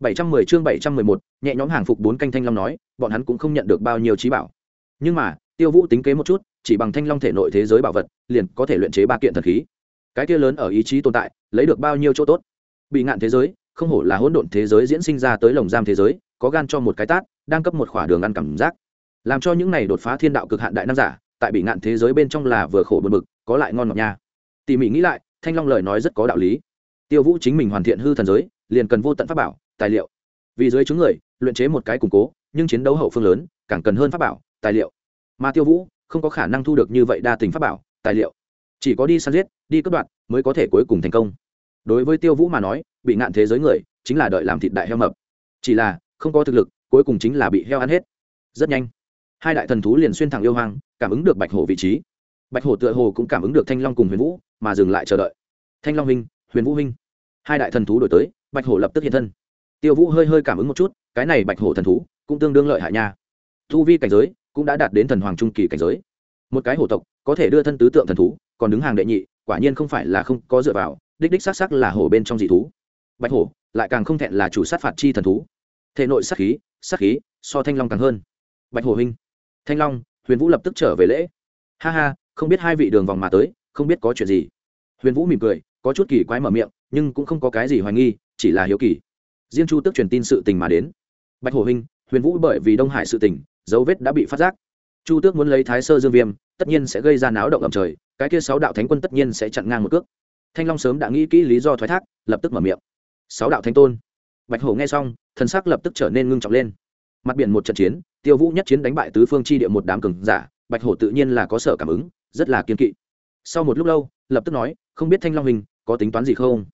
710 chương 711, nhẹ nhõm hàng phục bốn canh thanh long nói, bọn hắn cũng không nhận được bao nhiêu trí bảo. Nhưng mà, Tiêu Vũ tính kế một chút, chỉ bằng thanh long thể nội thế giới bảo vật, liền có thể luyện chế ba kiện thần khí. Cái kia lớn ở ý chí tồn tại, lấy được bao nhiêu chỗ tốt. Bị ngạn thế giới, không hổ là hỗn độn thế giới diễn sinh ra tới lồng giam thế giới, có gan cho một cái tát, đang cấp một khỏa đường ăn cảm giác. Làm cho những này đột phá thiên đạo cực hạn đại nam giả, tại bị ngạn thế giới bên trong là vừa khổ buồn bực, có lại ngon ngọt nha. Tỷ mị nghĩ lại, thanh long lời nói rất có đạo lý. Tiêu Vũ chính mình hoàn thiện hư thần giới, liền cần vô tận pháp bảo, tài liệu. Vì dưới chứng người, luyện chế một cái củng cố, nhưng chiến đấu hậu phương lớn, càng cần hơn pháp bảo, tài liệu. Mà tiêu vũ, không có khả năng thu được như vậy đa tình pháp bảo, tài liệu. Chỉ có đi săn giết, đi cất đoạn mới có thể cuối cùng thành công. Đối với tiêu vũ mà nói, bị ngạn thế giới người, chính là đợi làm thịt đại heo mập. Chỉ là, không có thực lực, cuối cùng chính là bị heo ăn hết. Rất nhanh, hai đại thần thú liền xuyên thẳng yêu hoang, cảm ứng được bạch hổ vị trí. Bạch hổ tựa hồ cũng cảm ứng được thanh long cùng huyền vũ, mà dừng lại chờ đợi. Thanh long huynh, huyền vũ huynh. Hai đại thần thú đổi tới, bạch hổ lập tức hiện thân tiêu vũ hơi hơi cảm ứng một chút, cái này bạch hổ thần thú cũng tương đương lợi hại nha. Thu vi cảnh giới cũng đã đạt đến thần hoàng trung kỳ cảnh giới. Một cái hổ tộc có thể đưa thân tứ tượng thần thú, còn đứng hàng đệ nhị, quả nhiên không phải là không có dựa vào, đích đích xác sắc là hổ bên trong dị thú. Bạch hổ lại càng không thẹn là chủ sát phạt chi thần thú. Thể nội sát khí sát khí so thanh long càng hơn. Bạch hổ huynh, thanh long, huyền vũ lập tức trở về lễ. Ha ha, không biết hai vị đường vòng mà tới, không biết có chuyện gì. Huyền vũ mỉm cười, có chút kỳ quái mở miệng, nhưng cũng không có cái gì hoài nghi, chỉ là hiếu kỳ riêng chu tức truyền tin sự tình mà đến. Bạch hổ Hình, huyền vũ bởi vì đông hải sự tình dấu vết đã bị phát giác. Chu tước muốn lấy thái sơ dương viêm tất nhiên sẽ gây ra náo động ẩm trời cái kia sáu đạo thánh quân tất nhiên sẽ chặn ngang một cước. Thanh long sớm đã nghĩ kỹ lý do thoái thác lập tức mở miệng. Sáu đạo thánh tôn. Bạch hổ nghe xong thần sắc lập tức trở nên ngưng trọng lên. Mặt biển một trận chiến tiêu vũ nhất chiến đánh bại tứ phương chi địa một đám cường giả bạch hổ tự nhiên là có sở cảm ứng rất là kiên kỵ. Sau một lúc lâu lập tức nói không biết thanh long hình có tính toán gì không?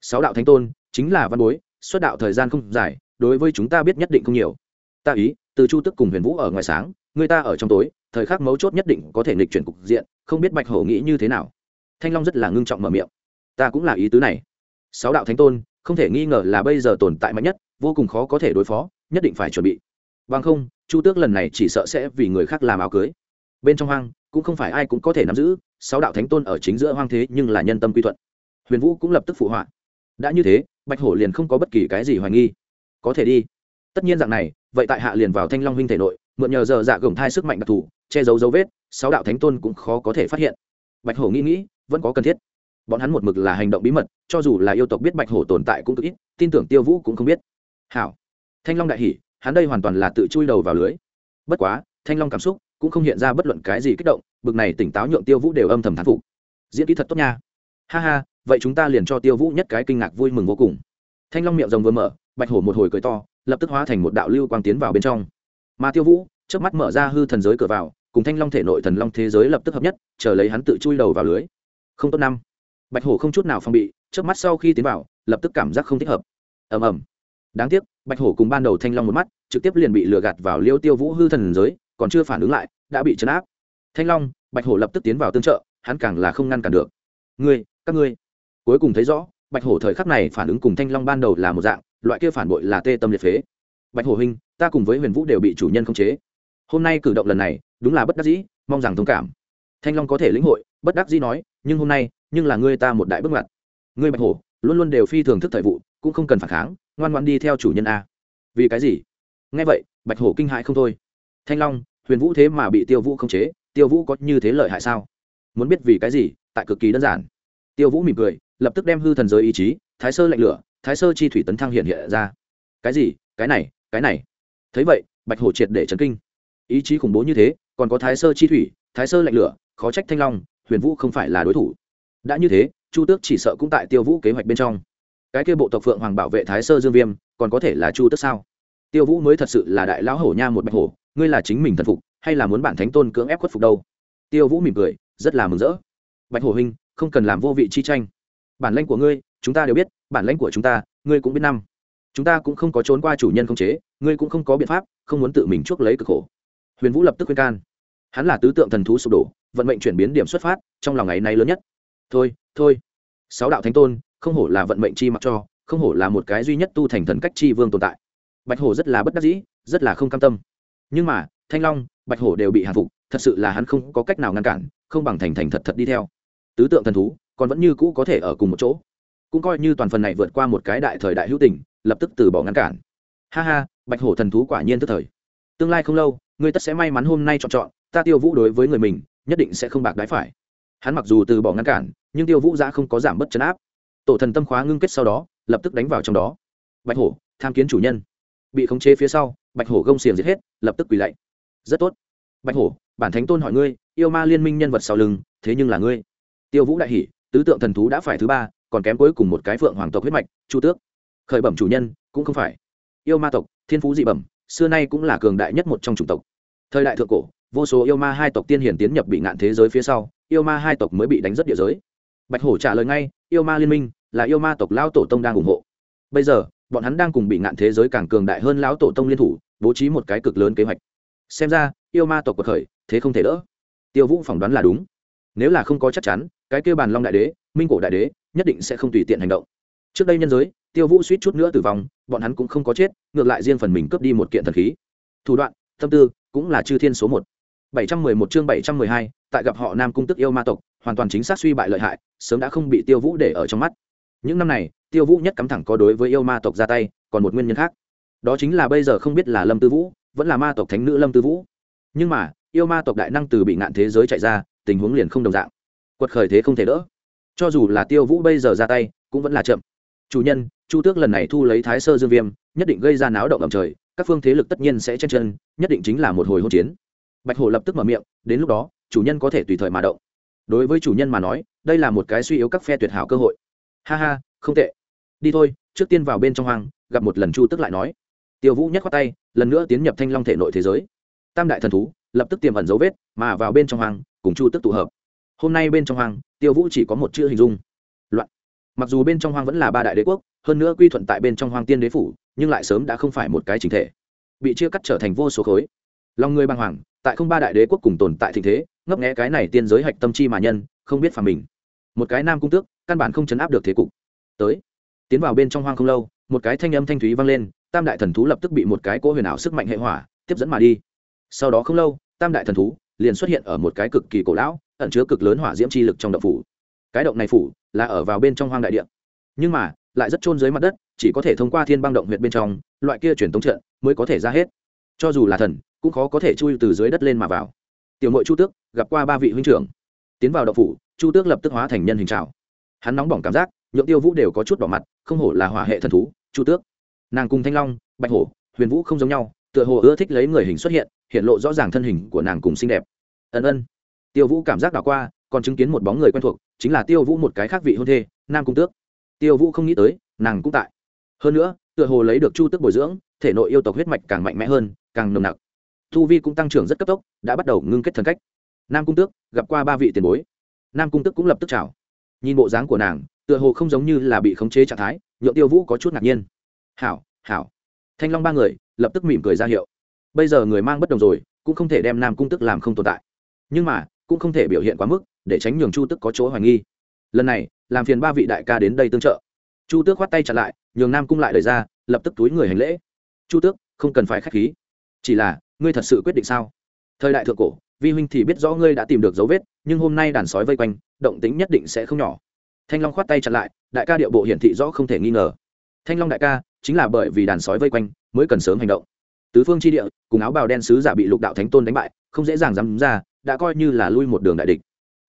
Sáu đạo thánh tôn chính là văn bối xuất đạo thời gian không dài, đối với chúng ta biết nhất định không nhiều. Ta ý, từ chu tức cùng huyền vũ ở ngoài sáng, người ta ở trong tối, thời khắc mấu chốt nhất định có thể nghịch chuyển cục diện, không biết bạch hổ nghĩ như thế nào. Thanh long rất là ngưng trọng mở miệng. Ta cũng là ý tứ này. Sáu đạo thánh tôn, không thể nghi ngờ là bây giờ tồn tại mạnh nhất, vô cùng khó có thể đối phó, nhất định phải chuẩn bị. Bằng không, chu tước lần này chỉ sợ sẽ vì người khác làm áo cưới. Bên trong hoang, cũng không phải ai cũng có thể nắm giữ, sáu đạo thánh tôn ở chính giữa hoang thế nhưng là nhân tâm quy thuận. Huyền vũ cũng lập tức phụ họa. Đã như thế bạch hổ liền không có bất kỳ cái gì hoài nghi. Có thể đi. Tất nhiên dạng này, vậy tại hạ liền vào thanh long huynh thể nội, mượn nhờ giờ dạ gồng thai sức mạnh đặc thù, che giấu dấu vết, sáu đạo thánh tôn cũng khó có thể phát hiện. Bạch hổ nghĩ nghĩ, vẫn có cần thiết. Bọn hắn một mực là hành động bí mật, cho dù là yêu tộc biết bạch hổ tồn tại cũng cực ít, tin tưởng tiêu vũ cũng không biết. Hảo. Thanh long đại hỉ, hắn đây hoàn toàn là tự chui đầu vào lưới. Bất quá, thanh long cảm xúc cũng không hiện ra bất luận cái gì kích động, bực này tỉnh táo nhượng tiêu vũ đều âm thầm thán phục. Diễn kỹ thật tốt nha. Ha ha vậy chúng ta liền cho tiêu vũ nhất cái kinh ngạc vui mừng vô cùng. Thanh long miệng rồng vừa mở, bạch hổ một hồi cười to, lập tức hóa thành một đạo lưu quang tiến vào bên trong. Mà tiêu vũ trước mắt mở ra hư thần giới cửa vào, cùng thanh long thể nội thần long thế giới lập tức hợp nhất, chờ lấy hắn tự chui đầu vào lưới. Không tốt năm. Bạch hổ không chút nào phong bị trước mắt sau khi tiến vào, lập tức cảm giác không thích hợp. Ầm ầm. Đáng tiếc, bạch hổ cùng ban đầu thanh long một mắt, trực tiếp liền bị lừa gạt vào liêu tiêu vũ hư thần giới, còn chưa phản ứng lại, đã bị chấn áp. Thanh long, bạch hổ lập tức tiến vào tương trợ, hắn càng là không ngăn cản được. Ngươi, các ngươi cuối cùng thấy rõ, bạch hổ thời khắc này phản ứng cùng thanh long ban đầu là một dạng, loại kia phản bội là tê tâm liệt phế. Bạch hổ huynh, ta cùng với huyền vũ đều bị chủ nhân khống chế. Hôm nay cử động lần này, đúng là bất đắc dĩ, mong rằng thông cảm. Thanh long có thể lĩnh hội, bất đắc dĩ nói, nhưng hôm nay, nhưng là ngươi ta một đại bước ngoặt. Ngươi bạch hổ, luôn luôn đều phi thường thức thời vụ, cũng không cần phản kháng, ngoan ngoan đi theo chủ nhân a. Vì cái gì? Nghe vậy, bạch hổ kinh hại không thôi. Thanh long, huyền vũ thế mà bị tiêu vũ khống chế, tiêu vũ có như thế lợi hại sao? Muốn biết vì cái gì, tại cực kỳ đơn giản. Tiêu vũ mỉm cười lập tức đem hư thần giới ý chí, thái sơ lạnh lửa, thái sơ chi thủy tấn thăng hiện hiện ra. Cái gì? Cái này cái này. Thấy vậy, bạch hổ triệt để chấn kinh. Ý chí khủng bố như thế, còn có thái sơ chi thủy, thái sơ lạnh lửa, khó trách thanh long, huyền vũ không phải là đối thủ. Đã như thế, chu tước chỉ sợ cũng tại tiêu vũ kế hoạch bên trong. Cái kia bộ tộc phượng hoàng bảo vệ thái sơ dương viêm, còn có thể là chu tước sao? Tiêu vũ mới thật sự là đại lão hổ nha một bạch hổ, ngươi là chính mình thần phục, hay là muốn bản thánh tôn cưỡng ép khuất phục đâu? Tiêu vũ mỉm cười, rất là mừng rỡ. Bạch hổ huynh, không cần làm vô vị chi tranh bản lãnh của ngươi, chúng ta đều biết, bản lãnh của chúng ta, ngươi cũng biết năm. Chúng ta cũng không có trốn qua chủ nhân không chế, ngươi cũng không có biện pháp, không muốn tự mình chuốc lấy cực khổ. Huyền vũ lập tức khuyên can. Hắn là tứ tượng thần thú sụp đổ, vận mệnh chuyển biến điểm xuất phát, trong lòng ngày nay lớn nhất. Thôi thôi. Sáu đạo thánh tôn, không hổ là vận mệnh chi mặc cho, không hổ là một cái duy nhất tu thành thần cách chi vương tồn tại. Bạch hổ rất là bất đắc dĩ, rất là không cam tâm. Nhưng mà, thanh long, bạch hổ đều bị hạ phục, thật sự là hắn không có cách nào ngăn cản, không bằng thành thành thật thật đi theo. Tứ tượng thần thú còn vẫn như cũ có thể ở cùng một chỗ. Cũng coi như toàn phần này vượt qua một cái đại thời đại hữu tình, lập tức từ bỏ ngăn cản. Ha ha, bạch hổ thần thú quả nhiên tức thời. Tương lai không lâu người tất sẽ may mắn hôm nay chọn chọn, ta tiêu vũ đối với người mình, nhất định sẽ không bạc đái phải. Hắn mặc dù từ bỏ ngăn cản, nhưng tiêu vũ giã không có giảm bớt chấn áp. Tổ thần tâm khóa ngưng kết sau đó, lập tức đánh vào trong đó. Bạch hổ, tham kiến chủ nhân. Bị khống chế phía sau, bạch hổ gông xiềng giết hết, lập tức quỳ lạy. Rất tốt. Bạch hổ, bản thánh tôn hỏi ngươi, yêu ma liên minh nhân vật sau lưng, thế nhưng là ngươi. Tiêu vũ đại hỉ tứ tượng thần thú đã phải thứ ba, còn kém cuối cùng một cái phượng hoàng tộc huyết mạch, chu tước. Khởi bẩm chủ nhân, cũng không phải. Yêu ma tộc, thiên phú dị bẩm, xưa nay cũng là cường đại nhất một trong chủng tộc. Thời đại thượng cổ, vô số yêu ma hai tộc tiên hiển tiến nhập bị ngạn thế giới phía sau, yêu ma hai tộc mới bị đánh rất địa giới. Bạch hổ trả lời ngay, yêu ma liên minh, là yêu ma tộc lao tổ tông đang ủng hộ. Bây giờ, bọn hắn đang cùng bị ngạn thế giới càng cường đại hơn lão tổ tông liên thủ, bố trí một cái cực lớn kế hoạch. Xem ra, yêu ma tộc cuộc khởi, thế không thể đỡ. Tiêu vũ phỏng đoán là đúng. Nếu là không có chắc chắn cái kêu bàn long đại đế, minh cổ đại đế, nhất định sẽ không tùy tiện hành động. Trước đây nhân giới, tiêu vũ suýt chút nữa tử vong, bọn hắn cũng không có chết, ngược lại riêng phần mình cướp đi một kiện thần khí. Thủ đoạn, tâm tư, cũng là chư thiên số một. Bảy trăm mười một chương bảy trăm mười hai, tại gặp họ nam cung tức yêu ma tộc, hoàn toàn chính xác suy bại lợi hại, sớm đã không bị tiêu vũ để ở trong mắt. Những năm này, tiêu vũ nhất cắm thẳng có đối với yêu ma tộc ra tay, còn một nguyên nhân khác. Đó chính là bây giờ không biết là lâm tư vũ, vẫn là ma tộc thánh nữ lâm tư vũ. Nhưng mà, yêu ma tộc đại năng từ bị ngạn thế giới chạy ra, tình huống liền không đồng dạng quật khởi thế không thể đỡ. Cho dù là tiêu vũ bây giờ ra tay, cũng vẫn là chậm. Chủ nhân, chu tước lần này thu lấy thái sơ dương viêm, nhất định gây ra náo động ẩm trời, các phương thế lực tất nhiên sẽ chen chân, nhất định chính là một hồi hỗn chiến. Bạch hổ lập tức mở miệng, đến lúc đó, chủ nhân có thể tùy thời mà động. Đối với chủ nhân mà nói, đây là một cái suy yếu các phe tuyệt hảo cơ hội. Ha ha, không tệ. Đi thôi, trước tiên vào bên trong hoang, gặp một lần chu tức lại nói. Tiêu vũ nhắc khoát tay, lần nữa tiến nhập thanh long thể nội thế giới. Tam đại thần thú, lập tức tiềm ẩn dấu vết, mà vào bên trong hoang, cùng chu tức tụ hợp hôm nay bên trong hoang, tiêu vũ chỉ có một chữ hình dung. Loạn. Mặc dù bên trong hoang vẫn là ba đại đế quốc, hơn nữa quy thuận tại bên trong hoang tiên đế phủ, nhưng lại sớm đã không phải một cái chính thể. Bị chia cắt trở thành vô số khối. Lòng người băng hoàng, tại không ba đại đế quốc cùng tồn tại thịnh thế, ngấp nghẽ cái này tiên giới hạch tâm chi mà nhân, không biết phà mình. Một cái nam cung tước, căn bản không chấn áp được thế cục. Tới. Tiến vào bên trong hoang không lâu, một cái thanh âm thanh thúy vang lên, tam đại thần thú lập tức bị một cái cỗ huyền ảo sức mạnh hệ hỏa, tiếp dẫn mà đi. Sau đó không lâu, tam đại thần thú liền xuất hiện ở một cái cực kỳ cổ lão ẩn chứa cực lớn hỏa diễm chi lực trong động phủ. Cái động này phủ là ở vào bên trong hoang đại địa. Nhưng mà, lại rất trôn dưới mặt đất, chỉ có thể thông qua thiên băng động huyệt bên trong, loại kia truyền tống trận mới có thể ra hết. Cho dù là thần, cũng khó có thể chui từ dưới đất lên mà vào. Tiểu muội chu tước, gặp qua ba vị huynh trưởng. Tiến vào động phủ, chu tước lập tức hóa thành nhân hình trào hắn nóng bỏng cảm giác, nhượng tiêu vũ đều có chút đỏ mặt, không hổ là hỏa hệ thần thú, chu tước. Nàng cùng thanh long, bạch hổ, huyền vũ không giống nhau, tựa hồ ưa thích lấy người hình xuất hiện hiện lộ rõ ràng thân hình của nàng cùng xinh đẹp. Ân ân tiêu vũ cảm giác đảo qua, còn chứng kiến một bóng người quen thuộc, chính là tiêu vũ một cái khác vị hôn thê, nam cung tước. Tiêu vũ không nghĩ tới, nàng cũng tại. Hơn nữa, tựa hồ lấy được chu tước bồi dưỡng, thể nội yêu tộc huyết mạch càng mạnh mẽ hơn, càng nồng nặc. Thu vi cũng tăng trưởng rất cấp tốc, đã bắt đầu ngưng kết thần cách. Nam cung tước, gặp qua ba vị tiền bối. Nam cung tước cũng lập tức chào. Nhìn bộ dáng của nàng, tựa hồ không giống như là bị khống chế trạng thái, nhượng tiêu vũ có chút ngạc nhiên. Hảo hảo. Thanh long ba người, lập tức mỉm cười ra hiệu. Bây giờ người mang bất đồng rồi, cũng không thể đem nam cung tức làm không tồn tại. Nhưng mà cũng không thể biểu hiện quá mức, để tránh nhường chu tức có chỗ hoài nghi. Lần này, làm phiền ba vị đại ca đến đây tương trợ. Chu tước khoát tay chặn lại, nhường nam cung lại đời ra, lập tức túi người hành lễ. Chu tước, không cần phải k h á c h khí. Chỉ là, ngươi thật sự quyết định sao? Thời đại thượng cổ, vi huynh thì biết rõ ngươi đã tìm được dấu vết, nhưng hôm nay đàn sói vây quanh, động tính nhất định sẽ không nhỏ. Thanh long khoát tay chặn lại, đại ca điệu bộ hiển thị rõ không thể nghi ngờ. Thanh long đại ca, chính là bởi vì đàn sói vây quanh, mới cần sớm hành động. Tứ phương tri địa, cùng áo bào đen sứ giả bị lục đạo thánh tôn đánh bại, không dễ dàng dám ra đã coi như là lui một đường đại địch.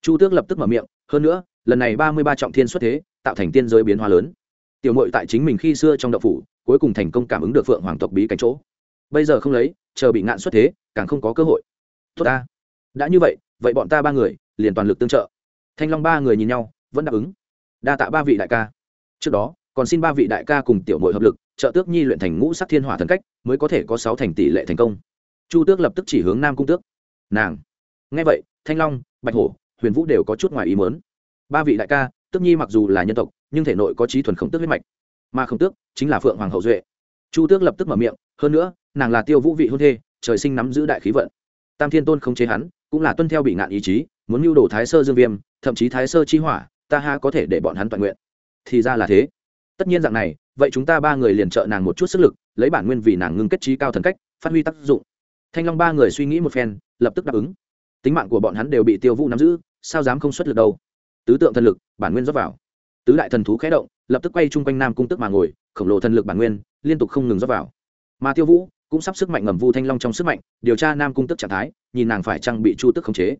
Chu tước lập tức mở miệng, hơn nữa, lần này ba mươi ba trọng thiên xuất thế, tạo thành tiên giới biến hóa lớn. Tiểu mội tại chính mình khi xưa trong đậu phủ, cuối cùng thành công cảm ứng được phượng hoàng tộc bí cảnh chỗ. Bây giờ không lấy, chờ bị ngạn xuất thế, càng không có cơ hội. Tốt ta. Đã như vậy vậy bọn ta ba người, liền toàn lực tương trợ. Thanh long ba người nhìn nhau, vẫn đáp ứng. Đa tạ ba vị đại ca. Trước đó, còn xin ba vị đại ca cùng tiểu mội hợp lực, trợ tước nhi luyện thành ngũ sắc thiên hỏa thần cách, mới có thể có sáu thành tỷ lệ thành công. Chu tước lập tức chỉ hướng nam cung tước. Nàng ngay vậy, thanh long, bạch hổ, huyền vũ đều có chút ngoài ý mớn ba vị đại ca tức nhi mặc dù là nhân tộc, nhưng thể nội có trí thuần khổng tước huyết mạch. Mà khổng tước chính là phượng hoàng hậu duệ. Chu tước lập tức mở miệng, hơn nữa, nàng là tiêu vũ vị hôn thê, trời sinh nắm giữ đại khí vận. Tam thiên tôn không chế hắn, cũng là tuân theo bị ngạn ý chí, muốn mưu đồ thái sơ dương viêm, thậm chí thái sơ chi hỏa, ta ha có thể để bọn hắn toàn nguyện. Thì ra là thế. Tất nhiên dạng này, vậy chúng ta ba người liền trợ nàng một chút sức lực, lấy bản nguyên vì nàng ngưng kết trí cao thần cách, phát huy tác dụng. Thanh long ba người suy nghĩ một phen, lập tức đáp ứng tính mạng của bọn hắn đều bị tiêu vũ nắm giữ, sao dám không xuất lực đâu? Tứ tượng thần lực, bản nguyên rót vào. Tứ đại thần thú khé động, lập tức quay chung quanh nam cung tức mà ngồi, khổng lồ thần lực bản nguyên, liên tục không ngừng rót vào. Mà tiêu vũ cũng sắp sức mạnh ngầm vu thanh long trong sức mạnh, điều tra nam cung tức trạng thái, nhìn nàng phải chăng bị chu tức khống chế.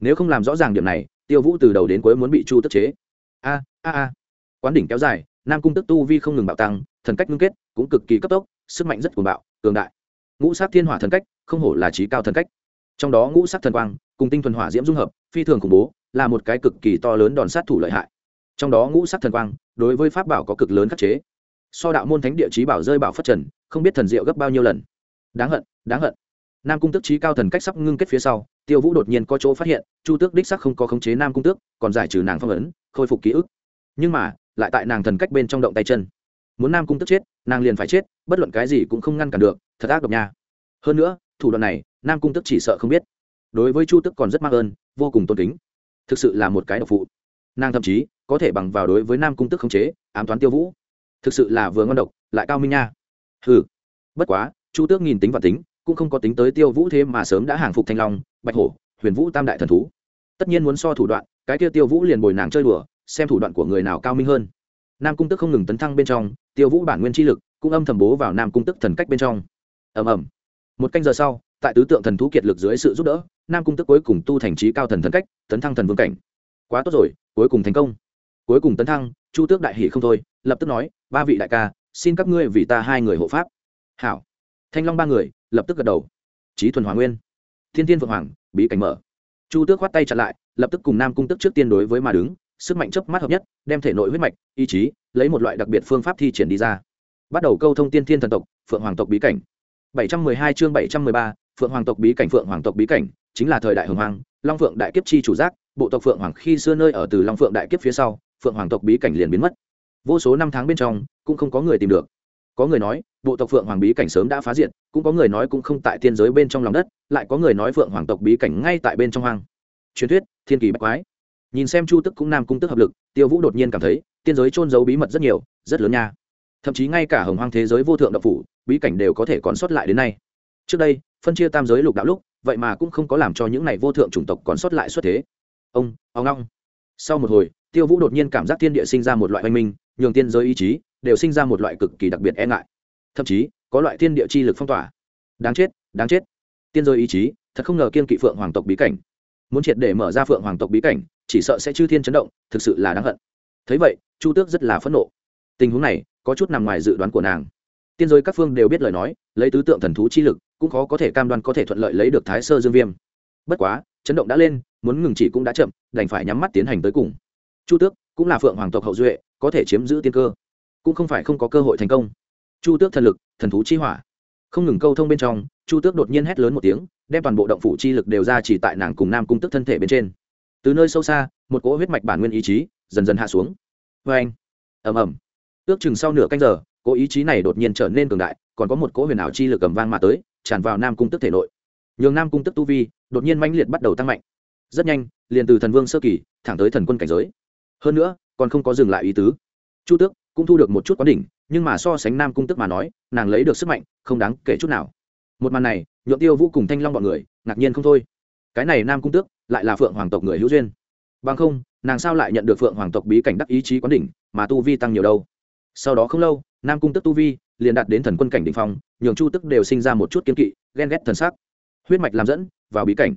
Nếu không làm rõ ràng điểm này, tiêu vũ từ đầu đến cuối muốn bị chu tức chế. A a a. Quán đỉnh kéo dài, nam cung tức tu vi không ngừng bạo tăng, thần cách ngưng kết cũng cực kỳ cấp tốc, sức mạnh rất cuồng bạo, cường đại. Ngũ sát thiên hỏa thần cách, không hổ là trí cao thần cách. Trong đó ngũ sát thần quang cùng tinh thuần hỏa diễm dung hợp, phi thường khủng bố, là một cái cực kỳ to lớn đòn sát thủ lợi hại. Trong đó ngũ sát thần quang, đối với pháp bảo có cực lớn khắc chế. So đạo môn thánh địa chí bảo rơi bảo phất trần, không biết thần diệu gấp bao nhiêu lần. Đáng hận đáng hận. Nam cung tức trí cao thần cách sắp ngưng kết phía sau, tiêu vũ đột nhiên có chỗ phát hiện, chu tước đích sắc không có khống chế nam cung tước, còn giải trừ nàng phong ấn, khôi phục ký ức. Nhưng mà, lại tại nàng thần cách bên trong động tay chân. Muốn nam cung tức chết, nàng liền phải chết, bất luận cái gì cũng không ngăn cản được, thật ác độc nha. Hơn nữa, thủ đoạn này, nam cung tức chỉ sợ không biết đối với chu tức còn rất mắc ơn, vô cùng tôn kính. Thực sự là một cái độc phụ. Nàng thậm chí có thể bằng vào đối với nam cung tức khống chế, ám toán tiêu vũ. Thực sự là vừa ngon độc, lại cao minh nha. Ừ bất quá, chu tước nhìn tính và tính, cũng không có tính tới tiêu vũ thế mà sớm đã hàng phục thanh long, bạch hổ, huyền vũ tam đại thần thú. Tất nhiên muốn so thủ đoạn, cái kia tiêu vũ liền bồi nàng chơi đùa, xem thủ đoạn của người nào cao minh hơn. Nam cung tức không ngừng tấn thăng bên trong, tiêu vũ bản nguyên chi lực cũng âm thầm bố vào nam cung tức thần cách bên trong. Ầm ầm. Một canh giờ sau tại tứ tượng thần thú kiệt lực dưới sự giúp đỡ nam cung tức cuối cùng tu thành trí cao thần thần cách tấn thăng thần vương cảnh. Quá tốt rồi cuối cùng thành công. Cuối cùng tấn thăng chu tước đại hỷ không thôi lập tức nói ba vị đại ca xin các ngươi vì ta hai người hộ pháp. Hảo. Thanh long ba người lập tức gật đầu. Trí thuần hòa nguyên. Thiên thiên vượng hoàng bí cảnh mở. Chu tước khoát tay chặn lại lập tức cùng nam cung tức trước tiên đối với mà đứng sức mạnh chớp mắt hợp nhất đem thể nội huyết mạch ý chí lấy một loại đặc biệt phương pháp thi triển đi ra. Bắt đầu câu thông tiên thiên thần tộc phượng hoàng tộc bí cảnh. 712 chương 713, phượng hoàng tộc bí cảnh, phượng hoàng tộc bí cảnh chính là thời đại hồng hoàng long phượng đại kiếp chi chủ giác, bộ tộc phượng hoàng khi xưa nơi ở từ long phượng đại kiếp phía sau, phượng hoàng tộc bí cảnh liền biến mất. Vô số năm tháng bên trong, cũng không có người tìm được. Có người nói, bộ tộc phượng hoàng bí cảnh sớm đã phá diệt, cũng có người nói cũng không tại tiên giới bên trong lòng đất, lại có người nói phượng hoàng tộc bí cảnh ngay tại bên trong hoang. Truyền thuyết, thiên kỳ bách quái. Nhìn xem chu tức cũng nam cung tức hợp lực, tiêu vũ đột nhiên cảm thấy, tiên giới trôn giấu bí mật rất nhiều, rất lớn nha. Thậm chí ngay cả hồng hoang thế giới vô thượng độc phủ, bí cảnh đều có thể còn sót lại đến nay trước đây, phân chia tam giới lục đạo lúc, vậy mà cũng không có làm cho những này vô thượng chủng tộc còn sót lại xuất thế. Ông ông long sau một hồi, tiêu vũ đột nhiên cảm giác thiên địa sinh ra một loại oanh minh, nhường tiên giới ý chí đều sinh ra một loại cực kỳ đặc biệt e ngại. Thậm chí, có loại thiên địa chi lực phong tỏa. Đáng chết đáng chết. Tiên giới ý chí, thật không ngờ kiên kỵ phượng hoàng tộc bí cảnh. Muốn triệt để mở ra phượng hoàng tộc bí cảnh, chỉ sợ sẽ chư thiên chấn động, thực sự là đáng hận. Thấy vậy, chu tước rất là phẫn nộ. Tình huống này có chút nằm ngoài dự đoán của nàng. Tiên giới các phương đều biết lời nói, lấy tứ tượng thần thú chi lực cũng khó có thể cam đoan có thể thuận lợi lấy được thái sơ dương viêm. Bất quá, chấn động đã lên, muốn ngừng chỉ cũng đã chậm, đành phải nhắm mắt tiến hành tới cùng. Chu tước cũng là phượng hoàng tộc hậu duệ, có thể chiếm giữ tiên cơ, cũng không phải không có cơ hội thành công. Chu tước thần lực, thần thú chi hỏa. Không ngừng câu thông bên trong, chu tước đột nhiên hét lớn một tiếng, đem toàn bộ động phủ chi lực đều ra chỉ tại nàng cùng nam cung tức thân thể bên trên. Từ nơi sâu xa, một cỗ huyết mạch bản nguyên ý chí dần dần hạ xuống. Vê anh ầm ầm. Ước chừng sau nửa canh giờ, cỗ ý chí này đột nhiên trở nên cường đại, còn có một cỗ huyền ảo chi lực cầm vang mà tới tràn vào nam cung tức thể nội. Nhường nam cung tức tu vi đột nhiên mãnh liệt bắt đầu tăng mạnh. Rất nhanh, liền từ thần vương sơ kỳ, thẳng tới thần quân cảnh giới. Hơn nữa, còn không có dừng lại ý tứ. Chu tước cũng thu được một chút quán đỉnh, nhưng mà so sánh nam cung tức mà nói, nàng lấy được sức mạnh không đáng kể chút nào. Một màn này nhuộm tiêu vũ cùng thanh long bọn người ngạc nhiên không thôi. Cái này nam cung tước lại là phượng hoàng tộc người hữu duyên. Bằng không, nàng sao lại nhận được phượng hoàng tộc bí cảnh đắc ý chí quán đỉnh mà tu vi tăng nhiều đâu? Sau đó không lâu, nam cung tức tu vi liền đạt đến thần quân cảnh đ ỉ n h phong, nhường chu tức đều sinh ra một chút kiên kỵ, ghen ghét thần sắc. Huyết mạch làm dẫn, vào bí cảnh.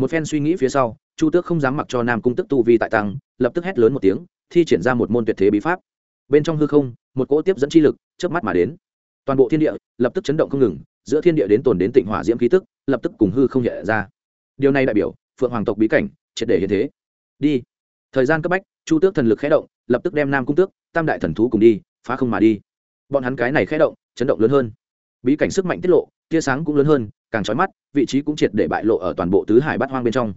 Một phen suy nghĩ phía sau, chu tước không dám mặc cho nam cung tức tu vi tại tăng, lập tức hét lớn một tiếng, thi triển ra một môn tuyệt thế bí pháp. Bên trong hư không, một cỗ tiếp dẫn chi lực trước mắt mà đến. Toàn bộ thiên địa lập tức chấn động không ngừng, giữa thiên địa đến tồn đến tịnh hỏa diễm khí tức, lập tức cùng hư không hiện ra. Điều này đại biểu, phượng hoàng tộc bí cảnh triệt để hiện thế. Đi. Thời gian cấp bách, chu tước thần lực khé động, lập tức đem nam cung tước, tam đại thần thú cùng đi, phá không mà đi bọn hắn cái này khẽ động, chấn động lớn hơn. Bí cảnh sức mạnh tiết lộ, tia sáng cũng lớn hơn, càng trói mắt, vị trí cũng triệt để bại lộ ở toàn bộ tứ hải bát hoang bên trong.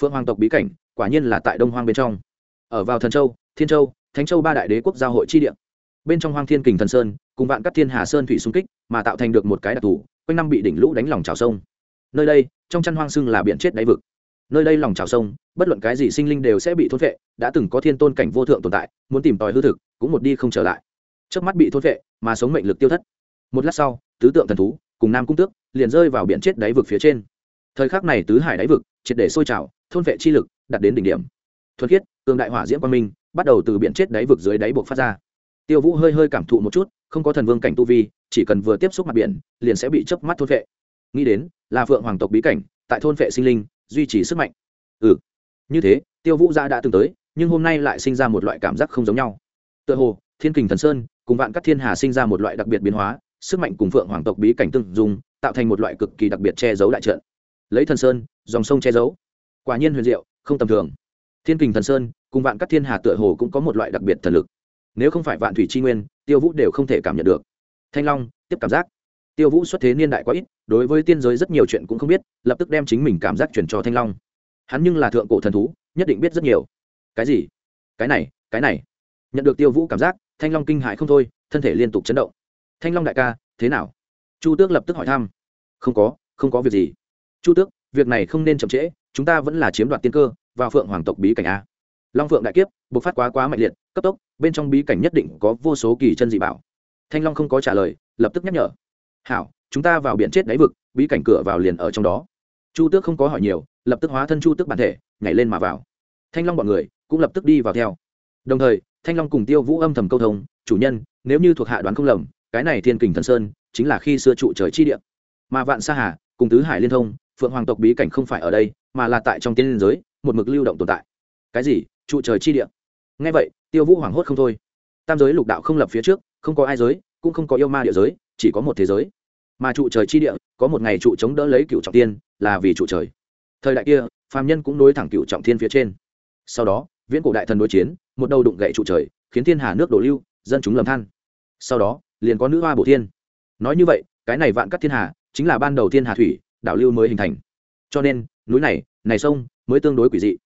Phượng hoàng tộc bí cảnh, quả nhiên là tại đông hoang bên trong. Ở vào thần châu, thiên châu, thánh châu ba đại đế quốc giao hội chi địa. Bên trong hoang thiên kình thần sơn, cùng vạn các thiên hà sơn thủy xung kích, mà tạo thành được một cái đặc thù, quanh năm bị đỉnh lũ đánh lòng trào sông. Nơi đây, trong chăn hoang sưng là biển chết đáy vực. Nơi đây lòng trào sông, bất luận cái gì sinh linh đều sẽ bị thôn vệ đã từng có thiên tôn cảnh vô thượng tồn tại, muốn tìm tòi hư thực, cũng một đi không trở lại trước mắt bị thôn vệ, mà sống mệnh lực tiêu thất. Một lát sau, tứ tượng thần thú cùng nam cung tước liền rơi vào biển chết đáy vực phía trên. Thời khắc này tứ hải đáy vực, triệt để sôi trào, thôn vệ chi lực đặt đến đỉnh điểm. Thuần khiết, cường đại hỏa diễm quang minh bắt đầu từ biển chết đáy vực dưới đáy buộc phát ra. Tiêu vũ hơi hơi cảm thụ một chút, không có thần vương cảnh tu vi, chỉ cần vừa tiếp xúc mặt biển, liền sẽ bị chớp mắt thôn vệ. Nghĩ đến, là phượng hoàng tộc bí cảnh, tại thôn vệ sinh linh, duy trì sức mạnh. Ừ như thế, tiêu vũ gia đã từng tới, nhưng hôm nay lại sinh ra một loại cảm giác không giống nhau. Tựa hồ, thiên kình thần sơn cùng vạn các thiên hà sinh ra một loại đặc biệt biến hóa, sức mạnh cùng phượng hoàng tộc bí cảnh tương dung, tạo thành một loại cực kỳ đặc biệt che giấu đại trận. Lấy thần sơn, dòng sông che giấu. Quả nhiên huyền diệu, không tầm thường. Thiên kình thần sơn, cùng vạn các thiên hà tựa hồ cũng có một loại đặc biệt thần lực. Nếu không phải vạn thủy chi nguyên, tiêu vũ đều không thể cảm nhận được. Thanh long, tiếp cảm giác. Tiêu vũ xuất thế niên đại quá ít, đối với tiên giới rất nhiều chuyện cũng không biết, lập tức đem chính mình cảm giác chuyển cho thanh long. Hắn nhưng là thượng cổ thần thú, nhất định biết rất nhiều. Cái gì? Cái này cái này nhận được tiêu vũ cảm giác, thanh long kinh hại không thôi, thân thể liên tục chấn động. Thanh long đại ca, thế nào? Chu tước lập tức hỏi thăm. Không có không có việc gì. Chu tước, việc này không nên chậm trễ, chúng ta vẫn là chiếm đoạt tiên cơ, vào phượng hoàng tộc bí cảnh a. Long phượng đại kiếp, bộc phát quá quá mạnh liệt, cấp tốc, bên trong bí cảnh nhất định có vô số kỳ chân dị bảo. Thanh long không có trả lời, lập tức nhắc nhở. Hảo, chúng ta vào biển chết đáy vực, bí cảnh cửa vào liền ở trong đó. Chu tước không có hỏi nhiều, lập tức hóa thân chu tước bản thể, nhảy lên mà vào. Thanh long bọn người cũng lập tức đi vào theo. Đồng thời thanh long cùng tiêu vũ âm thầm câu thông, chủ nhân, nếu như thuộc hạ đoán không lầm, cái này thiên kình thần sơn chính là khi xưa trụ trời chi địa. Mà vạn sa hà cùng tứ hải liên thông, phượng hoàng tộc bí cảnh không phải ở đây, mà là tại trong tiên liên giới, một mực lưu động tồn tại. Cái gì? Trụ trời chi địa? Ngay vậy, tiêu vũ hoảng hốt không thôi. Tam giới lục đạo không lập phía trước, không có ai giới, cũng không có yêu ma địa giới, chỉ có một thế giới. Mà trụ trời chi địa, có một ngày trụ chống đỡ lấy cựu trọng tiên, là vì trụ trời. Thời đại kia, phàm nhân cũng nối thẳng cựu trọng thiên phía trên. Sau đó viễn cổ đại thần đối chiến, một đầu đụng gậy trụ trời, khiến thiên hà nước đổ lưu, dân chúng lầm than. Sau đó, liền có nữ hoa bổ thiên. Nói như vậy, cái này vạn cắt thiên hà, chính là ban đầu thiên hà thủy, đảo lưu mới hình thành. Cho nên, núi này này sông, mới tương đối quỷ dị.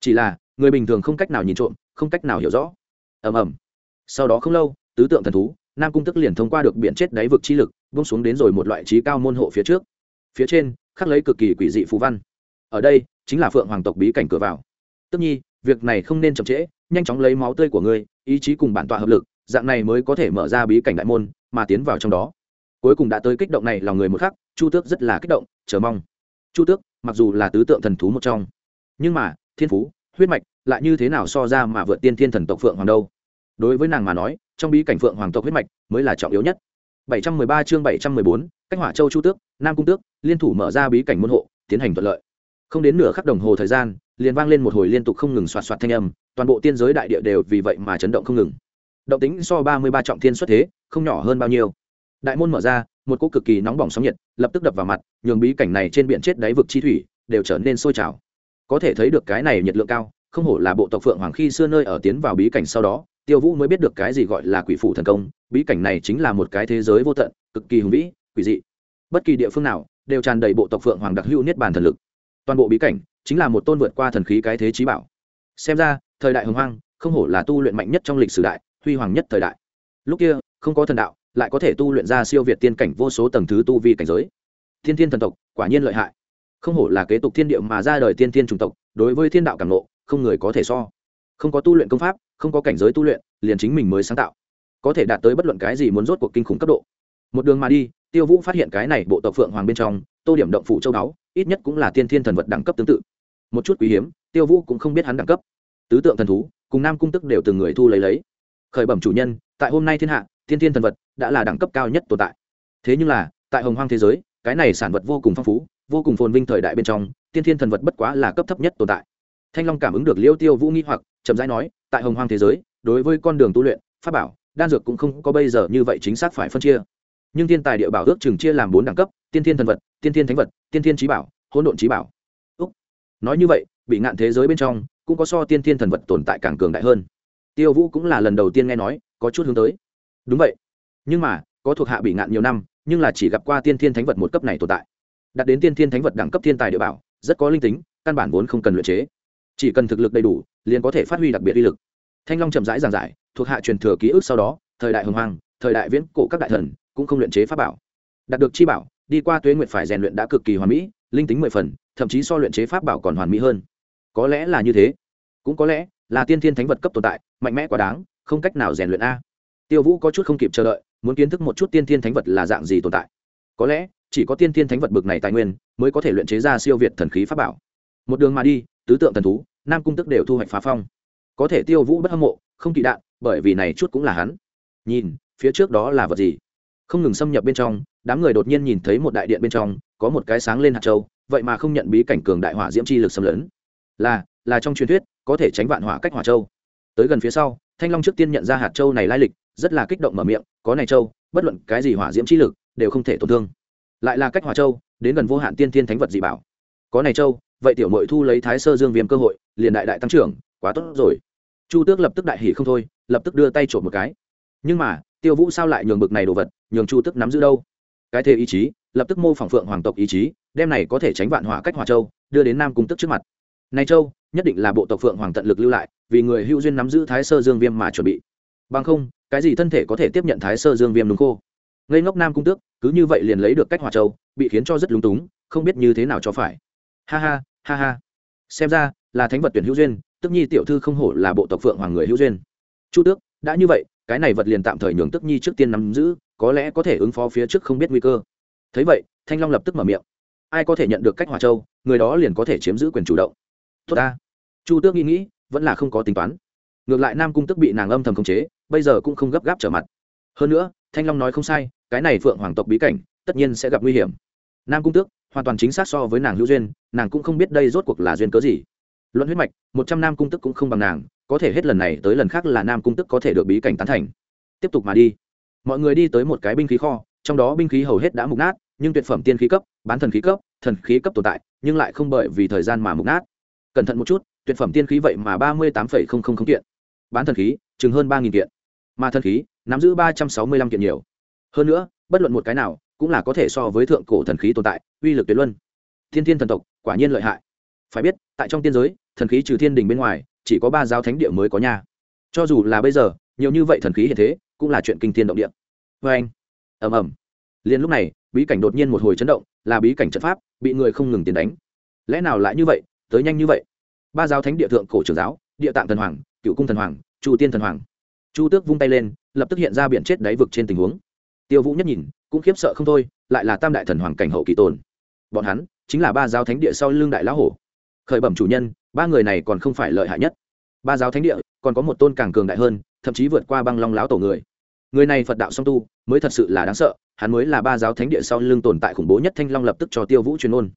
Chỉ là, người bình thường không cách nào nhìn trộm, không cách nào hiểu rõ. Ầm ầm. Sau đó không lâu, tứ tượng thần thú, nam cung tức liền thông qua được biển chết đáy vực chi lực bông xuống đến rồi một loại trí cao môn hộ phía trước. Phía trên, khắc lấy cực kỳ quỷ dị phú văn. Ở đây, chính là phượng hoàng tộc bí cảnh cửa vào. Tức nhi việc này không nên chậm trễ nhanh chóng lấy máu tươi của ngươi ý chí cùng bản tọa hợp lực dạng này mới có thể mở ra bí cảnh đại môn mà tiến vào trong đó. Cuối cùng đã tới kích động này lòng người một khắc chu tước rất là kích động chờ mong. Chu tước mặc dù là tứ tượng thần thú một trong nhưng mà thiên phú huyết mạch lại như thế nào so ra mà vượt tiên thiên thần tộc phượng hoàng đâu? Đối với nàng mà nói trong bí cảnh phượng hoàng tộc huyết mạch mới là trọng yếu nhất. 713 chương 714, cách hỏa châu chu tước nam cung tước liên thủ mở ra bí cảnh môn hộ tiến hành thuận lợi không đến nửa khắc đồng hồ thời gian, liền vang lên một hồi liên tục không ngừng xoạt xoạt thanh âm, toàn bộ tiên giới đại địa đều vì vậy mà chấn động không ngừng. Động tính so ba mươi ba trọng thiên xuất thế, không nhỏ hơn bao nhiêu. Đại môn mở ra, một cỗ cực kỳ nóng bỏng sóng nhiệt, lập tức đập vào mặt, nhường bí cảnh này trên biển chết đáy vực chi thủy, đều trở nên sôi trào. Có thể thấy được cái này nhiệt lượng cao, không hổ là bộ tộc phượng hoàng khi xưa nơi ở tiến vào bí cảnh sau đó, tiêu vũ mới biết được cái gì gọi là quỷ phủ thần công, bí cảnh này chính là một cái thế giới vô tận, cực kỳ hùng vĩ, quỷ dị. Bất kỳ địa phương nào đều tràn đầy bộ tộc phượng hoàng đặc hữu niết bàn thần lực toàn bộ bí cảnh chính là một tôn vượt qua thần khí cái thế trí bảo. Xem ra, thời đại hồng hoang, không hổ là tu luyện mạnh nhất trong lịch sử đại, huy hoàng nhất thời đại. Lúc kia, không có thần đạo, lại có thể tu luyện ra siêu việt tiên cảnh vô số tầng thứ tu vi cảnh giới. Thiên thiên thần tộc, quả nhiên lợi hại. Không hổ là kế tục thiên địa mà ra đời tiên thiên chủng tộc, đối với thiên đạo cảm nộ không người có thể so. Không có tu luyện công pháp, không có cảnh giới tu luyện, liền chính mình mới sáng tạo. Có thể đạt tới bất luận cái gì muốn rốt cuộc kinh khủng cấp độ. Một đường mà đi, tiêu vũ phát hiện cái này bộ tộc phượng hoàng bên trong, tô điểm động phủ châu đáo ít nhất cũng là tiên thiên thần vật đẳng cấp tương tự. Một chút quý hiếm, tiêu vũ cũng không biết hắn đẳng cấp. Tứ tượng thần thú, cùng nam cung tức đều từng người thu lấy lấy. Khởi bẩm chủ nhân, tại hôm nay thiên hạ, tiên thiên thần vật đã là đẳng cấp cao nhất tồn tại. Thế nhưng là, tại hồng hoang thế giới, cái này sản vật vô cùng phong phú, vô cùng phồn vinh thời đại bên trong, tiên thiên thần vật bất quá là cấp thấp nhất tồn tại. Thanh long cảm ứng được liêu tiêu vũ nghi hoặc, chậm rãi nói, tại hồng hoang thế giới, đối với con đường tu luyện, pháp bảo, đan dược cũng không có bây giờ như vậy chính xác phải phân chia. Nhưng thiên tài địa bảo ước chừng chia làm bốn đẳng cấp, tiên thiên thần vật tiên thiên thánh vật, tiên thiên trí bảo, hỗn độn trí bảo. Úc. nói như vậy, bị ngạn thế giới bên trong, cũng có so tiên thiên thần vật tồn tại càng cường đại hơn. Tiêu vũ cũng là lần đầu tiên nghe nói, có chút hướng tới. Đúng vậy. Nhưng mà, có thuộc hạ bị ngạn nhiều năm, nhưng là chỉ gặp qua tiên thiên thánh vật một cấp này tồn tại. Đạt đến tiên thiên thánh vật đẳng cấp thiên tài địa bảo, rất có linh tính, căn bản vốn không cần luyện chế. Chỉ cần thực lực đầy đủ, liền có thể phát huy đặc biệt uy lực. Thanh long chậm rãi giảng giải, thuộc hạ truyền thừa ký ức sau đó, thời đại hồng hoàng thời đại viễn cổ các đại thần, cũng không luyện chế pháp bảo. Đạt được chi bảo đi qua tuế nguyệt phải rèn luyện đã cực kỳ hoàn mỹ, linh tính mười phần, thậm chí so luyện chế pháp bảo còn hoàn mỹ hơn. Có lẽ là như thế. Cũng có lẽ là tiên thiên thánh vật cấp tồn tại, mạnh mẽ quá đáng, không cách nào rèn luyện a. Tiêu vũ có chút không kịp chờ đợi, muốn kiến thức một chút tiên thiên thánh vật là dạng gì tồn tại. Có lẽ chỉ có tiên thiên thánh vật bực này tài nguyên mới có thể luyện chế ra siêu việt thần khí pháp bảo. Một đường mà đi, tứ tượng thần thú, nam cung tức đều thu hoạch phá phong. Có thể tiêu vũ bất hâm mộ, không kỵ đạn, bởi vì này chút cũng là hắn. Nhìn, phía trước đó là vật gì? Không ngừng xâm nhập bên trong đám người đột nhiên nhìn thấy một đại điện bên trong, có một cái sáng lên hạt châu, vậy mà không nhận bí cảnh cường đại hỏa diễm chi lực xâm lấn. Là là trong truyền thuyết, có thể tránh vạn hỏa cách hỏa châu. Tới gần phía sau, thanh long trước tiên nhận ra hạt châu này lai lịch, rất là kích động mở miệng, có này châu, bất luận cái gì hỏa diễm chi lực, đều không thể tổn thương. Lại là cách hỏa châu, đến gần vô hạn tiên thiên thánh vật dị bảo. Có này châu, vậy tiểu mội thu lấy thái sơ dương viêm cơ hội, liền đại đại tăng trưởng, quá tốt rồi. Chu tước lập tức đại hỉ không thôi, lập tức đưa tay trộm một cái. Nhưng mà, tiêu vũ sao lại nhường bực này đồ vật, nhường chu tước nắm giữ đâu? Cái thế ý chí, lập tức mô phỏng phượng hoàng tộc ý chí, đem này có thể tránh vạn hỏa cách hỏa châu, đưa đến nam cung tức trước mặt. Này châu, nhất định là bộ tộc phượng hoàng tận lực lưu lại, vì người hữu duyên nắm giữ thái sơ dương viêm mà chuẩn bị. Bằng không, cái gì thân thể có thể tiếp nhận thái sơ dương viêm đúng khô ngây ngốc nam cung tước, cứ như vậy liền lấy được cách hỏa châu, bị khiến cho rất lúng túng, không biết như thế nào cho phải. Ha ha ha ha. Xem ra, là thánh vật tuyển hữu duyên, tức nhi tiểu thư không hổ là bộ tộc phượng hoàng người hữu duyên. Chu tước, đã như vậy cái này vật liền tạm thời nhường tức nhi trước tiên nắm giữ, có lẽ có thể ứng phó phía trước không biết nguy cơ. Thấy vậy, thanh long lập tức mở miệng. Ai có thể nhận được cách hòa châu, người đó liền có thể chiếm giữ quyền chủ động. Tốt ta. Chu tước nghĩ nghĩ, vẫn là không có tính toán. Ngược lại nam cung tức bị nàng âm thầm khống chế, bây giờ cũng không gấp gáp trở mặt. Hơn nữa, thanh long nói không sai, cái này phượng hoàng tộc bí cảnh, tất nhiên sẽ gặp nguy hiểm. Nam cung tước, hoàn toàn chính xác so với nàng hữu duyên, nàng cũng không biết đây rốt cuộc là duyên cớ gì luận huyết mạch, một trăm nam cung tức cũng không bằng nàng, có thể hết lần này tới lần khác là nam cung tức có thể được bí cảnh tán thành. Tiếp tục mà đi. Mọi người đi tới một cái binh khí kho, trong đó binh khí hầu hết đã mục nát, nhưng tuyệt phẩm tiên khí cấp, bán thần khí cấp, thần khí cấp tồn tại, nhưng lại không bởi vì thời gian mà mục nát. Cẩn thận một chút, tuyệt phẩm tiên khí vậy mà ba mươi tám kiện. Bán thần khí, chừng hơn ba kiện. Mà thần khí, nắm giữ ba trăm sáu mươi lăm kiện nhiều. Hơn nữa, bất luận một cái nào, cũng là có thể so với thượng cổ thần khí tồn tại, uy lực tuyệt luân. Thiên thiên thần tộc, quả nhiên lợi hại phải biết, tại trong tiên giới, thần khí trừ thiên đình bên ngoài, chỉ có ba giáo thánh địa mới có nhà cho dù là bây giờ, nhiều như vậy thần khí hiện thế, cũng là chuyện kinh thiên động địa. Vê anh, ầm ầm. Liền lúc này, bí cảnh đột nhiên một hồi chấn động, là bí cảnh trận pháp, bị người không ngừng tiến đánh. Lẽ nào lại như vậy, tới nhanh như vậy? Ba giáo thánh địa thượng cổ trưởng giáo, địa tạng thần hoàng, cựu cung thần hoàng, chu tiên thần hoàng. Chu tước vung tay lên, lập tức hiện ra biển chết đáy vực trên tình huống. Tiêu vũ nhất nhìn, cũng khiếp sợ không thôi, lại là tam đại thần hoàng cảnh hậu kỳ tồn. Bọn hắn, chính là ba giáo thánh địa sau lưng đại lão hổ khởi bẩm chủ nhân, ba người này còn không phải lợi hại nhất. Ba giáo thánh địa, còn có một tôn càng cường đại hơn, thậm chí vượt qua băng long láo tổ người. Người này phật đạo song tu, mới thật sự là đáng sợ, hắn mới là ba giáo thánh địa sau lưng tồn tại khủng bố nhất thanh long lập tức cho tiêu vũ chuyên ôn.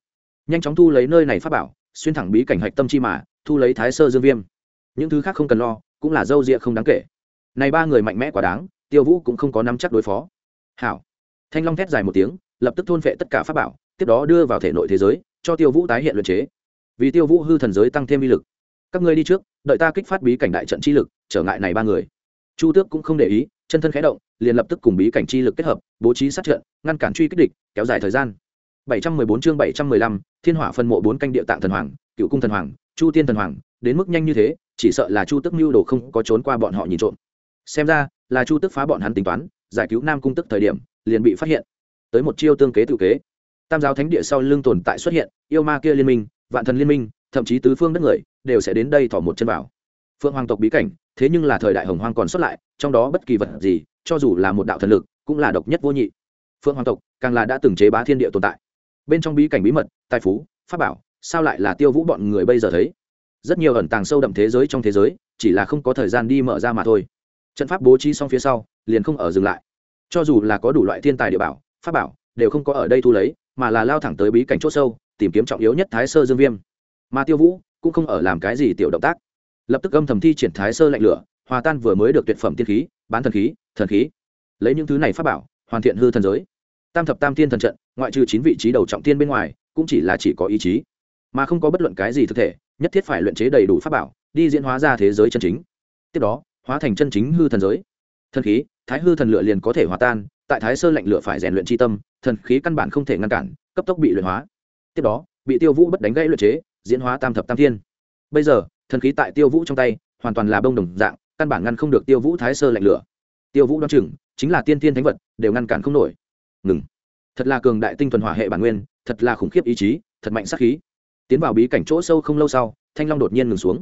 Nhanh chóng thu lấy nơi này pháp bảo, xuyên thẳng bí cảnh hạch tâm chi mà, thu lấy thái sơ dương viêm. Những thứ khác không cần lo, cũng là dâu rịa không đáng kể. Này ba người mạnh mẽ quá đáng, tiêu vũ cũng không có nắm chắc đối phó. Hảo. Thanh long thét dài một tiếng, lập tức thôn vệ tất cả pháp bảo, tiếp đó đưa vào thể nội thế giới, cho tiêu vũ tái hiện luyện chế vì tiêu vũ hư thần giới tăng thêm uy lực. Các ngươi đi trước đợi ta kích phát bí cảnh đại trận chi lực trở ngại này ba người. Chu tước cũng không để ý chân thân khẽ động liền lập tức cùng bí cảnh chi lực kết hợp bố trí sát trận ngăn cản truy kích địch kéo dài thời gian. 714 chương 715, thiên hỏa phân mộ bốn canh địa tạng thần hoàng cựu cung thần hoàng chu tiên thần hoàng đến mức nhanh như thế chỉ sợ là chu Tước mưu đồ không có trốn qua bọn họ nhìn trộm. Xem ra là chu Tước phá bọn hắn tính toán giải cứu nam cung tức thời điểm liền bị phát hiện. Tới một chiêu tương kế tự kế. Tam giáo thánh địa sau lưng tồn tại xuất hiện yêu ma kia liên minh vạn thần liên minh, thậm chí tứ phương đất người, đều sẽ đến đây thỏ một chân vào. Phượng hoàng tộc bí cảnh, thế nhưng là thời đại hồng hoang còn xuất lại, trong đó bất kỳ vật gì, cho dù là một đạo thần lực, cũng là độc nhất vô nhị. Phượng hoàng tộc, càng là đã từng chế bá thiên địa tồn tại. Bên trong bí cảnh bí mật, tài phú, pháp bảo, sao lại là tiêu vũ bọn người bây giờ thấy? Rất nhiều ẩn tàng sâu đậm thế giới trong thế giới, chỉ là không có thời gian đi mở ra mà thôi. Trận pháp bố trí xong phía sau, liền không ở dừng lại. Cho dù là có đủ loại thiên tài địa bảo, pháp bảo, đều không có ở đây thu lấy, mà là lao thẳng tới bí cảnh c h ỗ sâu tìm kiếm trọng yếu nhất thái sơ dương viêm. Mà tiêu vũ cũng không ở làm cái gì tiểu động tác. Lập tức âm thầm thi triển thái sơ lạnh lửa, hòa tan vừa mới được tuyệt phẩm tiên khí, bán thần khí thần khí. Lấy những thứ này phát bảo, hoàn thiện hư thần giới. Tam thập tam tiên thần trận, ngoại trừ chín vị trí đầu trọng tiên bên ngoài, cũng chỉ là chỉ có ý chí. Mà không có bất luận cái gì thực thể, nhất thiết phải luyện chế đầy đủ pháp bảo, đi diễn hóa ra thế giới chân chính. Tiếp đó, hóa thành chân chính hư thần giới. Thần khí, thái hư thần lửa liền có thể hòa tan, tại thái sơ lạnh lửa phải rèn luyện c tâm, thần khí căn bản không thể ngăn cản, cấp tốc bị luyện hóa tiếp đó, bị tiêu vũ bất đánh gãy luyện chế, diễn hóa tam thập tam thiên. Bây giờ, thần khí tại tiêu vũ trong tay, hoàn toàn là bông đồng dạng, căn bản ngăn không được tiêu vũ thái sơ lạnh lửa. Tiêu vũ đ o á n chừng, chính là tiên tiên thánh vật, đều ngăn cản không nổi. Ngừng. Thật là cường đại tinh thuần hỏa hệ bản nguyên, thật là khủng khiếp ý chí, thật mạnh sắc khí. Tiến vào bí cảnh chỗ sâu không lâu sau, thanh long đột nhiên ngừng xuống.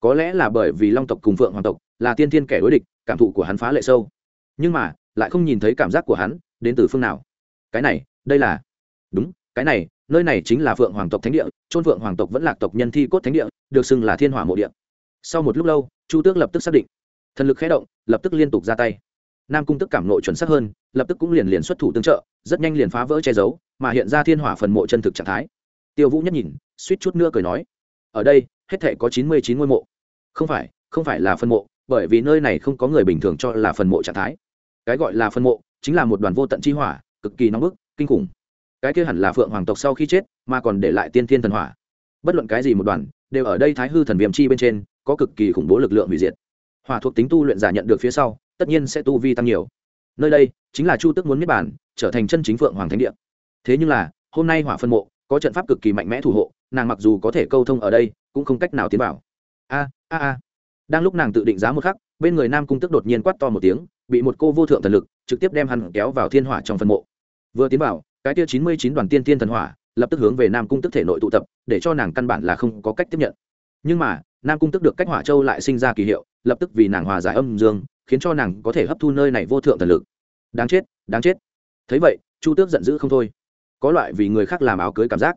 Có lẽ là bởi vì long tộc cùng phượng hoàng tộc là tiên tiên kẻ đối địch, cảm thụ của hắn phá lệ sâu. Nhưng mà, lại không nhìn thấy cảm giác của hắn, đến từ phương nào? Cái này, đây là đúng, cái này nơi này chính là phượng hoàng tộc thánh địa trôn phượng hoàng tộc vẫn là tộc nhân thi cốt thánh địa, được xưng là thiên hỏa mộ địa. Sau một lúc lâu, chu tước lập tức xác định. Thần lực khé động, lập tức liên tục ra tay. Nam cung tức cảm nội chuẩn xác hơn, lập tức cũng liền liền xuất thủ tương trợ, rất nhanh liền phá vỡ che giấu, mà hiện ra thiên hỏa phần mộ chân thực trạng thái. Tiêu vũ nhất nhìn, suýt chút nữa cười nói, ở đây, hết thể có chín mươi chín ngôi mộ. Không phải không phải là phân mộ, bởi vì nơi này không có người bình thường cho là phần mộ trạng thái. Cái gọi là phân mộ, chính là một đoàn vô tận chi hỏa, cực kỳ nóng bức, kinh khủng cái kia hẳn là phượng hoàng tộc sau khi chết, mà còn để lại tiên thiên thần hỏa. Bất luận cái gì một đoàn, đều ở đây thái hư thần viêm chi bên trên, có cực kỳ khủng bố lực lượng hủy diệt. Hỏa thuộc tính tu luyện giả nhận được phía sau, tất nhiên sẽ tu vi tăng nhiều. Nơi đây, chính là chu tức muốn miết bản, trở thành chân chính phượng hoàng thánh địa. Thế nhưng là, hôm nay hỏa phân mộ, có trận pháp cực kỳ mạnh mẽ thủ hộ, nàng mặc dù có thể câu thông ở đây, cũng không cách nào tiến vào. A a a. Đang lúc nàng tự định giá một khắc, bên người nam cung tức đột nhiên quát to một tiếng, bị một cô vô thượng thần lực trực tiếp đem hắn kéo vào thiên hỏa trong phân mộ. Vừa tiến vào cái tia chín mươi chín đoàn tiên tiên thần hỏa, lập tức hướng về nam cung tức thể nội tụ tập, để cho nàng căn bản là không có cách tiếp nhận. Nhưng mà, nam cung tức được cách hỏa châu lại sinh ra kỳ hiệu, lập tức vì nàng hòa giải âm dương, khiến cho nàng có thể hấp thu nơi này vô thượng thần lực. Đáng chết đáng chết. Thấy vậy, chu tước giận dữ không thôi. Có loại vì người khác làm áo cưới cảm giác.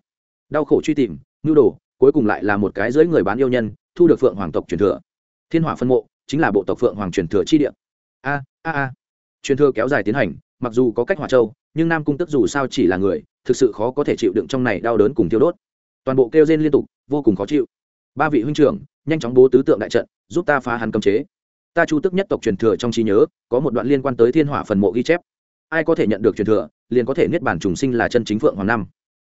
Đau khổ truy tìm, nhu đồ, cuối cùng lại là một cái dưới người bán yêu nhân, thu được phượng hoàng tộc truyền thừa. Thiên hỏa phân mộ, chính là bộ tộc phượng hoàng truyền thừa chi địa. A a a. Truyền thừa kéo dài tiến hành, mặc dù có cách hỏa châu nhưng nam cung tức dù sao chỉ là người, thực sự khó có thể chịu đựng trong này đau đớn cùng tiêu đốt. Toàn bộ kêu rên liên tục, vô cùng khó chịu. Ba vị huynh trưởng, nhanh chóng bố tứ tượng đại trận, giúp ta phá hắn cấm chế. Ta chu tức nhất tộc truyền thừa trong trí nhớ, có một đoạn liên quan tới thiên hỏa phần mộ ghi chép. Ai có thể nhận được truyền thừa, liền có thể niết bản trùng sinh là chân chính phượng hoàng năm.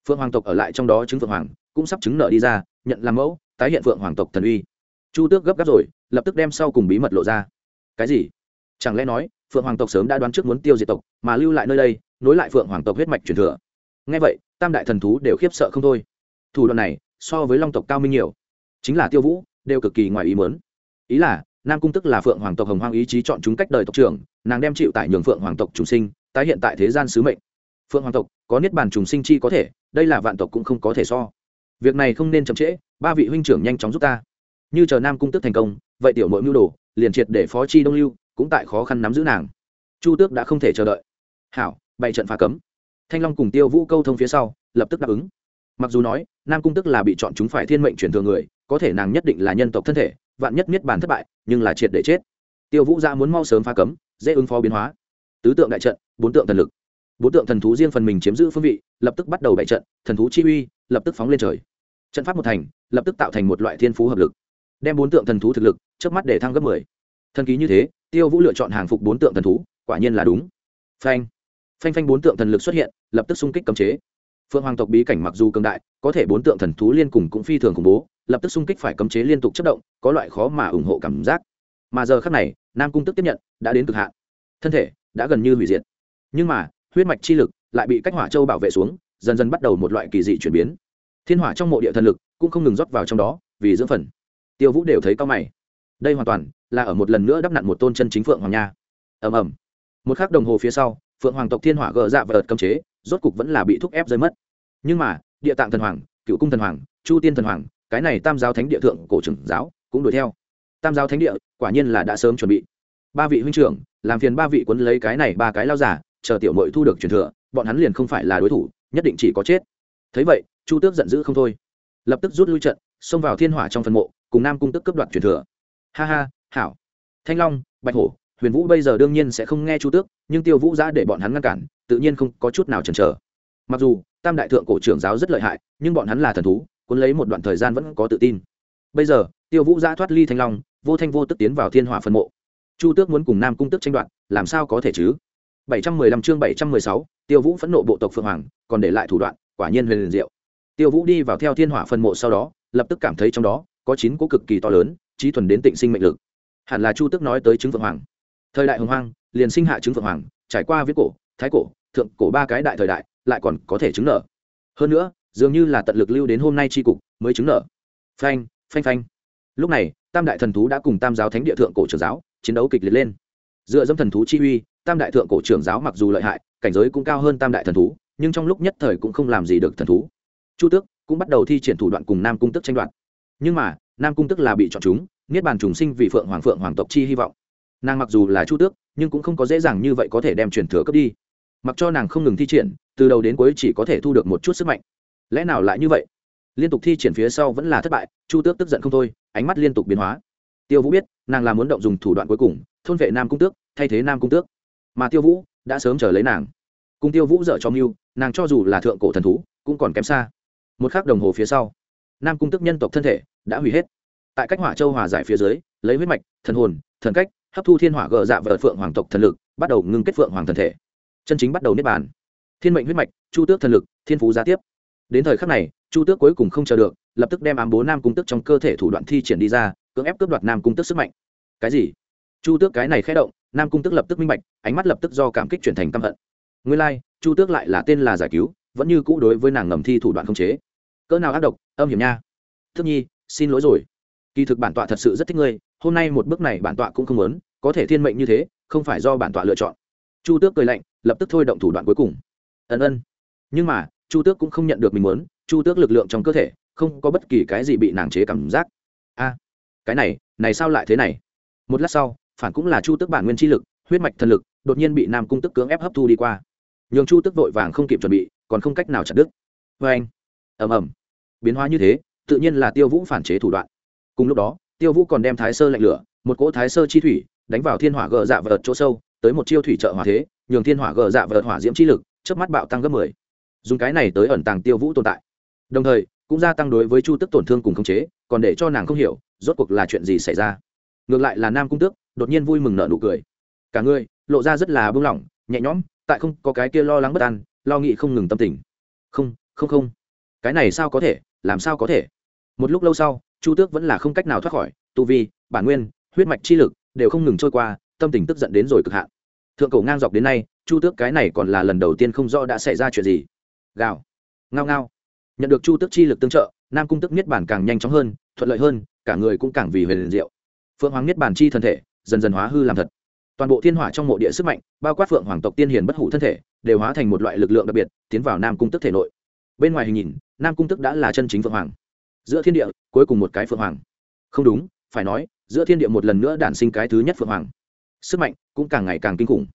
Phượng hoàng tộc ở lại trong đó chứng phượng hoàng, cũng sắp chứng nợ đi ra, nhận làm mẫu, tái hiện phượng hoàng tộc thần uy. Chu tước gấp gáp rồi, lập tức đem sau cùng bí mật lộ ra. Cái gì? Chẳng lẽ nói, phượng hoàng tộc sớm đã đoán trước muốn tiêu diệt tộc, mà lưu lại nơi đây nối lại phượng hoàng tộc huyết mạch truyền thừa. Ngay vậy, tam đại thần thú đều khiếp sợ không thôi. Thủ đoạn này, so với long tộc cao minh nhiều. Chính là tiêu vũ, đều cực kỳ ngoài ý mớn ý là, nam cung tức là phượng hoàng tộc hồng hoang ý chí chọn chúng cách đời tộc trưởng, nàng đem chịu tại nhường phượng hoàng tộc trùng sinh, tái hiện tại thế gian sứ mệnh. Phượng hoàng tộc, có niết bàn trùng sinh chi có thể, đây là vạn tộc cũng không có thể so. Việc này không nên chậm trễ, ba vị huynh trưởng nhanh chóng giúp ta. Như chờ nam cung tức thành công, vậy tiểu nội mưu đồ, liền triệt để phó chi đông lưu, cũng tại khó khăn nắm giữ nàng. Chu tước đã không thể chờ đợi. Hảo bày trận phá cấm. Thanh long cùng tiêu vũ câu thông phía sau, lập tức đáp ứng. Mặc dù nói, nam cung tức là bị chọn chúng phải thiên mệnh chuyển thường người, có thể nàng nhất định là nhân tộc thân thể, vạn nhất niết bàn thất bại, nhưng là triệt để chết. Tiêu vũ ra muốn mau sớm phá cấm, dễ ứng phó biến hóa. Tứ tượng đại trận, bốn tượng thần lực. Bốn tượng thần thú riêng phần mình chiếm giữ phương vị, lập tức bắt đầu bày trận, thần thú chi uy, lập tức phóng lên trời. Trận pháp một thành, lập tức tạo thành một loại thiên phú hợp lực. Đem bốn tượng thần thú thực lực trước mắt để thăng gấp mười. Thần ký như thế, tiêu vũ lựa chọn hàng phục bốn tượng thần thú, quả nhiên là đúng. Phanh phanh phanh bốn tượng thần lực xuất hiện, lập tức xung kích cấm chế. Phượng hoàng tộc bí cảnh mặc dù cường đại, có thể bốn tượng thần thú liên cùng cũng phi thường khủng bố, lập tức xung kích phải cấm chế liên tục chất động, có loại khó mà ủng hộ cảm giác. Mà giờ khác này, nam cung tức tiếp nhận, đã đến cực hạn. Thân thể đã gần như hủy diệt. Nhưng mà, huyết mạch chi lực lại bị cách hỏa châu bảo vệ xuống, dần dần bắt đầu một loại kỳ dị chuyển biến. Thiên hỏa trong mộ địa thần lực cũng không ngừng rót vào trong đó, vì dưỡng phần. Tiêu vũ đều thấy cao mày. Đây hoàn toàn là ở một lần nữa đắp nặn một tôn chân chính phượng hoàng nha. Ầm ầm. Một khắc đồng hồ phía sau phượng hoàng tộc thiên hỏa gờ dạ và ợt cấm chế, rốt cục vẫn là bị thúc ép rơi mất. Nhưng mà, địa tạng thần hoàng, cựu cung thần hoàng, chu tiên thần hoàng, cái này tam giáo thánh địa thượng cổ trưởng giáo cũng đuổi theo. Tam giáo thánh địa, quả nhiên là đã sớm chuẩn bị. Ba vị huynh trưởng, làm phiền ba vị quấn lấy cái này ba cái lao giả, chờ tiểu mội thu được truyền thừa, bọn hắn liền không phải là đối thủ, nhất định chỉ có chết. Thấy vậy, chu tước giận dữ không thôi. Lập tức rút lui trận, xông vào thiên hỏa trong phần mộ, cùng nam cung tức cấp đoạt truyền thừa. Ha ha, hảo. Thanh long, bạch hổ huyền vũ bây giờ đương nhiên sẽ không nghe chu tước nhưng tiêu vũ giã để bọn hắn ngăn cản tự nhiên không có chút nào chần chờ. Mặc dù tam đại thượng cổ trưởng giáo rất lợi hại nhưng bọn hắn là thần thú cuốn lấy một đoạn thời gian vẫn có tự tin. Bây giờ tiêu vũ giã thoát ly thanh long vô thanh vô tức tiến vào thiên hỏa phân mộ. Chu tước muốn cùng nam cung tức tranh đoạt làm sao có thể chứ? 715 chương 716, tiêu vũ phẫn nộ bộ tộc phượng hoàng còn để lại thủ đoạn quả nhiên huyền liền diệu. Tiêu vũ đi vào theo thiên hỏa phân mộ sau đó lập tức cảm thấy trong đó có chín cố cực kỳ to lớn trí thuần đến tịnh sinh mệnh lực. Hẳn là chu tước nói tới chứng phượng hoàng thời đại hồng hoang, liền sinh hạ chứng phượng hoàng, trải qua viết cổ, thái cổ, thượng cổ ba cái đại thời đại, lại còn có thể chứng nợ. Hơn nữa, dường như là tận lực lưu đến hôm nay tri cục mới chứng nợ. Phanh phanh phanh. Lúc này, tam đại thần thú đã cùng tam giáo thánh địa thượng cổ trưởng giáo chiến đấu kịch liệt lên. Dựa dẫm thần thú chi uy, tam đại thượng cổ trưởng giáo mặc dù lợi hại, cảnh giới cũng cao hơn tam đại thần thú, nhưng trong lúc nhất thời cũng không làm gì được thần thú. Chu tước cũng bắt đầu thi triển thủ đoạn cùng nam cung tức tranh đoạt. Nhưng mà, nam cung tức là bị chọn chúng, niết bàn trùng sinh vì phượng hoàng phượng hoàng tộc chi hy vọng nàng mặc dù là chu tước, nhưng cũng không có dễ dàng như vậy có thể đem truyền thừa cấp đi. Mặc cho nàng không ngừng thi triển, từ đầu đến cuối chỉ có thể thu được một chút sức mạnh. Lẽ nào lại như vậy? Liên tục thi triển phía sau vẫn là thất bại, chu tước tức giận không thôi, ánh mắt liên tục biến hóa. Tiêu vũ biết, nàng là muốn động dùng thủ đoạn cuối cùng, thôn vệ nam cung tước, thay thế nam cung tước. Mà tiêu vũ đã sớm chờ lấy nàng. Cùng tiêu vũ dở cho mưu, nàng cho dù là thượng cổ thần thú, cũng còn kém xa. Một khắc đồng hồ phía sau, nam cung tức nhân tộc thân thể đã hủy hết. Tại cách hỏa châu hòa giải phía dưới, lấy huyết mạch, thần hồn, thần cách hấp thu thiên hỏa gờ dạ vợ phượng hoàng tộc thần lực bắt đầu ngưng kết phượng hoàng thần thể. Chân chính bắt đầu niết bàn. Thiên mệnh huyết mạch chu tước thần lực thiên phú giá tiếp. Đến thời khắc này chu tước cuối cùng không chờ được lập tức đem ám bố nam cung tức trong cơ thể thủ đoạn thi triển đi ra cưỡng ép cướp đoạt nam cung tức sức mạnh. Cái gì? Chu tước cái này khé động nam cung tức lập tức minh bạch ánh mắt lập tức do cảm kích chuyển thành căm hận. Nguyên lai、like, chu tước lại là tên là giải cứu vẫn như cũ đối với nàng ngầm thi thủ đoạn không chế. Cỡ nào ác độc âm hiểm nha. Thức nhi xin lỗi rồi. Kỳ thực bản tọa thật sự rất thích ngươi hôm nay một bước này bản tọa cũng không muốn, có thể thiên mệnh như thế, không phải do bản tọa lựa chọn. Chu tước cười lạnh, lập tức thôi động thủ đoạn cuối cùng. Ân ân. Nhưng mà, chu tước cũng không nhận được mình muốn, chu tước lực lượng trong cơ thể, không có bất kỳ cái gì bị nàng chế cảm giác. A, cái này này sao lại thế này? Một lát sau, phản cũng là chu tước bản nguyên chi lực, huyết mạch thần lực, đột nhiên bị nam cung tức cưỡng ép hấp thu đi qua. Nhường chu tước vội vàng không kịp chuẩn bị, còn không cách nào chặt đứt. Vê anh ầm ầm. Biến hóa như thế, tự nhiên là tiêu vũ phản chế thủ đoạn. Cùng lúc đó tiêu vũ còn đem thái sơ lạnh lửa, một cỗ thái sơ chi thủy, đánh vào thiên hỏa gờ dạ vợt chỗ sâu, tới một chiêu thủy trợ hỏa thế, nhường thiên hỏa gờ dạ vợt hỏa diễm chi lực trước mắt bạo tăng gấp mười. Dùng cái này tới ẩn tàng tiêu vũ tồn tại. Đồng thời, cũng gia tăng đối với chu tức tổn thương cùng khống chế, còn để cho nàng không hiểu, rốt cuộc là chuyện gì xảy ra. Ngược lại là nam cung tước, đột nhiên vui mừng nợ nụ cười. Cả người, lộ ra rất là bưng lỏng, nhẹ nhõm, tại không có cái kia lo lắng bất an, lo nghĩ không ngừng tâm tình. Không không không. Cái này sao có thể, làm sao có thể? Một lúc lâu sau chu tước vẫn là không cách nào thoát khỏi, tu vi, bản nguyên, huyết mạch chi lực đều không ngừng trôi qua, tâm tình tức giận đến rồi cực hạn. Thượng cổ ngang dọc đến nay, chu tước cái này còn là lần đầu tiên không rõ đã xảy ra chuyện gì. Gào, ngao ngao. Nhận được chu tước chi lực tương trợ, nam cung tức niết bản càng nhanh chóng hơn, thuận lợi hơn, cả người cũng càng vì huyền liền diệu. Phượng hoàng niết bản chi thân thể dần dần hóa hư làm thật. Toàn bộ thiên hỏa trong mộ địa sức mạnh, bao quát phượng hoàng tộc tiên hiền bất hủ thân thể, đều hóa thành một loại lực lượng đặc biệt, tiến vào nam cung tức thể nội. Bên ngoài hình nhìn, nam cung tức đã là chân chính phượng hoàng giữa thiên địa, cuối cùng một cái phượng hoàng. Không đúng, phải nói, giữa thiên địa một lần nữa đản sinh cái thứ nhất phượng hoàng. Sức mạnh cũng càng ngày càng kinh khủng.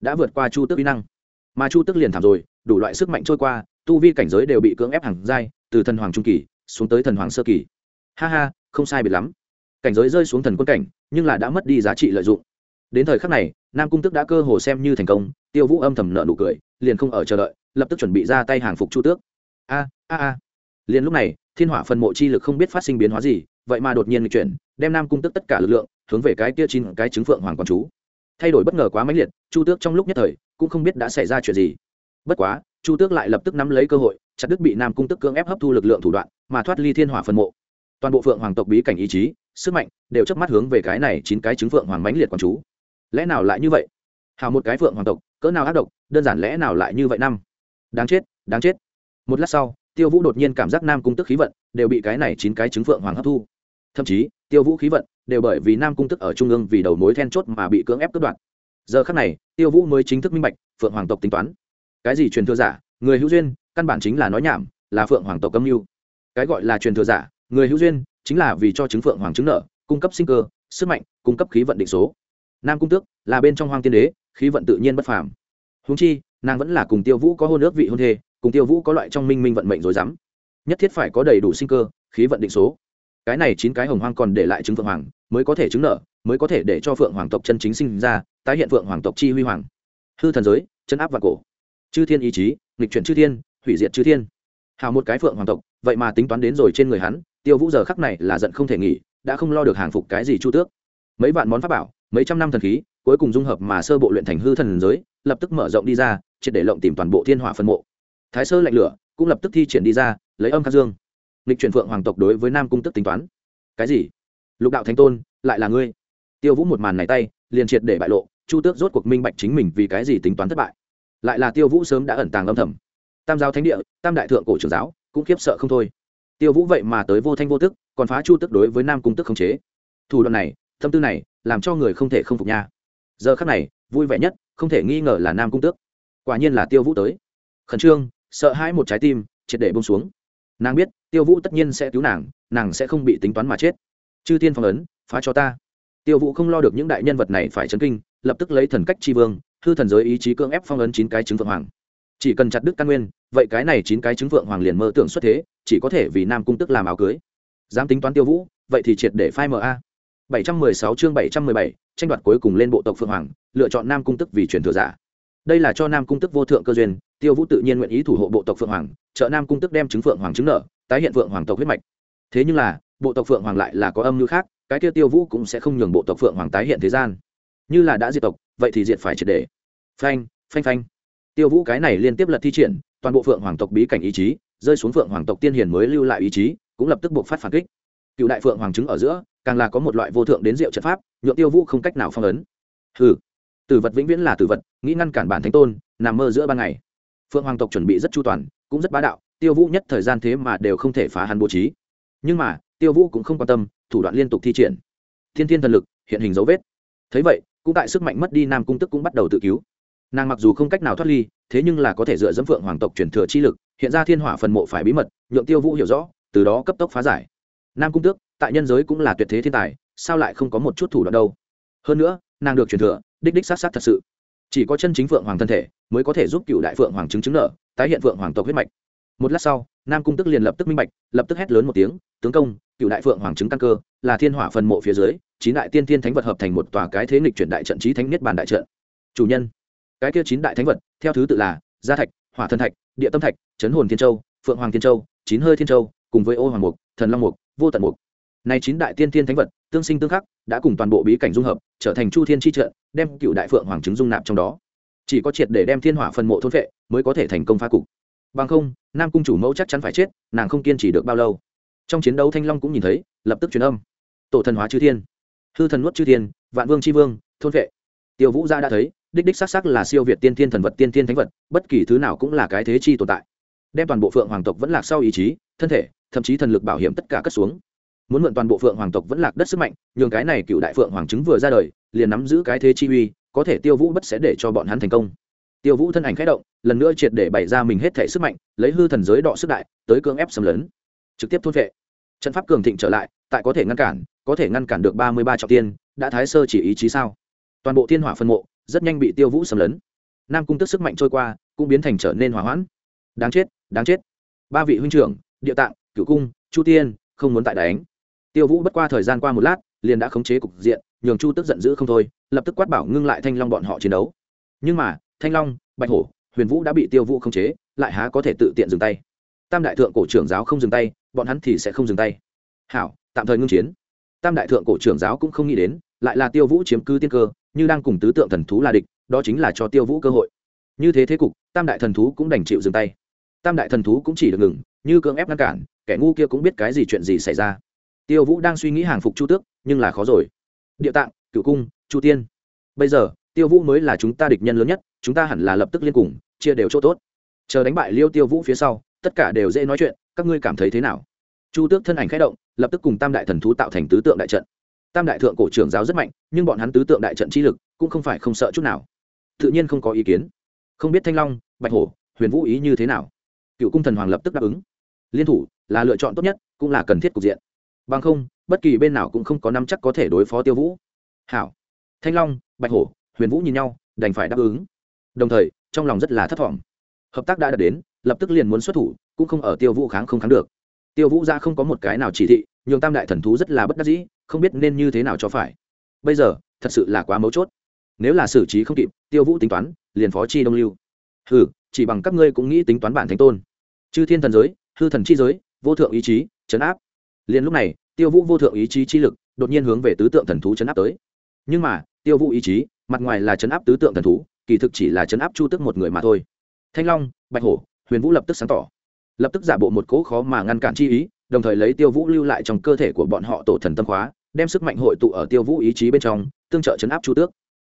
Đã vượt qua chu tức uy năng. Mà chu tức liền thảm rồi, đủ loại sức mạnh trôi qua, tu vi cảnh giới đều bị cưỡng ép hàng giai, từ thần hoàng trung kỳ xuống tới thần hoàng sơ kỳ. Ha ha, không sai biệt lắm. Cảnh giới rơi xuống thần quân cảnh, nhưng là đã mất đi giá trị lợi dụng. Đến thời khắc này, nam cung tức đã cơ hồ xem như thành công, tiêu vũ âm thầm nợ nụ cười, liền không ở chờ đợi, lập tức chuẩn bị ra tay hàng phục chu tước. A a a. Liền lúc này thiên hỏa phần mộ chi lực không biết phát sinh biến hóa gì, vậy mà đột nhiên lịch chuyển, đem nam cung tức tất cả lực lượng hướng về cái kia chín cái trứng phượng hoàng quán chú. Thay đổi bất ngờ quá mãnh liệt, chu tước trong lúc nhất thời cũng không biết đã xảy ra chuyện gì. Bất quá, chu tước lại lập tức nắm lấy cơ hội, chặt đức bị nam cung tức cưỡng ép hấp thu lực lượng thủ đoạn, mà thoát ly thiên hỏa phần mộ. Toàn bộ phượng hoàng tộc bí cảnh ý chí, sức mạnh đều chớp mắt hướng về cái này chín cái trứng phượng hoàng mãnh liệt quán chú. Lẽ nào lại như vậy? Hào một cái phượng hoàng tộc, cỡ nào ác độc, đơn giản lẽ nào lại như vậy năm? Đáng chết đáng chết. Một lát sau tiêu vũ đột nhiên cảm giác nam cung tức khí vận đều bị cái này chín cái chứng phượng hoàng hấp thu. Thậm chí, tiêu vũ khí vận đều bởi vì nam cung tức ở trung ương vì đầu mối then chốt mà bị cưỡng ép cướp đoạt. Giờ khắc này, tiêu vũ mới chính thức minh bạch, phượng hoàng tộc tính toán. Cái gì truyền thừa giả? Người hữu duyên, căn bản chính là nói nhảm, là phượng hoàng tộc âm mưu. Cái gọi là truyền thừa giả, người hữu duyên, chính là vì cho chứng phượng hoàng chứng nợ, cung cấp sinh cơ, sức mạnh, cung cấp khí vận định số. Nam cung tước là bên trong Hoàng tiên đế, khí vận tự nhiên bất phàm. Húng chi, nàng vẫn là cùng tiêu vũ có hôn ước vị hôn thê cùng tiêu vũ có loại trong minh minh vận mệnh rồi dám. Nhất thiết phải có đầy đủ sinh cơ, khí vận định số. Cái này chín cái hồng hoang còn để lại chứng phượng hoàng, mới có thể chứng nợ, mới có thể để cho phượng hoàng tộc chân chính sinh ra, tái hiện phượng hoàng tộc chi huy hoàng. Hư thần giới, chân áp và cổ. Chư thiên ý chí, nghịch chuyển chư thiên, hủy diệt chư thiên. Hào một cái phượng hoàng tộc, vậy mà tính toán đến rồi trên người hắn, tiêu vũ giờ khắc này là giận không thể nghỉ, đã không lo được hàng phục cái gì chu tước. Mấy vạn món pháp bảo, mấy trăm năm thần khí, cuối cùng dung hợp mà sơ bộ luyện thành hư thần giới, lập tức mở rộng đi ra, triệt để lộng tìm toàn bộ thiên hỏa phân mộ thái sơ lạnh lửa, cũng lập tức thi triển đi ra, lấy âm khắc dương. Lịch chuyển phượng hoàng tộc đối với nam cung tức tính toán. Cái gì? Lục đạo thánh tôn, lại là ngươi? Tiêu vũ một màn này tay, liền triệt để bại lộ, chu tước rốt cuộc minh bạch chính mình vì cái gì tính toán thất bại. Lại là tiêu vũ sớm đã ẩn tàng âm thầm. Tam giáo thánh địa, tam đại thượng cổ trưởng giáo, cũng khiếp sợ không thôi. Tiêu vũ vậy mà tới vô thanh vô tức, còn phá chu tức đối với nam cung tức khống chế. Thủ đoạn này, tâm tư này, làm cho người không thể không phục nha. Giờ khắc này, vui vẻ nhất, không thể nghi ngờ là nam cung tước. Quả nhiên là tiêu vũ tới. Khẩn trương sợ hãi một trái tim triệt để bông xuống. Nàng biết tiêu vũ tất nhiên sẽ cứu nàng nàng sẽ không bị tính toán mà chết. Chư tiên phong ấn phá cho ta. Tiêu vũ không lo được những đại nhân vật này phải chấn kinh lập tức lấy thần cách tri vương hư thần giới ý chí cưỡng ép phong ấn chín cái chứng phượng hoàng. Chỉ cần chặt đứt căn nguyên vậy cái này chín cái chứng phượng hoàng liền mơ tưởng xuất thế chỉ có thể vì nam cung tức làm áo cưới. Dám tính toán tiêu vũ vậy thì triệt để phai mờ a. 716 chương 717, tranh đoạt cuối cùng lên bộ tộc Phượng Hoàng, lựa chọn Nam cung tức vì truyền thừa giả. Đây là cho Nam cung tức vô thượng cơ duyên, Tiêu Vũ tự nhiên nguyện ý thủ hộ bộ tộc Phượng Hoàng, trợ Nam cung tức đem chứng Phượng Hoàng chứng nợ, tái hiện Phượng Hoàng tộc huyết mạch. Thế nhưng là, bộ tộc Phượng Hoàng lại là có âm mưu khác, cái kia Tiêu Vũ cũng sẽ không nhường bộ tộc Phượng Hoàng tái hiện thế gian. Như là đã diệt tộc, vậy thì diệt phải triệt để. Phanh, phanh phanh. Tiêu Vũ cái này liên tiếp lật thi triển, toàn bộ Phượng Hoàng tộc bí cảnh ý chí, rơi xuống Phượng Hoàng tộc tiên hiền mới lưu lại ý chí, cũng lập tức buộc phát phản kích. Cựu đại Phượng Hoàng chứng ở giữa, càng là có một loại vô thượng đến diệu trận pháp nhựa tiêu vũ không cách nào phong ấn hừ tử vật vĩnh viễn là tử vật, nghĩ ngăn cản bản thánh tôn, nằm mơ giữa ban ngày. Phượng hoàng tộc chuẩn bị rất chu toàn, cũng rất bá đạo, tiêu vũ nhất thời gian thế mà đều không thể phá hắn bố trí. Nhưng mà, tiêu vũ cũng không quan tâm, thủ đoạn liên tục thi triển. Thiên thiên thần lực, hiện hình dấu vết. Thấy vậy, cũng tại sức mạnh mất đi nam cung tức cũng bắt đầu tự cứu. Nàng mặc dù không cách nào thoát ly, thế nhưng là có thể dựa dẫm phượng hoàng tộc truyền thừa chi lực, hiện ra thiên hỏa phần mộ phải bí mật, nhượng tiêu vũ hiểu rõ, từ đó cấp tốc phá giải. Nam cung tước, tại nhân giới cũng là tuyệt thế thiên tài, sao lại không có một chút thủ đoạn đâu? Hơn nữa, nàng được truyền thừa đích đích sát sát thật sự. Chỉ có chân chính phượng hoàng thân thể mới có thể giúp cựu đại phượng hoàng chứng chứng nợ, tái hiện phượng hoàng tộc huyết mạch. Một lát sau, nam cung tức liền lập tức minh bạch, lập tức hét lớn một tiếng, tướng công, cựu đại phượng hoàng chứng căn cơ là thiên hỏa phần mộ phía dưới, chín đại tiên thiên thánh vật hợp thành một tòa cái thế nghịch chuyển đại trận trí thánh niết bàn đại trận. Chủ nhân. Cái kia chín đại thánh vật, theo thứ tự là gia thạch, hỏa thân thạch, địa tâm thạch, chấn hồn thiên châu, phượng hoàng thiên châu, chín hơi thiên châu, cùng với ô hoàng mục, thần long mục, vô tận mục. Này chín đại tiên thiên thánh vật, tương sinh tương khắc, đã cùng toàn bộ bí cảnh dung hợp trở thành chu thiên chi trợ đem cựu đại phượng hoàng chứng dung nạp trong đó. Chỉ có triệt để đem thiên hỏa phân mộ thôn vệ mới có thể thành công phá cục. Bằng không, nam cung chủ mẫu chắc chắn phải chết, nàng không kiên trì được bao lâu. Trong chiến đấu thanh long cũng nhìn thấy, lập tức truyền âm. Tổ thần hóa chư thiên. Hư thần nuốt chư thiên, vạn vương c vương, thôn vệ tiêu vũ gia đã thấy, đích đích xác sắc là siêu việt tiên thiên thần vật, tiên thiên thánh vật, bất kỳ thứ nào cũng là cái thế chi tồn tại. Đem toàn bộ phượng hoàng tộc vẫn lạc sau ý chí, thân thể, thậm chí thần lực bảo hiểm tất cả cất xuống muốn mượn toàn bộ phượng hoàng tộc vẫn lạc đất sức mạnh, nhường cái này cựu đại phượng hoàng chứng vừa ra đời, liền nắm giữ cái thế chi uy, có thể tiêu vũ bất sẽ để cho bọn hắn thành công. Tiêu vũ thân ảnh khẽ động, lần nữa triệt để bày ra mình hết thể sức mạnh, lấy hư thần giới đọ sức đại, tới cưỡng ép xâm lấn. Trực tiếp thốt vệ. Trận pháp cường thịnh trở lại, tại có thể ngăn cản, có thể ngăn cản được ba mươi ba trọng tiên, đã thái sơ chỉ ý chí sao? Toàn bộ thiên hỏa phân mộ, rất nhanh bị tiêu vũ xâm lấn. Nam cung tức sức mạnh trôi qua, cũng biến thành trở nên hỏa hoãn. Đáng chết đáng chết. Ba vị huynh trưởng, địa tạng cựu cung, chu tiên, không muốn tại đánh tiêu vũ bất qua thời gian qua một lát, liền đã khống chế cục diện, nhường chu tức giận dữ không thôi, lập tức quát bảo ngưng lại thanh long bọn họ chiến đấu. Nhưng mà, thanh long, bạch hổ, huyền vũ đã bị tiêu vũ khống chế, lại há có thể tự tiện dừng tay. Tam đại thượng cổ trưởng giáo không dừng tay, bọn hắn thì sẽ không dừng tay. Hảo, tạm thời ngưng chiến. Tam đại thượng cổ trưởng giáo cũng không nghĩ đến, lại là tiêu vũ chiếm cứ tiên cơ, như đang cùng tứ tượng thần thú là địch, đó chính là cho tiêu vũ cơ hội. Như thế thế cục, tam đại thần thú cũng đành chịu dừng tay. Tam đại thần thú cũng chỉ được ngừng, như cưỡng ép ngăn cản, kẻ ngu kia cũng biết cái gì chuyện gì xảy ra tiêu vũ đang suy nghĩ hàng phục chu tước, nhưng là khó rồi. Địa tạng cựu cung, chu tiên. Bây giờ, tiêu vũ mới là chúng ta địch nhân lớn nhất, chúng ta hẳn là lập tức liên cùng, chia đều chỗ tốt. Chờ đánh bại liêu tiêu vũ phía sau, tất cả đều dễ nói chuyện, các ngươi cảm thấy thế nào? Chu tước thân ảnh k h ẽ động, lập tức cùng tam đại thần thú tạo thành tứ tượng đại trận. Tam đại thượng cổ trưởng giáo rất mạnh, nhưng bọn hắn tứ tượng đại trận chi lực cũng không phải không sợ chút nào. Tự nhiên không có ý kiến. Không biết thanh long, bạch hổ, huyền vũ ý như thế nào? Cựu cung thần hoàng lập tức đáp ứng. Liên thủ là lựa chọn tốt nhất, cũng là cần thiết cục diện bằng không, bất kỳ bên nào cũng không có năm chắc có thể đối phó tiêu vũ. Hảo. Thanh long, bạch hổ, huyền vũ nhìn nhau, đành phải đáp ứng. Đồng thời, trong lòng rất là thất vọng. Hợp tác đã đạt đến, lập tức liền muốn xuất thủ, cũng không ở tiêu vũ kháng không kháng được. Tiêu vũ ra không có một cái nào chỉ thị, nhường tam đại thần thú rất là bất đắc dĩ, không biết nên như thế nào cho phải. Bây giờ, thật sự là quá mấu chốt. Nếu là xử trí không kịp, tiêu vũ tính toán, liền phó chi đông lưu. Hừ, chỉ bằng các ngươi cũng nghĩ tính toán bản thánh tôn. Chư thiên thần giới, hư thần chi giới, vô thượng ý chí chấn áp liền lúc này, tiêu vũ vô thượng ý chí chi lực đột nhiên hướng về tứ tượng thần thú chấn áp tới. Nhưng mà, tiêu vũ ý chí, mặt ngoài là chấn áp tứ tượng thần thú, kỳ thực chỉ là chấn áp chu tức một người mà thôi. Thanh long, bạch hổ, huyền vũ lập tức sáng tỏ. Lập tức giả bộ một cỗ khó mà ngăn cản chi ý, đồng thời lấy tiêu vũ lưu lại trong cơ thể của bọn họ tổ thần tâm khóa, đem sức mạnh hội tụ ở tiêu vũ ý chí bên trong, tương trợ chấn áp chu tước.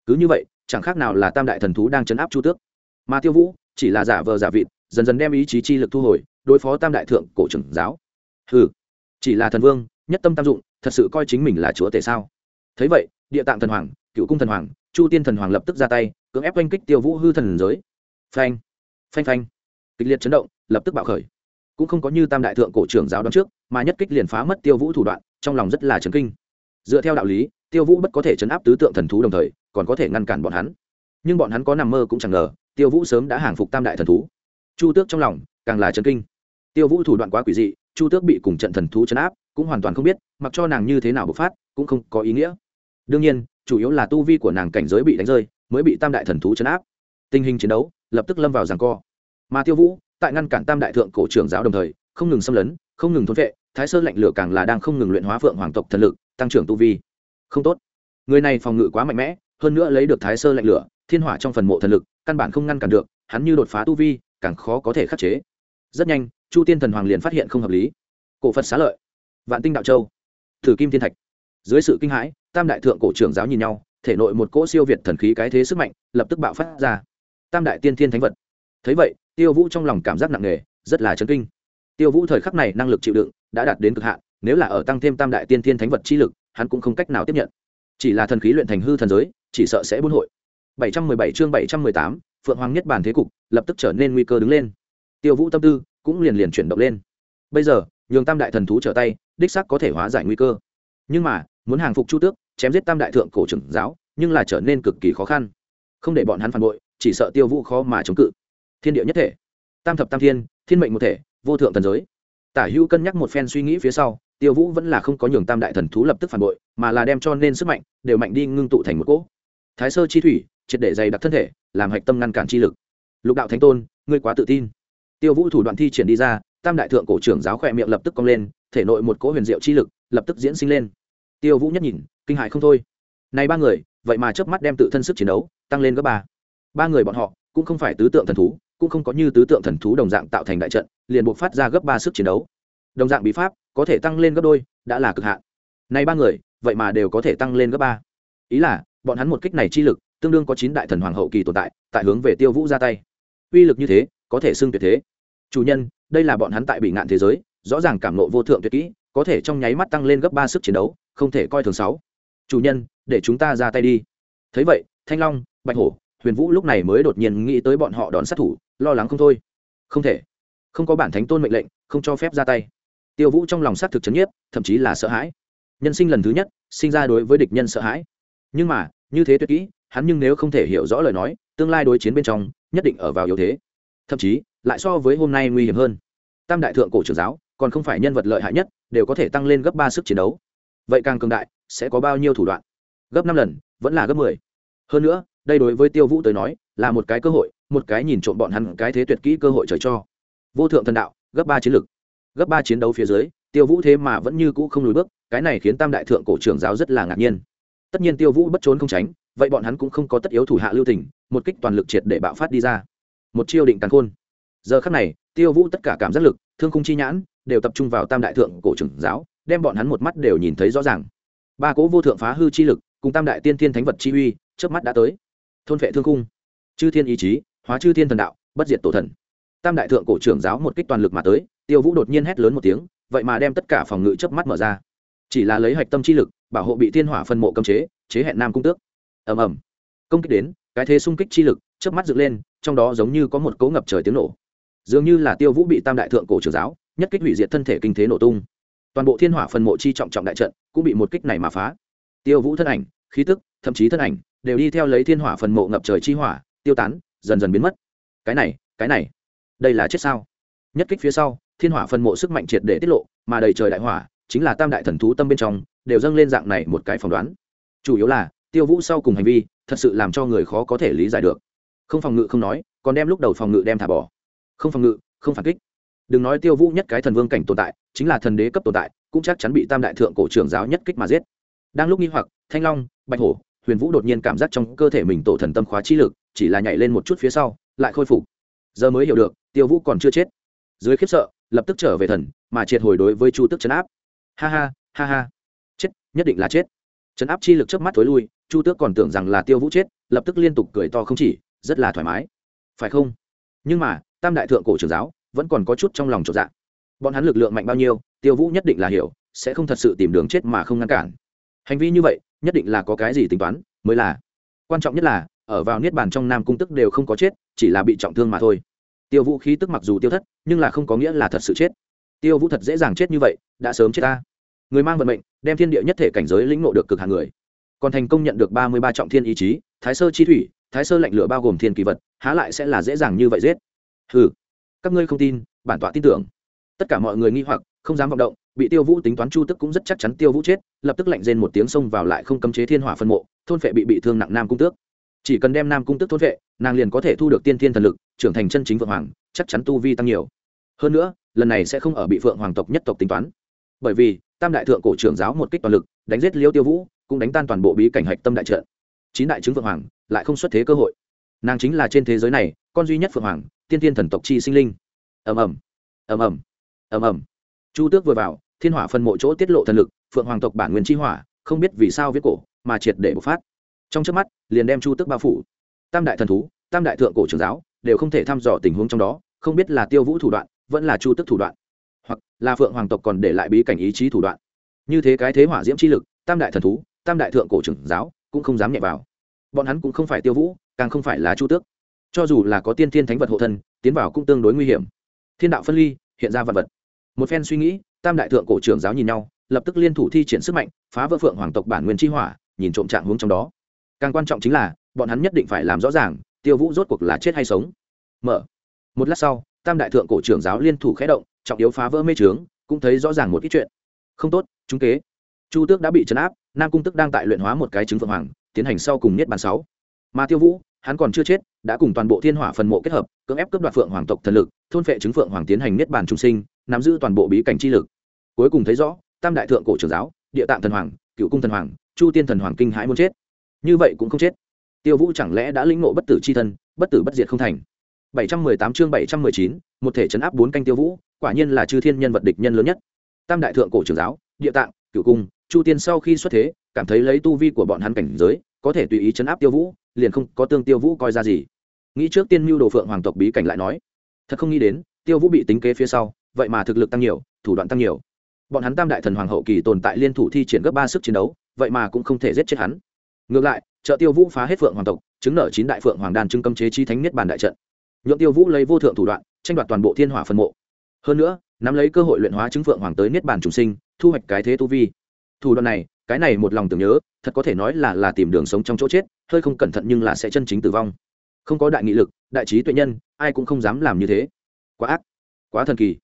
Cứ như vậy, chẳng khác nào là tam đại thần thú đang chấn áp chu tước. Mà tiêu vũ, chỉ là giả vờ giả vịt, dần dần đem ý chí chi lực thu hồi, đối phó tam đại thượng cổ trưởng giáo. Ừ chỉ là thần vương, nhất tâm tam dụng, thật sự coi chính mình là chúa tể sao? Thấy vậy, địa tạng thần hoàng, cựu cung thần hoàng, chu tiên thần hoàng lập tức ra tay, cưỡng ép oanh kích tiêu vũ hư thần giới. Phanh phanh phanh. Kịch liệt chấn động, lập tức bạo khởi. Cũng không có như tam đại thượng cổ trưởng giáo đón trước, mà nhất kích liền phá mất tiêu vũ thủ đoạn, trong lòng rất là chấn kinh. Dựa theo đạo lý, tiêu vũ bất có thể chấn áp tứ tượng thần thú đồng thời, còn có thể ngăn cản bọn hắn. Nhưng bọn hắn có nằm mơ cũng chẳng ngờ, tiêu vũ sớm đã hàng phục tam đại thần thú. Chu tước trong lòng, càng là chấn kinh. Tiêu vũ thủ đoạn quá quỷ dị chu tước bị cùng trận thần thú chấn áp, cũng hoàn toàn không biết, mặc cho nàng như thế nào bộc phát, cũng không có ý nghĩa. Đương nhiên, chủ yếu là tu vi của nàng cảnh giới bị đánh rơi, mới bị tam đại thần thú chấn áp. Tình hình chiến đấu, lập tức lâm vào giằng co. Mà tiêu vũ, tại ngăn cản tam đại thượng cổ trưởng giáo đồng thời, không ngừng xâm lấn, không ngừng thốn vệ, thái sơ lạnh lửa càng là đang không ngừng luyện hóa phượng hoàng tộc thần lực, tăng trưởng tu vi. Không tốt. Người này phòng ngự quá mạnh mẽ, hơn nữa lấy được thái sơ lạnh lửa, thiên hỏa trong phần mộ thần lực, căn bản không ngăn cản được, hắn như đột phá tu vi, càng khó có thể khắc chế rất nhanh chu tiên thần hoàng liền phát hiện không hợp lý. Cổ phật xá lợi vạn tinh đạo châu thử kim thiên thạch. Dưới sự kinh hãi tam đại thượng cổ trưởng giáo nhìn nhau thể nội một cỗ siêu việt thần khí cái thế sức mạnh lập tức bạo phát ra. Tam đại tiên thiên thánh vật. Thấy vậy tiêu vũ trong lòng cảm giác nặng nề rất là chấn kinh. Tiêu vũ thời khắc này năng lực chịu đựng đã đạt đến cực hạn nếu là ở tăng thêm tam đại tiên thiên thánh vật chi lực hắn cũng không cách nào tiếp nhận. Chỉ là thần khí luyện thành hư thần giới chỉ sợ sẽ buôn hội. 717 chương 718, phượng hoàng nhất bản thế cục lập tức trở nên nguy cơ đứng lên tiêu vũ tâm tư cũng liền liền chuyển động lên. Bây giờ, nhường tam đại thần thú trở tay, đích xác có thể hóa giải nguy cơ. Nhưng mà, muốn hàng phục chu tước, chém giết tam đại thượng cổ trưởng giáo, nhưng là trở nên cực kỳ khó khăn. Không để bọn hắn phản bội, chỉ sợ tiêu vũ khó mà chống cự. Thiên địa nhất thể. Tam thập tam thiên thiên mệnh một thể, vô thượng thần giới. Tả hữu cân nhắc một phen suy nghĩ phía sau, tiêu vũ vẫn là không có nhường tam đại thần thú lập tức phản bội, mà là đem cho nên sức mạnh, đều mạnh đi ngưng tụ thành một cỗ. Thái sơ chi thủy, triệt để dày đặc thân thể, làm hạch tâm ngăn cản chi lực. Lục đạo thánh tôn, ngươi quá tự tin tiêu vũ thủ đoạn thi triển đi ra, tam đại thượng cổ trưởng giáo khỏe miệng lập tức cong lên, thể nội một cỗ huyền diệu chi lực lập tức diễn sinh lên. Tiêu vũ nhất nhìn, kinh hại không thôi. Này ba người, vậy mà chớp mắt đem tự thân sức chiến đấu tăng lên gấp ba. Ba người bọn họ cũng không phải tứ tượng thần thú, cũng không có như tứ tượng thần thú đồng dạng tạo thành đại trận, liền buộc phát ra gấp ba sức chiến đấu. Đồng dạng bí pháp, có thể tăng lên gấp đôi, đã là cực hạn. Này ba người, vậy mà đều có thể tăng lên gấp ba. Ý là, bọn hắn một kích này chi lực, tương đương có chín đại thần hoàng hậu kỳ tồn tại tại hướng về tiêu vũ ra tay. Uy lực như thế, có thể xưng tuyệt thế chủ nhân, đây là bọn hắn tại bị ngạn thế giới, rõ ràng cảm nộ vô thượng tuyệt kỹ, có thể trong nháy mắt tăng lên gấp ba sức chiến đấu, không thể coi thường sáu. Chủ nhân, để chúng ta ra tay đi. Thấy vậy, thanh long, bạch hổ, huyền vũ lúc này mới đột nhiên nghĩ tới bọn họ đón sát thủ, lo lắng không thôi. Không thể. Không có bản thánh tôn mệnh lệnh, không cho phép ra tay. Tiêu vũ trong lòng sát thực chấn nhiếp, thậm chí là sợ hãi. Nhân sinh lần thứ nhất, sinh ra đối với địch nhân sợ hãi. Nhưng mà, như thế tuyệt kỹ, hắn nhưng nếu không thể hiểu rõ lời nói, tương lai đối chiến bên trong, nhất định ở vào yếu thế. Thậm chí lại so với hôm nay nguy hiểm hơn. Tam đại thượng cổ trưởng giáo, còn không phải nhân vật lợi hại nhất, đều có thể tăng lên gấp ba sức chiến đấu. Vậy càng cường đại, sẽ có bao nhiêu thủ đoạn? Gấp năm lần, vẫn là gấp mười. Hơn nữa, đây đối với tiêu vũ tới nói, là một cái cơ hội, một cái nhìn trộm bọn hắn cái thế tuyệt kỹ cơ hội trời cho. Vô thượng thần đạo, gấp ba chiến lực. Gấp ba chiến đấu phía dưới, tiêu vũ thế mà vẫn như cũ không lùi bước, cái này khiến tam đại thượng cổ trưởng giáo rất là ngạc nhiên. Tất nhiên tiêu vũ bất trốn không tránh, vậy bọn hắn cũng không có tất yếu thủ hạ lưu tình, một kích toàn lực triệt để bạo phát đi ra. Một chiêu định càn khôn giờ khắc này, tiêu vũ tất cả cảm giác lực, thương khung chi nhãn, đều tập trung vào tam đại thượng cổ trưởng giáo, đem bọn hắn một mắt đều nhìn thấy rõ ràng. Ba cố vô thượng phá hư chi lực, cùng tam đại tiên thiên thánh vật chi uy trước mắt đã tới. Thôn vệ thương khung. Chư thiên ý chí, hóa chư thiên thần đạo, bất diệt tổ thần. Tam đại thượng cổ trưởng giáo một kích toàn lực mà tới, tiêu vũ đột nhiên hét lớn một tiếng, vậy mà đem tất cả phòng ngự chớp mắt mở ra. Chỉ là lấy hạch tâm chi lực, bảo hộ bị thiên hỏa phân mộ cấm chế chế hẹn nam cung tước. Ầm ầm. Công kích đến, cái thế xung kích chi lực chớp mắt dựng lên, trong đó giống như có một cấu ngập trời tiếng nổ dường như là tiêu vũ bị tam đại thượng cổ trưởng giáo nhất kích hủy diệt thân thể kinh thế nổ tung. Toàn bộ thiên hỏa phần mộ chi trọng trọng đại trận cũng bị một kích này mà phá. Tiêu vũ thân ảnh, khí tức, thậm chí thân ảnh đều đi theo lấy thiên hỏa phần mộ ngập trời chi hỏa, tiêu tán, dần dần biến mất. Cái này cái này, đây là chết sao? Nhất kích phía sau, thiên hỏa phần mộ sức mạnh triệt để tiết lộ, mà đầy trời đại hỏa chính là tam đại thần thú tâm bên trong đều dâng lên dạng này một cái phỏng đoán. Chủ yếu là, tiêu vũ sau cùng hành vi thật sự làm cho người khó có thể lý giải được. Không phòng ngự không nói, còn đem lúc đầu phòng ngự đem thả bỏ không phòng ngự, không phản kích. Đừng nói tiêu vũ nhất cái thần vương cảnh tồn tại, chính là thần đế cấp tồn tại, cũng chắc chắn bị tam đại thượng cổ trưởng giáo nhất kích mà giết. Đang lúc nghi hoặc, thanh long, bạch hổ, huyền vũ đột nhiên cảm giác trong cơ thể mình tổ thần tâm khóa chi lực, chỉ là nhảy lên một chút phía sau, lại khôi phục. Giờ mới hiểu được, tiêu vũ còn chưa chết. Dưới khiếp sợ, lập tức trở về thần, mà triệt hồi đối với chu tức chấn áp. Ha ha ha ha. Chết, nhất định là chết. Chấn áp chi lực trước mắt thối lui, chu tước còn tưởng rằng là tiêu vũ chết, lập tức liên tục cười to không chỉ, rất là thoải mái. Phải không? Nhưng mà tam đại thượng cổ trưởng giáo vẫn còn có chút trong lòng trọn dạng bọn hắn lực lượng mạnh bao nhiêu, tiêu vũ nhất định là hiểu, sẽ không thật sự tìm đường chết mà không ngăn cản. Hành vi như vậy, nhất định là có cái gì tính toán, mới là. Quan trọng nhất là, ở vào niết bàn trong nam cung tức đều không có chết, chỉ là bị trọng thương mà thôi. Tiêu vũ khí tức mặc dù tiêu thất, nhưng là không có nghĩa là thật sự chết. Tiêu vũ thật dễ dàng chết như vậy, đã sớm chết ta. Người mang vận mệnh, đem thiên địa nhất thể cảnh giới lĩnh ngộ được cực hàng người. Còn thành công nhận được ba mươi ba trọng thiên ý chí, thái sơ chi thủy, thái sơ lạnh lửa bao gồm thiên kỳ vật, há lại sẽ là dễ dàng như vậy giết hừ, các ngươi không tin, bản tọa tin tưởng. Tất cả mọi người nghi hoặc, không dám vọng động, bị tiêu vũ tính toán chu tức cũng rất chắc chắn tiêu vũ chết, lập tức lạnh rên một tiếng xông vào lại không cấm chế thiên hỏa phân mộ, thôn phệ bị bị thương nặng nam cung tước. Chỉ cần đem nam cung tước thôn phệ, nàng liền có thể thu được tiên thiên thần lực, trưởng thành chân chính vượng hoàng, chắc chắn tu vi tăng nhiều. Hơn nữa, lần này sẽ không ở bị phượng hoàng tộc nhất tộc tính toán. Bởi vì, tam đại thượng cổ trưởng giáo một kích toàn lực, đánh giết liêu tiêu vũ, cũng đánh tan toàn bộ bí cảnh hạch tâm đại trận. Chín đại chứng vượng hoàng, lại không xuất thế cơ hội. Nàng chính là trên thế giới này con duy nhất phượng hoàng, tiên tiên thần tộc chi sinh linh. Ầm ầm ầm ầm ầm ầm. Chu tước vừa vào, thiên hỏa phân mộ chỗ tiết lộ thần lực, phượng hoàng tộc bản nguyên chi hỏa, không biết vì sao viết cổ, mà triệt để bộc phát. Trong trước mắt, liền đem chu tước bao phủ. Tam đại thần thú, tam đại thượng cổ trưởng giáo, đều không thể thăm dò tình huống trong đó, không biết là tiêu vũ thủ đoạn, vẫn là chu tước thủ đoạn, hoặc là phượng hoàng tộc còn để lại bí cảnh ý chí thủ đoạn. Như thế cái thế hỏa diễm chi lực, tam đại thần thú, tam đại thượng cổ trưởng giáo cũng không dám nhẹ vào. Bọn hắn cũng không phải tiêu vũ, càng không phải là chu tước cho dù là có tiên thiên thánh vật hộ thân, tiến vào cũng tương đối nguy hiểm. Thiên đạo phân ly, hiện ra vật vật. Một phen suy nghĩ, tam đại thượng cổ trưởng giáo nhìn nhau, lập tức liên thủ thi triển sức mạnh, phá vỡ phượng hoàng tộc bản nguyên chi hỏa, nhìn trộm trạng hướng trong đó. Càng quan trọng chính là, bọn hắn nhất định phải làm rõ ràng, tiêu vũ rốt cuộc là chết hay sống. Mở. Một lát sau, tam đại thượng cổ trưởng giáo liên thủ khẽ động, trọng yếu phá vỡ mê trướng, cũng thấy rõ ràng một ít chuyện. Không tốt, chúng kế. Chu tước đã bị chấn áp, nam cung tức đang tại luyện hóa một cái trứng phượng hoàng, tiến hành sau cùng niết bàn sáu. Mà tiêu vũ, hắn còn chưa chết đã cùng toàn bộ thiên hỏa phần mộ kết hợp cưỡng ép cướp đoạt phượng hoàng tộc thần lực thôn phệ chứng phượng hoàng tiến hành niết bàn trùng sinh nắm giữ toàn bộ bí cảnh chi lực. Cuối cùng thấy rõ tam đại thượng cổ trưởng giáo địa tạng thần hoàng cựu cung thần hoàng chu tiên thần hoàng kinh hãi muốn chết. Như vậy cũng không chết. Tiêu vũ chẳng lẽ đã lĩnh ngộ bất tử c h i thân bất tử bất diệt không thành? 718 chương 719, một thể chấn áp bốn canh tiêu vũ quả nhiên là chư thiên nhân vật địch nhân lớn nhất. Tam đại thượng cổ trưởng giáo địa tạng cựu cung chu tiên sau khi xuất thế cảm thấy lấy tu vi của bọn hắn cảnh giới có thể tùy ý chấn áp tiêu vũ liền không có tương tiêu vũ coi ra gì. Nghĩ trước tiên mưu đồ phượng hoàng tộc bí cảnh lại nói, thật không nghĩ đến, tiêu vũ bị tính kế phía sau, vậy mà thực lực tăng nhiều, thủ đoạn tăng nhiều. Bọn hắn tam đại thần hoàng hậu kỳ tồn tại liên thủ thi triển gấp ba sức chiến đấu, vậy mà cũng không thể giết chết hắn. Ngược lại, trợ tiêu vũ phá hết phượng hoàng tộc, chứng nở chín đại phượng hoàng đàn chứng cấm chế chi thánh nhất bản đại trận. Nhuộm tiêu vũ lấy vô thượng thủ đoạn, tranh đoạt toàn bộ thiên hỏa phân mộ. Hơn nữa, nắm lấy cơ hội luyện hóa chứng phượng hoàng tới niết bàn trùng sinh, thu hoạch cái thế tu vi. Thủ đoạn này cái này một lòng tưởng nhớ, thật có thể nói là là tìm đường sống trong chỗ chết, hơi không cẩn thận nhưng là sẽ chân chính tử vong. Không có đại nghị lực, đại trí tuệ nhân, ai cũng không dám làm như thế. Quá ác, quá thần kỳ.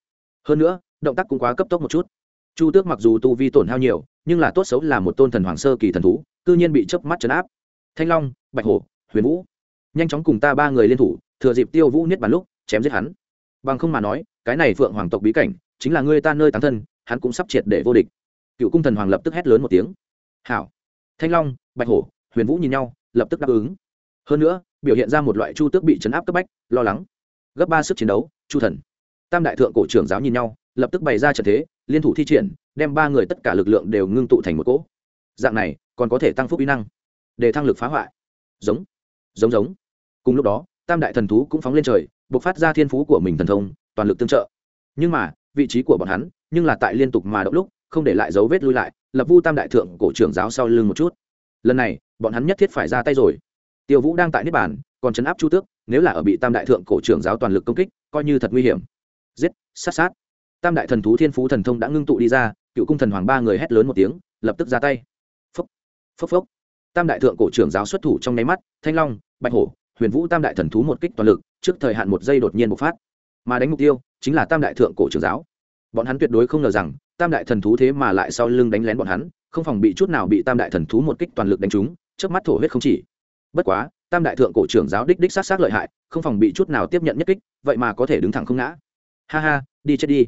Hơn nữa, động tác cũng quá cấp tốc một chút. Chu tước mặc dù tu vi tổn hao nhiều, nhưng là tốt xấu là một tôn thần hoàng sơ kỳ thần thú, cư nhiên bị chớp mắt chấn áp. Thanh long, bạch hổ, huyền vũ, nhanh chóng cùng ta ba người liên thủ, thừa dịp tiêu vũ niết bàn lúc, chém giết hắn. Bằng không mà nói, cái này phượng hoàng tộc bí cảnh, chính là ngươi ta nơi tán thân, hắn cũng sắp triệt để vô địch cựu cung thần hoàng lập tức hét lớn một tiếng. Hảo. Thanh long, bạch hổ, huyền vũ nhìn nhau, lập tức đáp ứng. Hơn nữa, biểu hiện ra một loại chu tước bị chấn áp cấp bách, lo lắng. Gấp ba sức chiến đấu, chu thần. Tam đại thượng cổ trưởng giáo nhìn nhau, lập tức bày ra trận thế, liên thủ thi triển, đem ba người tất cả lực lượng đều ngưng tụ thành một cỗ. Dạng này, còn có thể tăng phúc uy năng. Để thăng lực phá hoại. Giống. Giống giống. Cùng lúc đó, tam đại thần thú cũng phóng lên trời buộc phát ra thiên phú của mình thần thông, toàn lực tương trợ. Nhưng mà, vị trí của bọn hắn, nhưng là tại liên tục mà động lúc không để lại dấu vết lui lại, lập vu tam đại thượng cổ trưởng giáo sau lưng một chút. Lần này, bọn hắn nhất thiết phải ra tay rồi. Tiêu vũ đang tại niết bàn, còn chấn áp chu tước, nếu là ở bị tam đại thượng cổ trưởng giáo toàn lực công kích, coi như thật nguy hiểm. Giết, sát sát. Tam đại thần thú thiên phú thần thông đã ngưng tụ đi ra, cựu cung thần hoàng ba người hét lớn một tiếng, lập tức ra tay. Phốc phốc phốc. Tam đại thượng cổ trưởng giáo xuất thủ trong nháy mắt, thanh long, bạch hổ, huyền vũ tam đại thần thú một kích toàn lực, trước thời hạn một giây đột nhiên bộc phát. Mà đánh mục tiêu chính là tam đại thượng cổ trưởng giáo. Bọn hắn tuyệt đối không ngờ rằng tam đại thần thú thế mà lại sau lưng đánh lén bọn hắn, không phòng bị chút nào bị tam đại thần thú một kích toàn lực đánh trúng trước mắt thổ huyết không chỉ. Bất quá, tam đại thượng cổ trưởng giáo đích đích sát sát lợi hại, không phòng bị chút nào tiếp nhận nhất kích, vậy mà có thể đứng thẳng không ngã. Ha ha, đi chết đi.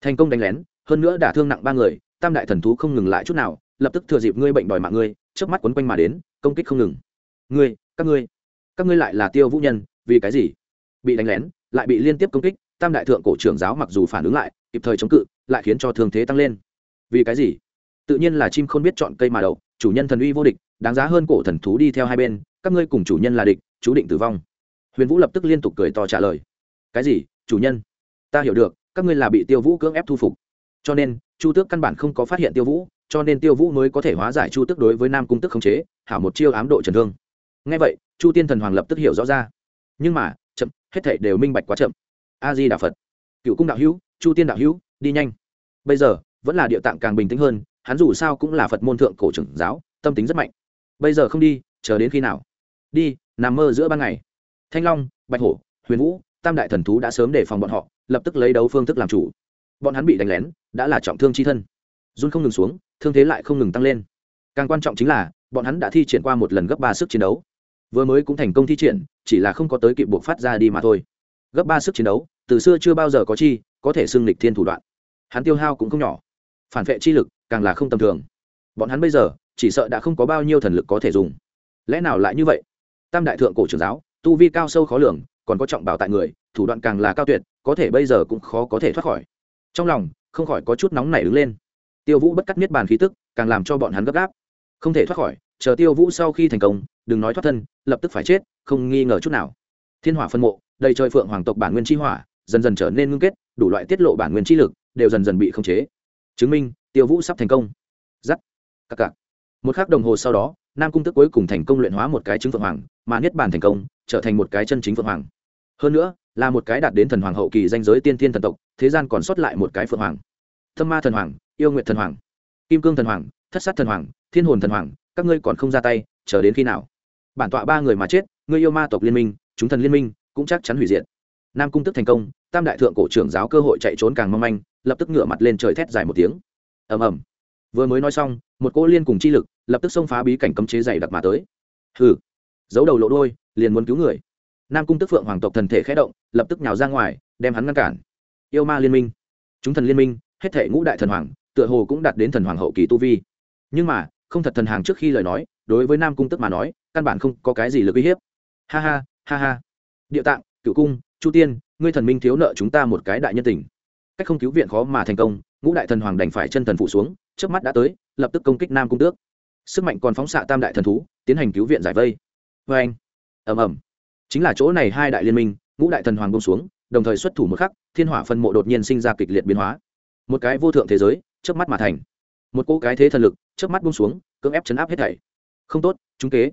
Thành công đánh lén, hơn nữa đả thương nặng ba người, tam đại thần thú không ngừng lại chút nào, lập tức thừa dịp ngươi bệnh đòi mạng ngươi trước mắt quấn quanh mà đến, công kích không ngừng. Ngươi, các ngươi các ngươi lại là tiêu vũ nhân, vì cái gì? Bị đánh lén, lại bị liên tiếp công kích, tam đại thượng cổ trưởng giáo mặc dù phản ứng lại, kịp thời chống cự lại khiến cho thương thế tăng lên. Vì cái gì? Tự nhiên là chim không biết chọn cây mà đậu, chủ nhân thần uy vô địch, đáng giá hơn cổ thần thú đi theo hai bên, các ngươi cùng chủ nhân là địch, chú định tử vong. Huyền vũ lập tức liên tục cười to trả lời. Cái gì? Chủ nhân? Ta hiểu được, các ngươi là bị tiêu vũ cưỡng ép thu phục. Cho nên, chu tước căn bản không có phát hiện tiêu vũ, cho nên tiêu vũ mới có thể hóa giải chu tước đối với nam cung tức khống chế, hảo một chiêu ám độ trần thương. Ngay vậy, chu tiên thần hoàng lập tức hiểu rõ ra. Nhưng mà, chậm, hết thảy đều minh bạch quá chậm. A di đà phật cựu cung đạo hữu, chu tiên đạo hữu, đi nhanh. Bây giờ, vẫn là địa tạng càng bình tĩnh hơn, hắn dù sao cũng là phật môn thượng cổ trưởng giáo, tâm tính rất mạnh. Bây giờ không đi, chờ đến khi nào? Đi, nằm mơ giữa ban ngày. Thanh long, bạch hổ, huyền vũ, tam đại thần thú đã sớm đề phòng bọn họ, lập tức lấy đấu phương thức làm chủ. Bọn hắn bị đánh lén, đã là trọng thương chi thân. Run không ngừng xuống, thương thế lại không ngừng tăng lên. Càng quan trọng chính là, bọn hắn đã thi triển qua một lần gấp ba sức chiến đấu. Vừa mới cũng thành công thi triển, chỉ là không có tới kịp buộc phát ra đi mà thôi. Gấp ba sức chiến đấu từ xưa chưa bao giờ có chi, có thể xưng lịch thiên thủ đoạn. Hắn tiêu hao cũng không nhỏ. Phản vệ chi lực càng là không tầm thường. Bọn hắn bây giờ, chỉ sợ đã không có bao nhiêu thần lực có thể dùng. Lẽ nào lại như vậy? Tam đại thượng cổ trưởng giáo, tu vi cao sâu khó lường, còn có trọng bảo tại người, thủ đoạn càng là cao tuyệt, có thể bây giờ cũng khó có thể thoát khỏi. Trong lòng, không khỏi có chút nóng nảy đứng lên. Tiêu vũ bất cắt miết bàn khí tức, càng làm cho bọn hắn gấp gáp. Không thể thoát khỏi, chờ tiêu vũ sau khi thành công, đừng nói thoát thân, lập tức phải chết, không nghi ngờ chút nào. Thiên hỏa phân mộ, đầy trời phượng hoàng tộc bản nguyên chi hỏa dần dần trở nên ngưng kết, đủ loại tiết lộ bản nguyên chi lực đều dần dần bị khống chế. Chứng minh, tiêu vũ sắp thành công. Giắt. Cặc cặc. Một khắc đồng hồ sau đó, nam cung tức cuối cùng thành công luyện hóa một cái trứng phượng hoàng, mà niết bàn thành công, trở thành một cái chân chính phượng hoàng. Hơn nữa, là một cái đạt đến thần hoàng hậu kỳ danh giới tiên thiên thần tộc, thế gian còn sót lại một cái phượng hoàng. Thâm ma thần hoàng, yêu nguyện thần hoàng, kim cương thần hoàng, thất sát thần hoàng, thiên hồn thần hoàng, các ngươi còn không ra tay, chờ đến khi nào? Bản tọa ba người mà chết, ngươi yêu ma tộc liên minh, chúng thần liên minh cũng chắc chắn hủy diệt nam cung tức thành công, tam đại thượng cổ trưởng giáo cơ hội chạy trốn càng mong manh, lập tức ngửa mặt lên trời thét dài một tiếng. Ầm ầm. Vừa mới nói xong, một cô liên cùng chi lực, lập tức xông phá bí cảnh cấm chế dày đặc mà tới. Hừ. Giấu đầu lộ đôi liền muốn cứu người. Nam cung tức phượng hoàng tộc thần thể khẽ động, lập tức nhào ra ngoài, đem hắn ngăn cản. Yêu ma liên minh. Chúng thần liên minh, hết thể ngũ đại thần hoàng, tựa hồ cũng đạt đến thần hoàng hậu kỳ tu vi. Nhưng mà, không thật thần hàng trước khi lời nói, đối với nam cung tức mà nói, căn bản không có cái gì lực uy hiếp. Ha ha ha ha. Địa tạng cựu cung chu tiên, ngươi thần minh thiếu nợ chúng ta một cái đại nhân tình. Cách không cứu viện khó mà thành công, ngũ đại thần hoàng đành phải chân thần phụ xuống trước mắt đã tới, lập tức công kích nam cung tước. Sức mạnh còn phóng xạ tam đại thần thú, tiến hành cứu viện giải vây. Vê anh ẩm ẩm chính là chỗ này hai đại liên minh, ngũ đại thần hoàng bông xuống, đồng thời xuất thủ một khắc, thiên hỏa phân mộ đột nhiên sinh ra kịch liệt biến hóa. Một cái vô thượng thế giới trước mắt mà thành. Một cỗ cái thế thần lực trước mắt bông xuống, cưỡng ép chấn áp hết thảy. Không tốt, chúng kế.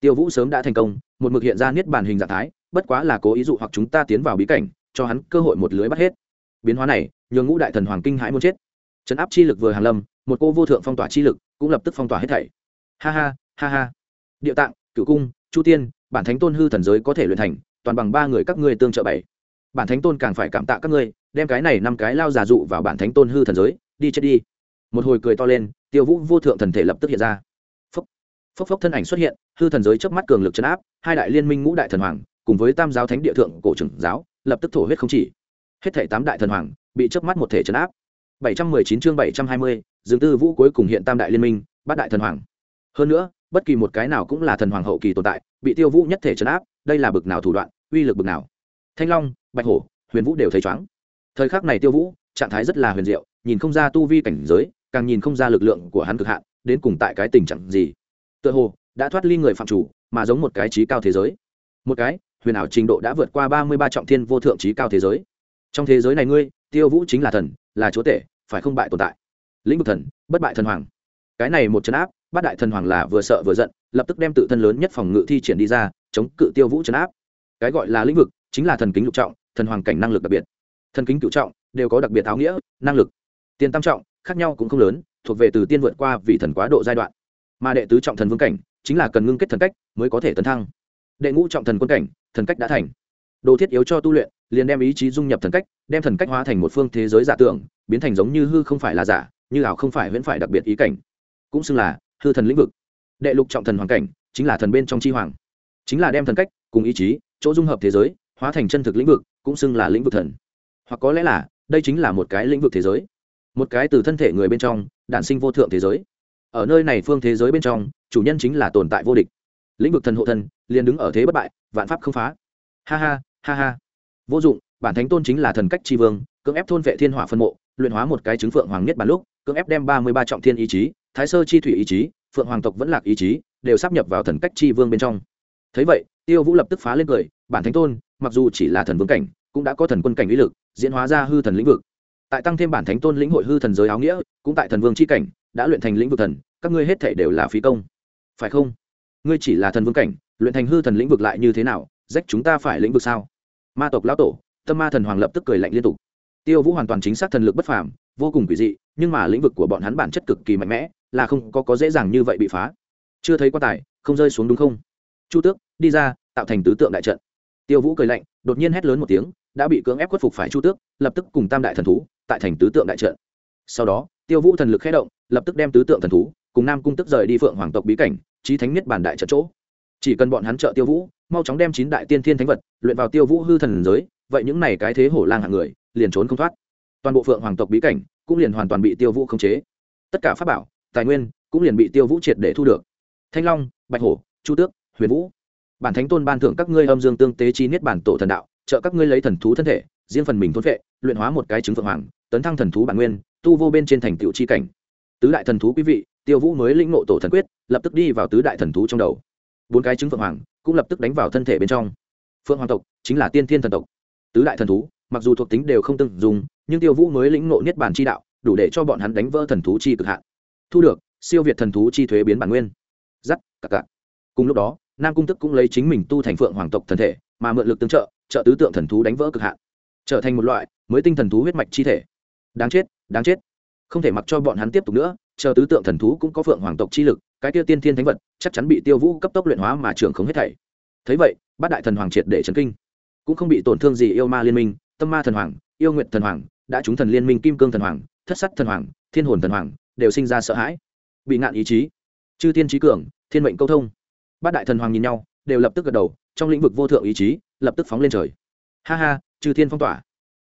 Tiêu vũ sớm đã thành công, một mực hiện ra niết bản hình dạng thái bất quá là cố ý dụ hoặc chúng ta tiến vào bí cảnh, cho hắn cơ hội một lưới bắt hết. Biến hóa này, nhường ngũ đại thần hoàng kinh hãi muốn chết. Chấn áp chi lực vừa hàn lâm, một cô vô thượng phong tỏa chi lực cũng lập tức phong tỏa hết thảy. Ha ha ha ha. Địa tạng, cửu cung, chu tiên, bản thánh tôn hư thần giới có thể luyện thành, toàn bằng ba người các ngươi tương trợ bảy. Bản thánh tôn càng phải cảm tạ các ngươi, đem cái này năm cái lao giả dụ vào bản thánh tôn hư thần giới, đi chết đi. Một hồi cười to lên, tiêu vũ vô thượng thần thể lập tức hiện ra. Phốc phốc phốc thân ảnh xuất hiện, hư thần giới chớp mắt cường lực chấn áp, hai đại liên minh ngũ đại thần hoàng cùng với tam giáo thánh địa thượng cổ trưởng giáo lập tức thổ huyết không chỉ hết thể tám đại thần hoàng bị chớp mắt một thể chấn áp 719 chương 720, Dương Tư Vũ cuối cùng hiện tam đại liên minh, bát đại thần hoàng. Hơn nữa, bất kỳ một cái nào cũng là thần hoàng hậu kỳ tồn tại, bị Tiêu Vũ nhất thể trấn áp, đây là bực nào thủ đoạn, uy lực bực nào. Thanh Long, Bạch Hổ, Huyền Vũ đều thấy chóng. Thời khắc này Tiêu Vũ, trạng thái rất là huyền diệu, nhìn không ra tu vi cảnh giới, càng nhìn không ra lực lượng của hắn cực hạn, đến cùng tại cái tình trạng gì. Tựa hồ đã thoát ly người phạm chủ, mà giống một cái trí cao thế giới. Một cái, huyền ảo trình độ đã vượt qua ba mươi ba trọng thiên vô thượng trí cao thế giới. Trong thế giới này ngươi, Tiêu Vũ chính là thần, là chúa tể, phải không bại tồn tại? Lĩnh vực thần bất bại thần hoàng. Cái này một chấn áp bát đại thần hoàng là vừa sợ vừa giận lập tức đem tự thân lớn nhất phòng ngự thi triển đi ra chống cự tiêu vũ chấn áp. Cái gọi là lĩnh vực chính là thần kính lục trọng thần hoàng cảnh năng lực đặc biệt. Thần kính cựu trọng đều có đặc biệt áo nghĩa năng lực. Tiền tam trọng khác nhau cũng không lớn thuộc về từ tiên vượt qua vì thần quá độ giai đoạn. Mà đệ tứ trọng thần vương cảnh chính là cần ngưng kết thần cách mới có thể tấn thăng đệ ngũ trọng thần quân cảnh, thần cách đã thành. Đồ thiết yếu cho tu luyện, liền đem ý chí dung nhập thần cách, đem thần cách hóa thành một phương thế giới giả tưởng, biến thành giống như hư không phải là giả, như ảo không phải vẫn phải đặc biệt ý cảnh. Cũng xưng là hư thần lĩnh vực. Đệ lục trọng thần hoàng cảnh, chính là thần bên trong chi hoàng. Chính là đem thần cách cùng ý chí, chỗ dung hợp thế giới, hóa thành chân thực lĩnh vực, cũng xưng là lĩnh vực thần. Hoặc có lẽ là, đây chính là một cái lĩnh vực thế giới. Một cái từ thân thể người bên trong, đản sinh vô thượng thế giới. Ở nơi này phương thế giới bên trong, chủ nhân chính là tồn tại vô địch lĩnh vực thần hộ thần, liền đứng ở thế bất bại, vạn pháp không phá. Ha ha ha ha. Vô dụng, bản thánh tôn chính là thần cách tri vương, cưỡng ép thôn vệ thiên hỏa phân mộ, luyện hóa một cái chứng phượng hoàng nhất bản lúc, cưỡng ép đem ba mươi ba trọng thiên ý chí, thái sơ chi thủy ý chí, phượng hoàng tộc vẫn lạc ý chí, đều sắp nhập vào thần cách chi vương bên trong. Thấy vậy, tiêu vũ lập tức phá lên cười, bản thánh tôn, mặc dù chỉ là thần vương cảnh, cũng đã có thần quân cảnh ý lực, diễn hóa ra hư thần lĩnh vực. Tại tăng thêm bản thánh tôn lĩnh hội hư thần giới áo nghĩa, cũng tại thần vương c h i cảnh, đã luyện thành lĩnh vực thần, các ngươi hết thể đều là phí công. Phải không? Ngươi chỉ là thần vương cảnh luyện thành hư thần lĩnh vực lại như thế nào rách chúng ta phải lĩnh vực sao? Ma tộc lão tổ tâm ma thần hoàng lập tức cười lạnh liên tục. Tiêu vũ hoàn toàn chính xác thần lực bất phàm vô cùng quỷ dị nhưng mà lĩnh vực của bọn hắn bản chất cực kỳ mạnh mẽ là không có, có dễ dàng như vậy bị phá. Chưa thấy quan tài không rơi xuống đúng không? Chu tước đi ra tạo thành tứ tượng đại trận. Tiêu vũ cười lạnh đột nhiên hét lớn một tiếng đã bị cưỡng ép khuất phục phải chu tước lập tức cùng tam đại thần thú tại thành tứ tượng đại trận. Sau đó tiêu vũ thần lực khé động lập tức đem tứ tượng thần thú cùng nam cung tức rời đi phượng hoàng tộc bí cảnh trí thánh nhất bản đại trận chỗ. Chỉ cần bọn hắn trợ tiêu vũ, mau chóng đem chín đại tiên thiên thánh vật luyện vào tiêu vũ hư thần giới, vậy những này cái thế hổ lang hạng người liền trốn không thoát. Toàn bộ phượng hoàng tộc bí cảnh cũng liền hoàn toàn bị tiêu vũ khống chế. Tất cả pháp bảo, tài nguyên cũng liền bị tiêu vũ triệt để thu được. Thanh long, bạch hổ, chu tước, huyền vũ. Bản thánh tôn ban thưởng các ngươi âm dương tương tế chi niết bản tổ thần đạo, trợ các ngươi lấy thần thú thân thể, riêng phần mình thôn vệ luyện hóa một cái chứng phượng hoàng, tấn thăng thần thú bản nguyên, tu vô bên trên thành tựu chi cảnh. Tứ đại thần thú quý vị tiêu vũ mới lĩnh ngộ tổ thần quyết, lập tức đi vào tứ đại thần thú trong đầu. Bốn cái trứng phượng hoàng cũng lập tức đánh vào thân thể bên trong. Phượng hoàng tộc chính là tiên thiên thần tộc. Tứ đại thần thú, mặc dù thuộc tính đều không từng dùng nhưng tiêu vũ mới lĩnh ngộ niết bản chi đạo, đủ để cho bọn hắn đánh vỡ thần thú chi cực hạn. Thu được, siêu việt thần thú chi thuế biến bản nguyên. Giắt cặc cặc. Cùng lúc đó, nam cung tức cũng lấy chính mình tu thành phượng hoàng tộc thần thể, mà mượn lực tương trợ trợ tứ tượng thần thú đánh vỡ cực hạn. Trở thành một loại mới tinh thần thú huyết mạch chi thể. Đáng chết đáng chết không thể mặc cho bọn hắn tiếp tục nữa, chờ tứ tượng thần thú cũng có phượng hoàng tộc chi lực, cái tiêu tiên thiên thánh vật, chắc chắn bị tiêu vũ cấp tốc luyện hóa mà trường không hết thảy. Thấy vậy, bát đại thần hoàng triệt để chấn kinh. Cũng không bị tổn thương gì yêu ma liên minh, tâm ma thần hoàng, yêu nguyện thần hoàng, đã trúng thần liên minh kim cương thần hoàng, thất sắt thần hoàng, thiên hồn thần hoàng, đều sinh ra sợ hãi. Bị ngạn ý chí, chư thiên trí cường, thiên mệnh câu thông. Bát đại thần hoàng nhìn nhau, đều lập tức gật đầu, trong lĩnh vực vô thượng ý chí, lập tức phóng lên trời. Ha ha, chư thiên phong tỏa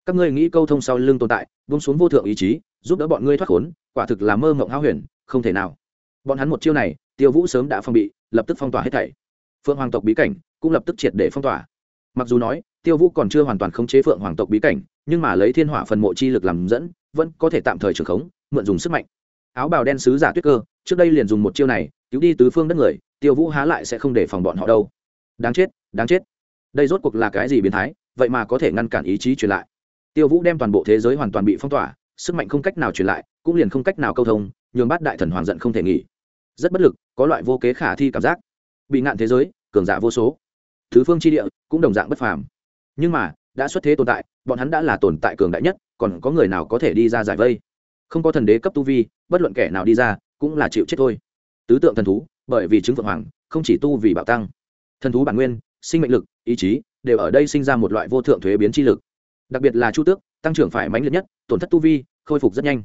các ngươi nghĩ câu thông sau lưng tồn tại vung xuống vô thượng ý chí, giúp đỡ bọn ngươi thoát khốn, quả thực là mơ mộng hao huyền, không thể nào. Bọn hắn một chiêu này, tiêu vũ sớm đã phong bị, lập tức phong tỏa hết thảy. Phượng hoàng tộc bí cảnh cũng lập tức triệt để phong tỏa. Mặc dù nói, tiêu vũ còn chưa hoàn toàn khống chế phượng hoàng tộc bí cảnh, nhưng mà lấy thiên hỏa phần mộ chi lực làm dẫn, vẫn có thể tạm thời trường khống, mượn dùng sức mạnh. Áo bào đen sứ giả tuyết cơ, trước đây liền dùng một chiêu này, cứu đi tứ phương đất người, tiêu vũ há lại sẽ không để phòng bọn họ đâu. Đáng chết đáng chết. Đây rốt cuộc là cái gì biến thái, vậy mà có thể ngăn cản ý chí truyền lại tiêu vũ đem toàn bộ thế giới hoàn toàn bị phong tỏa, sức mạnh không cách nào truyền lại, cũng liền không cách nào câu thông, nhường bát đại thần hoàng giận không thể nghỉ. Rất bất lực, có loại vô kế khả thi cảm giác. Bị ngạn thế giới, cường giả vô số. Thứ phương chi địa, cũng đồng dạng bất phàm. Nhưng mà, đã xuất thế tồn tại, bọn hắn đã là tồn tại cường đại nhất, còn có người nào có thể đi ra giải vây? Không có thần đế cấp tu vi, bất luận kẻ nào đi ra, cũng là chịu chết thôi. Tứ tượng thần thú, bởi vì chứng phượng hoàng, không chỉ tu vì bạo tăng. Thần thú bản nguyên, sinh mệnh lực, ý chí, đều ở đây sinh ra một loại vô thượng thuế biến chi lực đặc biệt là chu tước, tăng trưởng phải mãnh liệt nhất, tổn thất tu vi, khôi phục rất nhanh.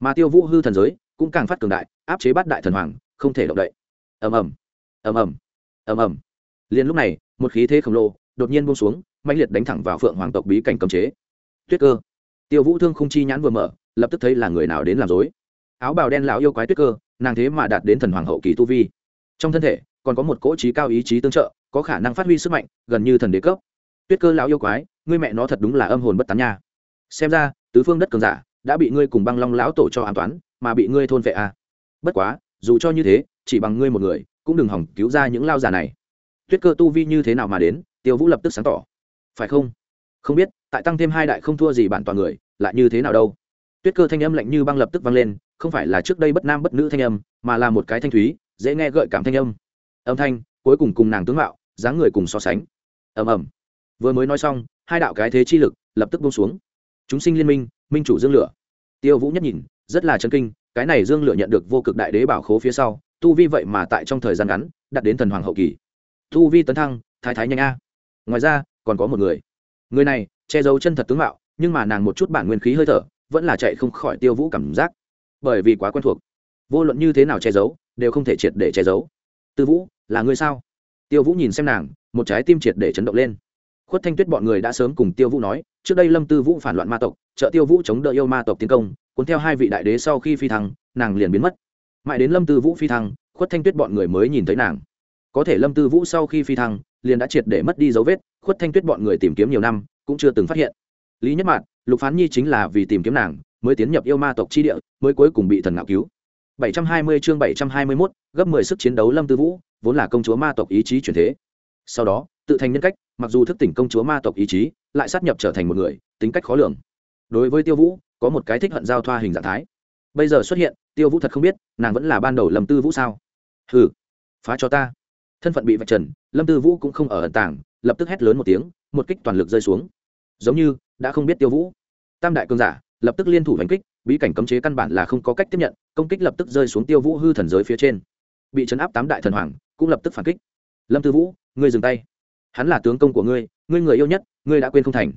Mà tiêu vũ hư thần giới cũng càng phát cường đại, áp chế bát đại thần hoàng, không thể động đậy. Ầm ầm ầm ầm ầm ầm. Liền lúc này, một khí thế khổng lồ đột nhiên buông xuống, mãnh liệt đánh thẳng vào phượng hoàng tộc bí cảnh cấm chế. Tuyết cơ. Tiêu vũ thương không chi nhãn vừa mở, lập tức thấy là người nào đến làm dối. Áo bào đen lão yêu quái tuyết cơ, nàng thế mà đạt đến thần hoàng hậu kỳ tu vi. Trong thân thể, còn có một cỗ trí cao ý chí tương trợ, có khả năng phát huy sức mạnh, gần như thần đế cấp tuyết cơ lão yêu quái, ngươi mẹ nó thật đúng là âm hồn bất tán nha. Xem ra, tứ phương đất cường giả đã bị ngươi cùng băng long lão tổ cho an toán, mà bị ngươi thôn vệ à. bất quá, dù cho như thế, chỉ bằng ngươi một người, cũng đừng hỏng cứu ra những lao giả này. Tuyết cơ tu vi như thế nào mà đến, tiêu vũ lập tức sáng tỏ. Phải không? Không biết, tại tăng thêm hai đại không thua gì bản toàn người, lại như thế nào đâu. Tuyết cơ thanh âm lạnh như băng lập tức vang lên, không phải là trước đây bất nam bất nữ thanh âm, mà là một cái thanh thúy, dễ nghe gợi cảm thanh âm. Âm thanh, cuối cùng cùng nàng tướng mạo, dáng người cùng so sánh. Ầm ầm vừa mới nói xong, hai đạo cái thế chi lực lập tức bông xuống. Chúng sinh liên minh minh chủ dương lửa. Tiêu vũ nhất nhìn, rất là chân kinh, cái này dương lửa nhận được vô cực đại đế bảo khố phía sau, tu vi vậy mà tại trong thời gian ngắn, đạt đến thần hoàng hậu kỳ. Tu vi tấn thăng, thái thái nhanh a. Ngoài ra, còn có một người. Người này, che giấu chân thật tướng mạo, nhưng mà nàng một chút bản nguyên khí hơi thở, vẫn là chạy không khỏi tiêu vũ cảm giác. Bởi vì quá quen thuộc. Vô luận như thế nào che giấu, đều không thể triệt để che giấu. Tư vũ, là người sao? Tiêu vũ nhìn xem nàng, một trái tim triệt để chấn động lên khuất thanh tuyết bọn người đã sớm cùng tiêu vũ nói trước đây lâm tư vũ phản loạn ma tộc trợ tiêu vũ chống đỡ yêu ma tộc tiến công cuốn theo hai vị đại đế sau khi phi thăng nàng liền biến mất. Mãi đến lâm tư vũ phi thăng khuất thanh tuyết bọn người mới nhìn thấy nàng. Có thể lâm tư vũ sau khi phi thăng liền đã triệt để mất đi dấu vết khuất thanh tuyết bọn người tìm kiếm nhiều năm cũng chưa từng phát hiện. Lý nhất mạn lục phán nhi chính là vì tìm kiếm nàng mới tiến nhập yêu ma tộc chi địa mới cuối cùng bị thần ngạo cứu. 720 chương 721, gấp 10 sức chiến đấu lâm tư vũ vốn là công chúa ma tộc ý chí chuyển thế. Sau đó tự thành nhân cách, mặc dù thức tỉnh công chúa ma tộc ý chí, lại sát nhập trở thành một người, tính cách khó lường. Đối với tiêu vũ, có một cái thích hận giao thoa hình dạng thái. Bây giờ xuất hiện, tiêu vũ thật không biết, nàng vẫn là ban đầu lâm tư vũ sao? Hừ, phá cho ta. Thân phận bị vạch trần, lâm tư vũ cũng không ở ẩn tàng, lập tức hét lớn một tiếng, một kích toàn lực rơi xuống. Giống như, đã không biết tiêu vũ. Tam đại cương giả, lập tức liên thủ đánh kích, bí cảnh cấm chế căn bản là không có cách tiếp nhận, công kích lập tức rơi xuống tiêu vũ hư thần giới phía trên. Bị chấn áp tám đại thần hoàng, cũng lập tức phản kích. Lâm tư vũ, ngươi dừng tay hắn là tướng công của ngươi ngươi người yêu nhất, ngươi đã quên không thành.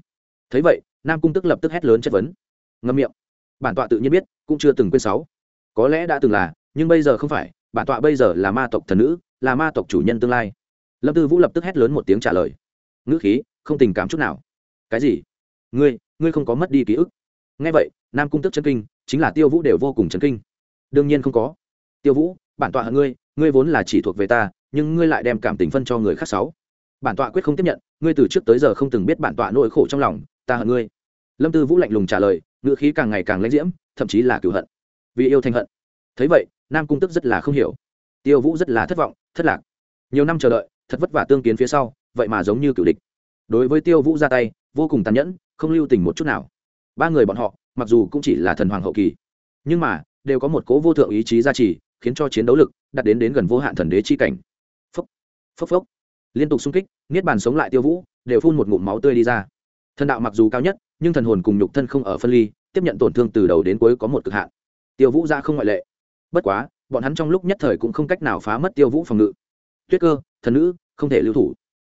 Thấy vậy, nam cung tức lập tức hét lớn chất vấn. Ngâm miệng. Bản tọa tự nhiên biết, cũng chưa từng quên sáu. Có lẽ đã từng là, nhưng bây giờ không phải, bản tọa bây giờ là ma tộc thần nữ, là ma tộc chủ nhân tương lai. Lâm tư vũ lập tức hét lớn một tiếng trả lời. Ngữ khí, không tình cảm chút nào. Cái gì? Ngươi ngươi không có mất đi ký ức. Ngay vậy, nam cung tức chân kinh, chính là tiêu vũ đều vô cùng chấn kinh. Đương nhiên không có. Tiêu vũ, bản tọa hận ngươi ngươi vốn là chỉ thuộc về ta, nhưng ngươi lại đem cảm tình phân cho người khác sáu bản tọa quyết không tiếp nhận, ngươi từ trước tới giờ không từng biết bản tọa nỗi khổ trong lòng, ta hận ngươi. Lâm tư vũ lạnh lùng trả lời ngựa khí càng ngày càng lãnh diễm, thậm chí là cựu hận. Vì yêu thanh hận. Thấy vậy, nam cung tức rất là không hiểu. Tiêu vũ rất là thất vọng, thất lạc. Nhiều năm chờ đợi, thật vất vả tương kiến phía sau, vậy mà giống như cựu địch. Đối với tiêu vũ ra tay, vô cùng tàn nhẫn, không lưu tình một chút nào. Ba người bọn họ, mặc dù cũng chỉ là thần hoàng hậu kỳ, nhưng mà, đều có một cố vô thượng ý chí gia trì, khiến cho chiến đấu lực đạt đến đến gần vô hạn thần đế chi cảnh. Phốc phốc phốc liên tục xung kích, niết bàn sống lại tiêu vũ, đều phun một ngụm máu tươi đi ra. Thần đạo mặc dù cao nhất, nhưng thần hồn cùng nhục thân không ở phân ly, tiếp nhận tổn thương từ đầu đến cuối có một cực hạn. Tiêu vũ ra không ngoại lệ. Bất quá, bọn hắn trong lúc nhất thời cũng không cách nào phá mất tiêu vũ phòng ngự. Tuyết cơ, thần nữ, không thể lưu thủ.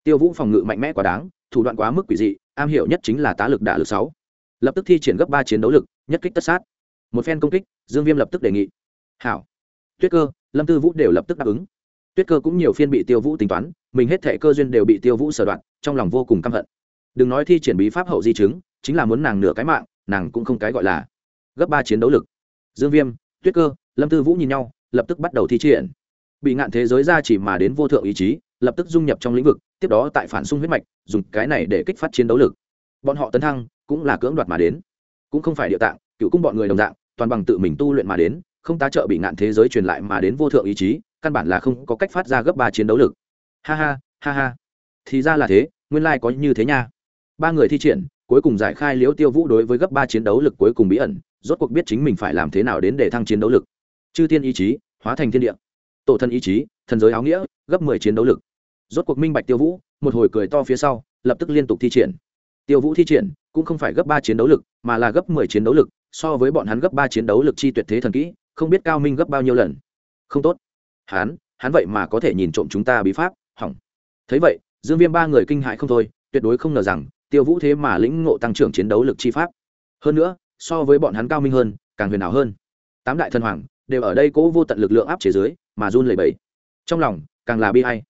Tiêu vũ phòng ngự mạnh mẽ quá đáng, thủ đoạn quá mức quỷ dị, am hiểu nhất chính là tá lực đả lực sáu. Lập tức thi triển gấp ba chiến đấu lực, nhất kích tất sát. Một phen công kích, dương viêm lập tức đề nghị. Hảo. Tuyết cơ, lâm tư vũ đều lập tức đáp ứng tuyết cơ cũng nhiều phiên bị tiêu vũ tính toán, mình hết thệ cơ duyên đều bị tiêu vũ sở đoạn trong lòng vô cùng căm hận. Đừng nói thi triển bí pháp hậu di chứng, chính là muốn nàng nửa cái mạng, nàng cũng không cái gọi là. Gấp ba chiến đấu lực. Dương viêm, tuyết cơ, lâm tư vũ nhìn nhau, lập tức bắt đầu thi triển. Bị ngạn thế giới ra chỉ mà đến vô thượng ý chí, lập tức dung nhập trong lĩnh vực, tiếp đó tại phản xung huyết mạch, dùng cái này để kích phát chiến đấu lực. Bọn họ tấn thăng, cũng là cưỡng đoạt mà đến. Cũng không phải địa tạng, cựu cung bọn người đồng dạng, toàn bằng tự mình tu luyện mà đến, không tá trợ bị ngạn thế giới truyền lại mà đến vô thượng ý chí căn bản là không có cách phát ra gấp ba chiến đấu lực. Ha ha ha ha. Thì ra là thế, nguyên lai có như thế nha. Ba người thi triển, cuối cùng giải khai liễu tiêu vũ đối với gấp ba chiến đấu lực cuối cùng bí ẩn, rốt cuộc biết chính mình phải làm thế nào đến để thăng chiến đấu lực. Chư thiên ý chí, hóa thành thiên địa. Tổ thân ý chí, thần giới áo nghĩa, gấp mười chiến đấu lực. Rốt cuộc minh bạch tiêu vũ, một hồi cười to phía sau, lập tức liên tục thi triển. Tiêu vũ thi triển, cũng không phải gấp ba chiến đấu lực, mà là gấp mười chiến đấu lực, so với bọn hắn gấp ba chiến đấu lực chi tuyệt thế thần kỹ, không biết cao minh gấp bao nhiêu lần. Không tốt hắn hắn vậy mà có thể nhìn trộm chúng ta bí pháp, hỏng. Thấy vậy, dương viêm ba người kinh hại không thôi, tuyệt đối không ngờ rằng, tiêu vũ thế mà lĩnh ngộ tăng trưởng chiến đấu lực chi pháp. Hơn nữa, so với bọn hắn cao minh hơn, càng huyền ảo hơn. Tám đại thần hoàng đều ở đây cố vô tận lực lượng áp chế dưới, mà run lẩy bẩy. Trong lòng, càng là bi hay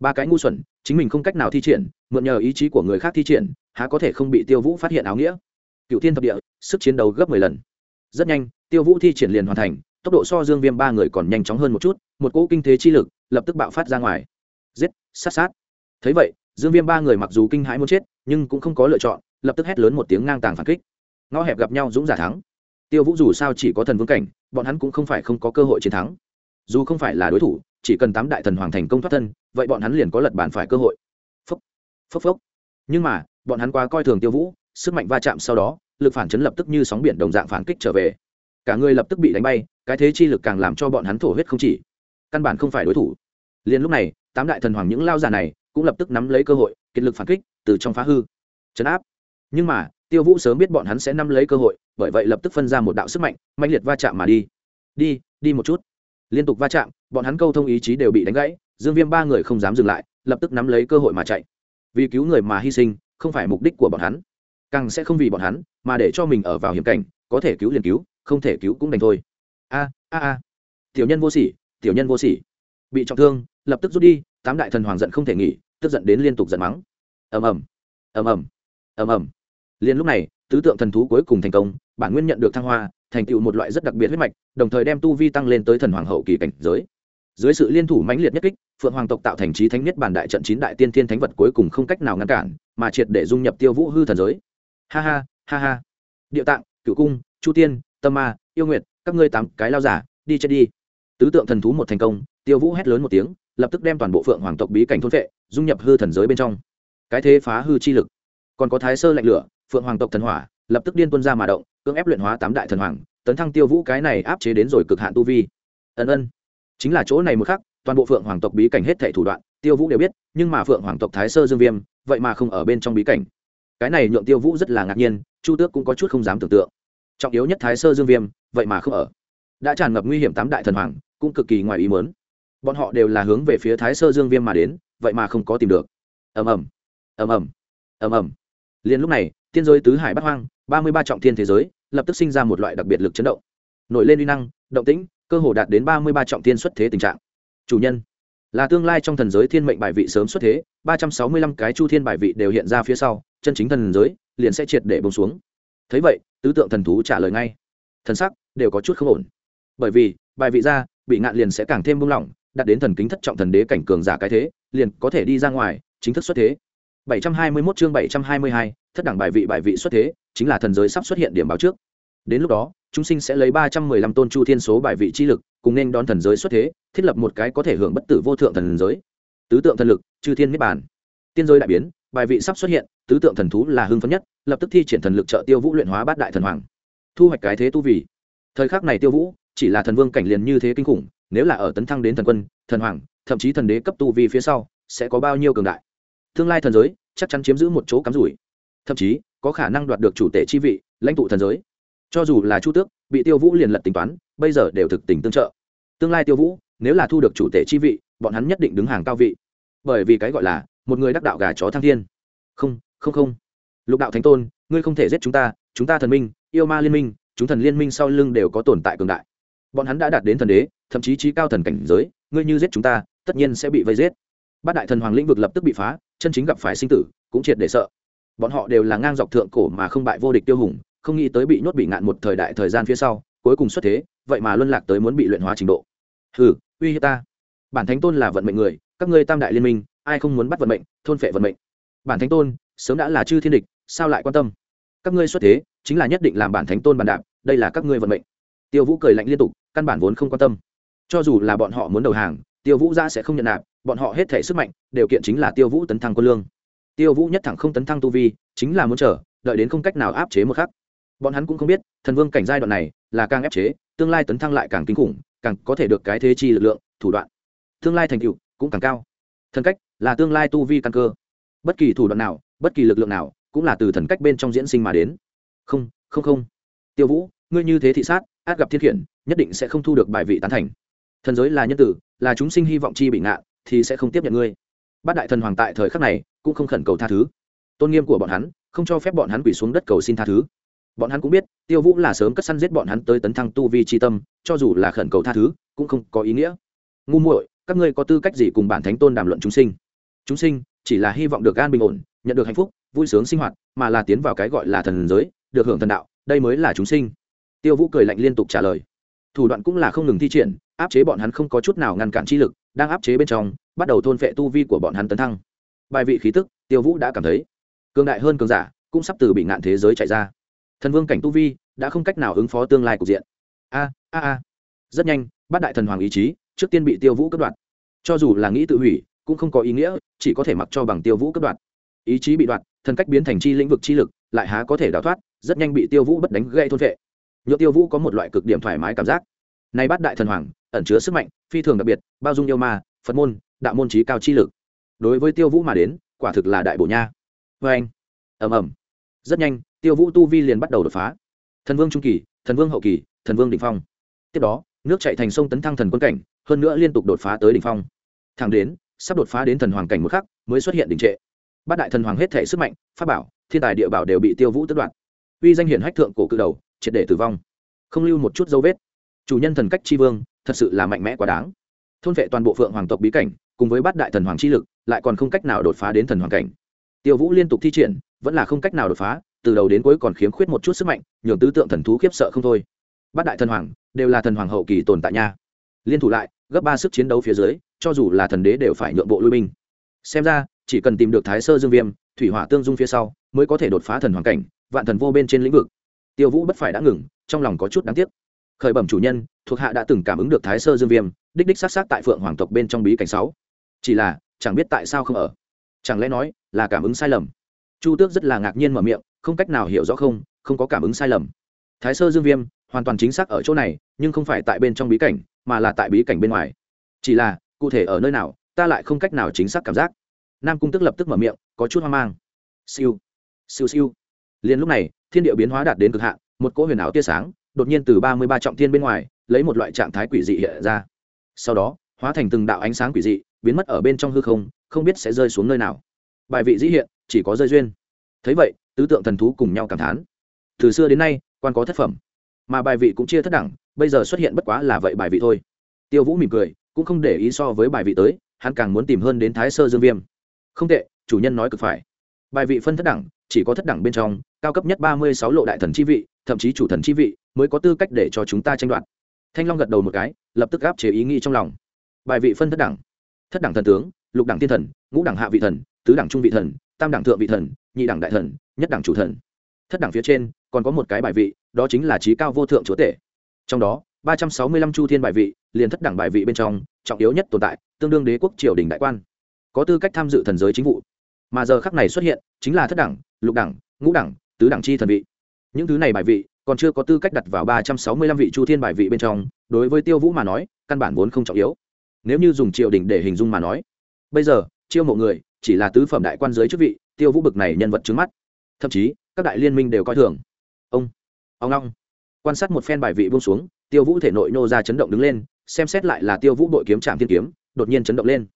ba cái ngu xuẩn, chính mình không cách nào thi triển, mượn nhờ ý chí của người khác thi triển, há có thể không bị tiêu vũ phát hiện áo nghĩa? Cựu thiên thập địa, sức chiến đấu gấp mười lần. Rất nhanh, tiêu vũ thi triển liền hoàn thành, tốc độ so dương viêm ba người còn nhanh chóng hơn một chút một cỗ kinh thế chi lực lập tức bạo phát ra ngoài. Giết, sát sát. Thấy vậy, dương viêm ba người mặc dù kinh hãi muốn chết, nhưng cũng không có lựa chọn, lập tức hét lớn một tiếng ngang tàng phản kích. Ngõ hẹp gặp nhau dũng giả thắng. Tiêu vũ dù sao chỉ có thần vương cảnh, bọn hắn cũng không phải không có cơ hội chiến thắng. Dù không phải là đối thủ, chỉ cần tám đại thần hoàng thành công thoát thân, vậy bọn hắn liền có lật bàn phải cơ hội. Phốc phốc phốc. Nhưng mà, bọn hắn quá coi thường tiêu vũ, sức mạnh va chạm sau đó, lực phản chấn lập tức như sóng biển đồng dạng phản kích trở về. Cả người lập tức bị đánh bay, cái thế chi lực càng làm cho bọn hắn thổ huyết không chỉ căn bản không phải đối thủ. Liền lúc này, tám đại thần hoàng những lao giả này cũng lập tức nắm lấy cơ hội, kiệt lực phản kích từ trong phá hư. Chấn áp. Nhưng mà, tiêu vũ sớm biết bọn hắn sẽ nắm lấy cơ hội, bởi vậy lập tức phân ra một đạo sức mạnh mạnh liệt va chạm mà đi. Đi đi một chút. Liên tục va chạm, bọn hắn câu thông ý chí đều bị đánh gãy, dương viêm ba người không dám dừng lại, lập tức nắm lấy cơ hội mà chạy. Vì cứu người mà hy sinh, không phải mục đích của bọn hắn. Càng sẽ không vì bọn hắn, mà để cho mình ở vào hiểm cảnh, có thể cứu liền cứu, không thể cứu cũng đành thôi. A a a. Tiểu nhân vô sỉ tiểu nhân vô sỉ. Bị trọng thương, lập tức rút đi, tám đại thần hoàng giận không thể nghỉ, tức giận đến liên tục giận mắng. Ầm ầm ầm ầm ầm ầm. Liền lúc này, tứ tượng thần thú cuối cùng thành công, bản nguyên nhận được thăng hoa, thành tựu một loại rất đặc biệt huyết mạch, đồng thời đem tu vi tăng lên tới thần hoàng hậu kỳ cảnh giới. Dưới sự liên thủ mãnh liệt nhất kích, phượng hoàng tộc tạo thành trí thánh nhất bản đại trận chín đại tiên thiên thánh vật cuối cùng không cách nào ngăn cản, mà triệt để dung nhập tiêu vũ hư thần giới. Ha ha ha ha. Địa tạng, cửu cung, chu tiên, tâm ma, yêu nguyệt, các ngươi tám cái lao giả, đi chết đi tứ tượng thần thú một thành công, tiêu vũ hét lớn một tiếng, lập tức đem toàn bộ phượng hoàng tộc bí cảnh thôn vệ, dung nhập hư thần giới bên trong. Cái thế phá hư chi lực. Còn có thái sơ lạnh lửa, phượng hoàng tộc thần hỏa, lập tức điên tuân ra mà động, cưỡng ép luyện hóa tám đại thần hoàng, tấn thăng tiêu vũ cái này áp chế đến rồi cực hạn tu vi. Ân ân. Chính là chỗ này một khắc, toàn bộ phượng hoàng tộc bí cảnh hết thảy thủ đoạn, tiêu vũ đều biết, nhưng mà phượng hoàng tộc thái sơ dương viêm, vậy mà không ở bên trong bí cảnh. Cái này nhượng tiêu vũ rất là ngạc nhiên, chu tước cũng có chút không dám tưởng tượng. Trọng yếu nhất thái sơ dương viêm, vậy mà không ở. Đã tràn ngập nguy hiểm tám đại thần hoàng cũng cực kỳ ngoài ý mớn bọn họ đều là hướng về phía thái sơ dương viêm mà đến, vậy mà không có tìm được. Ầm ầm ầm ầm ầm ầm. Liền lúc này, tiên giới tứ hải bắt hoang, ba mươi ba trọng thiên thế giới, lập tức sinh ra một loại đặc biệt lực chấn động. Nổi lên uy năng, động tĩnh, cơ hồ đạt đến ba mươi ba trọng thiên xuất thế tình trạng. Chủ nhân, là tương lai trong thần giới thiên mệnh bài vị sớm xuất thế, ba trăm sáu mươi lăm cái chu thiên bài vị đều hiện ra phía sau, chân chính thần giới liền sẽ triệt để bông xuống. Thấy vậy, tứ tượng thần thú trả lời ngay. Thần sắc đều có chút không ổn. Bởi vì, bài vị ra bị ngạn liền sẽ càng thêm buông lỏng đặt đến thần kính thất trọng thần đế cảnh cường giả cái thế liền có thể đi ra ngoài chính thức xuất thế. 721 chương 722, thất đẳng bài vị bài vị xuất thế chính là thần giới sắp xuất hiện điểm báo trước. Đến lúc đó chúng sinh sẽ lấy 315 tôn chu thiên số bài vị chi lực cùng nên đón thần giới xuất thế thiết lập một cái có thể hưởng bất tử vô thượng thần giới. Tứ tượng thần lực chư thiên niết bàn. Tiên giới đại biến bài vị sắp xuất hiện tứ tượng thần thú là hưng phấn nhất lập tức thi triển thần lực trợ tiêu vũ luyện hóa bát đại thần hoàng. Thu hoạch cái thế tu vì. Thời khắc này tiêu vũ chỉ là thần vương cảnh liền như thế kinh khủng, nếu là ở tấn thăng đến thần quân, thần hoàng, thậm chí thần đế cấp tu vi phía sau, sẽ có bao nhiêu cường đại? Tương lai thần giới chắc chắn chiếm giữ một chỗ cắm rủi, thậm chí có khả năng đoạt được chủ tể chi vị, lãnh tụ thần giới. Cho dù là chu tước, bị tiêu vũ liền lật tính toán, bây giờ đều thực tình tương trợ. Tương lai tiêu vũ, nếu là thu được chủ tể chi vị, bọn hắn nhất định đứng hàng cao vị. Bởi vì cái gọi là một người đắc đạo gà chó thăng thiên. Không không không. Lục đạo thánh tôn, ngươi không thể giết chúng ta chúng ta thần minh, yêu ma liên minh, chúng thần liên minh sau lưng đều có tồn tại cường đại bọn hắn đã đạt đến thần đế, thậm chí trí cao thần cảnh giới, ngươi như giết chúng ta, tất nhiên sẽ bị vây giết. Bát đại thần hoàng lĩnh vực lập tức bị phá, chân chính gặp phải sinh tử, cũng triệt để sợ. Bọn họ đều là ngang dọc thượng cổ mà không bại vô địch tiêu hùng, không nghĩ tới bị nhốt bị ngạn một thời đại thời gian phía sau, cuối cùng xuất thế, vậy mà luân lạc tới muốn bị luyện hóa trình độ. Hừ, uy hiếp ta. Bản thánh tôn là vận mệnh người, các ngươi tam đại liên minh, ai không muốn bắt vận mệnh, thôn phệ vận mệnh? Bản thánh tôn, sớm đã là chư thiên địch, sao lại quan tâm? Các ngươi xuất thế, chính là nhất định làm bản thánh tôn bàn đạp, đây là các ngươi vận mệnh tiêu vũ cười lạnh liên tục, căn bản vốn không quan tâm. Cho dù là bọn họ muốn đầu hàng, tiêu vũ ra sẽ không nhận nạp, bọn họ hết thể sức mạnh, điều kiện chính là tiêu vũ tấn thăng quân lương. Tiêu vũ nhất thẳng không tấn thăng tu vi, chính là muốn chờ, đợi đến không cách nào áp chế một khắc. Bọn hắn cũng không biết, thần vương cảnh giai đoạn này là càng ép chế, tương lai tấn thăng lại càng kinh khủng, càng có thể được cái thế chi lực lượng, thủ đoạn. Tương lai thành tựu cũng càng cao. Thần cách là tương lai tu vi căn cơ. Bất kỳ thủ đoạn nào, bất kỳ lực lượng nào, cũng là từ thần cách bên trong diễn sinh mà đến. Không không không. Tiêu vũ, ngươi như thế thị sát át gặp thiên khiển, nhất định sẽ không thu được bài vị tán thành. Thần giới là nhân tử, là chúng sinh hy vọng chi bị ngạ, thì sẽ không tiếp nhận ngươi. Bát đại thần hoàng tại thời khắc này cũng không khẩn cầu tha thứ. Tôn nghiêm của bọn hắn, không cho phép bọn hắn quỳ xuống đất cầu xin tha thứ. Bọn hắn cũng biết, tiêu vũ là sớm cất săn giết bọn hắn tới tấn thăng tu vi tri tâm, cho dù là khẩn cầu tha thứ, cũng không có ý nghĩa. Ngu muội, các ngươi có tư cách gì cùng bản thánh tôn đàm luận chúng sinh? Chúng sinh chỉ là hy vọng được an bình ổn, nhận được hạnh phúc, vui sướng sinh hoạt, mà là tiến vào cái gọi là thần giới, được hưởng thần đạo, đây mới là chúng sinh tiêu vũ cười lạnh liên tục trả lời. Thủ đoạn cũng là không ngừng thi triển, áp chế bọn hắn không có chút nào ngăn cản chi lực, đang áp chế bên trong, bắt đầu thôn phệ tu vi của bọn hắn tấn thăng. Bài vị khí tức, tiêu vũ đã cảm thấy, cường đại hơn cường giả, cũng sắp từ bị ngạn thế giới chạy ra. Thần vương cảnh tu vi, đã không cách nào ứng phó tương lai cục diện. A a a. Rất nhanh bát đại thần hoàng ý chí, trước tiên bị tiêu vũ cất đoạt. Cho dù là nghĩ tự hủy, cũng không có ý nghĩa, chỉ có thể mặc cho bằng tiêu vũ cất đoạt. Ý chí bị đoạt, thần cách biến thành chi lĩnh vực chi lực, lại há có thể đào thoát, rất nhanh bị tiêu vũ bất đánh gây thôn vệ nhựa tiêu vũ có một loại cực điểm thoải mái cảm giác. Nay bát đại thần hoàng, ẩn chứa sức mạnh, phi thường đặc biệt, bao dung yêu ma, phật môn, đạo môn trí cao chi lực. Đối với tiêu vũ mà đến, quả thực là đại bổ nha. Vê anh, ầm ầm. Rất nhanh, tiêu vũ tu vi liền bắt đầu đột phá. Thần vương trung kỳ, thần vương hậu kỳ, thần vương đình phong. Tiếp đó, nước chạy thành sông tấn thăng thần quân cảnh, hơn nữa liên tục đột phá tới đình phong. Thẳng đến, sắp đột phá đến thần hoàng cảnh một khắc, mới xuất hiện đình trệ. Bát đại thần hoàng hết thể sức mạnh, pháp bảo, thiên tài địa bảo đều bị tiêu vũ tất đoạn uy danh hiển hách thượng cổ cự đầu triệt để tử vong. Không lưu một chút dấu vết. Chủ nhân thần cách tri vương, thật sự là mạnh mẽ quá đáng. Thôn vệ toàn bộ phượng hoàng tộc bí cảnh, cùng với bát đại thần hoàng chi lực, lại còn không cách nào đột phá đến thần hoàng cảnh. Tiêu vũ liên tục thi triển, vẫn là không cách nào đột phá, từ đầu đến cuối còn khiếm khuyết một chút sức mạnh, nhường tứ tượng thần thú khiếp sợ không thôi. Bát đại thần hoàng, đều là thần hoàng hậu kỳ tồn tại nha. Liên thủ lại, gấp ba sức chiến đấu phía dưới, cho dù là thần đế đều phải nhượng bộ lui binh. Xem ra, chỉ cần tìm được thái sơ dương viêm, thủy hỏa tương dung phía sau, mới có thể đột phá thần hoàng cảnh, vạn thần vô bên trên lĩnh vực tiêu vũ bất phải đã ngừng, trong lòng có chút đáng tiếc. Khởi bẩm chủ nhân, thuộc hạ đã từng cảm ứng được thái sơ dương viêm, đích đích s á tại phượng hoàng tộc bên trong bí cảnh sáu. Chỉ là, chẳng biết tại sao không ở. Chẳng lẽ nói, là cảm ứng sai lầm? Chu tước rất là ngạc nhiên mở miệng, không cách nào hiểu rõ không không có cảm ứng sai lầm. Thái sơ dương viêm, hoàn toàn chính xác ở chỗ này, nhưng không phải tại bên trong bí cảnh, mà là tại bí cảnh bên ngoài. Chỉ là, cụ thể ở nơi nào, ta lại không cách nào chính xác cảm giác. Nam cung tức lập tức mở miệng, có chút hoang mang. Siêu. Siêu siêu. Liền lúc này thiên địa biến hóa đạt đến cực hạn, một cỗ huyền ảo tia sáng đột nhiên từ ba mươi ba trọng thiên bên ngoài lấy một loại trạng thái quỷ dị hiện ra. Sau đó, hóa thành từng đạo ánh sáng quỷ dị biến mất ở bên trong hư không không biết sẽ rơi xuống nơi nào. Bài vị dĩ hiện, chỉ có rơi duyên. Thấy vậy, tứ tượng thần thú cùng nhau cảm thán. Từ xưa đến nay, quan có thất phẩm, mà bài vị cũng chia thất đẳng, bây giờ xuất hiện bất quá là vậy bài vị thôi. Tiêu vũ mỉm cười, cũng không để ý so với bài vị tới, hắn càng muốn tìm hơn đến thái sơ dương viêm. Không tệ, chủ nhân nói cực phải bài vị phân thất đẳng, chỉ có thất đẳng bên trong, cao cấp nhất ba mươi sáu lộ đại thần chi vị, thậm chí chủ thần chi vị, mới có tư cách để cho chúng ta tranh đoạt. Thanh long gật đầu một cái, lập tức gáp chế ý nghĩ trong lòng. Bài vị phân thất đẳng. Thất đẳng thần tướng, lục đẳng thiên thần, ngũ đẳng hạ vị thần, tứ đẳng trung vị thần, tam đẳng thượng vị thần, nhị đẳng đại thần, nhất đẳng chủ thần. Thất đẳng phía trên, còn có một cái bài vị, đó chính là trí cao vô thượng chúa tể. Trong đó, ba trăm sáu mươi lăm chu thiên bài vị, liền thất đẳng bài vị bên trong, trọng yếu nhất tồn tại, tương đương đế quốc triều đình đại quan. Có tư cách tham dự thần giới chính vụ mà giờ khắc này xuất hiện chính là thất đẳng, lục đẳng, ngũ đẳng, tứ đẳng chi thần vị. Những thứ này bài vị còn chưa có tư cách đặt vào ba trăm sáu mươi lăm vị chu thiên bài vị bên trong, đối với tiêu vũ mà nói, căn bản vốn không trọng yếu. Nếu như dùng triều đình để hình dung mà nói, bây giờ, chiêu mộ người chỉ là tứ phẩm đại quan giới chức vị, tiêu vũ bực này nhân vật trứng mắt. Thậm chí, các đại liên minh đều coi thường. Ông ông long. Quan sát một phen bài vị buông xuống, tiêu vũ thể nội nô ra chấn động đứng lên, xem xét lại là tiêu vũ đội kiếm trạm thiên kiếm, đột nhiên chấn động lên.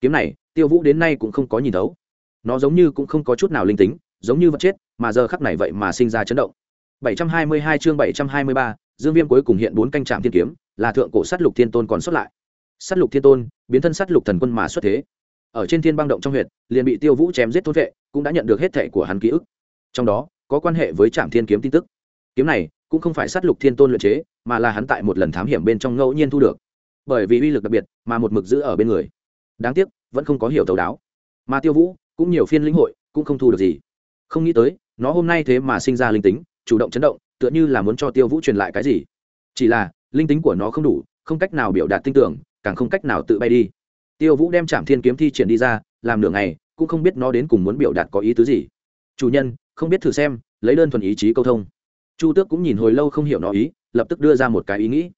Kiếm này, tiêu vũ đến nay cũng không có nhìn thấu nó giống như cũng không có chút nào linh tính giống như vật chết mà giờ khắc này vậy mà sinh ra chấn động 722 chương 723, Dương Viêm cuối cùng hiện bốn canh trạm thiên kiếm, là thượng cổ sát lục thiên tôn còn xuất lại. Sát lục thiên tôn, biến thân sát lục thần quân mà xuất thế. Ở trên thiên băng động trong huyệt, liền bị Tiêu Vũ chém giết thôn vệ, cũng đã nhận được hết thệ của hắn ký ức. Trong đó, có quan hệ với trạm thiên kiếm tin tức. Kiếm này, cũng không phải sát lục thiên tôn luyện chế, mà là hắn tại một lần thám hiểm bên trong ngẫu nhiên thu được. Bởi vì uy lực đặc biệt, mà một mực giữ ở bên người. Đáng tiếc, vẫn không có hiểu thấu đáo. Mà Tiêu Vũ, cũng nhiều phiên lĩnh hội, cũng không thu được gì. Không nghĩ tới, nó hôm nay thế mà sinh ra linh tính, chủ động chấn động tựa như là muốn cho tiêu vũ truyền lại cái gì. Chỉ là linh tính của nó không đủ không cách nào biểu đạt tin tưởng càng không cách nào tự bay đi. Tiêu vũ đem trạm thiên kiếm thi triển đi ra làm nửa ngày cũng không biết nó đến cùng muốn biểu đạt có ý tứ gì. Chủ nhân không biết thử xem lấy đơn thuần ý chí câu thông. Chu tước cũng nhìn hồi lâu không hiểu nó ý lập tức đưa ra một cái ý nghĩ.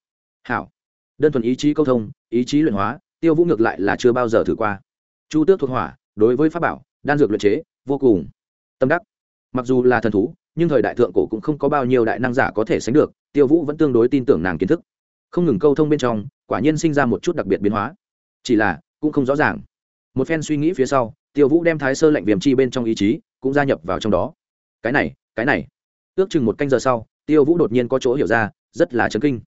Hảo. Đơn thuần ý chí câu thông ý chí luyện hóa tiêu vũ ngược lại là chưa bao giờ thử qua. Chu tước thuộc hỏa đối với pháp bảo đan dược luyện chế, vô cùng tâm đắc. Mặc dù là thần thú, nhưng thời đại thượng cổ cũng không có bao nhiêu đại năng giả có thể sánh được, tiêu vũ vẫn tương đối tin tưởng nàng kiến thức. Không ngừng câu thông bên trong, quả nhiên sinh ra một chút đặc biệt biến hóa. Chỉ là, cũng không rõ ràng. Một phen suy nghĩ phía sau, tiêu vũ đem thái sơ lệnh viêm chi bên trong ý chí cũng gia nhập vào trong đó. Cái này cái này. Ước chừng một canh giờ sau, tiêu vũ đột nhiên có chỗ hiểu ra, rất là chấn kinh.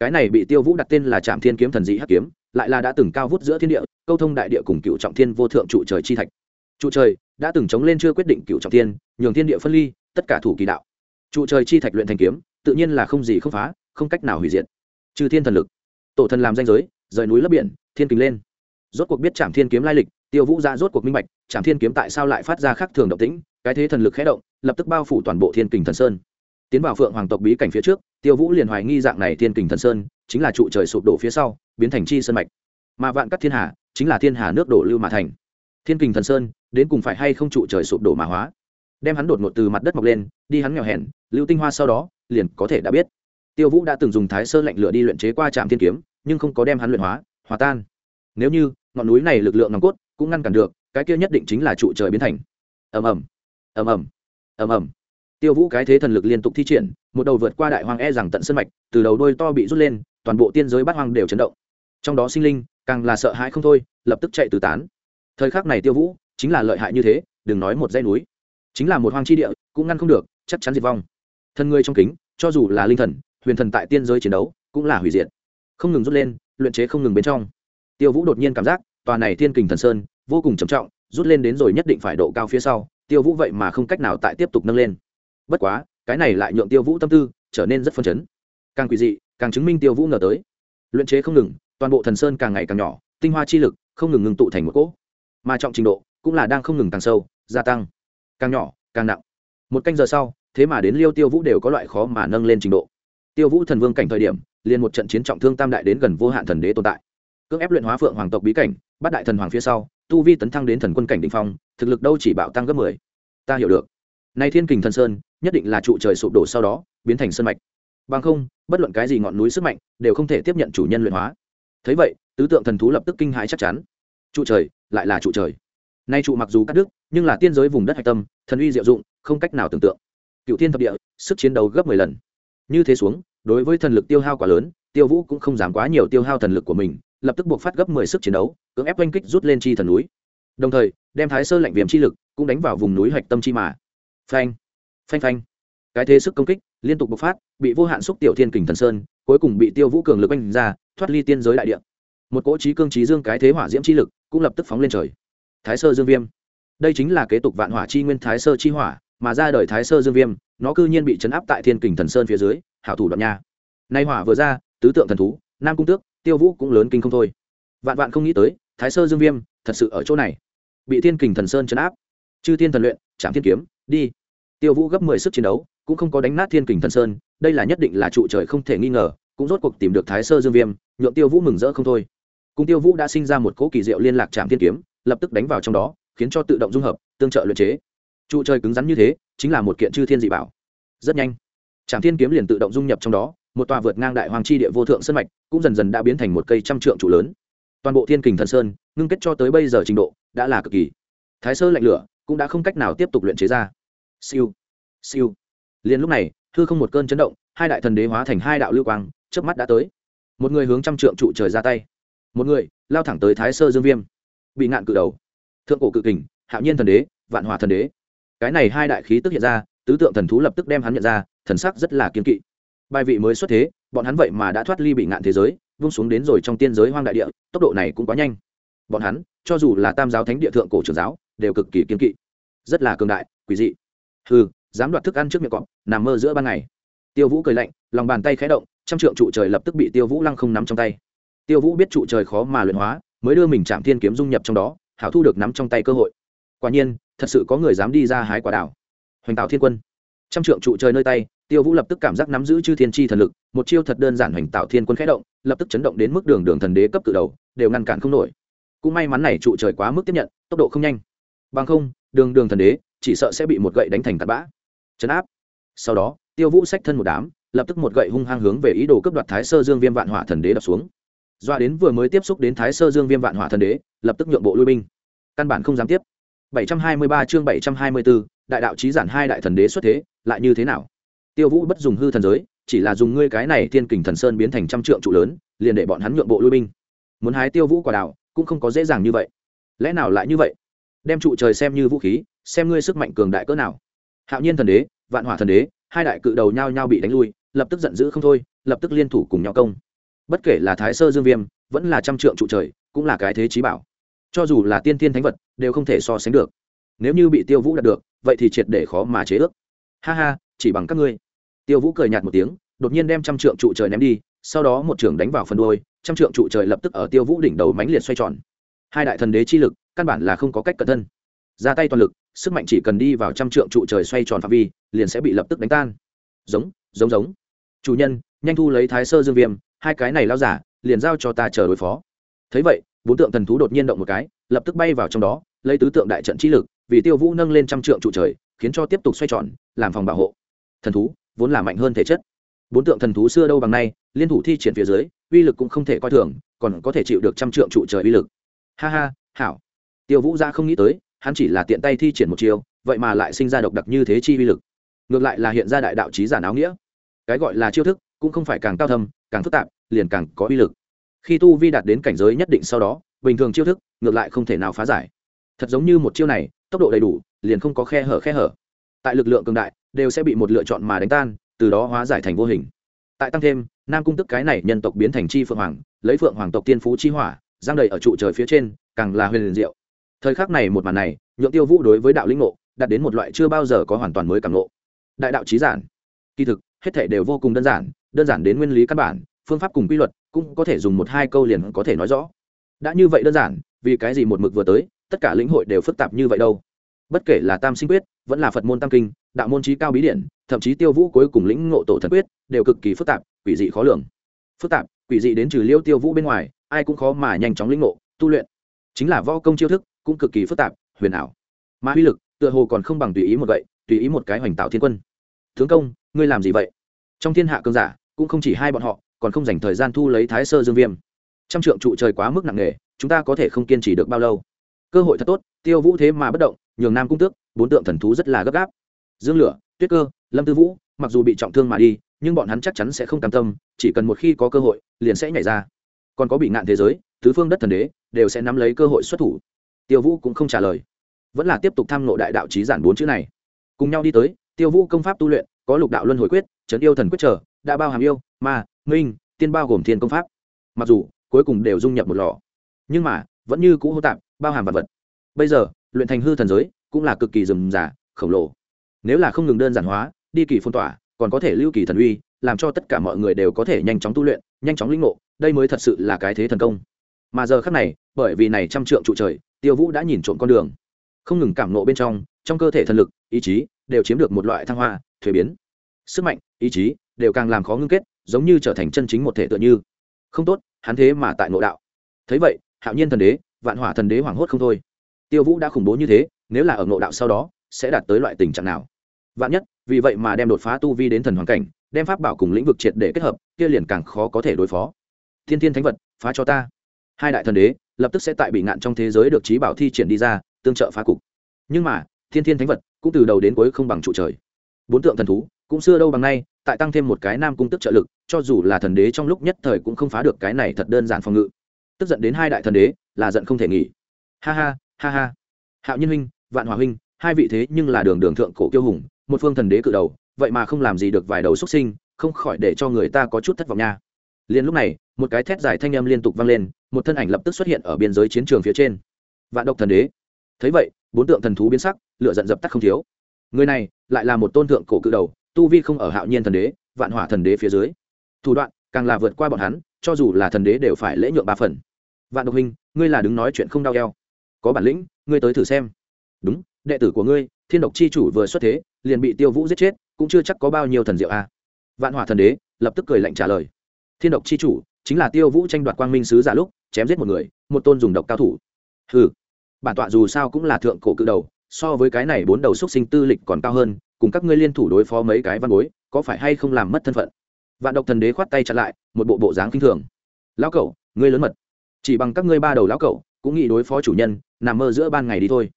Cái này bị tiêu vũ đặt tên là trạm thiên kiếm thần dị hắc kiếm, lại là đã từng cao vút giữa thiên địa, câu thông đại địa cùng cựu trọng thiên vô thượng trụ trời chi thạch trụ trời đã từng chống lên chưa quyết định cựu trọng thiên, nhường thiên địa phân ly, tất cả thủ kỳ đạo. Trụ trời chi thạch luyện thành kiếm, tự nhiên là không gì không phá, không cách nào hủy diệt. Trừ thiên thần lực, tổ thần làm danh giới, rời núi lấp biển, thiên kính lên. Rốt cuộc biết trảm thiên kiếm lai lịch, tiêu vũ ra rốt cuộc minh bạch, trảm thiên kiếm tại sao lại phát ra khác thường động tĩnh, cái thế thần lực khẽ động, lập tức bao phủ toàn bộ thiên kình thần sơn. Tiến vào phượng hoàng tộc bí cảnh phía trước, tiêu vũ liền hoài nghi dạng này thiên kình thần sơn chính là trụ trời sụp đổ phía sau, biến thành chi sơn mạch. Mà vạn cắt thiên hà chính là thiên hà nước đổ lưu mà thành. Thiên kình thần sơn đến cùng phải hay không trụ trời sụp đổ mà hóa. Đem hắn đột ngột từ mặt đất mọc lên, đi hắn nghèo hèn, lưu tinh hoa sau đó, liền có thể đã biết. Tiêu vũ đã từng dùng thái sơ lạnh lửa đi luyện chế qua trạm thiên kiếm, nhưng không có đem hắn luyện hóa, hòa tan. Nếu như, ngọn núi này lực lượng nòng cốt cũng ngăn cản được, cái kia nhất định chính là trụ trời biến thành. Ầm ầm ầm ầm ầm ầm. Tiêu vũ cái thế thần lực liên tục thi triển, một đầu vượt qua đại hoang e rằng tận sân mạch, từ đầu đôi to bị rút lên, toàn bộ tiên giới bát hoang đều chấn động. Trong đó sinh linh, càng là sợ hãi không thôi, lập tức chạy từ tán. Thời khắc này tiêu vũ chính là lợi hại như thế, đừng nói một dây núi. Chính là một hoang chi địa, cũng ngăn không được, chắc chắn diệt vong. Thân người trong kính, cho dù là linh thần, huyền thần tại tiên giới chiến đấu, cũng là hủy diệt. Không ngừng rút lên, luyện chế không ngừng bên trong. Tiêu vũ đột nhiên cảm giác, tòa này thiên kình thần sơn, vô cùng trầm trọng, rút lên đến rồi nhất định phải độ cao phía sau, tiêu vũ vậy mà không cách nào tại tiếp tục nâng lên. Bất quá, cái này lại nhượng tiêu vũ tâm tư, trở nên rất phân chấn. Càng quỷ dị, càng chứng minh tiêu vũ ngờ tới. Luyện chế không ngừng, toàn bộ thần sơn càng ngày càng nhỏ, tinh hoa chi lực không ngừng ngừng tụ thành một cỗ. Mà trọng trình độ cũng là đang không ngừng càng sâu, gia tăng. Càng nhỏ, càng nặng. Một canh giờ sau, thế mà đến liêu tiêu vũ đều có loại khó mà nâng lên trình độ. Tiêu vũ thần vương cảnh thời điểm, liền một trận chiến trọng thương tam đại đến gần vô hạn thần đế tồn tại. Cưỡng ép luyện hóa phượng hoàng tộc bí cảnh, bắt đại thần hoàng phía sau, tu vi tấn thăng đến thần quân cảnh định phong, thực lực đâu chỉ bạo tăng gấp mười. Ta hiểu được. Nay thiên kình thần sơn, nhất định là trụ trời sụp đổ sau đó, biến thành sơn mạch. Bằng không, bất luận cái gì ngọn núi sức mạnh, đều không thể tiếp nhận chủ nhân luyện hóa. Thấy vậy, tứ tượng thần thú lập tức kinh hãi chắc chắn. Trụ trời, lại là trụ trời nay trụ mặc dù cắt đứt, nhưng là tiên giới vùng đất hạch tâm, thần uy diệu dụng, không cách nào tưởng tượng. Cựu thiên thập địa, sức chiến đấu gấp mười lần. Như thế xuống, đối với thần lực tiêu hao quá lớn, tiêu vũ cũng không giảm quá nhiều tiêu hao thần lực của mình, lập tức buộc phát gấp mười sức chiến đấu, cưỡng ép oanh kích rút lên chi thần núi. Đồng thời, đem thái sơ lạnh viêm chi lực cũng đánh vào vùng núi hạch tâm chi mà. Phanh phanh phanh. Cái thế sức công kích liên tục bộc phát, bị vô hạn xúc tiểu thiên kình thần sơn, cuối cùng bị tiêu vũ cường lực oanh ra, thoát ly tiên giới đại địa. Một cỗ trí cương trí dương cái thế hỏa diễm chi lực cũng lập tức phóng lên trời thái sơ dương viêm. Đây chính là kế tục vạn hỏa chi nguyên thái sơ chi hỏa, mà ra đời thái sơ dương viêm, nó cư nhiên bị chấn áp tại thiên kình thần sơn phía dưới, hảo thủ đoạn nha. Nay hỏa vừa ra, tứ tượng thần thú, nam cung tước, tiêu vũ cũng lớn kinh không thôi. Vạn vạn không nghĩ tới, thái sơ dương viêm thật sự ở chỗ này. Bị thiên kình thần sơn chấn áp. Chư thiên thần luyện trạm thiên kiếm, đi. Tiêu vũ gấp mười sức chiến đấu, cũng không có đánh nát thiên kình thần sơn, đây là nhất định là trụ trời không thể nghi ngờ, cũng rốt cuộc tìm được thái sơ dương viêm, nhượng tiêu vũ mừng rỡ không thôi. Cùng tiêu vũ đã sinh ra một cỗ kỳ diệu liên lạc trạm thiên kiếm lập tức đánh vào trong đó, khiến cho tự động dung hợp, tương trợ luyện chế. Trụ trời cứng rắn như thế, chính là một kiện chư thiên dị bảo. Rất nhanh tràng thiên kiếm liền tự động dung nhập trong đó, một tòa vượt ngang đại hoàng chi địa vô thượng sân mạch, cũng dần dần đã biến thành một cây trăm trượng trụ lớn. Toàn bộ thiên kình thần sơn, ngưng kết cho tới bây giờ trình độ, đã là cực kỳ. Thái sơ lạnh lửa cũng đã không cách nào tiếp tục luyện chế ra. Siêu siêu. Liền lúc này thư không một cơn chấn động, hai đại thần đế hóa thành hai đạo lưu quang trước mắt đã tới. Một người hướng trăm trượng trụ trời ra tay, một người lao thẳng tới thái sơ dương viêm bị ngạn cự đầu. Thượng cổ cự kình, hạo nhiên thần đế, vạn hòa thần đế. Cái này hai đại khí tức hiện ra, tứ tượng thần thú lập tức đem hắn nhận ra, thần sắc rất là kiên kỵ. Bài vị mới xuất thế, bọn hắn vậy mà đã thoát ly bị ngạn thế giới, vung xuống đến rồi trong tiên giới hoang đại địa, tốc độ này cũng quá nhanh. Bọn hắn, cho dù là tam giáo thánh địa thượng cổ trường giáo, đều cực kỳ kiên kỵ. Rất là cường đại, quỷ dị. Ừ dám đoạt thức ăn trước miệng cọp, nằm mơ giữa ban ngày. Tiêu vũ cười lạnh, lòng bàn tay khé động, trăm trượng trụ trời lập tức bị tiêu vũ lăng không nắm trong tay. Tiêu vũ biết trụ trời khó mà luyện hóa mới đưa mình chạm thiên kiếm dung nhập trong đó, hảo thu được nắm trong tay cơ hội. Quả nhiên, thật sự có người dám đi ra hái quả đảo hoành tạo thiên quân. Trăm trượng trụ trời nơi tay, tiêu vũ lập tức cảm giác nắm giữ chư thiên tri thần lực, một chiêu thật đơn giản hoành tạo thiên quân khẽ động, lập tức chấn động đến mức đường đường thần đế cấp cự đầu, đều ngăn cản không nổi. Cũng may mắn này trụ trời quá mức tiếp nhận, tốc độ không nhanh. Bằng không, đường đường thần đế, chỉ sợ sẽ bị một gậy đánh thành tạt bã. Chấn áp. Sau đó, tiêu vũ xách thân một đám, lập tức một gậy hung hăng hướng về ý đồ cấp đoạt thái sơ dương viêm vạn hỏa thần đế đập xuống doa đến vừa mới tiếp xúc đến thái sơ dương viêm vạn hỏa thần đế lập tức nhượng bộ lui binh. Căn bản không dám tiếp. 723 chương 724, đại đạo chí giản hai đại thần đế xuất thế lại như thế nào? Tiêu vũ bất dùng hư thần giới chỉ là dùng ngươi cái này thiên kình thần sơn biến thành trăm trượng trụ lớn liền để bọn hắn nhượng bộ lui binh. Muốn hái tiêu vũ quả đạo cũng không có dễ dàng như vậy. Lẽ nào lại như vậy? Đem trụ trời xem như vũ khí xem ngươi sức mạnh cường đại cỡ nào. Hạo nhiên thần đế vạn hỏa thần đế hai đại cự đầu nhau nhau bị đánh lui lập tức giận dữ không thôi lập tức liên thủ cùng nhau công bất kể là thái sơ dương viêm, vẫn là trăm trượng trụ trời, cũng là cái thế trí bảo. Cho dù là tiên thiên thánh vật, đều không thể so sánh được. Nếu như bị tiêu vũ đạt được, vậy thì triệt để khó mà chế ước. Ha ha, chỉ bằng các ngươi. Tiêu vũ cười nhạt một tiếng, đột nhiên đem trăm trượng trụ trời ném đi, sau đó một trưởng đánh vào phần đôi trăm trượng trụ trời lập tức ở tiêu vũ đỉnh đầu mánh liệt xoay tròn. Hai đại thần đế chi lực, căn bản là không có cách cẩn thân. Ra tay toàn lực, sức mạnh chỉ cần đi vào trăm trượng trụ trời xoay tròn phạm vi, liền sẽ bị lập tức đánh tan. Giống giống giống. Chủ nhân, nhanh thu lấy thái sơ dương viêm hai cái này lao giả, liền giao cho ta chờ đối phó. Thấy vậy, bốn tượng thần thú đột nhiên động một cái, lập tức bay vào trong đó, lấy tứ tượng đại trận trí lực, vì tiêu vũ nâng lên trăm trượng trụ trời, khiến cho tiếp tục xoay tròn, làm phòng bảo hộ. Thần thú, vốn là mạnh hơn thể chất. Bốn tượng thần thú xưa đâu bằng nay, liên thủ thi triển phía dưới, uy lực cũng không thể coi thường, còn có thể chịu được trăm trượng trụ trời uy lực. Ha ha, hảo. Tiêu vũ ra không nghĩ tới, hắn chỉ là tiện tay thi triển một chiều vậy mà lại sinh ra độc đặc như thế chi uy lực. Ngược lại là hiện ra đại đạo trí giả áo nghĩa. Cái gọi là chiêu thức cũng không phải càng cao thâm, càng phức tạp, liền càng có uy lực. Khi tu vi đạt đến cảnh giới nhất định sau đó, bình thường chiêu thức, ngược lại không thể nào phá giải. Thật giống như một chiêu này, tốc độ đầy đủ, liền không có khe hở khe hở. Tại lực lượng cường đại, đều sẽ bị một lựa chọn mà đánh tan, từ đó hóa giải thành vô hình. Tại tăng thêm, nam cung tức cái này nhân tộc biến thành chi phượng hoàng, lấy phượng hoàng tộc tiên phú chi hỏa, giang đầy ở trụ trời phía trên, càng là huyền liền diệu. Thời khắc này một màn này, nhượng tiêu vũ đối với đạo linh ngộ, đạt đến một loại chưa bao giờ có hoàn toàn mới càng ngộ. Đại đạo trí giản. Kỳ thực, hết thể đều vô cùng đơn giản đơn giản đến nguyên lý căn bản, phương pháp cùng quy luật cũng có thể dùng một hai câu liền có thể nói rõ. Đã như vậy đơn giản, vì cái gì một mực vừa tới, tất cả lĩnh hội đều phức tạp như vậy đâu? Bất kể là tam sinh quyết, vẫn là phật môn tam kinh, đạo môn trí cao bí điển, thậm chí tiêu vũ cuối cùng lĩnh ngộ tổ thần quyết, đều cực kỳ phức tạp, quỷ dị khó lường. Phức tạp, quỷ dị đến trừ liêu tiêu vũ bên ngoài, ai cũng khó mà nhanh chóng lĩnh ngộ, tu luyện. Chính là võ công chiêu thức cũng cực kỳ phức tạp, huyền ảo. Mà uy lực, tựa hồ còn không bằng tùy ý một vậy tùy ý một cái hoành tạo thiên quân. Tướng công, ngươi làm gì vậy? Trong thiên hạ cơn giả cũng không chỉ hai bọn họ, còn không dành thời gian thu lấy thái sơ dương viêm. Trăm trượng trụ trời quá mức nặng nề, chúng ta có thể không kiên trì được bao lâu. Cơ hội thật tốt, tiêu vũ thế mà bất động, nhường nam cung tước, bốn tượng thần thú rất là gấp gáp. Dương lửa, tuyết cơ, lâm tư vũ, mặc dù bị trọng thương mà đi, nhưng bọn hắn chắc chắn sẽ không cam tâm, chỉ cần một khi có cơ hội, liền sẽ nhảy ra. Còn có bị ngạn thế giới, tứ phương đất thần đế, đều sẽ nắm lấy cơ hội xuất thủ. Tiêu vũ cũng không trả lời. Vẫn là tiếp tục tham nộ đại đạo trí giản bốn chữ này. Cùng nhau đi tới, tiêu vũ công pháp tu luyện, có lục đạo luân hồi quyết trấn yêu thần quyết trở đã bao hàm yêu, ma, minh, tiên bao gồm thiên công pháp. Mặc dù, cuối cùng đều dung nhập một lò, nhưng mà, vẫn như cũ hô tạp, bao hàm vật vật. Bây giờ, luyện thành hư thần giới cũng là cực kỳ rườm rà, khổng lồ. Nếu là không ngừng đơn giản hóa, đi kỳ phong tỏa, còn có thể lưu kỳ thần uy, làm cho tất cả mọi người đều có thể nhanh chóng tu luyện, nhanh chóng linh ngộ, đây mới thật sự là cái thế thần công. Mà giờ khác này, bởi vì này trăm trượng trụ trời, tiêu vũ đã nhìn trộm con đường. Không ngừng cảm nộ bên trong trong cơ thể thần lực, ý chí đều chiếm được một loại thăng hoa, thuế biến. Sức mạnh, ý chí đều càng làm khó ngưng kết, giống như trở thành chân chính một thể tựa như. Không tốt, hắn thế mà tại nội đạo. Thấy vậy, hạo nhiên thần đế, vạn hỏa thần đế hoảng hốt không thôi. Tiêu vũ đã khủng bố như thế, nếu là ở nội đạo sau đó, sẽ đạt tới loại tình trạng nào? Vạn nhất, vì vậy mà đem đột phá tu vi đến thần hoàn cảnh, đem pháp bảo cùng lĩnh vực triệt để kết hợp, kia liền càng khó có thể đối phó. Thiên thiên thánh vật, phá cho ta. Hai đại thần đế, lập tức sẽ tại bị ngạn trong thế giới được trí bảo thi triển đi ra, tương trợ phá cục. Nhưng mà, thiên thiên thánh vật, cũng từ đầu đến cuối không bằng trụ trời. Bốn tượng thần thú, cũng xưa đâu bằng nay tại tăng thêm một cái nam cung tức trợ lực, cho dù là thần đế trong lúc nhất thời cũng không phá được cái này thật đơn giản phòng ngự. Tức giận đến hai đại thần đế, là giận không thể nghỉ. Ha ha ha ha. Hạo nhân huynh, vạn hòa huynh, hai vị thế nhưng là đường đường thượng cổ kiêu hùng, một phương thần đế cự đầu, vậy mà không làm gì được vài đầu xuất sinh, không khỏi để cho người ta có chút thất vọng nha. Liền lúc này, một cái thét dài thanh âm liên tục vang lên, một thân ảnh lập tức xuất hiện ở biên giới chiến trường phía trên. Vạn độc thần đế. Thấy vậy, bốn tượng thần thú biến sắc lựa giận dập tắt không thiếu. Người này, lại là một tôn thượng cổ cự đầu tu vi không ở hạo nhiên thần đế, vạn hỏa thần đế phía dưới. Thủ đoạn, càng là vượt qua bọn hắn, cho dù là thần đế đều phải lễ nhượng ba phần. Vạn độc huynh ngươi là đứng nói chuyện không đau keo có bản lĩnh, ngươi tới thử xem. Đúng, đệ tử của ngươi, thiên độc chi chủ vừa xuất thế, liền bị tiêu vũ giết chết, cũng chưa chắc có bao nhiêu thần diệu a. Vạn hỏa thần đế, lập tức cười lạnh trả lời. Thiên độc chi chủ, chính là tiêu vũ tranh đoạt quang minh sứ giả lúc, chém giết một người, một tôn dùng độc cao thủ. Ừ bản tọa dù sao cũng là thượng cổ cự đầu, so với cái này bốn đầu xúc sinh tư lịch còn cao hơn cùng các ngươi liên thủ đối phó mấy cái văn bối, có phải hay không làm mất thân phận? Vạn độc thần đế khoát tay chặt lại, một bộ bộ dáng kinh thường. Lão cẩu, ngươi lớn mật. Chỉ bằng các ngươi ba đầu lão cẩu, cũng nghĩ đối phó chủ nhân, nằm mơ giữa ban ngày đi thôi.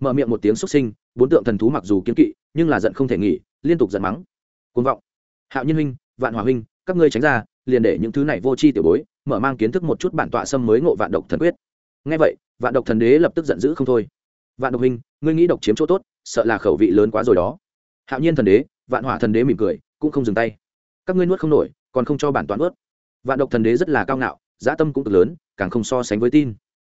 Mở miệng một tiếng xúc sinh, bốn tượng thần thú mặc dù kiên kỵ, nhưng là giận không thể nghỉ, liên tục giận mắng. Côn vọng. Hạo nhân huynh, vạn hòa huynh, các ngươi tránh ra, liền để những thứ này vô tri tiểu bối, mở mang kiến thức một chút bản tọa xâm mới ngộ vạn độc thần quyết. Ngay vậy, vạn độc thần đế lập tức giận dữ không thôi. Vạn độc huynh, ngươi nghĩ độc chiếm chỗ tốt, sợ là khẩu vị lớn quá rồi đó hạo nhiên thần đế, vạn hỏa thần đế mỉm cười, cũng không dừng tay. Các ngươi nuốt không nổi, còn không cho bản toán nuốt. Vạn độc thần đế rất là cao ngạo dã tâm cũng cực lớn, càng không so sánh với tin.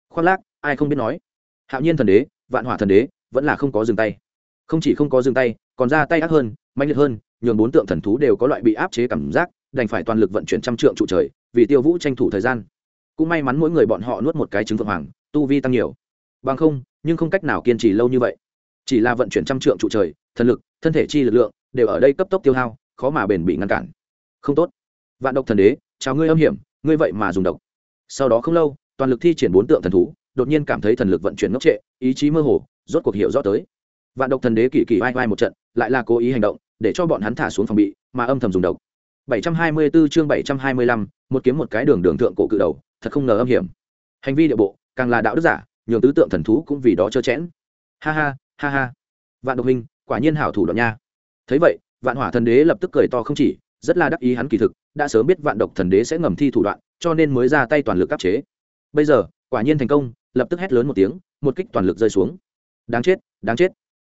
Khoác lác, ai không biết nói. Hạo nhiên thần đế, vạn hỏa thần đế, vẫn là không có dừng tay. Không chỉ không có dừng tay, còn ra tay ác hơn mạnh liệt hơn, nhường bốn tượng thần thú đều có loại bị áp chế cảm giác, đành phải toàn lực vận chuyển trăm trượng trụ trời, vì tiêu vũ tranh thủ thời gian. Cũng may mắn mỗi người bọn họ nuốt một cái trứng vượng hoàng, tu vi tăng nhiều. Bằng không, nhưng không cách nào kiên trì lâu như vậy. Chỉ là vận chuyển trăm trượng trụ trời thần lực thân thể chi lực lượng đều ở đây cấp tốc tiêu hao khó mà bền bị ngăn cản. Không tốt. Vạn độc thần đế chào ngươi âm hiểm ngươi vậy mà dùng độc. Sau đó không lâu toàn lực thi triển bốn tượng thần thú đột nhiên cảm thấy thần lực vận chuyển ngốc trệ ý chí mơ hồ rốt cuộc hiểu rõ tới. Vạn độc thần đế kỳ kỳ vai vai một trận lại là cố ý hành động để cho bọn hắn thả xuống phòng bị mà âm thầm dùng độc. 724 chương 725, một kiếm một cái đường đường thượng cổ cự đầu thật không ngờ âm hiểm. Hành vi địa bộ càng là đạo đức giả nhường tứ tượng thần thú cũng vì đó trơ chẽn. Ha ha ha ha. Vạn độc hình quả nhiên hảo thủ đoạn nha. Thấy vậy, vạn hỏa thần đế lập tức cười to không chỉ, rất là đắc ý hắn kỳ thực, đã sớm biết vạn độc thần đế sẽ ngầm thi thủ đoạn, cho nên mới ra tay toàn lực áp chế. Bây giờ, quả nhiên thành công, lập tức hét lớn một tiếng, một kích toàn lực rơi xuống. Đáng chết đáng chết.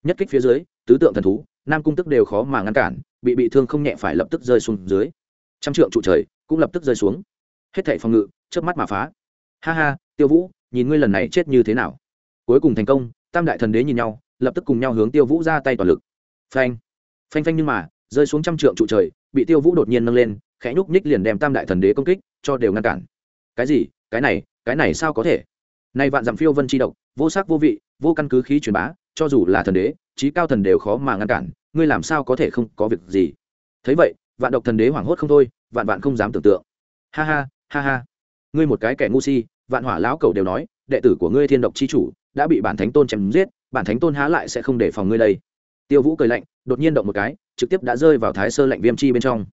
Nhất kích phía dưới, tứ tượng thần thú, nam cung tức đều khó mà ngăn cản, bị bị thương không nhẹ phải lập tức rơi xuống dưới. Trăm trượng trụ trời, cũng lập tức rơi xuống. Hết thảy phòng ngự, chớp mắt mà phá. Ha ha, tiêu vũ, nhìn ngươi lần này chết như thế nào. Cuối cùng thành công, tam đại thần đế nhìn nhau lập tức cùng nhau hướng tiêu vũ ra tay toàn lực. Phanh. Phanh phanh nhưng mà, rơi xuống trăm trượng trụ trời, bị tiêu vũ đột nhiên nâng lên, khẽ nhúc nhích liền đem tam đại thần đế công kích, cho đều ngăn cản. Cái gì? Cái này cái này sao có thể? Nay vạn dặm phiêu vân chi độc, vô sắc vô vị, vô căn cứ khí truyền bá, cho dù là thần đế trí cao thần đều khó mà ngăn cản, ngươi làm sao có thể không có việc gì? Thấy vậy, vạn độc thần đế hoảng hốt không thôi, vạn vạn không dám tưởng tượng. Ha ha ha ha. Ngươi một cái kẻ ngu si, vạn hỏa lão cầu đều nói, đệ tử của ngươi thiên độc chi chủ, đã bị bản thánh tôn chém giết bản thánh tôn há lại sẽ không để phòng ngươi đây. Tiêu vũ cười lạnh, đột nhiên động một cái, trực tiếp đã rơi vào thái sơ lạnh viêm chi bên trong.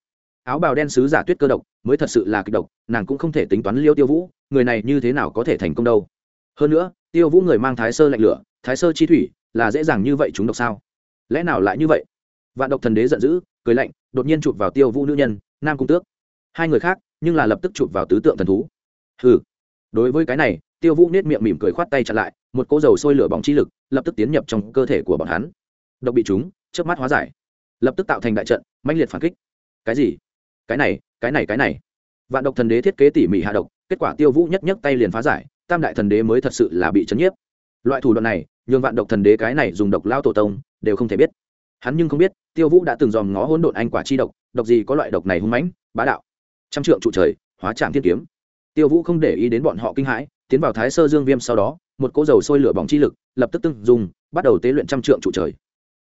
Áo bào đen sứ giả tuyết cơ độc, mới thật sự là kịch độc, nàng cũng không thể tính toán liêu tiêu vũ, người này như thế nào có thể thành công đâu. Hơn nữa, tiêu vũ người mang thái sơ lạnh lửa, thái sơ chi thủy, là dễ dàng như vậy chúng độc sao? Lẽ nào lại như vậy? Vạn độc thần đế giận dữ, cười lạnh, đột nhiên chụp vào tiêu vũ nữ nhân, nam cung tước. Hai người khác, nhưng là lập tức chụp vào tứ tượng thần thú. Hừ. Đối với cái này, tiêu vũ nết miệng mỉm cười khoát tay chặn lại một cỗ dầu sôi lửa bỏng chi lực lập tức tiến nhập trong cơ thể của bọn hắn. Độc bị chúng trước mắt hóa giải. Lập tức tạo thành đại trận, mãnh liệt phản kích. Cái gì? Cái này cái này cái này. Vạn độc thần đế thiết kế tỉ mỉ hạ độc, kết quả tiêu vũ nhất nhất tay liền phá giải, tam đại thần đế mới thật sự là bị chấn nhiếp. Loại thủ đoạn này, nhường vạn độc thần đế cái này dùng độc lao tổ tông, đều không thể biết. Hắn nhưng không biết, tiêu vũ đã từng dòm ngó hỗn độn anh quả chi độc độc gì có loại độc này hung mãnh, bá đạo. Trăm trượng trụ trời, hóa trạm thiên kiếm. Tiêu vũ không để ý đến bọn họ kinh hãi tiến vào thái sơ dương viêm sau đó, một cỗ dầu sôi lửa bỏng chi lực lập tức tưng dùng, bắt đầu tế luyện trăm trượng trụ trời.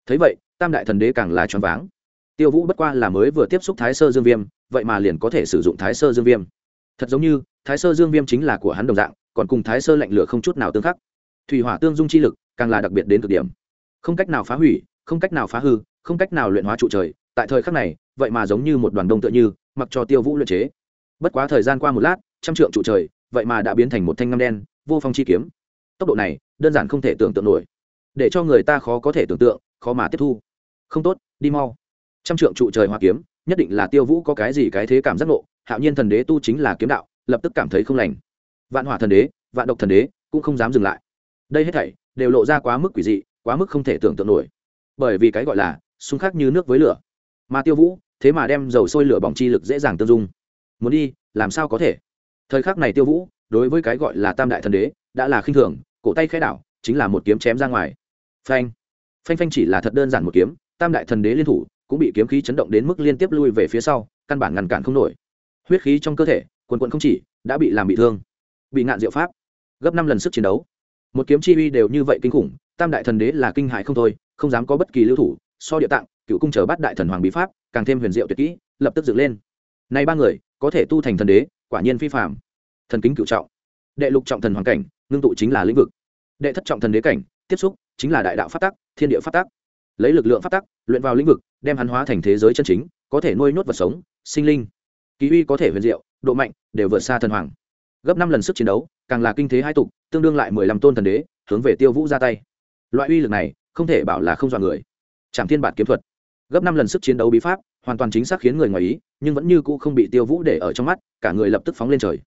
Thấy vậy, tam đại thần đế càng là choáng váng. Tiêu vũ bất qua là mới vừa tiếp xúc thái sơ dương viêm, vậy mà liền có thể sử dụng thái sơ dương viêm. Thật giống như, thái sơ dương viêm chính là của hắn đồng dạng, còn cùng thái sơ lạnh lửa không chút nào tương khắc. Thủy hỏa tương dung chi lực càng là đặc biệt đến cực điểm. Không cách nào phá hủy, không cách nào phá hư, không cách nào luyện hóa trụ trời, tại thời khắc này, vậy mà giống như một đoàn đông tựa như, mặc cho tiêu vũ luyện chế. Bất quá thời gian qua một lát, trăm trượng trụ trời vậy mà đã biến thành một thanh ngăm đen, vô phong chi kiếm. Tốc độ này, đơn giản không thể tưởng tượng nổi. Để cho người ta khó có thể tưởng tượng, khó mà tiếp thu. Không tốt, đi mau. Trăm trượng trụ trời hoa kiếm, nhất định là tiêu vũ có cái gì cái thế cảm giác nộ hạo nhiên thần đế tu chính là kiếm đạo, lập tức cảm thấy không lành. Vạn hỏa thần đế, vạn độc thần đế, cũng không dám dừng lại. Đây hết thảy, đều lộ ra quá mức quỷ dị, quá mức không thể tưởng tượng nổi. Bởi vì cái gọi là, xung khắc như nước với lửa. Mà tiêu vũ, thế mà đem dầu sôi lửa bỏng chi lực dễ dàng tương dung. Muốn đi, làm sao có thể? Thời khắc này tiêu vũ, đối với cái gọi là tam đại thần đế, đã là khinh thường, cổ tay khai đảo, chính là một kiếm chém ra ngoài. Phanh. Phanh phanh chỉ là thật đơn giản một kiếm, tam đại thần đế liên thủ, cũng bị kiếm khí chấn động đến mức liên tiếp lui về phía sau, căn bản ngăn cản không nổi. Huyết khí trong cơ thể, quần quận không chỉ, đã bị làm bị thương. Bị ngạn diệu pháp. Gấp năm lần sức chiến đấu. Một kiếm chi uy đều như vậy kinh khủng, tam đại thần đế là kinh hại không thôi, không dám có bất kỳ lưu thủ, so địa tạng, cựu cung chờ bắt đại thần hoàng bí pháp, càng thêm huyền diệu tuyệt kỹ, lập tức dựng lên. Nay ba người, có thể tu thành thần đế quả nhiên phi phạm thần kính cựu trọng. Đệ lục trọng thần hoàng cảnh, ngưng tụ chính là lĩnh vực. Đệ thất trọng thần đế cảnh, tiếp xúc chính là đại đạo phát tắc, thiên địa phát tắc. Lấy lực lượng phát tắc, luyện vào lĩnh vực, đem hắn hóa thành thế giới chân chính, có thể nuôi nhốt vật sống, sinh linh. Kỳ uy có thể huyền diệu, độ mạnh đều vượt xa thần hoàng. Gấp năm lần sức chiến đấu, càng là kinh thế hai tục, tương đương lại mười lăm tôn thần đế, hướng về tiêu vũ ra tay. Loại uy lực này, không thể bảo là không dọa người. Trảm thiên bản kiếm thuật. Gấp năm lần sức chiến đấu bí pháp hoàn toàn chính xác khiến người ngoài ý, nhưng vẫn như cũ không bị tiêu vũ để ở trong mắt, cả người lập tức phóng lên trời.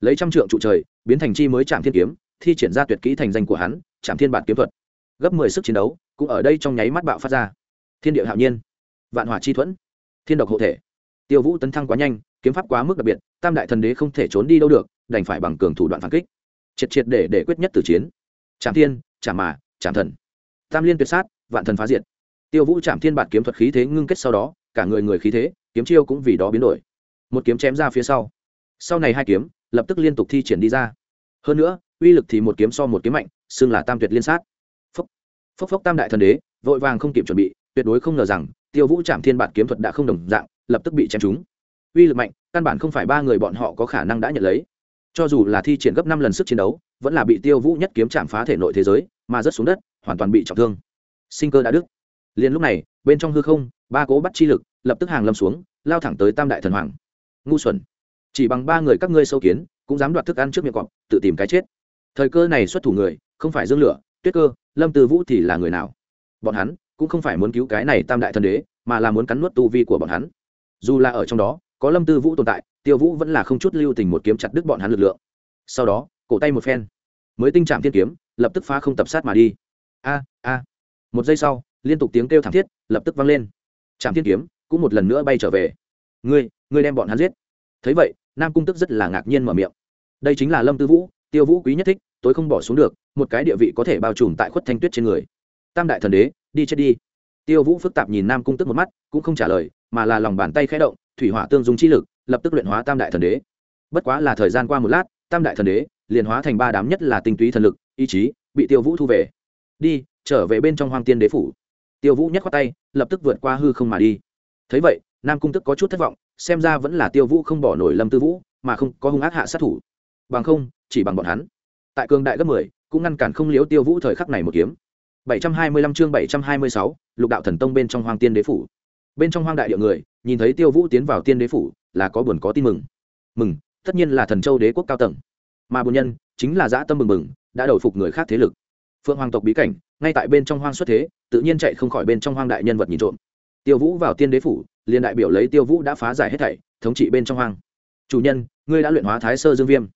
Lấy trăm trượng trụ trời, biến thành chi mới trạm thiên kiếm, thi triển ra tuyệt kỹ thành danh của hắn trạm thiên bản kiếm thuật. Gấp mười sức chiến đấu, cũng ở đây trong nháy mắt bạo phát ra. Thiên địa hạo nhiên, vạn hỏa chi thuẫn, thiên độc hộ thể. Tiêu vũ tấn thăng quá nhanh, kiếm pháp quá mức đặc biệt, tam đại thần đế không thể trốn đi đâu được, đành phải bằng cường thủ đoạn phản kích. Triệt triệt để để quyết nhất tử chiến. Trạm thiên trạm mà trạm thần. Tam liên tuyệt sát, vạn thần phá diệt. Tiêu vũ trạm thiên bản kiếm thuật khí thế ngưng kết sau đó cả người người khí thế, kiếm chiêu cũng vì đó biến đổi. Một kiếm chém ra phía sau. Sau này hai kiếm, lập tức liên tục thi triển đi ra. Hơn nữa, uy lực thì một kiếm so một kiếm mạnh, xưng là tam tuyệt liên sát. Phốc phốc phốc tam đại thần đế, vội vàng không kịp chuẩn bị, tuyệt đối không ngờ rằng, tiêu vũ trạm thiên bản kiếm thuật đã không đồng dạng, lập tức bị chém trúng. Uy lực mạnh, căn bản không phải ba người bọn họ có khả năng đã nhận lấy. Cho dù là thi triển gấp năm lần sức chiến đấu, vẫn là bị tiêu vũ nhất kiếm chạm phá thể nội thế giới, mà rớt xuống đất, hoàn toàn bị trọng thương. Sinh cơ đã đứt. Liền lúc này, bên trong hư không ba cố bắt chi lực, lập tức hàng lâm xuống, lao thẳng tới tam đại thần hoàng. Ngu xuẩn. Chỉ bằng ba người các ngươi sâu kiến, cũng dám đoạt thức ăn trước miệng cọp, tự tìm cái chết. Thời cơ này xuất thủ người, không phải dương lửa, tuyết cơ, lâm tư vũ thì là người nào? Bọn hắn cũng không phải muốn cứu cái này tam đại thần đế, mà là muốn cắn nuốt tu vi của bọn hắn. Dù là ở trong đó, có lâm tư vũ tồn tại, tiêu vũ vẫn là không chút lưu tình một kiếm chặt đứt bọn hắn lực lượng. Sau đó, cổ tay một phen, mới tinh trạm thiên kiếm, lập tức phá không tập sát mà đi. A a. Một giây sau, liên tục tiếng kêu thảm thiết, lập tức vang lên trạm thiên kiếm cũng một lần nữa bay trở về. Ngươi ngươi đem bọn hắn giết. Thấy vậy, nam cung tức rất là ngạc nhiên mở miệng. Đây chính là lâm tư vũ, tiêu vũ quý nhất thích tôi không bỏ xuống được, một cái địa vị có thể bao trùm tại khuất thanh tuyết trên người. Tam đại thần đế, đi chết đi. Tiêu vũ phức tạp nhìn nam cung tức một mắt, cũng không trả lời, mà là lòng bàn tay khẽ động, thủy hỏa tương dung chi lực, lập tức luyện hóa tam đại thần đế. Bất quá là thời gian qua một lát, tam đại thần đế liền hóa thành ba đám nhất là tinh túy thần lực, ý chí bị tiêu vũ thu về. Đi, trở về bên trong hoang tiên đế phủ tiêu vũ nhất khoát tay, lập tức vượt qua hư không mà đi. Thấy vậy, nam cung tức có chút thất vọng, xem ra vẫn là tiêu vũ không bỏ nổi lâm tư vũ, mà không có hung ác hạ sát thủ. Bằng không, chỉ bằng bọn hắn. Tại cường đại gấp mười, cũng ngăn cản không liếu tiêu vũ thời khắc này một kiếm. Bảy trăm hai mươi lăm chương bảy trăm hai mươi sáu, lục đạo thần tông bên trong hoang tiên đế phủ. Bên trong hoang đại địa người, nhìn thấy tiêu vũ tiến vào tiên đế phủ, là có buồn có tin mừng. Mừng, tất nhiên là thần châu đế quốc cao tầng. Mà buồn nhân, chính là dã tâm mừng mừng, đã đầu phục người khác thế lực. Phượng hoàng tộc bí cảnh ngay tại bên trong hoang xuất thế, tự nhiên chạy không khỏi bên trong hoang đại nhân vật nhìn trộm. Tiêu vũ vào tiên đế phủ, liền đại biểu lấy tiêu vũ đã phá giải hết thảy, thống trị bên trong hoang. Chủ nhân, ngươi đã luyện hóa thái sơ dương viêm.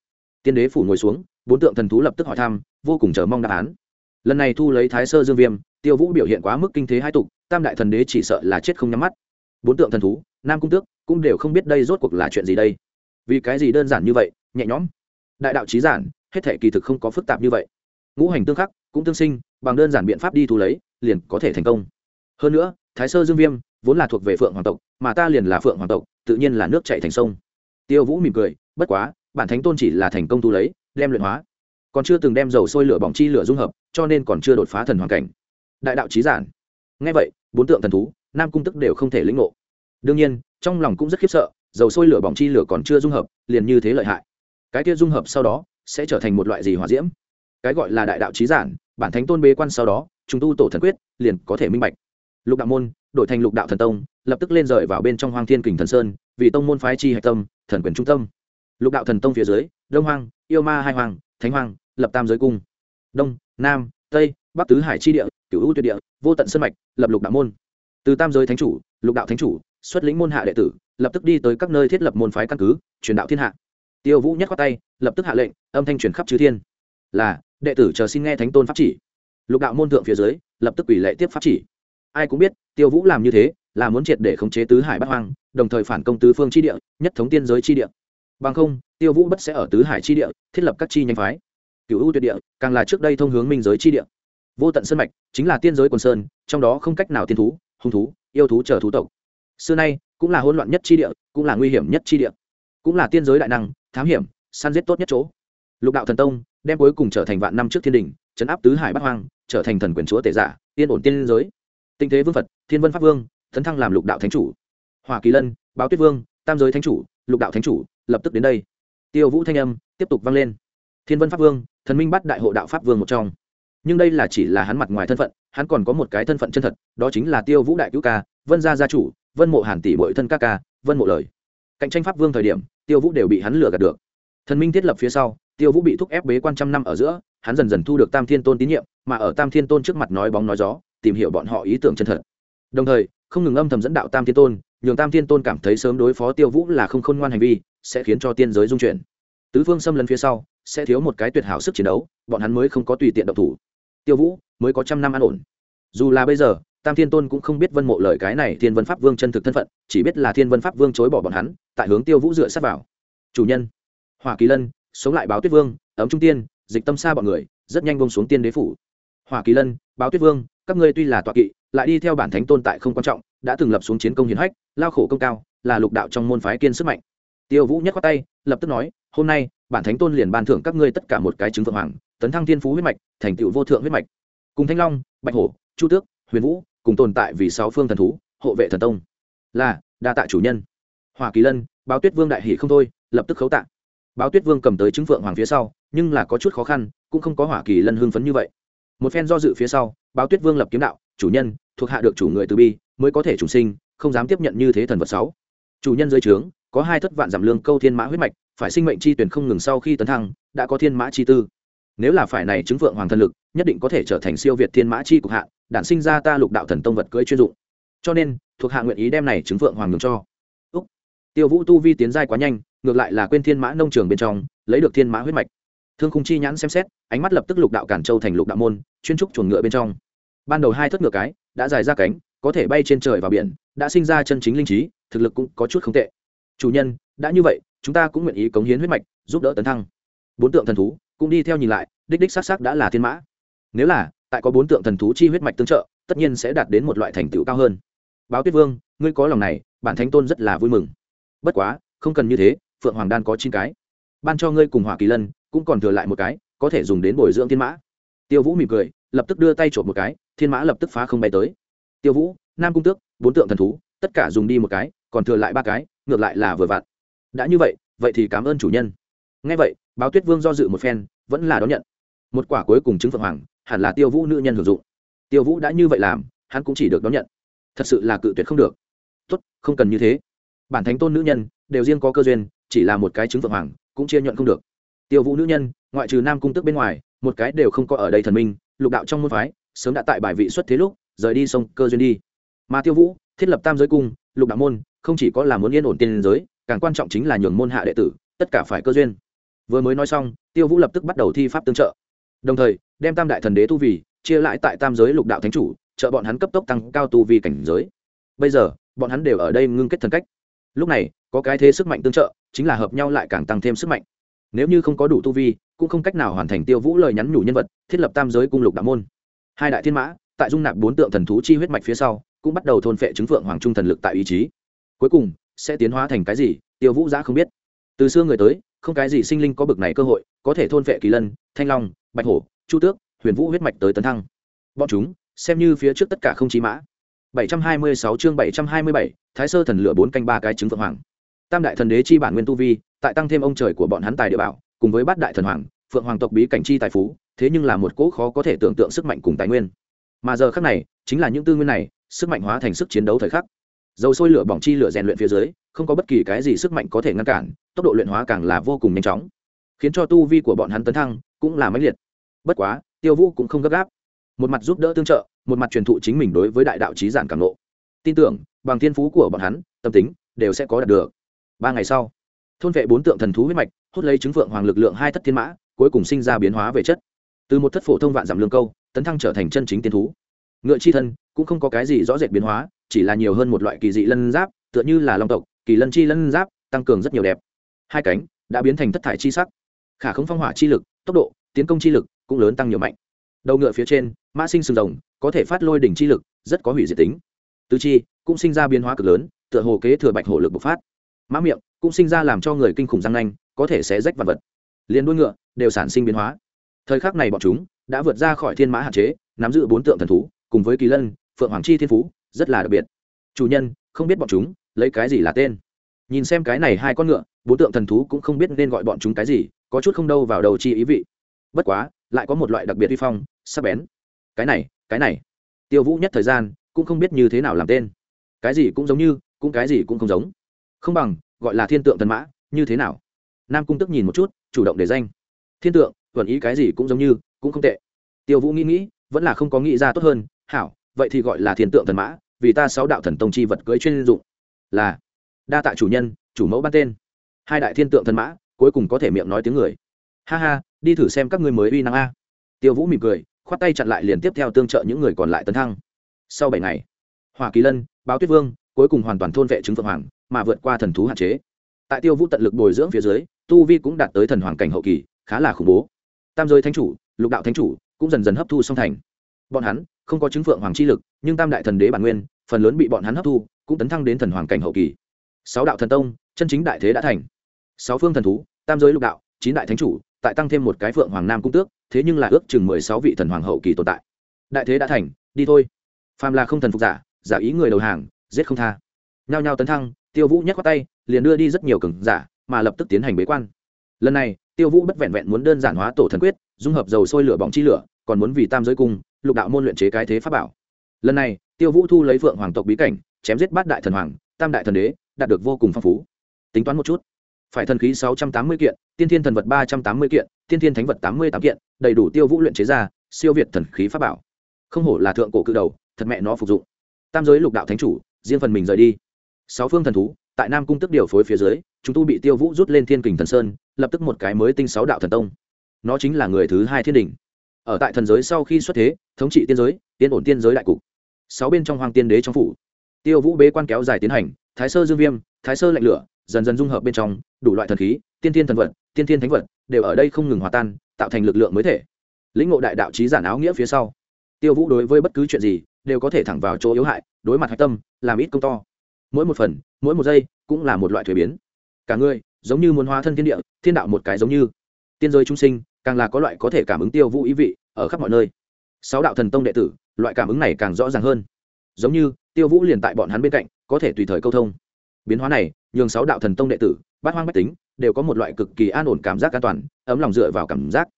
Tiên đế phủ ngồi xuống, bốn tượng thần thú lập tức hỏi thăm, vô cùng chờ mong đáp án. Lần này thu lấy thái sơ dương viêm, tiêu vũ biểu hiện quá mức kinh thế hai tục, tam đại thần đế chỉ sợ là chết không nhắm mắt. Bốn tượng thần thú, nam cung tước, cũng đều không biết đây rốt cuộc là chuyện gì đây. Vì cái gì đơn giản như vậy, nhẹ nhõm? Đại đạo trí giản, hết thể kỳ thực không có phức tạp như vậy. Ngũ hành tương khắc, cũng tương sinh bằng đơn giản biện pháp đi thu lấy, liền có thể thành công. Hơn nữa, thái sơ dương viêm vốn là thuộc về phượng hoàng tộc, mà ta liền là phượng hoàng tộc, tự nhiên là nước chạy thành sông. Tiêu vũ mỉm cười, bất quá, bản thánh tôn chỉ là thành công thu lấy, đem luyện hóa. Còn chưa từng đem dầu sôi lửa bỏng chi lửa dung hợp, cho nên còn chưa đột phá thần hoàn cảnh. Đại đạo trí giản. Ngay vậy, bốn tượng thần thú, nam cung tức đều không thể lĩnh ngộ. Đương nhiên, trong lòng cũng rất khiếp sợ, dầu sôi lửa bỏng chi lửa còn chưa dung hợp, liền như thế lợi hại. Cái kia dung hợp sau đó, sẽ trở thành một loại gì hỏa diễm? Cái gọi là đại đạo trí giản, bản thánh tôn bế quan sau đó chúng tu tổ thần quyết, liền có thể minh bạch. Lục đạo môn, đổi thành lục đạo thần tông, lập tức lên rời vào bên trong hoang thiên kình thần sơn, vì tông môn phái chi hạch tâm, thần quyền trung tâm. Lục đạo thần tông phía dưới, đông hoang, yêu ma hai hoàng thánh hoàng lập tam giới cung. Đông, nam, tây, bắc tứ hải chi địa, cửu u tuyệt địa, vô tận sơn mạch, lập lục đạo môn. Từ tam giới thánh chủ, lục đạo thánh chủ, xuất lĩnh môn hạ đệ tử, lập tức đi tới các nơi thiết lập môn phái căn cứ, truyền đạo thiên hạ. Tiêu vũ nhất khoát tay, lập tức hạ lệnh, âm thanh truyền khắp chư thiên. Là đệ tử chờ xin nghe thánh tôn pháp chỉ. Lục đạo môn thượng phía dưới, lập tức ủy lệ tiếp pháp chỉ. Ai cũng biết, tiêu vũ làm như thế, là muốn triệt để khống chế tứ hải bát hoang, đồng thời phản công tứ phương chi địa, nhất thống tiên giới chi địa. Bằng không, tiêu vũ bất sẽ ở tứ hải chi địa, thiết lập các chi nhánh phái. Cựu ưu tuyệt địa, càng là trước đây thông hướng minh giới chi địa. Vô tận sơn mạch, chính là tiên giới quần sơn, trong đó không cách nào tiên thú, hung thú, yêu thú chờ thú tộc. Xưa nay, cũng là hỗn loạn nhất chi địa, cũng là nguy hiểm nhất chi địa. Cũng là tiên giới đại năng, thám hiểm, săn giết tốt nhất chỗ lục đạo thần tông, đem cuối cùng trở thành vạn năm trước thiên đình chấn áp tứ hải bắc hoang, trở thành thần quyền chúa tể giả, yên ổn tiên giới. Tinh thế vương phật, thiên vân pháp vương, tấn thăng làm lục đạo thánh chủ. Hòa kỳ lân, báo tuyết vương, tam giới thánh chủ, lục đạo thánh chủ, lập tức đến đây. Tiêu vũ thanh âm, tiếp tục vang lên. Thiên vân pháp vương, thần minh bắt đại hộ đạo pháp vương một trong. Nhưng đây là chỉ là hắn mặt ngoài thân phận, hắn còn có một cái thân phận chân thật, đó chính là tiêu vũ đại cứu ca, vân gia gia chủ, vân mộ hàn tỷ bội thân ca ca, vân mộ lời. Cạnh tranh pháp vương thời điểm, tiêu vũ đều bị hắn lừa gạt được. Thần minh thiết lập phía sau tiêu vũ bị thúc ép bế quan trăm năm ở giữa, hắn dần dần thu được tam thiên tôn tín nhiệm, mà ở tam thiên tôn trước mặt nói bóng nói gió, tìm hiểu bọn họ ý tưởng chân thật. Đồng thời, không ngừng âm thầm dẫn đạo tam thiên tôn, nhường tam thiên tôn cảm thấy sớm đối phó tiêu vũ là không khôn ngoan hành vi, sẽ khiến cho tiên giới dung chuyển. Tứ phương xâm lấn phía sau, sẽ thiếu một cái tuyệt hảo sức chiến đấu, bọn hắn mới không có tùy tiện độc thủ. Tiêu vũ, mới có trăm năm an ổn. Dù là bây giờ, tam thiên tôn cũng không biết vân mộ lời cái này thiên vân pháp vương chân thực thân phận, chỉ biết là thiên vân pháp vương chối bỏ bọn hắn, tại hướng tiêu vũ dựa sát vào. Chủ nhân, hỏa kỳ lân sống lại báo tuyết vương, ấm trung tiên, dịch tâm xa bọn người, rất nhanh bông xuống tiên đế phủ. Hỏa kỳ lân, báo tuyết vương, các ngươi tuy là tọa kỵ, lại đi theo bản thánh tôn tại không quan trọng, đã từng lập xuống chiến công hiến hách, lao khổ công cao, là lục đạo trong môn phái kiên sức mạnh. Tiêu vũ nhất khoát tay, lập tức nói, hôm nay, bản thánh tôn liền ban thưởng các ngươi tất cả một cái chứng vượng hoàng, tấn thăng thiên phú huyết mạch, thành tựu vô thượng huyết mạch. Cùng thanh long, bạch hổ, chu tước, huyền vũ cùng tồn tại vì sáu phương thần thú, hộ vệ thần tông. Là, đa tạ chủ nhân. Hỏa kỳ lân, báo tuyết vương đại hỷ không thôi, lập tức khấu tạ báo tuyết vương cầm tới chứng phượng hoàng phía sau, nhưng là có chút khó khăn, cũng không có hỏa kỳ lân hưng phấn như vậy. Một phen do dự phía sau, báo tuyết vương lập kiếm đạo, chủ nhân, thuộc hạ được chủ người từ bi, mới có thể chủ sinh, không dám tiếp nhận như thế thần vật sáu. Chủ nhân dưới trướng, có hai thất vạn giảm lương câu thiên mã huyết mạch, phải sinh mệnh chi tuyển không ngừng sau khi tấn thăng, đã có thiên mã chi tư. Nếu là phải này chứng phượng hoàng thần lực, nhất định có thể trở thành siêu việt thiên mã chi cục hạ, đản sinh ra ta lục đạo thần tông vật cưỡi chuyên dụng. Cho nên, thuộc hạ nguyện ý đem này chứng phượng hoàng nhường cho tiêu vũ tu vi tiến giai quá nhanh, ngược lại là quên thiên mã nông trường bên trong, lấy được thiên mã huyết mạch. Thương khung chi nhãn xem xét, ánh mắt lập tức lục đạo cản châu thành lục đạo môn, chuyên trúc chuồng ngựa bên trong. Ban đầu hai thất ngựa cái, đã dài ra cánh, có thể bay trên trời và biển, đã sinh ra chân chính linh trí, thực lực cũng có chút không tệ. Chủ nhân, đã như vậy, chúng ta cũng nguyện ý cống hiến huyết mạch, giúp đỡ tấn thăng. Bốn tượng thần thú, cũng đi theo nhìn lại, đích đích xác xác đã là thiên mã. Nếu là, tại có bốn tượng thần thú chi huyết mạch tương trợ, tất nhiên sẽ đạt đến một loại thành tựu cao hơn. Báo tuyết vương, ngươi có lòng này, bản thánh tôn rất là vui mừng bất quá, không cần như thế, phượng hoàng đan có chín cái. Ban cho ngươi cùng hỏa kỳ lân, cũng còn thừa lại một cái, có thể dùng đến bồi dưỡng thiên mã. Tiêu vũ mỉm cười, lập tức đưa tay trộm một cái, thiên mã lập tức phá không bay tới. Tiêu vũ, nam cung tước, bốn tượng thần thú, tất cả dùng đi một cái, còn thừa lại ba cái, ngược lại là vừa vặn. Đã như vậy vậy thì cảm ơn chủ nhân. Ngay vậy, báo tuyết vương do dự một phen, vẫn là đón nhận. Một quả cuối cùng chứng phượng hoàng, hẳn là tiêu vũ nữ nhân hưởng dụng. Tiêu vũ đã như vậy làm, hắn cũng chỉ được đón nhận. Thật sự là cự tuyệt không được. Tốt, không cần như thế bản thánh tôn nữ nhân, đều riêng có cơ duyên, chỉ là một cái chứng vượng hoàng, cũng chia nhuận không được. Tiêu vũ nữ nhân, ngoại trừ nam cung tức bên ngoài, một cái đều không có ở đây thần minh, lục đạo trong môn phái, sớm đã tại bài vị xuất thế lúc, rời đi sông cơ duyên đi. Mà tiêu vũ, thiết lập tam giới cung, lục đạo môn, không chỉ có là muốn yên ổn tiền giới, càng quan trọng chính là nhường môn hạ đệ tử, tất cả phải cơ duyên. Vừa mới nói xong, tiêu vũ lập tức bắt đầu thi pháp tương trợ. Đồng thời, đem tam đại thần đế tu vì, chia lại tại tam giới lục đạo thánh chủ, trợ bọn hắn cấp tốc tăng cao tu vi cảnh giới. Bây giờ, bọn hắn đều ở đây ngưng kết thần cách lúc này, có cái thế sức mạnh tương trợ, chính là hợp nhau lại càng tăng thêm sức mạnh. Nếu như không có đủ tu vi, cũng không cách nào hoàn thành tiêu vũ lời nhắn nhủ nhân vật, thiết lập tam giới cung lục đạo môn. Hai đại thiên mã, tại dung nạp bốn tượng thần thú chi huyết mạch phía sau, cũng bắt đầu thôn phệ chứng phượng hoàng trung thần lực tại ý chí. Cuối cùng, sẽ tiến hóa thành cái gì, tiêu vũ giã không biết. Từ xưa người tới, không cái gì sinh linh có bực này cơ hội, có thể thôn phệ kỳ lân, thanh long, bạch hổ, chu tước, huyền vũ huyết mạch tới tấn thăng. Bọn chúng, xem như phía trước tất cả không chí mã. 726 chương 727, Thái Sơ thần lửa bốn canh ba cái trứng phượng hoàng. Tam đại thần đế chi bản nguyên tu vi, tại tăng thêm ông trời của bọn hắn tài địa bảo, cùng với bát đại thần hoàng, phượng hoàng tộc bí cảnh chi tài phú, thế nhưng là một cỗ khó có thể tưởng tượng sức mạnh cùng tài nguyên. Mà giờ khắc này, chính là những tư nguyên này, sức mạnh hóa thành sức chiến đấu thời khắc. Dầu sôi lửa bỏng chi lửa rèn luyện phía dưới, không có bất kỳ cái gì sức mạnh có thể ngăn cản, tốc độ luyện hóa càng là vô cùng nhanh chóng, khiến cho tu vi của bọn hắn tấn thăng cũng là mãnh liệt. Bất quá, Tiêu Vũ cũng không gấp gáp, một mặt giúp đỡ tương trợ, một mặt truyền thụ chính mình đối với đại đạo trí giản cảm nộ tin tưởng bằng thiên phú của bọn hắn tâm tính đều sẽ có đạt được. Ba ngày sau thôn vệ bốn tượng thần thú huyết mạch hút lấy chứng phượng hoàng lực lượng hai thất thiên mã cuối cùng sinh ra biến hóa về chất. Từ một thất phổ thông vạn giảm lương câu tấn thăng trở thành chân chính tiên thú. Ngựa chi thân cũng không có cái gì rõ rệt biến hóa chỉ là nhiều hơn một loại kỳ dị lân giáp tựa như là long tộc kỳ lân chi lân giáp tăng cường rất nhiều đẹp. Hai cánh đã biến thành thất thải chi sắc. Khả không phong hỏa chi lực tốc độ tiến công chi lực cũng lớn tăng nhiều mạnh đầu ngựa phía trên, mã sinh sừng rồng, có thể phát lôi đỉnh chi lực, rất có hủy diệt tính. Tứ chi, cũng sinh ra biến hóa cực lớn, tựa hồ kế thừa bạch hổ lực bộc phát. Mã miệng, cũng sinh ra làm cho người kinh khủng răng nanh, có thể sẽ rách vật vật. Liền đuôi ngựa, đều sản sinh biến hóa. Thời khắc này bọn chúng, đã vượt ra khỏi thiên mã hạn chế, nắm giữ bốn tượng thần thú, cùng với kỳ lân, phượng hoàng chi thiên phú, rất là đặc biệt. Chủ nhân, không biết bọn chúng, lấy cái gì là tên? Nhìn xem cái này hai con ngựa, bốn tượng thần thú cũng không biết nên gọi bọn chúng cái gì, có chút không đâu vào đầu chi ý vị. Bất quá lại có một loại đặc biệt uy phong, sắc bén. Cái này cái này. Tiêu vũ nhất thời gian, cũng không biết như thế nào làm tên. Cái gì cũng giống như, cũng cái gì cũng không giống. Không bằng, gọi là thiên tượng thần mã, như thế nào? Nam cung tức nhìn một chút, chủ động để danh. Thiên tượng, thuần ý cái gì cũng giống như, cũng không tệ. Tiêu vũ nghĩ nghĩ, vẫn là không có nghĩ ra tốt hơn. Hảo, vậy thì gọi là thiên tượng thần mã, vì ta sáu đạo thần tông chi vật cưới chuyên dụng. Là, đa tạ chủ nhân, chủ mẫu ban tên. Hai đại thiên tượng thần mã, cuối cùng có thể miệng nói tiếng người. Ha ha đi thử xem các ngươi mới uy năng a. Tiêu vũ mỉm cười, khoát tay chặn lại liền tiếp theo tương trợ những người còn lại tấn thăng. Sau bảy ngày hoa kỳ lân, báo tuyết vương, cuối cùng hoàn toàn thôn vệ chứng phượng hoàng, mà vượt qua thần thú hạn chế. Tại tiêu vũ tận lực bồi dưỡng phía dưới, tu vi cũng đạt tới thần hoàng cảnh hậu kỳ, khá là khủng bố. Tam giới thánh chủ, lục đạo thánh chủ cũng dần dần hấp thu song thành. Bọn hắn không có chứng phượng hoàng chi lực, nhưng tam đại thần đế bản nguyên, phần lớn bị bọn hắn hấp thu, cũng tấn thăng đến thần hoàng cảnh hậu kỳ. Sáu đạo thần tông, chân chính đại thế đã thành. Sáu phương thần thú, tam giới lục đạo, chín đại thánh chủ tại tăng thêm một cái phượng hoàng nam cung tước, thế nhưng là ước chừng mười sáu vị thần hoàng hậu kỳ tồn tại. Đại thế đã thành, đi thôi. Phàm là không thần phục giả giả ý người đầu hàng, giết không tha. Nhao nhao tấn thăng, tiêu vũ nhắc qua tay, liền đưa đi rất nhiều cường giả, mà lập tức tiến hành bế quan. Lần này, tiêu vũ bất vẹn vẹn muốn đơn giản hóa tổ thần quyết, dung hợp dầu sôi lửa bỏng chi lửa, còn muốn vì tam giới cung, lục đạo môn luyện chế cái thế pháp bảo. Lần này, tiêu vũ thu lấy phượng hoàng tộc bí cảnh, chém giết bát đại thần hoàng, tam đại thần đế, đạt được vô cùng phong phú. Tính toán một chút phải thần khí sáu trăm tám mươi kiện, tiên thiên thần vật ba trăm tám mươi kiện, tiên thiên thánh vật tám mươi tám kiện, đầy đủ tiêu vũ luyện chế ra, siêu việt thần khí pháp bảo. Không hổ là thượng cổ cự đầu, thật mẹ nó phục dụng. Tam giới lục đạo thánh chủ, riêng phần mình rời đi. Sáu phương thần thú, tại nam cung tức điều phối phía dưới, chúng tu bị tiêu vũ rút lên thiên kình thần sơn, lập tức một cái mới tinh sáu đạo thần tông. Nó chính là người thứ hai thiên đình. Ở tại thần giới sau khi xuất thế, thống trị tiên giới tiên ổn tiên giới đại cục. Sáu bên trong hoàng tiên đế trong phủ. Tiêu vũ bế quan kéo dài tiến hành, thái sơ dương viêm, thái sơ lạnh lửa dần dần dung hợp bên trong, đủ loại thần khí, tiên thiên thần vật, tiên thiên thánh vật, đều ở đây không ngừng hòa tan, tạo thành lực lượng mới thể. Lĩnh ngộ đại đạo trí giản áo nghĩa phía sau, tiêu vũ đối với bất cứ chuyện gì, đều có thể thẳng vào chỗ yếu hại, đối mặt hạch tâm, làm ít công to. Mỗi một phần, mỗi một giây, cũng là một loại thuế biến. Cả người, giống như muốn hóa thân thiên địa, thiên đạo một cái giống như. Tiên giới trung sinh, càng là có loại có thể cảm ứng tiêu vũ ý vị, ở khắp mọi nơi. Sáu đạo thần tông đệ tử, loại cảm ứng này càng rõ ràng hơn. Giống như, tiêu vũ liền tại bọn hắn bên cạnh, có thể tùy thời câu thông. Biến hóa này nhường sáu đạo thần tông đệ tử, bát hoang bách tính, đều có một loại cực kỳ an ổn cảm giác an toàn, ấm lòng dựa vào cảm giác.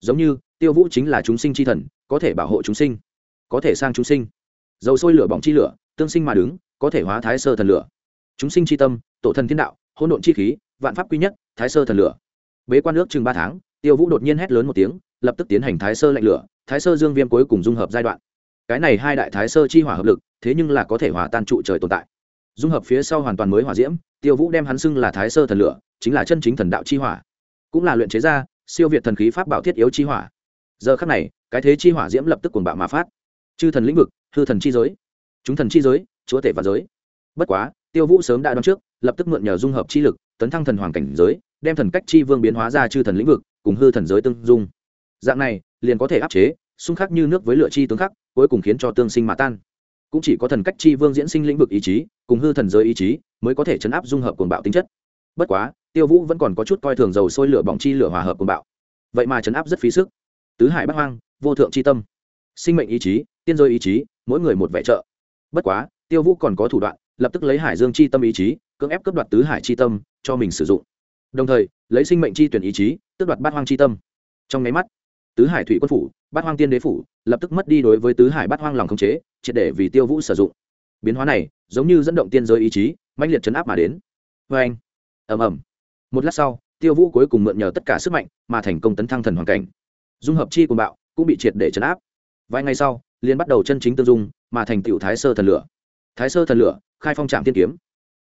Giống như, tiêu vũ chính là chúng sinh c h i thần, có thể bảo hộ chúng sinh, có thể sang chúng sinh. Dầu sôi lửa bỏng chi lửa, tương sinh mà đứng, có thể hóa thái sơ thần lửa. Chúng sinh c h i tâm, tổ thần thiên đạo, hỗn độn chi khí, vạn pháp quy nhất, thái sơ thần lửa. Bế quan nước chừng ba tháng, tiêu vũ đột nhiên hét lớn một tiếng, lập tức tiến hành thái sơ lạnh lửa, thái sơ dương viêm cuối cùng dung hợp giai đoạn. Cái này hai đại thái sơ chi hỏa hợp lực, thế nhưng là có thể hòa tan trụ trời tồn tại dung hợp phía sau hoàn toàn mới hỏa diễm, tiêu vũ đem hắn xưng là thái sơ thần lửa, chính là chân chính thần đạo chi hỏa. Cũng là luyện chế ra, siêu việt thần khí pháp bảo thiết yếu chi hỏa. Giờ khắc này, cái thế chi hỏa diễm lập tức cuồng bạo mà phát. Chư thần lĩnh vực, hư thần chi giới, chúng thần chi giới, chúa tể và giới. Bất quá, tiêu vũ sớm đã đoán trước, lập tức mượn nhờ dung hợp chi lực, tấn thăng thần hoàng cảnh giới, đem thần cách chi vương biến hóa ra chư thần lĩnh vực, cùng hư thần giới tương dung. Dạng này, liền có thể áp chế, xung khắc như nước với lựa chi tướng khắc, cuối cùng khiến cho tương sinh mà tan cũng chỉ có thần cách chi vương diễn sinh lĩnh vực ý chí, cùng hư thần giới ý chí mới có thể chấn áp dung hợp cuồng bạo tính chất. Bất quá, tiêu vũ vẫn còn có chút coi thường dầu sôi lửa bỏng chi lửa hòa hợp cuồng bạo. Vậy mà chấn áp rất phí sức. Tứ hải bắc hoang, vô thượng c h i tâm. Sinh mệnh ý chí, tiên rơi ý chí, mỗi người một vẻ trợ. Bất quá, tiêu vũ còn có thủ đoạn, lập tức lấy hải dương c h i tâm ý chí, cưỡng ép cướp đoạt tứ hải c h i tâm, cho mình sử dụng. Đồng thời, lấy sinh mệnh c h i tuyển ý chí, tước đoạt bát hoang c h i tâm. Trong máy mắt, tứ hải thủy quân phủ, bát hoang tiên đế phủ lập tức mất đi đối với tứ hải bát hoang lòng khống chế, triệt để vì tiêu vũ sử dụng. Biến hóa này, giống như dẫn động tiên giới ý chí, mãnh liệt chấn áp mà đến. Vê anh, ầm ầm. Một lát sau, tiêu vũ cuối cùng mượn nhờ tất cả sức mạnh mà thành công tấn thăng thần hoàn cảnh. Dung hợp chi cùng bạo cũng bị triệt để chấn áp. Vài ngày sau liên bắt đầu chân chính tương dung, mà thành tựu thái sơ thần lửa. Thái sơ thần lửa, khai phong trạm tiên kiếm.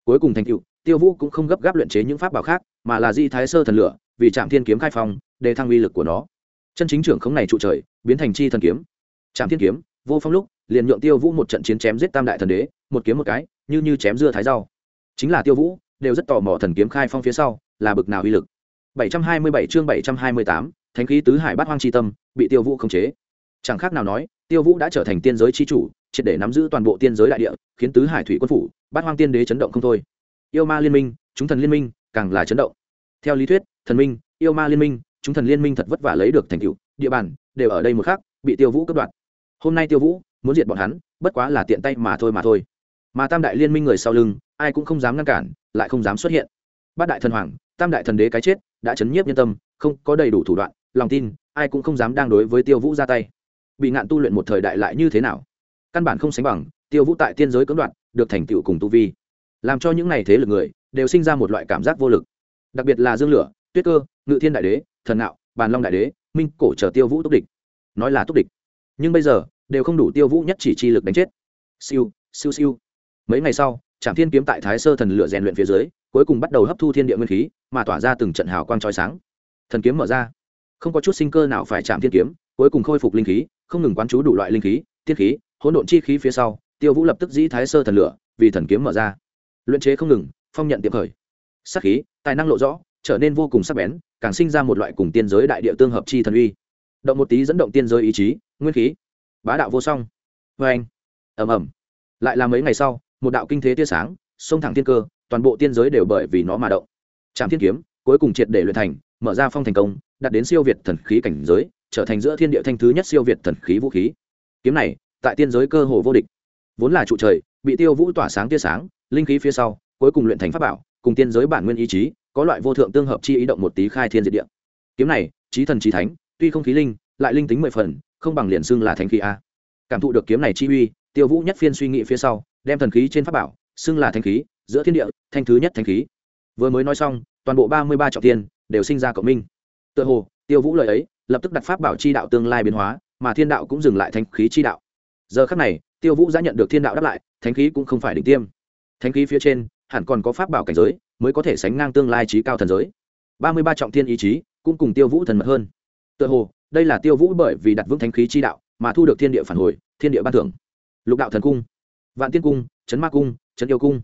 Cuối cùng thành tựu, tiêu vũ cũng không gấp gáp luyện chế những pháp bảo khác, mà là di thái sơ thần lửa, vì trạm thiên kiếm khai phong, để thăng uy lực của nó. Chân chính trưởng khống này trụ trời, biến thành chi thần kiếm trạm thiên kiếm vô phong lúc liền nhượng tiêu vũ một trận chiến chém giết tam đại thần đế một kiếm một cái như như chém dưa thái rau. Chính là tiêu vũ đều rất tò mò thần kiếm khai phong phía sau là bực nào uy lực. 727 chương 728, thánh khí tứ hải bát hoang chi tâm bị tiêu vũ khống chế. Chẳng khác nào nói tiêu vũ đã trở thành tiên giới chi chủ triệt để nắm giữ toàn bộ tiên giới đại địa khiến tứ hải thủy quân phủ bát hoang tiên đế chấn động không thôi. Yêu ma liên minh chúng thần liên minh càng là chấn động. Theo lý thuyết thần minh yêu ma liên minh chúng thần liên minh thật vất vả lấy được thành tựu địa bàn đều ở đây một khác bị tiêu vũ cướp đoạt hôm nay tiêu vũ muốn diệt bọn hắn, bất quá là tiện tay mà thôi mà thôi. Mà tam đại liên minh người sau lưng, ai cũng không dám ngăn cản, lại không dám xuất hiện. Bát đại thần hoàng, tam đại thần đế cái chết, đã chấn nhiếp nhân tâm, không có đầy đủ thủ đoạn, lòng tin, ai cũng không dám đang đối với tiêu vũ ra tay. Bị ngạn tu luyện một thời đại lại như thế nào? Căn bản không sánh bằng, tiêu vũ tại tiên giới cưỡng đoạt, được thành tựu cùng tu vi. Làm cho những n à y thế lực người, đều sinh ra một loại cảm giác vô lực. Đặc biệt là dương lửa, tuyết cơ, ngự thiên đại đế, thần nạo, bàn long đại đế, minh cổ chờ tiêu vũ túc địch. Nói là túc địch nhưng bây giờ, đều không đủ tiêu vũ nhất chỉ chi lực đánh chết. Siêu siêu siêu. Mấy ngày sau trạm thiên kiếm tại thái sơ thần lửa rèn luyện phía dưới, cuối cùng bắt đầu hấp thu thiên địa nguyên khí, mà tỏa ra từng trận hào quang trói sáng. Thần kiếm mở ra. Không có chút sinh cơ nào phải chạm thiên kiếm, cuối cùng khôi phục linh khí, không ngừng quán chú đủ loại linh khí thiên khí, hỗn độn chi khí phía sau, tiêu vũ lập tức dĩ thái sơ thần lửa, vì thần kiếm mở ra. Luyện chế không ngừng, phong nhận tiệm khởi. Sắc khí, tài năng lộ rõ, trở nên vô cùng sắc bén, càng sinh ra một loại cùng tiên giới đại địa tương hợp chi thần uy. Động một tí dẫn động tiên giới ý chí nguyên khí. Bá đạo vô song. Vê anh. Ẩm ẩm lại là mấy ngày sau, một đạo kinh thế tia sáng xông thẳng thiên cơ, toàn bộ tiên giới đều bởi vì nó mà động. Trạm thiên kiếm, cuối cùng triệt để luyện thành, mở ra phong thành công đạt đến siêu việt thần khí cảnh giới, trở thành giữa thiên địa thanh thứ nhất siêu việt thần khí vũ khí. Kiếm này, tại tiên giới cơ hồ vô địch. Vốn là trụ trời, bị tiêu vũ tỏa sáng tia sáng, linh khí phía sau, cuối cùng luyện thành pháp bảo, cùng tiên giới bản nguyên ý chí, có loại vô thượng tương hợp chi ý động một tí khai thiên diệt địa. Kiếm này trí thần trí thánh, tuy không khí linh, lại linh tính mười phần không bằng liền xưng là thánh khí a. Cảm thụ được kiếm này chi uy, tiêu vũ nhất phiên suy nghĩ phía sau, đem thần khí trên pháp bảo, xưng là thánh khí, giữa thiên địa, thanh thứ nhất thánh khí. Vừa mới nói xong, toàn bộ ba mươi ba trọng tiên đều sinh ra cộng minh. Tựa hồ, tiêu vũ lời ấy, lập tức đặt pháp bảo chi đạo tương lai biến hóa, mà thiên đạo cũng dừng lại thánh khí chi đạo. Giờ khắc này, tiêu vũ đã nhận được thiên đạo đáp lại, thánh khí cũng không phải đỉnh tiêm. Thánh khí phía trên, hẳn còn có pháp bảo cảnh giới, mới có thể sánh ngang tương lai trí cao thần giới. ba mươi ba trọng thiên ý chí cũng cùng tiêu vũ thần mật hơn. Tựa hồ đây là tiêu vũ bởi vì đặt vững thánh khí chi đạo mà thu được thiên địa phản hồi, thiên địa ban thưởng. Lục đạo thần cung, vạn tiên cung trấn ma cung trấn yêu cung.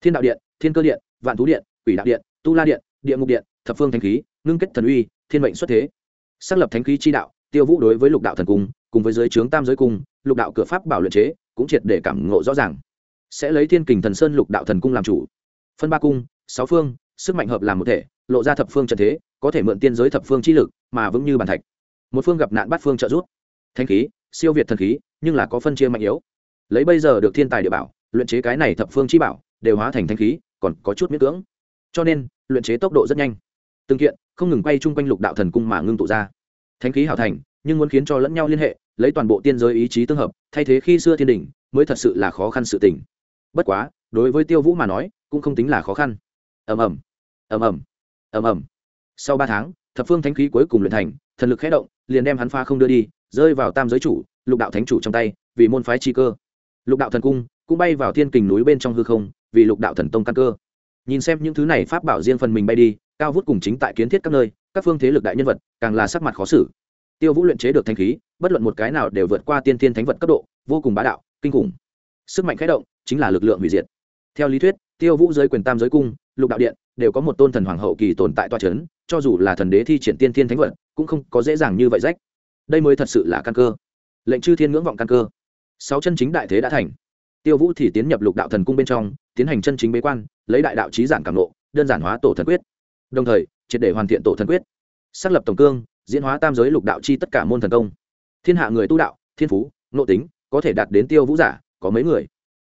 Thiên đạo điện, thiên cơ điện, vạn thú điện, quỷ đạo điện, tu la điện, địa ngục điện, thập phương thánh khí, ngưng kết thần uy, thiên mệnh xuất thế. Xác lập thánh khí chi đạo, tiêu vũ đối với lục đạo thần cung, cùng với giới trướng tam giới cung, lục đạo cửa pháp bảo luyện chế, cũng triệt để cảm ngộ rõ ràng. Sẽ lấy thiên kình thần sơn lục đạo thần cung làm chủ. Phân ba cung, sáu phương, sức mạnh hợp làm một thể, lộ ra thập phương trận thế, có thể mượn tiên giới thập phương chi lực, mà vững như bàn thạch một phương gặp nạn bắt phương trợ giúp. Thanh khí, siêu việt thần khí, nhưng là có phân chia mạnh yếu. Lấy bây giờ được thiên tài địa bảo, luyện chế cái này thập phương chi bảo, đều hóa thành thanh khí, còn có chút miễn cưỡng. Cho nên, luyện chế tốc độ rất nhanh. Từng kiện, không ngừng quay chung quanh lục đạo thần cung mà ngưng tụ ra. Thánh khí hảo thành, nhưng muốn khiến cho lẫn nhau liên hệ, lấy toàn bộ tiên giới ý chí tương hợp, thay thế khi xưa thiên đình mới thật sự là khó khăn sự tình. Bất quá, đối với tiêu vũ mà nói, cũng không tính là khó khăn. Ầm ầm ầm ầm ầm ầm. Sau ba tháng, thập phương thánh khí cuối cùng luyện thành, thần lực khẽ động liền đem hắn pha không đưa đi, rơi vào tam giới chủ, lục đạo thánh chủ trong tay, vì môn phái chi cơ. Lục đạo thần cung cũng bay vào thiên kình núi bên trong hư không, vì lục đạo thần tông căn cơ. Nhìn xem những thứ này pháp bảo riêng phần mình bay đi, cao vút cùng chính tại kiến thiết các nơi, các phương thế lực đại nhân vật càng là sắc mặt khó xử. Tiêu vũ luyện chế được thanh khí, bất luận một cái nào đều vượt qua tiên thiên thánh vật cấp độ, vô cùng bá đạo, kinh khủng. Sức mạnh khái động chính là lực lượng hủy diệt. Theo lý thuyết, tiêu vũ giới quyền tam giới cung lục đạo điện, đều có một tôn thần hoàng hậu kỳ tồn tại toa c h ấ n cho dù là thần đế thi triển tiên thiên thánh vật, cũng không có dễ dàng như vậy rách. Đây mới thật sự là căn cơ. Lệnh chư thiên ngưỡng vọng căn cơ. Sáu chân chính đại thế đã thành. Tiêu vũ thì tiến nhập lục đạo thần cung bên trong, tiến hành chân chính bế quan, lấy đại đạo trí giản cảm nộ đơn giản hóa tổ thần quyết. Đồng thời, triệt để hoàn thiện tổ thần quyết. Xác lập tổng cương, diễn hóa tam giới lục đạo chi tất cả môn thần công. Thiên hạ người tu đạo, thiên phú nộ tính, có thể đạt đến tiêu vũ giả, có mấy người?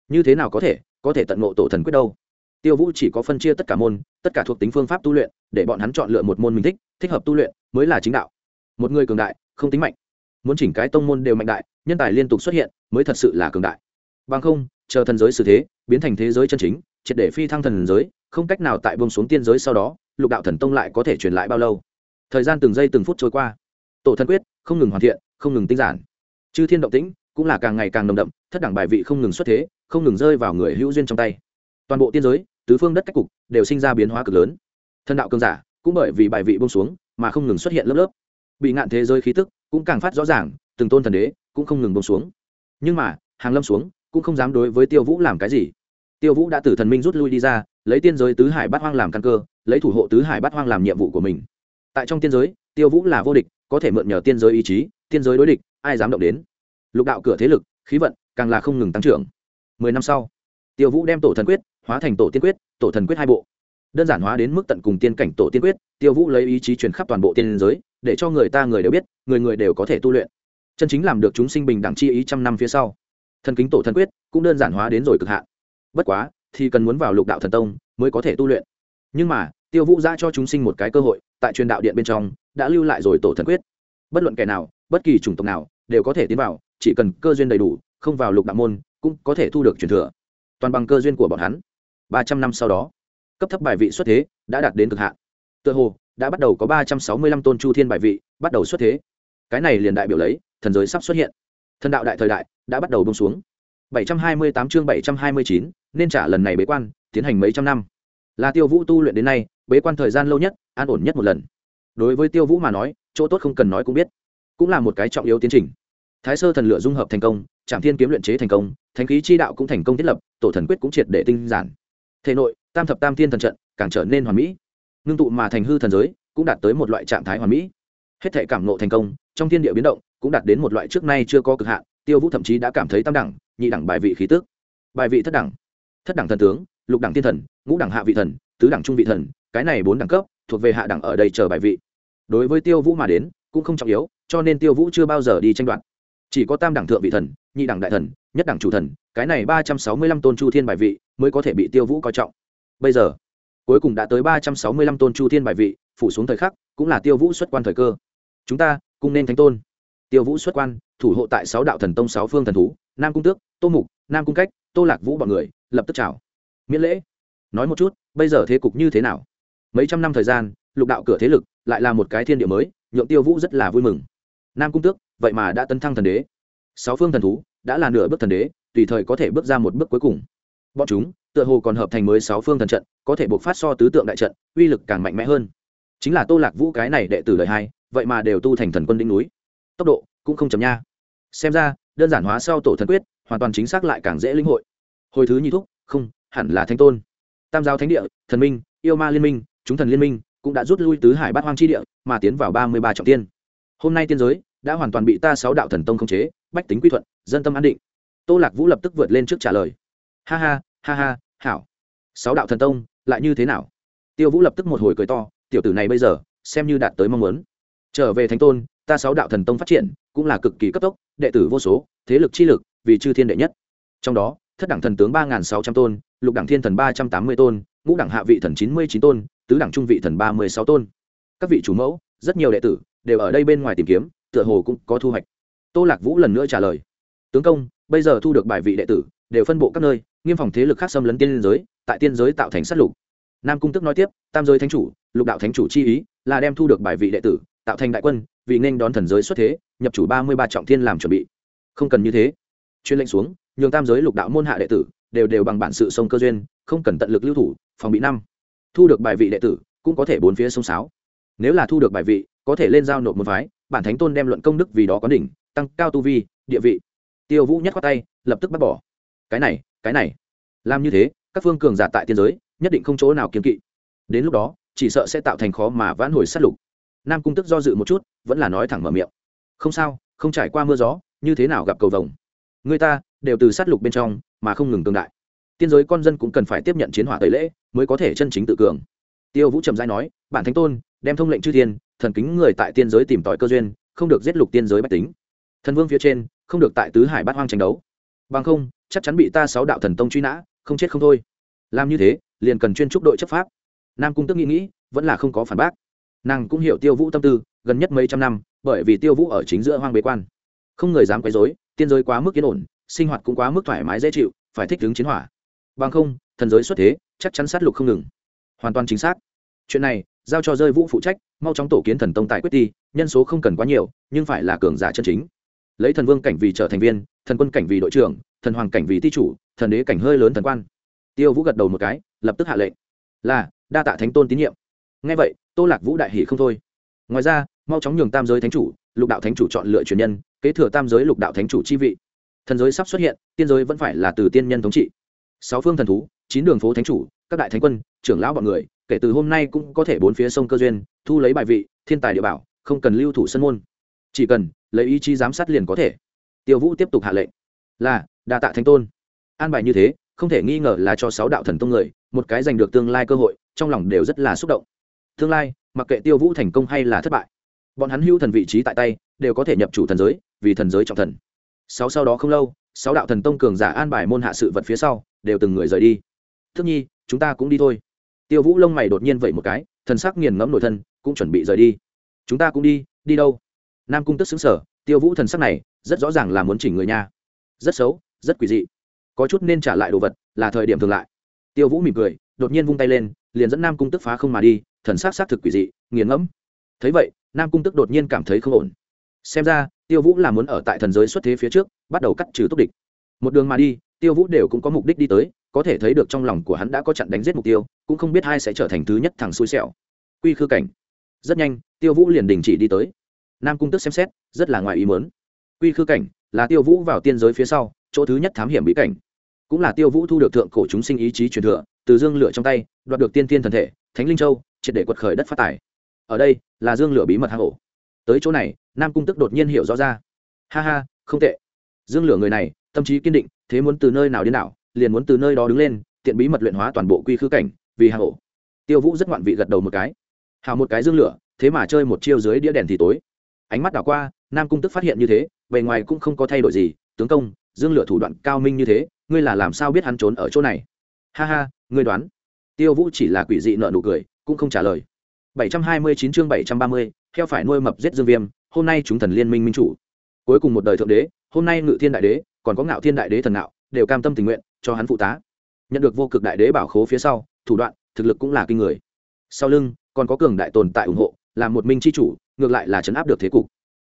Như thế nào có thể có thể tận ngộ tổ thần quyết đâu? Tiêu vũ chỉ có phân chia tất cả môn, tất cả thuộc tính phương pháp tu luyện, để bọn hắn chọn lựa một môn mình thích thích hợp tu luyện, mới là chính đạo. Một người cường đại, không tính mạnh. Muốn chỉnh cái tông môn đều mạnh đại, nhân tài liên tục xuất hiện, mới thật sự là cường đại. Bằng không, chờ thần giới xử thế, biến thành thế giới chân chính, triệt để phi thăng thần giới, không cách nào tại bông xuống tiên giới sau đó, lục đạo thần tông lại có thể truyền lại bao lâu? Thời gian từng giây từng phút trôi qua. Tổ thần quyết, không ngừng hoàn thiện, không ngừng tinh giản. Chư thiên động tĩnh, cũng là càng ngày càng nồng đậm, thất đẳng bài vị không ngừng xuất thế, không ngừng rơi vào người hữu duyên trong tay. Toàn bộ tiên giới tứ phương đất cách cục đều sinh ra biến hóa cực lớn. Thần đạo cường giả cũng bởi vì bài vị bông xuống mà không ngừng xuất hiện lớp lớp. Bị ngạn thế giới khí tức cũng càng phát rõ ràng, từng tôn thần đế cũng không ngừng bông xuống. Nhưng mà, hàng lâm xuống cũng không dám đối với tiêu vũ làm cái gì. Tiêu vũ đã từ thần minh rút lui đi ra, lấy tiên giới tứ hải bát hoang làm căn cơ, lấy thủ hộ tứ hải bát hoang làm nhiệm vụ của mình. Tại trong tiên giới, tiêu vũ là vô địch, có thể mượn nhờ tiên giới ý chí, tiên giới đối địch, ai dám động đến? Lục đạo cửa thế lực, khí vận càng là không ngừng tăng trưởng. Mười năm sau, tiêu vũ đem tổ thần quyết hóa thành tổ tiên quyết, tổ thần quyết hai bộ. Đơn giản hóa đến mức tận cùng tiên cảnh tổ tiên quyết, tiêu vũ lấy ý chí truyền khắp toàn bộ tiên giới, để cho người ta người đều biết, người người đều có thể tu luyện. Chân chính làm được chúng sinh bình đẳng chi ý trăm năm phía sau. Thần kính tổ thần quyết cũng đơn giản hóa đến rồi cực hạn. Bất quá, thì cần muốn vào lục đạo thần tông mới có thể tu luyện. Nhưng mà, tiêu vũ ra cho chúng sinh một cái cơ hội, tại truyền đạo điện bên trong, đã lưu lại rồi tổ thần quyết. Bất luận kẻ nào, bất kỳ chủng tộc nào, đều có thể tiến vào, chỉ cần cơ duyên đầy đủ, không vào lục đạo môn, cũng có thể thu được truyền thừa. Toàn bằng cơ duyên của bọn hắn ba trăm năm sau đó, cấp thấp bài vị xuất thế đã đạt đến cực hạn. Tựa hồ, đã bắt đầu có ba trăm sáu mươi lăm tôn chu thiên bài vị bắt đầu xuất thế. Cái này liền đại biểu lấy, thần giới sắp xuất hiện. Thần đạo đại thời đại đã bắt đầu bông xuống. bảy trăm hai mươi tám chương bảy trăm hai mươi chín, nên trả lần này bế quan, tiến hành mấy trăm năm. Là tiêu vũ tu luyện đến nay, bế quan thời gian lâu nhất, an ổn nhất một lần. Đối với tiêu vũ mà nói, chỗ tốt không cần nói cũng biết. Cũng là một cái trọng yếu tiến trình. Thái sơ thần lửa dung hợp thành công trạm thiên kiếm luyện chế thành công, thánh khí chi đạo cũng thành công thiết lập, tổ thần quyết cũng triệt để tinh giản thể nội, tam thập tam thiên thần trận càng trở nên hoàn mỹ. Ngưng tụ mà thành hư thần giới cũng đạt tới một loại trạng thái hoàn mỹ. Hết thể cảm nộ thành công, trong thiên địa biến động cũng đạt đến một loại trước nay chưa có cực hạn, tiêu vũ thậm chí đã cảm thấy tam đẳng, nhị đẳng bài vị khí tước bài vị thất đẳng. Thất đẳng thần tướng, lục đẳng thiên thần, ngũ đẳng hạ vị thần, tứ đẳng trung vị thần, cái này bốn đẳng cấp thuộc về hạ đẳng ở đây chờ bài vị. Đối với tiêu vũ mà đến, cũng không trọng yếu, cho nên tiêu vũ chưa bao giờ đi tranh đoạt. Chỉ có tam đẳng thượng vị thần, nhị đẳng đại thần, nhất đẳng chủ thần cái này ba trăm sáu mươi lăm tôn chu thiên bài vị mới có thể bị tiêu vũ coi trọng. Bây giờ, cuối cùng đã tới ba trăm sáu mươi lăm tôn chu thiên bài vị, phủ xuống thời khắc, cũng là tiêu vũ xuất quan thời cơ. Chúng ta cùng nên thánh tôn. Tiêu vũ xuất quan, thủ hộ tại sáu đạo thần tông sáu phương thần thú, nam cung tước, tô mục, nam cung cách, tô lạc vũ b ọ n người, lập tức chào. Miễn lễ. Nói một chút, bây giờ thế cục như thế nào? Mấy trăm năm thời gian, lục đạo cửa thế lực lại là một cái thiên địa mới, nhượng tiêu vũ rất là vui mừng. Nam cung tước, vậy mà đã tấn thăng thần đế. Sáu phương thần thú, đã là nửa bước thần đế tùy thời có thể bước ra một bước cuối cùng. Bọn chúng, tựa hồ còn hợp thành mới sáu phương thần trận, có thể buộc phát so tứ tượng đại trận, uy lực càng mạnh mẽ hơn. Chính là tô lạc vũ cái này đệ tử đời hai, vậy mà đều tu thành thần quân đỉnh núi. Tốc độ cũng không chấm nha. Xem ra, đơn giản hóa sau tổ thần quyết, hoàn toàn chính xác lại càng dễ linh hội. Hồi thứ nhị thúc, không, hẳn là thanh tôn. Tam giáo thánh địa, thần minh, yêu ma liên minh, chúng thần liên minh cũng đã rút lui tứ hải bát hoang chi địa, mà tiến vào ba mươi ba trọng tiên. Hôm nay tiên giới đã hoàn toàn bị ta sáu đạo thần tông khống chế, bách tính quy thuận, dân tâm an định tô lạc vũ lập tức vượt lên trước trả lời. Ha ha ha ha, hảo. Sáu đạo thần tông, lại như thế nào? Tiêu vũ lập tức một hồi cười to, tiểu tử này bây giờ, xem như đạt tới mong muốn. Trở về thánh tôn, ta sáu đạo thần tông phát triển, cũng là cực kỳ cấp tốc, đệ tử vô số, thế lực chi lực, vì chư thiên đệ nhất. Trong đó, thất đẳng thần tướng ba nghìn sáu trăm tôn, lục đẳng thiên thần ba trăm tám mươi tôn, ngũ đẳng hạ vị thần chín mươi chín tôn, tứ đẳng trung vị thần ba mươi sáu tôn. Các vị chủ mẫu, rất nhiều đệ tử, đều ở đây bên ngoài tìm kiếm, tựa hồ cũng có thu hoạch. Tô lạc vũ lần nữa trả lời. Tướng công bây giờ thu được bài vị đệ tử, đều phân bộ các nơi, nghiêm phòng thế lực khác xâm lấn tiên giới, tại tiên giới tạo thành sát lục. Nam cung tức nói tiếp, tam giới thánh chủ, lục đạo thánh chủ chi ý, là đem thu được bài vị đệ tử, tạo thành đại quân, vì nên đón thần giới xuất thế, nhập chủ ba mươi ba trọng thiên làm chuẩn bị. Không cần như thế. Chuyên lệnh xuống, nhường tam giới lục đạo môn hạ đệ tử, đều đều bằng bản sự sông cơ duyên, không cần tận lực lưu thủ, phòng bị năm. Thu được bài vị đệ tử, cũng có thể bốn phía sông sáo. Nếu là thu được bài vị, có thể lên giao nộp một phái, bản thánh tôn đem luận công đức vì đó có đỉnh, tăng cao tu vi, địa vị tiêu vũ nhất khoát tay, lập tức bắt bỏ. Cái này cái này. Làm như thế, các phương cường giả tại tiên giới, nhất định không chỗ nào kiếm kỵ. Đến lúc đó, chỉ sợ sẽ tạo thành khó mà vãn hồi sát lục. Nam cung tức do dự một chút, vẫn là nói thẳng mở miệng. Không sao, không trải qua mưa gió, như thế nào gặp cầu vồng? Người ta, đều từ sát lục bên trong, mà không ngừng tương đại. Tiên giới con dân cũng cần phải tiếp nhận chiến hỏa tẩy lễ, mới có thể chân chính tự cường. Tiêu vũ trầm giai nói, bản thánh tôn, đem thông lệnh chư thiên, thần kính người tại tiên giới tìm tòi cơ duyên, không được giết lục tiên giới bách tính. Thần vương phía trên không được tại tứ hải bát hoang tranh đấu. Bằng không, chắc chắn bị ta sáu đạo thần tông truy nã, không chết không thôi. Làm như thế, liền cần chuyên trúc đội chấp pháp. Nam cung tức nghĩ nghĩ, vẫn là không có phản bác. Nàng cũng hiểu tiêu vũ tâm tư, gần nhất mấy trăm năm, bởi vì tiêu vũ ở chính giữa hoang bế quan. Không người dám quấy dối tiên giới quá mức yên ổn, sinh hoạt cũng quá mức thoải mái dễ chịu, phải thích ứng chiến hỏa. Bằng không, thần giới xuất thế, chắc chắn sát lục không ngừng. Hoàn toàn chính xác. Chuyện này, giao cho rơi vũ phụ trách, mau chóng tổ kiến thần tông tại quyết ti, nhân số không cần quá nhiều, nhưng phải là cường giả chân chính lấy thần vương cảnh vì trở thành viên, thần quân cảnh vì đội trưởng, thần hoàng cảnh vì ti chủ, thần đế cảnh hơi lớn thần quan. Tiêu vũ gật đầu một cái, lập tức hạ lệnh. Là, đa tạ thánh tôn tín nhiệm. Ngay vậy, tô lạc vũ đại hỷ không thôi. Ngoài ra, mau chóng nhường tam giới thánh chủ, lục đạo thánh chủ chọn lựa truyền nhân, kế thừa tam giới lục đạo thánh chủ chi vị. Thần giới sắp xuất hiện, tiên giới vẫn phải là từ tiên nhân thống trị. Sáu phương thần thú, chín đường phố thánh chủ, các đại thánh quân, trưởng lão bọn người, kể từ hôm nay cũng có thể bốn phía sông cơ duyên, thu lấy bài vị, thiên tài địa bảo, không cần lưu thủ sân môn. Chỉ cần lấy ý chí giám sát liền có thể. Tiêu vũ tiếp tục hạ lệnh. Là, đa tạ thánh tôn. An bài như thế, không thể nghi ngờ là cho sáu đạo thần tông người, một cái giành được tương lai cơ hội, trong lòng đều rất là xúc động. Tương lai, mặc kệ tiêu vũ thành công hay là thất bại, bọn hắn hưu thần vị trí tại tay, đều có thể nhập chủ thần giới, vì thần giới trọng thần. Sáu sau đó không lâu, sáu đạo thần tông cường giả an bài môn hạ sự vật phía sau, đều từng người rời đi. Thức nhi, chúng ta cũng đi thôi. Tiêu vũ lông mày đột nhiên vậy một cái, thần sắc nghiền ngẫm nội thân, cũng chuẩn bị rời đi. Chúng ta cũng đi đi đâu? Nam cung tức xứng sở, tiêu vũ thần sắc này, rất rõ ràng là muốn chỉnh người nha. Rất xấu, rất quỷ dị. Có chút nên trả lại đồ vật, là thời điểm thường lại. Tiêu vũ mỉm cười, đột nhiên vung tay lên, liền dẫn nam cung tức phá không mà đi, thần sắc xác thực quỷ dị, nghiền ngẫm. Thấy vậy, nam cung tức đột nhiên cảm thấy không ổn. Xem ra, tiêu vũ là muốn ở tại thần giới xuất thế phía trước, bắt đầu cắt trừ túc địch. Một đường mà đi, tiêu vũ đều cũng có mục đích đi tới, có thể thấy được trong lòng của hắn đã có chặn đánh giết mục tiêu, cũng không biết hai sẽ trở thành thứ nhất thằng xui xẻo. Quy khư cảnh. Rất nhanh, tiêu vũ liền đình chỉ đi tới nam cung tức xem xét, rất là ngoài ý mớn quy khư cảnh là tiêu vũ vào tiên giới phía sau, chỗ thứ nhất thám hiểm bí cảnh. Cũng là tiêu vũ thu được thượng cổ chúng sinh ý chí truyền thừa, từ dương lửa trong tay, đoạt được tiên tiên thần thể, thánh linh châu, triệt để quật khởi đất phát tài. Ở đây là dương lửa bí mật hang ổ. Tới chỗ này, nam cung tức đột nhiên hiểu rõ ra. Ha ha, không tệ. Dương lửa người này, tâm trí kiên định, thế muốn từ nơi nào đến nào, liền muốn từ nơi đó đứng lên, tiện bí mật luyện hóa toàn bộ quy khư cảnh, vì hang ổ. Tiêu vũ rất ngoạn vị gật đầu một cái. Hào một cái dương lửa, thế mà chơi một chiêu dưới đĩa đèn thì tối ánh mắt đảo qua nam cung tức phát hiện như thế bề ngoài cũng không có thay đổi gì tướng công dương lửa thủ đoạn cao minh như thế ngươi là làm sao biết hắn trốn ở chỗ này? Ha ha ngươi đoán. Tiêu vũ chỉ là quỷ dị nợ nụ cười cũng không trả lời. 729 chương 730, theo phải nuôi mập giết dương viêm hôm nay chúng thần liên minh minh chủ. Cuối cùng một đời thượng đế hôm nay ngự thiên đại đế còn có ngạo thiên đại đế thần ngạo đều cam tâm tình nguyện cho hắn phụ tá. Nhận được vô cực đại đế bảo khố phía sau thủ đoạn thực lực cũng là kinh người. Sau lưng còn có cường đại tồn tại ủng hộ làm một minh chi chủ ngược lại là chấn áp được thế cục.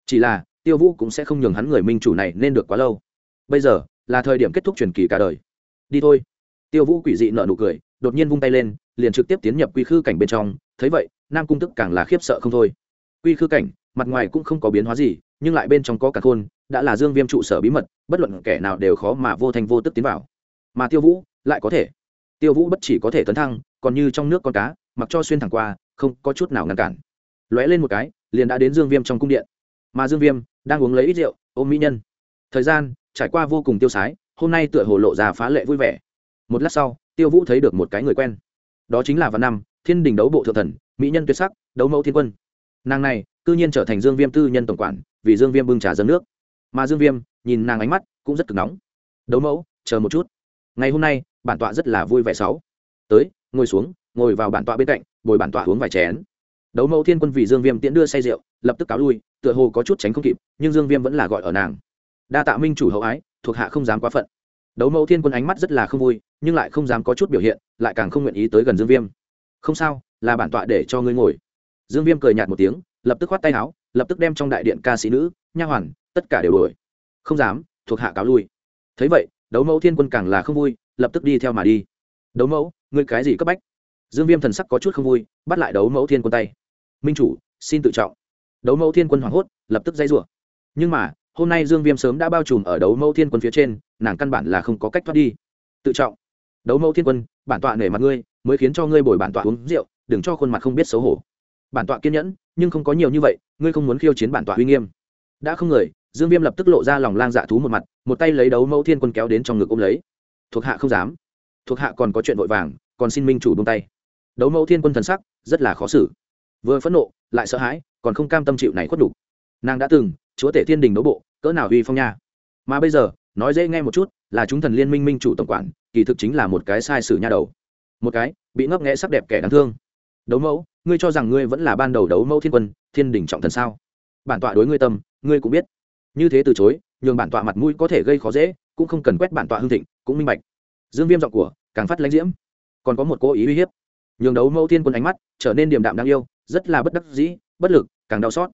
Chỉ là, tiêu vũ cũng sẽ không nhường hắn người minh chủ này nên được quá lâu. Bây giờ, là thời điểm kết thúc truyền kỳ cả đời. Đi thôi. Tiêu vũ quỷ dị nợ nụ cười, đột nhiên vung tay lên, liền trực tiếp tiến nhập quy khư cảnh bên trong. Thấy vậy, nam cung tức càng là khiếp sợ không thôi. Quy khư cảnh, mặt ngoài cũng không có biến hóa gì, nhưng lại bên trong có cả khôn, đã là dương viêm trụ sở bí mật, bất luận kẻ nào đều khó mà vô thành vô tức tiến vào. Mà tiêu vũ, lại có thể. Tiêu vũ bất chỉ có thể tấn thăng, còn như trong nước con cá, mặc cho xuyên thẳng qua, không có chút nào ngăn cản. Lóe lên một cái liền đã đến dương viêm trong cung điện. Mà dương viêm đang uống lấy ít rượu, ôm mỹ nhân. Thời gian trải qua vô cùng tiêu sái, hôm nay tựa hồ lộ ra phá lệ vui vẻ. Một lát sau, tiêu vũ thấy được một cái người quen. Đó chính là văn năm, thiên đình đấu bộ thượng thần, mỹ nhân tuyệt sắc, đấu mẫu thiên quân. Nàng này, cư nhiên trở thành dương viêm tư nhân tổng quản, vì dương viêm bưng trà dâng nước. Mà dương viêm nhìn nàng ánh mắt cũng rất cực nóng. Đấu mẫu, chờ một chút. Ngày hôm nay, bản tọa rất là vui vẻ sáu. Tới, ngồi xuống, ngồi vào bản tọa bên cạnh, bồi bản tọa uống vài chén đấu mẫu thiên quân vì dương viêm tiễn đưa say rượu, lập tức cáo lui, tựa hồ có chút tránh không kịp, nhưng dương viêm vẫn là gọi ở nàng. Đa tạ minh chủ hậu ái, thuộc hạ không dám quá phận. Đấu mẫu thiên quân ánh mắt rất là không vui, nhưng lại không dám có chút biểu hiện, lại càng không nguyện ý tới gần dương viêm. Không sao, là bản tọa để cho ngươi ngồi. Dương viêm cười nhạt một tiếng, lập tức khoát tay áo, lập tức đem trong đại điện ca sĩ nữ, nha hoàn, tất cả đều đuổi. Không dám, thuộc hạ cáo lui. Thấy vậy, đấu mẫu thiên quân càng là không vui, lập tức đi theo mà đi. Đấu mẫu, ngươi cái gì cấp bách? Dương viêm thần sắc có chút không vui, bắt lại đấu mẫu thiên quân tay minh chủ, xin tự trọng. Đấu mẫu thiên quân hoảng hốt, lập tức dây rủa. Nhưng mà, hôm nay dương viêm sớm đã bao trùm ở đấu mẫu thiên quân phía trên, nàng căn bản là không có cách thoát đi. Tự trọng. Đấu mẫu thiên quân, bản tọa nể mặt ngươi, mới khiến cho ngươi bồi bản tọa uống rượu, đừng cho khuôn mặt không biết xấu hổ. Bản tọa kiên nhẫn, nhưng không có nhiều như vậy, ngươi không muốn khiêu chiến bản tọa uy nghiêm. Đã không người dương viêm lập tức lộ ra lòng lang dạ thú một mặt, một tay lấy đấu mẫu thiên quân kéo đến trong ngực ôm lấy. Thuộc hạ không dám. Thuộc hạ còn có chuyện vội vàng, còn xin minh chủ buông tay. Đấu mẫu thiên quân thần sắc, rất là khó xử vừa phẫn nộ, lại sợ hãi, còn không cam tâm chịu này khuất đủ. Nàng đã từng, chúa tể thiên đình đấu bộ, cỡ nào uy phong nha. Mà bây giờ, nói dễ nghe một chút, là chúng thần liên minh minh chủ tổng quản, kỳ thực chính là một cái sai sử nha đầu. Một cái, bị ngấp nghẽ sắc đẹp kẻ đáng thương. Đấu mẫu, ngươi cho rằng ngươi vẫn là ban đầu đấu mẫu thiên quân, thiên đình trọng thần sao? Bản tọa đối ngươi tâm, ngươi cũng biết. Như thế từ chối, nhường bản tọa mặt mũi có thể gây khó dễ, cũng không cần quét bản tọa hương thịnh, cũng minh bạch. Dương viêm giọng của, càng phát lãnh diễm. Còn có một cố ý uy hiếp. Nhường đấu mẫu thiên quân ánh mắt, trở nên điềm đạm đáng yêu rất là bất đắc dĩ, bất lực, càng đau xót.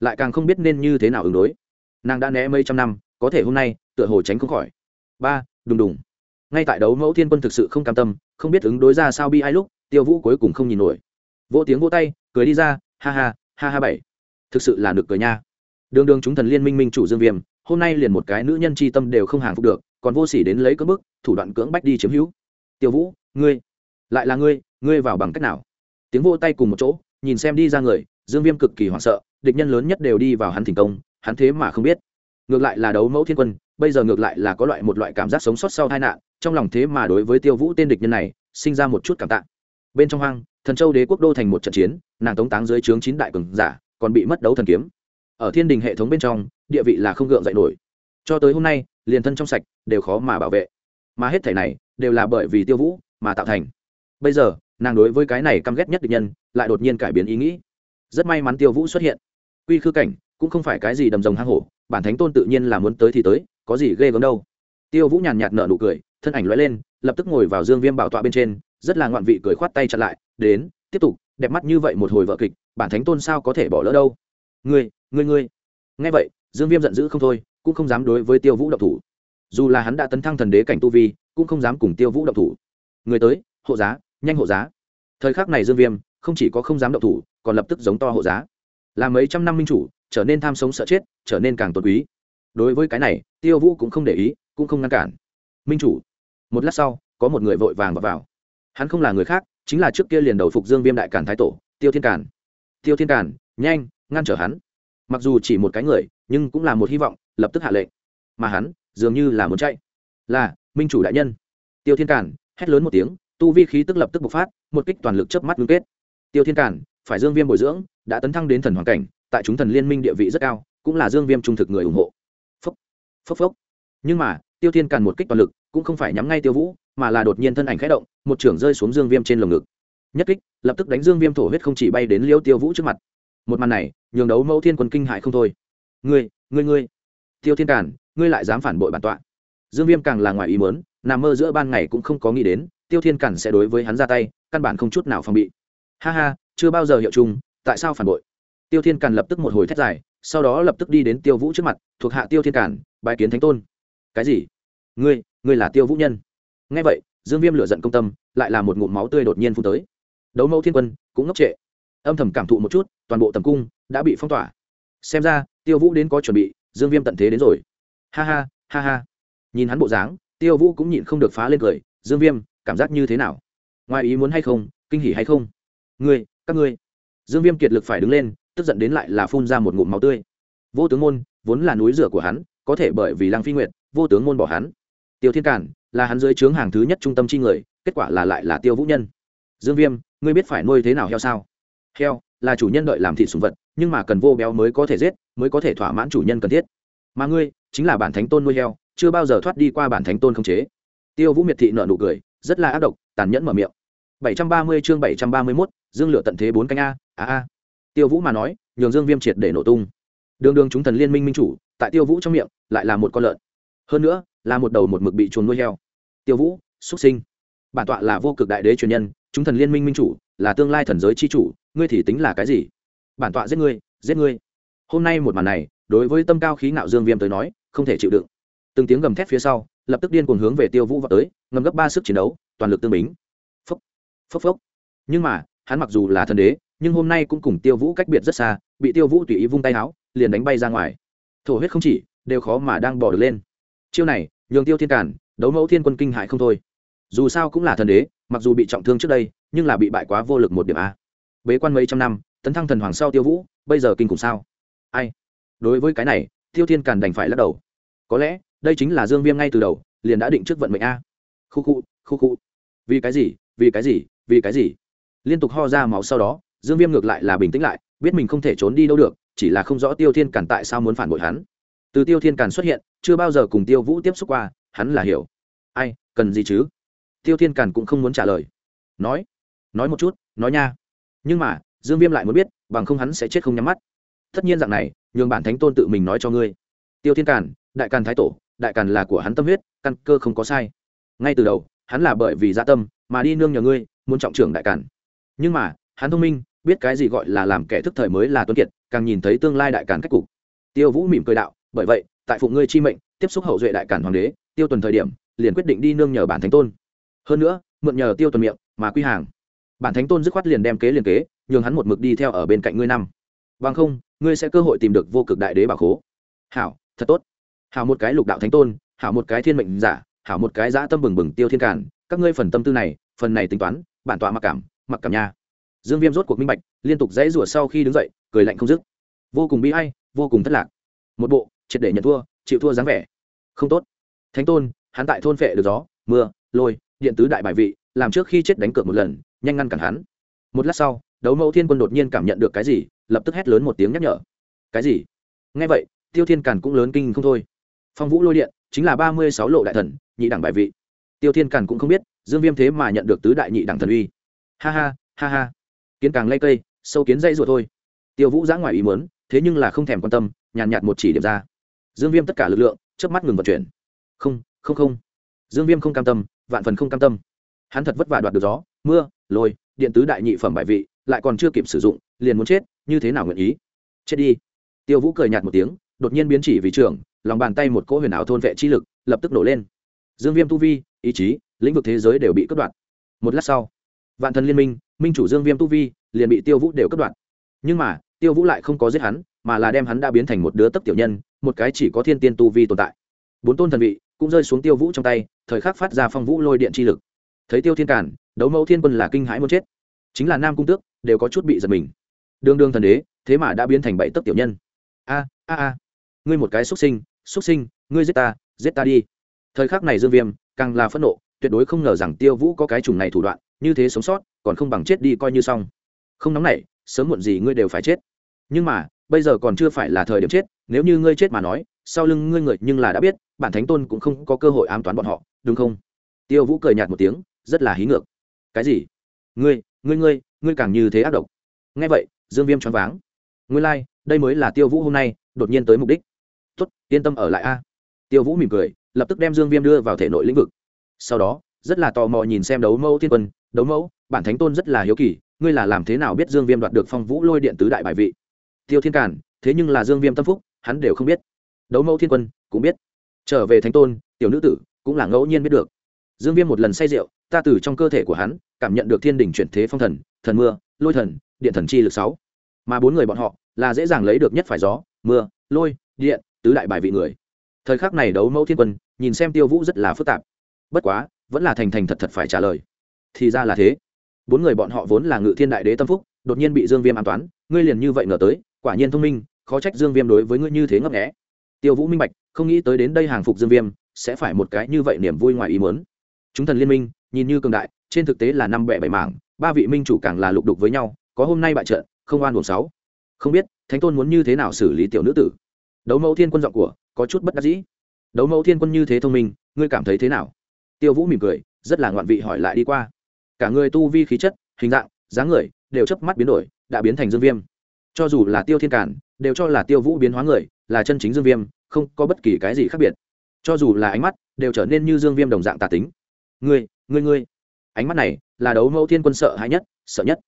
Lại càng không biết nên như thế nào ứng đối. Nàng đã né mấy trăm năm, có thể hôm nay, tựa hồ tránh không khỏi. Ba, đùng đùng. Ngay tại đấu mẫu thiên quân thực sự không cam tâm, không biết ứng đối ra sao bi ai lúc, tiêu vũ cuối cùng không nhìn nổi. Vỗ tiếng vỗ tay, cười đi ra, ha ha ha ha bảy. Thực sự là được cười nha. Đường đường chúng thần liên minh minh chủ dương viêm, hôm nay liền một cái nữ nhân tri tâm đều không hàng phục được, còn vô s ỉ đến lấy cỡ bức, thủ đoạn cưỡng bách đi chiếm hữu. Tiêu vũ, ngươi, lại là ngươi ngươi vào bằng cách nào? Tiếng vô tay cùng một chỗ nhìn xem đi ra người, dương viêm cực kỳ hoảng sợ, địch nhân lớn nhất đều đi vào hắn thành công, hắn thế mà không biết. Ngược lại là đấu mẫu thiên quân, bây giờ ngược lại là có loại một loại cảm giác sống sót sau tai nạn, trong lòng thế mà đối với tiêu vũ tên địch nhân này, sinh ra một chút cảm tạ. Bên trong hoang, thần châu đế quốc đô thành một trận chiến, nàng tống táng dưới trướng chín đại cường giả, còn bị mất đấu thần kiếm. Ở thiên đình hệ thống bên trong, địa vị là không gượng dậy nổi. Cho tới hôm nay, liền thân trong sạch, đều khó mà bảo vệ. Mà hết thể này, đều là bởi vì tiêu vũ mà tạo thành. Bây giờ nàng đối với cái này căm ghét nhất địch nhân, lại đột nhiên cải biến ý nghĩ. Rất may mắn tiêu vũ xuất hiện. Quy khư cảnh, cũng không phải cái gì đầm rồng hang hổ, bản thánh tôn tự nhiên là muốn tới thì tới, có gì ghê gớm đâu. Tiêu vũ nhàn nhạt nở nụ cười, thân ảnh lóe lên, lập tức ngồi vào dương viêm bảo tọa bên trên, rất là ngoạn vị cười khoát tay chặn lại, đến, tiếp tục, đẹp mắt như vậy một hồi vợ kịch, bản thánh tôn sao có thể bỏ lỡ đâu. Ngươi ngươi ngươi. Nghe vậy, dương viêm giận dữ không thôi, cũng không dám đối với tiêu vũ động thủ. Dù là hắn đã tấn thăng thần đế cảnh tu vi, cũng không dám cùng tiêu vũ động thủ. Người tới, hộ giá nhanh hộ giá. Thời khắc này dương viêm không chỉ có không dám động thủ còn lập tức giống to hộ giá. Là mấy trăm năm minh chủ trở nên tham sống sợ chết trở nên càng tột quý. Đối với cái này tiêu vũ cũng không để ý cũng không ngăn cản. Minh chủ một lát sau có một người vội vàng vào, vào. hắn không là người khác chính là trước kia liền đầu phục dương viêm đại cản thái tổ tiêu thiên cản. Tiêu thiên cản nhanh ngăn trở hắn. Mặc dù chỉ một cái người nhưng cũng là một hy vọng lập tức hạ lệnh. Mà hắn dường như là muốn chạy. Là minh chủ đại nhân. Tiêu thiên cản hét lớn một tiếng tu vi khí tức lập tức bộc phát, một kích toàn lực chớp mắt ngưng kết. Tiêu thiên cản phải dương viêm bồi dưỡng, đã tấn thăng đến thần hoàng cảnh, tại chúng thần liên minh địa vị rất cao, cũng là dương viêm trung thực người ủng hộ. Phốc phốc phốc. Nhưng mà, tiêu thiên cản một kích toàn lực, cũng không phải nhắm ngay tiêu vũ, mà là đột nhiên thân ảnh khẽ động, một trưởng rơi xuống dương viêm trên lồng ngực. Nhất kích, lập tức đánh dương viêm thổ huyết không chỉ bay đến liêu tiêu vũ trước mặt. Một màn này, nhường đấu mẫu thiên quân kinh hại không thôi. Ngươi ngươi ngươi. Tiêu thiên cản ngươi lại dám phản bội bản tọa. Dương viêm càng là ngoài ý mớn nằm mơ giữa ban ngày cũng không có nghĩ đến tiêu thiên cản sẽ đối với hắn ra tay, căn bản không chút nào phòng bị. Ha ha, chưa bao giờ hiệu chung, tại sao phản bội? Tiêu thiên cản lập tức một hồi thét dài, sau đó lập tức đi đến tiêu vũ trước mặt, thuộc hạ tiêu thiên cản bài kiến thánh tôn. Cái gì? Ngươi ngươi là tiêu vũ nhân? Ngay vậy, dương viêm lựa giận công tâm, lại là một ngụm máu tươi đột nhiên phun tới. Đấu mẫu thiên quân, cũng ngốc trệ. Âm thầm cảm thụ một chút, toàn bộ tầm cung đã bị phong tỏa. Xem ra, tiêu vũ đến có chuẩn bị, dương viêm tận thế đến rồi. Ha ha ha ha. Nhìn hắn bộ dáng, tiêu vũ cũng nhịn không được phá lên cười, dương viêm cảm giác như thế nào? Ngoài ý muốn hay không, kinh hỉ hay không? Ngươi, các ngươi. Dương viêm kiệt lực phải đứng lên, tức giận đến lại là phun ra một ngụm máu tươi. Vô tướng môn, vốn là núi rửa của hắn, có thể bởi vì lăng phi nguyệt, vô tướng môn bỏ hắn. Tiêu thiên cản, là hắn dưới trướng hàng thứ nhất trung tâm chi người, kết quả là lại là tiêu vũ nhân. Dương viêm, ngươi biết phải nuôi thế nào heo sao? Heo, là chủ nhân đợi làm thịt sùng vật, nhưng mà cần vô béo mới có thể giết, mới có thể thỏa mãn chủ nhân cần thiết. Mà ngươi, chính là bản thánh tôn nuôi heo, chưa bao giờ thoát đi qua bản thánh tôn không chế. Tiêu vũ miệt thị nợ nụ cười rất là ác độc tàn nhẫn mở miệng. 730 chương 731, dương lửa tận thế bốn canh a a a. Tiêu vũ mà nói nhường dương viêm triệt để nổ tung. Đường đường chúng thần liên minh minh chủ tại tiêu vũ trong miệng lại là một con lợn. Hơn nữa là một đầu một mực bị chuồn nuôi heo. Tiêu vũ xuất sinh. Bản tọa là vô cực đại đế truyền nhân chúng thần liên minh minh chủ là tương lai thần giới chi chủ ngươi thì tính là cái gì? Bản tọa giết ngươi giết ngươi. Hôm nay một màn này đối với tâm cao khí ngạo dương viêm tới nói không thể chịu đựng. Từng tiếng gầm thét phía sau lập tức điên cuồng hướng về tiêu vũ vào tới, ngầm gấp ba sức chiến đấu, toàn lực tương bính. Phốc phốc phốc. Nhưng mà, hắn mặc dù là thần đế, nhưng hôm nay cũng cùng tiêu vũ cách biệt rất xa, bị tiêu vũ tùy ý vung tay áo liền đánh bay ra ngoài. Thổ huyết không chỉ, đều khó mà đang bỏ được lên. Chiêu này, nhường tiêu thiên cản đấu mẫu thiên quân kinh hại không thôi. Dù sao cũng là thần đế, mặc dù bị trọng thương trước đây, nhưng là bị bại quá vô lực một điểm a. Bế quan mấy trăm năm, tấn thăng thần hoàng sau tiêu vũ, bây giờ kinh khủng sao? Ai? Đối với cái này, tiêu thiên càn đành phải lắc đầu. Có lẽ đây chính là dương viêm ngay từ đầu, liền đã định trước vận mệnh a. Khu khu khu khu. Vì cái gì, vì cái gì, vì cái gì? Liên tục ho ra máu sau đó, dương viêm ngược lại là bình tĩnh lại, biết mình không thể trốn đi đâu được, chỉ là không rõ tiêu thiên càn tại sao muốn phản bội hắn. Từ tiêu thiên càn xuất hiện, chưa bao giờ cùng tiêu vũ tiếp xúc qua, hắn là hiểu. Ai, cần gì chứ? Tiêu thiên càn cũng không muốn trả lời. Nói nói một chút, nói nha. Nhưng mà, dương viêm lại muốn biết, bằng không hắn sẽ chết không nhắm mắt. Tất nhiên dạng này, nhường bản thánh tôn tự mình nói cho ngươi. Tiêu thiên càn, đại càn thái tổ đại càn là của hắn tâm huyết, căn cơ không có sai. Ngay từ đầu, hắn là bởi vì gia dạ tâm mà đi nương nhờ ngươi, muốn trọng trưởng đại càn. Nhưng mà, hắn thông minh, biết cái gì gọi là làm kẻ thức thời mới là tuân kiệt, càng nhìn thấy tương lai đại càn cách cục. Tiêu vũ mỉm cười đạo, bởi vậy, tại phụ ngươi chi mệnh, tiếp xúc hậu duệ đại càn hoàng đế, tiêu tuần thời điểm, liền quyết định đi nương nhờ bản thánh tôn. Hơn nữa, mượn nhờ tiêu tuần miệng mà quy hàng. Bản thánh tôn dứt khoát liền đem kế liền kế, nhường hắn một mực đi theo ở bên cạnh ngươi năm. Bằng không, ngươi sẽ cơ hội tìm được vô cực đại đế bảo khố. Hảo, thật tốt hảo một cái lục đạo thánh tôn, hảo một cái thiên mệnh giả, hảo một cái dã tâm bừng bừng tiêu thiên cản các ngươi phần tâm tư này, phần này tính toán, bản tọa mặc cảm mặc cảm nha. Dương viêm rốt cuộc minh bạch, liên tục dãy rủa sau khi đứng dậy, cười lạnh không dứt. Vô cùng bi hay vô cùng thất lạc. Một bộ, triệt để nhận thua, chịu thua dáng vẻ. Không tốt. Thánh tôn, hắn tại thôn phệ được gió, mưa, lôi, điện tứ đại bài vị, làm trước khi chết đánh cược một lần, nhanh ngăn cản hắn. Một lát sau, đấu mẫu thiên quân đột nhiên cảm nhận được cái gì, lập tức hét lớn một tiếng nhắc nhở. Cái gì? Nghe vậy, tiêu thiên càn cũng lớn kinh không thôi phong vũ lôi điện chính là ba mươi sáu lộ đại thần, nhị đẳng bài vị. Tiêu thiên càn cũng không biết, dương viêm thế mà nhận được tứ đại nhị đẳng thần uy. Ha ha ha ha. Kiến càng lây cây, sâu kiến dây ruột thôi. Tiêu vũ giã ngoài ý mớn thế nhưng là không thèm quan tâm, nhàn nhạt một chỉ điểm ra. Dương viêm tất cả lực lượng trước mắt ngừng vận chuyển. Không không không. Dương viêm không cam tâm, vạn phần không cam tâm. Hắn thật vất vả đoạt được gió, mưa, lôi, điện tứ đại nhị phẩm bài vị, lại còn chưa kịp sử dụng, liền muốn chết, như thế nào nguyện ý? Chết đi. Tiêu vũ cười nhạt một tiếng, đột nhiên biến chỉ vì trưởng lòng bàn tay một cỗ huyền ảo thôn vệ chi lực lập tức nổ lên. Dương viêm tu vi, ý chí, lĩnh vực thế giới đều bị cắt đoạn một lát sau, vạn thần liên minh minh chủ dương viêm tu vi liền bị tiêu vũ đều cắt đoạn nhưng mà, tiêu vũ lại không có giết hắn, mà là đem hắn đã biến thành một đứa tấp tiểu nhân, một cái chỉ có thiên tiên tu vi tồn tại. Bốn tôn thần vị cũng rơi xuống tiêu vũ trong tay, thời khắc phát ra phong vũ lôi điện chi lực. Thấy tiêu thiên cản đấu mẫu thiên quân là kinh hãi muốn chết. Chính là nam cung tước đều có chút bị giật mình. Đương đương thần đế, thế mà đã biến thành bảy tấc tiểu nhân. A a a. Ngươi một cái xuất sinh xuất sinh ngươi giết ta giết ta đi. Thời khắc này dương viêm càng là phẫn nộ tuyệt đối không ngờ rằng tiêu vũ có cái chủng này thủ đoạn như thế sống sót còn không bằng chết đi coi như xong. Không nóng nảy sớm muộn gì ngươi đều phải chết. Nhưng mà bây giờ còn chưa phải là thời điểm chết nếu như ngươi chết mà nói sau lưng ngươi người nhưng là đã biết bản thánh tôn cũng không có cơ hội ám toán bọn họ đúng không? Tiêu vũ cười nhạt một tiếng rất là hí ngược. Cái gì? Ngươi ngươi ngươi ngươi càng như thế ác độc. Nghe vậy dương viêm choáng váng. Ngươi lai、like, đây mới là tiêu vũ hôm nay đột nhiên tới mục đích tốt, yên tâm ở lại a. Tiêu vũ mỉm cười, lập tức đem dương viêm đưa vào thể nội lĩnh vực. Sau đó, rất là tò mò nhìn xem đấu mẫu thiên quân. Đấu mẫu, bản thánh tôn rất là hiếu kỳ, ngươi là làm thế nào biết dương viêm đoạt được phong vũ lôi điện tứ đại bài vị? Tiêu thiên cản thế nhưng là dương viêm tâm phúc, hắn đều không biết. Đấu mẫu thiên quân, cũng biết. Trở về thánh tôn, tiểu nữ tử, cũng là ngẫu nhiên biết được. Dương viêm một lần say rượu, ta từ trong cơ thể của hắn, cảm nhận được thiên đình chuyển thế phong thần thần mưa, lôi thần, điện thần chi lực sáu. Mà bốn người bọn họ, là dễ dàng lấy được nhất phải gió, mưa, lôi, điện tứ đại bài vị người. Thời khắc này đấu mẫu thiên quân, nhìn xem tiêu vũ rất là phức tạp. Bất quá, vẫn là thành thành thật thật phải trả lời. Thì ra là thế. Bốn người bọn họ vốn là ngự thiên đại đế tâm phúc, đột nhiên bị dương viêm an toán, ngươi liền như vậy ngờ tới, quả nhiên thông minh, khó trách dương viêm đối với ngươi như thế ngấp nghẽ tiêu vũ minh bạch, không nghĩ tới đến đây hàng phục dương viêm, sẽ phải một cái như vậy niềm vui ngoài ý muốn. Chúng thần liên minh, nhìn như cường đại, trên thực tế là năm bẻ bảy mảng, ba vị minh chủ càng là lục đục với nhau, có hôm nay bại trận, không oan buồn sáu. Không biết, thánh tôn muốn như thế nào xử lý tiểu nữ tử? Đấu mẫu thiên quân giọng của, có chút bất đắc dĩ. Đấu mẫu thiên quân như thế thông minh, ngươi cảm thấy thế nào? Tiêu vũ mỉm cười, rất là ngoạn vị hỏi lại đi qua. Cả người tu vi khí chất, hình dạng, dáng người đều chớp mắt biến đổi, đã biến thành dương viêm. Cho dù là tiêu thiên cản đều cho là tiêu vũ biến hóa người, là chân chính dương viêm, không có bất kỳ cái gì khác biệt. Cho dù là ánh mắt đều trở nên như dương viêm đồng dạng tà tính. Ngươi ngươi ngươi. Ánh mắt này là đấu mẫu thiên quân sợ hãi nhất, sợ nhất.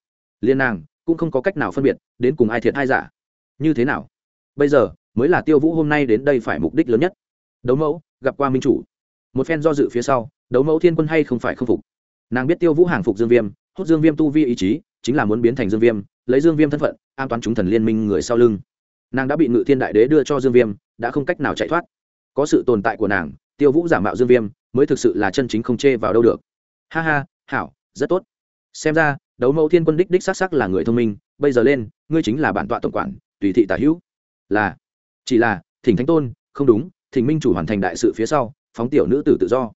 Liên nàng cũng không có cách nào phân biệt đến cùng ai thiệt ai giả. Như thế nào? Bây giờ mới là tiêu vũ hôm nay đến đây phải mục đích lớn nhất. Đấu mẫu, gặp qua minh chủ. Một phen do dự phía sau, đấu mẫu thiên quân hay không phải không phục. Nàng biết tiêu vũ hàng phục dương viêm hốt dương viêm tu vi ý chí, chính là muốn biến thành dương viêm, lấy dương viêm thân phận, an toàn chúng thần liên minh người sau lưng. Nàng đã bị ngự thiên đại đế đưa cho dương viêm, đã không cách nào chạy thoát. Có sự tồn tại của nàng, tiêu vũ giả mạo dương viêm, mới thực sự là chân chính không chê vào đâu được. Ha ha, hảo, rất tốt. Xem ra, đấu mẫu thiên quân đích đích xác sắc là người thông minh, bây giờ lên, ngươi chính là bản tọa tổng quản, tùy thị tả hữu. Là chỉ là thỉnh thánh tôn không đúng thỉnh minh chủ hoàn thành đại sự phía sau phóng tiểu nữ tử tự do.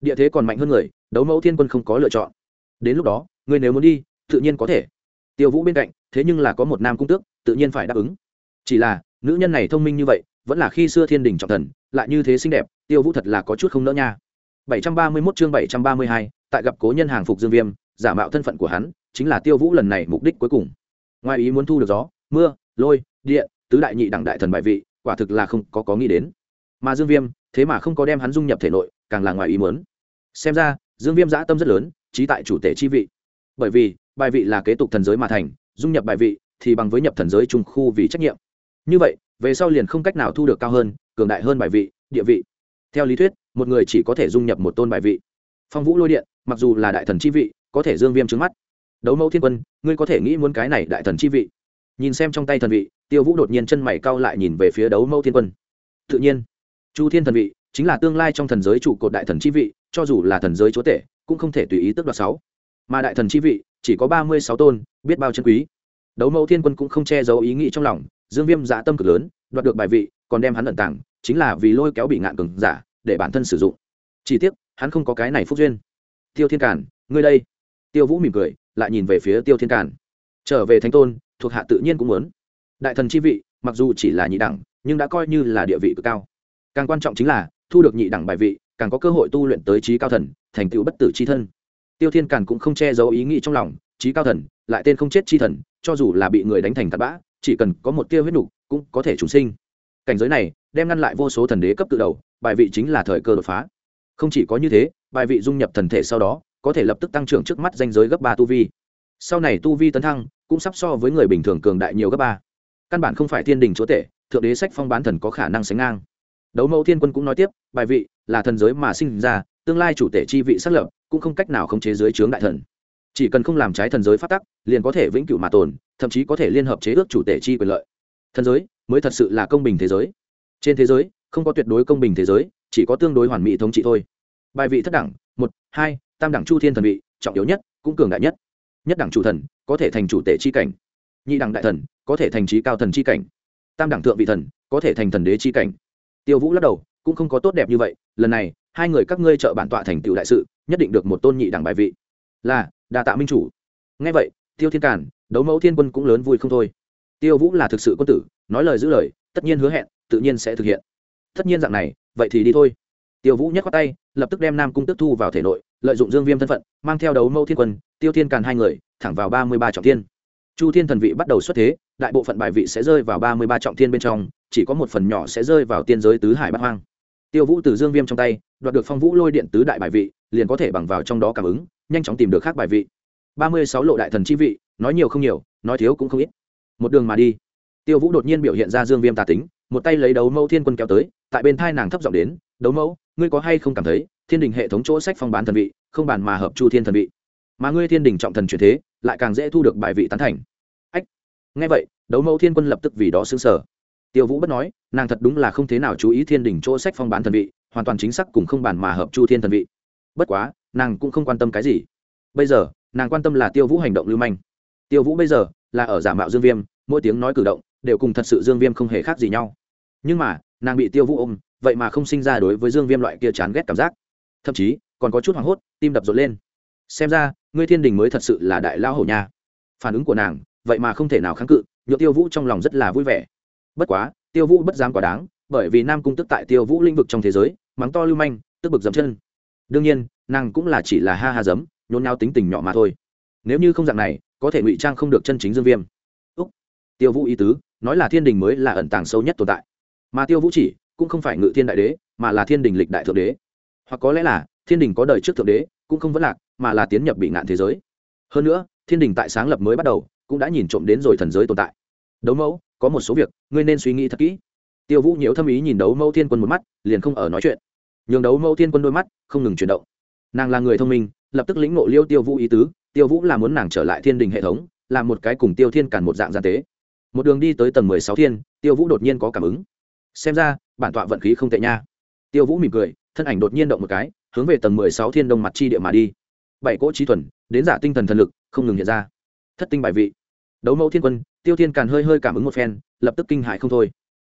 Địa thế còn mạnh hơn người đấu mẫu thiên quân không có lựa chọn. Đến lúc đó người nếu muốn đi tự nhiên có thể. Tiêu vũ bên cạnh thế nhưng là có một nam cung tước tự nhiên phải đáp ứng. Chỉ là nữ nhân này thông minh như vậy vẫn là khi xưa thiên đình trọng thần lại như thế xinh đẹp tiêu vũ thật là có chút không nỡ nha. 731 chương 732, tại gặp cố nhân hàng phục dương viêm giả mạo thân phận của hắn chính là tiêu vũ lần này mục đích cuối cùng. Ngoài ý muốn thu được gió mưa lôi địa tứ đại nhị đẳng đại thần bại vị quả thực là không có có nghĩ đến. Mà dương viêm, thế mà không có đem hắn dung nhập thể nội, càng là ngoài ý muốn. Xem ra, dương viêm dã tâm rất lớn, trí tại chủ tể chi vị. Bởi vì, bài vị là kế tục thần giới mà thành, dung nhập bài vị thì bằng với nhập thần giới trung khu vì trách nhiệm. Như vậy, về sau liền không cách nào thu được cao hơn, cường đại hơn bài vị, địa vị. Theo lý thuyết, một người chỉ có thể dung nhập một tôn bài vị. Phong vũ lôi điện, mặc dù là đại thần chi vị, có thể dương viêm trứng mắt. Đấu mẫu thiên quân, ngươi có thể nghĩ muốn cái này đại thần chi vị? Nhìn xem trong tay thần vị tiêu vũ đột nhiên chân mày cau lại nhìn về phía đấu mẫu thiên quân. Tự nhiên, chu thiên thần vị chính là tương lai trong thần giới trụ cột đại thần chi vị, cho dù là thần giới chúa tể, cũng không thể tùy ý tước đoạt sáu. Mà đại thần chi vị, chỉ có ba mươi sáu tôn, biết bao chân quý. Đấu mẫu thiên quân cũng không che giấu ý nghĩ trong lòng, dương viêm dạ tâm cực lớn, đoạt được bài vị, còn đem hắn ẩn tàng, chính là vì lôi kéo bị ngạn cường giả, để bản thân sử dụng. Chỉ tiếc, hắn không có cái này phúc duyên. Tiêu thiên cản ngươi đây. Tiêu vũ mỉm cười, lại nhìn về phía tiêu thiên cản trở về thánh tôn, thuộc hạ tự nhiên cũng muốn đại thần chi vị, mặc dù chỉ là nhị đẳng, nhưng đã coi như là địa vị cực cao. Càng quan trọng chính là, thu được nhị đẳng bài vị, càng có cơ hội tu luyện tới trí cao thần, thành tựu bất tử c h i thân. Tiêu thiên càn cũng không che giấu ý nghĩ trong lòng, trí cao thần, lại tên không chết chi thần, cho dù là bị người đánh thành tạt bã, chỉ cần có một tia huyết nục, cũng có thể trùng sinh. Cảnh giới này, đem ngăn lại vô số thần đế cấp tự đầu, bài vị chính là thời cơ đột phá. Không chỉ có như thế, bài vị dung nhập thần thể sau đó, có thể lập tức tăng trưởng trước mắt danh giới gấp ba tu vi. Sau này tu vi tấn thăng, cũng sắp so với người bình thường cường đại nhiều gấp ba căn bản không phải thiên đình chúa tể, thượng đế sách phong bán thần có khả năng sánh ngang. Đấu mẫu thiên quân cũng nói tiếp, bài vị là thần giới mà sinh ra, tương lai chủ tể chi vị xác lập, cũng không cách nào khống chế dưới trướng đại thần. Chỉ cần không làm trái thần giới phát tắc, liền có thể vĩnh cửu mà tồn, thậm chí có thể liên hợp chế ước chủ tể chi quyền lợi. Thần giới mới thật sự là công bình thế giới. Trên thế giới, không có tuyệt đối công bình thế giới, chỉ có tương đối hoàn mỹ thống trị thôi. Bài vị thất đẳng, một, hai, tam đẳng chu thiên thần vị, trọng yếu nhất, cũng cường đại nhất. Nhất đẳng chủ thần, có thể thành chủ tể chi cảnh nhị đẳng đại thần, có thể thành trí cao thần chi cảnh. Tam đẳng thượng vị thần, có thể thành thần đế chi cảnh. Tiêu vũ lắc đầu, cũng không có tốt đẹp như vậy, lần này, hai người các ngươi trợ bản tọa thành tựu đại sự, nhất định được một tôn nhị đẳng bài vị. Là đà tạ minh chủ. Ngay vậy, tiêu thiên cản đấu mẫu thiên quân cũng lớn vui không thôi. Tiêu vũ là thực sự quân tử, nói lời giữ lời, tất nhiên hứa hẹn, tự nhiên sẽ thực hiện. Tất nhiên dạng này, vậy thì đi thôi. Tiêu vũ nhắc qua tay, lập tức đem nam cung tức thu vào thể nội, lợi dụng dương viêm thân phận, mang theo đấu mẫu thiên quân, tiêu thiên càn hai người, thẳng vào ba mươi ba trọng thiên chu thiên thần vị bắt đầu xuất thế, đại bộ phận bài vị sẽ rơi vào ba mươi ba trọng thiên bên trong, chỉ có một phần nhỏ sẽ rơi vào tiên giới tứ hải bát hoang. Tiêu vũ từ dương viêm trong tay, đoạt được phong vũ lôi điện tứ đại bài vị, liền có thể bằng vào trong đó cảm ứng, nhanh chóng tìm được khác bài vị. ba mươi sáu lộ đại thần chi vị, nói nhiều không nhiều, nói thiếu cũng không ít. Một đường mà đi, tiêu vũ đột nhiên biểu hiện ra dương viêm tà tính, một tay lấy đấu mẫu thiên quân kéo tới, tại bên thai nàng thấp giọng đến, đấu mẫu, ngươi có hay không cảm thấy, thiên đình hệ thống chỗ sách phong bán thần vị, không bàn mà hợp chu thiên thần vị? Mà ngươi thiên đình trọng thần truyền thế lại càng dễ thu được bài vị tán thành. Ách ngay vậy, đấu mẫu thiên quân lập tức vì đó xứng sở tiêu vũ bất nói, nàng thật đúng là không thế nào chú ý thiên đình chỗ sách phong bán thần vị, hoàn toàn chính xác cùng không bàn mà hợp chu thiên thần vị. Bất quá, nàng cũng không quan tâm cái gì. Bây giờ, nàng quan tâm là tiêu vũ hành động lưu manh. Tiêu vũ bây giờ là ở giả mạo dương viêm, mỗi tiếng nói cử động đều cùng thật sự dương viêm không hề khác gì nhau. Nhưng mà, nàng bị tiêu vũ ôm, vậy mà không sinh ra đối với dương viêm loại kia chán ghét cảm giác. Thậm chí, còn có chút hoảng hốt, tim đập rộn lên. Xem ra ngươi thiên đình mới thật sự là đại lao hổ nha. Phản ứng của nàng, vậy mà không thể nào kháng cự nhựa tiêu vũ trong lòng rất là vui vẻ. Bất quá, tiêu vũ bất dám quá đáng, bởi vì nam cung tức tại tiêu vũ lĩnh vực trong thế giới, mắng to lưu manh, tức bực dấm chân. Đương nhiên, nàng cũng là chỉ là ha ha dấm, nhốn nhau tính tình nhỏ mà thôi. Nếu như không dạng này, có thể ngụy trang không được chân chính dương viêm. Úc. Tiêu vũ ý tứ, nói là thiên đình mới là ẩn tàng sâu nhất tồn tại. Mà tiêu vũ chỉ, cũng không phải ngự thiên đại đế, mà là thiên đình lịch đại thượng đế. Hoặc có lẽ là, thiên đình có đời trước thượng đế, cũng không vẫn lạc mà là tiến nhập bị ngạn thế giới. Hơn nữa, thiên đình tại sáng lập mới bắt đầu, cũng đã nhìn trộm đến rồi thần giới tồn tại. Đấu mẫu, có một số việc, ngươi nên suy nghĩ thật kỹ. Tiêu vũ nhiễu thâm ý nhìn đấu mẫu thiên quân một mắt, liền không ở nói chuyện. Nhường đấu mẫu thiên quân đôi mắt, không ngừng chuyển động. Nàng là người thông minh, lập tức lĩnh ngộ liêu tiêu vũ ý tứ, tiêu vũ là muốn nàng trở lại thiên đình hệ thống, là một cái cùng tiêu thiên cản một dạng gian tế. Một đường đi tới tầng mười sáu thiên, tiêu vũ đột nhiên có cảm ứng. Xem ra, bản tọa vận khí không tệ nha. Tiêu vũ mỉm cười, thân ảnh đột nhiên động một cái, hướng về tầng mười sáu thiên đông mặt chi địa mà đi bảy cỗ trí thuần, đến giả tinh thần thần lực, không ngừng hiện ra. Thất tinh bài vị. Đấu mẫu thiên quân, tiêu thiên càn hơi hơi cảm ứng một phen, lập tức kinh hại không thôi.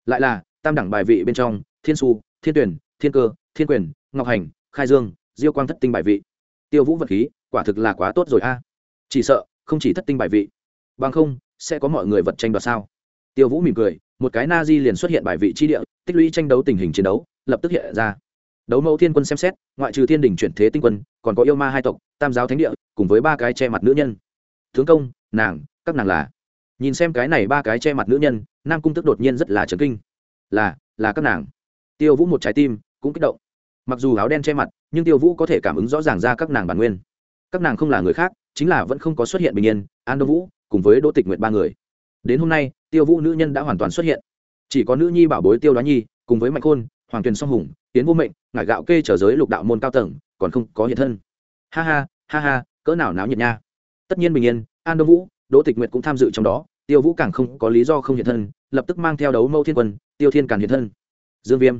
Lại là, tam đẳng bài vị bên trong, thiên su, thiên tuyển, thiên cơ, thiên quyền, ngọc hành, khai dương, diêu quang thất tinh bài vị. Tiêu vũ vật khí, quả thực là quá tốt rồi a. Chỉ sợ, không chỉ thất tinh bài vị. Bằng không, sẽ có mọi người vật tranh đoạt sao? Tiêu vũ mỉm cười, một cái na di liền xuất hiện bài vị chi địa, tích lũy tranh đấu tình hình chiến đấu, lập tức hiện ra đấu mẫu thiên quân xem xét, ngoại trừ thiên đình chuyển thế tinh quân, còn có yêu ma hai tộc, tam giáo thánh địa, cùng với ba cái che mặt nữ nhân. Tướng công, nàng, các nàng là. Nhìn xem cái này ba cái che mặt nữ nhân, nam cung tức đột nhiên rất là trấn kinh. Là là các nàng. Tiêu vũ một trái tim cũng kích động. Mặc dù áo đen che mặt, nhưng tiêu vũ có thể cảm ứng rõ ràng ra các nàng bản nguyên. Các nàng không là người khác, chính là vẫn không có xuất hiện bình yên, an đô vũ, cùng với đỗ tịch nguyện ba người. Đến hôm nay, tiêu vũ nữ nhân đã hoàn toàn xuất hiện. Chỉ có nữ nhi bảo bối tiêu đoá nhi, cùng với mạnh khôn hoàng tuyền song hùng tiến vô mệnh ngải gạo kê trở giới lục đạo môn cao tầng còn không có hiện thân. Ha ha ha ha cỡ nào náo nhiệt nha. Tất nhiên bình yên an đông vũ đỗ tịch nguyệt cũng tham dự trong đó tiêu vũ càng không có lý do không hiện thân lập tức mang theo đấu mâu thiên quân tiêu thiên càng hiện thân. Dương viêm.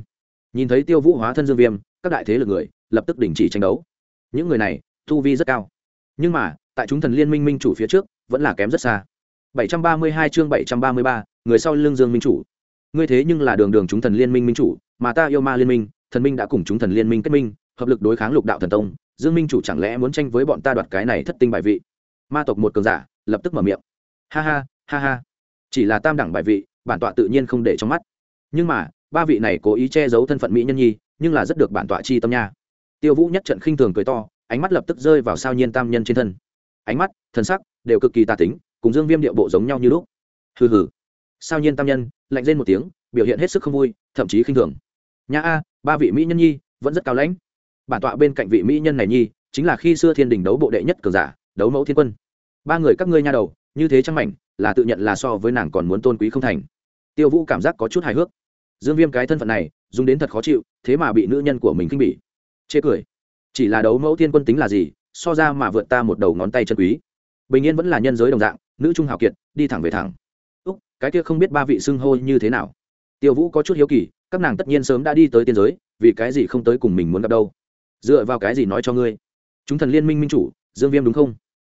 Nhìn thấy tiêu vũ hóa thân dương viêm các đại thế lực người lập tức đình chỉ tranh đấu. Những người này thu vi rất cao. Nhưng mà tại chúng thần liên minh minh chủ phía trước vẫn là kém rất xa. 732 chương 733, người sau lưng dương minh chủ ngươi thế nhưng là đường đường chúng thần liên minh minh chủ, mà ta yêu ma liên minh, thần minh đã cùng chúng thần liên minh kết minh, hợp lực đối kháng lục đạo thần tông, dương minh chủ chẳng lẽ muốn tranh với bọn ta đoạt cái này thất tinh bài vị? Ma tộc một cường giả, lập tức mở miệng. Ha ha ha ha. Chỉ là tam đẳng bài vị, bản tọa tự nhiên không để trong mắt. Nhưng mà, ba vị này cố ý che giấu thân phận mỹ nhân nhi, nhưng là rất được bản tọa chi tâm nha. Tiêu vũ nhất trận khinh thường cười to, ánh mắt lập tức rơi vào sao nhiên tam nhân trên thân. Ánh mắt thân sắc đều cực kỳ tà tính, cùng dương viêm điệu bộ giống nhau như lúc. Hừ hừ. Sao nhiên tam nhân lạnh lên một tiếng, biểu hiện hết sức không vui, thậm chí khinh thường. Nha a, ba vị mỹ nhân nhi, vẫn rất cao lãnh. Bản tọa bên cạnh vị mỹ nhân này nhi, chính là khi xưa thiên đình đấu bộ đệ nhất cường giả, đấu mẫu thiên quân. Ba người các ngươi nha đầu, như thế trăng mảnh, là tự nhận là so với nàng còn muốn tôn quý không thành. Tiêu vũ cảm giác có chút hài hước. Dương viêm cái thân phận này, dùng đến thật khó chịu, thế mà bị nữ nhân của mình khinh bỉ. Chê cười. Chỉ là đấu mẫu thiên quân tính là gì, so ra mà vượt ta một đầu ngón tay chân quý. Bình yên vẫn là nhân giới đồng dạng, nữ trung hào kiệt, đi thẳng về thẳng cái kia không biết ba vị xưng hô như thế nào. Tiêu vũ có chút hiếu kỳ, các nàng tất nhiên sớm đã đi tới tiên giới, vì cái gì không tới cùng mình muốn gặp đâu? Dựa vào cái gì nói cho ngươi? Chúng thần liên minh minh chủ, dương viêm đúng không?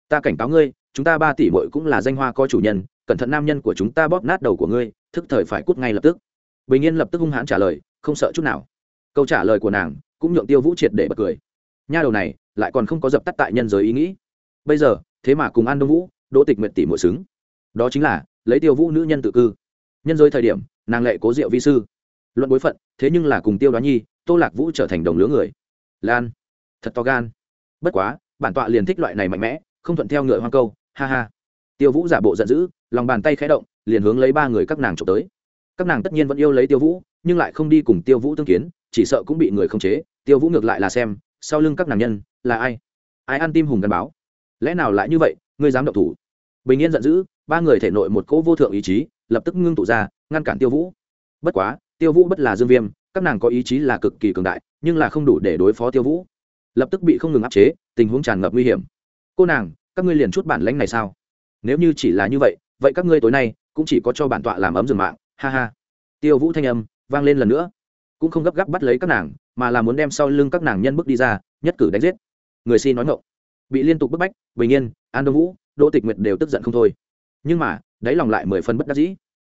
Ta cảnh cáo ngươi, chúng ta ba tỷ bội cũng là danh hoa có chủ nhân, cẩn thận nam nhân của chúng ta bóp nát đầu của ngươi, thức thời phải cút ngay lập tức. Bình yên lập tức hung hãn trả lời, không sợ chút nào. Câu trả lời của nàng, cũng nhượng tiêu vũ triệt để bật cười. Nha đầu này, lại còn không có dập tắt tại nhân giới ý nghĩ. Bây giờ, thế mà cùng an đông vũ, đỗ tịch nguyện tỷ mội xứng. Đó chính là lấy tiêu vũ nữ nhân tự cư. Nhân giới thời điểm, nàng lệ cố diệu vi sư. Luận bối phận, thế nhưng là cùng tiêu đoá nhi, tô lạc vũ trở thành đồng lứa người. Lan. Thật to gan. Bất quá, bản tọa liền thích loại này mạnh mẽ, không thuận theo ngựa hoang câu, ha ha. Tiêu vũ giả bộ giận dữ, lòng bàn tay khẽ động, liền hướng lấy ba người các nàng trộm tới. Các nàng tất nhiên vẫn yêu lấy tiêu vũ, nhưng lại không đi cùng tiêu vũ tương kiến, chỉ sợ cũng bị người không chế. Tiêu vũ ngược lại là xem, sau lưng các nàng nhân, là ai? Ai ăn tim hùng gắn báo? Lẽ nào lại như vậy, ngươi dám động thủ? Bình yên giận dữ ba người thể nội một cỗ vô thượng ý chí lập tức ngưng tụ ra, ngăn cản tiêu vũ. Bất quá, tiêu vũ bất là dương viêm, các nàng có ý chí là cực kỳ cường đại, nhưng là không đủ để đối phó tiêu vũ. Lập tức bị không ngừng áp chế, tình huống tràn ngập nguy hiểm. Cô nàng, các ngươi liền chút bản lãnh này sao? Nếu như chỉ là như vậy vậy các ngươi tối nay cũng chỉ có cho bản tọa làm ấm rừng mạng, ha ha. Tiêu vũ thanh âm vang lên lần nữa. Cũng không gấp gáp bắt lấy các nàng, mà là muốn đem sau lưng các nàng nhân bước đi ra, nhất cử đánh giết. Người xin nói ngộng bị liên tục bức bách, bình yên, an đông vũ, đỗ tịch nguyệt đều tức giận không thôi nhưng mà, đáy lòng lại mười phân bất đắc dĩ.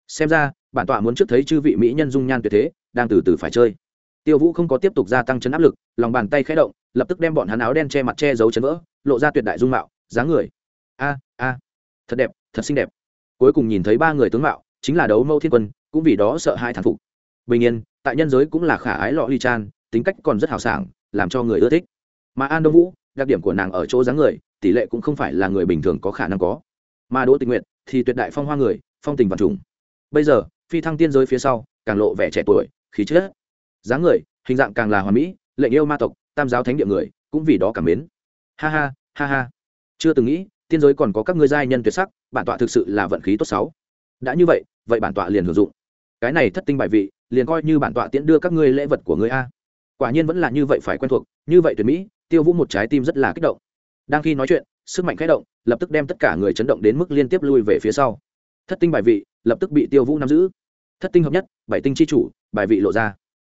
Xem ra, bản tọa muốn trước thấy chư vị mỹ nhân dung nhan tuyệt thế, đang từ từ phải chơi. Tiêu vũ không có tiếp tục gia tăng chấn áp lực, lòng bàn tay khẽ động, lập tức đem bọn hắn áo đen che mặt che giấu chấn vỡ, lộ ra tuyệt đại dung mạo, dáng người. A a, thật đẹp, thật xinh đẹp. Cuối cùng nhìn thấy ba người tướng mạo, chính là đấu mâu thiên quân, cũng vì đó sợ hai thản phục. Bình nhiên tại nhân giới cũng là khả ái lọ ly chan, tính cách còn rất hào sảng, làm cho người ưa thích. Mà an đông vũ, đặc điểm của nàng ở chỗ dáng người, tỷ lệ cũng không phải là người bình thường có khả năng có. Mà đỗ tình nguyện thì tuyệt đại phong hoa người, phong tình vật trùng. Bây giờ, phi thăng tiên giới phía sau, càng lộ vẻ trẻ tuổi, khí chất. Dáng người, hình dạng càng là hoàn mỹ, lệnh yêu ma tộc, tam giáo thánh địa người, cũng vì đó cảm mến. Ha ha ha ha. Chưa từng nghĩ, tiên giới còn có các ngươi giai nhân tuyệt sắc, bản tọa thực sự là vận khí tốt sáu. Đã như vậy vậy bản tọa liền hưởng dụng. Cái này thất tinh bài vị, liền coi như bản tọa tiễn đưa các ngươi lễ vật của ngươi a. Quả nhiên vẫn là như vậy phải quen thuộc, như vậy tuyệt mỹ, tiêu vũ một trái tim rất là kích động. Đang khi nói chuyện sức mạnh khẽ động, lập tức đem tất cả người chấn động đến mức liên tiếp lui về phía sau. Thất tinh bài vị, lập tức bị tiêu vũ nắm giữ. Thất tinh hợp nhất, bảy tinh chi chủ, bài vị lộ ra.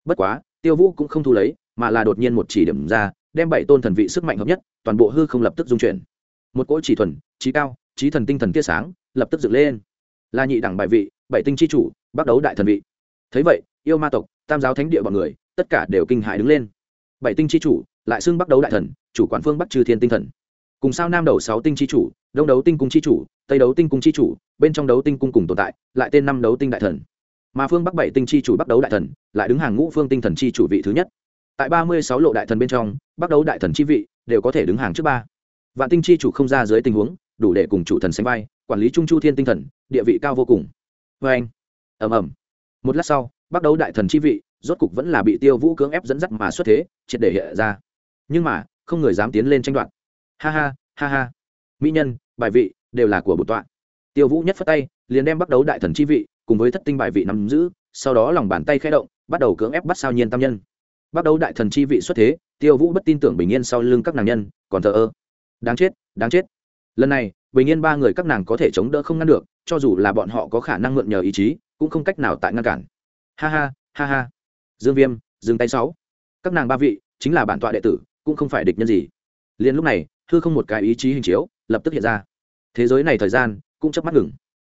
Bất quá, tiêu vũ cũng không thu lấy, mà là đột nhiên một chỉ điểm ra, đem bảy tôn thần vị sức mạnh hợp nhất, toàn bộ hư không lập tức dung chuyển. Một cỗ chỉ thuần trí cao trí thần tinh thần tia sáng, lập tức dựng lên. Là nhị đẳng bài vị, bảy tinh chi chủ, bắt đấu đại thần vị. Thấy vậy, yêu ma tộc, tam giáo thánh địa bọn người, tất cả đều kinh hại đứng lên. Bảy tinh chi chủ, lại xưng bắt đấu đại thần, chủ quản phương bắc trừ thiên tinh thần cùng sao nam đầu sáu tinh chi chủ, đông đấu tinh cung chi chủ, tây đấu tinh cung chi chủ, bên trong đấu tinh cung cùng tồn tại, lại tên năm đấu tinh đại thần. Mà phương bắc bảy tinh chi chủ bắt đấu đại thần, lại đứng hàng ngũ phương tinh thần chi chủ vị thứ nhất. Tại ba mươi sáu lộ đại thần bên trong bắt đấu đại thần chi vị đều có thể đứng hàng trước ba. Vạn tinh chi chủ không ra dưới tình huống, đủ để cùng chủ thần sánh vai, quản lý trung chu thiên tinh thần, địa vị cao vô cùng. Vê anh ẩm ẩm một lát sau bắt đấu đại thần chi vị rốt cục vẫn là bị tiêu vũ cưỡng ép dẫn dắt mà xuất thế, triệt để hiện ra. Nhưng mà, không người dám tiến lên tranh đoạt ha ha ha ha. Mỹ nhân, bài vị, đều là của bổn tọa. Tiêu vũ nhất phất tay, liền đem bắt đấu đại thần chi vị, cùng với thất tinh bài vị nắm giữ, sau đó lòng bàn tay khẽ động, bắt đầu cưỡng ép bắt sao nhiên tam nhân. Bắt đầu đại thần chi vị xuất thế, tiêu vũ bất tin tưởng bình yên sau lưng các nàng nhân, còn thờ ơ. Đáng chết đáng chết. Lần này, bình yên ba người các nàng có thể chống đỡ không ngăn được, cho dù là bọn họ có khả năng mượn nhờ ý chí, cũng không cách nào tại ngăn cản. Ha ha ha ha. Dương viêm, dừng tay sáu. Các nàng ba vị, chính là bản tọa đệ tử, cũng không phải địch nhân gì. Liền lúc này thư không một cái ý chí hình chiếu, lập tức hiện ra. Thế giới này thời gian cũng chớp mắt ngừng.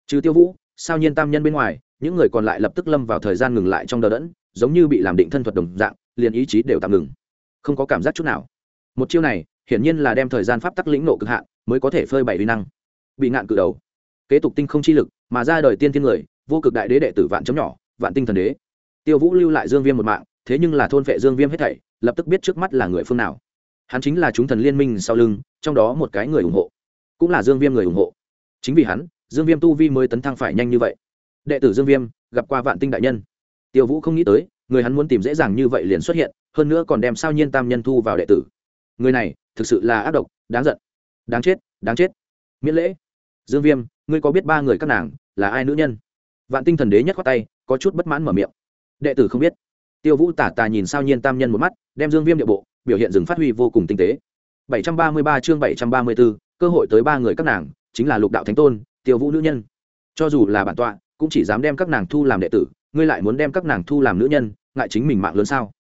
Trừ tiêu vũ, sao nhiên tam nhân bên ngoài, những người còn lại lập tức lâm vào thời gian ngừng lại trong đờ đẫn, giống như bị làm định thân thuật đồng dạng, liền ý chí đều tạm ngừng. Không có cảm giác chút nào. Một chiêu này, hiển nhiên là đem thời gian pháp tắc lĩnh nộ cực hạn, mới có thể phơi bày uy năng. Bị ngạn cự đầu. Kế tục tinh không chi lực, mà ra đời tiên thiên người, vô cực đại đế đệ tử vạn chấm nhỏ, vạn tinh thần đế. Tiêu vũ lưu lại dương viêm một mạng, thế nhưng là thôn vệ dương viêm hết thảy, lập tức biết trước mắt là người phương nào hắn chính là chúng thần liên minh sau lưng, trong đó một cái người ủng hộ, cũng là dương viêm người ủng hộ. Chính vì hắn, dương viêm tu vi mới tấn thăng phải nhanh như vậy. Đệ tử dương viêm, gặp qua vạn tinh đại nhân. Tiêu vũ không nghĩ tới, người hắn muốn tìm dễ dàng như vậy liền xuất hiện, hơn nữa còn đem sao nhiên tam nhân thu vào đệ tử. Người này, thực sự là ác độc, đáng giận. Đáng chết đáng chết. Miễn lễ. Dương viêm, ngươi có biết ba người các nàng, là ai nữ nhân? Vạn tinh thần đế nhất khoát tay, có chút bất mãn mở miệng. Đệ tử không biết. Tiêu vũ tả tà nhìn sao nhiên tam nhân một mắt, đem dương viêm địa bộ biểu hiện dừng phát huy vô cùng tinh tế. 733 chương 734, cơ hội tới ba người các nàng chính là lục đạo thánh tôn tiêu vũ nữ nhân. Cho dù là bản tọa cũng chỉ dám đem các nàng thu làm đệ tử ngươi lại muốn đem các nàng thu làm nữ nhân ngại chính mình mạng lớn sao?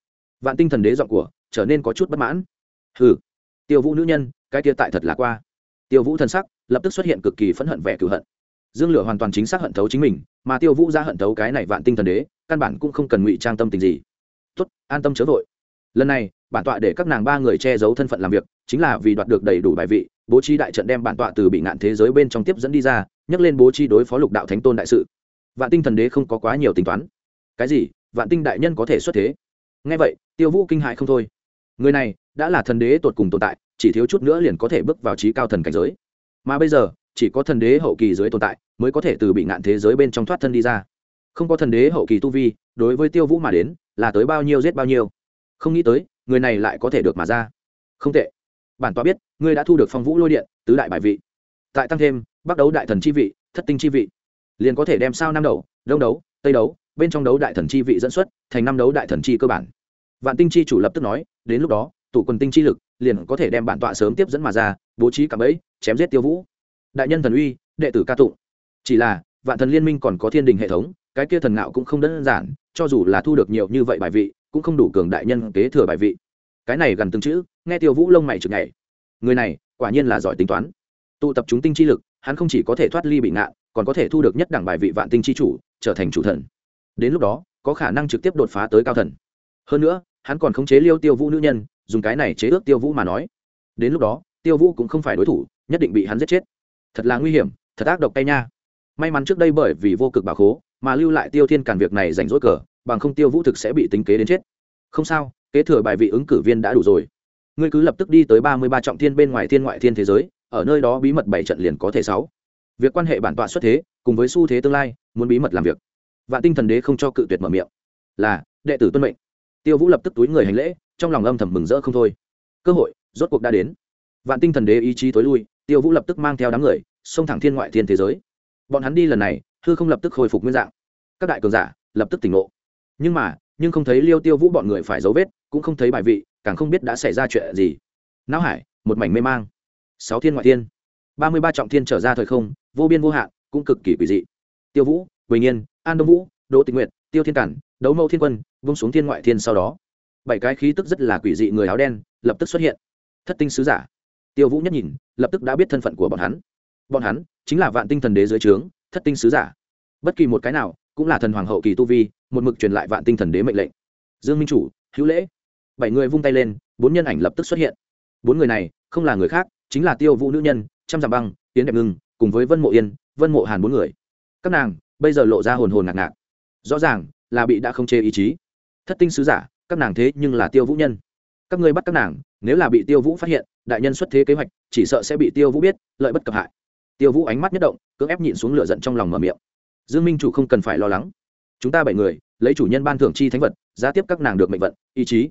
Vạn tinh thần đế giọng của trở nên có chút bất mãn. Hừ. Tiêu vũ nữ nhân cái kia tại thật là qua. Tiêu vũ thần sắc lập tức xuất hiện cực kỳ phẫn hận vẻ cửu hận. Dương lửa hoàn toàn chính xác hận thấu chính mình mà tiêu vũ ra hận thấu cái này vạn tinh thần đế căn bản cũng không cần ngụy trang tâm tình gì. Tốt an tâm chớ vội lần này, bản tọa để các nàng ba người che giấu thân phận làm việc, chính là vì đoạt được đầy đủ bài vị, bố trí đại trận đem bản tọa từ bị nạn thế giới bên trong tiếp dẫn đi ra, nhắc lên bố trí đối phó lục đạo thánh tôn đại sự. Vạn tinh thần đế không có quá nhiều tính toán. Cái gì? Vạn tinh đại nhân có thể xuất thế? Ngay vậy, tiêu vũ kinh hại không thôi. Người này, đã là thần đế tột cùng tồn tại, chỉ thiếu chút nữa liền có thể bước vào trí cao thần cảnh giới. Mà bây giờ, chỉ có thần đế hậu kỳ dưới tồn tại, mới có thể từ bị nạn thế giới bên trong thoát thân đi ra. Không có thần đế hậu kỳ tu vi, đối với tiêu vũ mà đến, là tới bao nhiêu giết bao nhiêu không nghĩ tới, người này lại có thể được mà ra. Không tệ. Bản tọa biết, ngươi đã thu được phong vũ lôi điện, tứ đại bài vị. Tại tăng thêm bắt đấu đại thần chi vị, thất tinh chi vị. Liền có thể đem sao năm đầu, đông đấu, tây đấu, bên trong đấu đại thần chi vị dẫn xuất, thành năm đấu đại thần chi cơ bản. Vạn tinh chi chủ lập tức nói, đến lúc đó, tụ quần tinh chi lực, liền có thể đem bản tọa sớm tiếp dẫn mà ra, bố trí cả ấy chém giết tiêu vũ. Đại nhân thần uy, đệ tử ca tụng. Chỉ là, vạn thần liên minh còn có thiên đình hệ thống, cái kia thần ngạo cũng không đơn giản, cho dù là thu được nhiều như vậy bài vị cũng không đủ cường đại nhân kế thừa bài vị. Cái này gần từng chữ, nghe tiêu vũ lông mày chực nhảy. Người này, quả nhiên là giỏi tính toán. Tụ tập chúng tinh chi lực, hắn không chỉ có thể thoát ly bị ngạn, còn có thể thu được nhất đẳng bài vị vạn tinh chi chủ, trở thành chủ thần. Đến lúc đó, có khả năng trực tiếp đột phá tới cao thần. Hơn nữa, hắn còn khống chế liêu tiêu vũ nữ nhân, dùng cái này chế ước tiêu vũ mà nói. Đến lúc đó, tiêu vũ cũng không phải đối thủ, nhất định bị hắn giết chết. Thật là nguy hiểm, thật ác độc tay nha. May mắn trước đây bởi vì vô cực bà khố, mà lưu lại tiêu thiên càn việc này rảnh rỗi cờ bằng không tiêu vũ thực sẽ bị tính kế đến chết. Không sao, kế thừa bài vị ứng cử viên đã đủ rồi. Ngươi cứ lập tức đi tới ba mươi ba trọng thiên bên ngoài thiên ngoại thiên thế giới, ở nơi đó bí mật bảy trận liền có thể sáu. Việc quan hệ bản tọa xuất thế, cùng với xu thế tương lai, muốn bí mật làm việc. Vạn tinh thần đế không cho cự tuyệt mở miệng. Là, đệ tử tuân mệnh. Tiêu vũ lập tức túi người hành lễ, trong lòng âm thầm mừng rỡ không thôi. Cơ hội, rốt cuộc đã đến. Vạn tinh thần đế ý chí tối lui, tiêu vũ lập tức mang theo đám người, xông thẳng thiên ngoại thiên thế giới. Bọn hắn đi lần này, hư không lập tức khôi phục nguyên dạng. Các đại cường giả, lập tức tỉnh ngộ nhưng mà, nhưng không thấy liêu tiêu vũ bọn người phải dấu vết, cũng không thấy bài vị, càng không biết đã xảy ra chuyện gì. Não hải, một mảnh mê mang. Sáu thiên ngoại thiên. Ba mươi ba trọng thiên trở ra thời không, vô biên vô hạn, cũng cực kỳ quỷ dị. Tiêu vũ bình yên, an đông vũ, đỗ tịnh nguyện tiêu thiên cản, đấu mẫu thiên quân, vung xuống thiên ngoại thiên sau đó. Bảy cái khí tức rất là quỷ dị người áo đen, lập tức xuất hiện. Thất tinh sứ giả. Tiêu vũ nhất nhìn, lập tức đã biết thân phận của bọn hắn. Bọn hắn chính là vạn tinh thần đế dưới trướng, thất tinh sứ giả. Bất kỳ một cái nào, cũng là thần hoàng hậu kỳ tu vi một mực truyền lại vạn tinh thần đế mệnh lệnh. Dương minh chủ, hữu lễ. Bảy người vung tay lên, bốn nhân ảnh lập tức xuất hiện. Bốn người này, không là người khác, chính là tiêu vũ nữ nhân, trăm dặm băng tiến đẹp ngưng, cùng với vân mộ yên, vân mộ hàn bốn người. Các nàng, bây giờ lộ ra hồn hồn ngạc ngạc. Rõ ràng là bị đã không chê ý chí. Thất tinh sứ giả, các nàng thế nhưng là tiêu vũ nhân. Các ngươi bắt các nàng, nếu là bị tiêu vũ phát hiện, đại nhân xuất thế kế hoạch, chỉ sợ sẽ bị tiêu vũ biết, lợi bất cập hại. Tiêu vũ ánh mắt nhất động, cưỡng ép nhịn xuống lửa giận trong lòng mở miệng. Dương minh chủ không cần phải lo lắng chúng ta bảy người, lấy chủ nhân ban thưởng chi thánh vật, giá tiếp các nàng được mệnh vận, ý chí.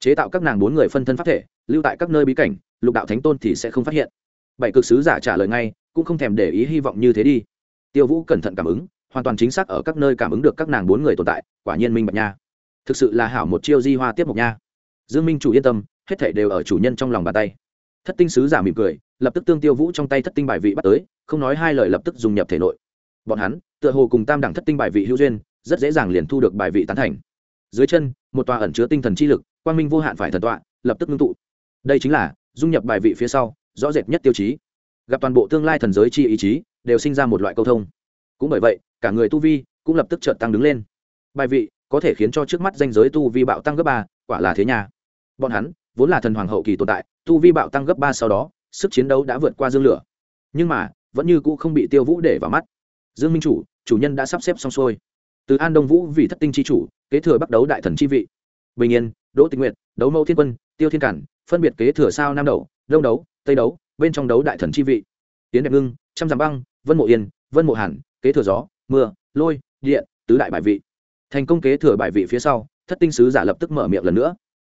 Chế tạo các nàng bốn người phân thân pháp thể, lưu tại các nơi bí cảnh, lục đạo thánh tôn thì sẽ không phát hiện. Bảy cực sứ giả trả lời ngay, cũng không thèm để ý hy vọng như thế đi. Tiêu vũ cẩn thận cảm ứng, hoàn toàn chính xác ở các nơi cảm ứng được các nàng bốn người tồn tại, quả nhiên minh bạch nha. Thực sự là hảo một chiêu di hoa tiếp mục nha. Dương minh chủ yên tâm, hết thể đều ở chủ nhân trong lòng bàn tay. Thất tinh sứ giả mỉm cười, lập tức tương tiêu vũ trong tay thất tinh bài vị bắt tới, không nói hai lời lập tức dùng nhập thể nội. Bọn hắn, tựa hồ cùng tam đẳng thất tinh bài vị hữu duyên rất dễ dàng liền thu được bài vị tán thành. Dưới chân, một tòa ẩn chứa tinh thần chi lực, quang minh vô hạn phải thần tọa, lập tức ngưng tụ. Đây chính là, dung nhập bài vị phía sau, rõ rệt nhất tiêu chí. Gặp toàn bộ tương lai thần giới chi ý chí, đều sinh ra một loại câu thông. Cũng bởi vậy, cả người tu vi cũng lập tức chợt tăng đứng lên. Bài vị có thể khiến cho trước mắt danh giới tu vi bạo tăng gấp ba, quả là thế nhà bọn hắn, vốn là thần hoàng hậu kỳ tồn tại, tu vi bạo tăng gấp ba sau đó, sức chiến đấu đã vượt qua dương lửa. Nhưng mà, vẫn như cũ không bị tiêu vũ để vào mắt. Dương minh chủ chủ nhân đã sắp xếp xong xuôi từ an đông vũ vì thất tinh chi chủ, kế thừa bắt đấu đại thần chi vị. Bình yên, đỗ tình nguyện đấu mẫu thiên quân, tiêu thiên cản, phân biệt kế thừa sao nam đầu, đông đấu, tây đấu, bên trong đấu đại thần chi vị. Tiến đẹp ngưng, trăm dặm băng, vân mộ yên, vân mộ hàn, kế thừa gió, mưa, lôi, điện, tứ đại bài vị. Thành công kế thừa bài vị phía sau, thất tinh sứ giả lập tức mở miệng lần nữa.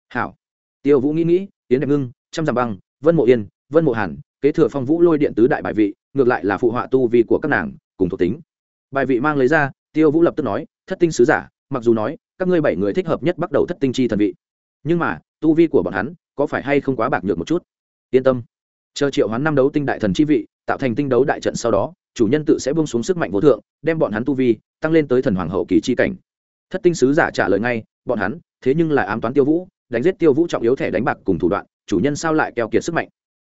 Hảo. Tiêu vũ nghĩ nghĩ, tiến đẹp ngưng, trăm dặm băng, vân mộ yên, vân mộ hàn, kế thừa phong vũ lôi điện tứ đại bài vị, ngược lại là phụ họa tu vi của các nàng, cùng thuộc tính. Bài vị mang lấy ra tiêu vũ lập tức nói, thất tinh sứ giả, mặc dù nói, các ngươi bảy người thích hợp nhất bắt đầu thất tinh chi thần vị, nhưng mà, tu vi của bọn hắn có phải hay không quá bạc nhược một chút? Yên tâm, chờ triệu hoán năm đấu tinh đại thần chi vị, tạo thành tinh đấu đại trận sau đó, chủ nhân tự sẽ buông xuống sức mạnh vô thượng, đem bọn hắn tu vi tăng lên tới thần hoàng hậu kỳ chi cảnh. Thất tinh sứ giả trả lời ngay, bọn hắn, thế nhưng là ám toán tiêu vũ, đánh giết tiêu vũ trọng yếu thẻ đánh bạc cùng thủ đoạn, chủ nhân sao lại keo kiệt sức mạnh?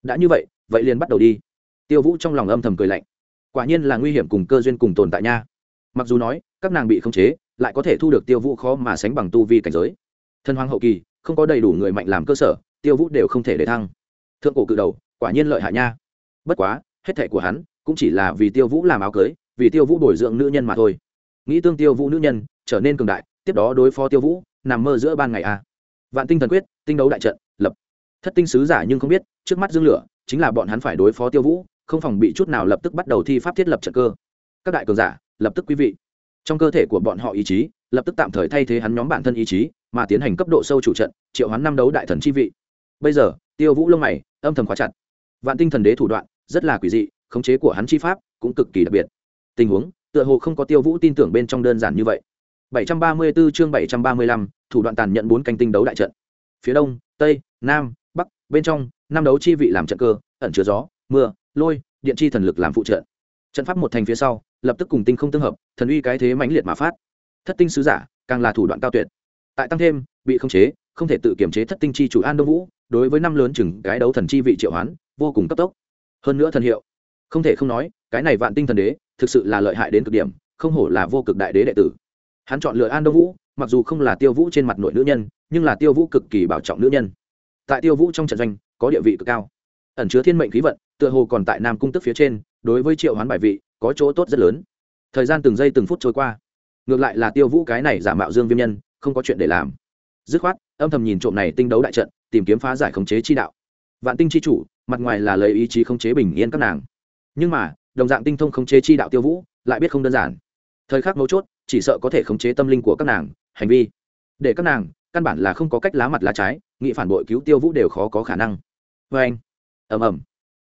Đã như vậy vậy liền bắt đầu đi. Tiêu vũ trong lòng âm thầm cười lạnh. Quả nhiên là nguy hiểm cùng cơ duyên cùng tồn tại nha mặc dù nói, các nàng bị khống chế, lại có thể thu được tiêu vũ khó mà sánh bằng tu vi cảnh giới. Thần hoàng hậu kỳ, không có đầy đủ người mạnh làm cơ sở, tiêu vũ đều không thể để thăng. Thượng cổ cự đầu, quả nhiên lợi hại nha. Bất quá, hết thẻ của hắn cũng chỉ là vì tiêu vũ làm áo cưới, vì tiêu vũ bồi dưỡng nữ nhân mà thôi. Nghĩ tương tiêu vũ nữ nhân trở nên cường đại, tiếp đó đối phó tiêu vũ, nằm mơ giữa ban ngày a vạn tinh thần quyết, tinh đấu đại trận, lập. Thất tinh sứ giả nhưng không biết, trước mắt dương lửa chính là bọn hắn phải đối phó tiêu vũ, không phòng bị chút nào lập tức bắt đầu thi pháp thiết lập trận cơ. Các đại cường giả lập tức quý vị. Trong cơ thể của bọn họ ý chí lập tức tạm thời thay thế hắn nhóm bản thân ý chí mà tiến hành cấp độ sâu chủ trận triệu hắn năm đấu đại thần chi vị. Bây giờ tiêu vũ lông mày âm thầm khóa chặt. Vạn tinh thần đế thủ đoạn rất là quỷ dị khống chế của hắn chi pháp cũng cực kỳ đặc biệt. Tình huống tựa hồ không có tiêu vũ tin tưởng bên trong đơn giản như vậy. 734 chương 735, thủ đoạn tàn nhận bốn canh tinh đấu đại trận. Phía đông tây nam bắc bên trong năm đấu chi vị làm trận cơ ẩn chứa gió mưa lôi điện chi thần lực làm phụ trợ. Trận pháp một thành phía sau lập tức cùng tinh không tương hợp, thần uy cái thế mãnh liệt mà phát. Thất tinh sứ giả, càng là thủ đoạn cao tuyệt. Tại tăng thêm, bị khống chế, không thể tự kiểm chế thất tinh chi chủ an đông vũ, đối với năm lớn chừng cái đấu thần chi vị triệu hoán, vô cùng cấp tốc. Hơn nữa thần hiệu. Không thể không nói, cái này vạn tinh thần đế, thực sự là lợi hại đến cực điểm, không hổ là vô cực đại đế đệ tử. Hắn chọn lựa an đông vũ, mặc dù không là tiêu vũ trên mặt nội nữ nhân, nhưng là tiêu vũ cực kỳ bảo trọng nữ nhân. Tại tiêu vũ trong trận doanh, có địa vị cực cao. Ẩn chứa thiên mệnh khí vận, tựa hồ còn tại nam cung tức phía trên đối với triệu hoán bài vị, có chỗ tốt rất lớn. Thời gian từng giây từng phút trôi qua. Ngược lại là tiêu vũ cái này giả mạo dương viêm nhân, không có chuyện để làm. Dứt khoát, âm thầm nhìn trộm này tinh đấu đại trận, tìm kiếm phá giải khống chế chi đạo. Vạn tinh chi chủ, mặt ngoài là lấy ý chí khống chế bình yên các nàng. Nhưng mà, đồng dạng tinh thông khống chế chi đạo tiêu vũ, lại biết không đơn giản. Thời khắc mấu chốt, chỉ sợ có thể khống chế tâm linh của các nàng, hành vi. Để các nàng, căn bản là không có cách lá mặt lá trái, nghị phản bội cứu tiêu vũ đều khó có khả năng. Vê anh ẩm ẩm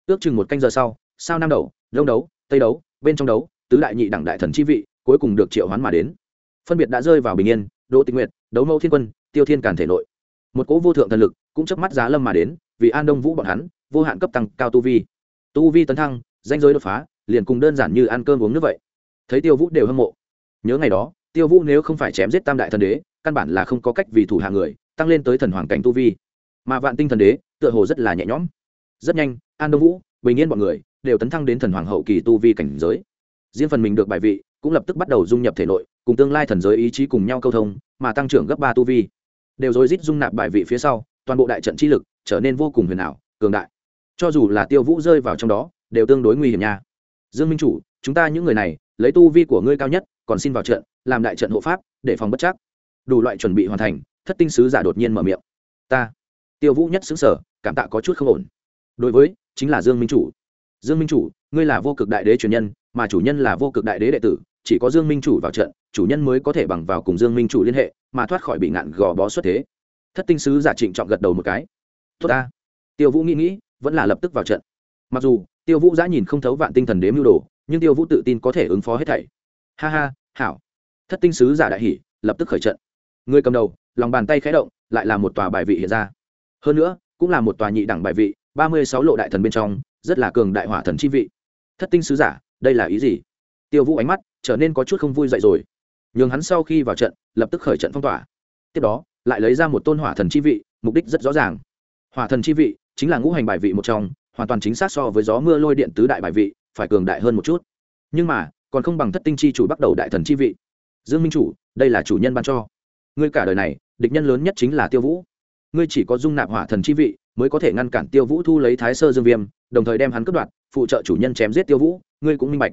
ước chừng một canh giờ sau, sao nam đầu đông đấu, tây đấu, bên trong đấu, tứ đại nhị đẳng đại thần chi vị, cuối cùng được triệu hoán mà đến. Phân biệt đã rơi vào bình yên, đỗ tịnh nguyệt, đấu mẫu thiên quân, tiêu thiên càn thể nội. Một cỗ vô thượng thần lực cũng chớp mắt giá lâm mà đến, vì an đông vũ bọn hắn, vô hạn cấp tăng cao tu vi. Tu vi tấn thăng danh giới đột phá, liền cùng đơn giản như ăn cơm uống nước vậy. Thấy tiêu vũ đều hâm mộ. Nhớ ngày đó, tiêu vũ nếu không phải chém giết tam đại thần đế, căn bản là không có cách vì thủ hạ người, tăng lên tới thần hoàng cảnh tu vi. Mà vạn tinh thần đế, tựa hồ rất là nhẹ nhõm. Rất nhanh, an đông vũ, bình yên b ọ n người đều tấn thăng đến thần hoàng hậu kỳ tu vi cảnh giới. Riêng phần mình được bài vị, cũng lập tức bắt đầu dung nhập thể nội, cùng tương lai thần giới ý chí cùng nhau câu thông, mà tăng trưởng gấp ba tu vi. Đều rồi rít dung nạp bài vị phía sau, toàn bộ đại trận chi lực trở nên vô cùng huyền ảo, cường đại. Cho dù là tiêu vũ rơi vào trong đó, đều tương đối nguy hiểm nha. Dương minh chủ, chúng ta những người này, lấy tu vi của ngươi cao nhất, còn xin vào trận, làm đại trận hộ pháp, để phòng bất chắc. Đủ loại chuẩn bị hoàn thành, thất tinh sứ giả đột nhiên mở miệng. Ta. Tiêu vũ nhất xứng sở cảm tạ có chút không ổn. Đối với, chính là dương minh chủ dương minh chủ ngươi là vô cực đại đế truyền nhân mà chủ nhân là vô cực đại đế đệ tử chỉ có dương minh chủ vào trận chủ nhân mới có thể bằng vào cùng dương minh chủ liên hệ mà thoát khỏi bị ngạn gò bó xuất thế. Thất tinh sứ giả trịnh trọng gật đầu một cái. Tốt ta. Tiêu vũ nghĩ nghĩ vẫn là lập tức vào trận. Mặc dù tiêu vũ giã nhìn không thấu vạn tinh thần đếm mưu đồ nhưng tiêu vũ tự tin có thể ứng phó hết thảy. Ha ha hảo. Thất tinh sứ giả đại hỉ, lập tức khởi trận. Người cầm đầu lòng bàn tay khẽ động lại là một tòa bài vị hiện ra. Hơn nữa cũng là một tòa nhị đẳng bài vị ba mươi sáu lộ đại thần bên trong rất là cường đại hỏa thần chi vị. Thất tinh sứ giả, đây là ý gì? Tiêu vũ ánh mắt trở nên có chút không vui dậy rồi. Nhường hắn sau khi vào trận, lập tức khởi trận phong tỏa. Tiếp đó, lại lấy ra một tôn hỏa thần chi vị, mục đích rất rõ ràng. Hỏa thần chi vị chính là ngũ hành bài vị một trong, hoàn toàn chính xác so với gió mưa lôi điện tứ đại bài vị, phải cường đại hơn một chút. Nhưng mà, còn không bằng thất tinh chi chủ bắt đầu đại thần chi vị. Dương minh chủ, đây là chủ nhân ban cho. Ngươi cả đời này, địch nhân lớn nhất chính là tiêu vũ. Ngươi chỉ có dung nạp hỏa thần chi vị, mới có thể ngăn cản tiêu vũ thu lấy thái sơ dương viêm đồng thời đem hắn cướp đoạt, phụ trợ chủ nhân chém giết tiêu vũ, ngươi cũng minh bạch.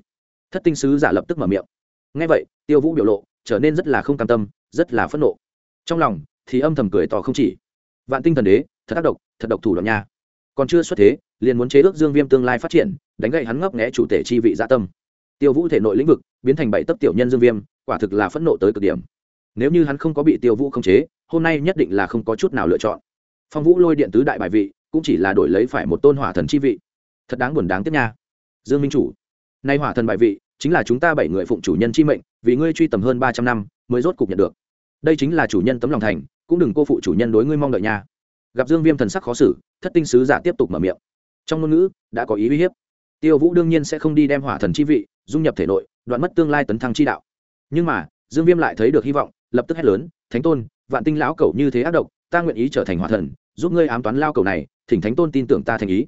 Thất tinh sứ giả lập tức mở miệng. Ngay vậy, tiêu vũ biểu lộ trở nên rất là không cam tâm, rất là phẫn nộ. Trong lòng thì âm thầm cười tỏ không chỉ. Vạn tinh thần đế, thật tác độc, thật độc thủ đoạn nha. Còn chưa xuất thế, liền muốn chế ước dương viêm tương lai phát triển, đánh gậy hắn ngấp nghẽ chủ thể chi vị gia tâm. Tiêu vũ thể nội lĩnh vực biến thành bảy tấc tiểu nhân dương viêm, quả thực là phẫn nộ tới cực điểm. Nếu như hắn không có bị tiêu vũ khống chế, hôm nay nhất định là không có chút nào lựa chọn. Phong vũ lôi điện tứ đại bài vị, cũng chỉ là đổi lấy phải một tôn hỏa thần chi vị thật đáng buồn đáng tiếc nha. Dương minh chủ, nay hỏa thần bại vị, chính là chúng ta bảy người phụng chủ nhân chi mệnh, vì ngươi truy tầm hơn ba trăm năm mới rốt cục nhận được. Đây chính là chủ nhân tấm lòng thành, cũng đừng cô phụ chủ nhân đối ngươi mong đợi nha. Gặp dương viêm thần sắc khó xử, thất tinh sứ giả tiếp tục mở miệng. Trong ngôn ngữ, đã có ý uy hiếp. Tiêu vũ đương nhiên sẽ không đi đem hỏa thần chi vị, dung nhập thể nội, đoạn mất tương lai tấn thăng chi đạo. Nhưng mà, dương viêm lại thấy được hy vọng, lập tức hét lớn, thánh tôn, vạn tinh lão cầu như thế ác độc, ta nguyện ý trở thành hỏa thần, giúp ngươi ám toán lao cầu này, thỉnh thánh tôn tin tưởng ta thành ý.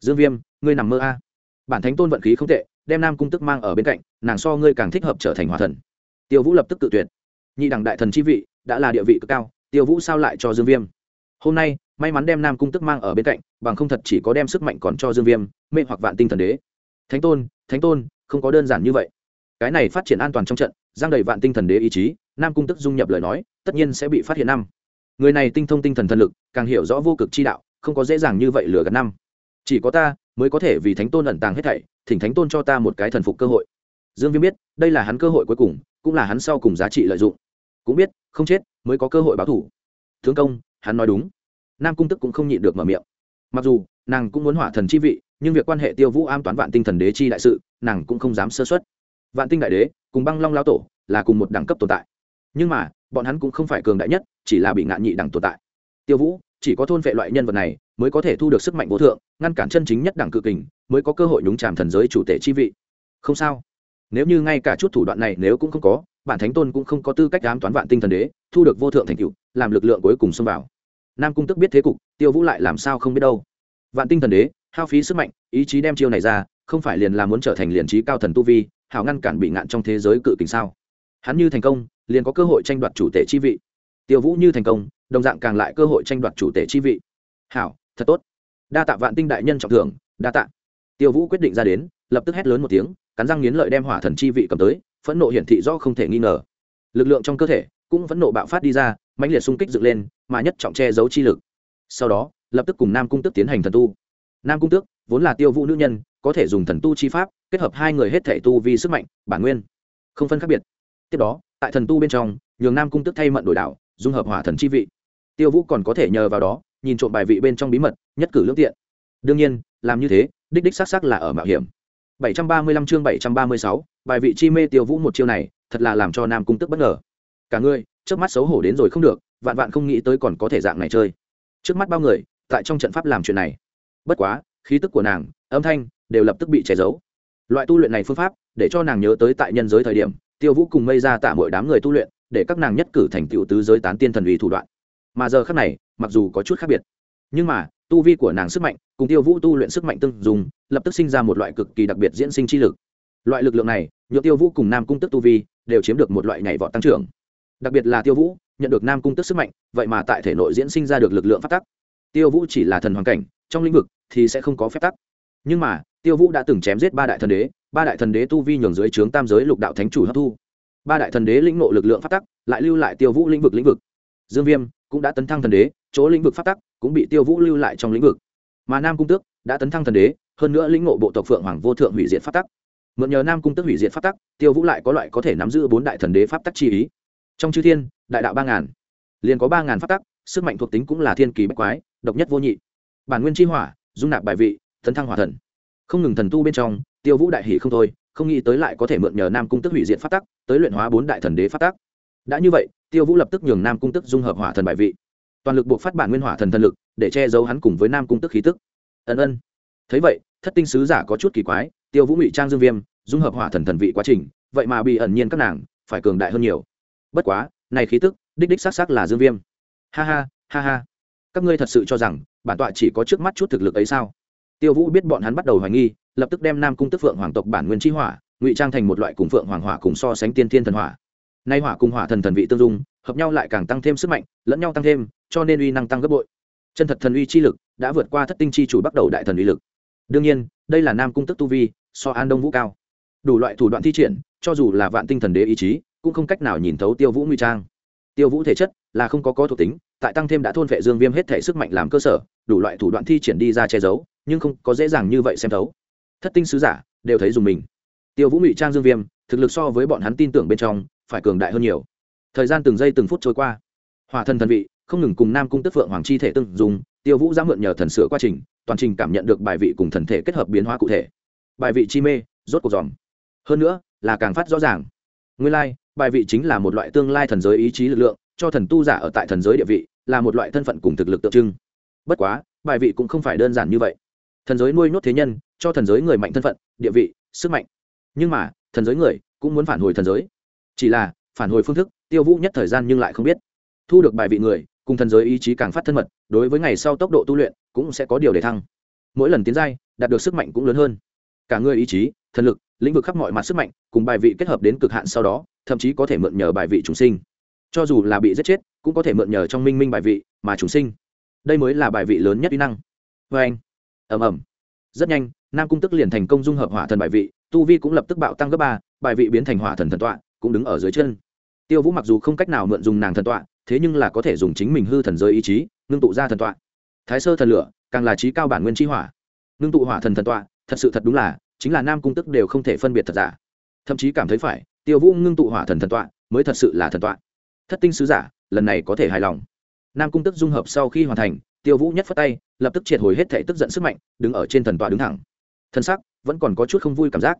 Dương viêm ngươi nằm mơ a. Bản thánh tôn vận khí không tệ, đem nam cung tức mang ở bên cạnh, nàng so ngươi càng thích hợp trở thành hỏa thần. Tiêu vũ lập tức tự tuyệt. Nhị đẳng đại thần chi vị, đã là địa vị cực cao, tiêu vũ sao lại cho dương viêm? Hôm nay, may mắn đem nam cung tức mang ở bên cạnh, bằng không thật chỉ có đem sức mạnh còn cho dương viêm, mê hoặc vạn tinh thần đế. Thánh tôn thánh tôn, không có đơn giản như vậy. Cái này phát triển an toàn trong trận, giang đầy vạn tinh thần đế ý chí, nam cung tức dung nhập lời nói, tất nhiên sẽ bị phát hiện năm. Người này tinh thông tinh thần thần lực, càng hiểu rõ vô cực chi đạo, không có dễ dàng như vậy lừa gạt năm. Chỉ có ta mới có thể vì thánh tôn ẩn tàng hết thảy, thỉnh thánh tôn cho ta một cái thần phục cơ hội. Dương viêm biết, đây là hắn cơ hội cuối cùng, cũng là hắn sau cùng giá trị lợi dụng. Cũng biết, không chết, mới có cơ hội báo thủ. Thương công, hắn nói đúng. Nam cung tức cũng không nhịn được mở miệng. Mặc dù, nàng cũng muốn hỏa thần chi vị, nhưng việc quan hệ tiêu vũ am toán vạn tinh thần đế chi đại sự, nàng cũng không dám sơ xuất vạn tinh đại đế, cùng băng long lao tổ, là cùng một đẳng cấp tồn tại. Nhưng mà, bọn hắn cũng không phải cường đại nhất, chỉ là bị ngạn nhị đẳng tồn tại. Tiêu vũ chỉ có thôn vệ loại nhân vật này mới có thể thu được sức mạnh vô thượng, ngăn cản chân chính nhất đẳng cự kình, mới có cơ hội nhúng chàm thần giới chủ tể chi vị. Không sao. Nếu như ngay cả chút thủ đoạn này nếu cũng không có, bản thánh tôn cũng không có tư cách ám toán vạn tinh thần đế, thu được vô thượng thành cựu làm lực lượng cuối cùng xông vào. Nam cung tức biết thế cục, tiêu vũ lại làm sao không biết đâu. Vạn tinh thần đế, hao phí sức mạnh, ý chí đem chiêu này ra, không phải liền là muốn trở thành liền trí cao thần tu vi, hảo ngăn cản bị ngạn trong thế giới cự kình sao? Hắn như thành công, liền có cơ hội tranh đoạt chủ tể chi vị. Tiêu vũ như thành công đồng dạng càng lại cơ hội tranh đoạt chủ tể chi vị. Hảo, thật tốt. Đa tạ vạn tinh đại nhân trọng thưởng, đa tạ. Tiêu vũ quyết định ra đến, lập tức hét lớn một tiếng, cắn răng nghiến lợi đem hỏa thần chi vị cầm tới, phẫn nộ hiển thị rõ không thể nghi ngờ. Lực lượng trong cơ thể cũng phẫn nộ bạo phát đi ra, mãnh liệt xung kích dựng lên, mà nhất trọng che giấu chi lực. Sau đó, lập tức cùng nam cung Tước tiến hành thần tu. Nam cung tước vốn là tiêu vũ nữ nhân, có thể dùng thần tu chi pháp, kết hợp hai người hết thể tu vì sức mạnh, bản nguyên. Không phân khác biệt. Tiếp đó, tại thần tu bên trong, nhường nam cung Tước thay mận đổi đảo dung hợp hỏa thần chi vị tiêu vũ còn có thể nhờ vào đó nhìn trộm bài vị bên trong bí mật nhất cử lương tiện. Đương nhiên làm như thế đích đích xác xác là ở mạo hiểm. 735 chương 736, bài vị chi mê tiêu vũ một chiêu này thật là làm cho nam cung tức bất ngờ. Cả người trước mắt xấu hổ đến rồi không được vạn vạn không nghĩ tới còn có thể dạng này chơi. Trước mắt bao người tại trong trận pháp làm chuyện này. Bất quá khí tức của nàng âm thanh đều lập tức bị che giấu. Loại tu luyện này phương pháp để cho nàng nhớ tới tại nhân giới thời điểm tiêu vũ cùng mây ra tạ mỗi đám người tu luyện để các nàng nhất cử thành tựu tứ giới tán tiên thần ủy thủ đoạn mà giờ khác này, mặc dù có chút khác biệt, nhưng mà, tu vi của nàng sức mạnh cùng tiêu vũ tu luyện sức mạnh tương dùng lập tức sinh ra một loại cực kỳ đặc biệt diễn sinh chi lực. Loại lực lượng này, nhựa tiêu vũ cùng nam cung tức tu vi đều chiếm được một loại nhảy vọt tăng trưởng. Đặc biệt là tiêu vũ, nhận được nam cung tức sức mạnh, vậy mà tại thể nội diễn sinh ra được lực lượng phát tắc. Tiêu vũ chỉ là thần hoàn cảnh, trong lĩnh vực thì sẽ không có phép tắc. Nhưng mà, tiêu vũ đã từng chém giết ba đại thần đế, ba đại thần đế tu vi nhường dưới trướng tam giới lục đạo thánh chủ hấp thu. Ba đại thần đế lĩnh nộ lực lượng phát tắc, lại lưu lại tiêu vũ lĩnh vực lĩnh vực. Dương viêm cũng đã tấn thăng thần đế, chỗ lĩnh vực phát tắc cũng bị tiêu vũ lưu lại trong lĩnh vực. Mà nam cung tước đã tấn thăng thần đế, hơn nữa lĩnh ngộ bộ tộc phượng hoàng vô thượng hủy diệt phát tắc. Mượn nhờ nam cung tước hủy diệt phát tắc, tiêu vũ lại có loại có thể nắm giữ bốn đại thần đế pháp tắc chi ý. Trong chư thiên, đại đạo ba ngàn. Liền có ba ngàn phát tắc, sức mạnh thuộc tính cũng là thiên kỳ bách quái, độc nhất vô nhị. Bản nguyên chi hỏa, dung nạp bài vị, tấn thăng hỏa thần. Không ngừng thần tu bên trong, tiêu vũ đại hỷ không thôi, không nghĩ tới lại có thể mượn nhờ nam cung tức hủy diện phát tắc, tới luyện hóa bốn đại thần đế phát tắc đã như vậy, tiêu vũ lập tức nhường nam cung tức dung hợp hỏa thần bài vị. Toàn lực buộc phát bản nguyên hỏa thần thần lực, để che giấu hắn cùng với nam cung tức khí tức. Ân ân. Thấy vậy, thất tinh sứ giả có chút kỳ quái, tiêu vũ ngụy trang dương viêm, dung hợp hỏa thần thần vị quá trình, vậy mà bị ẩn nhiên các nàng, phải cường đại hơn nhiều. Bất quá, này khí tức, đích đích xác xác là dương viêm. Ha ha ha ha. Các ngươi thật sự cho rằng, bản tọa chỉ có trước mắt chút thực lực ấy sao? Tiêu vũ biết bọn hắn bắt đầu hoài nghi, lập tức đem nam cung tức phượng hoàng tộc bản nguyên chi hỏa, ngụy trang thành một loại cùng phượng hoàng hỏa cùng so sánh tiên thiên thần hỏa nay hỏa cùng hỏa thần thần vị tương dung, hợp nhau lại càng tăng thêm sức mạnh, lẫn nhau tăng thêm, cho nên uy năng tăng gấp bội. Chân thật thần uy chi lực đã vượt qua thất tinh chi chủ bắt đầu đại thần uy lực. Đương nhiên, đây là nam cung tức tu vi, so an đông vũ cao. Đủ loại thủ đoạn thi triển, cho dù là vạn tinh thần đế ý chí, cũng không cách nào nhìn thấu tiêu vũ nguy trang. Tiêu vũ thể chất là không có có thuộc tính, tại tăng thêm đã thôn vệ dương viêm hết thể sức mạnh làm cơ sở, đủ loại thủ đoạn thi triển đi ra che giấu, nhưng không có dễ dàng như vậy xem thấu. Thất tinh sứ giả đều thấy dùng mình. Tiêu vũ ngụy trang dương viêm, thực lực so với bọn hắn tin tưởng bên trong phải cường đại hơn nhiều. Thời gian từng giây từng phút trôi qua. Hòa thần thần vị, không ngừng cùng nam cung tức phượng hoàng chi thể tương dùng tiêu vũ giã mượn nhờ thần sửa quá trình, toàn trình cảm nhận được bài vị cùng thần thể kết hợp biến hóa cụ thể. Bài vị chi mê, rốt cuộc dòm. Hơn nữa, là càng phát rõ ràng. Nguyên lai, bài vị chính là một loại tương lai thần giới ý chí lực lượng, cho thần tu giả ở tại thần giới địa vị, là một loại thân phận cùng thực lực tượng trưng. Bất quá, bài vị cũng không phải đơn giản như vậy. Thần giới nuôi nhốt thế nhân, cho thần giới người mạnh thân phận, địa vị, sức mạnh. Nhưng mà, thần giới người cũng muốn phản hồi thần giới chỉ là, phản hồi phương thức, tiêu vũ nhất thời gian nhưng lại không biết. Thu được bài vị người, cùng thần giới ý chí càng phát thân mật, đối với ngày sau tốc độ tu luyện, cũng sẽ có điều để thăng. Mỗi lần tiến giai, đạt được sức mạnh cũng lớn hơn. Cả người ý chí, thần lực, lĩnh vực khắp mọi mặt sức mạnh, cùng bài vị kết hợp đến cực hạn sau đó, thậm chí có thể mượn nhờ bài vị chúng sinh. Cho dù là bị giết chết, cũng có thể mượn nhờ trong minh minh bài vị mà chúng sinh. Đây mới là bài vị lớn nhất uy năng. Vê anh ẩm ẩm rất nhanh, nam cung tức liền thành công dung hợp hỏa thần bài vị, tu vi cũng lập tức bạo tăng gấp ba, bài vị biến thành hỏa thần thần tọa cũng đứng ở dưới chân. Tiêu vũ mặc dù không cách nào mượn dùng nàng thần tọa, thế nhưng là có thể dùng chính mình hư thần giới ý chí, ngưng tụ ra thần tọa. Thái sơ thần lửa, càng là trí cao bản nguyên chi hỏa. Ngưng tụ hỏa thần thần tọa, thật sự thật đúng là, chính là nam cung tức đều không thể phân biệt thật giả. Thậm chí cảm thấy phải, tiêu vũ ngưng tụ hỏa thần thần tọa, mới thật sự là thần tọa. Thất tinh sứ giả, lần này có thể hài lòng. Nam cung tức dung hợp sau khi hoàn thành, tiêu vũ nhất phất tay, lập tức triệt hồi hết thể tức giận sức mạnh, đứng ở trên thần tọa đứng thẳng. Thân sắc vẫn còn có chút không vui cảm giác.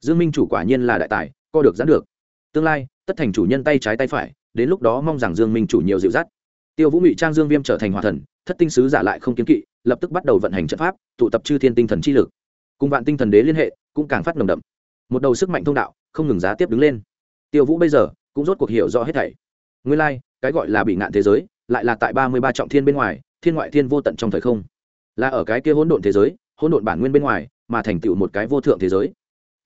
Dương minh chủ quả nhiên là đại tài, co được giãn được tương lai, tất thành chủ nhân tay trái tay phải, đến lúc đó mong rằng dương minh chủ nhiều dịu dắt. Tiêu vũ ngụy trang dương viêm trở thành hòa thần, thất tinh sứ giả lại không kiến kỵ, lập tức bắt đầu vận hành trận pháp, tụ tập chư thiên tinh thần chi lực. Cùng vạn tinh thần đế liên hệ, cũng càng phát nồng đậm. Một đầu sức mạnh thông đạo, không ngừng giá tiếp đứng lên. Tiêu vũ bây giờ, cũng rốt cuộc hiểu rõ hết thảy. Nguyên lai, cái gọi là bị ngạn thế giới, lại là tại ba mươi ba trọng thiên bên ngoài, thiên ngoại thiên vô tận trong thời không. Là ở cái kia hỗn độn thế giới, hỗn độn bản nguyên bên ngoài, mà thành tựu một cái vô thượng thế giới.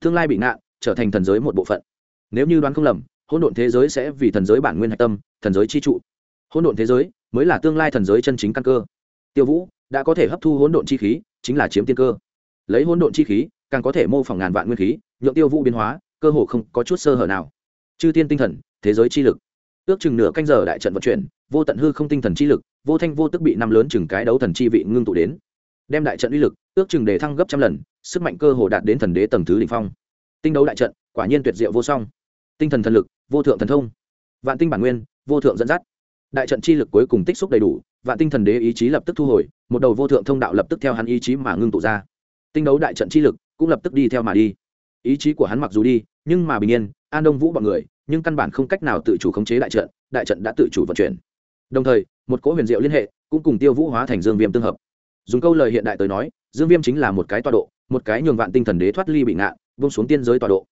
Tương lai bị ngạn, trở thành thần giới một bộ phận nếu như đoán không lầm, hỗn độn thế giới sẽ vì thần giới bản nguyên hạch tâm, thần giới chi trụ. Hỗn độn thế giới mới là tương lai thần giới chân chính căn cơ. Tiêu vũ đã có thể hấp thu hỗn độn chi khí, chính là chiếm tiên cơ. Lấy hỗn độn chi khí, càng có thể mô phỏng ngàn vạn nguyên khí, nhượng tiêu vũ biến hóa, cơ hồ không có chút sơ hở nào. Chư tiên tinh thần, thế giới chi lực. Ước chừng nửa canh giờ đại trận vận chuyển, vô tận hư không tinh thần chi lực, vô thanh vô tức bị năm lớn chừng cái đấu thần chi vị ngưng tụ đến. Đem đại trận uy lực, ước chừng đề thăng gấp trăm lần, sức mạnh cơ hồ đạt đến thần đế tầng thứ đỉnh phong. Tinh đấu đại trận, quả nhiên tuyệt diệu vô song tinh thần thần lực, vô thượng thần thông. Vạn tinh bản nguyên, vô thượng dẫn dắt. Đại trận chi lực cuối cùng tích xúc đầy đủ, vạn tinh thần đế ý chí lập tức thu hồi, một đầu vô thượng thông đạo lập tức theo hắn ý chí mà ngưng tụ ra. Tinh đấu đại trận chi lực cũng lập tức đi theo mà đi. Ý chí của hắn mặc dù đi, nhưng mà bình yên, an đông vũ b ọ n người, nhưng căn bản không cách nào tự chủ khống chế đại trận đại trận đã tự chủ vận chuyển. Đồng thời, một cỗ huyền diệu liên hệ cũng cùng tiêu vũ hóa thành dương viêm tương hợp. Dùng câu lời hiện đại tới nói, dương viêm chính là một cái tọa độ, một cái nhường vạn tinh thần đế thoát ly bị ngạn vông xuống tiên giới tọa độ.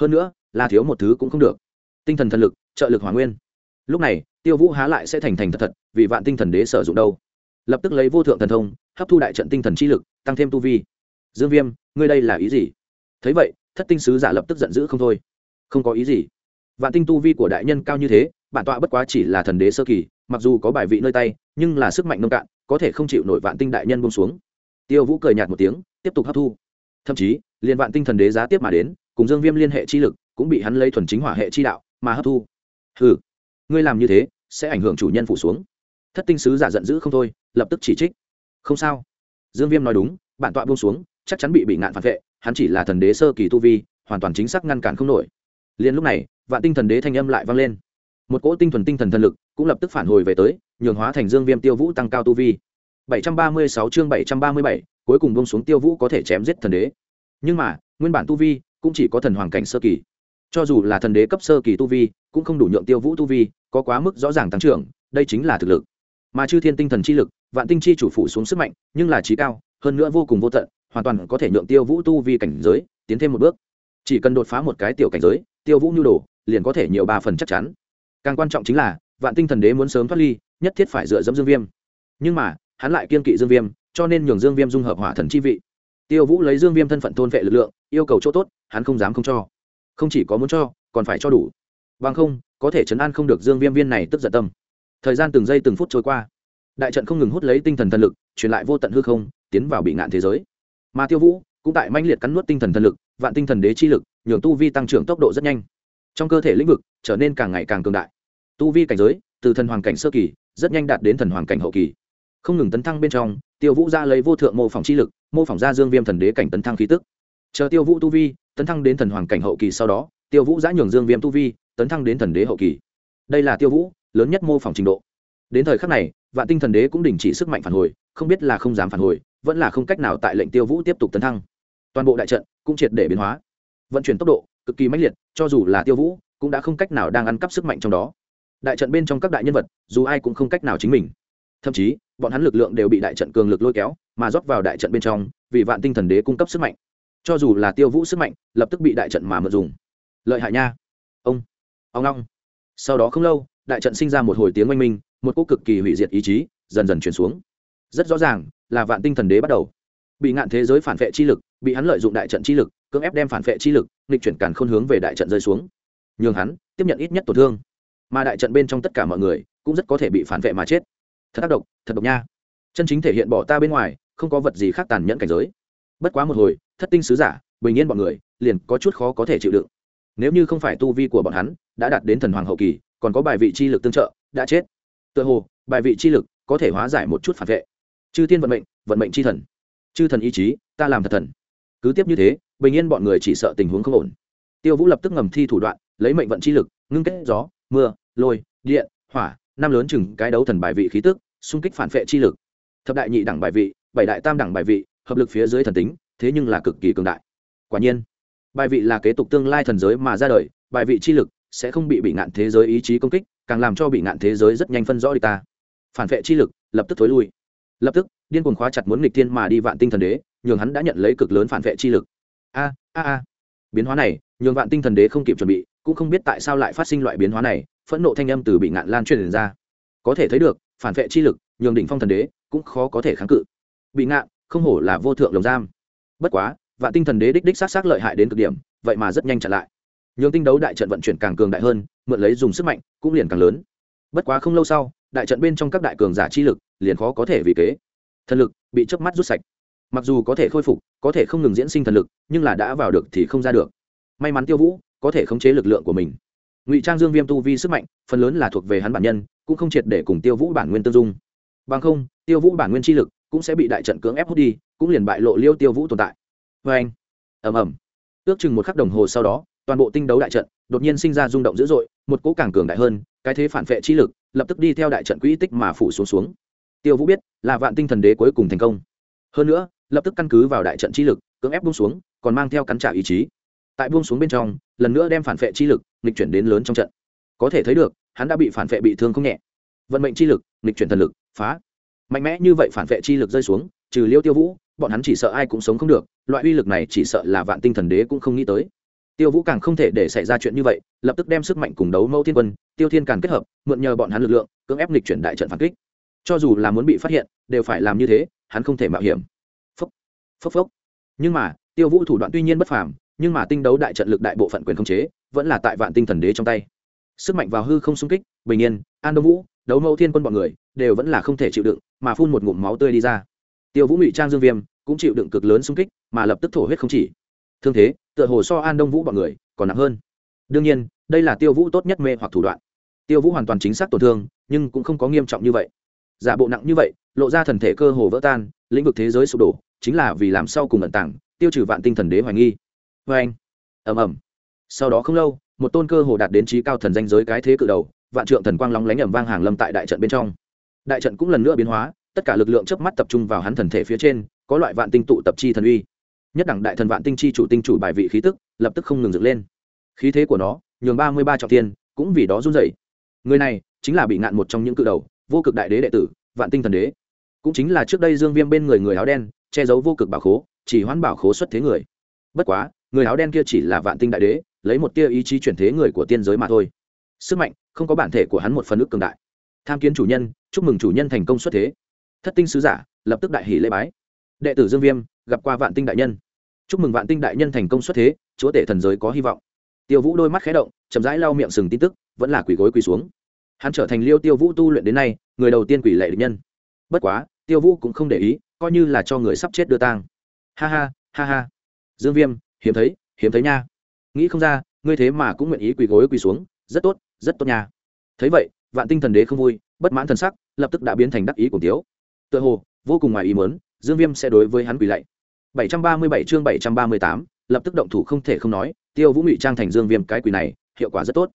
Hơn nữa là thiếu một thứ cũng không được. Tinh thần thần lực, trợ lực hỏa nguyên. Lúc này, tiêu vũ há lại sẽ thành thành thật thật, vì vạn tinh thần đế sử dụng đâu. Lập tức lấy vô thượng thần thông, hấp thu đại trận tinh thần chi lực, tăng thêm tu vi. Dương viêm, ngươi đây là ý gì? Thấy vậy, thất tinh sứ giả lập tức giận dữ không thôi. Không có ý gì. Vạn tinh tu vi của đại nhân cao như thế, bản tọa bất quá chỉ là thần đế sơ kỳ, mặc dù có bài vị nơi tay, nhưng là sức mạnh nông cạn, có thể không chịu nổi vạn tinh đại nhân bông xuống. Tiêu vũ cười nhạt một tiếng, tiếp tục hấp thu. Thậm chí, liền vạn tinh thần đế giá tiếp mà đến, cùng dương viêm liên hệ chi lực cũng bị hắn lấy thuần chính hỏa hệ chi đạo mà hấp thu. Hừ, ngươi làm như thế sẽ ảnh hưởng chủ nhân phủ xuống. Thất tinh sứ giả giận dữ không thôi lập tức chỉ trích. Không sao. Dương viêm nói đúng bản tọa buông xuống chắc chắn bị bị ngạn phản vệ hắn chỉ là thần đế sơ kỳ tu vi hoàn toàn chính xác ngăn cản không nổi. Liền lúc này vạn tinh thần đế thanh âm lại vang lên. Một cỗ tinh thuần tinh thần thần lực cũng lập tức phản hồi về tới nhường hóa thành dương viêm tiêu vũ tăng cao tu vi. 736 chương 737, cuối cùng bông xuống tiêu vũ có thể chém giết thần đế. Nhưng mà nguyên bản tu vi cũng chỉ có thần hoàng cảnh sơ kỳ cho dù là thần đế cấp sơ kỳ tu vi, cũng không đủ nhượng tiêu vũ tu vi, có quá mức rõ ràng tăng trưởng, đây chính là thực lực. Mà chư thiên tinh thần chi lực, vạn tinh chi chủ phụ xuống sức mạnh, nhưng là trí cao, hơn nữa vô cùng vô tận, hoàn toàn có thể nhượng tiêu vũ tu vi cảnh giới, tiến thêm một bước. Chỉ cần đột phá một cái tiểu cảnh giới, tiêu vũ nhu đồ, liền có thể nhiều ba phần chắc chắn. Càng quan trọng chính là, vạn tinh thần đế muốn sớm thoát ly, nhất thiết phải dựa dẫm dương viêm. Nhưng mà, hắn lại kiên kỵ dương viêm, cho nên nhường dương viêm dung hợp hỏa thần chi vị. Tiêu vũ lấy dương viêm thân phận thôn vệ lực lượng, yêu cầu chỗ tốt, hắn không dám không cho không chỉ có muốn cho, còn phải cho đủ. Bằng không, có thể chấn an không được dương viêm viên này tức giận tâm. Thời gian từng giây từng phút trôi qua. Đại trận không ngừng hút lấy tinh thần thần lực, truyền lại vô tận hư không, tiến vào bị ngạn thế giới. Mà tiêu vũ cũng tại manh liệt cắn nuốt tinh thần thần lực, vạn tinh thần đế chi lực, nhường tu vi tăng trưởng tốc độ rất nhanh. Trong cơ thể lĩnh vực trở nên càng ngày càng cường đại. Tu vi cảnh giới, từ thần hoàng cảnh sơ kỳ, rất nhanh đạt đến thần hoàng cảnh hậu kỳ. Không ngừng tấn thăng bên trong, tiêu vũ ra lấy vô thượng mô phỏng chi lực, mô phỏng ra dương viêm thần đế cảnh tấn thăng khí tức chờ tiêu vũ tu vi tấn thăng đến thần hoàng cảnh hậu kỳ sau đó, tiêu vũ giã nhường dương viêm tu vi tấn thăng đến thần đế hậu kỳ. Đây là tiêu vũ lớn nhất mô phỏng trình độ. Đến thời khắc này, vạn tinh thần đế cũng đình chỉ sức mạnh phản hồi, không biết là không dám phản hồi, vẫn là không cách nào tại lệnh tiêu vũ tiếp tục tấn thăng. Toàn bộ đại trận cũng triệt để biến hóa. Vận chuyển tốc độ cực kỳ mãnh liệt, cho dù là tiêu vũ cũng đã không cách nào đang ăn cắp sức mạnh trong đó. Đại trận bên trong các đại nhân vật, dù ai cũng không cách nào chính mình. Thậm chí, bọn hắn lực lượng đều bị đại trận cường lực lôi kéo, mà rót vào đại trận bên trong, vì vạn tinh thần đế cung cấp sức mạnh cho dù là tiêu vũ sức mạnh, lập tức bị đại trận mà mượn dùng. Lợi hại nha. Ông. Ông long. Sau đó không lâu, đại trận sinh ra một hồi tiếng oanh minh, một cô cực kỳ hủy diệt ý chí dần dần chuyển xuống. Rất rõ ràng là vạn tinh thần đế bắt đầu. Bị ngạn thế giới phản vệ chi lực, bị hắn lợi dụng đại trận chi lực, cưỡng ép đem phản vệ chi lực, nghịch chuyển càn khôn hướng về đại trận rơi xuống. Nhường hắn tiếp nhận ít nhất tổn thương. Mà đại trận bên trong tất cả mọi người cũng rất có thể bị phản vệ mà chết. Thật tác động thật độc nha. Chân chính thể hiện bỏ ta bên ngoài, không có vật gì khác tàn nhẫn cảnh giới. Bất quá một hồi thất tinh sứ giả, bình yên bọn người, liền có chút khó có thể chịu đựng. Nếu như không phải tu vi của bọn hắn đã đạt đến thần hoàng hậu kỳ, còn có bài vị chi lực tương trợ, đã chết. Tựa hồ, bài vị chi lực có thể hóa giải một chút phản vệ. Chư thiên vận mệnh vận mệnh chi thần. Chư thần ý chí, ta làm thật thần. Cứ tiếp như thế, bình yên bọn người chỉ sợ tình huống không ổn. Tiêu vũ lập tức ngầm thi thủ đoạn, lấy mệnh vận chi lực, ngưng kết gió, mưa, lôi, điện, hỏa, năm lớn chừng cái đấu thần bài vị khí tức, xung kích phản vệ chi lực. Thập đại nhị đẳng bài vị, bảy đại tam đẳng bài vị, hợp lực phía dưới thần tính thế nhưng là cực kỳ cường đại. Quả nhiên, bài vị là kế tục tương lai thần giới mà ra đời, bài vị chi lực sẽ không bị bị ngạn thế giới ý chí công kích, càng làm cho bị ngạn thế giới rất nhanh phân rõ đi ta. Phản vệ chi lực, lập tức thối lui. Lập tức, điên cuồng khóa chặt muốn nghịch thiên mà đi vạn tinh thần đế, nhường hắn đã nhận lấy cực lớn phản vệ chi lực. A a a. Biến hóa này, nhường vạn tinh thần đế không kịp chuẩn bị, cũng không biết tại sao lại phát sinh loại biến hóa này, phẫn nộ thanh âm từ bị ngạn lan truyền ra. Có thể thấy được, phản vệ chi lực, nhường đỉnh phong thần đế cũng khó có thể kháng cự. Bị ngạn, không hổ là vô thượng lồng giam bất quá, vạn tinh thần đế đích đích sát sát lợi hại đến cực điểm, vậy mà rất nhanh chặn lại. Nhường tinh đấu đại trận vận chuyển càng cường đại hơn, mượn lấy dùng sức mạnh, cũng liền càng lớn. Bất quá không lâu sau, đại trận bên trong các đại cường giả chi lực, liền khó có thể vì kế. Thần lực bị chớp mắt rút sạch. Mặc dù có thể khôi phục, có thể không ngừng diễn sinh thần lực, nhưng là đã vào được thì không ra được. May mắn tiêu vũ có thể khống chế lực lượng của mình. Ngụy trang dương viêm tu vi sức mạnh, phần lớn là thuộc về hắn bản nhân, cũng không triệt để cùng tiêu vũ bản nguyên tương dung. Bằng không, tiêu vũ bản nguyên chi lực cũng sẽ bị đại trận cưỡng ép hút đi, cũng liền bại lộ liêu tiêu vũ tồn tại. Vê anh ẩm ẩm ước chừng một khắc đồng hồ sau đó, toàn bộ tinh đấu đại trận đột nhiên sinh ra rung động dữ dội, một cỗ càng cường đại hơn, cái thế phản vệ chi lực, lập tức đi theo đại trận quỹ tích mà phủ xuống xuống. Tiêu vũ biết là vạn tinh thần đế cuối cùng thành công. Hơn nữa, lập tức căn cứ vào đại trận chi lực, cưỡng ép buông xuống, còn mang theo cắn trả ý chí. Tại buông xuống bên trong, lần nữa đem phản vệ chi lực, nghịch chuyển đến lớn trong trận. Có thể thấy được, hắn đã bị phản vệ bị thương không nhẹ. Vận mệnh chi lực, nghịch chuyển thần lực, phá mạnh mẽ như vậy phản vệ chi lực rơi xuống, trừ liêu tiêu vũ, bọn hắn chỉ sợ ai cũng sống không được, loại uy lực này chỉ sợ là vạn tinh thần đế cũng không nghĩ tới. Tiêu vũ càng không thể để xảy ra chuyện như vậy, lập tức đem sức mạnh cùng đấu mẫu thiên quân, tiêu thiên càng kết hợp, mượn nhờ bọn hắn lực lượng, cưỡng ép lịch chuyển đại trận phản kích. Cho dù là muốn bị phát hiện, đều phải làm như thế, hắn không thể mạo hiểm. Phốc phốc phốc. Nhưng mà, tiêu vũ thủ đoạn tuy nhiên bất phàm, nhưng mà tinh đấu đại trận lực đại bộ phận quyền không chế, vẫn là tại vạn tinh thần đế trong tay. Sức mạnh vào hư không xung kích, bình yên, an đông vũ, đấu mẫu thiên quân bọn người đều vẫn là không thể chịu đựng, mà phun một ngụm máu tươi đi ra. Tiêu vũ ngụy trang dương viêm cũng chịu đựng cực lớn xung kích, mà lập tức thổ huyết không chỉ. Thương thế, tựa hồ so an đông vũ bọn người còn nặng hơn. Đương nhiên, đây là tiêu vũ tốt nhất mê hoặc thủ đoạn. Tiêu vũ hoàn toàn chính xác tổn thương, nhưng cũng không có nghiêm trọng như vậy. Giả bộ nặng như vậy, lộ ra thần thể cơ hồ vỡ tan, lĩnh vực thế giới sụp đổ, chính là vì làm sau cùng ẩn tảng tiêu trừ vạn tinh thần đế hoài nghi. Vê anh, ầm ầm. Sau đó không lâu, một tôn cơ hồ đạt đến trí cao thần danh giới cái thế cự đầu, vạn trượng thần quang lóng lánh ẩm vang hàng lâm tại đại trận bên trong đại trận cũng lần nữa biến hóa, tất cả lực lượng chớp mắt tập trung vào hắn thần thể phía trên, có loại vạn tinh tụ tập chi thần uy. Nhất đẳng đại thần vạn tinh chi chủ tinh chủ bài vị khí tức, lập tức không ngừng dựng lên. Khí thế của nó, nhường ba mươi ba trọng tiên cũng vì đó run rẩy. Người này, chính là bị ngạn một trong những cự đầu, vô cực đại đế đệ tử, vạn tinh thần đế. Cũng chính là trước đây dương viêm bên người người áo đen, che giấu vô cực bảo khố, chỉ hoãn bảo khố xuất thế người. Bất quá, người áo đen kia chỉ là vạn tinh đại đế, lấy một tia ý chí chuyển thế người của tiên giới mà thôi. Sức mạnh, không có bản thể của hắn một phần ức cường đại. Tham kiến chủ nhân chúc mừng chủ nhân thành công xuất thế. Thất tinh sứ giả, lập tức đại hỷ lễ bái. Đệ tử dương viêm, gặp qua vạn tinh đại nhân. Chúc mừng vạn tinh đại nhân thành công xuất thế, chúa tể thần giới có hy vọng. Tiêu vũ đôi mắt khé động, chậm rãi lau miệng sừng tin tức, vẫn là quỷ gối quỳ xuống. Hắn trở thành liêu tiêu vũ tu luyện đến nay, người đầu tiên quỷ lệ địch nhân. Bất quá, tiêu vũ cũng không để ý, coi như là cho người sắp chết đưa tang. Ha ha ha ha. Dương viêm, hiếm thấy hiếm thấy nha. Nghĩ không ra, ngươi thế mà cũng nguyện ý quỳ gối quỳ xuống, rất tốt rất tốt nha. Thấy vậy, vạn tinh thần đế không vui bất mãn thần sắc lập tức đã biến thành đắc ý của tiếu. Tựa hồ vô cùng ngoài ý muốn dương viêm sẽ đối với hắn quỳ lạy. 737 chương 738, lập tức động thủ không thể không nói tiêu vũ ngụy trang thành dương viêm cái quỳ này hiệu quả rất tốt.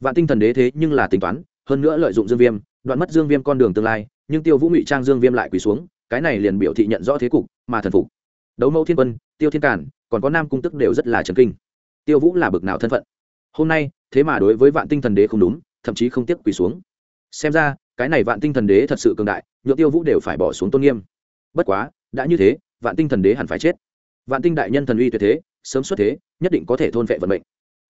Vạn tinh thần đế thế nhưng là tính toán hơn nữa lợi dụng dương viêm đoạn mất dương viêm con đường tương lai nhưng tiêu vũ ngụy trang dương viêm lại quỳ xuống cái này liền biểu thị nhận rõ thế cục mà thần phục. Đấu mẫu thiên quân tiêu thiên cản còn có nam cung tức đều rất là trần kinh. Tiêu vũ là bực nào thân phận? Hôm nay thế mà đối với vạn tinh thần đế không đúng thậm chí không tiếc quỳ xuống. Xem ra cái này vạn tinh thần đế thật sự cường đại, nhựa tiêu vũ đều phải bỏ xuống tôn nghiêm. Bất quá, đã như thế, vạn tinh thần đế hẳn phải chết. Vạn tinh đại nhân thần uy tuyệt thế, sớm xuất thế, nhất định có thể thôn vệ vận mệnh.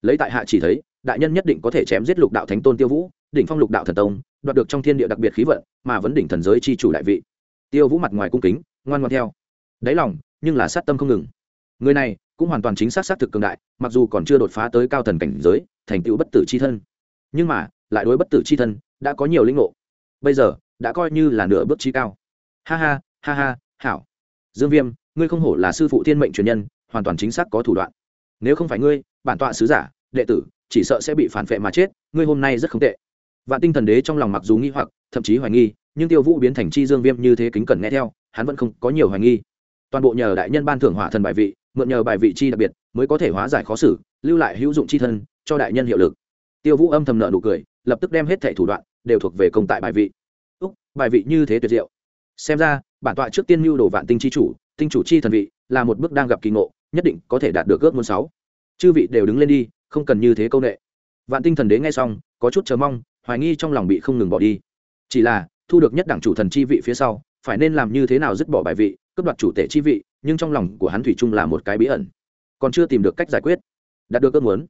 Lấy tại hạ chỉ thấy, đại nhân nhất định có thể chém giết lục đạo thánh tôn tiêu vũ, đỉnh phong lục đạo thần tông, đoạt được trong thiên địa đặc biệt khí vận, mà vấn đỉnh thần giới chi chủ đại vị. Tiêu vũ mặt ngoài cung kính, ngoan ngoan theo. Đáy lòng, nhưng là sát tâm không ngừng. Người này, cũng hoàn toàn chính xác xác thực cường đại, mặc dù còn chưa đột phá tới cao thần cảnh giới, thành tựu bất tử c h i thân. Nhưng mà, lại đối bất tử c h i thân, đã có nhiều linh ngộ bây giờ, đã coi như là nửa bước trí cao. Ha ha ha ha, hảo. Dương viêm, ngươi không hổ là sư phụ thiên mệnh truyền nhân, hoàn toàn chính xác có thủ đoạn. Nếu không phải ngươi, bản tọa sứ giả, đệ tử, chỉ sợ sẽ bị phản vệ mà chết, ngươi hôm nay rất không tệ. Vạn tinh thần đế trong lòng mặc dù nghi hoặc, thậm chí hoài nghi, nhưng tiêu vũ biến thành chi dương viêm như thế kính cẩn nghe theo, hắn vẫn không có nhiều hoài nghi. Toàn bộ nhờ đại nhân ban thưởng hỏa thần bài vị, mượn nhờ bài vị chi đặc biệt, mới có thể hóa giải khó xử, lưu lại hữu dụng chi thân, cho đại nhân hiệu lực. Tiêu vũ âm thầm nợ nụ cười, lập tức đem hết thẻ thủ đoạn đều thuộc về công tại bài vị. Úc, bài vị như thế tuyệt diệu. Xem ra, bản tọa trước tiên mưu đồ vạn tinh chi chủ, tinh chủ chi thần vị, là một bước đang gặp kỳ ngộ, nhất định có thể đạt được ước môn sáu. Chư vị đều đứng lên đi, không cần như thế công nghệ vạn tinh thần đế nghe xong, có chút chờ mong, hoài nghi trong lòng bị không ngừng bỏ đi. Chỉ là, thu được nhất đảng chủ thần chi vị phía sau, phải nên làm như thế nào dứt bỏ bài vị, cướp đoạt chủ tể chi vị, nhưng trong lòng của hắn thủy chung là một cái bí ẩn. Còn chưa tìm được cách giải quyết, đạt được ước muốn.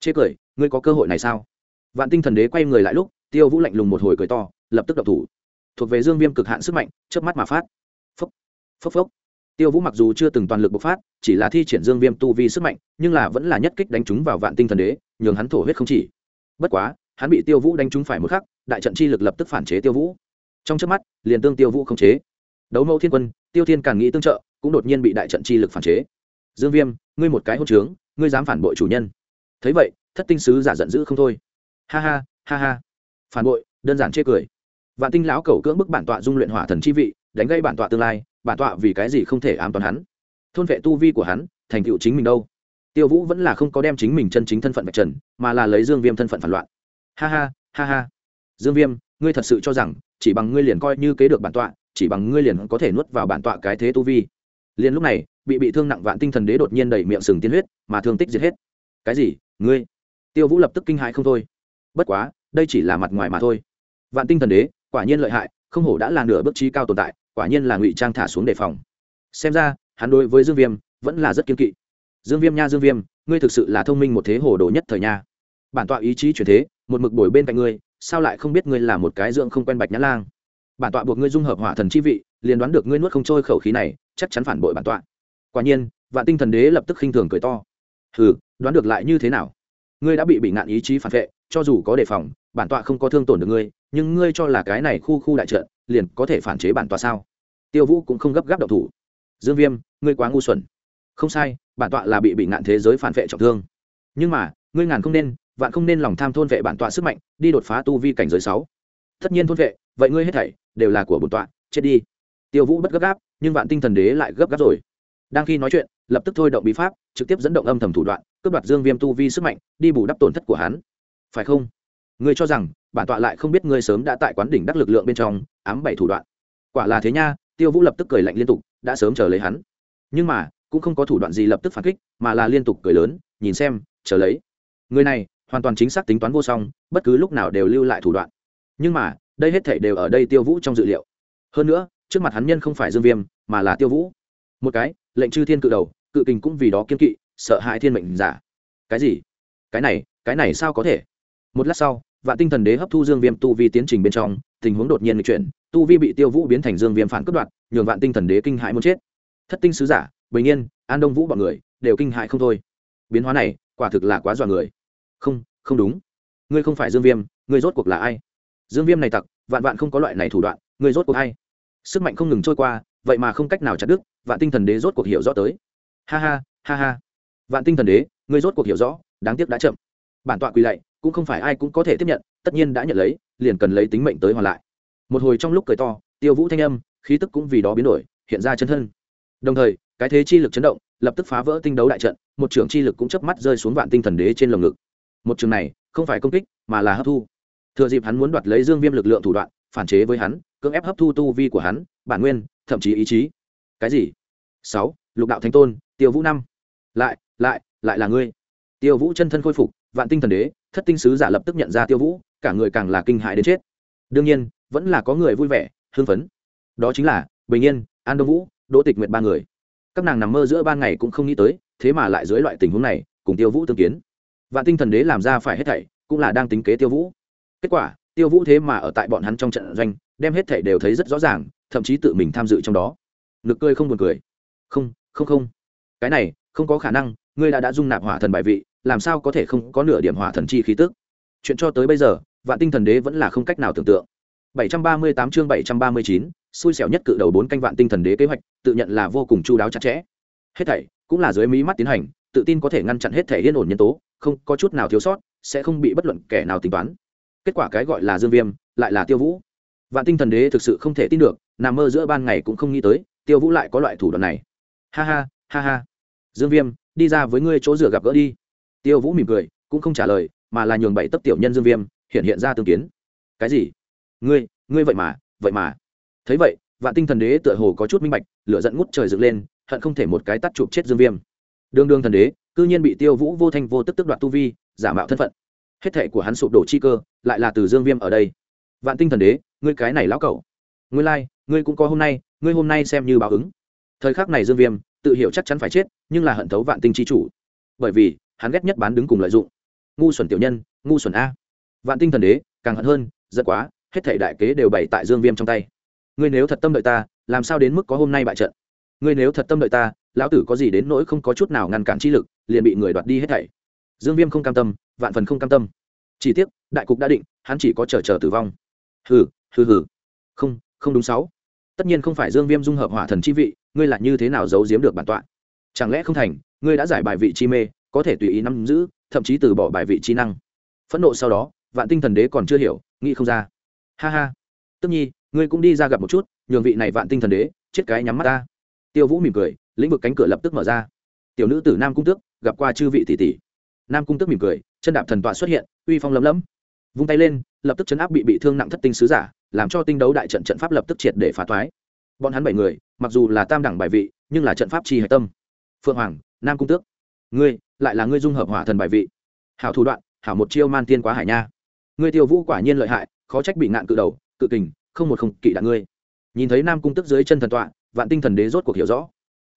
Chê cười, ngươi có cơ hội này sao? Vạn tinh thần đế quay người lại lúc tiêu vũ lạnh lùng một hồi cười to, lập tức đập thủ. Thuộc về dương viêm cực hạn sức mạnh trước mắt mà phát. Phốc phốc phốc. Tiêu vũ mặc dù chưa từng toàn lực bộc phát, chỉ là thi triển dương viêm tu vi sức mạnh, nhưng là vẫn là nhất kích đánh trúng vào vạn tinh thần đế, nhường hắn thổ huyết không chỉ. Bất quá, hắn bị tiêu vũ đánh trúng phải một khắc, đại trận chi lực lập tức phản chế tiêu vũ. Trong trước mắt, liền tương tiêu vũ không chế. Đấu mẫu thiên quân, tiêu thiên càng nghĩ tương trợ, cũng đột nhiên bị đại trận chi lực phản chế. Dương viêm, ngươi một cái hôn trướng, ngươi dám phản bội chủ nhân. Thấy vậy, thất tinh sứ giả giận dữ không thôi. Ha ha ha ha phản bội, đơn giản chê cười. Vạn tinh lão cầu cưỡng bức bản tọa dung luyện hỏa thần chi vị, đánh gây bản tọa tương lai, bản tọa vì cái gì không thể ám toàn hắn? Thôn vệ tu vi của hắn, thành tựu chính mình đâu? Tiêu vũ vẫn là không có đem chính mình chân chính thân phận bạch trần, mà là lấy dương viêm thân phận phản loạn. Ha ha ha ha. Dương viêm, ngươi thật sự cho rằng, chỉ bằng ngươi liền coi như kế được bản tọa, chỉ bằng ngươi liền có thể nuốt vào bản tọa cái thế tu vi. Liền lúc này, bị bị thương nặng vạn tinh thần đế đột nhiên đẩy miệng sừng tiên huyết, mà thương tích diệt hết. Cái gì? Ngươi? Tiêu vũ lập tức kinh hãi không thôi. Bất quá đây chỉ là mặt ngoài mà thôi. Vạn tinh thần đế, quả nhiên lợi hại, không hổ đã là nửa bước trí cao tồn tại, quả nhiên là ngụy trang thả xuống đề phòng. Xem ra, hắn đối với dương viêm vẫn là rất kiên kỵ. Dương viêm nha dương viêm, ngươi thực sự là thông minh một thế hồ đồ nhất thời nha. Bản tọa ý chí chuyển thế, một mực bồi bên cạnh ngươi, sao lại không biết ngươi là một cái dưỡng không quen bạch nhã lang? Bản tọa buộc ngươi dung hợp hỏa thần chi vị, liền đoán được ngươi nuốt không trôi khẩu khí này, chắc chắn phản bội bản tọa. Quả nhiên, vạn tinh thần đế lập tức khinh thường cười to. Hừ, đoán được lại như thế nào? Ngươi đã bị bị ngạn ý chí phản vệ cho dù có đề phòng, bản tọa không có thương tổn được ngươi, nhưng ngươi cho là cái này khu khu đại trận, liền có thể phản chế bản tọa sao? Tiêu vũ cũng không gấp gáp đậu thủ. Dương viêm, ngươi quá ngu xuẩn. Không sai, bản tọa là bị bị ngạn thế giới phản vệ trọng thương. Nhưng mà, ngươi ngàn không nên, vạn không nên lòng tham thôn vệ bản tọa sức mạnh, đi đột phá tu vi cảnh giới sáu. Tất nhiên thôn vệ, vậy ngươi hết thảy, đều là của bổn tọa, chết đi. Tiêu vũ bất gấp gáp, nhưng vạn tinh thần đế lại gấp gáp rồi. Đang khi nói chuyện, lập tức thôi động bí pháp, trực tiếp dẫn động âm thầm thủ đoạn, cướp đoạt dương viêm tu vi sức mạnh, đi bù đắp tổn thất của hắn phải không? Ngươi cho rằng, bản tọa lại không biết ngươi sớm đã tại quán đỉnh đắc lực lượng bên trong, ám bảy thủ đoạn. Quả là thế nha, tiêu vũ lập tức cười lạnh liên tục, đã sớm chờ lấy hắn. Nhưng mà, cũng không có thủ đoạn gì lập tức phản kích, mà là liên tục cười lớn, nhìn xem, chờ lấy. Người này, hoàn toàn chính xác tính toán vô song, bất cứ lúc nào đều lưu lại thủ đoạn. Nhưng mà, đây hết thể đều ở đây tiêu vũ trong dự liệu. Hơn nữa, trước mặt hắn nhân không phải dương viêm, mà là tiêu vũ. Một cái, lệnh chư thiên cự đầu, cự kình cũng vì đó kiên kỵ, sợ hãi thiên mệnh giả. Cái gì? Cái này cái này sao có thể? Một lát sau, vạn tinh thần đế hấp thu dương viêm tu vi tiến trình bên trong, tình huống đột nhiên lịch chuyển, tu vi bị tiêu vũ biến thành dương viêm phản cướp đoạt, nhường vạn tinh thần đế kinh hãi muốn chết. Thất tinh sứ giả, bình yên, an đông vũ b ọ n người, đều kinh hại không thôi. Biến hóa này, quả thực là quá dọa người. Không không đúng. Ngươi không phải dương viêm, ngươi rốt cuộc là ai? Dương viêm này tặc, vạn vạn không có loại này thủ đoạn, ngươi rốt cuộc hay sức mạnh không ngừng trôi qua, vậy mà không cách nào chặt đứt, vạn tinh thần đế rốt cuộc hiểu rõ tới. Ha ha ha ha. Vạn tinh thần đế, ngươi rốt cuộc hiểu rõ, đáng tiếc đã chậm. Bản tọa quỳ lạy cũng không phải ai cũng có thể tiếp nhận, tất nhiên đã nhận lấy, liền cần lấy tính mệnh tới hoàn lại. Một hồi trong lúc cười to, tiêu vũ thanh âm, khí tức cũng vì đó biến đổi, hiện ra chân thân. Đồng thời, cái thế chi lực chấn động, lập tức phá vỡ tinh đấu đại trận, một trường chi lực cũng chớp mắt rơi xuống vạn tinh thần đế trên lồng ngực. Một trường này, không phải công kích, mà là hấp thu. Thừa dịp hắn muốn đoạt lấy dương viêm lực lượng thủ đoạn, phản chế với hắn, cưỡng ép hấp thu tu vi của hắn, bản nguyên, thậm chí ý chí. Cái gì? Sáu, lục đạo thánh tôn, tiêu vũ năm. Lại lại lại là ngươi. Tiêu vũ chân thân khôi phục, vạn tinh thần đế thất tinh sứ giả lập tức nhận ra tiêu vũ, cả người càng là kinh hại đến chết. Đương nhiên, vẫn là có người vui vẻ, hưng phấn. Đó chính là, bình yên, an đông vũ, đỗ tịch nguyệt ba người. Các nàng nằm mơ giữa ban ngày cũng không nghĩ tới, thế mà lại dưới loại tình huống này, cùng tiêu vũ tương kiến. Vạn tinh thần đế làm ra phải hết thảy, cũng là đang tính kế tiêu vũ. Kết quả, tiêu vũ thế mà ở tại bọn hắn trong trận doanh, đem hết thảy đều thấy rất rõ ràng, thậm chí tự mình tham dự trong đó. Nực cười không buồn cười. Không không không. Cái này, không có khả năng, ngươi đã đã dung nạp hỏa thần bài vị làm sao có thể không có nửa điểm hỏa thần chi khí tức? Chuyện cho tới bây giờ vạn tinh thần đế vẫn là không cách nào tưởng tượng. 738 chương 739, xui xẻo nhất cự đầu bốn canh vạn tinh thần đế kế hoạch tự nhận là vô cùng chu đáo chặt chẽ. Hết thảy cũng là dưới mí mắt tiến hành tự tin có thể ngăn chặn hết thể yên ổn nhân tố không có chút nào thiếu sót sẽ không bị bất luận kẻ nào tính toán. Kết quả cái gọi là dương viêm lại là tiêu vũ. Vạn tinh thần đế thực sự không thể tin được nằm mơ giữa ban ngày cũng không nghĩ tới tiêu vũ lại có loại thủ đoạn này. Ha ha ha ha. Dương viêm đi ra với ngươi chỗ rửa gặp gỡ đi tiêu vũ mỉm cười cũng không trả lời mà là nhường bảy tấp tiểu nhân dương viêm hiện hiện ra tương kiến. Cái gì? Ngươi ngươi vậy mà vậy mà. Thấy vậy vạn tinh thần đế tựa hồ có chút minh bạch lửa giận ngút trời dựng lên hận không thể một cái tắt chụp chết dương viêm. Đương đương thần đế cư nhiên bị tiêu vũ vô thanh vô tức tức đoạt tu vi giả mạo thân phận. Hết thệ của hắn sụp đổ chi cơ lại là từ dương viêm ở đây. Vạn tinh thần đế ngươi cái này lão cẩu. Ngươi lai、like, ngươi cũng có hôm nay ngươi hôm nay xem như báo ứng. Thời khắc này dương viêm tự hiểu chắc chắn phải chết nhưng là hận thấu vạn tinh chi chủ. Bởi vì hắn ghét nhất bán đứng cùng lợi dụng. Ngu xuẩn tiểu nhân, ngu xuẩn a. Vạn tinh thần đế, càng hận hơn, giận quá, hết thể đại kế đều bày tại dương viêm trong tay. Ngươi nếu thật tâm đợi ta, làm sao đến mức có hôm nay bại trận? Ngươi nếu thật tâm đợi ta, lão tử có gì đến nỗi không có chút nào ngăn cản chi lực, liền bị người đoạt đi hết thảy. Dương viêm không cam tâm, vạn phần không cam tâm. Chỉ tiếc, đại cục đã định, hắn chỉ có chờ chờ tử vong. Hừ hừ hừ. Không không đúng sáu. Tất nhiên không phải dương viêm dung hợp hỏa thần chi vị, ngươi là như thế nào giấu giếm được bản tọa? Chẳng lẽ không thành, ngươi đã giải bài vị chi mê có thể tùy ý nắm giữ, thậm chí từ bỏ bài vị trí năng. Phẫn nộ sau đó, vạn tinh thần đế còn chưa hiểu, nghĩ không ra. Ha ha. Tức nhi, ngươi cũng đi ra gặp một chút, nhường vị này vạn tinh thần đế, chết cái nhắm mắt ta. Tiêu vũ mỉm cười, lĩnh vực cánh cửa lập tức mở ra. Tiểu nữ tử nam cung tước, gặp qua chư vị tỷ tỷ. Nam cung tước mỉm cười, chân đạp thần tọa xuất hiện, uy phong lấm lấm. Vung tay lên, lập tức chấn áp bị bị thương nặng thất tinh sứ giả, làm cho tinh đấu đại trận trận pháp lập tức triệt để phá thoái bọn hắn bảy người, mặc dù là tam đẳng bài vị, nhưng là trận pháp chi hạch tâm. Phượng hoàng, nam cung tước ngươi, lại là ngươi dung hợp hỏa thần bài vị. Hảo thủ đoạn, hảo một chiêu man tiên quá hải nha. Ngươi tiêu vũ quả nhiên lợi hại, khó trách bị ngạn cự đầu, cự kình, không một không kỵ đạn ngươi. Nhìn thấy nam cung tức dưới chân thần tọa, vạn tinh thần đế rốt cuộc hiểu rõ.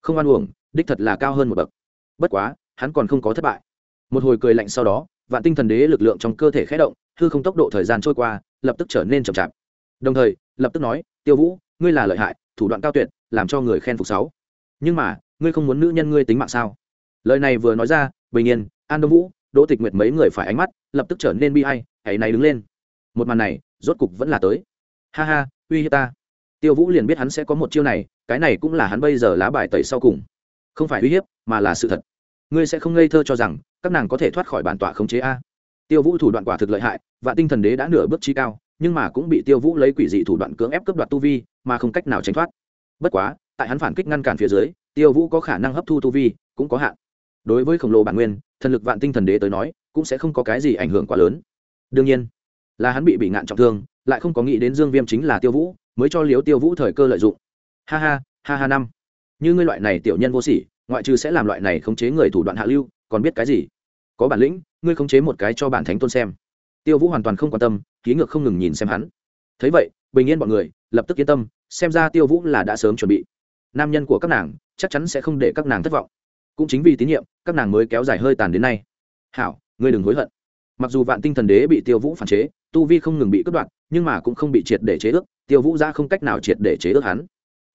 Không oan uổng, đích thật là cao hơn một bậc. Bất quá, hắn còn không có thất bại. Một hồi cười lạnh sau đó, vạn tinh thần đế lực lượng trong cơ thể khé động, hư không tốc độ thời gian trôi qua, lập tức trở nên chậm chạp. Đồng thời, lập tức nói, tiêu vũ, ngươi là lợi hại, thủ đoạn cao tuyệt, làm cho người khen phục sáu. Nhưng mà, ngươi không muốn nữ nhân ngươi tính mạng sao? Lời này vừa nói ra, bình yên, an đông vũ, đỗ tịch nguyệt mấy người phải ánh mắt lập tức trở nên bi hay hãy này đứng lên. Một màn này, rốt cục vẫn là tới. Ha ha, uy hiếp ta. Tiêu vũ liền biết hắn sẽ có một chiêu này, cái này cũng là hắn bây giờ lá bài tẩy sau cùng. Không phải uy hiếp, mà là sự thật. Ngươi sẽ không ngây thơ cho rằng, các nàng có thể thoát khỏi bản tọa khống chế a. Tiêu vũ thủ đoạn quả thực lợi hại, và tinh thần đế đã nửa bước chi cao, nhưng mà cũng bị tiêu vũ lấy quỷ dị thủ đoạn cưỡng ép cướp đoạt tu vi, mà không cách nào tránh thoát. Bất quá, tại hắn phản kích ngăn cản phía dưới, tiêu vũ có khả năng hấp thu tu vi, cũng có hạn đối với khổng lồ bản nguyên, thần lực vạn tinh thần đế tới nói, cũng sẽ không có cái gì ảnh hưởng quá lớn. Đương nhiên, là hắn bị bị ngạn trọng thương, lại không có nghĩ đến dương viêm chính là tiêu vũ, mới cho liếu tiêu vũ thời cơ lợi dụng. Ha ha ha ha năm. Như ngươi loại này tiểu nhân vô sỉ, ngoại trừ sẽ làm loại này khống chế người thủ đoạn hạ lưu, còn biết cái gì? Có bản lĩnh, ngươi khống chế một cái cho bản thánh tôn xem. Tiêu vũ hoàn toàn không quan tâm ký ngược không ngừng nhìn xem hắn. Thấy vậy, bình yên bọn người, lập tức yên tâm, xem ra tiêu vũ là đã sớm chuẩn bị. Nam nhân của các nàng, chắc chắn sẽ không để các nàng thất vọng cũng chính vì tín nhiệm, các nàng mới kéo dài hơi tàn đến nay. Hảo, ngươi đừng hối hận. Mặc dù vạn tinh thần đế bị tiêu vũ phản chế, tu vi không ngừng bị cướp đoạt nhưng mà cũng không bị triệt để chế ước, tiêu vũ ra không cách nào triệt để chế ước hắn.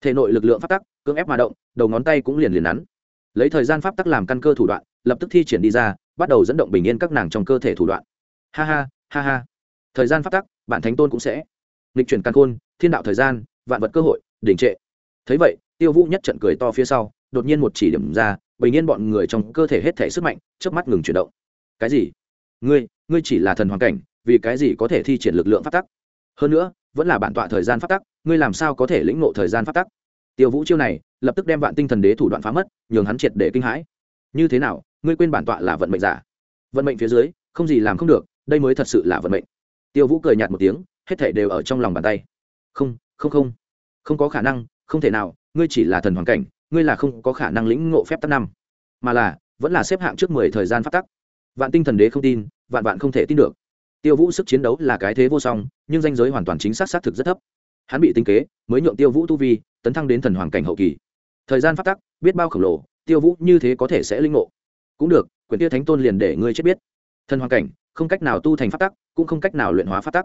Thể nội lực lượng phát tắc, cưỡng ép mà động, đầu ngón tay cũng liền liền nắn. Lấy thời gian pháp tắc làm căn cơ thủ đoạn, lập tức thi triển đi ra, bắt đầu dẫn động bình yên các nàng trong cơ thể thủ đoạn. Ha ha ha ha. Thời gian pháp tắc, bản thánh tôn cũng sẽ. Nghịch chuyển căn khôn, thiên đạo thời gian, vạn vật cơ hội, đỉnh trệ. Thấy vậy, tiêu vũ nhất trận cười to phía sau, đột nhiên một chỉ điểm ra bình yên bọn người trong cơ thể hết thể sức mạnh trước mắt ngừng chuyển động. Cái gì? Ngươi ngươi chỉ là thần hoàn cảnh, vì cái gì có thể thi triển lực lượng pháp tắc? Hơn nữa, vẫn là bản tọa thời gian pháp tắc, ngươi làm sao có thể lĩnh ngộ thời gian pháp tắc? Tiêu vũ chiêu này, lập tức đem vạn tinh thần đế thủ đoạn phá mất, nhường hắn triệt để kinh hãi. Như thế nào, ngươi quên bản tọa là vận mệnh giả? Vận mệnh phía dưới, không gì làm không được, đây mới thật sự là vận mệnh. Tiêu vũ cười nhạt một tiếng, hết thể đều ở trong lòng bàn tay. Không không không. Không có khả năng, không thể nào, ngươi chỉ là thần hoàn cảnh ngươi là không có khả năng lĩnh ngộ phép tắc năm, mà là, vẫn là xếp hạng trước mười thời gian phát tắc. Vạn tinh thần đế không tin, vạn vạn không thể tin được. Tiêu vũ sức chiến đấu là cái thế vô song, nhưng danh giới hoàn toàn chính xác xác thực rất thấp. Hắn bị tinh kế, mới nhượng tiêu vũ tu vi, tấn thăng đến thần hoàng cảnh hậu kỳ. Thời gian phát tắc, biết bao khổng lồ, tiêu vũ như thế có thể sẽ linh ngộ. Cũng được quyền tiêu thánh tôn liền để ngươi chết biết. Thần hoàng cảnh, không cách nào tu thành phát tắc, cũng không cách nào luyện hóa phát tắc.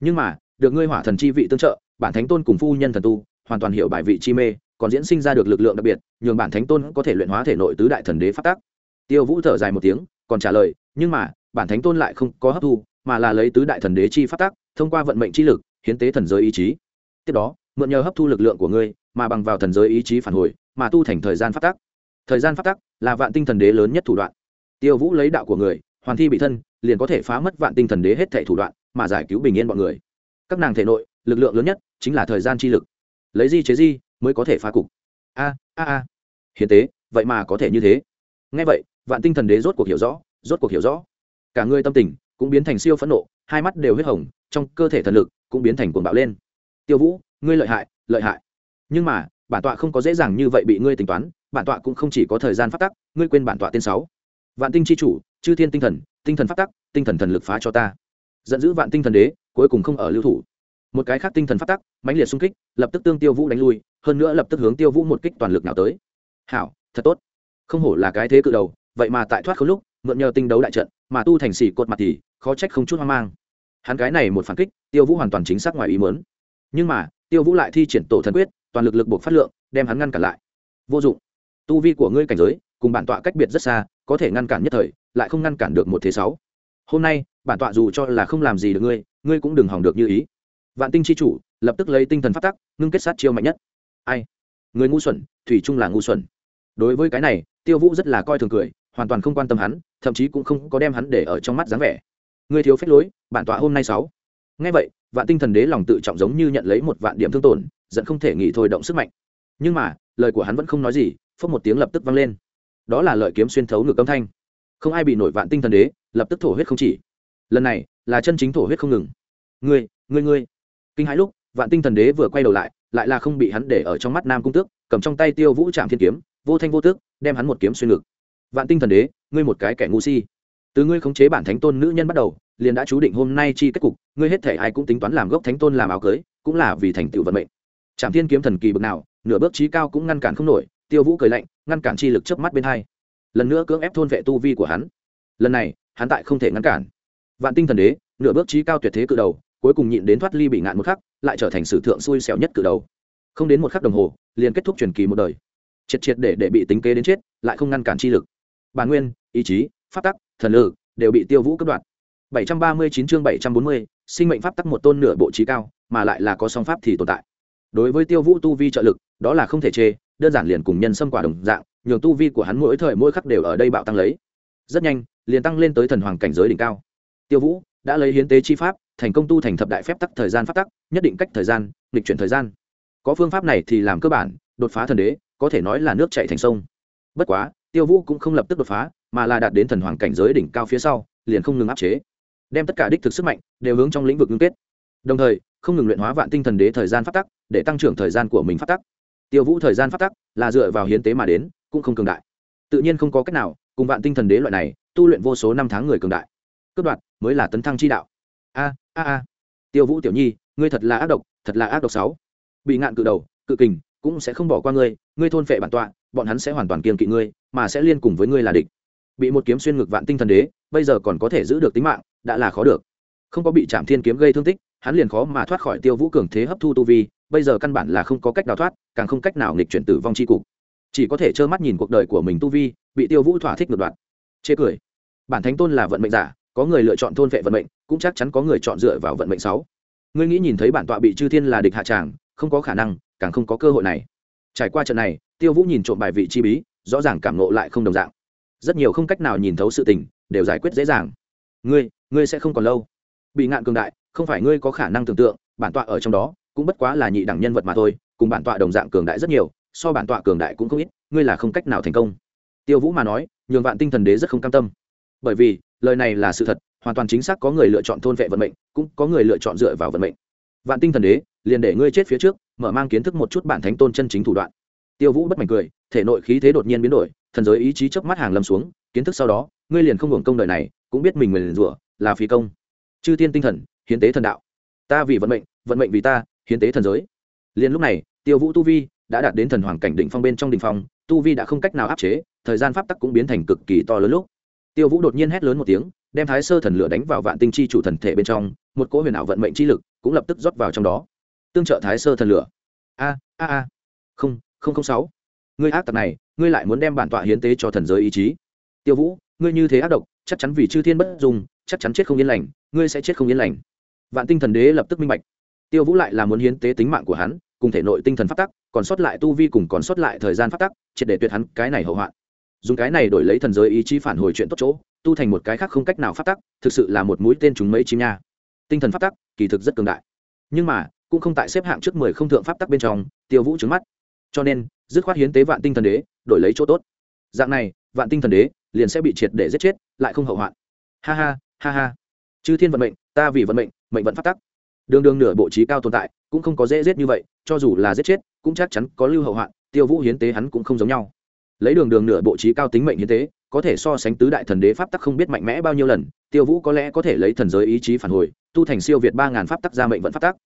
Nhưng mà, được ngươi hỏa thần chi vị tương trợ, bản thánh tôn cùng phu nhân thần tu, hoàn toàn hiểu bài vị chi mê còn diễn sinh ra được lực lượng đặc biệt, nhường bản thánh tôn có thể luyện hóa thể nội tứ đại thần đế phát tác tiêu vũ thở dài một tiếng, còn trả lời, nhưng mà, bản thánh tôn lại không có hấp thu, mà là lấy tứ đại thần đế chi phát tác thông qua vận mệnh chi lực, hiến tế thần giới ý chí. Tiếp đó, mượn nhờ hấp thu lực lượng của ngươi, mà bằng vào thần giới ý chí phản hồi, mà tu thành thời gian phát tác thời gian phát tác là vạn tinh thần đế lớn nhất thủ đoạn. Tiêu vũ lấy đạo của người, hoàn thi bị thân, liền có thể phá mất vạn tinh thần đế hết thể thủ đoạn, mà giải cứu bình yên bọn người. Các nàng thể nội, lực lượng lớn nhất chính là thời gian chi lực. Lấy di chế di mới có thể phá cục. A a a. Hiến tế, vậy mà có thể như thế. Ngay vậy, vạn tinh thần đế rốt cuộc hiểu rõ, rốt cuộc hiểu rõ. Cả người tâm tình cũng biến thành siêu phẫn nộ, hai mắt đều huyết hồng, trong cơ thể thần lực cũng biến thành cuồng bạo lên. Tiêu vũ, ngươi lợi hại lợi hại. Nhưng mà, bản tọa không có dễ dàng như vậy bị ngươi tính toán, bản tọa cũng không chỉ có thời gian phát tắc, ngươi quên bản tọa tên sáu. Vạn tinh c h i chủ, chư thiên tinh thần tinh thần phát tắc, tinh thần thần lực phá cho ta. Giận dữ vạn tinh thần đế, cuối cùng không ở lưu thủ. Một cái khác tinh thần phát tắc, mãnh liệt xung kích, lập tức tương tiêu vũ đánh lui hơn nữa lập tức hướng tiêu vũ một kích toàn lực nào tới. Hảo, thật tốt. Không hổ là cái thế cự đầu, vậy mà tại thoát khâu lúc, mượn nhờ tinh đấu đại trận, mà tu thành xỉ cột mặt thì khó trách không chút hoang mang. Hắn cái này một phản kích, tiêu vũ hoàn toàn chính xác ngoài ý mớn nhưng mà, tiêu vũ lại thi triển tổ thần quyết, toàn lực lực buộc phát lượng, đem hắn ngăn cản lại. Vô dụng. Tu vi của ngươi cảnh giới, cùng bản tọa cách biệt rất xa, có thể ngăn cản nhất thời, lại không ngăn cản được một thế sáu. Hôm nay, bản tọa dù cho là không làm gì được ngươi ngươi cũng đừng hỏng được như ý. Vạn tinh c h i chủ, lập tức lấy tinh thần phát tắc, ngưng kết sát chiêu mạnh nhất ai? Người ngu xuẩn, thủy chung là ngu xuẩn. Đối với cái này, tiêu vũ rất là coi thường cười, hoàn toàn không quan tâm hắn, thậm chí cũng không có đem hắn để ở trong mắt dáng vẻ. Người thiếu phép lối, bản tọa hôm nay sáu. Ngay vậy, vạn tinh thần đế lòng tự trọng giống như nhận lấy một vạn điểm thương tổn dẫn không thể nghỉ thôi động sức mạnh. Nhưng mà, lời của hắn vẫn không nói gì, phốc một tiếng lập tức vang lên. Đó là lợi kiếm xuyên thấu ngược âm thanh. Không ai bị nổi vạn tinh thần đế, lập tức thổ huyết không chỉ. Lần này, là chân chính thổ huyết không ngừng. Ngươi ngươi ngươi. Kinh hãi lúc, vạn tinh thần đế vừa quay đầu lại lại là không bị hắn để ở trong mắt nam cung tước, cầm trong tay tiêu vũ trạm thiên kiếm, vô thanh vô tước đem hắn một kiếm xuyên ngực. Vạn tinh thần đế, ngươi một cái kẻ ngu si. Từ ngươi khống chế bản thánh tôn nữ nhân bắt đầu, liền đã chú định hôm nay chi kết cục, ngươi hết thể ai cũng tính toán làm gốc thánh tôn làm áo cưới, cũng là vì thành tựu vận mệnh. Trạm thiên kiếm thần kỳ bực nào, nửa bước trí cao cũng ngăn cản không nổi, tiêu vũ cười lạnh, ngăn cản chi lực chớp mắt bên hai. Lần nữa cưỡng ép thôn vệ tu vi của hắn. Lần này, hắn tại không thể ngăn cản. Vạn tinh thần đế, nửa bước trí cao tuyệt thế cự đầu cuối cùng nhịn đến thoát ly bị ngạn một khắc lại trở thành sử thượng xui xẻo nhất cử đầu. Không đến một khắc đồng hồ liền kết thúc truyền kỳ một đời. Triệt triệt để để bị tính kế đến chết lại không ngăn cản chi lực. Bản nguyên ý chí pháp tắc thần lực đều bị tiêu vũ cướp đoạt. 739 chương 740, sinh mệnh pháp tắc một tôn nửa bộ trí cao mà lại là có song pháp thì tồn tại. Đối với tiêu vũ tu vi trợ lực đó là không thể chê đơn giản liền cùng nhân xâm quả đồng dạng nhường tu vi của hắn mỗi thời mỗi khắc đều ở đây bạo tăng lấy. Rất nhanh liền tăng lên tới thần hoàng cảnh giới đỉnh cao. Tiêu vũ đã lấy hiến tế chi pháp thành công tu thành thập đại phép tắc thời gian phát tắc, nhất định cách thời gian lịch chuyển thời gian. Có phương pháp này thì làm cơ bản, đột phá thần đế, có thể nói là nước chạy thành sông. Bất quá, tiêu vũ cũng không lập tức đột phá, mà là đạt đến thần hoàng cảnh giới đỉnh cao phía sau, liền không ngừng áp chế. Đem tất cả đích thực sức mạnh đều hướng trong lĩnh vực ngưng kết. Đồng thời, không ngừng luyện hóa vạn tinh thần đế thời gian phát tắc, để tăng trưởng thời gian của mình phát tắc. Tiêu vũ thời gian phát tắc là dựa vào hiến tế mà đến, cũng không cường đại. Tự nhiên không có cách nào cùng vạn tinh thần đế loại này tu luyện vô số năm tháng người cường đại. Cướp đoạt mới là tấn thăng chi đạo. A a a, tiêu vũ tiểu nhi, ngươi thật là ác độc, thật là ác độc sáu. Bị ngạn cự đầu, cự kình, cũng sẽ không bỏ qua ngươi ngươi thôn phệ bản tọa, bọn hắn sẽ hoàn toàn kiên kỵ ngươi, mà sẽ liên cùng với ngươi là địch. Bị một kiếm xuyên ngực vạn tinh thần đế, bây giờ còn có thể giữ được tính mạng, đã là khó được. Không có bị chạm thiên kiếm gây thương tích, hắn liền khó mà thoát khỏi tiêu vũ cường thế hấp thu tu vi, bây giờ căn bản là không có cách nào thoát, càng không cách nào nghịch chuyển tử vong c h i cục. Chỉ có thể trơ mắt nhìn cuộc đời của mình tu vi, bị tiêu vũ thỏa thích ngược đoạn chê cười. Bản thánh tôn là vận mệnh giả, có người lựa chọn thôn vệ vận mệnh cũng chắc chắn có người chọn dựa vào vận mệnh sáu. Ngươi nghĩ nhìn thấy bản tọa bị chư thiên là địch hạ tràng, không có khả năng, càng không có cơ hội này. Trải qua trận này, tiêu vũ nhìn trộm bài vị chi bí, rõ ràng cảm nộ lại không đồng dạng. Rất nhiều không cách nào nhìn thấu sự tình, đều giải quyết dễ dàng. Ngươi ngươi sẽ không còn lâu. Bị ngạn cường đại, không phải ngươi có khả năng tưởng tượng, bản tọa ở trong đó, cũng bất quá là nhị đẳng nhân vật mà thôi, cùng bản tọa đồng dạng cường đại rất nhiều, so bản tọa cường đại cũng không ít, ngươi là không cách nào thành công. Tiêu vũ mà nói, nhường vạn tinh thần đế rất không cam tâm. Bởi vì, lời này là sự thật hoàn toàn chính xác có người lựa chọn thôn vệ vận mệnh, cũng có người lựa chọn dựa vào vận mệnh. Vạn tinh thần đế, liền để ngươi chết phía trước, mở mang kiến thức một chút bản thánh tôn chân chính thủ đoạn. Tiêu vũ bất mảnh cười, thể nội khí thế đột nhiên biến đổi, thần giới ý chí chớp mắt hàng lâm xuống, kiến thức sau đó, ngươi liền không hưởng công đời này, cũng biết mình mình rủa, là phi công. Chư thiên tinh thần, hiến tế thần đạo. Ta vì vận mệnh vận mệnh vì ta, hiến tế thần giới. Liền lúc này, tiêu vũ tu vi đã đạt đến thần hoàng cảnh đỉnh phong bên trong đỉnh phong, tu vi đã không cách nào áp chế, thời gian pháp tắc cũng biến thành cực kỳ to lớn lúc. Tiêu vũ đột nhiên hét lớn một tiếng đem thái sơ thần lửa đánh vào vạn tinh chi chủ thần thể bên trong, một cỗ huyền ảo vận mệnh chi lực cũng lập tức rót vào trong đó. Tương trợ thái sơ thần lửa. A a a. Không không không sáu. Ngươi ác tặc này, ngươi lại muốn đem bản tọa hiến tế cho thần giới ý chí. Tiêu vũ, ngươi như thế ác độc, chắc chắn vì chư thiên bất dùng chắc chắn chết không yên lành, ngươi sẽ chết không yên lành. Vạn tinh thần đế lập tức minh bạch. Tiêu vũ lại là muốn hiến tế tính mạng của hắn, cùng thể nội tinh thần phát tắc, còn sót lại tu vi cùng còn sót lại thời gian phát tắc, triệt để tuyệt hắn cái này hậu hoạn. Dùng cái này đổi lấy thần giới ý chí phản hồi chuyện tốt chỗ tu thành một cái khác không cách nào phát tắc, thực sự là một mũi tên chúng mấy chim nha. Tinh thần phát tắc, kỳ thực rất cường đại. Nhưng mà, cũng không tại xếp hạng trước mười không thượng pháp tắc bên trong, tiêu vũ trứng mắt. Cho nên, dứt khoát hiến tế vạn tinh thần đế, đổi lấy chỗ tốt. Dạng này, vạn tinh thần đế liền sẽ bị triệt để giết chết, lại không hậu hoạn. Ha ha ha ha. Chư thiên vận mệnh, ta vì vận mệnh mệnh vận phát tắc. Đường đường nửa bộ trí cao tồn tại, cũng không có dễ giết như vậy, cho dù là giết chết, cũng chắc chắn có lưu hậu hoạn, tiêu vũ hiến tế hắn cũng không giống nhau. Lấy đường đường nửa bộ trí cao tính mệnh hiến tế có thể so sánh tứ đại thần đế pháp tắc không biết mạnh mẽ bao nhiêu lần, tiêu vũ có lẽ có thể lấy thần giới ý chí phản hồi, tu thành siêu việt ba ngàn pháp tắc ra mệnh vận pháp tắc.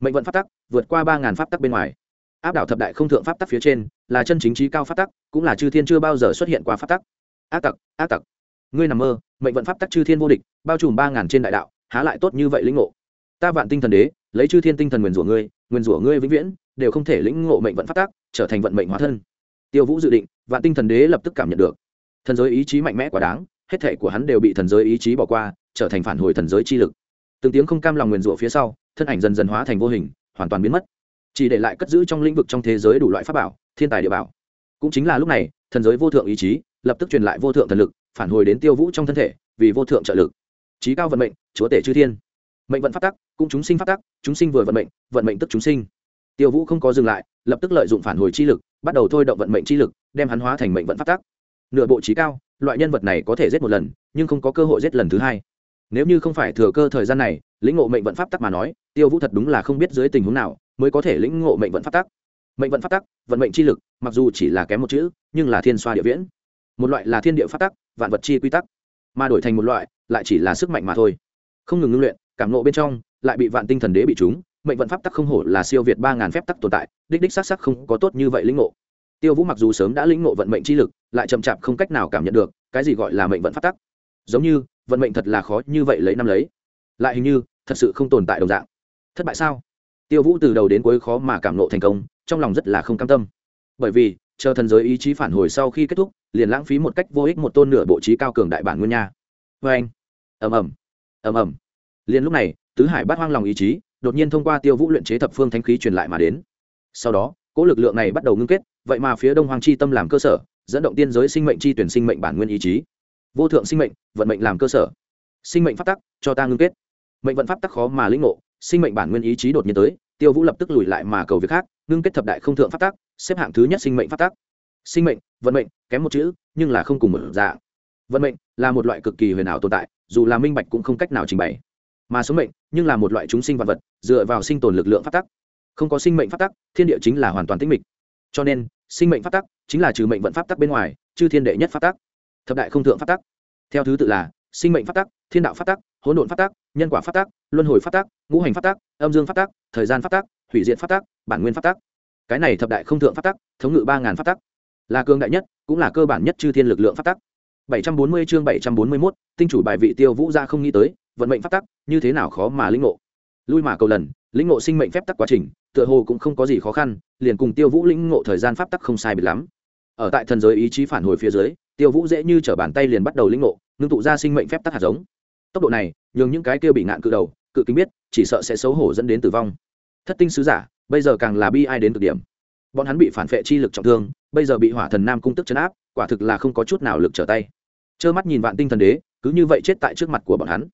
Mệnh vận pháp tắc, vượt qua ba ngàn pháp tắc bên ngoài. Áp đảo thập đại không thượng pháp tắc phía trên, là chân chính trí cao pháp tắc, cũng là chư thiên chưa bao giờ xuất hiện qua pháp tắc. Ác tặc ác tặc. Ngươi nằm mơ, mệnh vận pháp tắc chư thiên vô địch, bao trùm ba ngàn trên đại đạo, há lại tốt như vậy lĩnh ngộ? Ta vạn tinh thần đế, lấy chư thiên tinh thần nguyền rủa ngươi, nguyền rủa ngươi vĩnh viễn, đều không thể lĩnh ngộ mệnh vận pháp tắc, trở thành vận mệnh hóa thân. Tiêu vũ dự định, vạn tinh thần đế lập tức cảm nhận được thần giới ý chí mạnh mẽ quá đáng, hết thể của hắn đều bị thần giới ý chí bỏ qua, trở thành phản hồi thần giới chi lực. Từng tiếng không cam lòng nguyền rủa phía sau, thân ảnh dần dần hóa thành vô hình, hoàn toàn biến mất. Chỉ để lại cất giữ trong lĩnh vực trong thế giới đủ loại pháp bảo, thiên tài địa bảo. Cũng chính là lúc này, thần giới vô thượng ý chí lập tức truyền lại vô thượng thần lực, phản hồi đến tiêu vũ trong thân thể, vì vô thượng trợ lực. Trí cao vận mệnh, chúa tể chư thiên. Mệnh vận phát tắc, cũng chúng sinh phát tắc, chúng sinh vừa vận mệnh vận mệnh tức chúng sinh. Tiêu vũ không có dừng lại, lập tức lợi dụng phản hồi chi lực, bắt đầu thôi động vận mệnh chi lực, đem hắn hóa thành mệnh vận phát tắc nửa bộ trí cao, loại nhân vật này có thể giết một lần, nhưng không có cơ hội giết lần thứ hai. Nếu như không phải thừa cơ thời gian này, lĩnh ngộ mệnh vận pháp tắc mà nói, tiêu vũ thật đúng là không biết dưới tình huống nào mới có thể lĩnh ngộ mệnh vận pháp tắc. Mệnh vận pháp tắc, vận mệnh chi lực, mặc dù chỉ là kém một chữ, nhưng là thiên xoa địa viễn. Một loại là thiên địa pháp tắc, vạn vật chi quy tắc. Mà đổi thành một loại, lại chỉ là sức mạnh mà thôi. Không ngừng ngưng luyện, cảm nộ bên trong, lại bị vạn tinh thần đế bị chúng mệnh vận pháp tắc không hổ là siêu việt ba ngàn phép tắc tồn tại, đích đích xác sắc không có tốt như vậy lĩnh ngộ. Tiêu vũ mặc dù sớm đã lĩnh ngộ vận mệnh chi lực lại chậm chạp không cách nào cảm nhận được, cái gì gọi là mệnh vận phát tắc. Giống như, vận mệnh thật là khó như vậy lấy năm lấy. Lại hình như, thật sự không tồn tại đồng dạng. Thất bại sao? Tiêu vũ từ đầu đến cuối khó mà cảm nộ thành công, trong lòng rất là không cam tâm. Bởi vì, chờ thần giới ý chí phản hồi sau khi kết thúc, liền lãng phí một cách vô ích một tôn nửa bộ trí cao cường đại bản nguyên nha. Vê anh. Ầm ầm. Ầm ầm. Liền lúc này, tứ hải bắt hoang lòng ý chí, đột nhiên thông qua tiêu vũ luyện chế thập phương thanh khí truyền lại mà đến. Sau đó cỗ lực lượng này bắt đầu ngưng kết, vậy mà phía đông hoàng chi tâm làm cơ sở dẫn động tiên giới sinh mệnh chi tuyển sinh mệnh bản nguyên ý chí. Vô thượng sinh mệnh, vận mệnh làm cơ sở. Sinh mệnh pháp tắc, cho ta ngưng kết. Mệnh vận pháp tắc khó mà lĩnh ngộ, sinh mệnh bản nguyên ý chí đột nhiên tới, tiêu vũ lập tức lùi lại mà cầu việc khác, ngưng kết thập đại không thượng pháp tắc, xếp hạng thứ nhất sinh mệnh pháp tắc. Sinh mệnh, vận mệnh, kém một chữ, nhưng là không cùng một dạng. Vận mệnh là một loại cực kỳ huyền ảo tồn tại, dù là minh bạch cũng không cách nào trình bày. Mà số mệnh, nhưng là một loại chúng sinh vật vật, dựa vào sinh tồn lực lượng pháp tắc. Không có sinh mệnh pháp tắc, thiên địa chính là hoàn toàn tĩnh mịch cho nên sinh mệnh pháp tắc chính là trừ mệnh vận pháp tắc bên ngoài chư thiên đệ nhất pháp tắc thập đại không thượng pháp tắc theo thứ tự là sinh mệnh pháp tắc thiên đạo pháp tắc hỗn độn pháp tắc nhân quả pháp tắc luân hồi pháp tắc ngũ hành pháp tắc âm dương pháp tắc thời gian pháp tắc hủy diện pháp tắc bản nguyên pháp tắc cái này thập đại không thượng pháp tắc thống ngự ba ngàn pháp tắc là cường đại nhất cũng là cơ bản nhất chư thiên lực lượng pháp tắc 740 chương 741, tinh chủ bài vị tiêu vũ ra không nghĩ tới vận mệnh pháp tắc như thế nào khó mà lĩnh ngộ lui mà cầu lần lĩnh ngộ sinh mệnh phép tắc quá trình tựa hồ cũng không có gì khó khăn, liền cùng tiêu vũ lĩnh ngộ thời gian pháp tắc không sai biệt lắm. Ở tại thần giới ý chí phản hồi phía dưới, tiêu vũ dễ như trở bàn tay liền bắt đầu lĩnh ngộ, ngưng tụ ra sinh mệnh phép tắc hạt giống. Tốc độ này, nhường những cái kia bị ngạn cự đầu, cự kính biết, chỉ sợ sẽ xấu hổ dẫn đến tử vong. Thất tinh sứ giả, bây giờ càng là bi ai đến cực điểm. Bọn hắn bị phản vệ chi lực trọng thương, bây giờ bị hỏa thần nam cung tức chấn áp, quả thực là không có chút nào lực trở tay. Trơ mắt nhìn vạn tinh thần đế, cứ như vậy chết tại trước mặt của bọn hắn.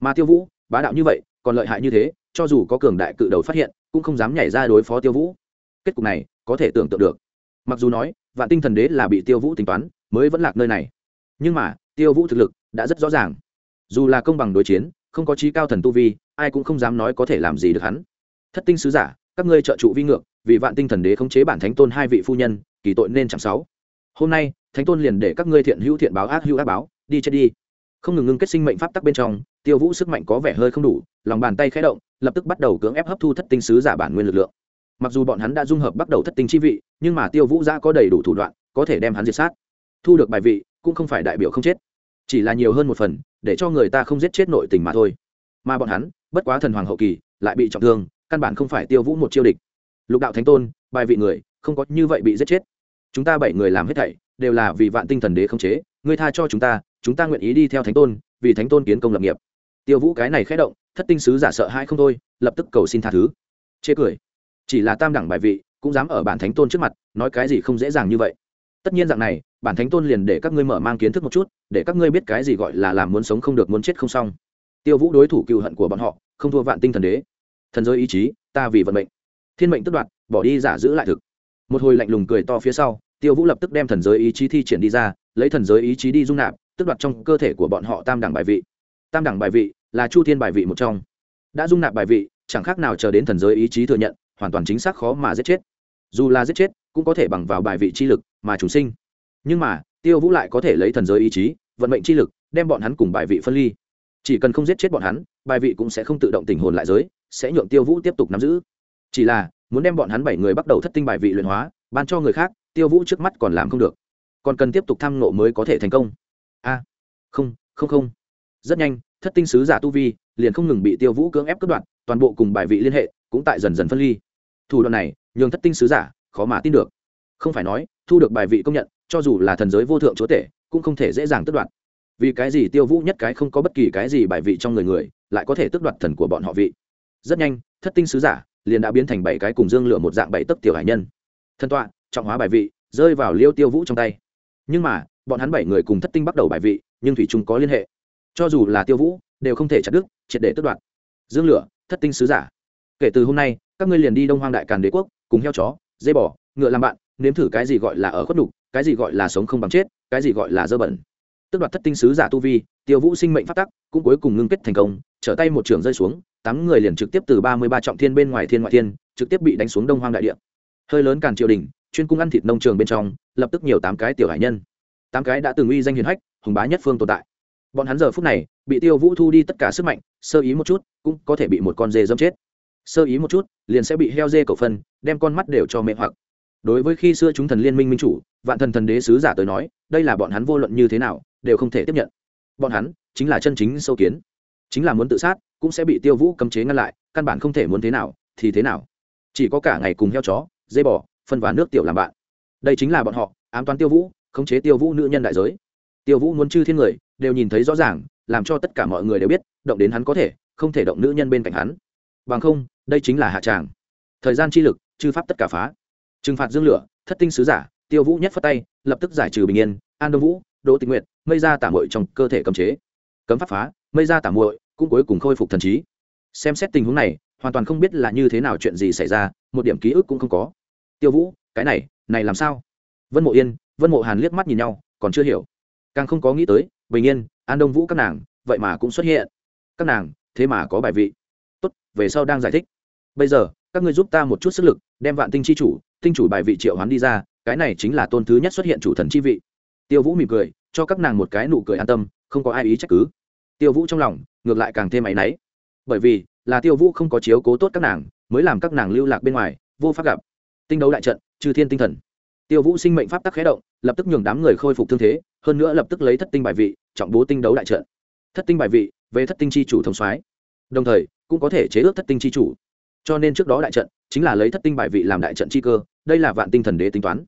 Mà tiêu vũ, bá đạo như vậy, còn lợi hại như thế, cho dù có cường đại cự đầu phát hiện cũng không dám nhảy ra đối phó tiêu vũ. Kết cục này, có thể tưởng tượng được. Mặc dù nói, vạn tinh thần đế là bị tiêu vũ tính toán, mới vẫn lạc nơi này. Nhưng mà, tiêu vũ thực lực đã rất rõ ràng. Dù là công bằng đối chiến, không có trí cao thần tu vi, ai cũng không dám nói có thể làm gì được hắn. Thất tinh sứ giả, các ngươi trợ trụ vi ngược, vì vạn tinh thần đế khống chế bản thánh tôn hai vị phu nhân, kỳ tội nên chẳng sáu. Hôm nay, thánh tôn liền để các ngươi thiện hữu thiện báo ác hữu ác báo, đi chết đi không ngừng ngưng kết sinh mệnh pháp tắc bên trong, tiêu vũ sức mạnh có vẻ hơi không đủ, lòng bàn tay khẽ động, lập tức bắt đầu cưỡng ép hấp thu thất tinh sứ giả bản nguyên lực lượng. Mặc dù bọn hắn đã dung hợp bắt đầu thất tinh chi vị, nhưng mà tiêu vũ giã có đầy đủ thủ đoạn, có thể đem hắn diệt sát. Thu được bài vị, cũng không phải đại biểu không chết, chỉ là nhiều hơn một phần, để cho người ta không giết chết nội tình mà thôi. Mà bọn hắn, bất quá thần hoàng hậu kỳ, lại bị trọng thương, căn bản không phải tiêu vũ một chiêu địch. Lục đạo thánh tôn, bài vị người, không có như vậy bị giết chết. Chúng ta bảy người làm hết thảy, đều là vì vạn tinh thần đế không chế, ngươi tha cho chúng ta chúng ta nguyện ý đi theo thánh tôn, vì thánh tôn kiến công lập nghiệp. Tiêu vũ cái này khé động, thất tinh sứ giả sợ hai không thôi, lập tức cầu xin tha thứ. Chê cười. Chỉ là tam đẳng bài vị, cũng dám ở bản thánh tôn trước mặt, nói cái gì không dễ dàng như vậy. Tất nhiên dạng này, bản thánh tôn liền để các ngươi mở mang kiến thức một chút, để các ngươi biết cái gì gọi là làm muốn sống không được muốn chết không xong. Tiêu vũ đối thủ cựu hận của bọn họ, không thua vạn tinh thần đế. Thần giới ý chí, ta vì vận mệnh. Thiên mệnh tức đoạt, bỏ đi giả giữ lại thực. Một hồi lạnh lùng cười to phía sau, tiêu vũ lập tức đem thần giới ý chí thi triển đi ra, lấy thần giới ý chí đi dung nạp tức đoạt trong cơ thể của bọn họ tam đẳng bài vị. Tam đẳng bài vị là chu thiên bài vị một trong. Đã dung nạp bài vị, chẳng khác nào chờ đến thần giới ý chí thừa nhận, hoàn toàn chính xác khó mà giết chết. Dù là giết chết, cũng có thể bằng vào bài vị chi lực mà chúng sinh. Nhưng mà, tiêu vũ lại có thể lấy thần giới ý chí, vận mệnh chi lực, đem bọn hắn cùng bài vị phân ly. Chỉ cần không giết chết bọn hắn, bài vị cũng sẽ không tự động tình hồn lại giới, sẽ nhượng tiêu vũ tiếp tục nắm giữ. Chỉ là, muốn đem bọn hắn bảy người bắt đầu thất tinh bài vị luyện hóa, ban cho người khác, tiêu vũ trước mắt còn làm không được. Còn cần tiếp tục tham nộ mới có thể thành công a không không không. Rất nhanh, thất tinh sứ giả tu vi liền không ngừng bị tiêu vũ cưỡng ép cất đoạt, toàn bộ cùng bài vị liên hệ cũng tại dần dần phân ly. Thủ đoạn này, nhường thất tinh sứ giả khó mà tin được. Không phải nói, thu được bài vị công nhận, cho dù là thần giới vô thượng chúa tể, cũng không thể dễ dàng tước đoạt. Vì cái gì tiêu vũ nhất cái không có bất kỳ cái gì bài vị trong người người, lại có thể tước đoạt thần của bọn họ vị? Rất nhanh, thất tinh sứ giả liền đã biến thành bảy cái cùng dương lửa một dạng bảy tấc tiểu hải nhân. Thân tọa, trọng hóa bài vị, rơi vào liêu tiêu vũ trong tay. Nhưng mà bọn hắn bảy người cùng thất tinh bắt đầu bài vị, nhưng thủy trung có liên hệ. Cho dù là tiêu vũ, đều không thể chặt đứt, triệt để tước đoạt. Dương lửa, thất tinh sứ giả. Kể từ hôm nay, các ngươi liền đi đông hoang đại càn đế quốc, cùng heo chó dây bò, ngựa làm bạn, nếm thử cái gì gọi là ở khuất đục cái gì gọi là sống không bằng chết, cái gì gọi là dơ bẩn. Tước đoạt thất tinh sứ giả tu vi, tiêu vũ sinh mệnh phát tắc, cũng cuối cùng ngưng kết thành công, trở tay một trường rơi xuống, tám người liền trực tiếp từ ba mươi ba trọng thiên bên ngoài thiên ngoại thiên, trực tiếp bị đánh xuống đông hoang đại địa. Hơi lớn càn triều đình, chuyên cung ăn thịt nông trường bên trong, lập tức nhiều tám cái tiểu hải nhân tám cái đã từng uy danh hiền hách, hùng bá nhất phương tồn tại. Bọn hắn giờ phút này, bị tiêu vũ thu đi tất cả sức mạnh, sơ ý một chút, cũng có thể bị một con dê dâm chết. Sơ ý một chút, liền sẽ bị heo dê cầu phân, đem con mắt đều cho mẹ hoặc. Đối với khi xưa chúng thần liên minh minh chủ, vạn thần thần đế sứ giả tới nói, đây là bọn hắn vô luận như thế nào, đều không thể tiếp nhận. Bọn hắn, chính là chân chính sâu kiến. Chính là muốn tự sát, cũng sẽ bị tiêu vũ cấm chế ngăn lại, căn bản không thể muốn thế nào, thì thế nào? Chỉ có cả ngày cùng heo chó dây bò, phân và nước tiểu làm bạn. Đây chính là bọn họ, ám toán tiêu vũ khống chế tiêu vũ nữ nhân đại giới. Tiêu vũ muốn chư thiên người đều nhìn thấy rõ ràng, làm cho tất cả mọi người đều biết, động đến hắn có thể, không thể động nữ nhân bên cạnh hắn. Bằng không, đây chính là hạ tràng. Thời gian chi lực, chư pháp tất cả phá. Trừng phạt dương lửa, thất tinh sứ giả, tiêu vũ nhất phất tay, lập tức giải trừ bình yên, an đông vũ, đỗ tình nguyện mây ra tả mội trong cơ thể cấm chế. Cấm pháp phá, mây ra tả muội cũng cuối cùng khôi phục thần trí. Xem xét tình huống này, hoàn toàn không biết là như thế nào chuyện gì xảy ra, một điểm ký ức cũng không có. Tiêu vũ, cái này này làm sao? Vân mộ yên vân mộ hàn liếc mắt nhìn nhau, còn chưa hiểu. Càng không có nghĩ tới, bình yên, an đông vũ các nàng, vậy mà cũng xuất hiện. Các nàng, thế mà có bài vị. Tốt, về sau đang giải thích. Bây giờ, các ngươi giúp ta một chút sức lực, đem vạn tinh chi chủ, tinh chủ bài vị triệu hoán đi ra, cái này chính là tôn thứ nhất xuất hiện chủ thần chi vị. Tiêu vũ mỉm cười, cho các nàng một cái nụ cười an tâm, không có ai ý trách cứ. Tiêu vũ trong lòng, ngược lại càng thêm áy náy. Bởi vì, là tiêu vũ không có chiếu cố tốt các nàng, mới làm các nàng lưu lạc bên ngoài, vô pháp gặp. Tinh đấu đại trận trừ thiên tinh thần tiêu vũ sinh mệnh pháp tắc khé động, lập tức nhường đám người khôi phục thương thế, hơn nữa lập tức lấy thất tinh bài vị, trọng bố tinh đấu đại trận. Thất tinh bài vị, về thất tinh chi chủ thống soái. Đồng thời, cũng có thể chế ước thất tinh chi chủ. Cho nên trước đó đại trận, chính là lấy thất tinh bài vị làm đại trận chi cơ, đây là vạn tinh thần đế tính toán.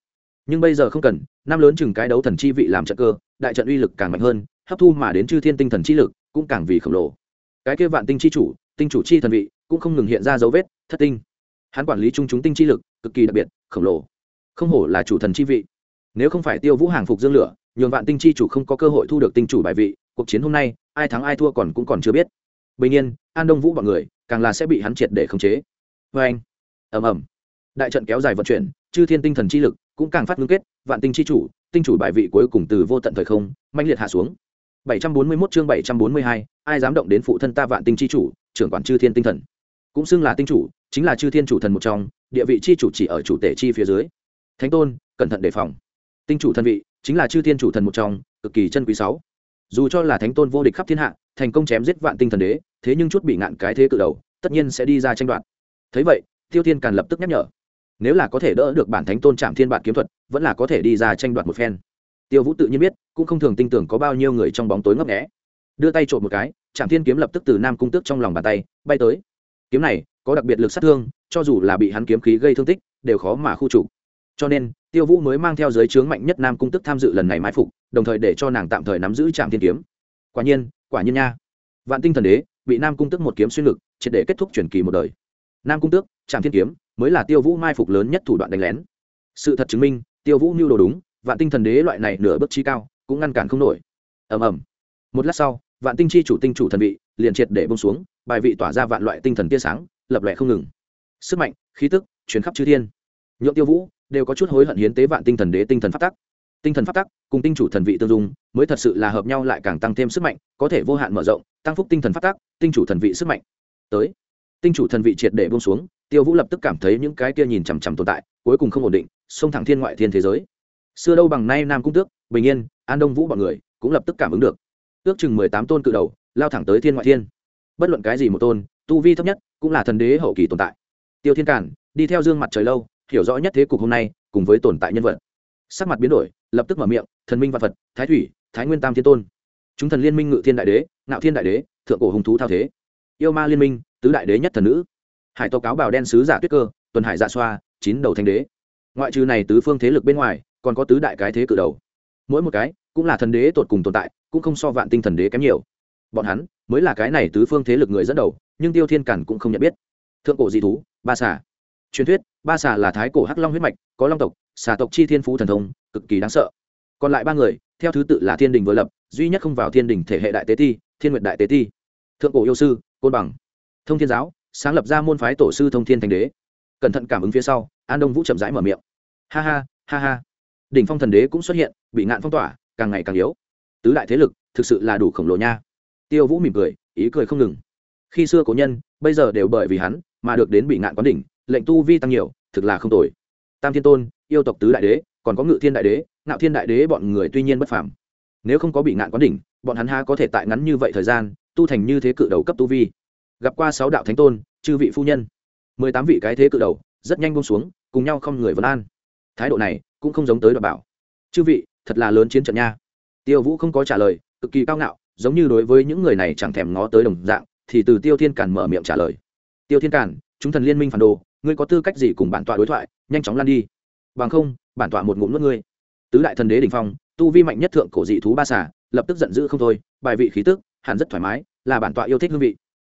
Nhưng bây giờ không cần, năm lớn chừng cái đấu thần chi vị làm trận cơ, đại trận uy lực càng mạnh hơn, hấp thu mà đến chư thiên tinh thần chi lực, cũng càng vì khổng lồ. Cái kia vạn tinh chi chủ, tinh chủ chi thần vị, cũng không ngừng hiện ra dấu vết, thất tinh. Hắn quản lý chung chúng tinh chi lực, cực kỳ đặc biệt, khổng lồ không hổ là chủ thần chi vị. Nếu không phải tiêu vũ hàng phục dương lửa nhường vạn tinh chi chủ không có cơ hội thu được tinh chủ bài vị cuộc chiến hôm nay ai thắng ai thua còn cũng còn chưa biết. Bình yên, an đông vũ bọn người càng là sẽ bị hắn triệt để khống chế. Vê anh ầm ầm. Đại trận kéo dài vận chuyển chư thiên tinh thần chi lực cũng càng phát ngưng kết vạn tinh chi chủ tinh chủ bài vị cuối cùng từ vô tận thời không manh liệt hạ xuống. 741 chương 742, ai dám động đến phụ thân ta vạn tinh chi chủ, trưởng quản chư thiên tinh thần. Cũng xưng là tinh chủ, chính là chư thiên chủ thần một trong, địa vị chi chủ chỉ ở chủ tể chi phía dưới. Thánh tôn, cẩn thận đề phòng. Tinh chủ thân vị, chính là chư thiên chủ thần một trong, cực kỳ chân quý sáu. Dù cho là thánh tôn vô địch khắp thiên hạ, thành công chém giết vạn tinh thần đế, thế nhưng chút bị ngạn cái thế cự đầu, tất nhiên sẽ đi ra tranh đoạt. Thấy vậy, Tiêu Thiên Càn lập tức nhắc nhở. Nếu là có thể đỡ được bản thánh tôn Trảm Thiên bản kiếm thuật, vẫn là có thể đi ra tranh đoạt một phen tiêu vũ tự nhiên biết cũng không thường tin tưởng có bao nhiêu người trong bóng tối ngấp nghẽ đưa tay trộm một cái trạm thiên kiếm lập tức từ nam cung tước trong lòng bàn tay bay tới kiếm này có đặc biệt lực sát thương cho dù là bị hắn kiếm khí gây thương tích đều khó mà khu trục cho nên, tiêu vũ mới mang theo giới trướng mạnh nhất nam cung tức tham dự lần này mai phục, đồng thời để cho nàng tạm thời nắm giữ trạm thiên kiếm. Quả nhiên quả nhiên nha. Vạn tinh thần đế, bị nam cung tức một kiếm xuyên lực, triệt để kết thúc truyền kỳ một đời. Nam cung tước trạm thiên kiếm, mới là tiêu vũ mai phục lớn nhất thủ đoạn đánh lén. Sự thật chứng minh, tiêu vũ mưu đồ đúng, vạn tinh thần đế loại này nửa bước chi cao, cũng ngăn cản không nổi. Ầm ầm. Một lát sau, vạn tinh chi chủ tinh chủ thần vị, liền triệt để bông xuống, bài vị tỏa ra vạn loại tinh thần tia sáng, lập lòe không ngừng. Sức mạnh, khí tức chuyến khắp chư thiên. Nhượng tiêu vũ đều có chút hối hận hiến tế vạn tinh thần đế tinh thần pháp tắc. Tinh thần pháp tắc cùng tinh chủ thần vị tương dung, mới thật sự là hợp nhau lại càng tăng thêm sức mạnh, có thể vô hạn mở rộng, tăng phúc tinh thần pháp tắc, tinh chủ thần vị sức mạnh. Tới, tinh chủ thần vị triệt để bông xuống, tiêu vũ lập tức cảm thấy những cái kia nhìn chằm chằm tồn tại, cuối cùng không ổn định, xông thẳng thiên ngoại thiên thế giới. Xưa đâu bằng nay nam cung tước, bình yên, an đông vũ b ọ n người cũng lập tức cảm ứng được. Ước chừng mười tám tôn cự đầu, lao thẳng tới thiên ngoại thiên. Bất luận cái gì một tôn, tu vi thấp nhất cũng là thần đế hậu kỳ tồn tại. Tiêu thiên cản đi theo dương mặt trời lâu hiểu rõ nhất thế cục hôm nay, cùng với tồn tại nhân vật. Sắc mặt biến đổi, lập tức mở miệng, thần minh văn phật, thái thủy, thái nguyên tam thiên tôn. Chúng thần liên minh ngự thiên đại đế, ngạo thiên đại đế, thượng cổ hùng thú thao thế. Yêu ma liên minh, tứ đại đế nhất thần nữ. Hải tố cáo bảo đen sứ giả tuyết cơ, tuần hải dạ xoa, chín đầu thanh đế. Ngoại trừ này tứ phương thế lực bên ngoài, còn có tứ đại cái thế cự đầu. Mỗi một cái, cũng là thần đế tột cùng tồn tại, cũng không so vạn tinh thần đế kém nhiều. Bọn hắn, mới là cái này tứ phương thế lực người dẫn đầu, nhưng tiêu thiên cản cũng không nhận biết. Thượng cổ dị thú, ba xà truyền thuyết, ba xà là thái cổ hắc long huyết mạch, có long tộc, xà tộc chi thiên phú thần thông, cực kỳ đáng sợ. Còn lại ba người, theo thứ tự là thiên đình vừa lập, duy nhất không vào thiên đình thể hệ đại tế ti, thiên nguyệt đại tế ti. Thượng cổ yêu sư, côn bằng. Thông thiên giáo, sáng lập ra môn phái tổ sư thông thiên thành đế. Cẩn thận cảm ứng phía sau, an đông vũ chậm rãi mở miệng. Ha ha ha ha. Đỉnh phong thần đế cũng xuất hiện, bị ngạn phong tỏa, càng ngày càng yếu. Tứ đại thế lực, thực sự là đủ khổng lồ nha. Tiêu vũ mỉm cười, ý cười không ngừng. Khi xưa cố nhân, bây giờ đều bởi vì hắn mà được đến bị ngạn quán đỉnh lệnh tu vi tăng nhiều, thực là không tồi. Tam thiên tôn, yêu tộc tứ đại đế, còn có ngự thiên đại đế, ngạo thiên đại đế bọn người tuy nhiên bất phàm. Nếu không có bị ngạn quán đỉnh, bọn hắn ha có thể tại ngắn như vậy thời gian, tu thành như thế cự đầu cấp tu vi. Gặp qua sáu đạo thánh tôn, chư vị phu nhân. Mười tám vị cái thế cự đầu, rất nhanh buông xuống, cùng nhau không người vân an. Thái độ này cũng không giống tới đoạt bảo. Chư vị, thật là lớn chiến trận nha. Tiêu vũ không có trả lời, cực kỳ cao ngạo, giống như đối với những người này chẳng thèm ngó tới đồng dạng, thì từ tiêu thiên cản mở miệng trả lời. Tiêu thiên cản chúng thần liên minh phản đồ ngươi có tư cách gì cùng bản tọa đối thoại, nhanh chóng lan đi. Bằng không, bản tọa một ngụm nuốt ngươi. Tứ đại thần đế đ ỉ n h phong, tu vi mạnh nhất thượng cổ dị thú ba xả lập tức giận dữ không thôi, bài vị khí tức, hẳn rất thoải mái, là bản tọa yêu thích hương vị.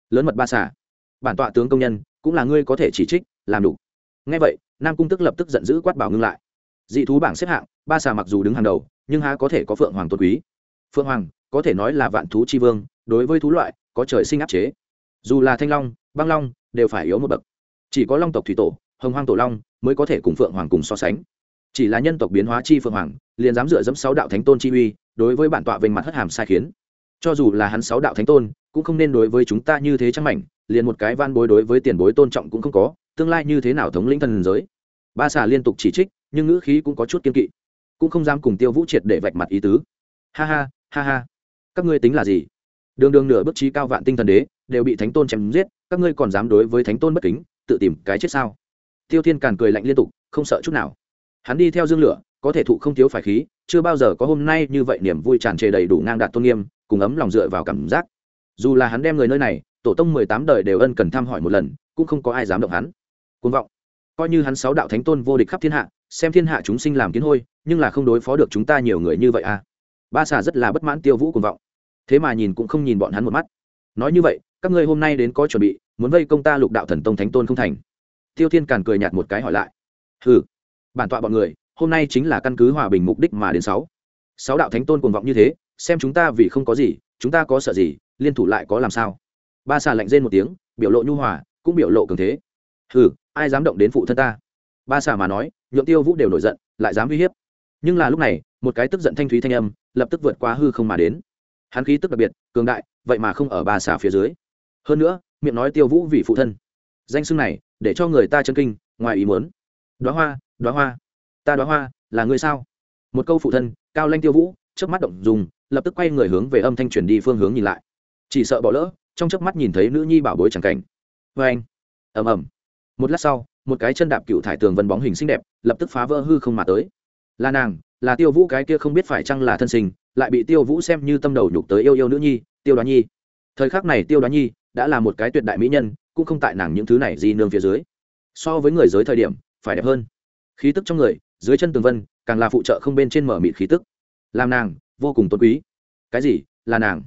Lớn mật ba xả bản tọa tướng công nhân, cũng là ngươi có thể chỉ trích, làm đủ. Ngay vậy, nam cung tức lập tức giận dữ quát bảo ngưng lại. Dị thú bảng xếp hạng, ba xà mặc dù đứng hàng đầu, nhưng há có thể có phượng hoàng tôn quý. Phượng hoàng, có thể nói là vạn thú chi vương, đối với thú loại, có trời sinh áp chế. Dù là thanh long, băng long, đều phải yếu một bậc chỉ có long tộc thủy tổ, hồng hoang tổ long mới có thể cùng phượng hoàng cùng so sánh. Chỉ là nhân tộc biến hóa chi phượng hoàng, liền dám dựa dẫm sáu đạo thánh tôn chi uy, đối với bản tọa vênh mặt hất hàm sai khiến. Cho dù là hắn sáu đạo thánh tôn, cũng không nên đối với chúng ta như thế chẳng mảnh, liền một cái van bối đối với tiền bối tôn trọng cũng không có, tương lai như thế nào thống lĩnh thần giới. Ba xà liên tục chỉ trích, nhưng ngữ khí cũng có chút kiên kỵ, cũng không dám cùng tiêu vũ triệt để vạch mặt ý tứ. Ha ha ha ha. Các ngươi tính là gì? Đường đường nửa bước trí cao vạn tinh thần đế, đều bị thánh tôn chém giết, các ngươi còn dám đối với thánh tôn bất kính? Tự tìm cái chết sao? Tiêu thiên càn cười lạnh liên tục, không sợ chút nào. Hắn đi theo dương lửa, có thể thụ không thiếu phải khí, chưa bao giờ có hôm nay như vậy niềm vui tràn trề đầy đủ ngang đạt tôn nghiêm, cùng ấm lòng dựa vào cảm giác. Dù là hắn đem người nơi này, tổ tông mười tám đời đều ân cần thăm hỏi một lần, cũng không có ai dám động hắn. Côn vọng. Coi như hắn sáu đạo thánh tôn vô địch khắp thiên hạ, xem thiên hạ chúng sinh làm kiến hôi, nhưng là không đối phó được chúng ta nhiều người như vậy à. Ba xà rất là bất mãn tiêu vũ côn vọng. Thế mà nhìn cũng không nhìn bọn hắn một mắt. Nói như vậy, các ngươi hôm nay đến có chuẩn bị muốn vây công ta lục đạo thần tông thánh tôn không thành. Tiêu thiên càn cười nhạt một cái hỏi lại. Ừ bản tọa bọn người, hôm nay chính là căn cứ hòa bình mục đích mà đến sáu. Sáu đạo thánh tôn cuồng vọng như thế, xem chúng ta vì không có gì, chúng ta có sợ gì, liên thủ lại có làm sao? Ba xà lạnh rên một tiếng, biểu lộ nhu hòa, cũng biểu lộ cường thế. Ừ ai dám động đến phụ thân ta? Ba xà mà nói, nhượng tiêu vũ đều nổi giận, lại dám uy hiếp. Nhưng là lúc này, một cái tức giận thanh thúy thanh âm, lập tức vượt qua hư không mà đến. Hắn khí tức đặc biệt, cường đại, vậy mà không ở ba xà phía dưới. Hơn nữa miệng nói tiêu vũ vì phụ thân. Danh xưng này, để cho người ta chân kinh, ngoài ý muốn. Đoá hoa đoá hoa. Ta đoá hoa, là người sao? Một câu phụ thân, cao lanh tiêu vũ trước mắt động dùng, lập tức quay người hướng về âm thanh chuyển đi phương hướng nhìn lại. Chỉ sợ bỏ lỡ, trong chớp mắt nhìn thấy nữ nhi bảo bối chẳng cảnh. Vê anh. Ầm ầm. Một lát sau, một cái chân đạp cựu thải tường vân bóng hình xinh đẹp, lập tức phá vỡ hư không mà tới. Là nàng, là tiêu vũ cái kia không biết phải chăng là thân sinh, lại bị tiêu vũ xem như tâm đầu nhục tới yêu yêu nữ nhi, tiêu đoá nhi. Thời khắc này tiêu đoá nhi đã là một cái tuyệt đại mỹ nhân cũng không tại nàng những thứ này di nương phía dưới. So với người dưới thời điểm phải đẹp hơn. Khí tức trong người dưới chân tường vân càng là phụ trợ không bên trên mở mịt khí tức. Làm nàng vô cùng tôn quý. Cái gì? Là nàng.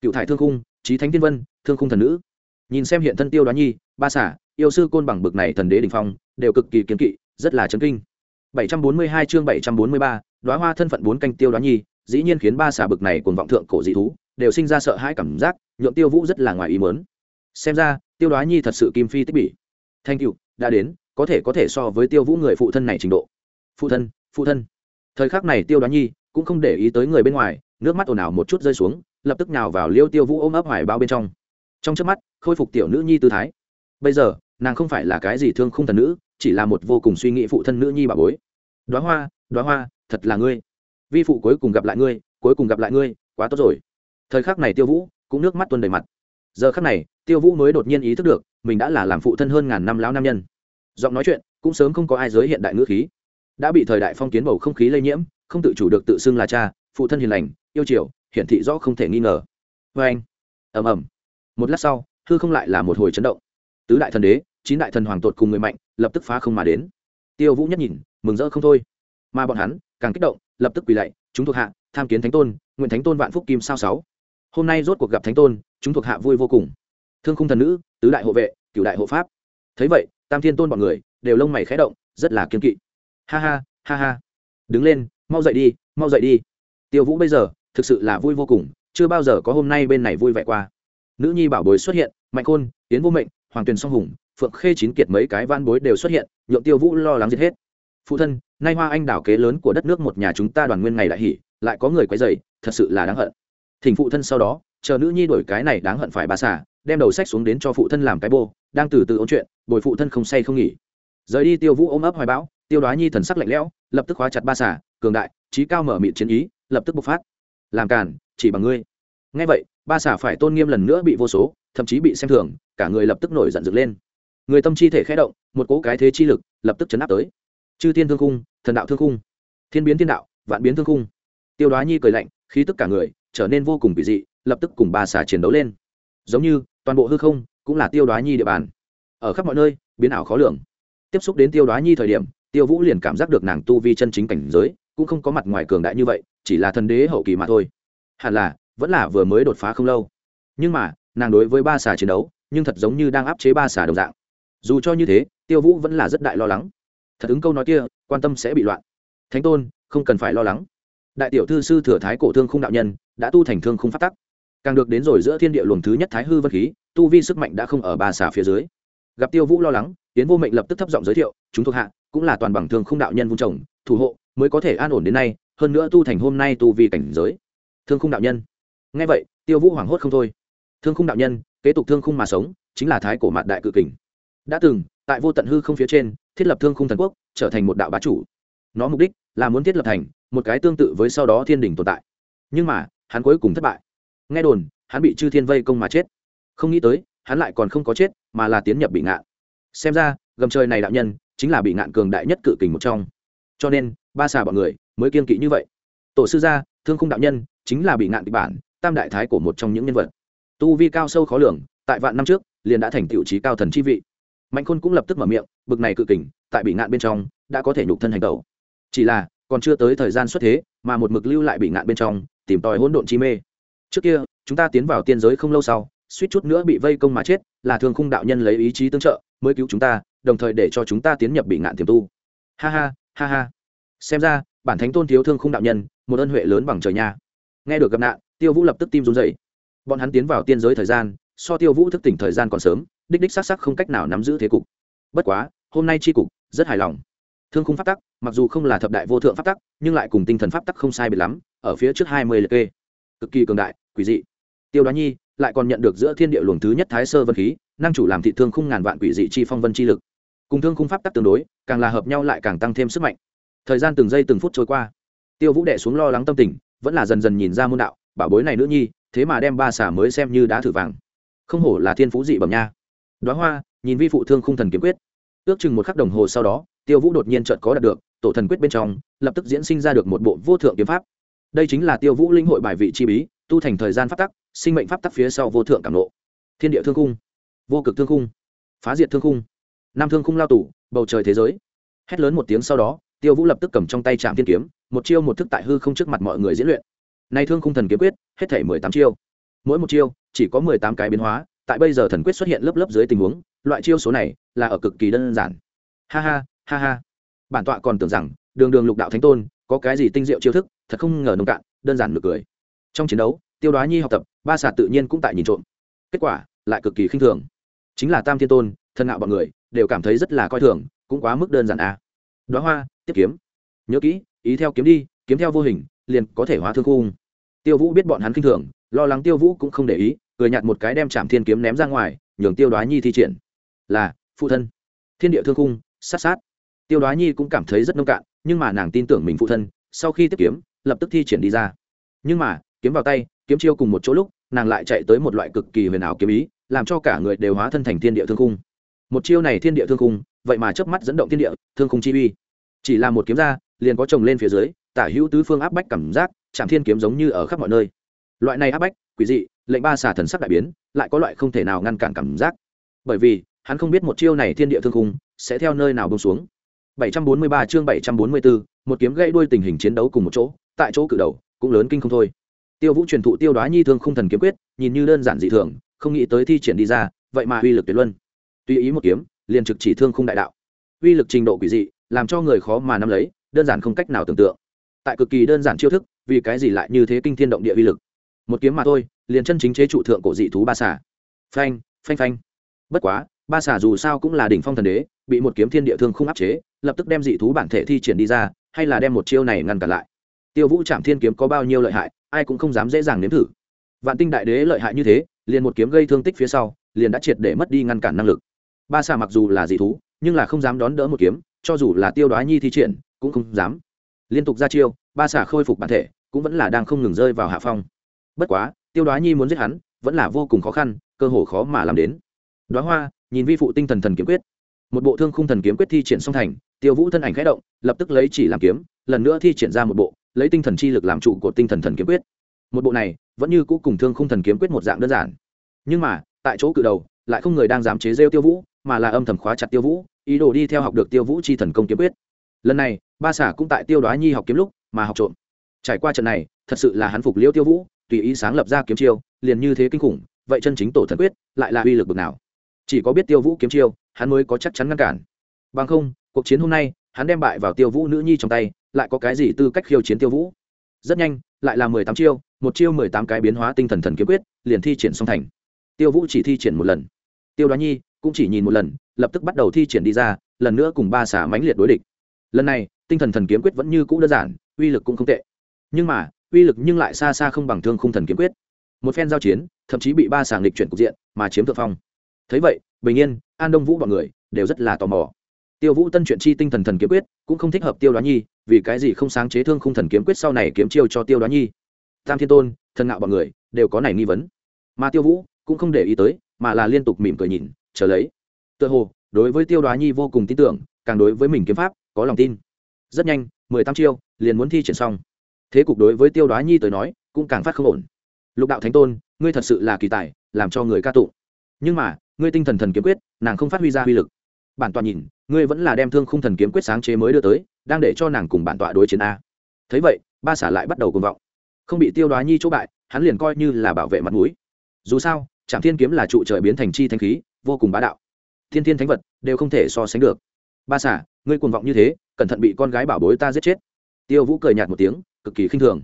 Cựu thải thương khung trí thánh tiên vân thương khung thần nữ. Nhìn xem hiện thân tiêu đoán nhi ba xả yêu sư côn bằng bực này thần đế đình phong đều cực kỳ kiến kỵ rất là chấn kinh. 742 chương 743, đóa hoa thân phận bốn canh tiêu đoán nhi dĩ nhiên khiến ba xả bực này cuồng vọng thượng cổ dị thú đều sinh ra sợ hãi cảm giác nhượng tiêu vũ rất là ngoài ý mớn xem ra, tiêu đoá nhi thật sự kim phi tích bỉ. Thanh cựu đã đến, có thể có thể so với tiêu vũ người phụ thân này trình độ. Phụ thân phụ thân. Thời khắc này tiêu đoá nhi cũng không để ý tới người bên ngoài, nước mắt ồn ào một chút rơi xuống, lập tức nào vào liêu tiêu vũ ôm ấp hoài bao bên trong. Trong trước mắt, khôi phục tiểu nữ nhi tư thái. Bây giờ, nàng không phải là cái gì thương không thần nữ, chỉ là một vô cùng suy nghĩ phụ thân nữ nhi bà bối. Đoá hoa đoá hoa, thật là ngươi. Vi phụ cuối cùng gặp lại ngươi, cuối cùng gặp lại ngươi, quá tốt rồi. Thời khắc này tiêu vũ cũng nước mắt tuôn đầy mặt. Giờ khắc này tiêu vũ mới đột nhiên ý thức được, mình đã là làm phụ thân hơn ngàn năm lão nam nhân. Giọng nói chuyện, cũng sớm không có ai giới hiện đại ngữ khí. Đã bị thời đại phong kiến bầu không khí lây nhiễm, không tự chủ được tự xưng là cha, phụ thân hiền lành, yêu chiều, hiển thị rõ không thể nghi ngờ. Vê anh, ầm ầm. Một lát sau, hư không lại là một hồi chấn động. Tứ đại thần đế, chín đại thần hoàng tột cùng người mạnh, lập tức phá không mà đến. Tiêu vũ nhất nhìn, mừng rỡ không thôi. Mà bọn hắn, càng kích động, lập tức quỳ lạy, chúng thuộc hạ, tham kiến thánh tôn, nguyện thánh tôn vạn phúc kim sao sáu. Hôm nay rốt cuộc gặp thánh tôn, chúng thuộc hạ vui vô cùng thương khung thần nữ, tứ đại hộ vệ, cửu đại hộ pháp. Thấy vậy, tam thiên tôn bọn người đều lông mày khé động, rất là kiên kỵ. Ha ha ha ha. Đứng lên, mau dậy đi, mau dậy đi. Tiêu vũ bây giờ, thực sự là vui vô cùng, chưa bao giờ có hôm nay bên này vui vẻ qua. Nữ nhi bảo bối xuất hiện, mạnh khôn tiến vô mệnh, hoàng tuyền song hùng, phượng khê chín kiệt mấy cái van bối đều xuất hiện, nhượng tiêu vũ lo lắng giết hết. Phụ thân, nay hoa anh đảo kế lớn của đất nước một nhà chúng ta đoàn nguyên ngày đại hỉ lại có người quấy dày thật sự là đáng hận. Thỉnh phụ thân sau đó, chờ nữ nhi đổi cái này đáng hận phải bà xả đem đầu sách xuống đến cho phụ thân làm cái bô, đang từ từ ôn chuyện, bồi phụ thân không say không nghỉ. Rời đi tiêu vũ ôm ấp hoài bão, tiêu đoá nhi thần sắc lạnh lẽo, lập tức khóa chặt ba xả cường đại, trí cao mở mịt chiến ý, lập tức bộc phát. Làm càn, chỉ bằng ngươi. Ngay vậy, ba xả phải tôn nghiêm lần nữa bị vô số, thậm chí bị xem thường, cả người lập tức nổi giận dựng lên. Người tâm chi thể khẽ động, một cỗ cái thế chi lực lập tức chấn áp tới. Chư thiên thương khung, thần đạo thương khung, thiên biến thiên đạo, vạn biến thương khung. Tiêu đoá nhi cười lạnh, khí tức cả người trở nên vô cùng kỳ dị, lập tức cùng ba xà chiến đấu lên giống như toàn bộ hư không cũng là tiêu đoá nhi địa bàn. Ở khắp mọi nơi, biến ảo khó lường. Tiếp xúc đến tiêu đoá nhi thời điểm, tiêu vũ liền cảm giác được nàng tu vi chân chính cảnh giới, cũng không có mặt ngoài cường đại như vậy, chỉ là thần đế hậu kỳ mà thôi. Hẳn là, vẫn là vừa mới đột phá không lâu. Nhưng mà, nàng đối với ba xà chiến đấu, nhưng thật giống như đang áp chế ba xà đồng dạng. Dù cho như thế, tiêu vũ vẫn là rất đại lo lắng. Thật ứng câu nói kia, quan tâm sẽ bị loạn. Thánh tôn, không cần phải lo lắng. Đại tiểu thư sư thừa thái cổ thương khung đạo nhân, đã tu thành thương khung phát tắc càng được đến rồi giữa thiên địa luồng thứ nhất thái hư vân khí, tu vi sức mạnh đã không ở ba xà phía dưới. Gặp tiêu vũ lo lắng tiến vô mệnh lập tức thấp giọng giới thiệu, chúng thuộc hạ, cũng là toàn bằng thương khung đạo nhân vung trồng thủ hộ, mới có thể an ổn đến nay, hơn nữa tu thành hôm nay tu vi cảnh giới. Thương khung đạo nhân. Ngay vậy, tiêu vũ hoảng hốt không thôi. Thương khung đạo nhân, kế tục thương khung mà sống, chính là thái cổ mạt đại cự kình. Đã từng, tại vô tận hư không phía trên, thiết lập thương khung thần quốc, trở thành một đạo bá chủ. Nó mục đích là muốn thiết lập thành một cái tương tự với sau đó thiên đình tồn tại. Nhưng mà, hắn cuối cùng thất bại nghe đồn, hắn bị chư thiên vây công mà chết. Không nghĩ tới, hắn lại còn không có chết, mà là tiến nhập bị ngạn. Xem ra, gầm trời này đạo nhân, chính là bị ngạn cường đại nhất cự kình một trong. Cho nên, ba xà bọn người mới kiên kỵ như vậy. Tổ sư gia, thương khung đạo nhân, chính là bị ngạn kịch bản, tam đại thái của một trong những nhân vật. Tu vi cao sâu khó lường, tại vạn năm trước, liền đã thành tiểu trí cao thần chi vị. Mạnh khôn cũng lập tức mở miệng, bực này cự kình, tại bị ngạn bên trong, đã có thể nhục thân hành tẩu. Chỉ là, còn chưa tới thời gian xuất thế, mà một mực lưu lại bị ngạn bên trong, tìm tòi hỗn độn chi mê trước kia, chúng ta tiến vào tiên giới không lâu sau, suýt chút nữa bị vây công mà chết, là thương khung đạo nhân lấy ý chí tương trợ, mới cứu chúng ta, đồng thời để cho chúng ta tiến nhập bị ngạn tiềm tu. Ha ha ha ha. Xem ra, bản thánh tôn thiếu thương khung đạo nhân, một ân huệ lớn bằng trời nha. Nghe được gặp nạn, tiêu vũ lập tức tim run dậy bọn hắn tiến vào tiên giới thời gian, so tiêu vũ thức tỉnh thời gian còn sớm, đích đích xác sắc không cách nào nắm giữ thế cục. Bất quá, hôm nay tri cục, rất hài lòng. Thương khung pháp tắc, mặc dù không là thập đại vô thượng pháp tắc, nhưng lại cùng tinh thần pháp tắc không sai biệt lắm, ở phía trước hai mươi liệt kê. Cực kỳ cường đại quỷ dị. Tiêu đoá nhi lại còn nhận được giữa thiên địa luồng thứ nhất thái sơ vân khí, năng chủ làm thị thương khung ngàn vạn quỷ dị chi phong vân chi lực. Cùng thương khung pháp tắc tương đối, càng là hợp nhau lại càng tăng thêm sức mạnh. Thời gian từng giây từng phút trôi qua. Tiêu vũ đệ xuống lo lắng tâm tình, vẫn là dần dần nhìn ra môn đạo, bảo bối này nữ nhi, thế mà đem ba xả mới xem như đá thử vàng. Không hổ là thiên phú dị bẩm nha. Đoá hoa, nhìn vi phụ thương khung thần kiếm quyết. Ước chừng một khắc đồng hồ sau đó, tiêu vũ đột nhiên chợt có đạt được, tổ thần quyết bên trong, lập tức diễn sinh ra được một bộ vô thượng kiếm pháp. Đây chính là tiêu vũ linh hội bài vị chi bí tu thành thời gian pháp tắc, sinh mệnh pháp tắc phía sau vô thượng cảm lộ thiên địa thương khung, vô cực thương khung, phá diệt thương khung. Nam thương khung lao tủ bầu trời thế giới. Hét lớn một tiếng sau đó, tiêu vũ lập tức cầm trong tay trạm thiên kiếm, một chiêu một thức tại hư không trước mặt mọi người diễn luyện. Nay thương khung thần kiếm quyết, hết thể mười tám chiêu. Mỗi một chiêu, chỉ có mười tám cái biến hóa, tại bây giờ thần quyết xuất hiện lớp lớp dưới tình huống, loại chiêu số này là ở cực kỳ đơn giản. Ha ha ha ha. Bản tọa còn tưởng rằng, đường đường lục đạo thánh tôn, có cái gì tinh diệu chiêu thức, thật không ngờ nông cạn, đơn giản nực cười trong chiến đấu, tiêu đoá nhi học tập, ba xà tự nhiên cũng tại nhìn trộm. Kết quả, lại cực kỳ khinh thường. Chính là tam thiên tôn, thân ngạo bọn người, đều cảm thấy rất là coi thường, cũng quá mức đơn giản a à. đoá hoa, tiếp kiếm. Nhớ kỹ, ý theo kiếm đi, kiếm theo vô hình, liền có thể hóa thương khung. Tiêu vũ biết bọn hắn khinh thường, lo lắng tiêu vũ cũng không để ý, cười nhặt một cái đem chạm thiên kiếm ném ra ngoài, nhường tiêu đoá nhi thi triển. Là, phụ thân. Thiên địa thương khung, sát sát. Tiêu đoá nhi cũng cảm thấy rất nông cạn, nhưng mà nàng tin tưởng mình phụ thân, sau khi tiếp kiếm, lập tức thi triển đi ra. Nhưng mà kiếm vào tay kiếm chiêu cùng một chỗ lúc nàng lại chạy tới một loại cực kỳ huyền ảo kiếm ý làm cho cả người đều hóa thân thành thiên địa thương khung. Một chiêu này thiên địa thương khung vậy mà chớp mắt dẫn động thiên địa thương khung chi uy. Chỉ là một kiếm ra liền có chồng lên phía dưới tả hữu tứ phương áp bách cảm giác chạm thiên kiếm giống như ở khắp mọi nơi. Loại này áp bách quỷ dị lệnh ba xà thần sắc đại biến lại có loại không thể nào ngăn cản cảm giác. Bởi vì hắn không biết một chiêu này thiên địa thương khung sẽ theo nơi nào bông xuống. 743 chương 744, một kiếm gây đuôi tình hình chiến đấu cùng một chỗ tại chỗ cử đầu cũng lớn kinh không thôi tiêu vũ truyền thụ tiêu đoá nhi thương không thần kiếm quyết, nhìn như đơn giản dị thường, không nghĩ tới thi triển đi ra, vậy mà uy lực tuyệt luân. Tùy ý một kiếm, liền trực chỉ thương không đại đạo. Uy lực trình độ quỷ dị, làm cho người khó mà nắm lấy, đơn giản không cách nào tưởng tượng. Tại cực kỳ đơn giản chiêu thức, vì cái gì lại như thế kinh thiên động địa uy lực? Một kiếm mà thôi, liền chân chính chế trụ thượng cổ dị thú ba xà. Phanh phanh phanh. Bất quá, ba xà dù sao cũng là đỉnh phong thần đế, bị một kiếm thiên địa thương không áp chế, lập tức đem dị thú bản thể thi triển đi ra, hay là đem một chiêu này ngăn cản lại tiêu vũ trạm thiên kiếm có bao nhiêu lợi hại, ai cũng không dám dễ dàng nếm thử. Vạn tinh đại đế lợi hại như thế, liền một kiếm gây thương tích phía sau, liền đã triệt để mất đi ngăn cản năng lực. Ba xà mặc dù là dị thú, nhưng là không dám đón đỡ một kiếm, cho dù là tiêu đoá nhi thi triển, cũng không dám. Liên tục ra chiêu, ba xà khôi phục bản thể, cũng vẫn là đang không ngừng rơi vào hạ phong. Bất quá, tiêu đoá nhi muốn giết hắn, vẫn là vô cùng khó khăn, cơ hồ khó mà làm đến. Đoá hoa, nhìn vi phụ tinh thần thần kiếm quyết. Một bộ thương khung thần kiếm quyết thi triển song thành, tiêu vũ thân ảnh khẽ động, lập tức lấy chỉ làm kiếm, lần nữa thi triển ra một bộ lấy tinh thần chi lực làm trụ của tinh thần thần kiếm quyết. Một bộ này, vẫn như cũ cùng thương khung thần kiếm quyết một dạng đơn giản. Nhưng mà, tại chỗ cự đầu, lại không người đang dám chế rêu tiêu vũ, mà là âm thầm khóa chặt tiêu vũ, ý đồ đi theo học được tiêu vũ chi thần công kiếm quyết. Lần này, ba xả cũng tại tiêu đoá nhi học kiếm lúc mà học trộm. Trải qua trận này, thật sự là hắn phục liêu tiêu vũ, tùy ý sáng lập ra kiếm chiêu, liền như thế kinh khủng, vậy chân chính tổ thần quyết lại là uy lực bực nào. Chỉ có biết tiêu vũ kiếm chiêu, hắn mới có chắc chắn ngăn cản. Bằng không, cuộc chiến hôm nay, hắn đem bại vào tiêu vũ nữ nhi trong tay lại có cái gì tư cách khiêu chiến tiêu vũ? Rất nhanh, lại là mười tám chiêu, một chiêu mười tám cái biến hóa tinh thần thần kiếm quyết, liền thi triển song thành. Tiêu vũ chỉ thi triển một lần. Tiêu đoá nhi cũng chỉ nhìn một lần, lập tức bắt đầu thi triển đi ra, lần nữa cùng ba xả mãnh liệt đối địch. Lần này, tinh thần thần kiếm quyết vẫn như cũ đơn giản, uy lực cũng không tệ. Nhưng mà, uy lực nhưng lại xa xa không bằng thương khung thần kiếm quyết. Một phen giao chiến, thậm chí bị ba sàng lịch chuyển cục diện, mà chiếm thượng phong. Thấy vậy, bình yên, an đông vũ b ọ n người đều rất là tò mò tiêu vũ tân truyện chi tinh thần thần kiếm quyết, cũng không thích hợp tiêu đoá nhi, vì cái gì không sáng chế thương khung thần kiếm quyết sau này kiếm chiêu cho tiêu đoá nhi? Tam thiên tôn, thần ngạo bọn người, đều có này nghi vấn. Mà tiêu vũ, cũng không để ý tới, mà là liên tục mỉm cười nhìn, chờ lấy. Tựa hồ, đối với tiêu đoá nhi vô cùng tin tưởng, càng đối với mình kiếm pháp, có lòng tin. Rất nhanh, mười tám chiêu, liền muốn thi triển xong. Thế cục đối với tiêu đoá nhi tới nói, cũng càng phát không ổn. Lục đạo thánh tôn, ngươi thật sự là kỳ tài, làm cho người ca tụng. Nhưng mà, ngươi tinh thần thần kiếm quyết, nàng không phát huy ra uy lực. Bản toàn nhìn ngươi vẫn là đem thương khung thần kiếm quyết sáng chế mới đưa tới, đang để cho nàng cùng bản tọa đối chiến a. Thấy vậy, ba xả lại bắt đầu cùng vọng. Không bị tiêu đoá nhi chỗ bại, hắn liền coi như là bảo vệ mặt mũi. Dù sao trạm thiên kiếm là trụ trời biến thành chi thanh khí, vô cùng bá đạo. Thiên thiên thánh vật đều không thể so sánh được. Ba xả, ngươi cuồng vọng như thế, cẩn thận bị con gái bảo bối ta giết chết. Tiêu vũ cười nhạt một tiếng, cực kỳ khinh thường.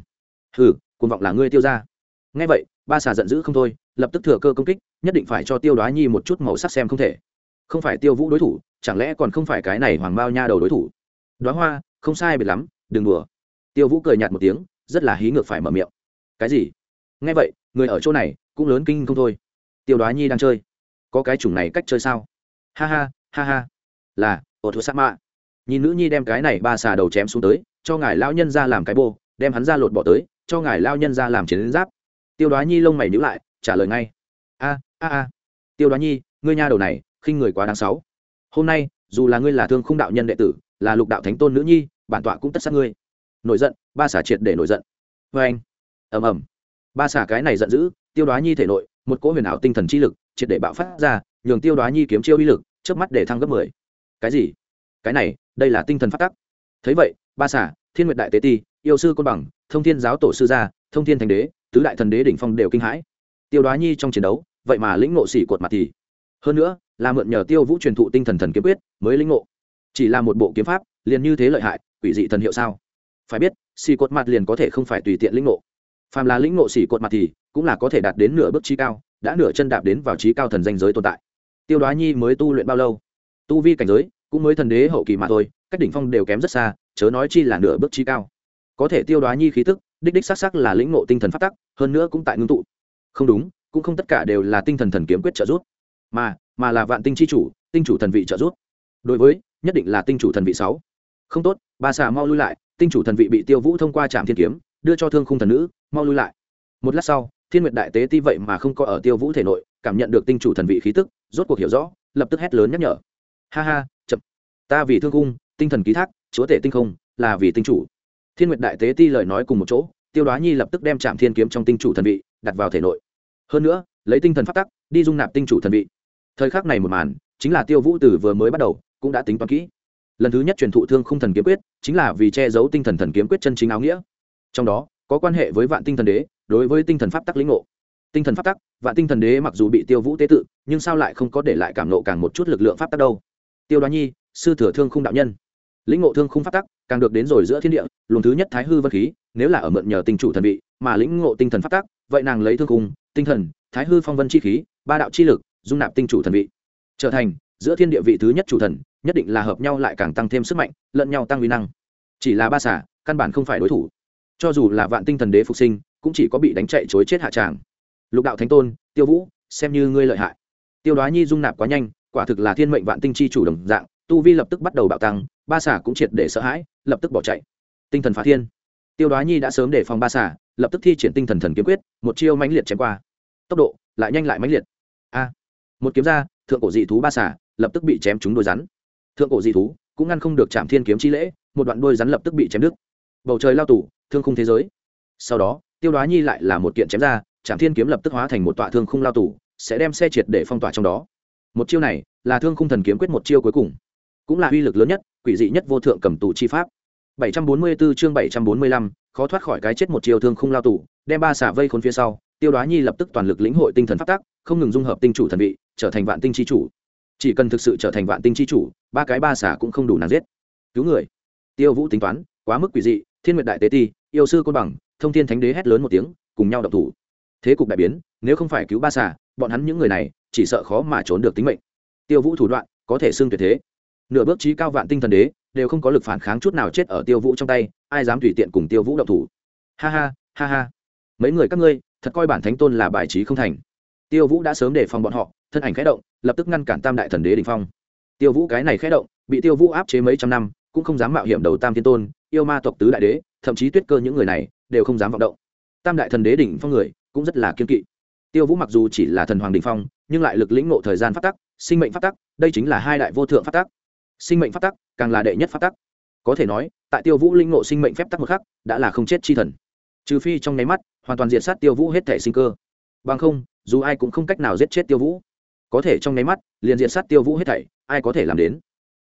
Hừ, cuồng vọng là ngươi tiêu ra. Ngay vậy, ba xà giận dữ không thôi, lập tức thừa cơ công kích, nhất định phải cho tiêu đoá nhi một chút màu sắc xem không thể. Không phải tiêu vũ đối thủ chẳng lẽ còn không phải cái này hoàng bao nha đầu đối thủ? Đoá hoa, không sai biệt lắm, đừng đùa. Tiêu vũ cười nhạt một tiếng, rất là hí ngược phải mở miệng. Cái gì? Nghe vậy, người ở chỗ này cũng lớn kinh không thôi. Tiêu đoá nhi đang chơi. Có cái chủng này cách chơi sao? Ha ha ha ha. Là ổ thua sa mạ nhìn nữ nhi đem cái này ba xà đầu chém xuống tới, cho ngài lao nhân ra làm cái bô, đem hắn ra lột bỏ tới, cho ngài lao nhân ra làm chiến giáp. Tiêu đoá nhi lông mày nhữ lại, trả lời ngay. A a a. Tiêu đoá nhi, ngươi nha đầu này, khinh người quá đáng sáu hôm nay, dù là ngươi là thương khung đạo nhân đệ tử, là lục đạo thánh tôn nữ nhi, bản tọa cũng tất sát ngươi. Nổi giận, ba xả triệt để nổi giận. Vê anh. Ầm ầm. Ba xả cái này giận dữ, tiêu đoá nhi thể nội, một cỗ huyền ảo tinh thần chi lực, triệt để bạo phát ra, nhường tiêu đoá nhi kiếm chiêu uy lực trước mắt để thăng gấp mười. Cái gì? Cái này, đây là tinh thần phát tắc. Thấy vậy, ba xả, thiên nguyệt đại tế ti, yêu sư côn bằng, thông thiên giáo tổ sư gia, thông thiên thành đế, tứ đại thần đế đỉnh phong đều kinh hãi. Tiêu đoá nhi trong chiến đấu, vậy mà lĩnh ngộ xỉ cột mặt thì hơn nữa, là mượn nhờ tiêu vũ truyền thụ tinh thần thần kiếm quyết, mới lĩnh ngộ. Chỉ là một bộ kiếm pháp, liền như thế lợi hại, quỷ dị thần hiệu sao? Phải biết, xì cột mặt liền có thể không phải tùy tiện lĩnh ngộ. Phàm là lĩnh ngộ xì cột mặt thì, cũng là có thể đạt đến nửa bước trí cao, đã nửa chân đạp đến vào trí cao thần danh giới tồn tại. Tiêu đoá nhi mới tu luyện bao lâu? Tu vi cảnh giới, cũng mới thần đế hậu kỳ mà thôi, cách đỉnh phong đều kém rất xa, chớ nói chi là nửa bước trí cao. Có thể tiêu đoá nhi khí tức, đích đích xác xác là lĩnh ngộ tinh thần phát tắc, hơn nữa cũng tại ngưng tụ. Không đúng, cũng không tất cả đều là tinh thần thần kiếm quyết trợ giúp mà mà là vạn tinh chi chủ, tinh chủ thần vị trợ giúp. Đối với, nhất định là tinh chủ thần vị sáu. Không tốt Bà xà mau lui lại, tinh chủ thần vị bị tiêu vũ thông qua trạm thiên kiếm, đưa cho thương khung thần nữ, mau lui lại. Một lát sau, thiên nguyệt đại tế ti vậy mà không có ở tiêu vũ thể nội, cảm nhận được tinh chủ thần vị khí tức, rốt cuộc hiểu rõ, lập tức hét lớn nhắc nhở. Ha ha, chậm. Ta vì thương cung tinh thần ký thác, chúa tể tinh không, là vì tinh chủ. Thiên nguyệt đại tế ti lời nói cùng một chỗ, tiêu đoá nhi lập tức đem trạm thiên kiếm trong tinh chủ thần vị đặt vào thể nội. Hơn nữa, lấy tinh thần phát tắc, đi dung nạp tinh chủ thần vị thời khắc này một màn, chính là tiêu vũ tử vừa mới bắt đầu, cũng đã tính toán kỹ. Lần thứ nhất truyền thụ thương không thần kiếm quyết, chính là vì che giấu tinh thần thần kiếm quyết chân chính áo nghĩa. Trong đó, có quan hệ với vạn tinh thần đế, đối với tinh thần pháp tắc lĩnh ngộ. Tinh thần pháp tắc, vạn tinh thần đế mặc dù bị tiêu vũ tế tự, nhưng sao lại không có để lại cảm nộ càng một chút lực lượng pháp tắc đâu? Tiêu đoá nhi, sư thừa thương không đạo nhân. Lĩnh ngộ thương không pháp tắc, càng được đến rồi giữa thiên địa, luồng thứ nhất thái hư vân khí, nếu là ở mượn nhờ tinh chủ thần vị, mà lĩnh ngộ tinh thần pháp tắc, vậy nàng lấy thương cùng tinh thần, thái hư phong vân chi khí, ba đạo chi lực dung nạp tinh chủ thần vị. Trở thành, giữa thiên địa vị thứ nhất chủ thần, nhất định là hợp nhau lại càng tăng thêm sức mạnh, lẫn nhau tăng uy năng. Chỉ là ba xả căn bản không phải đối thủ. Cho dù là vạn tinh thần đế phục sinh, cũng chỉ có bị đánh chạy chối chết hạ tràng. Lục đạo thánh tôn, tiêu vũ, xem như ngươi lợi hại. Tiêu đoá nhi dung nạp quá nhanh, quả thực là thiên mệnh vạn tinh chi chủ đồng dạng, tu vi lập tức bắt đầu bạo tăng, ba xả cũng triệt để sợ hãi, lập tức bỏ chạy. Tinh thần phá thiên. Tiêu đoá nhi đã sớm để phòng ba xả lập tức thi triển tinh thần thần kiếm quyết, một chiêu mãnh liệt chém qua. Tốc độ lại nhanh lại mãnh liệt. A một kiếm ra thượng cổ dị thú ba xả lập tức bị chém trúng đôi rắn. Thượng cổ dị thú cũng ngăn không được chạm thiên kiếm chi lễ một đoạn đôi rắn lập tức bị chém đứt. Bầu trời lao tủ thương khung thế giới. Sau đó tiêu đoá nhi lại là một kiện chém ra chạm thiên kiếm lập tức hóa thành một tọa thương khung lao tù sẽ đem xe triệt để phong tỏa trong đó. Một chiêu này là thương khung thần kiếm quyết một chiêu cuối cùng cũng là uy lực lớn nhất quỷ dị nhất vô thượng cầm tù chi pháp. 744 chương 745, khó thoát khỏi cái chết một chiêu thương khung lao tù đem ba xả vây khốn phía sau tiêu đoá nhi lập tức toàn lực lĩnh hội tinh thần phát tác không ngừng dung hợp tinh chủ thần vị trở thành vạn tinh chi chủ. Chỉ cần thực sự trở thành vạn tinh chi chủ, ba cái ba xả cũng không đủ nàng giết. Cứu người. Tiêu vũ tính toán, quá mức quỷ dị, thiên nguyệt đại tế ti, yêu sư côn bằng, thông thiên thánh đế hét lớn một tiếng, cùng nhau đập thủ. Thế cục đại biến, nếu không phải cứu ba xả bọn hắn những người này, chỉ sợ khó mà trốn được tính mệnh. Tiêu vũ thủ đoạn, có thể xưng tuyệt thế. Nửa bước trí cao vạn tinh thần đế, đều không có lực phản kháng chút nào chết ở tiêu vũ trong tay, ai dám tùy tiện cùng tiêu vũ động thủ. Ha ha ha ha. Mấy người các ngươi, thật coi bản thánh tôn là bài trí không thành. Tiêu vũ đã sớm đề phòng bọn họ thân ảnh khẽ động, lập tức ngăn cản tam đại thần đế đình phong. Tiêu vũ cái này khẽ động, bị tiêu vũ áp chế mấy trăm năm, cũng không dám mạo hiểm đầu tam thiên tôn, yêu ma tộc tứ đại đế, thậm chí tuyết cơ những người này, đều không dám vọng động. Tam đại thần đế đỉnh phong người, cũng rất là kiên kỵ. Tiêu vũ mặc dù chỉ là thần hoàng đỉnh phong, nhưng lại lực lĩnh ngộ thời gian phát tắc, sinh mệnh phát tắc, đây chính là hai đại vô thượng phát tắc. Sinh mệnh phát tắc, càng là đệ nhất phát tắc. Có thể nói, tại tiêu vũ linh ngộ sinh mệnh phép tắc một khắc, đã là không chết chi thần. Trừ phi trong nháy mắt, hoàn toàn diệt sát tiêu vũ hết thể sinh cơ. Bằng không, dù ai cũng không cách nào giết chết tiêu vũ có thể trong nháy mắt, liền diện sát tiêu vũ hết thảy, ai có thể làm đến?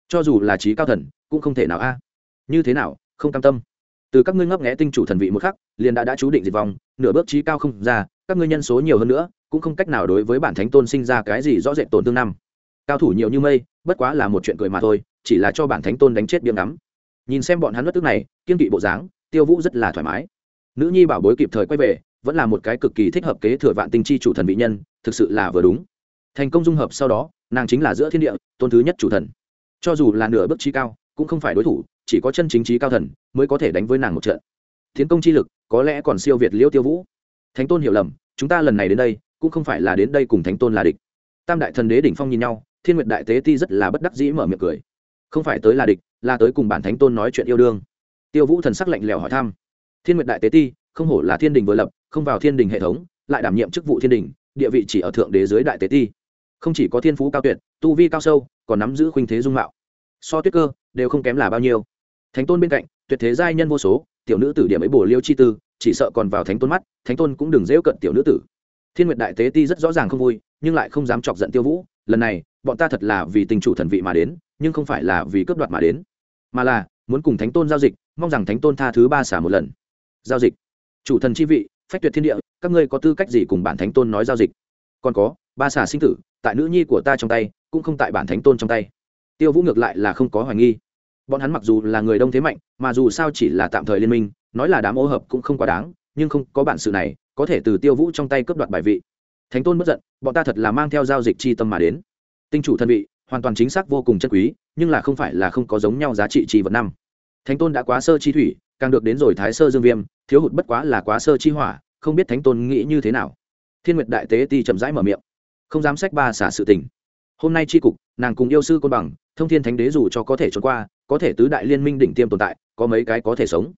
Cho dù là trí cao thần, cũng không thể nào a. Như thế nào, không cam tâm. Từ các ngươi ngấp nghẽ tinh chủ thần vị một khắc, liền đã đã chú định diệt vong, nửa bước trí cao không ra, các ngươi nhân số nhiều hơn nữa, cũng không cách nào đối với bản thánh tôn sinh ra cái gì rõ rệt tổn thương năm. Cao thủ nhiều như mây, bất quá là một chuyện cười mà thôi, chỉ là cho bản thánh tôn đánh chết biếm ngắm. Nhìn xem bọn hắn bất tức này, kiên kỵ bộ dáng, tiêu vũ rất là thoải mái. Nữ nhi bảo bối kịp thời quay về, vẫn là một cái cực kỳ thích hợp kế thừa vạn tinh chi chủ thần vị nhân, thực sự là vừa đúng thành công dung hợp sau đó, nàng chính là giữa thiên địa, tôn thứ nhất chủ thần. Cho dù là nửa bước trí cao, cũng không phải đối thủ, chỉ có chân chính trí cao thần mới có thể đánh với nàng một trận. Tiến công chi lực, có lẽ còn siêu việt liêu tiêu vũ. Thánh tôn hiểu lầm, chúng ta lần này đến đây, cũng không phải là đến đây cùng thánh tôn là địch. Tam đại thần đế đỉnh phong nhìn nhau, thiên nguyệt đại tế ti rất là bất đắc dĩ mở miệng cười. Không phải tới là địch, là tới cùng bản thánh tôn nói chuyện yêu đương. Tiêu vũ thần sắc lạnh lẽo hỏi thăm. Thiên nguyệt đại tế ti, không hổ là thiên đình vừa lập, không vào thiên đình hệ thống, lại đảm nhiệm chức vụ thiên đình, địa vị chỉ ở thượng đế dưới đại tế ti không chỉ có thiên phú cao tuyệt, tu vi cao sâu, còn nắm giữ khuynh thế dung mạo. So tuyết cơ, đều không kém là bao nhiêu. Thánh tôn bên cạnh, tuyệt thế giai nhân vô số, tiểu nữ tử điểm ấy bổ liêu chi tư, chỉ sợ còn vào thánh tôn mắt, thánh tôn cũng đừng dễu cận tiểu nữ tử. Thiên nguyệt đại tế ti rất rõ ràng không vui, nhưng lại không dám chọc giận tiêu vũ, lần này, bọn ta thật là vì tình chủ thần vị mà đến, nhưng không phải là vì cướp đoạt mà đến. Mà là, muốn cùng thánh tôn giao dịch, mong rằng thánh tôn tha thứ ba xả một lần. Giao dịch. Chủ thần chi vị, phách tuyệt thiên địa, các ngươi có tư cách gì cùng bản thánh tôn nói giao dịch? Còn có, ba xả sinh tử tại nữ nhi của ta trong tay, cũng không tại bản thánh tôn trong tay. Tiêu vũ ngược lại là không có hoài nghi. Bọn hắn mặc dù là người đông thế mạnh, mà dù sao chỉ là tạm thời liên minh, nói là đám ô hợp cũng không quá đáng, nhưng không có bản sự này, có thể từ tiêu vũ trong tay cướp đoạt bài vị. Thánh tôn bất giận, bọn ta thật là mang theo giao dịch chi tâm mà đến. Tinh chủ thân vị, hoàn toàn chính xác vô cùng chân quý, nhưng là không phải là không có giống nhau giá trị chi vật năm. Thánh tôn đã quá sơ chi thủy, càng được đến rồi thái sơ dương viêm, thiếu hụt bất quá là quá sơ chi hỏa, không biết thánh tôn nghĩ như thế nào. Thiên nguyệt đại tế ti chậm rãi mở miệng không dám sách ba xả sự tình. Hôm nay tri cục, nàng cùng yêu sư côn bằng, thông thiên thánh đế dù cho có thể trốn qua, có thể tứ đại liên minh đỉnh tiêm tồn tại, có mấy cái có thể sống.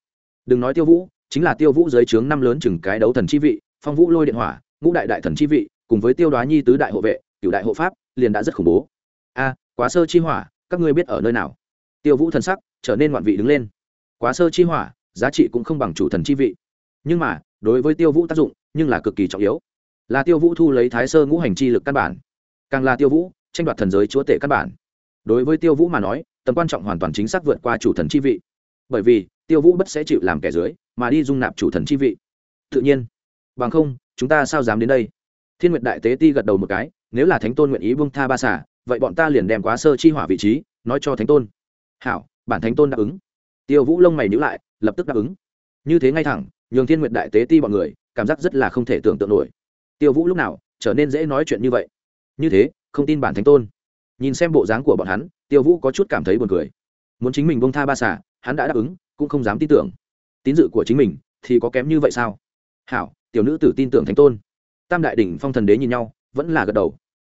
Đừng nói tiêu vũ, chính là tiêu vũ dưới trướng năm lớn chừng cái đấu thần chi vị, phong vũ lôi điện hỏa, ngũ đại đại thần chi vị, cùng với tiêu đoá nhi tứ đại hộ vệ cựu đại hộ pháp, liền đã rất khủng bố. A, quá sơ chi hỏa, các ngươi biết ở nơi nào? Tiêu vũ thần sắc trở nên ngoạn vị đứng lên. Quá sơ chi hỏa, giá trị cũng không bằng chủ thần chi vị. Nhưng mà, đối với tiêu vũ tác dụng, nhưng là cực kỳ trọng yếu là tiêu vũ thu lấy thái sơ ngũ hành chi lực căn bản. Càng là tiêu vũ, tranh đoạt thần giới chúa tể căn bản. Đối với tiêu vũ mà nói, tầm quan trọng hoàn toàn chính xác vượt qua chủ thần chi vị. Bởi vì, tiêu vũ bất sẽ chịu làm kẻ dưới, mà đi dung nạp chủ thần chi vị. Tự nhiên, bằng không, chúng ta sao dám đến đây? Thiên nguyệt đại tế ti gật đầu một cái, nếu là thánh tôn nguyện ý vương tha ba xả, vậy bọn ta liền đem quá sơ chi hỏa vị trí, nói cho thánh tôn. Hảo, bản thánh tôn đáp ứng. Tiêu vũ lông mày nhữ lại, lập tức đáp ứng. Như thế ngay thẳng, nhường thiên nguyệt đại tế ti bọn người, cảm giác rất là không thể tưởng tượng nổi tiêu vũ lúc nào trở nên dễ nói chuyện như vậy? Như thế, không tin bản thánh tôn. Nhìn xem bộ dáng của bọn hắn, tiêu vũ có chút cảm thấy buồn cười. Muốn chính mình bông tha ba xả hắn đã đáp ứng, cũng không dám tin tưởng. Tín dự của chính mình thì có kém như vậy sao? Hảo, tiểu nữ tử tin tưởng thánh tôn. Tam đại đỉnh phong thần đế nhìn nhau, vẫn là gật đầu.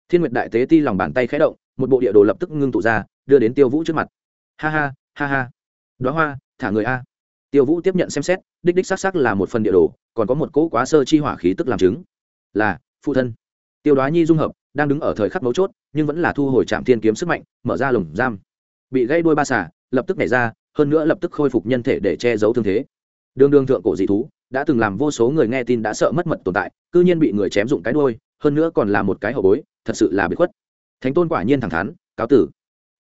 Thiên nguyệt đại tế ti lòng bàn tay khẽ động, một bộ địa đồ lập tức ngưng tụ ra, đưa đến tiêu vũ trước mặt. Ha ha ha ha. Đoá hoa, thả người a. Tiêu vũ tiếp nhận xem xét, đích đích s á c s á c là một phần địa đồ, còn có một cỗ quá sơ chi hỏa khí tức làm chứng là phụ thân. Tiêu đoá nhi dung hợp đang đứng ở thời khắc mấu chốt nhưng vẫn là thu hồi trạm thiên kiếm sức mạnh mở ra lồng giam. Bị gây đuôi ba xả lập tức nảy ra hơn nữa lập tức khôi phục nhân thể để che giấu thương thế. Đường đường thượng cổ dị thú đã từng làm vô số người nghe tin đã sợ mất mật tồn tại cư nhiên bị người chém dụng cái đuôi, hơn nữa còn là một cái hậu bối thật sự là bị khuất. Thánh tôn quả nhiên thẳng thắn cáo tử.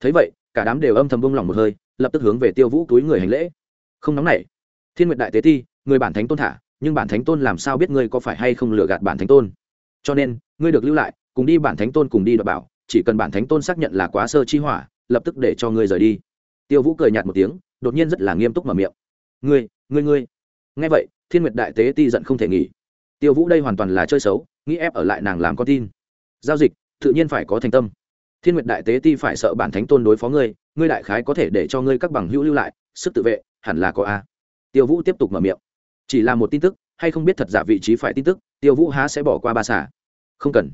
Thấy vậy cả đám đều âm thầm bông lòng một hơi lập tức hướng về tiêu vũ túi người hành lễ. Không nóng nảy. Thiên nguyệt đại tế ti người bản thánh tôn thả nhưng bản thánh tôn làm sao biết ngươi có phải hay không lừa gạt bản thánh tôn? Cho nên, ngươi được lưu lại, cùng đi bản thánh tôn cùng đi đọc bảo, chỉ cần bản thánh tôn xác nhận là quá sơ chi hỏa, lập tức để cho ngươi rời đi. Tiêu vũ cười nhạt một tiếng, đột nhiên rất là nghiêm túc mở miệng. Ngươi ngươi ngươi. Nghe vậy, thiên nguyệt đại tế ti giận không thể nghỉ. Tiêu vũ đây hoàn toàn là chơi xấu, nghĩ ép ở lại nàng làm con tin. Giao dịch, tự nhiên phải có thành tâm. Thiên nguyệt đại tế ti phải sợ bản thánh tôn đối phó ngươi ngươi đại khái có thể để cho ngươi các bằng hữu lưu lại, sức tự vệ, hẳn là có a. Tiêu vũ tiếp tục mở miệng chỉ là một tin tức, hay không biết thật giả vị trí phải tin tức, tiêu vũ há sẽ bỏ qua ba xả không cần.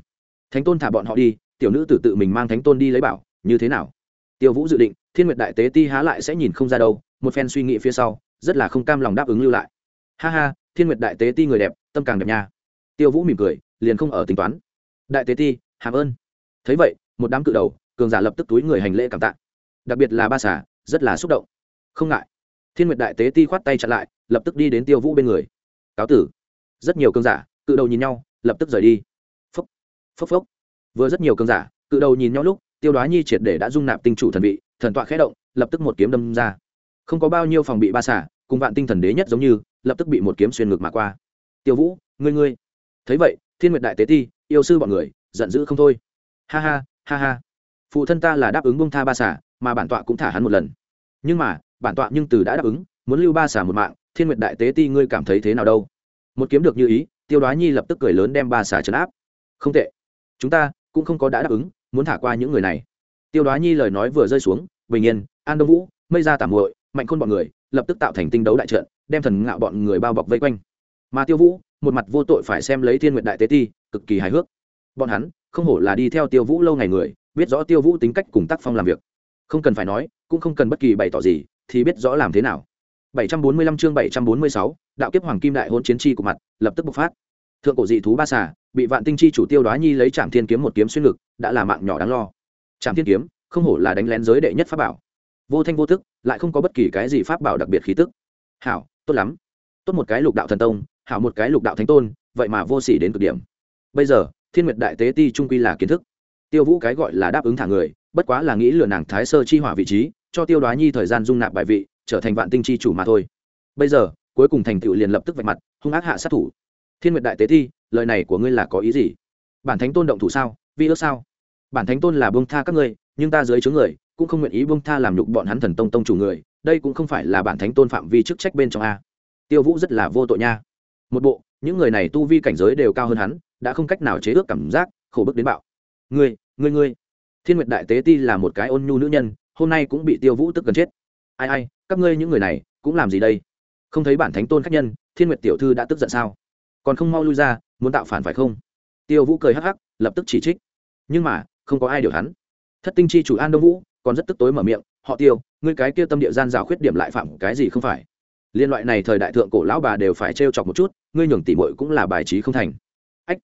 Thánh tôn thả bọn họ đi, tiểu nữ tử tự mình mang thánh tôn đi lấy bảo, như thế nào? Tiêu vũ dự định, thiên nguyệt đại tế ti há lại sẽ nhìn không ra đâu, một phen suy nghĩ phía sau, rất là không cam lòng đáp ứng lưu lại. Ha ha, thiên nguyệt đại tế ti người đẹp, tâm càng đẹp nha. Tiêu vũ mỉm cười, liền không ở tính toán. Đại tế ti, hàm ơn. Thấy vậy, một đám cự đầu, cường giả lập tức túi người hành lễ cảm tạ. Đặc biệt là ba xả rất là xúc động. Không ngại thiên nguyệt đại tế ti khoát tay chặn lại, lập tức đi đến tiêu vũ bên người. Cáo tử. Rất nhiều cường giả, cự đầu nhìn nhau, lập tức rời đi. Phốc phốc phốc. Vừa rất nhiều cường giả, cự đầu nhìn nhau lúc, tiêu đoá nhi triệt để đã dung nạp tinh chủ thần vị, thần tọa khẽ động, lập tức một kiếm đâm ra. Không có bao nhiêu phòng bị ba xả, cùng vạn tinh thần đế nhất giống như, lập tức bị một kiếm xuyên ngực mà qua. Tiêu vũ, ngươi ngươi. Thấy vậy, thiên nguyệt đại tế ti, yêu sư bọn người, giận dữ không thôi. Ha ha ha ha. Phụ thân ta là đáp ứng bông tha ba xả, mà bản tọa cũng thả hắn một lần. Nhưng mà bản tọa nhưng từ đã đáp ứng, muốn lưu ba xả một mạng, thiên nguyệt đại tế ti ngươi cảm thấy thế nào đâu? Một kiếm được như ý, tiêu đoá nhi lập tức cười lớn đem ba xả trấn áp. Không tệ. Chúng ta cũng không có đã đáp ứng, muốn thả qua những người này. Tiêu đoá nhi lời nói vừa rơi xuống, bình yên, an đông vũ, mây ra tạm hội mạnh khôn bọn người, lập tức tạo thành tinh đấu đại trận, đem thần ngạo bọn người bao bọc vây quanh. Mà tiêu vũ, một mặt vô tội phải xem lấy thiên nguyệt đại tế ti, cực kỳ hài hước. Bọn hắn, không hổ là đi theo tiêu vũ lâu ngày người, biết rõ tiêu vũ tính cách cùng tác phong làm việc. Không cần phải nói, cũng không cần bất kỳ bày tỏ gì thì biết rõ làm thế nào. 745 chương 746, đạo kiếp hoàng kim đại hỗn chiến chi của mặt lập tức bộc phát. Thượng cổ dị thú ba xà bị vạn tinh chi chủ tiêu đoá nhi lấy trảm thiên kiếm một kiếm xuyên lực đã là mạng nhỏ đáng lo. Trảm thiên kiếm không hổ là đánh lén giới đệ nhất pháp bảo. Vô thanh vô tức lại không có bất kỳ cái gì pháp bảo đặc biệt khí tức. Hảo tốt lắm. Tốt một cái lục đạo thần tông hảo một cái lục đạo thánh tôn vậy mà vô sỉ đến cực điểm. Bây giờ thiên nguyệt đại tế ti trung quy là kiến thức. Tiêu vũ cái gọi là đáp ứng thả người bất quá là nghĩ lừa nàng thái sơ chi hỏa vị trí cho tiêu đoá nhi thời gian dung nạp bài vị, trở thành vạn tinh chi chủ mà thôi. Bây giờ, cuối cùng thành tựu liền lập tức vạch mặt, hung ác hạ sát thủ. Thiên nguyệt đại tế thi lời này của ngươi là có ý gì? Bản thánh tôn động thủ sao? Vi ước sao? Bản thánh tôn là bông tha các ngươi, nhưng ta dưới chướng người, cũng không nguyện ý bông tha làm nhục bọn hắn thần tông tông chủ người, đây cũng không phải là bản thánh tôn phạm vi chức trách bên trong a. Tiêu vũ rất là vô tội nha. Một bộ, những người này tu vi cảnh giới đều cao hơn hắn, đã không cách nào chế ước cảm giác, khổ bức đến bạo. Ngươi ngươi ngươi. Thiên nguyệt đại tế ti là một cái ôn nhu nữ nhân hôm nay cũng bị tiêu vũ tức gần chết. Ai ai, các ngươi những người này, cũng làm gì đây? Không thấy bản thánh tôn khách nhân, thiên nguyệt tiểu thư đã tức giận sao? Còn không mau lui ra, muốn tạo phản phải không? Tiêu vũ cười hắc hắc, lập tức chỉ trích. Nhưng mà, không có ai điều hắn. Thất tinh chi chủ an đông vũ, còn rất tức tối mở miệng, họ tiêu, ngươi cái kia tâm địa gian rào khuyết điểm lại phạm cái gì không phải? Liên loại này thời đại thượng cổ lão bà đều phải trêu chọc một chút, ngươi nhường tỉ mội cũng là bài trí không thành. Ách,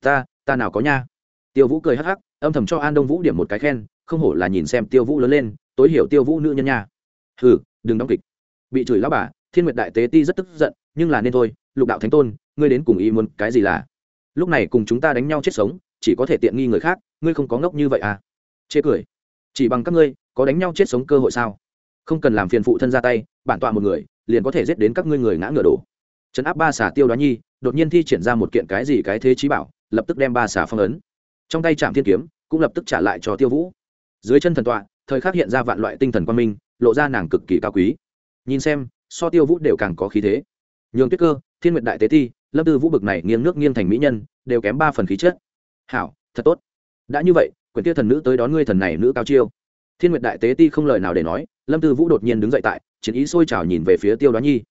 ta ta nào có nha? Tiêu vũ cười hắc hắc, âm thầm cho an đông vũ điểm một cái khen không hổ là nhìn xem tiêu vũ lớn lên, tối hiểu tiêu vũ nữ nhân nha. Hừ, đừng đóng kịch. Bị chửi lão bà, thiên nguyệt đại tế ti rất tức giận, nhưng là nên thôi, lục đạo thánh tôn, ngươi đến cùng ý muốn cái gì là? Lúc này cùng chúng ta đánh nhau chết sống, chỉ có thể tiện nghi người khác, ngươi không có ngốc như vậy à? Chê cười. Chỉ bằng các ngươi, có đánh nhau chết sống cơ hội sao? Không cần làm phiền phụ thân ra tay, bản tọa một người, liền có thể giết đến các ngươi người ngã ngựa đổ. Trấn áp ba xà tiêu đoá nhi, đột nhiên thi triển ra một kiện cái gì cái thế trí bảo, lập tức đem ba xà phong ấn. Trong tay trạm thiên kiếm, cũng lập tức trả lại cho tiêu vũ dưới chân thần tọa, thời khắc hiện ra vạn loại tinh thần quan minh, lộ ra nàng cực kỳ cao quý. Nhìn xem, so tiêu vũ đều càng có khí thế. Nhường tuyết cơ, thiên nguyện đại tế thi lâm tư vũ bực này nghiêng nước nghiêng thành mỹ nhân, đều kém ba phần khí chất. Hảo, thật tốt. Đã như vậy, quyển tia thần nữ tới đón ngươi thần này nữ cao chiêu. Thiên nguyệt đại tế ti không lời nào để nói, lâm tư vũ đột nhiên đứng dậy tại, chiến ý sôi trào nhìn về phía tiêu đoá nhi.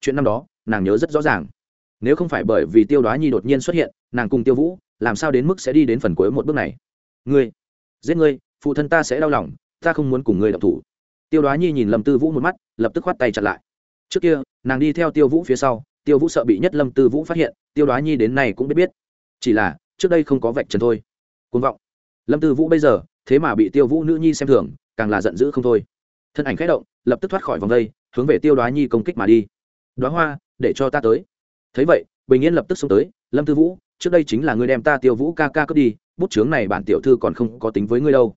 Chuyện năm đó, nàng nhớ rất rõ ràng. Nếu không phải bởi vì tiêu đoá nhi đột nhiên xuất hiện, nàng cùng tiêu vũ, làm sao đến mức sẽ đi đến phần cuối một bước này? Ngươi, giết ngươi phụ thân ta sẽ đau lòng, ta không muốn cùng ngươi đọc thủ. Tiêu đoá nhi nhìn lâm tư vũ một mắt, lập tức khoát tay chặt lại. Trước kia, nàng đi theo tiêu vũ phía sau, tiêu vũ sợ bị nhất lâm tư vũ phát hiện, tiêu đoá nhi đến nay cũng biết biết. Chỉ là, trước đây không có vạch trần thôi. Côn vọng. Lâm tư vũ bây giờ, thế mà bị tiêu vũ nữ nhi xem thường, càng là giận dữ không thôi. Thân ảnh k h ẽ động, lập tức thoát khỏi vòng vây, hướng về tiêu đoá nhi công kích mà đi. Đoá hoa, để cho ta tới. Thấy vậy, bình yên lập tức xông tới, lâm tư vũ, trước đây chính là ngươi đem ta tiêu vũ ca ca cướp đi, bút chướng này bản tiểu thư còn không có tính với ngươi đâu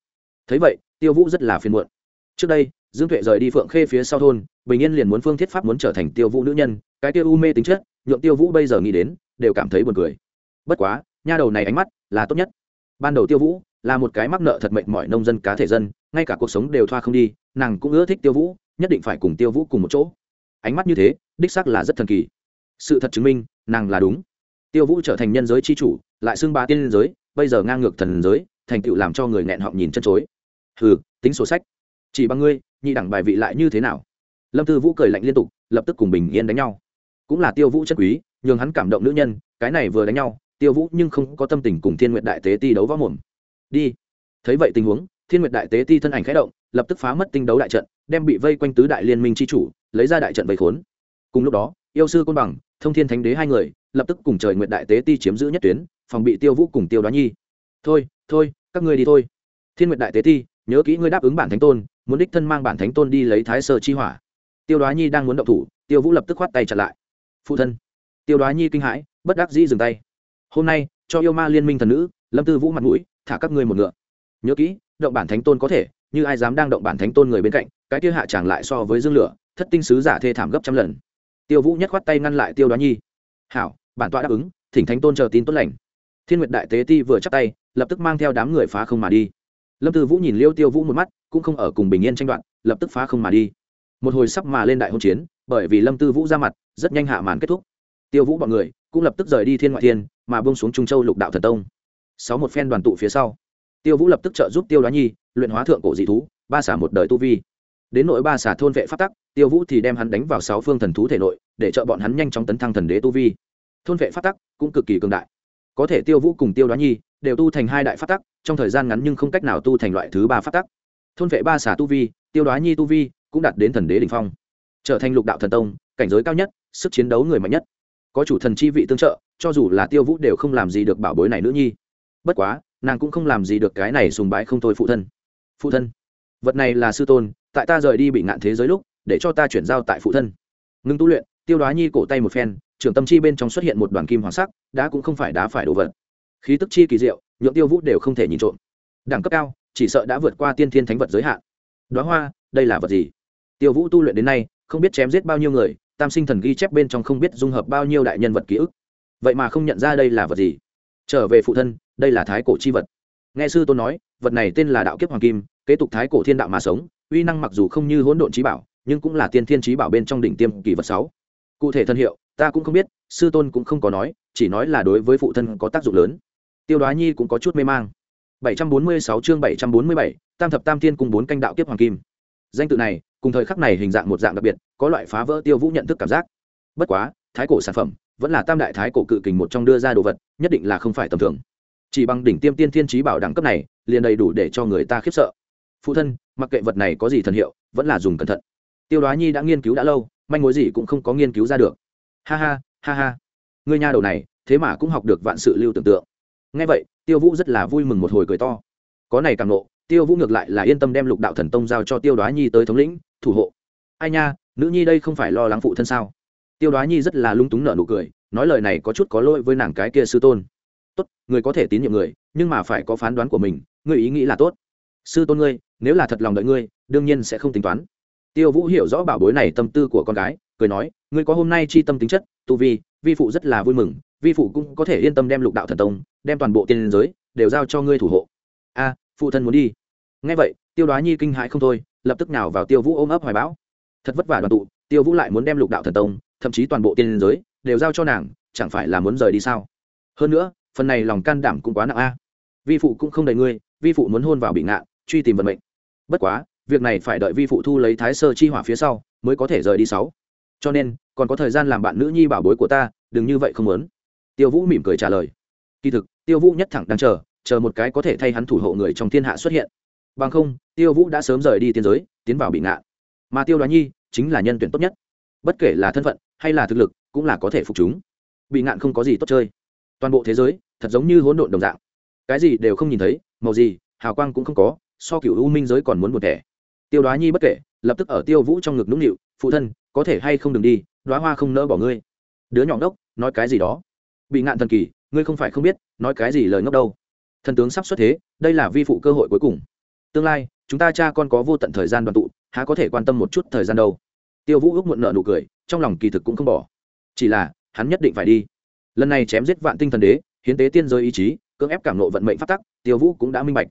thấy vậy, tiêu vũ rất là phiền muộn. Trước đây, dương tuệ rời đi phượng khê phía sau thôn, bình yên liền muốn phương thiết pháp muốn trở thành tiêu vũ nữ nhân, cái tiêu u mê tính chất, nhượng tiêu vũ bây giờ nghĩ đến, đều cảm thấy buồn cười. Bất quá, nha đầu này ánh mắt là tốt nhất. Ban đầu tiêu vũ là một cái mắc nợ thật mệnh mọi nông dân cá thể dân, ngay cả cuộc sống đều thoa không đi, nàng cũng ưa thích tiêu vũ, nhất định phải cùng tiêu vũ cùng một chỗ. Ánh mắt như thế, đích xác là rất thần kỳ. Sự thật chứng minh, nàng là đúng. Tiêu vũ trở thành nhân giới c h i chủ, lại xưng ba tiên giới, bây giờ ngang ngược thần giới, thành tựu làm cho người nghẹn họng nhìn chân chối hừ, tính sổ sách. Chỉ bằng ngươi, nhị đẳng bài vị lại như thế nào? Lâm tư vũ cười lạnh liên tục, lập tức cùng bình yên đánh nhau. Cũng là tiêu vũ chất quý, nhường hắn cảm động nữ nhân, cái này vừa đánh nhau, tiêu vũ nhưng không có tâm tình cùng thiên nguyện đại tế ti đấu võ mồm. Đi. Thấy vậy tình huống, thiên nguyện đại tế ti thân ảnh khẽ động, lập tức phá mất tinh đấu đại trận, đem bị vây quanh tứ đại liên minh c h i chủ, lấy ra đại trận vây khốn. Cùng lúc đó, yêu sư côn bằng, thông thiên thánh đế hai người, lập tức cùng trời nguyện đại tế ti chiếm giữ nhất tuyến, phòng bị tiêu vũ cùng tiêu đoá nhi. Thôi thôi, các ngươi đi thôi. Thiên nguyện đại tế ti nhớ kỹ ngươi đáp ứng bản thánh tôn, muốn đích thân mang bản thánh tôn đi lấy thái sơ chi hỏa. Tiêu đoá nhi đang muốn động thủ, tiêu vũ lập tức khoát tay chặt lại. Phụ thân. Tiêu đoá nhi kinh hãi, bất đắc dĩ dừng tay. Hôm nay, cho yêu ma liên minh thần nữ, lâm tư vũ mặt mũi, thả các ngươi một ngựa. Nhớ kỹ, động bản thánh tôn có thể, như ai dám đang động bản thánh tôn người bên cạnh, cái kia hạ chẳng lại so với dương lửa, thất tinh sứ giả thê thảm gấp trăm lần. Tiêu vũ nhất khoát tay ngăn lại tiêu đoá nhi. Hảo, bản tọa đáp ứng, thỉnh thánh tôn chờ tin tốt lành. Thiên nguyệt đại tế ti vừa chắc tay, lập tức mang theo đám người phá không mà đi lâm tư vũ nhìn liêu tiêu vũ một mắt, cũng không ở cùng bình yên tranh đoạn lập tức phá không mà đi. Một hồi sắp mà lên đại hôn chiến, bởi vì lâm tư vũ ra mặt, rất nhanh hạ màn kết thúc. Tiêu vũ bọn người cũng lập tức rời đi thiên ngoại thiên, mà bông xuống trung châu lục đạo thần tông. Sáu một phen đoàn tụ phía sau, tiêu vũ lập tức trợ giúp tiêu đoá nhi luyện hóa thượng cổ dị thú, ba xả một đời tu vi. Đến nội ba xả thôn vệ phát tắc, tiêu vũ thì đem hắn đánh vào sáu phương thần thú thể nội, để trợ bọn hắn nhanh chóng tấn thăng thần đế tu vi. Thôn vệ phát tắc cũng cực kỳ cường đại có thể tiêu vũ cùng tiêu đoá nhi đều tu thành hai đại phát tắc, trong thời gian ngắn nhưng không cách nào tu thành loại thứ ba phát tắc. Thôn vệ ba xả tu vi, tiêu đoá nhi tu vi cũng đạt đến thần đế đình phong. Trở thành lục đạo thần tông, cảnh giới cao nhất, sức chiến đấu người mạnh nhất. Có chủ thần chi vị tương trợ, cho dù là tiêu vũ đều không làm gì được bảo bối này nữ nhi. Bất quá, nàng cũng không làm gì được cái này sùng bái không thôi phụ thân. Phụ thân, vật này là sư tôn, tại ta rời đi bị ngạn thế giới lúc, để cho ta chuyển giao tại phụ thân. Ngưng tu luyện, tiêu đoá nhi cổ tay một phen trưởng tâm chi bên trong xuất hiện một đoàn kim hoàng sắc đã cũng không phải đá phải đồ vật. Khí tức chi kỳ diệu, nhượng tiêu vũ đều không thể nhìn trộm. Đẳng cấp cao, chỉ sợ đã vượt qua tiên thiên thánh vật giới hạn. Đoá hoa, đây là vật gì? Tiêu vũ tu luyện đến nay, không biết chém giết bao nhiêu người, tam sinh thần ghi chép bên trong không biết dung hợp bao nhiêu đại nhân vật ký ức. Vậy mà không nhận ra đây là vật gì? Trở về phụ thân, đây là thái cổ chi vật. Nghe sư tôn nói, vật này tên là đạo kiếp hoàng kim, kế tục thái cổ thiên đạo mà sống, uy năng mặc dù không như hỗn độn trí bảo, nhưng cũng là tiên thiên trí bảo bên trong đỉnh tiêm kỳ vật sáu. Cụ thể thân hiệu ta cũng không biết sư tôn cũng không có nói chỉ nói là đối với phụ thân có tác dụng lớn. Tiêu đoá nhi cũng có chút mê mang. 746 chương 747, tam thập tam thiên cùng bốn canh đạo tiếp hoàng kim. Danh tự này cùng thời khắc này hình dạng một dạng đặc biệt có loại phá vỡ tiêu vũ nhận thức cảm giác. Bất quá thái cổ sản phẩm vẫn là tam đại thái cổ cự kình một trong đưa ra đồ vật nhất định là không phải tầm thường. Chỉ bằng đỉnh tiêm tiên thiên trí bảo đẳng cấp này liền đầy đủ để cho người ta khiếp sợ. Phụ thân mặc kệ vật này có gì thần hiệu vẫn là dùng cẩn thận. Tiêu đoá nhi đã nghiên cứu đã lâu manh mối gì cũng không có nghiên cứu ra được ha ha ha ha. Người nhà đầu này, thế mà cũng học được vạn sự lưu tưởng tượng. Ngay vậy, tiêu vũ rất là vui mừng một hồi cười to. Có này càng nộ tiêu vũ ngược lại là yên tâm đem lục đạo thần tông giao cho tiêu đoá nhi tới thống lĩnh, thủ hộ. Ai nha, nữ nhi đây không phải lo lắng phụ thân sao? Tiêu đoá nhi rất là lung túng nở nụ cười, nói lời này có chút có lỗi với nàng cái kia sư tôn. Tốt, người có thể tín nhiệm người, nhưng mà phải có phán đoán của mình, người ý nghĩ là tốt. Sư tôn ngươi, nếu là thật lòng đợi ngươi, đương nhiên sẽ không tính toán tiêu vũ hiểu rõ bảo bối này tâm tư của con gái, cười nói, ngươi có hôm nay chi tâm tính chất, tu vi vi phụ rất là vui mừng, vi phụ cũng có thể yên tâm đem lục đạo thần tông, đem toàn bộ tiên giới đều giao cho ngươi thủ hộ. A, phụ thân muốn đi. Nghe vậy, tiêu đoá nhi kinh hãi không thôi, lập tức nào vào tiêu vũ ôm ấp hoài bão. Thật vất vả đoàn tụ, tiêu vũ lại muốn đem lục đạo thần tông, thậm chí toàn bộ tiên giới đều giao cho nàng, chẳng phải là muốn rời đi sao? Hơn nữa, phần này lòng can đảm cũng quá nặng a. Vi phụ cũng không đầy ngươi, vi phụ muốn hôn vào bị ngạn truy tìm vận mệnh. Bất quá việc này phải đợi vi phụ thu lấy thái sơ chi hỏa phía sau, mới có thể rời đi sáu. Cho nên, còn có thời gian làm bạn nữ nhi bảo bối của ta, đừng như vậy không muốn. Tiêu vũ mỉm cười trả lời. Kỳ thực, tiêu vũ nhất thẳng đang chờ chờ một cái có thể thay hắn thủ hộ người trong thiên hạ xuất hiện. Bằng không, tiêu vũ đã sớm rời đi tiên giới, tiến vào bị ngạn mà tiêu đoá nhi chính là nhân tuyển tốt nhất. Bất kể là thân phận hay là thực lực, cũng là có thể phục chúng. Bị ngạn không có gì tốt chơi. Toàn bộ thế giới, thật giống như hỗn độn đồng dạng. Cái gì đều không nhìn thấy, màu gì, hào quang cũng không có, so cựu u minh giới còn muốn một thẻ tiêu đoá nhi bất kể, lập tức ở tiêu vũ trong ngực nũng nịu, phụ thân, có thể hay không đừng đi, đoá hoa không nỡ bỏ ngươi. Đứa nhỏ ngốc, nói cái gì đó. Bị ngạn thần kỳ, ngươi không phải không biết, nói cái gì lời ngốc đâu. Thần tướng sắp xuất thế, đây là vi phụ cơ hội cuối cùng. Tương lai, chúng ta cha con có vô tận thời gian đoàn tụ, há có thể quan tâm một chút thời gian đâu. Tiêu vũ ước muộn nợ nụ cười, trong lòng kỳ thực cũng không bỏ. Chỉ là, hắn nhất định phải đi. Lần này chém giết vạn tinh thần đế, hiến tế tiên giới ý chí, cưỡng ép cảm nộ vận mệnh phát tắc, tiêu vũ cũng đã minh bạch.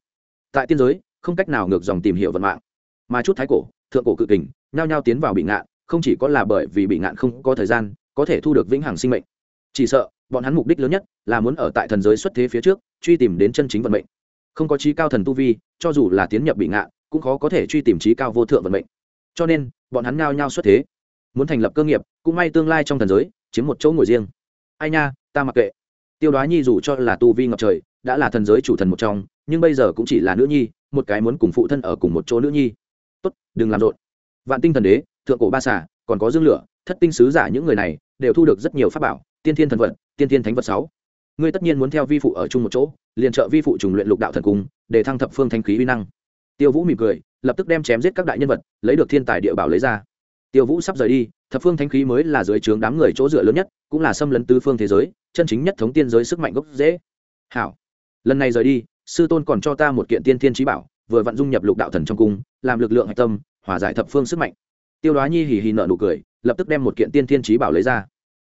Tại tiên giới, không cách nào ngược dòng tìm hiểu vận mạng mà chút thái cổ, thượng cổ cự kình, nhao nhao tiến vào bị ngạn, không chỉ có là bởi vì bị ngạn không có thời gian, có thể thu được vĩnh hằng sinh mệnh. Chỉ sợ, bọn hắn mục đích lớn nhất là muốn ở tại thần giới xuất thế phía trước, truy tìm đến chân chính vận mệnh. Không có trí cao thần tu vi, cho dù là tiến nhập bị ngạn, cũng khó có thể truy tìm trí cao vô thượng vận mệnh. Cho nên, bọn hắn nhao nhao xuất thế. Muốn thành lập cơ nghiệp, cũng may tương lai trong thần giới, chiếm một chỗ ngồi riêng. Ai nha, ta mặc kệ. Tiêu đoá nhi dù cho là tu vi ngập trời, đã là thần giới chủ thần một trong, nhưng bây giờ cũng chỉ là nữ nhi, một cái muốn cùng phụ thân ở cùng một chỗ nữ nhi tốt, đừng làm rộn. Vạn tinh thần đế, thượng cổ ba xả còn có dương lửa, thất tinh sứ giả những người này, đều thu được rất nhiều pháp bảo, tiên thiên thần vật, tiên thiên thánh vật sáu. Ngươi tất nhiên muốn theo vi phụ ở chung một chỗ, liền trợ vi phụ trùng luyện lục đạo thần cung, để thăng thập phương thanh khí uy năng. Tiêu vũ mỉm cười, lập tức đem chém giết các đại nhân vật, lấy được thiên tài địa bảo lấy ra. Tiêu vũ sắp rời đi, thập phương thanh khí mới là dưới trướng đám người chỗ dựa lớn nhất, cũng là xâm lấn tứ phương thế giới, chân chính nhất thống tiên giới sức mạnh gốc dễ hảo. Lần này rời đi, sư tôn còn cho ta một kiện tiên thiên trí bảo vừa vặn dung nhập lục đạo thần trong cung, làm lực lượng hạch tâm, hòa giải thập phương sức mạnh. Tiêu đoá nhi hì hì nợ nụ cười, lập tức đem một kiện tiên thiên trí bảo lấy ra.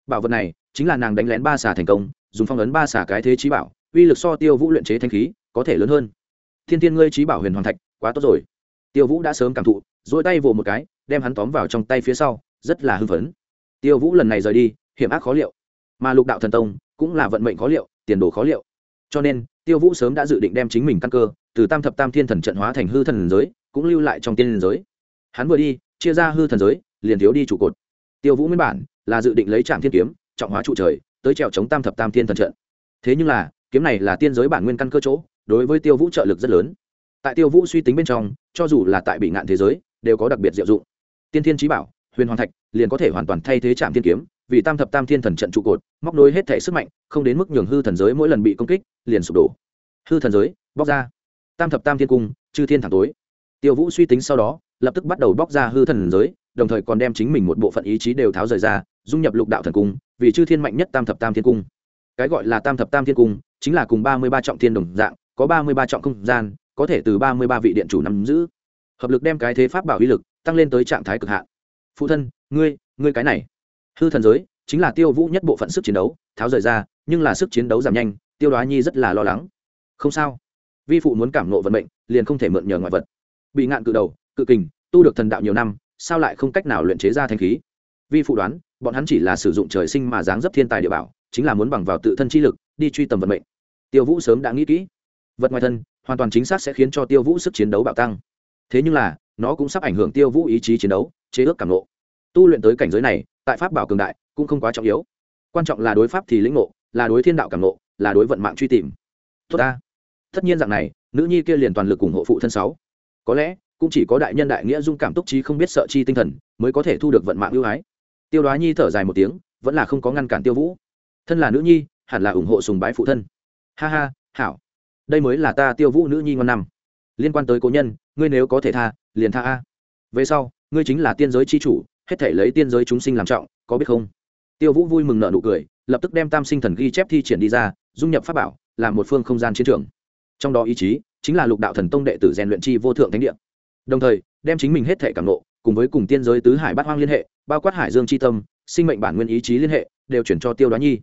Bảo vật này chính là nàng đánh lén ba xà thành công, dùng phong ấn ba xà cái thế trí bảo, uy lực so tiêu vũ luyện chế thanh khí, có thể lớn hơn. Thiên thiên ngươi trí bảo huyền hoàng thạch, quá tốt rồi. Tiêu vũ đã sớm cảm thụ dỗi tay vỗ một cái, đem hắn tóm vào trong tay phía sau, rất là hưng phấn. Tiêu vũ lần này rời đi, hiểm ác khó liệu. Mà lục đạo thần tông cũng là vận mệnh khó liệu, tiền đồ khó liệu. Cho nên, tiêu vũ sớm đã dự định đem chính mình căn cơ từ tam thập tam thiên thần trận hóa thành hư thần giới, cũng lưu lại trong tiên giới. Hắn vừa đi, chia ra hư thần giới, liền thiếu đi trụ cột. Tiêu vũ nguyên bản là dự định lấy trạm thiên kiếm, trọng hóa trụ trời, tới trèo chống tam thập tam thiên thần trận. Thế nhưng là, kiếm này là tiên giới bản nguyên căn cơ chỗ, đối với tiêu vũ trợ lực rất lớn. Tại tiêu vũ suy tính bên trong, cho dù là tại bị ngạn thế giới, đều có đặc biệt diệu dụng. Tiên thiên trí bảo, huyền hoàng thạch, liền có thể hoàn toàn thay thế trạm thiên kiếm, vì tam thập tam thiên thần trận trụ cột, móc nối hết thể sức mạnh, không đến mức nhường hư thần giới mỗi lần bị công kích, liền sụp đổ. Hư thần giới, bóc ra tam thập tam thiên cung, chư thiên thẳng tối. Tiêu vũ suy tính sau đó, lập tức bắt đầu bóc ra hư thần giới, đồng thời còn đem chính mình một bộ phận ý chí đều tháo rời ra, dung nhập lục đạo thần cung, vì chư thiên mạnh nhất tam thập tam thiên cung. Cái gọi là tam thập tam thiên cung, chính là cùng ba mươi ba trọng thiên đồng dạng, có ba mươi ba trọng không gian, có thể từ ba mươi ba vị điện chủ nắm giữ. Hợp lực đem cái thế pháp bảo uy lực tăng lên tới trạng thái cực hạn. Phụ thân, ngươi ngươi cái này. Hư thần giới, chính là tiêu vũ nhất bộ phận sức chiến đấu, tháo rời ra, nhưng là sức chiến đấu giảm nhanh, tiêu đoá nhi rất là lo lắng. Không sao vi phụ muốn cảm nộ vận mệnh, liền không thể mượn nhờ ngoại vật. Bị ngạn cự đầu, cự kình, tu được thần đạo nhiều năm, sao lại không cách nào luyện chế ra thanh khí? Vi phụ đoán, bọn hắn chỉ là sử dụng trời sinh mà dáng dấp thiên tài địa bảo, chính là muốn bằng vào tự thân chi lực, đi truy tầm vận mệnh. Tiêu vũ sớm đã nghĩ kỹ. Vật ngoài thân, hoàn toàn chính xác sẽ khiến cho tiêu vũ sức chiến đấu bạo tăng. Thế nhưng là, nó cũng sắp ảnh hưởng tiêu vũ ý chí chiến đấu, chế ước cảm nộ. Tu luyện tới cảnh giới này, tại pháp bảo cường đại, cũng không quá trọng yếu. Quan trọng là đối pháp thì lĩnh ngộ, là đối thiên đạo cảm nộ, là đối vận mạng truy tìm. Tốt ta tất nhiên dạng này, nữ nhi kia liền toàn lực ủng hộ phụ thân sáu. Có lẽ, cũng chỉ có đại nhân đại nghĩa dung cảm túc trí không biết sợ chi tinh thần, mới có thể thu được vận mạng ưu ái. Tiêu đoá nhi thở dài một tiếng, vẫn là không có ngăn cản tiêu vũ. Thân là nữ nhi, hẳn là ủng hộ sùng bái phụ thân. Ha ha, hảo. Đây mới là ta tiêu vũ nữ nhi ngon năm. Liên quan tới cố nhân, ngươi nếu có thể tha, liền tha a. Về sau, ngươi chính là tiên giới c h i chủ, hết thể lấy tiên giới chúng sinh làm trọng, có biết không? Tiêu vũ vui mừng nợ nụ cười, lập tức đem tam sinh thần ghi chép thi triển đi ra, dung nhập pháp bảo, làm một phương không gian chiến trường trong đó ý chí chính là lục đạo thần tông đệ tử rèn luyện chi vô thượng thánh địa. Đồng thời đem chính mình hết thể cảm nộ cùng với cùng tiên giới tứ hải bát hoang liên hệ bao quát hải dương c h i tâm sinh mệnh bản nguyên ý chí liên hệ đều chuyển cho tiêu đoá nhi.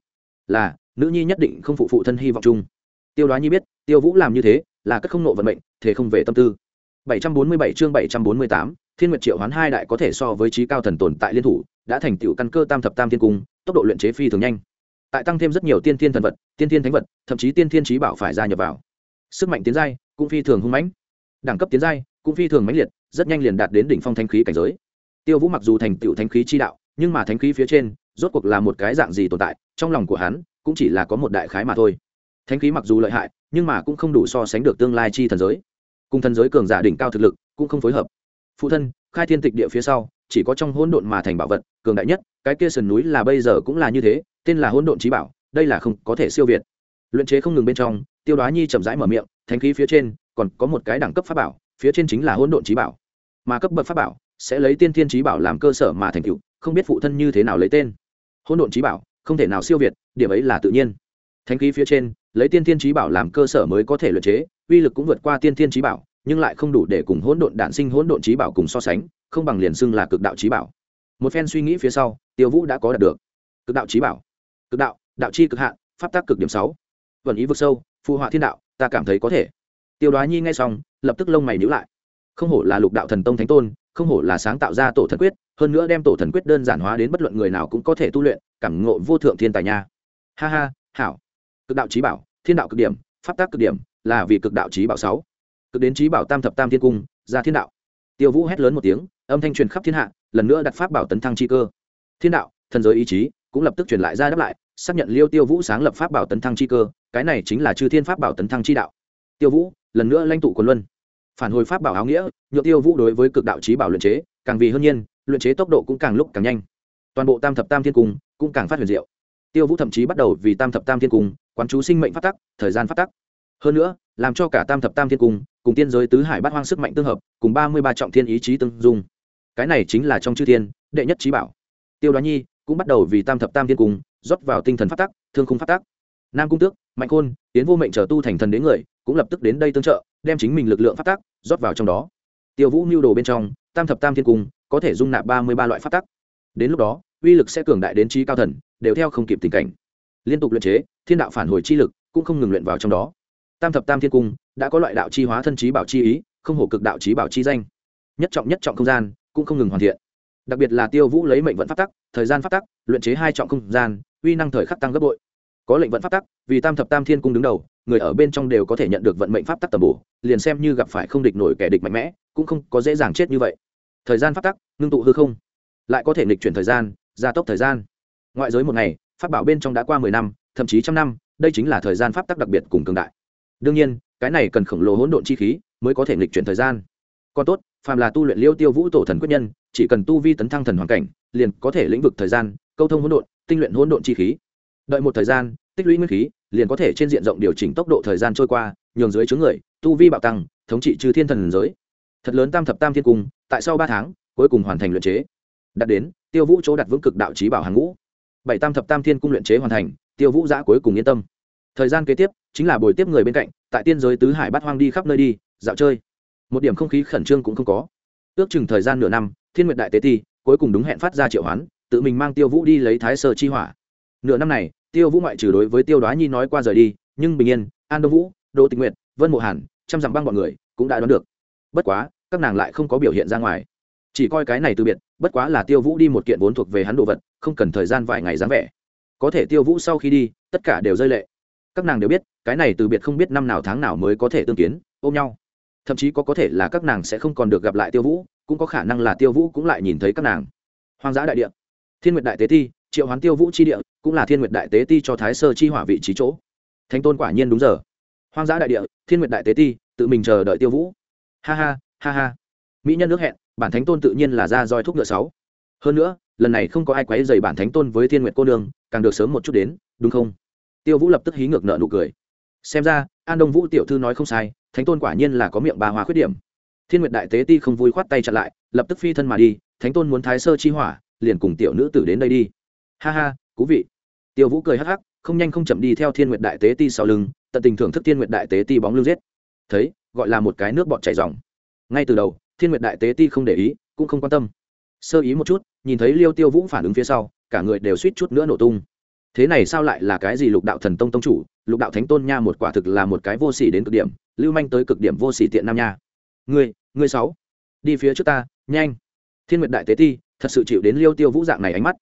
Là nữ nhi nhất định không phụ phụ thân hy vọng chung. Tiêu đoá nhi biết tiêu vũ làm như thế là cất không nộ vận mệnh thế không về tâm tư. 747 chương 748, thiên nguyệt triệu hoán hai đại có thể so với trí cao thần tồn tại liên thủ đã thành tựu căn cơ tam thập tam thiên cung tốc độ luyện chế phi thường nhanh. Tại tăng thêm rất nhiều tiên thiên thần vật tiên thiên thánh vật thậm chí tiên thiên trí bảo phải gia nhập vào sức mạnh tiến giai, cũng phi thường hung mãnh. Đẳng cấp tiến giai, cũng phi thường mãnh liệt, rất nhanh liền đạt đến đỉnh phong thanh khí cảnh giới. Tiêu vũ mặc dù thành tựu thanh khí chi đạo, nhưng mà thanh khí phía trên, rốt cuộc là một cái dạng gì tồn tại, trong lòng của hắn, cũng chỉ là có một đại khái mà thôi. Thanh khí mặc dù lợi hại, nhưng mà cũng không đủ so sánh được tương lai chi thần giới. Cùng thần giới cường giả đỉnh cao thực lực, cũng không phối hợp. Phụ thân, khai thiên tịch địa phía sau, chỉ có trong hỗn độn mà thành bảo vật, cường đại nhất, cái kia sườn núi là bây giờ cũng là như thế, tên là hỗn độn trí bảo, đây là không có thể siêu việt. Luyện chế không ngừng bên trong tiêu đoá nhi chậm rãi mở miệng, thánh khí phía trên, còn có một cái đẳng cấp pháp bảo, phía trên chính là hỗn độn trí bảo. Mà cấp bậc pháp bảo sẽ lấy tiên thiên trí bảo làm cơ sở mà thành cựu không biết phụ thân như thế nào lấy tên. Hỗn độn trí bảo, không thể nào siêu việt, điểm ấy là tự nhiên. Thánh khí phía trên, lấy tiên thiên trí bảo làm cơ sở mới có thể luyện chế, uy lực cũng vượt qua tiên thiên trí bảo, nhưng lại không đủ để cùng hỗn độn đạn sinh hỗn độn trí bảo cùng so sánh, không bằng liền xưng là cực đạo trí bảo. Một phen suy nghĩ phía sau, tiêu vũ đã có đạt được. Cực đạo trí bảo. Cực đạo đạo chi cực hạn, pháp tác cực điểm sáu. Vần ý vực sâu Phụ họa thiên đạo, ta cảm thấy có thể. Tiêu đoá nhi nghe xong, lập tức lông mày nhíu lại. Không hổ là lục đạo thần tông thánh tôn, không hổ là sáng tạo ra tổ thần quyết, hơn nữa đem tổ thần quyết đơn giản hóa đến bất luận người nào cũng có thể tu luyện, cảm ngộ vô thượng thiên tài nha. Ha ha, hảo. Cực đạo trí bảo, thiên đạo cực điểm, pháp tác cực điểm, là vì cực đạo trí bảo sáu. Cực đến trí bảo tam thập tam thiên cung, ra thiên đạo. Tiêu vũ hét lớn một tiếng, âm thanh truyền khắp thiên hạ, lần nữa đặt pháp bảo tấn thăng chi cơ. Thiên đạo, thần giới ý chí, cũng lập tức truyền lại ra đáp lại, xác nhận liêu tiêu vũ sáng lập pháp bảo tấn thăng chi cơ cái này chính là chư thiên pháp bảo tấn thăng chi đạo. Tiêu vũ, lần nữa lãnh tụ quân luân. Phản hồi pháp bảo áo nghĩa nhựa tiêu vũ đối với cực đạo trí bảo luyện chế, càng vì hơn nhiên, luyện chế tốc độ cũng càng lúc càng nhanh. Toàn bộ tam thập tam thiên cung cũng càng phát huyền diệu. Tiêu vũ thậm chí bắt đầu vì tam thập tam thiên cung quán chú sinh mệnh phát tắc, thời gian phát tắc. Hơn nữa, làm cho cả tam thập tam thiên cung cùng tiên giới tứ hải bát hoang sức mạnh tương hợp, cùng ba mươi ba trọng thiên ý chí tương dung. Cái này chính là trong chư thiên, đệ nhất trí bảo. Tiêu đoá nhi cũng bắt đầu vì tam thập tam thiên cung rót vào tinh thần phát tắc, thương khung phát tắc. Nam cung tước mạnh khôn, tiến vô mệnh trở tu thành thần đến người, cũng lập tức đến đây tương trợ, đem chính mình lực lượng phát tắc, rót vào trong đó. Tiêu vũ mưu đồ bên trong, tam thập tam thiên cung, có thể dung nạp ba mươi ba loại phát tắc. Đến lúc đó, uy lực sẽ cường đại đến trí cao thần, đều theo không kịp tình cảnh. Liên tục luyện chế, thiên đạo phản hồi chi lực cũng không ngừng luyện vào trong đó. Tam thập tam thiên cung, đã có loại đạo chi hóa thân trí bảo chi ý, không hổ cực đạo trí bảo chi danh. Nhất trọng nhất trọng không gian, cũng không ngừng hoàn thiện. Đặc biệt là tiêu vũ lấy mệnh vận phát tắc, thời gian phát tắc, luyện chế hai trọng không gian, uy năng thời khắc tăng gấp bội có lệnh vận pháp tắc, vì tam thập tam thiên cung đứng đầu, người ở bên trong đều có thể nhận được vận mệnh pháp tắc tầm bổ, liền xem như gặp phải không địch nổi kẻ địch mạnh mẽ, cũng không có dễ dàng chết như vậy. Thời gian pháp tắc, ngưng tụ hư không, lại có thể nghịch chuyển thời gian, gia tốc thời gian. Ngoại giới một ngày, pháp bảo bên trong đã qua mười năm, thậm chí trăm năm, đây chính là thời gian pháp tắc đặc biệt cùng cường đại. Đương nhiên, cái này cần khổng lồ hỗn độn chi khí mới có thể nghịch chuyển thời gian. Còn tốt, phàm là tu luyện liêu tiêu vũ tổ thần quyết nhân, chỉ cần tu vi tấn thăng thần hoàn cảnh, liền có thể lĩnh vực thời gian, câu thông hỗn độn, tinh luyện hỗn độn chi khí đợi một thời gian, tích lũy nguyên khí, liền có thể trên diện rộng điều chỉnh tốc độ thời gian trôi qua, nhường dưới chướng người, tu vi bạo tăng, thống trị trừ thiên thần giới. Thật lớn tam thập tam thiên cung, tại sau ba tháng, cuối cùng hoàn thành luyện chế. Đạt đến, tiêu vũ chỗ đặt vững cực đạo trí bảo hàng ngũ. Bảy tam thập tam thiên cung luyện chế hoàn thành, tiêu vũ giã cuối cùng yên tâm. Thời gian kế tiếp, chính là buổi tiếp người bên cạnh, tại tiên giới tứ hải bát hoang đi khắp nơi đi, dạo chơi. Một điểm không khí khẩn trương cũng không có. Ước chừng thời gian nửa năm, thiên nguyệt đại tế ti, cuối cùng đúng hẹn phát ra triệu hoán, tự mình mang tiêu vũ đi lấy thái sơ chi hỏa nửa năm này, tiêu vũ ngoại trừ đối với tiêu đoá nhi nói qua rời đi, nhưng bình yên, an đông vũ, đỗ tình nguyện vân mộ hàn, trăm dặm băng bọn người cũng đã đoán được. Bất quá, các nàng lại không có biểu hiện ra ngoài. Chỉ coi cái này từ biệt, bất quá là tiêu vũ đi một kiện vốn thuộc về hắn đồ vật, không cần thời gian vài ngày dáng vẻ. Có thể tiêu vũ sau khi đi, tất cả đều rơi lệ. Các nàng đều biết, cái này từ biệt không biết năm nào tháng nào mới có thể tương kiến, ôm nhau. Thậm chí có có thể là các nàng sẽ không còn được gặp lại tiêu vũ, cũng có khả năng là tiêu vũ cũng lại nhìn thấy các nàng. Hoang dã đại địa. Thiên nguyệt đại tế thi triệu hoán tiêu vũ chi địa, cũng là thiên nguyệt đại tế ti cho thái sơ chi hỏa vị trí chỗ. Thánh tôn quả nhiên đúng giờ. Hoang dã đại địa, thiên nguyệt đại tế ti, tự mình chờ đợi tiêu vũ. Ha ha ha ha. Mỹ nhân nước hẹn, bản thánh tôn tự nhiên là ra roi thúc ngựa sáu. Hơn nữa, lần này không có ai quấy dày bản thánh tôn với thiên nguyệt cô nương, càng được sớm một chút đến, đúng không? Tiêu vũ lập tức hí ngược nợ nụ cười. Xem ra, an đông vũ tiểu thư nói không sai, thánh tôn quả nhiên là có miệng bà hoa khuyết điểm. Thiên nguyệt đại tế ti không vui khoát tay chặn lại, lập tức phi thân mà đi, thánh tôn muốn thái sơ chi hỏa, liền cùng tiểu nữ tử đến đây đi ha ha, cú vị. Tiêu vũ cười hắc hắc, không nhanh không chậm đi theo thiên nguyệt đại tế ti sau lưng, tận tình thưởng thức thiên nguyệt đại tế ti bóng lưng giết. Thấy, gọi là một cái nước bọt chảy dòng. Ngay từ đầu, thiên nguyệt đại tế ti không để ý, cũng không quan tâm. Sơ ý một chút, nhìn thấy liêu tiêu vũ phản ứng phía sau, cả người đều suýt chút nữa nổ tung. Thế này sao lại là cái gì lục đạo thần tông tông chủ? Lục đạo thánh tôn nha một quả thực là một cái vô sỉ đến cực điểm, lưu manh tới cực điểm vô sỉ tiện nam nha. Ngươi ngươi sáu, đi phía trước ta, nhanh. Thiên nguyệt đại tế ti, thật sự chịu đến liêu tiêu vũ dạng này ánh mắt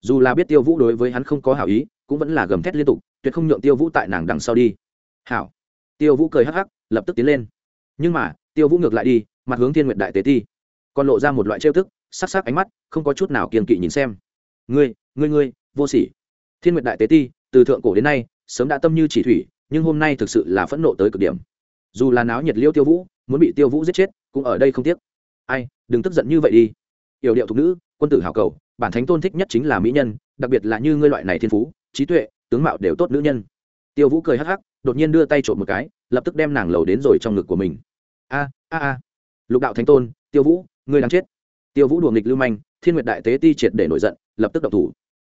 dù là biết tiêu vũ đối với hắn không có hảo ý, cũng vẫn là gầm thét liên tục, tuyệt không nhượng tiêu vũ tại nàng đằng sau đi. Hảo. Tiêu vũ cười hắc hắc, lập tức tiến lên. Nhưng mà, tiêu vũ ngược lại đi, mặt hướng thiên nguyệt đại tế ti. Còn lộ ra một loại trêu tức, sắc sắc ánh mắt, không có chút nào kiềm kỵ nhìn xem. Ngươi ngươi ngươi, vô sỉ. Thiên nguyệt đại tế ti, từ thượng cổ đến nay, sớm đã tâm như chỉ thủy, nhưng hôm nay thực sự là phẫn nộ tới cực điểm. Dù là náo nhiệt liêu tiêu vũ, muốn bị tiêu vũ giết chết, cũng ở đây không tiếc. Ai, đừng tức giận như vậy đi. Yểu điệu thục nữ quân tử hào cầu, bản thánh tôn thích nhất chính là mỹ nhân, đặc biệt là như ngươi loại này thiên phú, trí tuệ, tướng mạo đều tốt nữ nhân. Tiêu vũ cười hắc hắc, đột nhiên đưa tay trộm một cái, lập tức đem nàng lầu đến rồi trong ngực của mình. A a a. Lục đạo thánh tôn, tiêu vũ, ngươi đang chết. Tiêu vũ đùa nghịch lưu manh, thiên nguyệt đại tế ti triệt để nổi giận, lập tức độc thủ.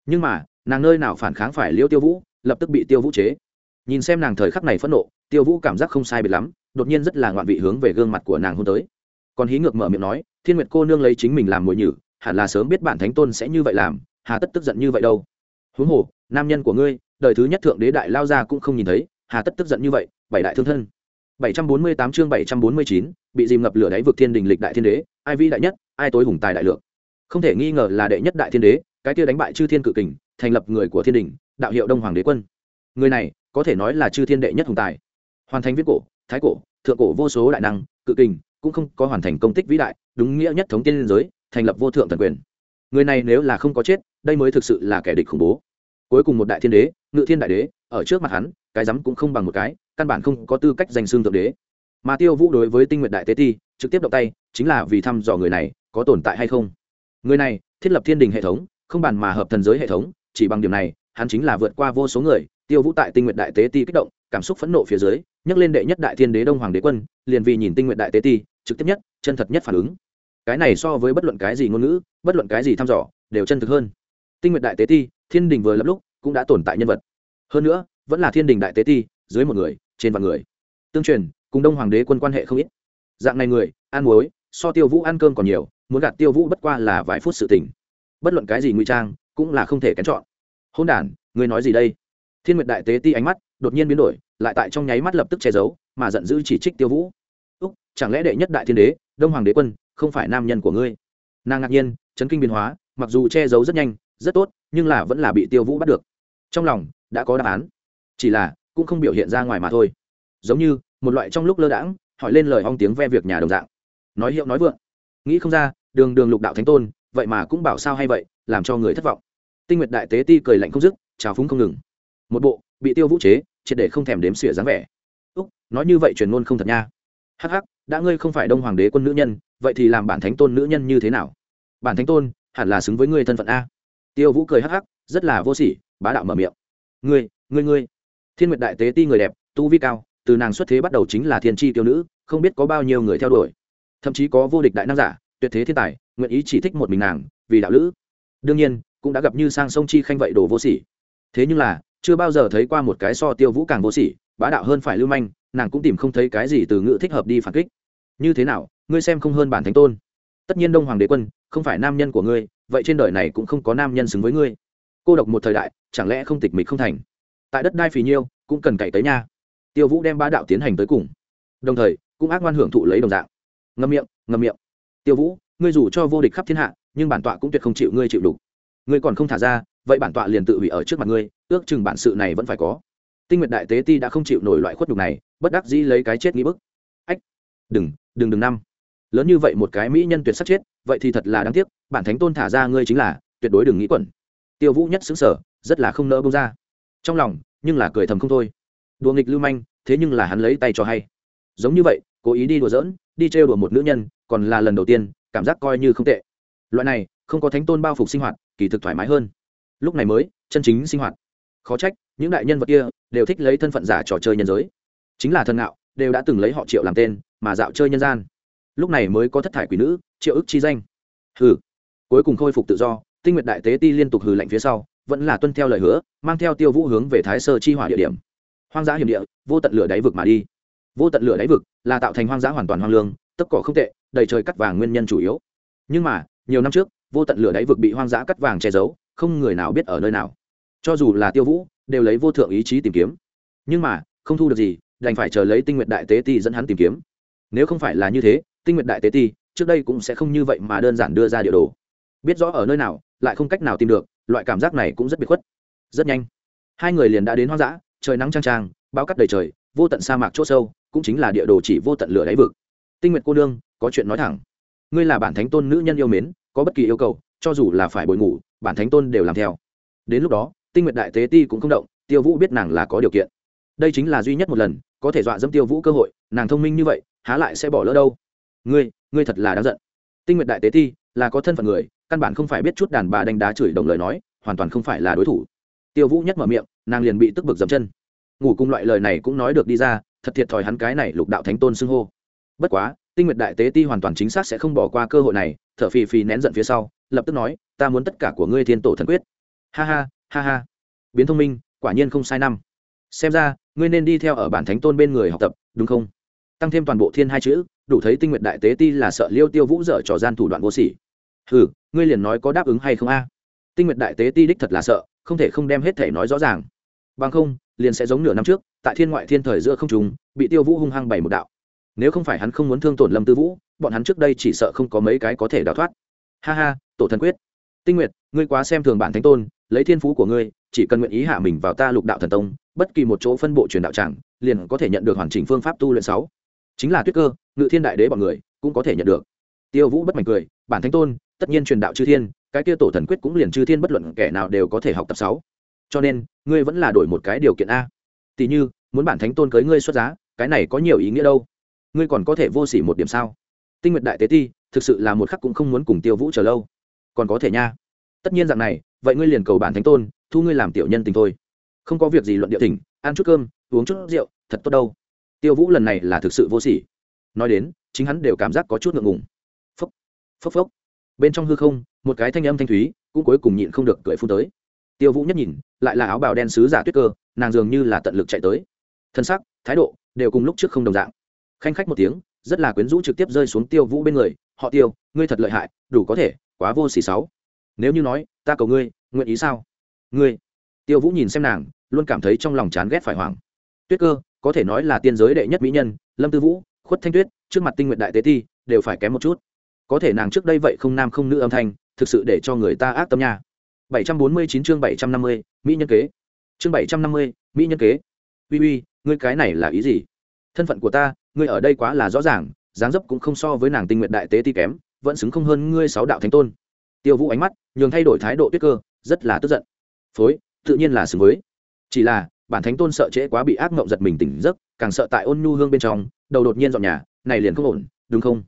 Nhưng mà, nàng nơi nào phản kháng phải liêu tiêu vũ, lập tức bị tiêu vũ chế. Nhìn xem nàng thời khắc này phẫn nộ, tiêu vũ cảm giác không sai biệt lắm, đột nhiên rất là ngoạn vị hướng về gương mặt của nàng hôn tới. Còn hí ngược mở miệng nói, thiên nguyệt cô nương lấy chính mình làm mồi nhử hẳn là sớm biết bản thánh tôn sẽ như vậy làm hà tất tức giận như vậy đâu. Huống hồ nam nhân của ngươi đời thứ nhất thượng đế đại lao ra cũng không nhìn thấy hà tất tức giận như vậy bảy đại thương thân. 748 chương 749, bị dìm ngập lửa đáy vực thiên đình lịch đại thiên đế ai vĩ đại nhất ai tối hùng tài đại lượng. Không thể nghi ngờ là đệ nhất đại thiên đế cái kia đánh bại chư thiên cự kình thành lập người của thiên đình đạo hiệu đông hoàng đế quân. Người này có thể nói là chư thiên đệ nhất hùng tài. Hoàn thành viết cổ thái cổ thượng cổ vô số đại năng cự kình cũng không có hoàn thành công tích vĩ đại đúng nghĩa nhất thống tiên giới thành lập vô thượng thần quyền. Người này nếu là không có chết, đây mới thực sự là kẻ địch khủng bố. Cuối cùng một đại thiên đế, ngự thiên đại đế, ở trước mặt hắn, cái rắm cũng không bằng một cái, căn bản không có tư cách danh xương thượng đế. Mà tiêu vũ đối với tinh nguyện đại tế ti, trực tiếp động tay, chính là vì thăm dò người này, có tồn tại hay không. Người này, thiết lập thiên đình hệ thống, không bàn mà hợp thần giới hệ thống, chỉ bằng điểm này, hắn chính là vượt qua vô số người. Tiêu vũ tại tinh nguyện đại tế ti kích động, cảm xúc phẫn nộ phía dưới, nhắc lên đệ nhất đại thiên đế đông hoàng đế quân, liền vì nhìn tinh nguyện đại tế ti, trực tiếp nhất, chân thật nhất phản ứng cái này so với bất luận cái gì ngôn ngữ, bất luận cái gì thăm dò, đều chân thực hơn. Tinh nguyện đại tế ti, thiên đình vừa lập lúc, cũng đã tồn tại nhân vật. Hơn nữa, vẫn là thiên đình đại tế ti, dưới một người, trên vạn người. Tương truyền, cùng đông hoàng đế quân quan hệ không ít. Dạng này người, ăn muối, so tiêu vũ ăn cơm còn nhiều, muốn gạt tiêu vũ bất qua là vài phút sự tình. Bất luận cái gì ngụy trang, cũng là không thể kén chọn. Hôn đản, người nói gì đây? Thiên nguyệt đại tế ti ánh mắt đột nhiên biến đổi, lại tại trong nháy mắt lập tức che giấu, mà giận dữ chỉ trích tiêu vũ. Úc, chẳng lẽ đệ nhất đại thiên đế, đông hoàng đế quân không phải nam nhân của ngươi. Nàng ngạc nhiên, chấn kinh biến hóa, mặc dù che giấu rất nhanh, rất tốt, nhưng là vẫn là bị tiêu vũ bắt được. Trong lòng, đã có đáp án. Chỉ là, cũng không biểu hiện ra ngoài mà thôi. Giống như, một loại trong lúc lơ đãng, hỏi lên lời hong tiếng ve việc nhà đồng dạng. Nói hiệu nói vượng. Nghĩ không ra, đường đường lục đạo thánh tôn, vậy mà cũng bảo sao hay vậy, làm cho người thất vọng. Tinh nguyệt đại tế ti cười lạnh không dứt, trào phúng không ngừng. Một bộ, bị tiêu vũ chế, triệt để không thèm đếm xỉa dáng vẻ. Úc, nói như vậy truyền ngôn không thật nha. Hắc hắc, đã ngươi không phải đông hoàng đế quân nữ nhân vậy thì làm bản thánh tôn nữ nhân như thế nào? Bản thánh tôn, hẳn là xứng với ngươi thân phận a. Tiêu vũ cười hắc hắc, rất là vô sỉ, bá đạo mở miệng. Ngươi ngươi ngươi. Thiên nguyệt đại tế ti người đẹp, tu vi cao, từ nàng xuất thế bắt đầu chính là thiên tri tiêu nữ, không biết có bao nhiêu người theo đuổi. Thậm chí có vô địch đại nam giả, tuyệt thế thiên tài, nguyện ý chỉ thích một mình nàng, vì đạo lữ. Đương nhiên, cũng đã gặp như sang sông chi khanh vậy đồ vô sỉ. Thế nhưng là, chưa bao giờ thấy qua một cái so tiêu vũ càng vô sỉ, bá đạo hơn phải lưu manh, nàng cũng tìm không thấy cái gì từ ngữ thích hợp đi phản kích. Như thế nào ngươi xem không hơn bản thánh tôn. Tất nhiên đông hoàng đế quân, không phải nam nhân của ngươi, vậy trên đời này cũng không có nam nhân xứng với ngươi. Cô độc một thời đại, chẳng lẽ không tịch mịch không thành? Tại đất đai phì nhiêu, cũng cần cậy tới nha. Tiêu vũ đem ba đạo tiến hành tới cùng. Đồng thời, cũng ác ngoan hưởng thụ lấy đồng dạng. Ngâm miệng ngâm miệng. Tiêu vũ, ngươi dù cho vô địch khắp thiên hạ, nhưng bản tọa cũng tuyệt không chịu ngươi chịu đủ ngươi còn không thả ra, vậy bản tọa liền tự hủy ở trước mặt ngươi, ước chừng bản sự này vẫn phải có. Tinh nguyệt đại tế ti đã không chịu nổi loại khuất đục này, bất đắc dĩ lấy cái chết nghĩ bức. Ách, đừng đừng đừng năm lớn như vậy một cái mỹ nhân tuyệt sắc chết, vậy thì thật là đáng tiếc, bản thánh tôn thả ra ngươi chính là tuyệt đối đừng nghĩ quẩn. Tiêu vũ nhất xứng sở rất là không nỡ bông ra. Trong lòng, nhưng là cười thầm không thôi. Đùa nghịch lưu manh, thế nhưng là hắn lấy tay cho hay. Giống như vậy, cố ý đi đùa giỡn, đi trêu đùa một nữ nhân, còn là lần đầu tiên, cảm giác coi như không tệ. Loại này, không có thánh tôn bao phục sinh hoạt, kỳ thực thoải mái hơn. Lúc này mới, chân chính sinh hoạt. Khó trách, những đại nhân vật kia, đều thích lấy thân phận giả trò chơi nhân giới. Chính là thần ngạo, đều đã từng lấy họ triệu làm tên, mà dạo chơi nhân gian lúc này mới có thất thải quỷ nữ, triệu ức chi danh. Hừ. Cuối cùng khôi phục tự do, tinh nguyệt đại tế ti liên tục hừ lạnh phía sau, vẫn là tuân theo lời hứa, mang theo tiêu vũ hướng về thái sơ chi hỏa địa điểm. Hoang dã hiểm địa, vô tận lửa đáy vực mà đi. Vô tận lửa đáy vực là tạo thành hoang dã hoàn toàn hoang lương tất cỏ không tệ, đầy trời cắt vàng nguyên nhân chủ yếu. Nhưng mà, nhiều năm trước, vô tận lửa đáy vực bị hoang dã cắt vàng che giấu, không người nào biết ở nơi nào. Cho dù là tiêu vũ, đều lấy vô thượng ý chí tìm kiếm. Nhưng mà, không thu được gì, đành phải chờ lấy tinh nguyện đại tế ti dẫn hắn tìm kiếm. Nếu không phải là như thế tinh nguyện đại tế ti, trước đây cũng sẽ không như vậy mà đơn giản đưa ra địa đồ. Biết rõ ở nơi nào, lại không cách nào tìm được, loại cảm giác này cũng rất biệt khuất. Rất nhanh, hai người liền đã đến hoang dã, trời nắng trang trang bao cắt đầy trời, vô tận sa mạc c h ỗ sâu, cũng chính là địa đồ chỉ vô tận lửa đáy vực. Tinh nguyện cô nương, có chuyện nói thẳng. Ngươi là bản thánh tôn nữ nhân yêu mến, có bất kỳ yêu cầu, cho dù là phải bồi ngủ, bản thánh tôn đều làm theo. Đến lúc đó, tinh nguyện đại tế ti cũng không động, tiêu vũ biết nàng là có điều kiện. Đây chính là duy nhất một lần, có thể dọa dẫm tiêu vũ cơ hội, nàng thông minh như vậy, há lại sẽ bỏ lỡ đâu? Ngươi ngươi thật là đáng giận. Tinh nguyện đại tế ti là có thân phận người, căn bản không phải biết chút đàn bà đánh đá chửi đồng lời nói, hoàn toàn không phải là đối thủ. Tiêu vũ nhất mở miệng, nàng liền bị tức bực dậm chân. Ngủ cùng loại lời này cũng nói được đi ra, thật thiệt thòi hắn cái này lục đạo thánh tôn xưng hô. Bất quá, tinh nguyệt đại tế ti hoàn toàn chính xác sẽ không bỏ qua cơ hội này, thở phì phì nén giận phía sau, lập tức nói, ta muốn tất cả của ngươi thiên tổ thần quyết. Ha ha ha ha. Biến thông minh, quả nhiên không sai năm. Xem ra, ngươi nên đi theo ở bản thánh tôn bên người học tập, đúng không? Tăng thêm toàn bộ thiên hai chữ đủ thấy tinh nguyện đại tế ti là sợ liêu tiêu vũ dở trò gian thủ đoạn vô sỉ. Ừ ngươi liền nói có đáp ứng hay không a? Tinh nguyện đại tế ti đích thật là sợ, không thể không đem hết thể nói rõ ràng. Bằng không, liền sẽ giống nửa năm trước, tại thiên ngoại thiên thời giữa không trùng bị tiêu vũ hung hăng bày một đạo. Nếu không phải hắn không muốn thương tổn lâm tư vũ, bọn hắn trước đây chỉ sợ không có mấy cái có thể đào thoát. Ha ha, tổ thần quyết. Tinh nguyệt ngươi quá xem thường bản thánh tôn, lấy thiên phú của ngươi, chỉ cần nguyện ý hạ mình vào ta lục đạo thần tông, bất kỳ một chỗ phân bộ truyền đạo tràng liền có thể nhận được hoàn chỉnh phương pháp tu luyện sáu chính là tuyết cơ, ngự thiên đại đế bọn người, cũng có thể nhận được. Tiêu vũ bất mạnh cười, bản thánh tôn, tất nhiên truyền đạo chư thiên, cái kia tổ thần quyết cũng liền chư thiên bất luận kẻ nào đều có thể học tập sáu. Cho nên, ngươi vẫn là đổi một cái điều kiện a. Tỷ như, muốn bản thánh tôn cưới ngươi xuất giá, cái này có nhiều ý nghĩa đâu. Ngươi còn có thể vô sỉ một điểm sao? Tinh nguyệt đại tế ti, thực sự là một khắc cũng không muốn cùng tiêu vũ chờ lâu. Còn có thể nha. Tất nhiên dạng này, vậy ngươi liền cầu bản thánh tôn, thu ngươi làm tiểu nhân tình thôi. Không có việc gì luận địa thỉnh, ăn chút cơm, uống chút rượu, thật tốt đâu tiêu vũ lần này là thực sự vô s ỉ nói đến, chính hắn đều cảm giác có chút ngượng ngùng. Phốc phốc phốc. Bên trong hư không, một cái thanh âm thanh thúy, cũng cuối cùng nhịn không được cười phun tới. Tiêu vũ nhất nhìn, lại là áo bào đen sứ giả tuyết cơ, nàng dường như là tận lực chạy tới. Thân sắc, thái độ, đều cùng lúc trước không đồng dạng. Khanh khách một tiếng, rất là quyến rũ trực tiếp rơi xuống tiêu vũ bên người. Họ tiêu, ngươi thật lợi hại, đủ có thể, quá vô xỉ sáu. Nếu như nói, ta cầu ngươi, nguyện ý sao? Ngươi. Tiêu vũ nhìn xem nàng, luôn cảm thấy trong lòng chán ghét phải hoảng tuyết cơ có thể nói là tiên giới đệ nhất mỹ nhân lâm tư vũ khuất thanh tuyết trước mặt tinh nguyện đại tế ti đều phải kém một chút. Có thể nàng trước đây vậy không nam không nữ âm thanh thực sự để cho người ta ác tâm nha. 749 chương 750, mỹ nhân kế. Chương 750, mỹ nhân kế. Uy uy ngươi cái này là ý gì? Thân phận của ta ngươi ở đây quá là rõ ràng dáng dấp cũng không so với nàng tinh nguyện đại tế ti kém vẫn xứng không hơn ngươi sáu đạo thánh tôn. Tiêu vũ ánh mắt nhường thay đổi thái độ tuyết cơ rất là tức giận. Phối tự nhiên là xứng với. Chỉ là bản thánh tôn sợ trễ quá bị ác mộng giật mình tỉnh giấc, càng sợ tại ôn nhu hương bên trong, đầu đột nhiên dọn nhà, này liền không ổn, đúng không?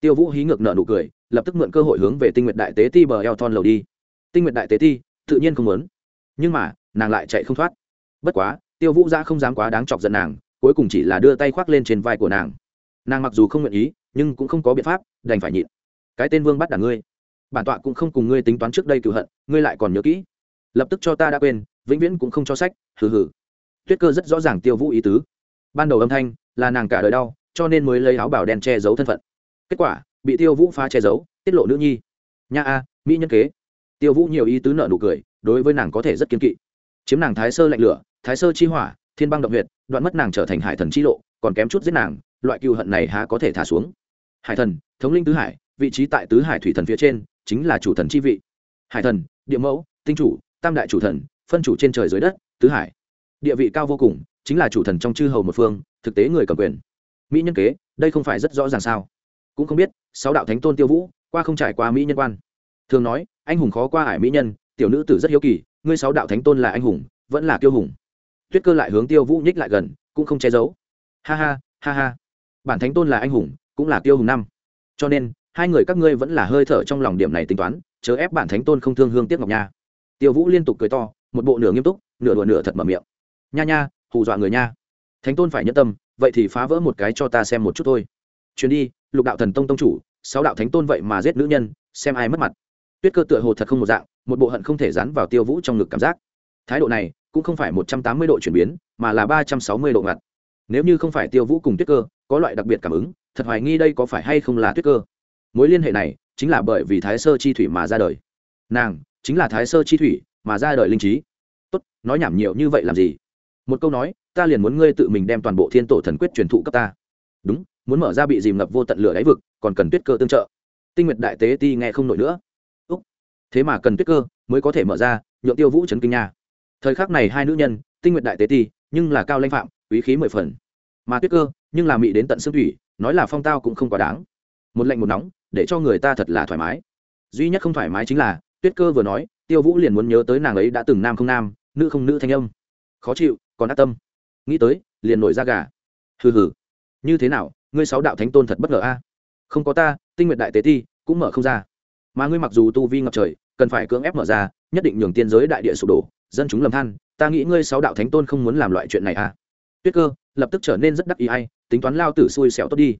Tiêu vũ hí ngược nợ nụ cười, lập tức mượn cơ hội hướng về tinh nguyện đại tế ti bờ eo thon lầu đi. Tinh nguyện đại tế ti, tự nhiên không muốn. Nhưng mà, nàng lại chạy không thoát. Bất quá, tiêu vũ ra không dám quá đáng chọc giận nàng, cuối cùng chỉ là đưa tay khoác lên trên vai của nàng. Nàng mặc dù không nguyện ý, nhưng cũng không có biện pháp, đành phải nhịn. Cái tên vương bắt đả ngươi. Bản tọa cũng không cùng ngươi tính toán trước đây cựu hận, ngươi lại còn nhớ kỹ. Lập tức cho ta đã quên, vĩnh viễn cũng không cho sách, hừ hừ tuyết cơ rất rõ ràng tiêu vũ ý tứ. Ban đầu âm thanh là nàng cả đời đau, cho nên mới lấy áo bảo đen che giấu thân phận. Kết quả, bị tiêu vũ phá che giấu, tiết lộ nữ nhi. Nha a, mỹ nhân kế. Tiêu vũ nhiều ý tứ nợ nụ cười, đối với nàng có thể rất kiên kỵ. Chiếm nàng thái sơ lạnh lửa, thái sơ chi hỏa, thiên băng động huyệt, đoạn mất nàng trở thành hải thần chi lộ, còn kém chút giết nàng, loại cựu hận này há có thể thả xuống. Hải thần, thống linh tứ hải, vị trí tại tứ hải thủy thần phía trên, chính là chủ thần chi vị. Hải thần, địa mẫu, tinh chủ, tam đại chủ thần, phân chủ trên trời dưới đất, tứ hải địa vị cao vô cùng, chính là chủ thần trong chư hầu một phương, thực tế người cầm quyền. Mỹ nhân kế, đây không phải rất rõ ràng sao? Cũng không biết, sáu đạo thánh tôn tiêu vũ, qua không trải qua mỹ nhân quan. Thường nói, anh hùng khó qua ải mỹ nhân, tiểu nữ tử rất hiếu kỳ, ngươi sáu đạo thánh tôn là anh hùng, vẫn là kiêu hùng. Tuyết cơ lại hướng tiêu vũ nhích lại gần, cũng không che giấu. Ha ha ha ha. Bản thánh tôn là anh hùng, cũng là tiêu hùng năm. Cho nên, hai người các ngươi vẫn là hơi thở trong lòng điểm này tính toán, chớ ép bản thánh tôn không thương hương tiếc ngọc nha. Tiêu vũ liên tục cười to, một bộ nửa nghiêm túc, nửa đùa nửa thật mở miệng nha nha, hù dọa người nha. Thánh tôn phải nhân tâm, vậy thì phá vỡ một cái cho ta xem một chút thôi. Chuyến đi, lục đạo thần tông tông chủ, sáu đạo thánh tôn vậy mà giết nữ nhân, xem ai mất mặt. Tuyết cơ tựa hồ thật không một dạng, một bộ hận không thể dán vào tiêu vũ trong ngực cảm giác. Thái độ này cũng không phải một trăm tám mươi độ chuyển biến, mà là ba trăm sáu mươi độ ngặt. Nếu như không phải tiêu vũ cùng tuyết cơ có loại đặc biệt cảm ứng, thật hoài nghi đây có phải hay không là tuyết cơ. Mối liên hệ này chính là bởi vì thái sơ chi thủy mà ra đời. Nàng chính là thái sơ chi thủy mà ra đời linh trí. Tốt, nói nhảm nhiều như vậy làm gì? Một câu nói, ta liền muốn ngươi tự mình đem toàn bộ thiên tổ thần quyết truyền thụ cấp ta. Đúng, muốn mở ra bị dìm ngập vô tận lửa đáy vực, còn cần tuyết cơ tương trợ. Tinh nguyệt đại tế ti nghe không nổi nữa. Úc. Thế mà cần tuyết cơ mới có thể mở ra, nhượng tiêu vũ trấn kinh nha. Thời khắc này hai nữ nhân, tinh nguyệt đại tế ti, nhưng là cao lãnh phạm quý khí mười phần. Mà tuyết cơ, nhưng là mị đến tận xương thủy, nói là phong tao cũng không quá đáng. Một lạnh một nóng, để cho người ta thật là thoải mái. Duy nhất không thoải mái chính là, tuyết cơ vừa nói, tiêu vũ liền muốn nhớ tới nàng ấy đã từng nam không nam, nữ không nữ thanh âm. Khó chịu còn ác tâm. Nghĩ tới, liền nổi ra gà. Hừ hừ. Như thế nào, ngươi sáu đạo thánh tôn thật bất ngờ a? À? Không có ta, tinh nguyện đại tế ti cũng mở không ra. Mà ngươi mặc dù tu vi ngập trời, cần phải cưỡng ép mở ra, nhất định nhường tiên giới đại địa sụp đổ, dân chúng lầm than, ta nghĩ ngươi sáu đạo thánh tôn không muốn làm loại chuyện này à? Tuyết cơ, lập tức trở nên rất đắc ý hay tính toán lao tử xui xẻo tốt đi.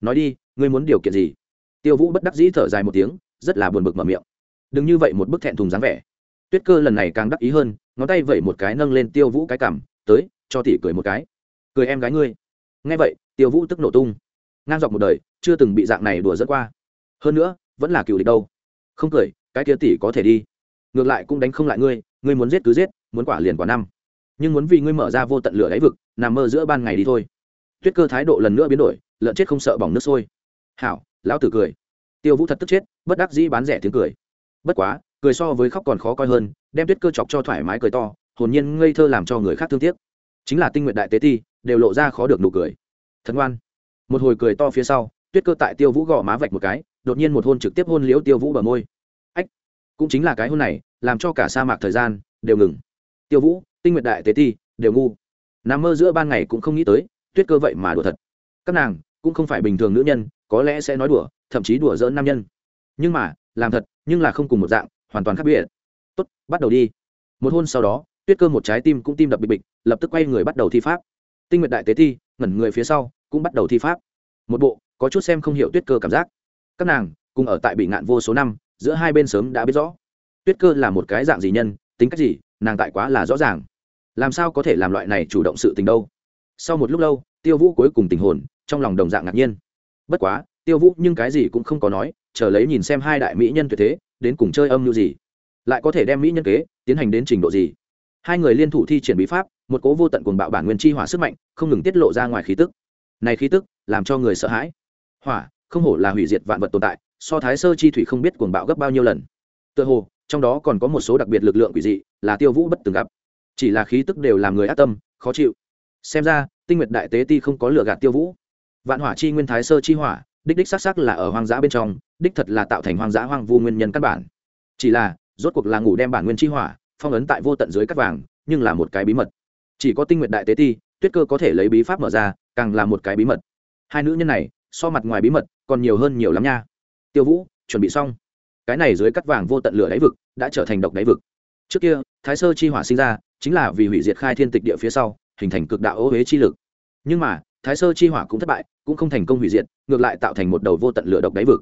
Nói đi, ngươi muốn điều kiện gì? Tiêu vũ bất đắc dĩ thở dài một tiếng, rất là buồn bực mở miệng. Đừng như vậy một bức thẹn thùng dáng vẻ. Tuyết cơ lần này càng đắc ý hơn, ngón tay vẩy một cái nâng lên tiêu vũ cái cảm tới, cho tỷ cười một cái. Cười em gái ngươi. Nghe vậy, tiêu vũ tức nổ tung. Ngang dọc một đời, chưa từng bị dạng này đùa dẫn qua. Hơn nữa, vẫn là cựu địch đâu. Không cười, cái kia tỷ có thể đi. Ngược lại cũng đánh không lại ngươi ngươi muốn giết cứ giết, muốn quả liền quả năm. Nhưng muốn vì ngươi mở ra vô tận lửa đáy vực, nằm mơ giữa ban ngày đi thôi. Tuyết cơ thái độ lần nữa biến đổi, lợn chết không sợ bỏng nước sôi. Hảo, lão tử cười. Tiêu vũ thật tức chết, bất đắc dĩ bán rẻ tiếng cười. Bất quá, cười so với khóc còn khó coi hơn, đem tuyết cơ chọc cho thoải mái cười to hồn nhiên ngây thơ làm cho người khác thương tiếc. Chính là tinh nguyện đại tế ti, đều lộ ra khó được nụ cười. Thật ngoan. Một hồi cười to phía sau, tuyết cơ tại tiêu vũ gõ má vạch một cái, đột nhiên một hôn trực tiếp hôn liễu tiêu vũ bờ môi. Ách, cũng chính là cái hôn này, làm cho cả sa mạc thời gian đều ngừng. Tiêu vũ, tinh nguyện đại tế ti, đều ngu. Nằm mơ giữa ban ngày cũng không nghĩ tới, tuyết cơ vậy mà đùa thật. Các nàng, cũng không phải bình thường nữ nhân, có lẽ sẽ nói đùa, thậm chí đùa dỡ nam nhân. Nhưng mà, làm thật, nhưng là không cùng một dạng, hoàn toàn khác biệt. Tốt, bắt đầu đi. Một hôn sau đó tuyết cơ một trái tim cũng tim đập bịch bịch, lập tức quay người bắt đầu thi pháp. Tinh nguyện đại tế thi, ngẩn người phía sau, cũng bắt đầu thi pháp. Một bộ, có chút xem không hiểu tuyết cơ cảm giác. Các nàng, cùng ở tại bị ngạn vô số năm, giữa hai bên sớm đã biết rõ. Tuyết cơ là một cái dạng gì nhân, tính cách gì, nàng tại quá là rõ ràng. Làm sao có thể làm loại này chủ động sự tình đâu? Sau một lúc lâu, tiêu vũ cuối cùng tình hồn, trong lòng đồng dạng ngạc nhiên. Bất quá, tiêu vũ nhưng cái gì cũng không có nói, chờ lấy nhìn xem hai đại mỹ nhân tuyệt thế, đến cùng chơi âm mưu gì. Lại có thể đem mỹ nhân kế, tiến hành đến trình độ gì? Hai người liên thủ thi triển bí pháp, một cố vô tận cuồng bạo bản nguyên chi hỏa sức mạnh, không ngừng tiết lộ ra ngoài khí tức. Này khí tức, làm cho người sợ hãi. Hỏa, không hổ là hủy diệt vạn vật tồn tại, so thái sơ chi thủy không biết cuồng bạo gấp bao nhiêu lần. Tựa hồ, trong đó còn có một số đặc biệt lực lượng quỷ dị, là tiêu vũ bất từng gặp. Chỉ là khí tức đều làm người ác tâm, khó chịu. Xem ra, tinh nguyệt đại tế ti không có lựa gạt tiêu vũ. Vạn hỏa chi nguyên thái sơ chi hỏa, đích đích xác xác là ở hoang dã bên trong, đích thật là tạo thành hoang dã hoang vu nguyên nhân căn bản. Chỉ là, rốt cuộc là ngủ đem bản nguyên chi hỏa phong ấn tại vô tận dưới cắt vàng, nhưng là một cái bí mật. Chỉ có tinh nguyện đại tế ti, tuyết cơ có thể lấy bí pháp mở ra, càng là một cái bí mật. Hai nữ nhân này, so mặt ngoài bí mật, còn nhiều hơn nhiều lắm nha. Tiêu vũ, chuẩn bị xong. Cái này dưới cắt vàng vô tận lửa đáy vực, đã trở thành độc đáy vực. Trước kia, thái sơ chi hỏa sinh ra, chính là vì hủy diệt khai thiên tịch địa phía sau, hình thành cực đạo ô huế chi lực. Nhưng mà, thái sơ chi hỏa cũng thất bại, cũng không thành công hủy diệt, ngược lại tạo thành một đầu vô tận lửa độc đáy vực.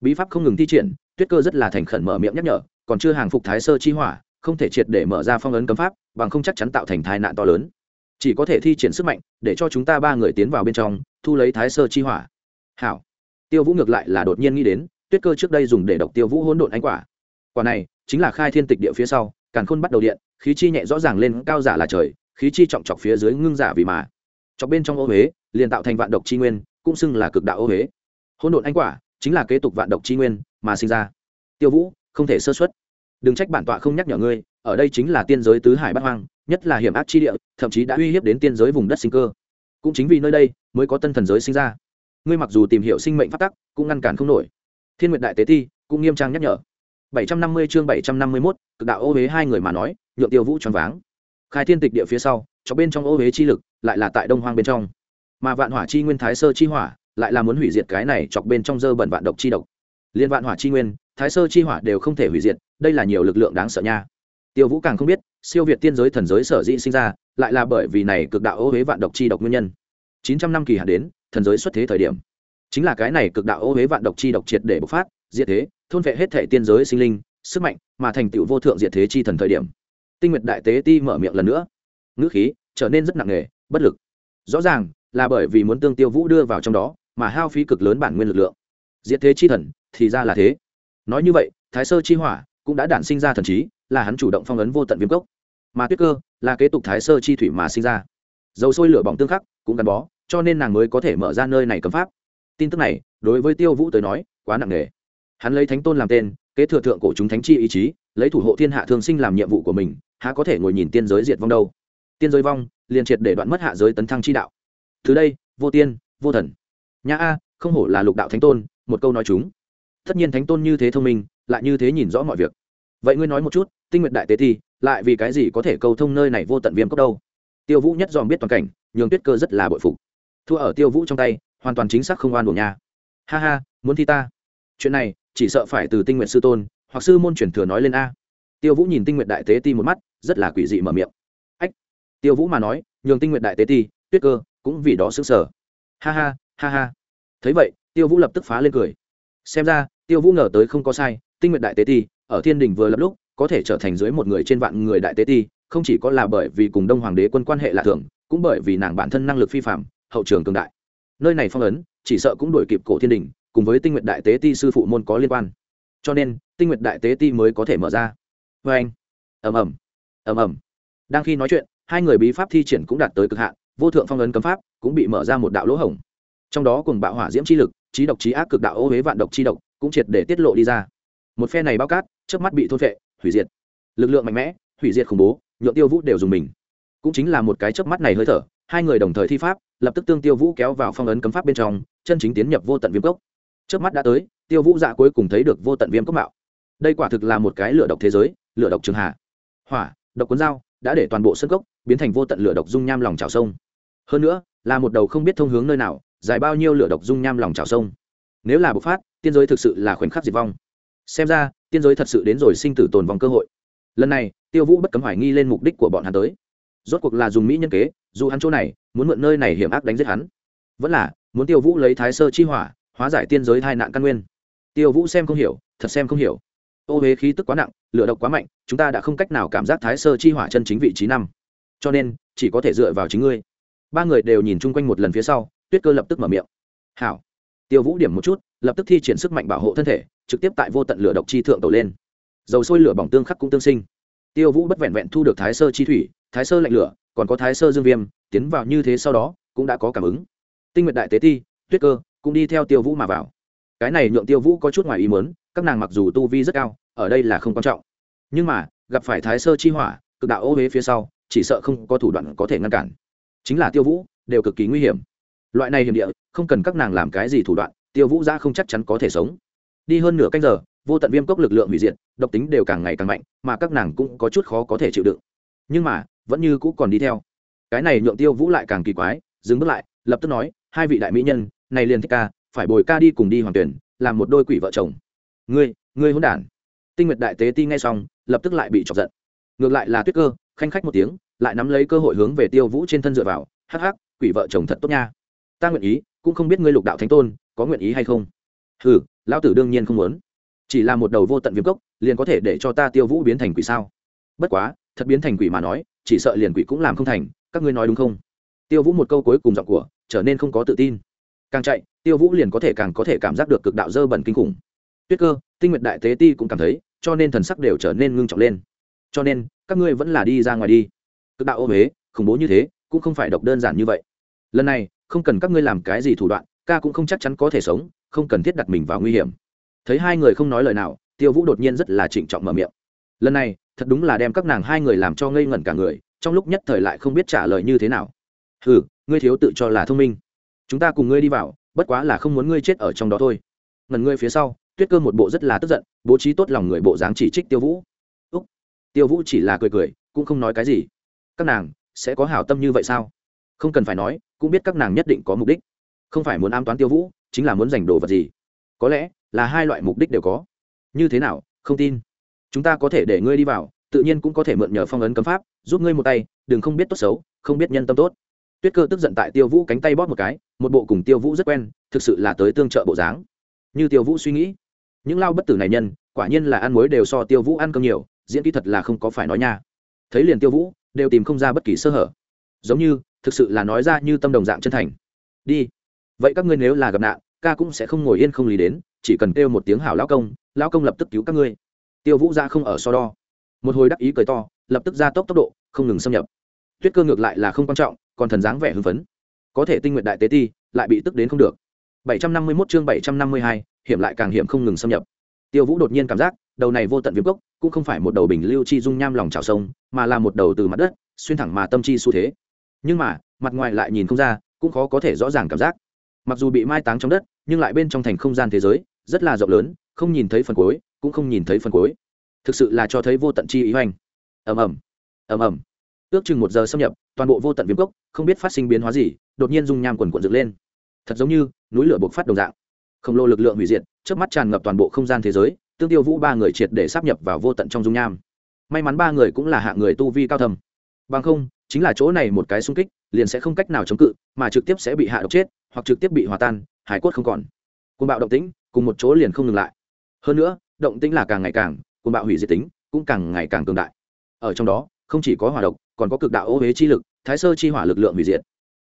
Bí pháp không ngừng thi triển, tuyết cơ rất là thành khẩn mở miệng nhắc nhở, còn chưa hàng phục thái sơ chi hỏa không thể triệt để mở ra phong ấn cấm pháp, bằng không chắc chắn tạo thành tai nạn to lớn. Chỉ có thể thi triển sức mạnh, để cho chúng ta ba người tiến vào bên trong, thu lấy thái sơ chi hỏa. Hảo. Tiêu vũ ngược lại là đột nhiên nghĩ đến, tuyết cơ trước đây dùng để độc tiêu vũ hỗn độn ánh quả. Quả này, chính là khai thiên tịch địa phía sau, càn khôn bắt đầu điện, khí chi nhẹ rõ ràng lên, cao giả là trời, khí chi trọng chọc phía dưới ngưng giả vì mà. Chọc bên trong ô huế, liền tạo thành vạn độc chi nguyên, cũng xưng là cực đạo ô huế. Hỗn độn anh quả, chính là kế tục vạn độc chi nguyên mà sinh ra. Tiêu vũ, không thể sơ xuất đừng trách bản tọa không nhắc nhở ngươi ở đây chính là tiên giới tứ hải bát hoang nhất là hiểm ác chi địa thậm chí đã uy hiếp đến tiên giới vùng đất sinh cơ. Cũng chính vì nơi đây mới có tân thần giới sinh ra. Ngươi mặc dù tìm hiểu sinh mệnh phát tắc cũng ngăn cản không nổi. Thiên nguyện đại tế thi cũng nghiêm trang nhắc nhở. 750 chương 751, cực đạo ô huế hai người mà nói nhượng tiêu vũ choáng váng. Khai thiên tịch địa phía sau cho bên trong ô huế chi lực lại là tại đông hoang bên trong. Mà vạn hỏa chi nguyên thái sơ chi hỏa lại là muốn hủy diệt cái này chọc bên trong dơ bẩn vạn độc chi độc. Liên vạn hỏa chi nguyên thái sơ chi hỏa đều không thể hủy diệt đây là nhiều lực lượng đáng sợ nha. Tiêu vũ càng không biết, siêu việt tiên giới thần giới sở dĩ sinh ra, lại là bởi vì này cực đạo ô huế vạn độc chi độc nguyên nhân. Chín trăm năm kỳ hạn đến, thần giới xuất thế thời điểm. Chính là cái này cực đạo ô huế vạn độc chi độc triệt để bộc phát, diệt thế, thôn vệ hết thể tiên giới sinh linh, sức mạnh, mà thành tựu vô thượng diệt thế chi thần thời điểm. Tinh nguyệt đại tế ti mở miệng lần nữa. Ngữ khí trở nên rất nặng nề, bất lực. Rõ ràng là bởi vì muốn tương tiêu vũ đưa vào trong đó, mà hao phí cực lớn bản nguyên lực lượng. Diệt thế chi thần thì ra là thế. Nói như vậy, thái sơ chi hỏa cũng đã đản sinh ra thần trí, là hắn chủ động phong ấn vô tận viêm cốc. Mà tuyết cơ là kế tục thái sơ chi thủy mà sinh ra. Dầu sôi lửa bỏng tương khắc cũng gắn bó, cho nên nàng mới có thể mở ra nơi này cấm pháp. Tin tức này, đối với tiêu vũ tới nói, quá nặng nề. Hắn lấy thánh tôn làm tên, kế thừa thượng cổ chúng thánh chi ý chí, lấy thủ hộ thiên hạ thương sinh làm nhiệm vụ của mình, há có thể ngồi nhìn tiên giới diệt vong đâu. Tiên giới vong, liền triệt để đoạn mất hạ giới tấn thăng chi đạo. Từ đây, vô tiên, vô thần. Nhà a, không hổ là lục đạo thánh tôn, một câu nói chúng. Tất nhiên thánh tôn như thế thông minh lại như thế nhìn rõ mọi việc. Vậy ngươi nói một chút, tinh nguyện đại tế thi, lại vì cái gì có thể câu thông nơi này vô tận viêm cốc đâu? Tiêu vũ nhất dòm biết toàn cảnh, nhường tuyết cơ rất là bội phục. Thua ở tiêu vũ trong tay, hoàn toàn chính xác không oan buồn nha. Ha ha, muốn thi ta? Chuyện này, chỉ sợ phải từ tinh nguyện sư tôn, hoặc sư môn truyền thừa nói lên a. Tiêu vũ nhìn tinh nguyện đại tế ti một mắt, rất là quỷ dị mở miệng. Ách. Tiêu vũ mà nói, nhường tinh nguyện đại tế ti tuyết cơ cũng vì đó xứng sở ha ha ha ha. Thấy vậy, tiêu vũ lập tức phá lên cười. Xem ra, tiêu vũ ngờ tới không có sai tinh nguyện đại tế ti, ở thiên đình vừa lập lúc, có thể trở thành dưới một người trên vạn người đại tế ti, không chỉ có là bởi vì cùng đông hoàng đế quân quan hệ lạ thường, cũng bởi vì nàng bản thân năng lực phi phạm, hậu trường cường đại. Nơi này phong ấn, chỉ sợ cũng đổi kịp cổ thiên đình, cùng với tinh nguyện đại tế ti sư phụ môn có liên quan. Cho nên, tinh nguyện đại tế ti mới có thể mở ra. Vê anh. Ầm ầm. Ầm ầm. Đang khi nói chuyện, hai người bí pháp thi triển cũng đạt tới cực hạn, vô thượng phong ấn cấm pháp cũng bị mở ra một đạo lỗ hổng. Trong đó cùng bạo hỏa diễm chi lực, trí độc trí ác cực đạo ô huế vạn độc chi độc cũng triệt để tiết lộ đi ra một phe này bao cát trước mắt bị thôn vệ hủy diệt. Lực lượng mạnh mẽ, hủy diệt khủng bố nhuộm tiêu vũ đều dùng mình. Cũng chính là một cái chớp mắt này hơi thở, hai người đồng thời thi pháp, lập tức tương tiêu vũ kéo vào phong ấn cấm pháp bên trong, chân chính tiến nhập vô tận viêm cốc. Trước mắt đã tới, tiêu vũ dạ cuối cùng thấy được vô tận viêm cốc mạo. Đây quả thực là một cái lửa độc thế giới, lửa độc trường hạ hỏa, độc cuốn dao, đã để toàn bộ sân cốc biến thành vô tận lửa độc dung nham lòng trào sông. Hơn nữa, là một đầu không biết thông hướng nơi nào, dài bao nhiêu lửa độc dung nham lòng trào sông. Nếu là bộc phát, tiên giới thực sự là khoảnh khắc diệt vong xem ra, tiên giới thật sự đến rồi sinh tử tồn vong cơ hội. Lần này, tiêu vũ bất cấm hoài nghi lên mục đích của bọn hắn tới. Rốt cuộc là dùng mỹ nhân kế, dù hắn chỗ này, muốn mượn nơi này hiểm ác đánh giết hắn. Vẫn là, muốn tiêu vũ lấy thái sơ chi hỏa, hóa giải tiên giới tai nạn căn nguyên. Tiêu vũ xem không hiểu, thật xem không hiểu. Ô huế khí tức quá nặng, lửa độc quá mạnh, chúng ta đã không cách nào cảm giác thái sơ chi hỏa chân chính vị trí năm. Cho nên, chỉ có thể dựa vào chính ngươi. Ba người đều nhìn chung quanh một lần phía sau, tuyết cơ lập tức mở miệng. Hảo. Tiêu vũ điểm một chút, lập tức thi triển sức mạnh bảo hộ thân thể trực tiếp tại vô tận lửa độc chi thượng tổ lên. Dầu sôi lửa bỏng tương khắc cũng tương sinh. Tiêu vũ bất vẹn vẹn thu được thái sơ chi thủy, thái sơ lạnh lửa, còn có thái sơ dương viêm, tiến vào như thế sau đó, cũng đã có cảm ứng. Tinh nguyện đại tế ti, tuyết cơ, cũng đi theo tiêu vũ mà vào. Cái này nhượng tiêu vũ có chút ngoài ý mớn các nàng mặc dù tu vi rất cao, ở đây là không quan trọng. Nhưng mà, gặp phải thái sơ chi hỏa, cực đạo ô huế phía sau, chỉ sợ không có thủ đoạn có thể ngăn cản. Chính là tiêu vũ, đều cực kỳ nguy hiểm. Loại này hiểm địa, không cần các nàng làm cái gì thủ đoạn, tiêu vũ ra không chắc chắn có thể sống đi hơn nửa canh giờ, vô tận viêm cốc lực lượng hủy diệt, độc tính đều càng ngày càng mạnh, mà các nàng cũng có chút khó có thể chịu đựng. Nhưng mà, vẫn như cũ còn đi theo. Cái này nhượng tiêu vũ lại càng kỳ quái, dừng bước lại, lập tức nói, hai vị đại mỹ nhân, này liền thích ca, phải bồi ca đi cùng đi hoàng tuyển, làm một đôi quỷ vợ chồng. Ngươi ngươi hôn đản. Tinh nguyệt đại tế ti ngay xong, lập tức lại bị chọc giận. Ngược lại là tuyết cơ, khanh khách một tiếng, lại nắm lấy cơ hội hướng về tiêu vũ trên thân dựa vào, hắc hắc, quỷ vợ chồng thật tốt nha. Ta nguyện ý, cũng không biết ngươi lục đạo thánh tôn, có nguyện ý hay không? Ừ lão tử đương nhiên không muốn. Chỉ là một đầu vô tận viêm cốc, liền có thể để cho ta tiêu vũ biến thành quỷ sao? Bất quá, thật biến thành quỷ mà nói, chỉ sợ liền quỷ cũng làm không thành, các ngươi nói đúng không? Tiêu vũ một câu cuối cùng giọng của, trở nên không có tự tin. Càng chạy, tiêu vũ liền có thể càng có thể cảm giác được cực đạo dơ bẩn kinh khủng. Tuyết cơ, tinh nguyện đại tế ti cũng cảm thấy, cho nên thần sắc đều trở nên ngưng trọng lên. Cho nên, các ngươi vẫn là đi ra ngoài đi. Cực đạo ô huế khủng bố như thế, cũng không phải độc đơn giản như vậy. Lần này, không cần các ngươi làm cái gì thủ đoạn, ca cũng không chắc chắn có thể sống không cần thiết đặt mình vào nguy hiểm. Thấy hai người không nói lời nào, tiêu vũ đột nhiên rất là trịnh trọng mở miệng. Lần này, thật đúng là đem các nàng hai người làm cho ngây ngẩn cả người, trong lúc nhất thời lại không biết trả lời như thế nào. Ừ ngươi thiếu tự cho là thông minh. Chúng ta cùng ngươi đi vào, bất quá là không muốn ngươi chết ở trong đó thôi. Ngần ngươi phía sau, tuyết cơ một bộ rất là tức giận, bố trí tốt lòng người bộ dáng chỉ trích tiêu vũ. Úc. Tiêu vũ chỉ là cười cười, cũng không nói cái gì. Các nàng, sẽ có hảo tâm như vậy sao? Không cần phải nói, cũng biết các nàng nhất định có mục đích không phải muốn ám toán tiêu vũ, chính là muốn giành đồ vật gì? Có lẽ là hai loại mục đích đều có. Như thế nào? Không tin. Chúng ta có thể để ngươi đi vào, tự nhiên cũng có thể mượn nhờ phong ấn cấm pháp, giúp ngươi một tay, đừng không biết tốt xấu, không biết nhân tâm tốt. Tuyết cơ tức giận tại tiêu vũ cánh tay bóp một cái, một bộ cùng tiêu vũ rất quen, thực sự là tới tương trợ bộ dáng. Như tiêu vũ suy nghĩ, những lao bất tử này nhân, quả nhiên là ăn muối đều so tiêu vũ ăn cơm nhiều, diễn kỹ thật là không có phải nói nha. Thấy liền tiêu vũ, đều tìm không ra bất kỳ sơ hở. Giống như, thực sự là nói ra như tâm đồng dạng chân thành. Đi vậy các ngươi nếu là gặp nạn ca cũng sẽ không ngồi yên không lý đến chỉ cần kêu một tiếng hảo lão công lão công lập tức cứu các ngươi. Tiêu vũ ra không ở so đo. Một hồi đắc ý cười to lập tức ra tốc tốc độ không ngừng xâm nhập. Tuyết cơ ngược lại là không quan trọng còn thần dáng vẻ hưng phấn. Có thể tinh nguyện đại tế ti lại bị tức đến không được. 751 chương 752, hiểm lại càng hiểm không ngừng xâm nhập. Tiêu vũ đột nhiên cảm giác đầu này vô tận viêm gốc, cũng không phải một đầu bình lưu chi dung nham lòng trào sông mà là một đầu từ mặt đất xuyên thẳng mà tâm chi xu thế. Nhưng mà mặt ngoài lại nhìn không ra cũng khó có thể rõ ràng cảm giác mặc dù bị mai táng trong đất, nhưng lại bên trong thành không gian thế giới, rất là rộng lớn, không nhìn thấy phần cuối, cũng không nhìn thấy phần cuối. Thực sự là cho thấy vô tận chi ý hoành. Ầm ầm. Ầm ầm. Ước chừng một giờ xâm nhập, toàn bộ vô tận viêm cốc, không biết phát sinh biến hóa gì, đột nhiên dung nham quần quần dựng lên. Thật giống như núi lửa buộc phát đồng dạng. Khổng lồ lực lượng hủy diệt trước mắt tràn ngập toàn bộ không gian thế giới, tương tiêu vũ ba người triệt để sắp nhập vào vô tận trong dung nham. May mắn ba người cũng là hạng người tu vi cao thầm bằng không, chính là chỗ này một cái xung kích liền sẽ không cách nào chống cự, mà trực tiếp sẽ bị hạ độc chết, hoặc trực tiếp bị hòa tan, hải cốt không còn. Côn bạo động tĩnh, cùng một chỗ liền không ngừng lại. Hơn nữa, động tĩnh là càng ngày càng côn bạo hủy diệt tính cũng càng ngày càng cường đại. Ở trong đó, không chỉ có hỏa độc, còn có cực đạo ô huế chi lực, thái sơ chi hỏa lực lượng hủy diệt.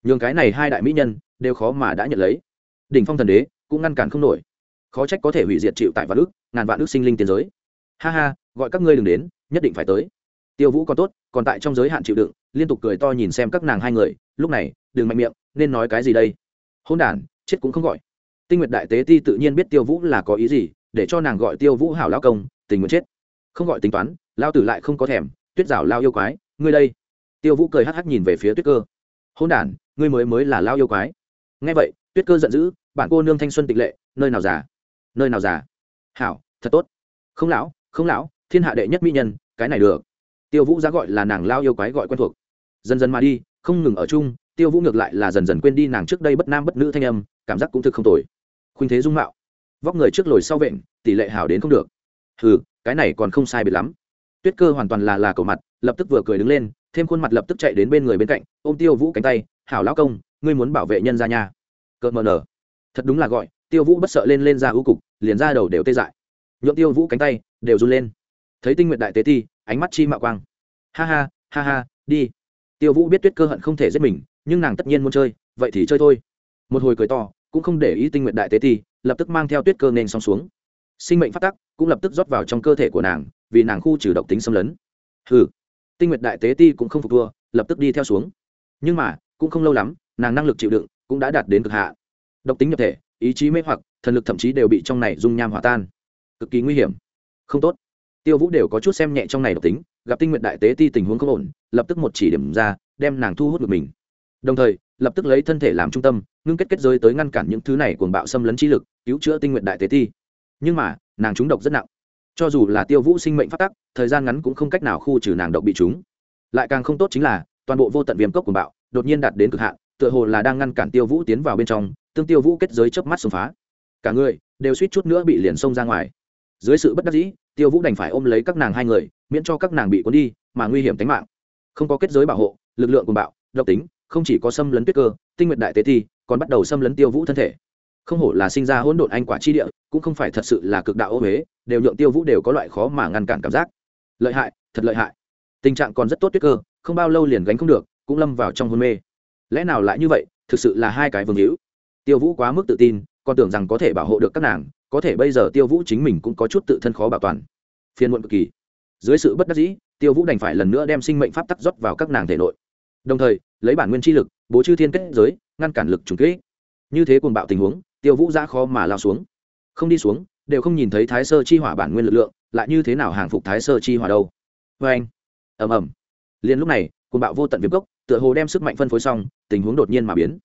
Nhường cái này hai đại mỹ nhân đều khó mà đã nhận lấy. Đỉnh phong thần đế cũng ngăn cản không nổi. Khó trách có thể hủy diệt chịu tại vạn ước, ngàn vạn ước sinh linh tiến giới. Ha ha, gọi các ngươi đừng đến, nhất định phải tới tiêu vũ còn tốt, còn tại trong giới hạn chịu đựng, liên tục cười to nhìn xem các nàng hai người, lúc này, đừng mạnh miệng, nên nói cái gì đây? Hôn đản, chết cũng không gọi. Tinh nguyệt đại tế ti tự nhiên biết tiêu vũ là có ý gì, để cho nàng gọi tiêu vũ hảo lao công, tình nguyện chết. Không gọi tính toán lao tử lại không có thèm, tuyết rào lao yêu quái, ngươi đây. Tiêu vũ cười hắc hắc nhìn về phía tuyết cơ. Hôn đản, ngươi mới mới là lao yêu quái. Nghe vậy, tuyết cơ giận dữ, bạn cô nương thanh xuân tịch lệ, nơi nào già? Nơi nào già? Hảo, thật tốt. Không lão không lão, thiên hạ đệ nhất mỹ nhân, cái này được tiêu vũ ra gọi là nàng lao yêu quái gọi quen thuộc. Dần dần mà đi, không ngừng ở chung, tiêu vũ ngược lại là dần dần quên đi nàng trước đây bất nam bất nữ thanh âm, cảm giác cũng thực không tồi. Khuynh thế dung mạo. Vóc người trước lồi sau vện, tỷ lệ hảo đến không được. Hừ, cái này còn không sai biệt lắm. Tuyết cơ hoàn toàn là là cầu mặt, lập tức vừa cười đứng lên, thêm khuôn mặt lập tức chạy đến bên người bên cạnh, ôm tiêu vũ cánh tay, hảo lão công, ngươi muốn bảo vệ nhân ra nhà cợt mờ nở. Thật đúng là gọi, tiêu vũ bất sợ lên lên ra ưu cục, liền ra đầu đều tê dại. Nhuộm tiêu vũ cánh tay đều run lên thấy tinh nguyện đại tế ti, ánh mắt chi mạo quang. Ha ha ha ha, đi. Tiêu vũ biết tuyết cơ hận không thể giết mình, nhưng nàng tất nhiên muốn chơi, vậy thì chơi thôi. Một hồi cười to, cũng không để ý tinh nguyện đại tế ti, lập tức mang theo tuyết cơ nên xong xuống. Sinh mệnh phát tắc cũng lập tức rót vào trong cơ thể của nàng, vì nàng khu trừ độc tính xâm lấn. Hừ, tinh nguyện đại tế ti cũng không phục thua, lập tức đi theo xuống. Nhưng mà, cũng không lâu lắm, nàng năng lực chịu đựng cũng đã đạt đến cực hạ. Độc tính nhập thể, ý chí mê hoặc, thần lực thậm chí đều bị trong này dung nham hòa tan. Cực kỳ nguy hiểm. Không tốt tiêu vũ đều có chút xem nhẹ trong này độc tính, gặp tinh nguyện đại tế ti tình huống không ổn, lập tức một chỉ điểm ra, đem nàng thu hút được mình. Đồng thời, lập tức lấy thân thể làm trung tâm, ngưng kết kết giới tới ngăn cản những thứ này cuồng bạo xâm lấn trí lực, cứu chữa tinh nguyện đại tế ti. Nhưng mà, nàng trúng độc rất nặng. Cho dù là tiêu vũ sinh mệnh phát tắc, thời gian ngắn cũng không cách nào khu trừ nàng độc bị chúng lại càng không tốt chính là, toàn bộ vô tận viêm cốc cuồng bạo, đột nhiên đạt đến cực hạn, tựa hồ là đang ngăn cản tiêu vũ tiến vào bên trong, tương tiêu vũ kết giới chớp mắt xông phá. Cả người đều suýt chút nữa bị liền xông ra ngoài dưới sự bất đắc dĩ, tiêu vũ đành phải ôm lấy các nàng hai người, miễn cho các nàng bị cuốn đi, mà nguy hiểm tính mạng. Không có kết giới bảo hộ, lực lượng cuồng bạo, độc tính, không chỉ có xâm lấn tuyết cơ, tinh nguyện đại tế thi, còn bắt đầu xâm lấn tiêu vũ thân thể. Không hổ là sinh ra hỗn độn anh quả chi địa, cũng không phải thật sự là cực đạo ô huế đều nhượng tiêu vũ đều có loại khó mà ngăn cản cảm giác. Lợi hại, thật lợi hại. Tình trạng còn rất tốt tuyết cơ, không bao lâu liền gánh không được, cũng lâm vào trong hôn mê. Lẽ nào lại như vậy, thực sự là hai cái vương hữu? Tiêu vũ quá mức tự tin, còn tưởng rằng có thể bảo hộ được các nàng có thể bây giờ tiêu vũ chính mình cũng có chút tự thân khó bảo toàn. Phiên muộn cực kỳ. Dưới sự bất đắc dĩ, tiêu vũ đành phải lần nữa đem sinh mệnh pháp tắc rót vào các nàng thể nội. Đồng thời, lấy bản nguyên chi lực, bố chư thiên kết giới, ngăn cản lực trùng kỹ như thế cuồng bạo tình huống, tiêu vũ ra khó mà lao xuống. Không đi xuống, đều không nhìn thấy thái sơ chi hỏa bản nguyên lực lượng, lại như thế nào hàng phục thái sơ chi hỏa đâu. Vê anh, ầm ầm. Liền lúc này, cuồng bạo vô tận viêm cốc, tựa hồ đem sức mạnh phân phối xong, tình huống đột nhiên mà biến.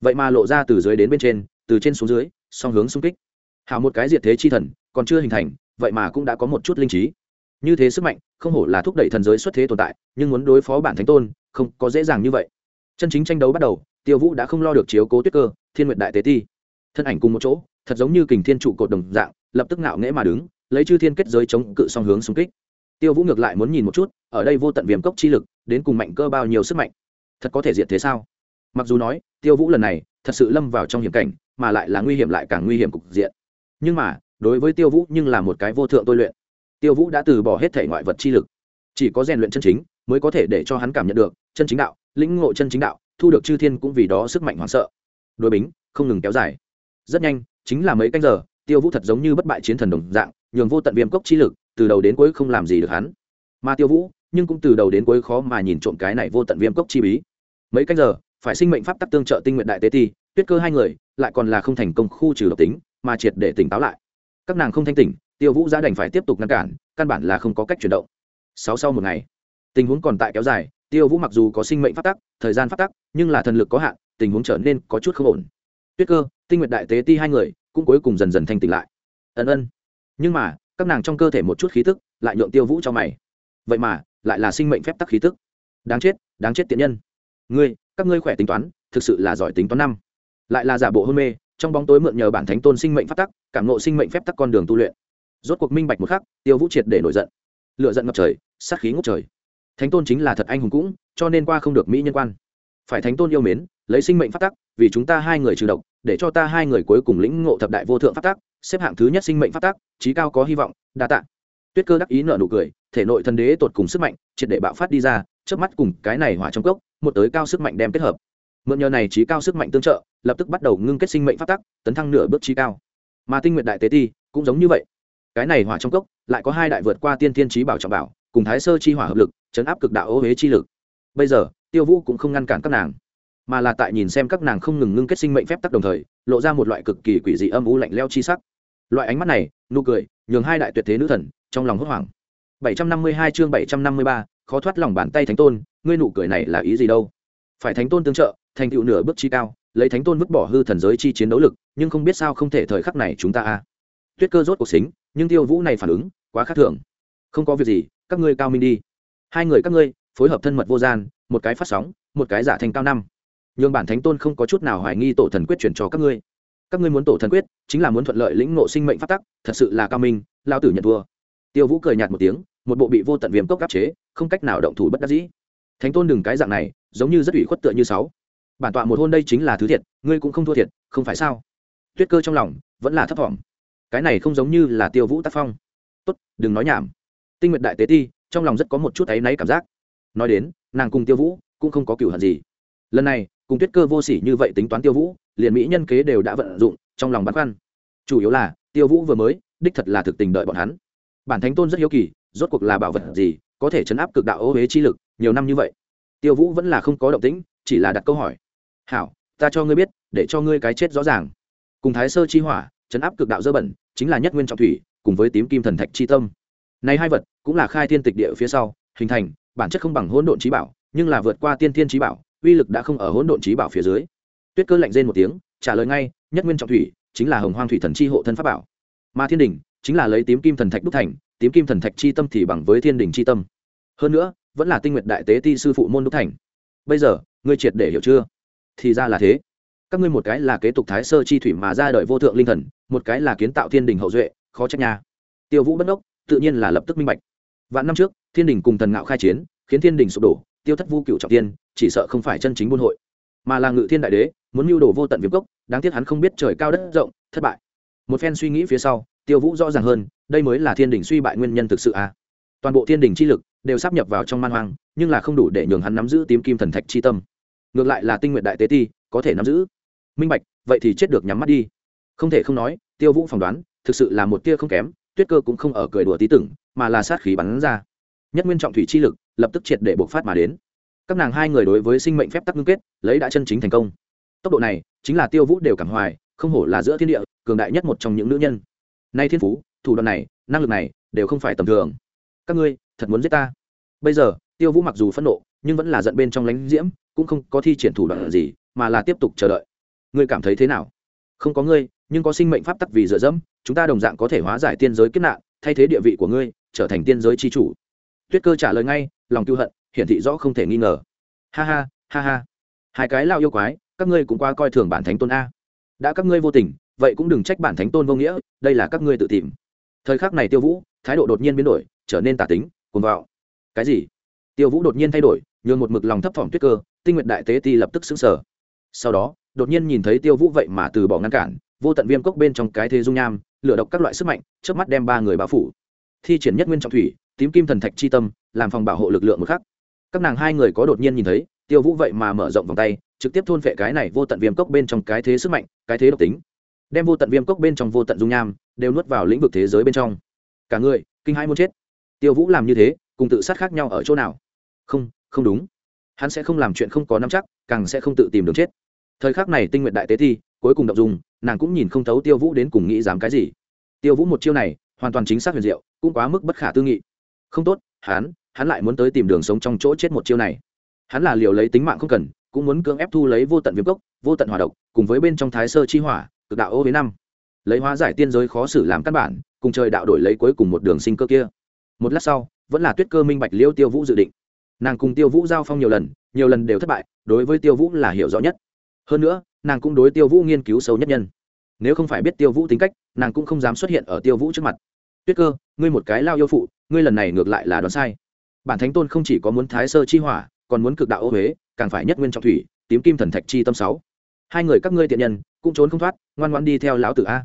Vậy mà lộ ra từ dưới đến bên trên, từ trên xuống dưới, song hướng xung kích hào một cái diệt thế chi thần, còn chưa hình thành, vậy mà cũng đã có một chút linh trí. Như thế sức mạnh, không hổ là thúc đẩy thần giới xuất thế tồn tại, nhưng muốn đối phó bản thánh tôn, không có dễ dàng như vậy. Chân chính tranh đấu bắt đầu, tiêu vũ đã không lo được chiếu cố tuyết cơ, thiên nguyện đại tế ti. Thân ảnh cùng một chỗ, thật giống như kình thiên trụ cột đồng dạng, lập tức ngạo nghễ mà đứng, lấy chư thiên kết giới chống cự song hướng xung kích. Tiêu vũ ngược lại muốn nhìn một chút, ở đây vô tận viêm cốc chi lực, đến cùng mạnh cơ bao nhiêu sức mạnh. Thật có thể diệt thế sao? Mặc dù nói, tiêu vũ lần này thật sự lâm vào trong hiểm cảnh, mà lại là nguy hiểm lại càng nguy hiểm cục diện nhưng mà, đối với tiêu vũ nhưng là một cái vô thượng tôi luyện. Tiêu vũ đã từ bỏ hết thể ngoại vật chi lực. Chỉ có rèn luyện chân chính mới có thể để cho hắn cảm nhận được chân chính đạo, lĩnh ngộ chân chính đạo, thu được chư thiên cũng vì đó sức mạnh hoảng sợ. Đối bính, không ngừng kéo dài. Rất nhanh, chính là mấy canh giờ, tiêu vũ thật giống như bất bại chiến thần đồng dạng, nhường vô tận viêm cốc chi lực từ đầu đến cuối không làm gì được hắn. Mà tiêu vũ, nhưng cũng từ đầu đến cuối khó mà nhìn trộm cái này vô tận viêm cốc chi bí. Mấy canh giờ, phải sinh mệnh pháp tắc tương trợ tinh nguyện đại tế ti, tuyết cơ hai người, lại còn là không thành công khu trừ độc tính mà triệt để tỉnh táo lại. Các nàng không thanh tỉnh, tiêu vũ giá đành phải tiếp tục ngăn cản, căn bản là không có cách chuyển động. Sáu sau một ngày, tình huống còn tại kéo dài, tiêu vũ mặc dù có sinh mệnh phát tắc, thời gian phát tắc, nhưng là thần lực có hạn, tình huống trở nên có chút không ổn. Tuyết cơ, tinh nguyện đại tế ti hai người cũng cuối cùng dần dần thanh tỉnh lại. Ân ân. Nhưng mà, các nàng trong cơ thể một chút khí tức lại nhượng tiêu vũ cho mày. Vậy mà, lại là sinh mệnh phép tắc khí tức. Đáng chết đáng chết tiện nhân. Ngươi, các ngươi khỏe tính toán, thực sự là giỏi tính toán năm. Lại là giả bộ hôn mê trong bóng tối mượn nhờ bản thánh tôn sinh mệnh phát tắc, cảm nộ sinh mệnh phép tắc con đường tu luyện. Rốt cuộc minh bạch một khắc, tiêu vũ triệt để nổi giận. Lựa giận ngập trời, sát khí ngốc trời. Thánh tôn chính là thật anh hùng cũng, cho nên qua không được mỹ nhân quan. Phải thánh tôn yêu mến, lấy sinh mệnh phát tắc, vì chúng ta hai người trừ độc, để cho ta hai người cuối cùng lĩnh ngộ thập đại vô thượng phát tắc, xếp hạng thứ nhất sinh mệnh phát tắc, trí cao có hy vọng, đa tạ. Tuyết cơ đắc ý nợ nụ cười, thể nội thần đế tột cùng sức mạnh, triệt để bạo phát đi ra trước mắt cùng cái này hỏa trong cốc, một tới cao sức mạnh đem kết hợp. Mượn nhờ này trí cao sức mạnh tương trợ lập tức bắt đầu ngưng kết sinh mệnh phát tắc tấn thăng nửa bước trí cao. Mà tinh nguyện đại tế ti cũng giống như vậy. Cái này hỏa trong cốc lại có hai đại vượt qua tiên thiên trí bảo trọng bảo cùng thái sơ chi hỏa hợp lực chấn áp cực đạo ô huế chi lực. Bây giờ tiêu vũ cũng không ngăn cản các nàng mà là tại nhìn xem các nàng không ngừng ngưng kết sinh mệnh phép tắc đồng thời lộ ra một loại cực kỳ quỷ dị âm u lạnh leo chi sắc. Loại ánh mắt này nụ cười nhường hai đại tuyệt thế nữ thần trong lòng hốt hoảng. 752 chương 753, khó thoát lòng bàn tay thánh tôn ngươi nụ cười này là ý gì đâu? Phải thánh tôn tương trợ thành tựu nửa bước chi cao lấy thánh tôn vứt bỏ hư thần giới chi chiến đấu lực, nhưng không biết sao không thể thời khắc này chúng ta a. Tuyết cơ rốt cuộc xính, nhưng tiêu vũ này phản ứng quá khác thường. Không có việc gì, các ngươi cao minh đi. Hai người các ngươi, phối hợp thân mật vô gian, một cái phát sóng, một cái giả thành cao năm. Nhường bản thánh tôn không có chút nào hoài nghi tổ thần quyết chuyển cho các ngươi. Các ngươi muốn tổ thần quyết, chính là muốn thuận lợi lĩnh ngộ sinh mệnh phát tắc, thật sự là cao minh, lao tử nhận thua. Tiêu vũ cười nhạt một tiếng, một bộ bị vô tận viêm cốc áp chế, không cách nào động thủ bất đắc dĩ. Thánh tôn đừng cái dạng này, giống như rất ủy khuất tựa như sáu bản tọa một hôn đây chính là thứ thiệt, ngươi cũng không thua thiệt, không phải sao? Tuyết cơ trong lòng vẫn là thấp thỏm. Cái này không giống như là tiêu vũ tác phong. Tốt, đừng nói nhảm. Tinh nguyện đại tế ti, trong lòng rất có một chút áy náy cảm giác. Nói đến, nàng cùng tiêu vũ cũng không có cửu hận gì. Lần này, cùng tuyết cơ vô s ỉ như vậy tính toán tiêu vũ, liền mỹ nhân kế đều đã vận dụng, trong lòng băn khoăn. Chủ yếu là, tiêu vũ vừa mới, đích thật là thực tình đợi bọn hắn. Bản thánh tôn rất hiếu kỳ, rốt cuộc là bảo vật gì có thể chấn áp cực đạo ô huế chi lực, nhiều năm như vậy. Tiêu vũ vẫn là không có động tĩnh, chỉ là đặt câu hỏi hảo, ta cho ngươi biết, để cho ngươi cái chết rõ ràng. Cùng thái sơ chi hỏa, chấn áp cực đạo dơ bẩn, chính là nhất nguyên trọng thủy, cùng với tím kim thần thạch chi tâm. Này hai vật cũng là khai thiên tịch địa phía sau, hình thành, bản chất không bằng hỗn độn trí bảo, nhưng là vượt qua tiên thiên trí bảo, uy lực đã không ở hỗn độn trí bảo phía dưới. Tuyết cơ lạnh rên một tiếng, trả lời ngay, nhất nguyên trọng thủy, chính là hồng hoang thủy thần chi hộ thân pháp bảo. Mà thiên đình chính là lấy tím kim thần thạch đúc thành, tím kim thần thạch chi tâm thì bằng với thiên đình chi tâm. Hơn nữa, vẫn là tinh nguyện đại tế ti sư phụ môn đúc thành. Bây giờ, ngươi triệt để hiểu chưa? Thì ra là thế. Các ngươi một cái là kế tục thái sơ chi thủy mà ra đời vô thượng linh thần, một cái là kiến tạo thiên đình hậu duệ, khó trách nha. Tiêu vũ bất đốc, tự nhiên là lập tức minh bạch. Vạn năm trước, thiên đình cùng thần ngạo khai chiến, khiến thiên đình sụp đổ, tiêu thất vu cựu trọng tiên, chỉ sợ không phải chân chính buôn hội. Mà là ngự thiên đại đế, muốn mưu đồ vô tận viêm cốc, đáng tiếc hắn không biết trời cao đất rộng, thất bại. Một phen suy nghĩ phía sau, tiêu vũ rõ ràng hơn, đây mới là thiên đình suy bại nguyên nhân thực sự à. Toàn bộ thiên đình chi lực đều sắp nhập vào trong man hoang, nhưng là không đủ để nhường hắn nắm giữ tím kim thần thạch chi tâm ngược lại là tinh nguyện đại tế ti, có thể nắm giữ. Minh bạch, vậy thì chết được nhắm mắt đi. Không thể không nói, tiêu vũ phỏng đoán, thực sự là một tia không kém, tuyết cơ cũng không ở cười đùa tí tưởng mà là sát khí bắn ra. Nhất nguyên trọng thủy chi lực, lập tức triệt để bộc phát mà đến. Các nàng hai người đối với sinh mệnh phép tắc ngưng kết, lấy đã chân chính thành công. Tốc độ này, chính là tiêu vũ đều cảm hoài, không hổ là giữa thiên địa, cường đại nhất một trong những nữ nhân. Nay thiên phú, thủ đoạn này, năng lực này, đều không phải tầm thường. Các ngươi, thật muốn giết ta. Bây giờ, tiêu vũ mặc dù phẫn nộ, nhưng vẫn là giận bên trong lánh diễm cũng không có thi triển thủ đoạn gì, mà là tiếp tục chờ đợi. Ngươi cảm thấy thế nào? Không có ngươi, nhưng có sinh mệnh pháp tắc vì dựa dẫm, chúng ta đồng dạng có thể hóa giải tiên giới kiếp nạn, thay thế địa vị của ngươi, trở thành tiên giới c h i chủ. Tuyết cơ trả lời ngay, lòng cựu hận, hiển thị rõ không thể nghi ngờ. Ha ha ha ha. Hai cái lao yêu quái, các ngươi cũng qua coi thường bản thánh tôn a. Đã các ngươi vô tình, vậy cũng đừng trách bản thánh tôn vô nghĩa, đây là các ngươi tự tìm. Thời khắc này tiêu vũ, thái độ đột nhiên biến đổi, trở nên tả tính, cuồng vạo cái gì? Tiêu vũ đột nhiên thay đổi, nhường một mực lòng thấp thỏm tuyết cơ tinh nguyện đại tế ti lập tức xứng sở sau đó, đột nhiên nhìn thấy tiêu vũ vậy mà từ bỏ ngăn cản, vô tận viêm cốc bên trong cái thế dung nham, lửa độc các loại sức mạnh trước mắt đem ba người bao phủ. Thi triển nhất nguyên trọng thủy, tím kim thần thạch chi tâm, làm phòng bảo hộ lực lượng một khắc. Các nàng hai người có đột nhiên nhìn thấy, tiêu vũ vậy mà mở rộng vòng tay, trực tiếp thôn phệ cái này vô tận viêm cốc bên trong cái thế sức mạnh, cái thế độc tính. Đem vô tận viêm cốc bên trong vô tận dung nham, đều nuốt vào lĩnh vực thế giới bên trong. Cả người, kinh hai muốn chết. Tiêu vũ làm như thế, cùng tự sát khác nhau ở chỗ nào? Không không đúng hắn sẽ không làm chuyện không có nắm chắc, càng sẽ không tự tìm đường chết. Thời khắc này tinh nguyện đại tế thi, cuối cùng đ ộ n g dùng nàng cũng nhìn không thấu tiêu vũ đến cùng nghĩ dám cái gì. Tiêu vũ một chiêu này, hoàn toàn chính xác huyền diệu, cũng quá mức bất khả tư nghị. Không tốt, hắn hắn lại muốn tới tìm đường sống trong chỗ chết một chiêu này. Hắn là liều lấy tính mạng không cần, cũng muốn cưỡng ép thu lấy vô tận viêm cốc, vô tận hòa độc, cùng với bên trong thái sơ chi hỏa, cực đạo ô với năm. Lấy hóa giải tiên giới khó xử làm căn bản, cùng trời đạo đổi lấy cuối cùng một đường sinh cơ kia. Một lát sau, vẫn là tuyết cơ minh bạch liêu tiêu vũ dự định nàng cùng tiêu vũ giao phong nhiều lần nhiều lần đều thất bại, đối với tiêu vũ là hiểu rõ nhất. Hơn nữa, nàng cũng đối tiêu vũ nghiên cứu sâu nhất nhân. Nếu không phải biết tiêu vũ tính cách, nàng cũng không dám xuất hiện ở tiêu vũ trước mặt. Tuyết cơ, ngươi một cái lao yêu phụ, ngươi lần này ngược lại là đoán sai. Bản thánh tôn không chỉ có muốn thái sơ chi hỏa, còn muốn cực đạo ô huế, càng phải nhất nguyên trọng thủy, tím kim thần thạch chi tâm sáu. Hai người các ngươi tiện nhân, cũng trốn không thoát, ngoan ngoan đi theo lão tử a.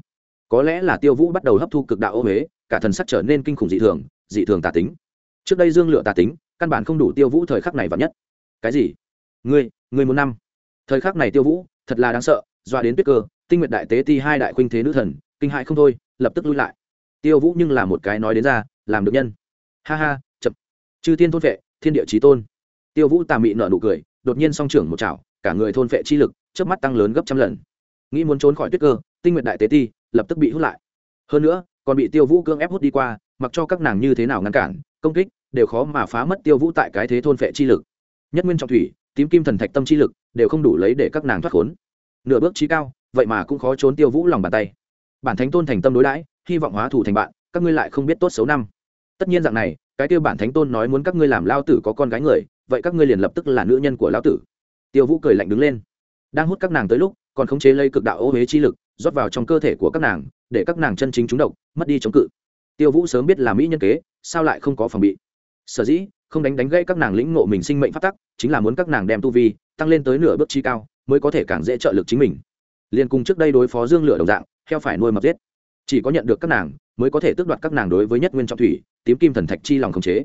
Có lẽ là tiêu vũ bắt đầu hấp thu cực đạo ô huế, cả thần sắc trở nên kinh khủng dị thường dị thường tà tính trước đây dương lựa tà tính, căn bản không đủ tiêu vũ thời khắc này vào nhất. Cái gì? Ngươi ngươi muốn năm. Thời khắc này tiêu vũ, thật là đáng sợ, dọa đến tuyết cơ, tinh nguyện đại tế ti hai đại khuynh thế nữ thần, kinh hại không thôi, lập tức lui lại. Tiêu vũ nhưng là một cái nói đến ra, làm được nhân. Ha ha, chậm. Chư thiên thôn vệ thiên địa trí tôn. Tiêu vũ tà mị nở nụ cười, đột nhiên song trưởng một chảo, cả người thôn vệ chi lực trước mắt tăng lớn gấp trăm lần. Nghĩ muốn trốn khỏi tuyết cơ, tinh nguyện đại tế ti, lập tức bị hút lại. Hơn nữa, còn bị tiêu vũ cương ép hút đi qua, mặc cho các nàng như thế nào ngăn cản công kích, đều khó mà phá mất tiêu vũ tại cái thế thôn vệ chi lực. Nhất nguyên trọng thủy, tím kim thần thạch tâm chi lực, đều không đủ lấy để các nàng thoát khốn. Nửa bước trí cao, vậy mà cũng khó trốn tiêu vũ lòng bàn tay. Bản thánh tôn thành tâm đối đãi, hy vọng hóa thủ thành bạn, các ngươi lại không biết tốt xấu năm. Tất nhiên dạng này, cái tiêu bản thánh tôn nói muốn các ngươi làm lao tử có con gái người, vậy các ngươi liền lập tức là nữ nhân của lão tử. Tiêu vũ cười lạnh đứng lên. Đang hút các nàng tới lúc, còn khống chế lây cực đạo ô huế chi lực, rót vào trong cơ thể của các nàng, để các nàng chân chính trúng độc, mất đi chống cự tiêu vũ sớm biết là mỹ nhân kế sao lại không có phòng bị? Sở dĩ không đánh đánh gây các nàng lĩnh ngộ mình sinh mệnh phát tắc chính là muốn các nàng đem tu vi tăng lên tới nửa bước chi cao mới có thể càng dễ trợ lực chính mình. Liền cùng trước đây đối phó dương lửa đồng dạng heo phải nuôi mập giết. Chỉ có nhận được các nàng mới có thể tước đoạt các nàng đối với nhất nguyên trọng thủy tím kim thần thạch chi lòng khống chế.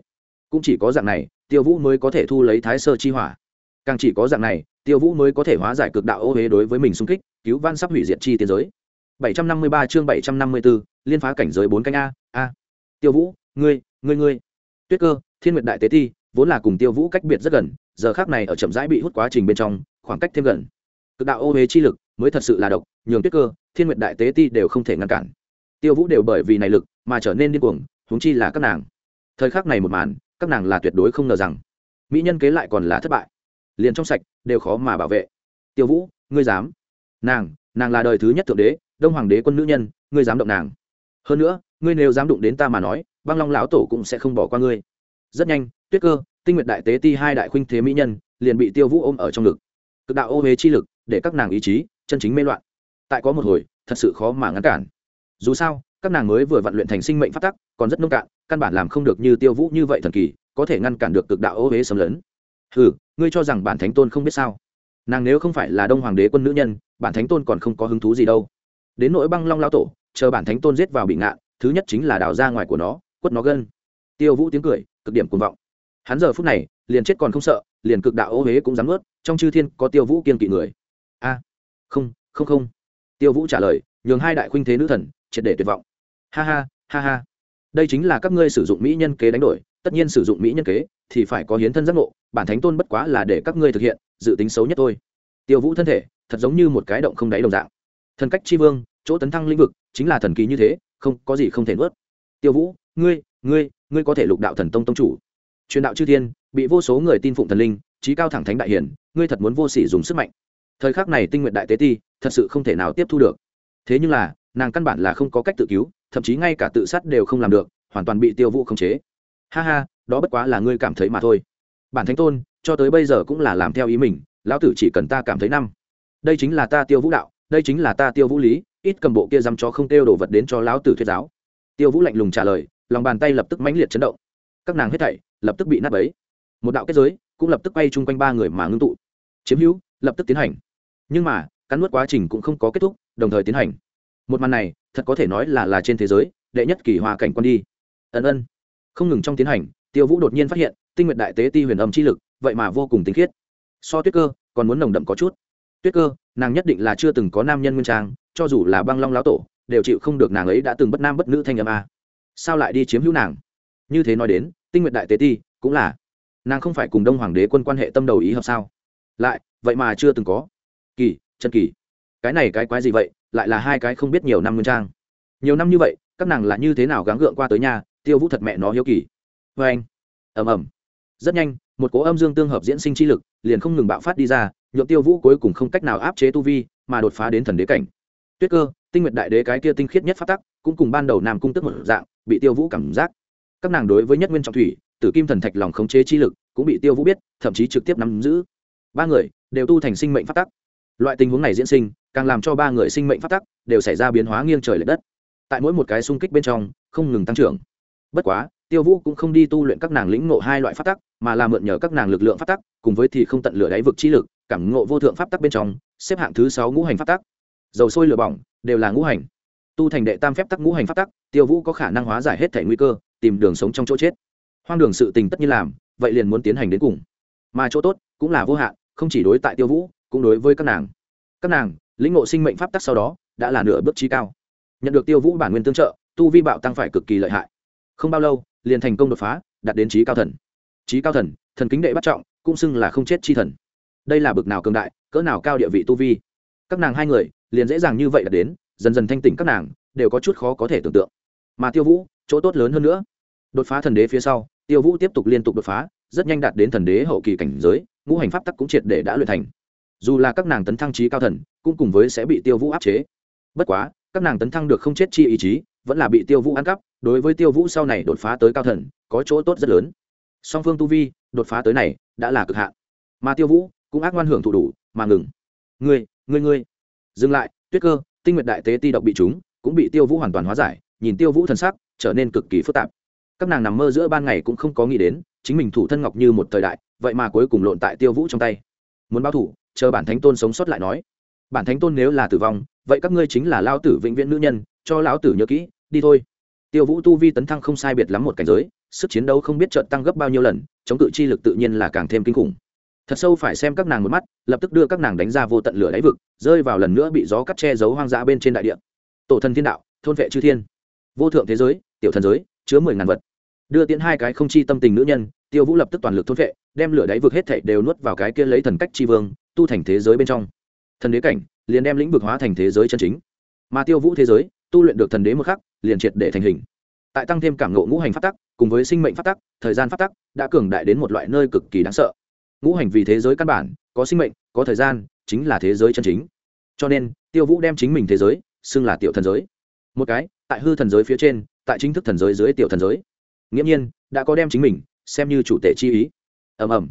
Cũng chỉ có dạng này tiêu vũ mới có thể thu lấy thái sơ chi hỏa. Càng chỉ có dạng này tiêu vũ mới có thể hóa giải cực đạo ô huế đối với mình xung kích cứu van sắp hủy diệt chi tiến giới. 753 chương 754, liên phá cảnh giới bốn canh a a tiêu vũ, ngươi ngươi ngươi. Tuyết cơ, thiên nguyệt đại tế thi vốn là cùng tiêu vũ cách biệt rất gần, giờ khác này ở chậm rãi bị hút quá trình bên trong, khoảng cách thêm gần. Cực đạo ô huế chi lực mới thật sự là độc, nhường tuyết cơ, thiên nguyệt đại tế ti đều không thể ngăn cản. Tiêu vũ đều bởi vì này lực mà trở nên điên cuồng, huống chi là các nàng. Thời khắc này một màn, các nàng là tuyệt đối không ngờ rằng, mỹ nhân kế lại còn là thất bại. Liền trong sạch đều khó mà bảo vệ. Tiêu vũ, ngươi dám. Nàng nàng là đời thứ nhất thượng đế, đông hoàng đế quân nữ nhân, ngươi dám động nàng. Hơn nữa ngươi nếu dám đụng đến ta mà nói, băng long lão tổ cũng sẽ không bỏ qua ngươi. Rất nhanh, tuyết cơ, tinh nguyện đại tế ti hai đại khuynh thế mỹ nhân, liền bị tiêu vũ ôm ở trong ngực. Cực đạo ô huế chi lực, để các nàng ý chí, chân chính mê loạn. Tại có một hồi, thật sự khó mà ngăn cản. Dù sao, các nàng mới vừa vận luyện thành sinh mệnh phát tắc, còn rất nông cạn, căn bản làm không được như tiêu vũ như vậy thần kỳ, có thể ngăn cản được cực đạo ô huế xâm lấn. Ừ ngươi cho rằng bản thánh tôn không biết sao? Nàng nếu không phải là đông hoàng đế quân nữ nhân, bản thánh tôn còn không có hứng thú gì đâu. Đến nỗi băng long lao tổ, chờ bản thánh tôn giết vào bị ngạn thứ nhất chính là đào ra ngoài của nó, quất nó gân. Tiêu vũ tiếng cười, cực điểm cuồng vọng. Hắn giờ phút này, liền chết còn không sợ, liền cực đạo ô huế cũng dám ướt trong chư thiên có tiêu vũ kiên kỵ người. A, không không không. Tiêu vũ trả lời, nhường hai đại khuynh thế nữ thần, triệt để tuyệt vọng. Ha ha ha ha. Đây chính là các ngươi sử dụng mỹ nhân kế đánh đổi, tất nhiên sử dụng mỹ nhân kế, thì phải có hiến thân giác ngộ, bản thánh tôn bất quá là để các ngươi thực hiện, dự tính xấu nhất thôi. Tiêu vũ thân thể, thật giống như một cái động không đáy đồng dạng. Thần cách tri vương, chỗ tấn thăng lĩnh vực, chính là thần kỳ như thế không, có gì không thể nuốt. Tiêu vũ, ngươi ngươi ngươi có thể lục đạo thần tông tông chủ. Truyền đạo chư thiên, bị vô số người tin phụng thần linh, trí cao thẳng thánh đại hiển, ngươi thật muốn vô sỉ dùng sức mạnh. Thời khắc này tinh nguyện đại tế ti, thật sự không thể nào tiếp thu được. Thế nhưng là, nàng căn bản là không có cách tự cứu, thậm chí ngay cả tự sát đều không làm được, hoàn toàn bị tiêu vũ khống chế. Ha ha, đó bất quá là ngươi cảm thấy mà thôi. Bản thánh tôn, cho tới bây giờ cũng là làm theo ý mình, lão tử chỉ cần ta cảm thấy năm. Đây chính là ta tiêu vũ đạo, đây chính là ta tiêu vũ lý ít cầm bộ kia dăm cho không tiêu đồ vật đến cho lão tử thuyết giáo. Tiêu vũ lạnh lùng trả lời, lòng bàn tay lập tức mãnh liệt chấn động. Các nàng hết thảy lập tức bị nát bấy. Một đạo kết giới cũng lập tức quay chung quanh ba người mà ngưng tụ. Chiếm hữu lập tức tiến hành. Nhưng mà, cắn nuốt quá trình cũng không có kết thúc, đồng thời tiến hành. Một màn này, thật có thể nói là là trên thế giới, đệ nhất kỳ hòa cảnh quan đi. Ân ân. Không ngừng trong tiến hành, tiêu vũ đột nhiên phát hiện, tinh nguyện đại tế ti huyền âm chi lực, vậy mà vô cùng tinh khiết. So tuyết cơ, còn muốn nồng đậm có chút. Tuyết cơ, nàng nhất định là chưa từng có nam nhân nguyên trang cho dù là băng long lão tổ, đều chịu không được nàng ấy đã từng bất nam bất nữ thanh âm a. Sao lại đi chiếm hữu nàng? Như thế nói đến, tinh nguyện đại tế ti cũng là. Nàng không phải cùng đông hoàng đế quân quan hệ tâm đầu ý hợp sao? Lại, vậy mà chưa từng có. Kỳ chân kỳ. Cái này cái quái gì vậy? Lại là hai cái không biết nhiều năm nguyên trang. Nhiều năm như vậy, các nàng là như thế nào gắng gượng qua tới nhà, tiêu vũ thật mẹ nó hiếu kỳ. Vê anh. Ầm ầm. Rất nhanh, một cố âm dương tương hợp diễn sinh chi lực liền không ngừng bạo phát đi ra nhuộm tiêu vũ cuối cùng không cách nào áp chế tu vi, mà đột phá đến thần đế cảnh tuyết cơ, tinh nguyện đại đế cái kia tinh khiết nhất phát tắc, cũng cùng ban đầu nam cung tức một dạng, bị tiêu vũ cảm giác. Các nàng đối với nhất nguyên trọng thủy, tử kim thần thạch lòng khống chế chi lực, cũng bị tiêu vũ biết, thậm chí trực tiếp nắm giữ. Ba người đều tu thành sinh mệnh phát tắc. Loại tình huống này diễn sinh, càng làm cho ba người sinh mệnh phát tắc đều xảy ra biến hóa nghiêng trời l ệ đất. Tại mỗi một cái xung kích bên trong, không ngừng tăng trưởng. Bất quá, tiêu vũ cũng không đi tu luyện các nàng lĩnh ngộ hai loại phát tắc, mà là mượn nhờ các nàng lực lượng phát tắc, cùng với thì không tận lửa đáy vực chi lực, cảm ngộ vô thượng pháp tắc bên trong, xếp hạng thứ sáu ngũ hành phát tắc dầu sôi lửa bỏng, đều là ngũ hành. Tu thành đệ tam phép tắc ngũ hành phát tắc, tiêu vũ có khả năng hóa giải hết thể nguy cơ, tìm đường sống trong chỗ chết. Hoang đường sự tình tất nhiên làm, vậy liền muốn tiến hành đến cùng. Mà chỗ tốt, cũng là vô hạn, không chỉ đối tại tiêu vũ, cũng đối với các nàng. Các nàng, lĩnh ngộ sinh mệnh pháp tắc sau đó, đã là nửa bước trí cao. Nhận được tiêu vũ bản nguyên tương trợ, tu vi bạo tăng phải cực kỳ lợi hại. Không bao lâu, liền thành công đột phá, đạt đến trí cao thần. Trí cao thần thần kính đệ bắt trọng, cũng xưng là không chết chi thần. Đây là bực nào cường đại, cỡ nào cao địa vị tu vi. Các nàng hai người liền dễ dàng như vậy đạt đến, dần dần thanh tỉnh các nàng, đều có chút khó có thể tưởng tượng. Mà tiêu vũ, chỗ tốt lớn hơn nữa. Đột phá thần đế phía sau, tiêu vũ tiếp tục liên tục đột phá, rất nhanh đạt đến thần đế hậu kỳ cảnh giới, ngũ hành pháp tắc cũng triệt để đã luyện thành. Dù là các nàng tấn thăng trí cao thần, cũng cùng với sẽ bị tiêu vũ áp chế. Bất quá, các nàng tấn thăng được không chết chi ý chí, vẫn là bị tiêu vũ ăn cắp, đối với tiêu vũ sau này đột phá tới cao thần, có chỗ tốt rất lớn. Song phương tu vi, đột phá tới này, đã là cực hạn. Mà tiêu vũ, cũng ác ngoan hưởng thụ đủ, mà ngừng. Ngươi ngươi ngươi dừng lại, tuyết cơ, tinh nguyện đại tế ti độc bị chúng cũng bị tiêu vũ hoàn toàn hóa giải, nhìn tiêu vũ thần sắc, trở nên cực kỳ phức tạp. Các nàng nằm mơ giữa ban ngày cũng không có nghĩ đến, chính mình thủ thân ngọc như một thời đại, vậy mà cuối cùng lộn tại tiêu vũ trong tay. Muốn báo thủ, chờ bản thánh tôn sống sót lại nói. Bản thánh tôn nếu là tử vong, vậy các ngươi chính là lao tử vĩnh viễn nữ nhân, cho lão tử nhớ kỹ, đi thôi. Tiêu vũ tu vi tấn thăng không sai biệt lắm một cảnh giới, sức chiến đấu không biết trợn tăng gấp bao nhiêu lần, chống cự chi lực tự nhiên là càng thêm kinh khủng thật sâu phải xem các nàng một mắt, lập tức đưa các nàng đánh ra vô tận lửa đáy vực, rơi vào lần nữa bị gió cắt che giấu hoang dã bên trên đại địa. Tổ thần thiên đạo, thôn vệ chư thiên. Vô thượng thế giới, tiểu thần giới, chứa mười ngàn vật. Đưa tiến hai cái không chi tâm tình nữ nhân, tiêu vũ lập tức toàn lực thôn vệ, đem lửa đáy vực hết thảy đều nuốt vào cái kia lấy thần cách chi vương, tu thành thế giới bên trong. Thần đế cảnh, liền đem lĩnh vực hóa thành thế giới chân chính. Mà tiêu vũ thế giới, tu luyện được thần đế một khắc, liền triệt để thành hình. Tại tăng thêm cảm ngộ ngũ hành phát tắc, cùng với sinh mệnh phát tắc, thời gian phát tắc, đã cường đại đến một loại nơi cực kỳ đáng sợ ngũ hành vì thế giới căn bản, có sinh mệnh, có thời gian, chính là thế giới chân chính. Cho nên, tiêu vũ đem chính mình thế giới xưng là tiểu thần giới. Một cái, tại hư thần giới phía trên, tại chính thức thần giới dưới tiểu thần giới. Nghiễm nhiên, đã có đem chính mình xem như chủ tể chi ý. Ầm ầm.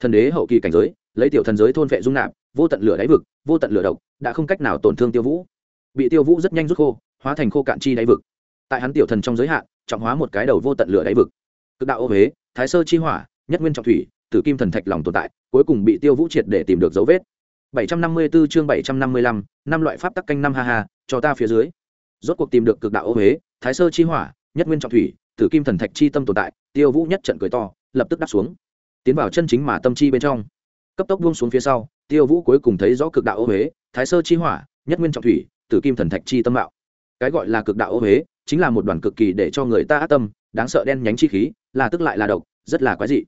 Thần đế hậu kỳ cảnh giới, lấy tiểu thần giới thôn vệ dung nạp, vô tận lửa đáy vực, vô tận lửa độc, đã không cách nào tổn thương tiêu vũ. Bị tiêu vũ rất nhanh rút khô, hóa thành khô cạn chi đáy vực. Tại hắn tiểu thần trong giới hạn, trọng hóa một cái đầu vô tận lửa đáy vực. Cực đạo ô huế, thái sơ chi hỏa, nhất nguyên trọng thủy tử kim thần thạch lòng tồn tại cuối cùng bị tiêu vũ triệt để tìm được dấu vết. 754 chương 755, năm loại pháp tắc canh năm ha ha cho ta phía dưới. Rốt cuộc tìm được cực đạo ô hế, thái sơ chi hỏa nhất nguyên trọng thủy tử kim thần thạch chi tâm tồn tại tiêu vũ nhất trận cười to lập tức đáp xuống. Tiến vào chân chính mà tâm chi bên trong. Cấp tốc buông xuống phía sau tiêu vũ cuối cùng thấy rõ cực đạo ô hế, thái sơ chi hỏa nhất nguyên trọng thủy tử kim thần thạch chi tâm mạo. Cái gọi là cực đạo ô hế, chính là một đoàn cực kỳ để cho người ta ác tâm đáng sợ đen nhánh chi khí là tức lại là độc rất là quái dị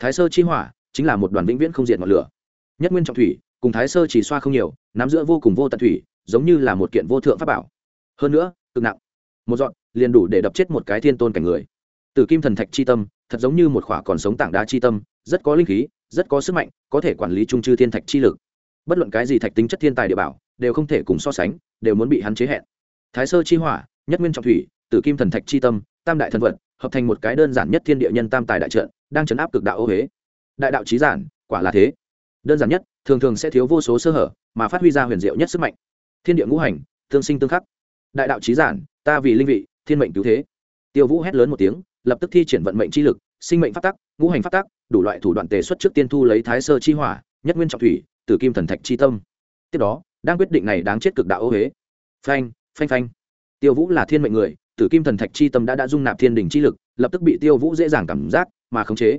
thái sơ chi hỏa chính là một đoàn vĩnh viễn không diệt ngọn lửa. Nhất nguyên trọng thủy cùng thái sơ chỉ xoa không nhiều, nắm giữa vô cùng vô tận thủy, giống như là một kiện vô thượng pháp bảo. Hơn nữa, cực nặng. Một dọn liền đủ để đập chết một cái thiên tôn cảnh người. Tử kim thần thạch chi tâm, thật giống như một khỏa còn sống tảng đá chi tâm, rất có linh khí, rất có sức mạnh, có thể quản lý trung chư thiên thạch chi lực. Bất luận cái gì thạch tính chất thiên tài địa bảo, đều không thể cùng so sánh, đều muốn bị hắn chế hẹn. Thái sơ chi hỏa, nhất nguyên trọng thủy tử kim thần thạch chi tâm, tam đại thần vật hợp thành một cái đơn giản nhất thiên địa nhân tam tài đại trận, đang chấn áp cực đạo ô huế đại đạo trí giản, quả là thế. Đơn giản nhất, thường thường sẽ thiếu vô số sơ hở, mà phát huy ra huyền diệu nhất sức mạnh. Thiên địa ngũ hành, tương sinh tương khắc. Đại đạo trí giản, ta vì linh vị, thiên mệnh cứu thế. Tiêu vũ hét lớn một tiếng, lập tức thi triển vận mệnh chi lực, sinh mệnh phát tắc, ngũ hành phát tắc, đủ loại thủ đoạn tề xuất trước tiên thu lấy thái sơ chi hỏa, nhất nguyên trọng thủy, tử kim thần thạch chi tâm. Tiếp đó, đang quyết định này đáng chết cực đạo ô huế phanh phanh phanh. Tiêu vũ là thiên mệnh người tử kim thần thạch chi tâm đã đã dung nạp thiên đình chi lực, lập tức bị tiêu vũ dễ dàng cảm giác mà khống chế.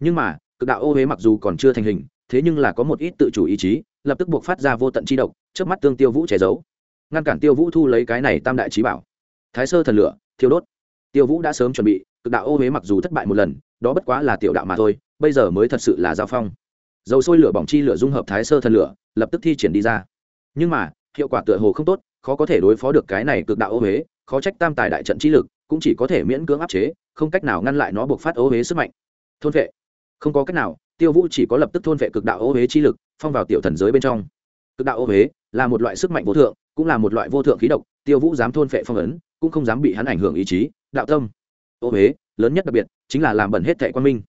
Nhưng mà, cực đạo ô huế mặc dù còn chưa thành hình, thế nhưng là có một ít tự chủ ý chí, lập tức buộc phát ra vô tận chi độc trước mắt tương tiêu vũ che giấu. Ngăn cản tiêu vũ thu lấy cái này tam đại trí bảo. Thái sơ thần lửa, thiêu đốt. Tiêu vũ đã sớm chuẩn bị, cực đạo ô huế mặc dù thất bại một lần, đó bất quá là tiểu đạo mà thôi, bây giờ mới thật sự là giao phong. Dầu sôi lửa bỏng chi lửa dung hợp thái sơ thần lửa, lập tức thi triển đi ra. Nhưng mà, hiệu quả tựa hồ không tốt, khó có thể đối phó được cái này cực đạo ô huế khó trách tam tài đại trận chi lực cũng chỉ có thể miễn cưỡng áp chế, không cách nào ngăn lại nó buộc phát ô huế sức mạnh. Thôn vệ. Không có cách nào, tiêu vũ chỉ có lập tức thôn vệ cực đạo ô huế chi lực, phong vào tiểu thần giới bên trong. Cực đạo ô huế là một loại sức mạnh vô thượng, cũng là một loại vô thượng khí độc, tiêu vũ dám thôn vệ phong ấn, cũng không dám bị hắn ảnh hưởng ý chí, đạo tâm. Ô huế, lớn nhất đặc biệt, chính là làm bẩn hết thệ quan minh.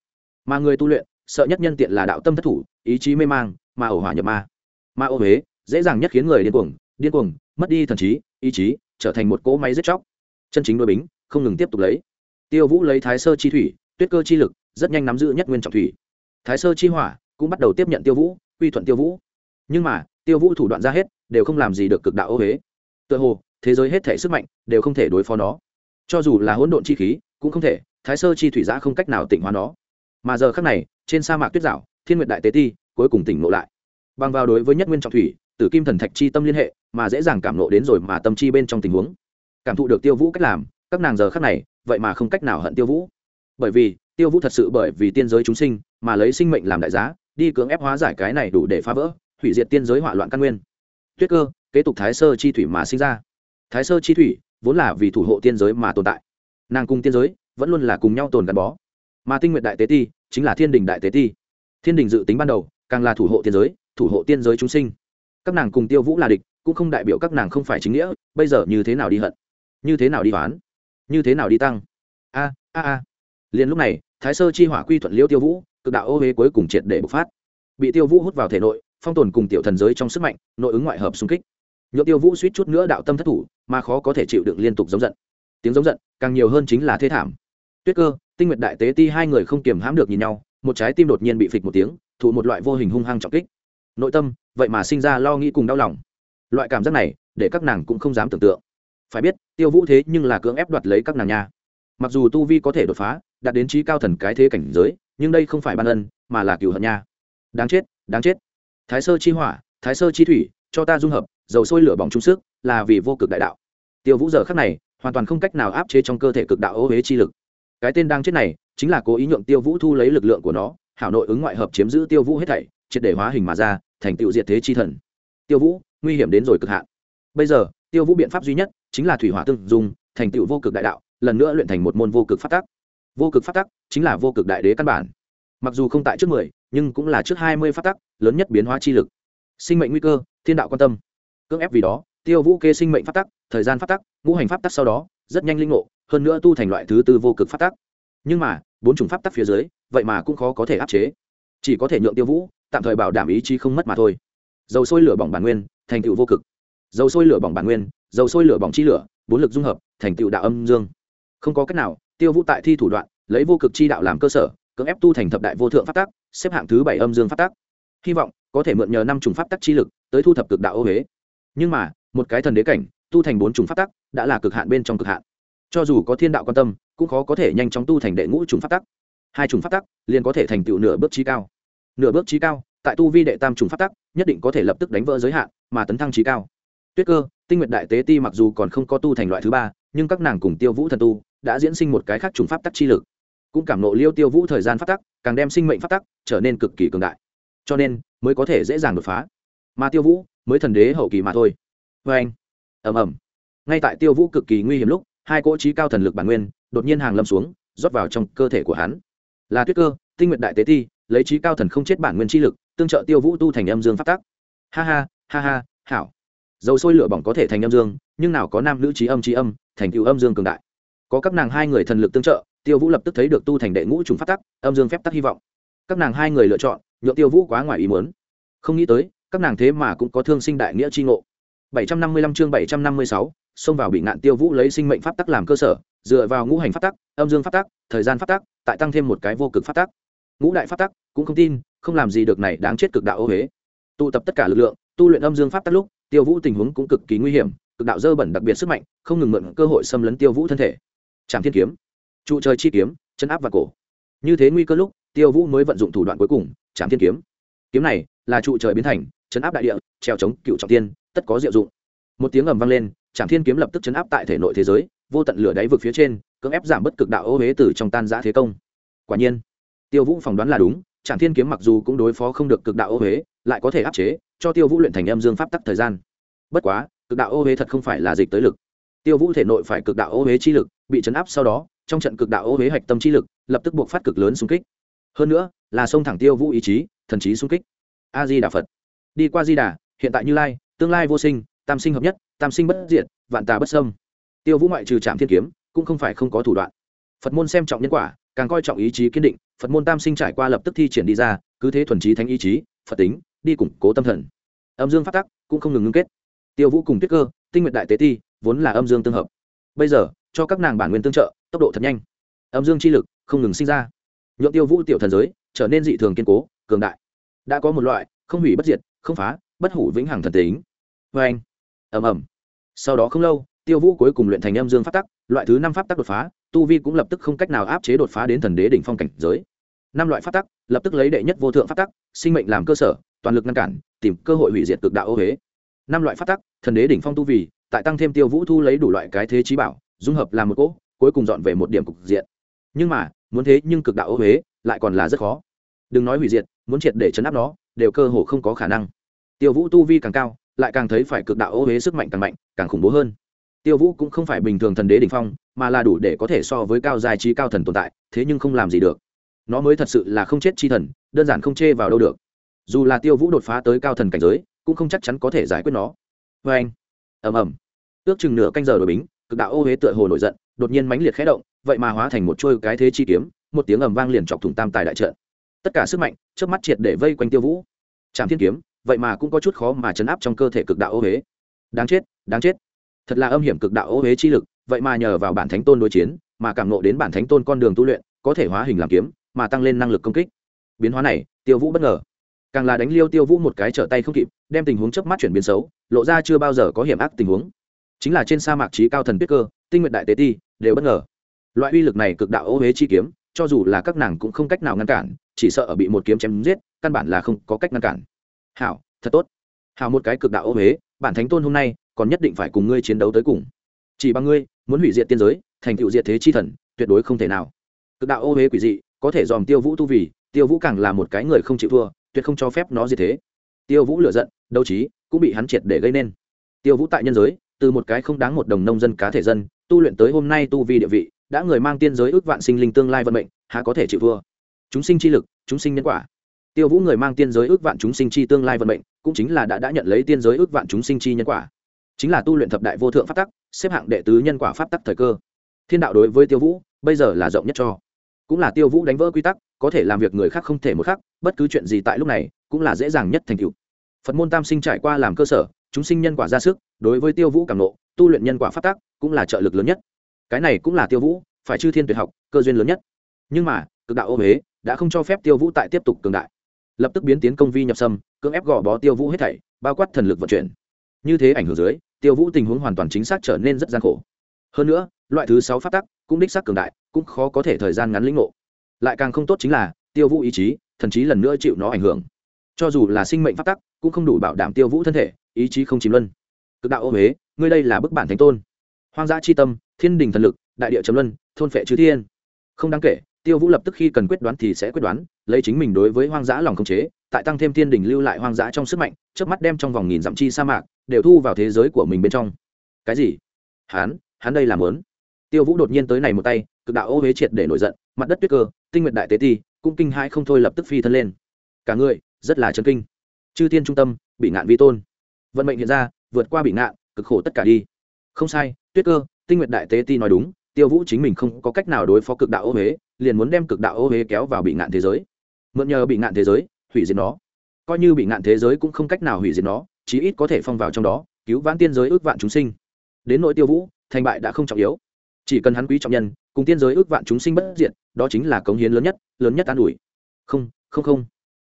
Mà người tu luyện, sợ nhất nhân tiện là đạo tâm thất thủ, ý chí mê mang, mà ẩu hỏa nhập ma. Ma ô huế, dễ dàng nhất khiến người điên cuồng điên cuồng, mất đi thần trí, ý chí trở thành một cỗ máy giết chóc. Chân chính đôi bính, không ngừng tiếp tục lấy. Tiêu vũ lấy thái sơ chi thủy, tuyết cơ chi lực, rất nhanh nắm giữ nhất nguyên trọng thủy. Thái sơ chi hỏa cũng bắt đầu tiếp nhận tiêu vũ, quy thuận tiêu vũ. Nhưng mà, tiêu vũ thủ đoạn ra hết, đều không làm gì được cực đạo ô huế tựa hồ, thế giới hết thể sức mạnh đều không thể đối phó nó. Cho dù là hỗn độn chi khí, cũng không thể, thái sơ chi thủy giã không cách nào tỉnh hóa nó. Mà giờ khác này, trên sa mạc tuyết dạo thiên nguyệt đại tế ti cuối cùng tỉnh ngộ lại. Bằng vào đối với nhất nguyên trọng thủy tử kim thần thạch chi tâm liên hệ, mà dễ dàng cảm lộ đến rồi mà tâm chi bên trong tình huống. Cảm thụ được tiêu vũ cách làm, các nàng giờ khác này, vậy mà không cách nào hận tiêu vũ. Bởi vì, tiêu vũ thật sự bởi vì tiên giới chúng sinh, mà lấy sinh mệnh làm đại giá, đi cưỡng ép hóa giải cái này đủ để phá vỡ, hủy diệt tiên giới hỏa loạn căn nguyên. Tuyết cơ, kế tục thái sơ chi thủy mà sinh ra. Thái sơ chi thủy vốn là vì thủ hộ tiên giới mà tồn tại. Nàng cùng tiên giới vẫn luôn là cùng nhau tồn gắn bó. Mà tinh nguyện đại tế ti chính là thiên đình đại tế ti. Thiên đình dự tính ban đầu, càng là thủ hộ tiên giới, thủ hộ tiên giới chúng sinh các nàng cùng tiêu vũ là địch, cũng không đại biểu các nàng không phải chính nghĩa, bây giờ như thế nào đi hận? Như thế nào đi toán như thế nào đi tăng? A a a. Liền lúc này, thái sơ chi hỏa quy thuận liêu tiêu vũ, cực đạo ô huế cuối cùng triệt để bộc phát. Bị tiêu vũ hút vào thể nội, phong tồn cùng tiểu thần giới trong sức mạnh, nội ứng ngoại hợp xung kích. Nhựa tiêu vũ suýt chút nữa đạo tâm thất thủ, mà khó có thể chịu đựng liên tục giống giận. Tiếng giống giận, càng nhiều hơn chính là thế thảm. Tuyết cơ, tinh nguyệt đại tế ti hai người không kiềm hãm được nhìn nhau, một trái tim đột nhiên bị phịch một tiếng, thụ một loại vô hình hung hăng trọng kích. Nội tâm vậy mà sinh ra lo nghĩ cùng đau lòng. Loại cảm giác này, để các nàng cũng không dám tưởng tượng. Phải biết, tiêu vũ thế nhưng là cưỡng ép đoạt lấy các nàng nha. Mặc dù tu vi có thể đột phá, đạt đến trí cao thần cái thế cảnh giới, nhưng đây không phải ban ân, mà là cựu hận nha. Đáng chết đáng chết. Thái sơ chi hỏa, thái sơ chi thủy, cho ta dung hợp, dầu sôi lửa bỏng trung sức, là vì vô cực đại đạo. Tiêu vũ giờ khắc này, hoàn toàn không cách nào áp chế trong cơ thể cực đạo ô huế chi lực. Cái tên đang chết này, chính là cố ý nhượng tiêu vũ thu lấy lực lượng của nó, hảo nội ứng ngoại hợp chiếm giữ tiêu vũ hết thảy, triệt để hóa hình mà ra thành tựu diệt thế chi thần. Tiêu vũ, nguy hiểm đến rồi cực hạn. Bây giờ, tiêu vũ biện pháp duy nhất chính là thủy hỏa tương dùng thành tựu vô cực đại đạo, lần nữa luyện thành một môn vô cực phát tắc. Vô cực phát tắc chính là vô cực đại đế căn bản. Mặc dù không tại trước mười, nhưng cũng là trước hai mươi phát tắc, lớn nhất biến hóa chi lực. Sinh mệnh nguy cơ, thiên đạo quan tâm. Cưỡng ép vì đó, tiêu vũ kê sinh mệnh phát tắc, thời gian phát tắc, ngũ hành pháp tắc sau đó, rất nhanh linh ngộ, hơn nữa tu thành loại thứ tư vô cực phát tắc. Nhưng mà, bốn chủng pháp tắc phía dưới, vậy mà cũng khó có thể áp chế. Chỉ có thể nhượng tiêu vũ tạm thời bảo đảm ý chí không mất mà thôi. Dầu sôi lửa bỏng bản nguyên, thành tựu vô cực. Dầu sôi lửa bỏng bản nguyên, dầu sôi lửa bỏng chi lửa, bốn lực dung hợp, thành tựu đạo âm dương. Không có cách nào, tiêu vũ tại thi thủ đoạn, lấy vô cực chi đạo làm cơ sở, cưỡng ép tu thành thập đại vô thượng pháp tắc, xếp hạng thứ bảy âm dương pháp tắc. Hy vọng, có thể mượn nhờ năm chủng pháp tắc chi lực, tới thu thập cực đạo ô huế nhưng mà, một cái thần đế cảnh, tu thành bốn chủng pháp tắc, đã là cực hạn bên trong cực hạn. Cho dù có thiên đạo quan tâm, cũng khó có thể nhanh chóng tu thành đệ ngũ chủng pháp tắc. Hai chủng pháp tắc, liền có thể thành tựu nửa bước trí cao nửa bước trí cao, tại tu vi đệ tam trùng pháp tắc, nhất định có thể lập tức đánh vỡ giới hạn, mà tấn thăng trí cao. Tuyết cơ, tinh nguyện đại tế ti mặc dù còn không có tu thành loại thứ ba, nhưng các nàng cùng tiêu vũ thần tu đã diễn sinh một cái khác trùng pháp tắc chi lực. Cũng cảm nộ liêu tiêu vũ thời gian pháp tắc, càng đem sinh mệnh pháp tắc trở nên cực kỳ cường đại. Cho nên, mới có thể dễ dàng đột phá. Mà tiêu vũ, mới thần đế hậu kỳ mà thôi. Vê anh, ầm ầm. Ngay tại tiêu vũ cực kỳ nguy hiểm lúc, hai cỗ trí cao thần lực bản nguyên đột nhiên hàng lâm xuống, rót vào trong cơ thể của hắn. Là tuyết cơ, tinh nguyện đại tế ti lấy trí cao thần không chết bản nguyên chi lực tương trợ tiêu vũ tu thành âm dương phát tắc. Ha ha ha ha hảo. Dầu sôi lửa bỏng có thể thành âm dương nhưng nào có nam nữ trí âm trí âm thành cựu âm dương cường đại. Có các nàng hai người thần lực tương trợ tiêu vũ lập tức thấy được tu thành đệ ngũ trùng phát tắc âm dương phép tắc hy vọng. Các nàng hai người lựa chọn nhượng tiêu vũ quá ngoài ý muốn. Không nghĩ tới các nàng thế mà cũng có thương sinh đại nghĩa chi ngộ. 755 chương 756, xông vào bị ngạn tiêu vũ lấy sinh mệnh pháp tắc làm cơ sở dựa vào ngũ hành pháp tắc âm dương pháp tắc thời gian pháp tắc tại tăng thêm một cái vô cực pháp tắc ngũ đại pháp tắc, cũng không tin, không làm gì được này đáng chết cực đạo ô huế. Tụ tập tất cả lực lượng, tu luyện âm dương pháp tắc lúc, tiêu vũ tình huống cũng cực kỳ nguy hiểm, cực đạo dơ bẩn đặc biệt sức mạnh, không ngừng mượn cơ hội xâm lấn tiêu vũ thân thể. Trạm thiên kiếm, trụ trời chi kiếm, chân áp và cổ. Như thế nguy cơ lúc, tiêu vũ mới vận dụng thủ đoạn cuối cùng trạm thiên kiếm. Kiếm này là trụ trời biến thành chấn áp đại địa treo chống cựu trọng tiên, tất có diệu dụng. Một tiếng ầm vang lên trạm thiên kiếm lập tức chấn áp tại thể nội thế giới, vô tận lửa đáy vực phía trên, cưỡng ép giảm bất cực đạo ô huế từ trong tan giã thế công. Quả nhiên tiêu vũ phỏng đoán là đúng trạm thiên kiếm mặc dù cũng đối phó không được cực đạo ô huế lại có thể áp chế, cho tiêu vũ luyện thành âm dương pháp tắc thời gian. Bất quá, cực đạo ô huế thật không phải là dịch tới lực. Tiêu vũ thể nội phải cực đạo ô huế chi lực, bị chấn áp sau đó, trong trận cực đạo ô huế hạch tâm chi lực, lập tức buộc phát cực lớn xung kích. Hơn nữa, là xông thẳng tiêu vũ ý chí, thần trí xung kích. A di đà phật. Đi qua di đà, hiện tại như lai, tương lai vô sinh, tam sinh hợp nhất, tam sinh bất diệt, vạn tà bất sâm tiêu vũ ngoại trừ trạm thiên kiếm, cũng không phải không có thủ đoạn. Phật môn xem trọng nhân quả càng coi trọng ý chí kiên định, phật môn tam sinh trải qua lập tức thi triển đi ra, cứ thế thuần trí thánh ý chí, phật tính, đi củng cố tâm thần. Âm dương phát tắc cũng không ngừng ngưng kết. Tiêu vũ cùng tuyết cơ, tinh nguyện đại tế ti vốn là âm dương tương hợp. Bây giờ, cho các nàng bản nguyên tương trợ, tốc độ thật nhanh. Âm dương chi lực không ngừng sinh ra. Nhuộm tiêu vũ tiểu thần giới trở nên dị thường kiên cố, cường đại. Đã có một loại không hủy bất diệt, không phá, bất hủ vĩnh hằng thần tính. Vê anh, ầm ầm. Sau đó không lâu, tiêu vũ cuối cùng luyện thành âm dương pháp tắc, loại thứ năm pháp tắc đột phá tu vi cũng lập tức không cách nào áp chế đột phá đến thần đế đỉnh phong cảnh giới. Năm loại pháp tắc, lập tức lấy đệ nhất vô thượng pháp tắc, sinh mệnh làm cơ sở, toàn lực ngăn cản, tìm cơ hội hủy diệt cực đạo ô huế năm loại pháp tắc, thần đế đỉnh phong tu vì tại tăng thêm tiêu vũ thu lấy đủ loại cái thế trí bảo, dung hợp làm một cỗ, cuối cùng dọn về một điểm cục diện. Nhưng mà, muốn thế nhưng cực đạo ô huế lại còn là rất khó. Đừng nói hủy diệt, muốn triệt để chấn áp nó, đều cơ hồ không có khả năng. Tiêu vũ tu vi càng cao, lại càng thấy phải cực đạo ô huế sức mạnh càng mạnh, càng khủng bố hơn tiêu vũ cũng không phải bình thường thần đế đ ỉ n h phong, mà là đủ để có thể so với cao dài trí cao thần tồn tại, thế nhưng không làm gì được. Nó mới thật sự là không chết chi thần, đơn giản không chê vào đâu được. Dù là tiêu vũ đột phá tới cao thần cảnh giới, cũng không chắc chắn có thể giải quyết nó. Vê anh ẩm ẩm ước chừng nửa canh giờ đổi bính, cực đạo ô huế tựa hồ nổi giận, đột nhiên mãnh liệt khé động, vậy mà hóa thành một trôi cái thế chi kiếm, một tiếng ầm vang liền chọc thủng tam tài đại trận. Tất cả sức mạnh trước mắt triệt để vây quanh tiêu vũ. Trạm thiên kiếm, vậy mà cũng có chút khó mà chấn áp trong cơ thể cực đạo ô huế đáng chết đáng chết thật là âm hiểm cực đạo ô huế chi lực, vậy mà nhờ vào bản thánh tôn đối chiến, mà cảm nộ đến bản thánh tôn con đường tu luyện, có thể hóa hình làm kiếm, mà tăng lên năng lực công kích. Biến hóa này, tiêu vũ bất ngờ. Càng là đánh liêu tiêu vũ một cái trở tay không kịp, đem tình huống chớp mắt chuyển biến xấu, lộ ra chưa bao giờ có hiểm ác tình huống. Chính là trên sa mạc trí cao thần tuyết cơ, tinh nguyện đại tế ti, đều bất ngờ. Loại uy lực này cực đạo ô huế chi kiếm, cho dù là các nàng cũng không cách nào ngăn cản, chỉ sợ ở bị một kiếm chém giết, căn bản là không có cách ngăn cản. Hảo, thật tốt. Hảo một cái cực đạo ô huế, bản thánh tôn hôm nay còn nhất định phải cùng ngươi chiến đấu tới cùng. Chỉ bằng ngươi, muốn hủy diệt tiên giới, thành tựu diệt thế chi thần, tuyệt đối không thể nào. Cực đạo ô huế quỷ dị, có thể dòm tiêu vũ tu vì, tiêu vũ càng là một cái người không chịu thua, tuyệt không cho phép nó diệt thế. Tiêu vũ lựa giận, đấu trí, cũng bị hắn triệt để gây nên. Tiêu vũ tại nhân giới, từ một cái không đáng một đồng nông dân cá thể dân, tu luyện tới hôm nay tu vi địa vị, đã người mang tiên giới ước vạn sinh linh tương lai vận mệnh, há có thể chịu thua? Chúng sinh chi lực, chúng sinh nhân quả. Tiêu vũ người mang tiên giới ước vạn chúng sinh chi tương lai vận mệnh, cũng chính là đã đã nhận lấy tiên giới ước vạn chúng sinh chi nhân quả chính là tu luyện thập đại vô thượng pháp tắc, xếp hạng đệ tứ nhân quả pháp tắc thời cơ. Thiên đạo đối với tiêu vũ, bây giờ là rộng nhất cho. Cũng là tiêu vũ đánh vỡ quy tắc, có thể làm việc người khác không thể một khác, bất cứ chuyện gì tại lúc này, cũng là dễ dàng nhất thành cựu phật môn tam sinh trải qua làm cơ sở, chúng sinh nhân quả ra sức, đối với tiêu vũ càng nộ tu luyện nhân quả pháp tắc, cũng là trợ lực lớn nhất. Cái này cũng là tiêu vũ, phải chư thiên tuyệt học, cơ duyên lớn nhất. Nhưng mà, cực đạo ô huế, đã không cho phép tiêu vũ tại tiếp tục cường đại. Lập tức biến tiến công vi nhập sâm, cưỡng ép gò bó tiêu vũ hết thảy, bao quát thần lực vận chuyển như thế ảnh hưởng dưới, tiêu vũ tình huống hoàn toàn chính xác trở nên rất gian khổ. Hơn nữa, loại thứ sáu phát tắc cũng đích xác cường đại, cũng khó có thể thời gian ngắn lĩnh ngộ. Lại càng không tốt chính là, tiêu vũ ý chí thần chí lần nữa chịu nó ảnh hưởng. Cho dù là sinh mệnh phát tắc, cũng không đủ bảo đảm tiêu vũ thân thể, ý chí không chìm luân. Cực đạo ô huế, ngươi đây là bức bản thánh tôn. Hoang dã chi tâm, thiên đình thần lực, đại địa trầm luân, thôn phệ chư thiên. Không đáng kể, tiêu vũ lập tức khi cần quyết đoán thì sẽ quyết đoán, lấy chính mình đối với hoang dã lòng khống chế tại tăng thêm thiên đình lưu lại hoang dã trong sức mạnh trước mắt đem trong vòng nghìn dặm chi sa mạc đều thu vào thế giới của mình bên trong. Cái gì? Hắn hắn đây làm lớn tiêu vũ đột nhiên tới này một tay, cực đạo ô huế triệt để nổi giận, mặt đất tuyết cơ, tinh nguyện đại tế ti, cũng kinh hai không thôi lập tức phi thân lên. Cả người, rất là chân kinh. Chư tiên trung tâm, bị ngạn vi tôn. Vận mệnh hiện ra, vượt qua bị ngạn, cực khổ tất cả đi. Không sai, tuyết cơ, tinh nguyện đại tế ti nói đúng, tiêu vũ chính mình không có cách nào đối phó cực đạo ô huế, liền muốn đem cực đạo ô huế kéo vào bị ngạn thế giới. Mượn nhờ bị ngạn thế giới hủy diệt nó. Coi như bị ngạn thế giới cũng không cách nào hủy diệt nó, chí ít có thể phong vào trong đó, cứu vãn tiên giới ước vạn chúng sinh. Đến nội tiêu vũ, thành bại đã không trọng yếu. Chỉ cần hắn quý trọng nhân, cùng tiên giới ước vạn chúng sinh bất diện đó chính là cống hiến lớn nhất lớn nhất an ủi. Không không không.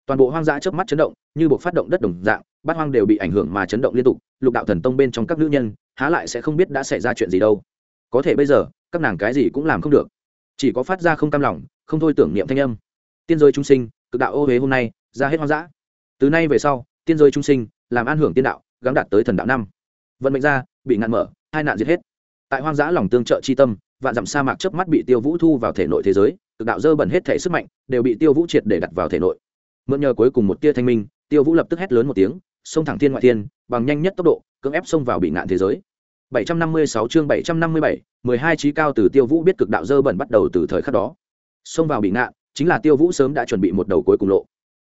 Toàn bộ hoang dã chớp mắt chấn động, như buộc phát động đất đồng dạng, bát hoang đều bị ảnh hưởng mà chấn động liên tục, lục đạo thần tông bên trong các nữ nhân, há lại sẽ không biết đã xảy ra chuyện gì đâu. Có thể bây giờ, các nàng cái gì cũng làm không được. Chỉ có phát ra không cam lòng, không thôi tưởng niệm thanh âm. Tiên giới chúng sinh, cực đạo ô huế hôm nay ra hết hoang dã. Từ nay về sau tiên giới trung sinh làm an hưởng tiên đạo gắn đạt tới thần đạo năm. Vận mệnh ra bị ngạn mở hai nạn giết hết. Tại hoang dã lòng tương trợ chi tâm vạn dặm sa mạc chớp mắt bị tiêu vũ thu vào thể nội thế giới cực đạo dơ bẩn hết thể sức mạnh đều bị tiêu vũ triệt để đặt vào thể nội. Mượn nhờ cuối cùng một tia thanh minh tiêu vũ lập tức hét lớn một tiếng xông thẳng thiên ngoại thiên bằng nhanh nhất tốc độ cưỡng ép xông vào bị ngạn thế giới. 756 chương 757, 12 trí cao từ Tiêu Vũ biết cực đạo dơ bẩn bắt đầu từ thời khắc đó. Xông vào bị ngạn, chính là Tiêu Vũ sớm đã chuẩn bị một đầu cuối cùng lộ.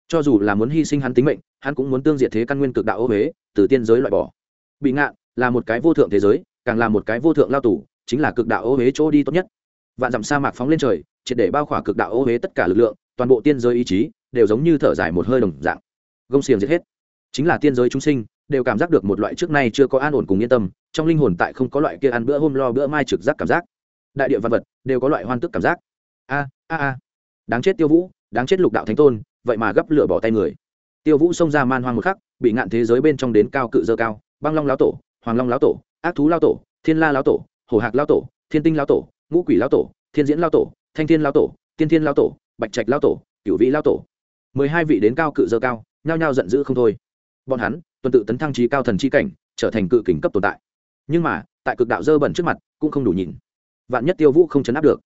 Cho dù là muốn hy sinh hắn tính mệnh, hắn cũng muốn tương diệt thế căn nguyên cực đạo ô huế từ tiên giới loại bỏ. Bị ngạn là một cái vô thượng thế giới, càng là một cái vô thượng lao tù, chính là cực đạo ô huế chỗ đi tốt nhất. Vạn dặm sa mạc phóng lên trời, triệt để bao khỏa cực đạo ô huế tất cả lực lượng, toàn bộ tiên giới ý chí đều giống như thở dài một hơi đồng dạng. Gông xiềng giết hết. Chính là tiên giới chúng sinh, đều cảm giác được một loại trước nay chưa có an ổn cùng yên tâm trong linh hồn tại không có loại kia ăn bữa hôm lo bữa mai trực giác cảm giác đại địa văn vật đều có loại hoan tức cảm giác a a a đáng chết tiêu vũ đáng chết lục đạo thánh tôn vậy mà gấp lửa bỏ tay người tiêu vũ xông ra man hoang một khắc bị ngạn thế giới bên trong đến cao cự dơ cao băng long lão tổ hoàng long lão tổ ác thú lão tổ thiên la lão tổ hổ hạc lão tổ thiên tinh lão tổ ngũ quỷ lão tổ thiên diễn lão tổ thanh thiên lão tổ tiên thiên lão tổ bạch trạch lão tổ cửu vị lão tổ mười hai vị đến cao cự dơ cao nhao nhao giận dữ không thôi bọn hắn tuần tự tấn thăng trí cao thần chi cảnh trở thành cự kình cấp tồn tại nhưng mà tại cực đạo dơ bẩn trước mặt cũng không đủ nhìn vạn nhất tiêu vũ không chấn áp được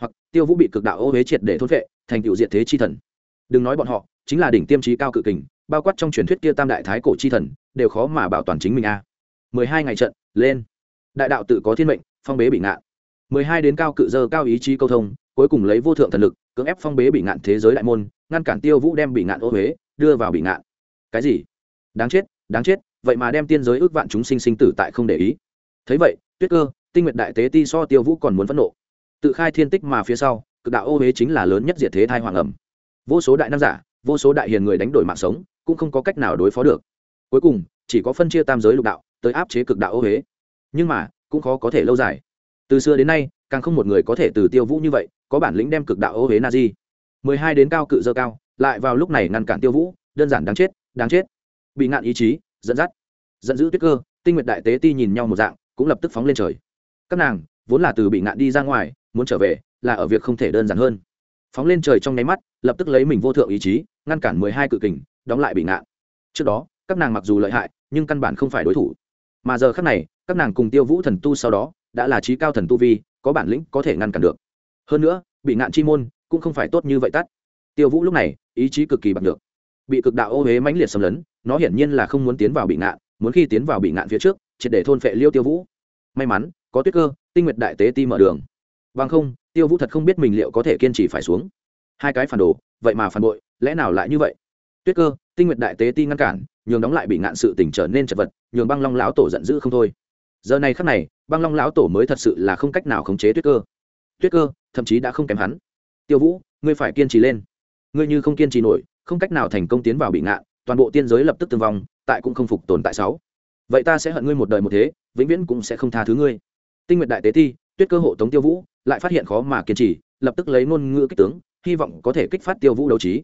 hoặc tiêu vũ bị cực đạo ô huế triệt để thôn vệ thành cựu diện thế chi thần đừng nói bọn họ, chính là đỉnh tiêm trí cao cự kình, bao quát trong truyền thuyết kia tam đại thái cổ chi thần, đều khó mà bảo toàn chính mình a. Mười hai ngày trận, lên. Đại đạo tự có thiên mệnh, phong bế bị ngạn. Mười hai đến cao cự dơ cao ý chí câu thông, cuối cùng lấy vô thượng thần lực, cưỡng ép phong bế bị ngạn thế giới đại môn, ngăn cản tiêu vũ đem bị ngạn ô huế đưa vào bị ngạn. Cái gì? Đáng chết đáng chết, vậy mà đem tiên giới ước vạn chúng sinh sinh tử tại không để ý. Thấy vậy, tuyết cơ, tinh nguyện đại tế ti so tiêu vũ còn muốn phẫn nộ. Tự khai thiên tích mà phía sau, cực đạo ô huế chính là lớn nhất diệt thế thai hoàng ẩm vô số đại nam giả, vô số đại hiền người đánh đổi mạng sống, cũng không có cách nào đối phó được. Cuối cùng, chỉ có phân chia tam giới lục đạo, tới áp chế cực đạo ô huế nhưng mà, cũng khó có thể lâu dài. Từ xưa đến nay, càng không một người có thể từ tiêu vũ như vậy, có bản lĩnh đem cực đạo ô huế na di. Mười hai đến cao cự dơ cao, lại vào lúc này ngăn cản tiêu vũ, đơn giản đáng chết đáng chết. Bị ngạn ý chí, dẫn dắt giận dữ tuyết cơ, tinh nguyệt đại tế ti nhìn nhau một dạng, cũng lập tức phóng lên trời. Các nàng, vốn là từ bị ngạn đi ra ngoài, muốn trở về, là ở việc không thể đơn giản hơn phóng lên trời trong nháy mắt, lập tức lấy mình vô thượng ý chí, ngăn cản mười hai cự kình, đóng lại bị ngạn. Trước đó, các nàng mặc dù lợi hại, nhưng căn bản không phải đối thủ. Mà giờ khác này, các nàng cùng tiêu vũ thần tu sau đó, đã là trí cao thần tu vi, có bản lĩnh có thể ngăn cản được. Hơn nữa, bị ngạn chi môn cũng không phải tốt như vậy tắt. Tiêu vũ lúc này, ý chí cực kỳ bằng được bị cực đạo ô huế mãnh liệt xâm lấn, nó hiển nhiên là không muốn tiến vào bị ngạn, muốn khi tiến vào bị ngạn phía trước, triệt để thôn phệ liêu tiêu vũ. May mắn, có tuyết cơ, tinh nguyệt đại tế ti mở đường. Bằng không tiêu vũ thật không biết mình liệu có thể kiên trì phải xuống. Hai cái phản đồ, vậy mà phản bội, lẽ nào lại như vậy? Tuyết cơ, tinh nguyệt đại tế ti ngăn cản, nhường đóng lại bị ngạn sự tỉnh trở nên chật vật, nhường băng long lão tổ giận dữ không thôi. Giờ này khắc này, băng long lão tổ mới thật sự là không cách nào khống chế tuyết cơ. Tuyết cơ, thậm chí đã không kém hắn. Tiêu vũ, ngươi phải kiên trì lên. Ngươi như không kiên trì nổi, không cách nào thành công tiến vào bị ngạn, toàn bộ tiên giới lập tức tương vong, tại cũng không phục tồn tại sáu. Vậy ta sẽ hận ngươi một đời một thế, vĩnh viễn cũng sẽ không tha thứ ngươi. Tinh nguyện đại tế ti tuyết cơ hộ tống tiêu vũ, lại phát hiện khó mà kiên trì, lập tức lấy ngôn ngữ kích tướng, hy vọng có thể kích phát tiêu vũ đấu trí.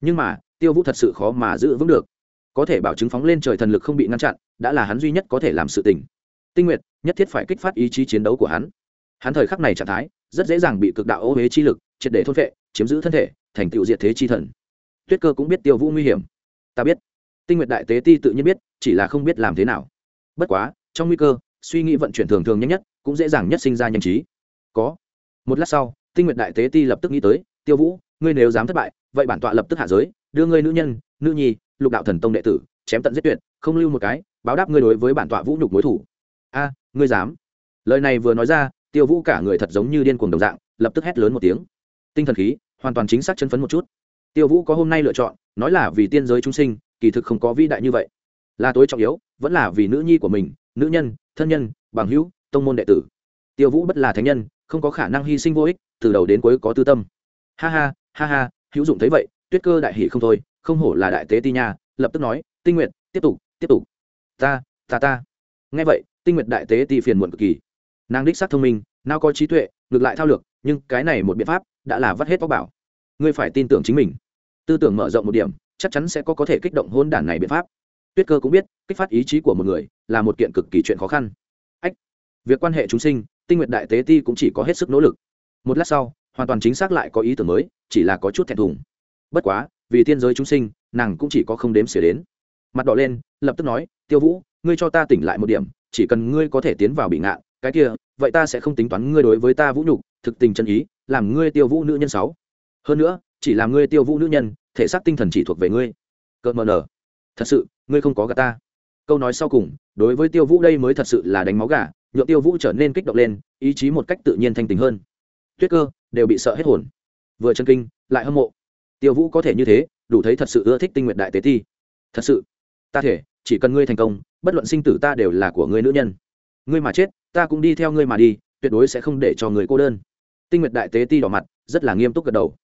Nhưng mà, tiêu vũ thật sự khó mà giữ vững được. Có thể bảo chứng phóng lên trời thần lực không bị ngăn chặn, đã là hắn duy nhất có thể làm sự tình. Tinh nguyệt, nhất thiết phải kích phát ý chí chiến đấu của hắn. Hắn thời khắc này trạng thái, rất dễ dàng bị cực đạo ô huế chi lực, triệt để thôn vệ chiếm giữ thân thể, thành tựu diệt thế chi thần. Tuyết cơ cũng biết tiêu vũ nguy hiểm. Ta biết. Tinh nguyệt đại tế ti tự nhiên biết, chỉ là không biết làm thế nào. Bất quá, trong nguy cơ, suy nghĩ vận chuyển thường thường nhanh nhất cũng dễ dàng nhất sinh ra nhanh trí. Có. Một lát sau, tinh nguyện đại tế ti lập tức nghĩ tới, tiêu vũ, ngươi nếu dám thất bại, vậy bản tọa lập tức hạ giới, đưa ngươi nữ nhân, nữ nhi, lục đạo thần tông đệ tử, chém tận giết tuyệt, không lưu một cái, báo đáp ngươi đối với bản tọa vũ nhục mối thủ. A, ngươi dám? Lời này vừa nói ra, tiêu vũ cả người thật giống như điên cuồng đồng dạng, lập tức hét lớn một tiếng. Tinh thần khí, hoàn toàn chính xác chân phấn một chút. Tiêu vũ có hôm nay lựa chọn, nói là vì tiên giới chúng sinh, kỳ thực không có vĩ đại như vậy. Là tối trọng yếu, vẫn là vì nữ nhi của mình, nữ nhân, thân nhân, bằng hữu tông môn đệ tử. Tiêu vũ bất là thánh nhân, không có khả năng hy sinh vô ích, từ đầu đến cuối có tư tâm. Ha ha ha ha, hữu dụng thấy vậy, tuyết cơ đại hỷ không thôi, không hổ là đại tế ti nha, lập tức nói, tinh nguyện tiếp tục tiếp tục. Ta ta ta. Nghe vậy, tinh nguyện đại tế ti phiền muộn cực kỳ. Nàng đích sắc thông minh nào có trí tuệ, ngược lại thao lược, nhưng cái này một biện pháp đã là vắt hết bóc bảo. Ngươi phải tin tưởng chính mình. Tư tưởng mở rộng một điểm, chắc chắn sẽ có có thể kích động hôn đản này biện pháp. Tuyết cơ cũng biết, kích phát ý chí của một người là một kiện cực kỳ chuyện khó khăn việc quan hệ chúng sinh, tinh nguyện đại tế ti cũng chỉ có hết sức nỗ lực. Một lát sau, hoàn toàn chính xác lại có ý tưởng mới, chỉ là có chút thẹn thùng. Bất quá, vì thiên giới chúng sinh, nàng cũng chỉ có không đếm xỉa đến. Mặt đỏ lên, lập tức nói, tiêu vũ, ngươi cho ta tỉnh lại một điểm, chỉ cần ngươi có thể tiến vào bị ngạn cái kia, vậy ta sẽ không tính toán ngươi đối với ta vũ nhục, thực tình chân ý, làm ngươi tiêu vũ nữ nhân sáu. Hơn nữa, chỉ làm ngươi tiêu vũ nữ nhân, thể xác tinh thần chỉ thuộc về ngươi. Cợt mờ nở. Thật sự, ngươi không có gà ta. Câu nói sau cùng, đối với tiêu vũ đây mới thật sự là đánh máu gà nhượng tiêu vũ trở nên kích động lên, ý chí một cách tự nhiên thanh tình hơn. Tuyết cơ, đều bị sợ hết hồn. Vừa chân kinh, lại hâm mộ. Tiêu vũ có thể như thế, đủ thấy thật sự ưa thích tinh nguyện đại tế Thi. thật sự. Ta thể, chỉ cần ngươi thành công, bất luận sinh tử ta đều là của ngươi nữ nhân. Ngươi mà chết, ta cũng đi theo ngươi mà đi, tuyệt đối sẽ không để cho người cô đơn. Tinh nguyệt đại tế ti đỏ mặt, rất là nghiêm túc gật đầu.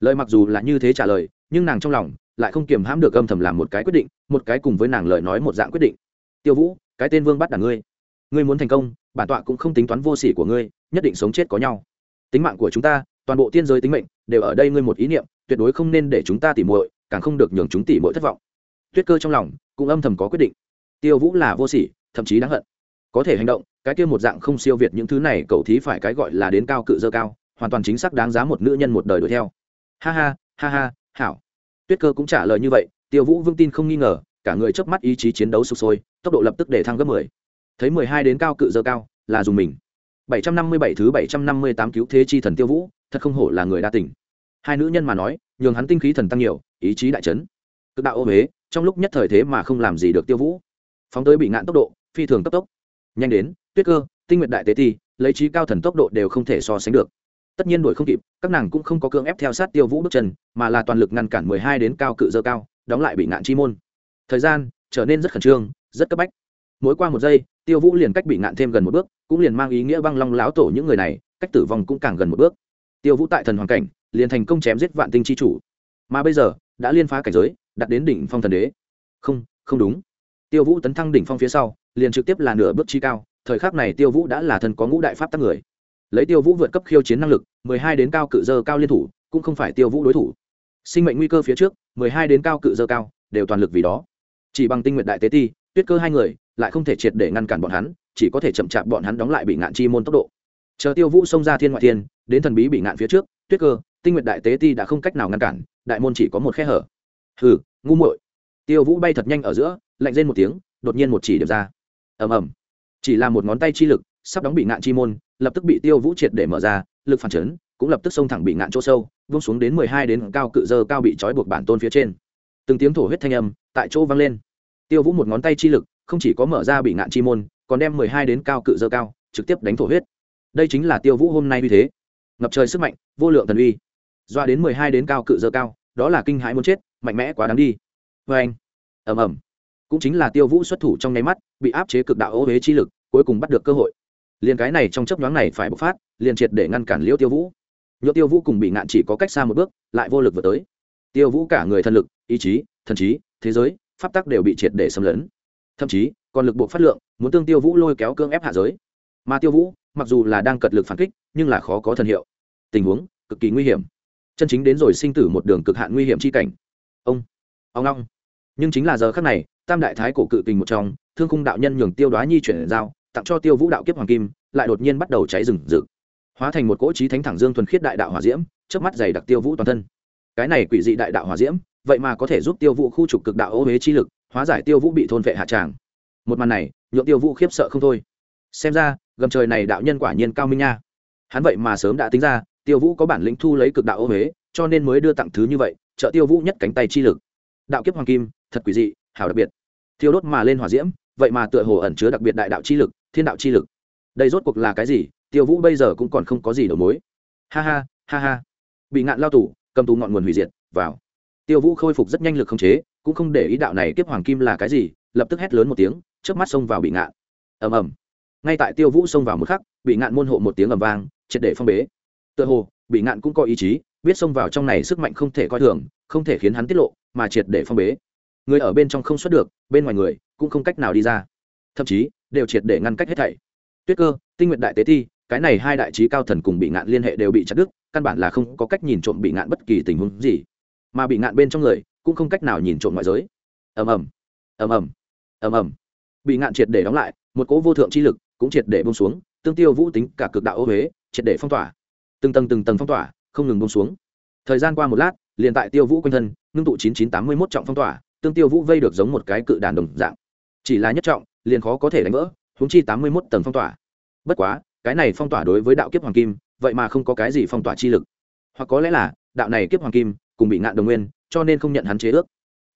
Lời mặc dù là như thế trả lời, nhưng nàng trong lòng lại không kiềm hãm được âm thầm làm một cái quyết định, một cái cùng với nàng lời nói một dạng quyết định. Tiêu vũ, cái tên vương bắt đảng ngươi ngươi muốn thành công, bản tọa cũng không tính toán vô sỉ của ngươi, nhất định sống chết có nhau. Tính mạng của chúng ta, toàn bộ tiên giới tính mệnh, đều ở đây ngươi một ý niệm, tuyệt đối không nên để chúng ta tỉ muội, càng không được nhường chúng tỉ muội thất vọng. Tuyết cơ trong lòng, cũng âm thầm có quyết định. Tiêu vũ là vô sỉ, thậm chí đáng hận. Có thể hành động, cái kia một dạng không siêu việt những thứ này, cậu thí phải cái gọi là đến cao cự dơ cao, hoàn toàn chính xác đáng giá một nữ nhân một đời đuổi theo. Ha ha ha ha, hảo. Tuyết cơ cũng trả lời như vậy, tiêu vũ vương tin không nghi ngờ, cả người chớp mắt ý chí chiến đấu sụp sôi, tốc độ lập tức để thăng gấp mười thấy mười hai đến cao cự dơ cao, là dùng mình. Bảy trăm năm mươi bảy thứ bảy trăm năm mươi tám cứu thế chi thần tiêu vũ, thật không hổ là người đa tình. Hai nữ nhân mà nói, nhường hắn tinh khí thần tăng nhiều, ý chí đại chấn. Cực đạo ô huế trong lúc nhất thời thế mà không làm gì được tiêu vũ. Phóng tới bị ngạn tốc độ, phi thường cấp tốc. Nhanh đến, tuyết cơ, tinh nguyện đại tế ti, lấy trí cao thần tốc độ đều không thể so sánh được. Tất nhiên đuổi không kịp, các nàng cũng không có cưỡng ép theo sát tiêu vũ bước chân, mà là toàn lực ngăn cản mười hai đến cao cự dơ cao, đóng lại bị ngạn chi môn. Thời gian trở nên rất khẩn trương, rất cấp bách mỗi qua một giây, tiêu vũ liền cách bị ngạn thêm gần một bước, cũng liền mang ý nghĩa băng long láo tổ những người này, cách tử vong cũng càng gần một bước. Tiêu vũ tại thần hoàn cảnh, liền thành công chém giết vạn tinh chi chủ. Mà bây giờ, đã liên phá cảnh giới, đặt đến đỉnh phong thần đế. Không không đúng. Tiêu vũ tấn thăng đỉnh phong phía sau, liền trực tiếp là nửa bước chi cao, thời khắc này tiêu vũ đã là thần có ngũ đại pháp tác người. Lấy tiêu vũ vượt cấp khiêu chiến năng lực, mười hai đến cao cự dơ cao liên thủ, cũng không phải tiêu vũ đối thủ. Sinh mệnh nguy cơ phía trước, mười hai đến cao cự dơ cao, đều toàn lực vì đó. Chỉ bằng tinh nguyện đại tế ti, tuyết cơ hai người lại không thể triệt để ngăn cản bọn hắn, chỉ có thể chậm chạp bọn hắn đóng lại bị ngạn chi môn tốc độ. Chờ tiêu vũ xông ra thiên ngoại thiên, đến thần bí bị ngạn phía trước, tuyết cơ, tinh nguyện đại tế ti đã không cách nào ngăn cản, đại môn chỉ có một khe hở. Hừ, ngu muội. Tiêu vũ bay thật nhanh ở giữa, lạnh lên một tiếng, đột nhiên một chỉ điểm ra. Ầm ầm. Chỉ là một ngón tay chi lực, sắp đóng bị ngạn chi môn, lập tức bị tiêu vũ triệt để mở ra, lực phản chấn cũng lập tức xông thẳng bị ngạn chỗ sâu, vung xuống đến mười hai đến cao cự dơ cao bị trói buộc bản tôn phía trên. Từng tiếng thổ huyết thanh âm tại chỗ vang lên. Tiêu vũ một ngón tay chi lực không chỉ có mở ra bị ngạn chi môn, còn đem mười hai đến cao cự dơ cao, trực tiếp đánh thổ huyết. Đây chính là tiêu vũ hôm nay uy thế. Ngập trời sức mạnh, vô lượng thần uy. Doa đến mười hai đến cao cự dơ cao, đó là kinh hãi muốn chết, mạnh mẽ quá đáng đi. Vê anh, ầm ầm. Cũng chính là tiêu vũ xuất thủ trong nháy mắt, bị áp chế cực đạo ô huế chi lực, cuối cùng bắt được cơ hội. Liền cái này trong chấp nhoáng này phải bộc phát, liền triệt để ngăn cản liễu tiêu vũ. Nhựa tiêu vũ cùng bị ngạn chỉ có cách xa một bước, lại vô lực vừa tới. Tiêu vũ cả người thân lực, ý chí, thần trí, thế giới, pháp tắc đều bị triệt để xâm lấn thậm chí còn lực buộc phát lượng, muốn tương tiêu vũ lôi kéo cương ép hạ giới. Mà tiêu vũ, mặc dù là đang cật lực phản kích, nhưng là khó có thần hiệu. Tình huống cực kỳ nguy hiểm. Chân chính đến rồi sinh tử một đường cực hạn nguy hiểm chi cảnh. Ông ông long. Nhưng chính là giờ khắc này, tam đại thái cổ cự kình một trong, thương khung đạo nhân nhường tiêu đoá nhi chuyển giao, tặng cho tiêu vũ đạo kiếp hoàng kim, lại đột nhiên bắt đầu cháy rừng rực. Hóa thành một cỗ trí thánh thẳng dương thuần khiết đại đạo hỏa diễm trước mắt dày đặc tiêu vũ toàn thân. Cái này quỷ dị đại đạo hỏa diễm, vậy mà có thể giúp tiêu vũ khu trục cực đạo ô huế chi lực hóa giải tiêu vũ bị thôn vệ hạ tràng. Một màn này, nhượng tiêu vũ khiếp sợ không thôi. Xem ra, gầm trời này đạo nhân quả nhiên cao minh nha. Hắn vậy mà sớm đã tính ra, tiêu vũ có bản lĩnh thu lấy cực đạo ô huế, cho nên mới đưa tặng thứ như vậy, trợ tiêu vũ nhất cánh tay chi lực. Đạo kiếp hoàng kim, thật quỷ dị hảo đặc biệt. Thiêu đốt mà lên hỏa diễm, vậy mà tựa hồ ẩn chứa đặc biệt đại đạo chi lực, thiên đạo chi lực. Đây rốt cuộc là cái gì? Tiêu vũ bây giờ cũng còn không có gì đầu mối. Ha ha ha ha. Bị ngạn lao tù, cầm tù ngọn nguồn hủy diệt, vào. Tiêu vũ khôi phục rất nhanh lực không chế cũng không để ý đạo này kiếp hoàng kim là cái gì, lập tức hét lớn một tiếng trước mắt xông vào bị ngạn. Ầm ầm. Ngay tại tiêu vũ xông vào một khắc, bị ngạn môn hộ một tiếng ầm vang, triệt để phong bế. Tựa hồ, bị ngạn cũng có ý chí, biết xông vào trong này sức mạnh không thể coi thường, không thể khiến hắn tiết lộ, mà triệt để phong bế. Người ở bên trong không xuất được, bên ngoài người cũng không cách nào đi ra. Thậm chí, đều triệt để ngăn cách hết thảy. Tuyết cơ, tinh nguyện đại tế thi cái này hai đại trí cao thần cùng bị ngạn liên hệ đều bị chặt đứt, căn bản là không có cách nhìn trộm bị ngạn bất kỳ tình huống gì. Mà bị ngạn bên trong người cũng không cách nào nhìn trộm ngoại giới. Ầm ầm ầm ầm ầm ầm. Bị ngạn triệt để đóng lại, một cỗ vô thượng chi lực cũng triệt để bông xuống, tương tiêu vũ tính cả cực đạo ô huế, triệt để phong tỏa. Từng tầng từng tầng phong tỏa, không ngừng bông xuống. Thời gian qua một lát, liền tại tiêu vũ quanh thân, ngưng tụ chín chín tám mươi mốt trọng phong tỏa, tương tiêu vũ vây được giống một cái cự đàn đồng dạng. Chỉ là nhất trọng, liền khó có thể đánh vỡ húng chi tám mươi mốt tầng phong tỏa. Bất quá, cái này phong tỏa đối với đạo kiếp hoàng kim, vậy mà không có cái gì phong tỏa chi lực. Hoặc có lẽ là, đạo này kiếp hoàng kim, cùng bị ngạn đồng nguyên cho nên không nhận hắn chế ước.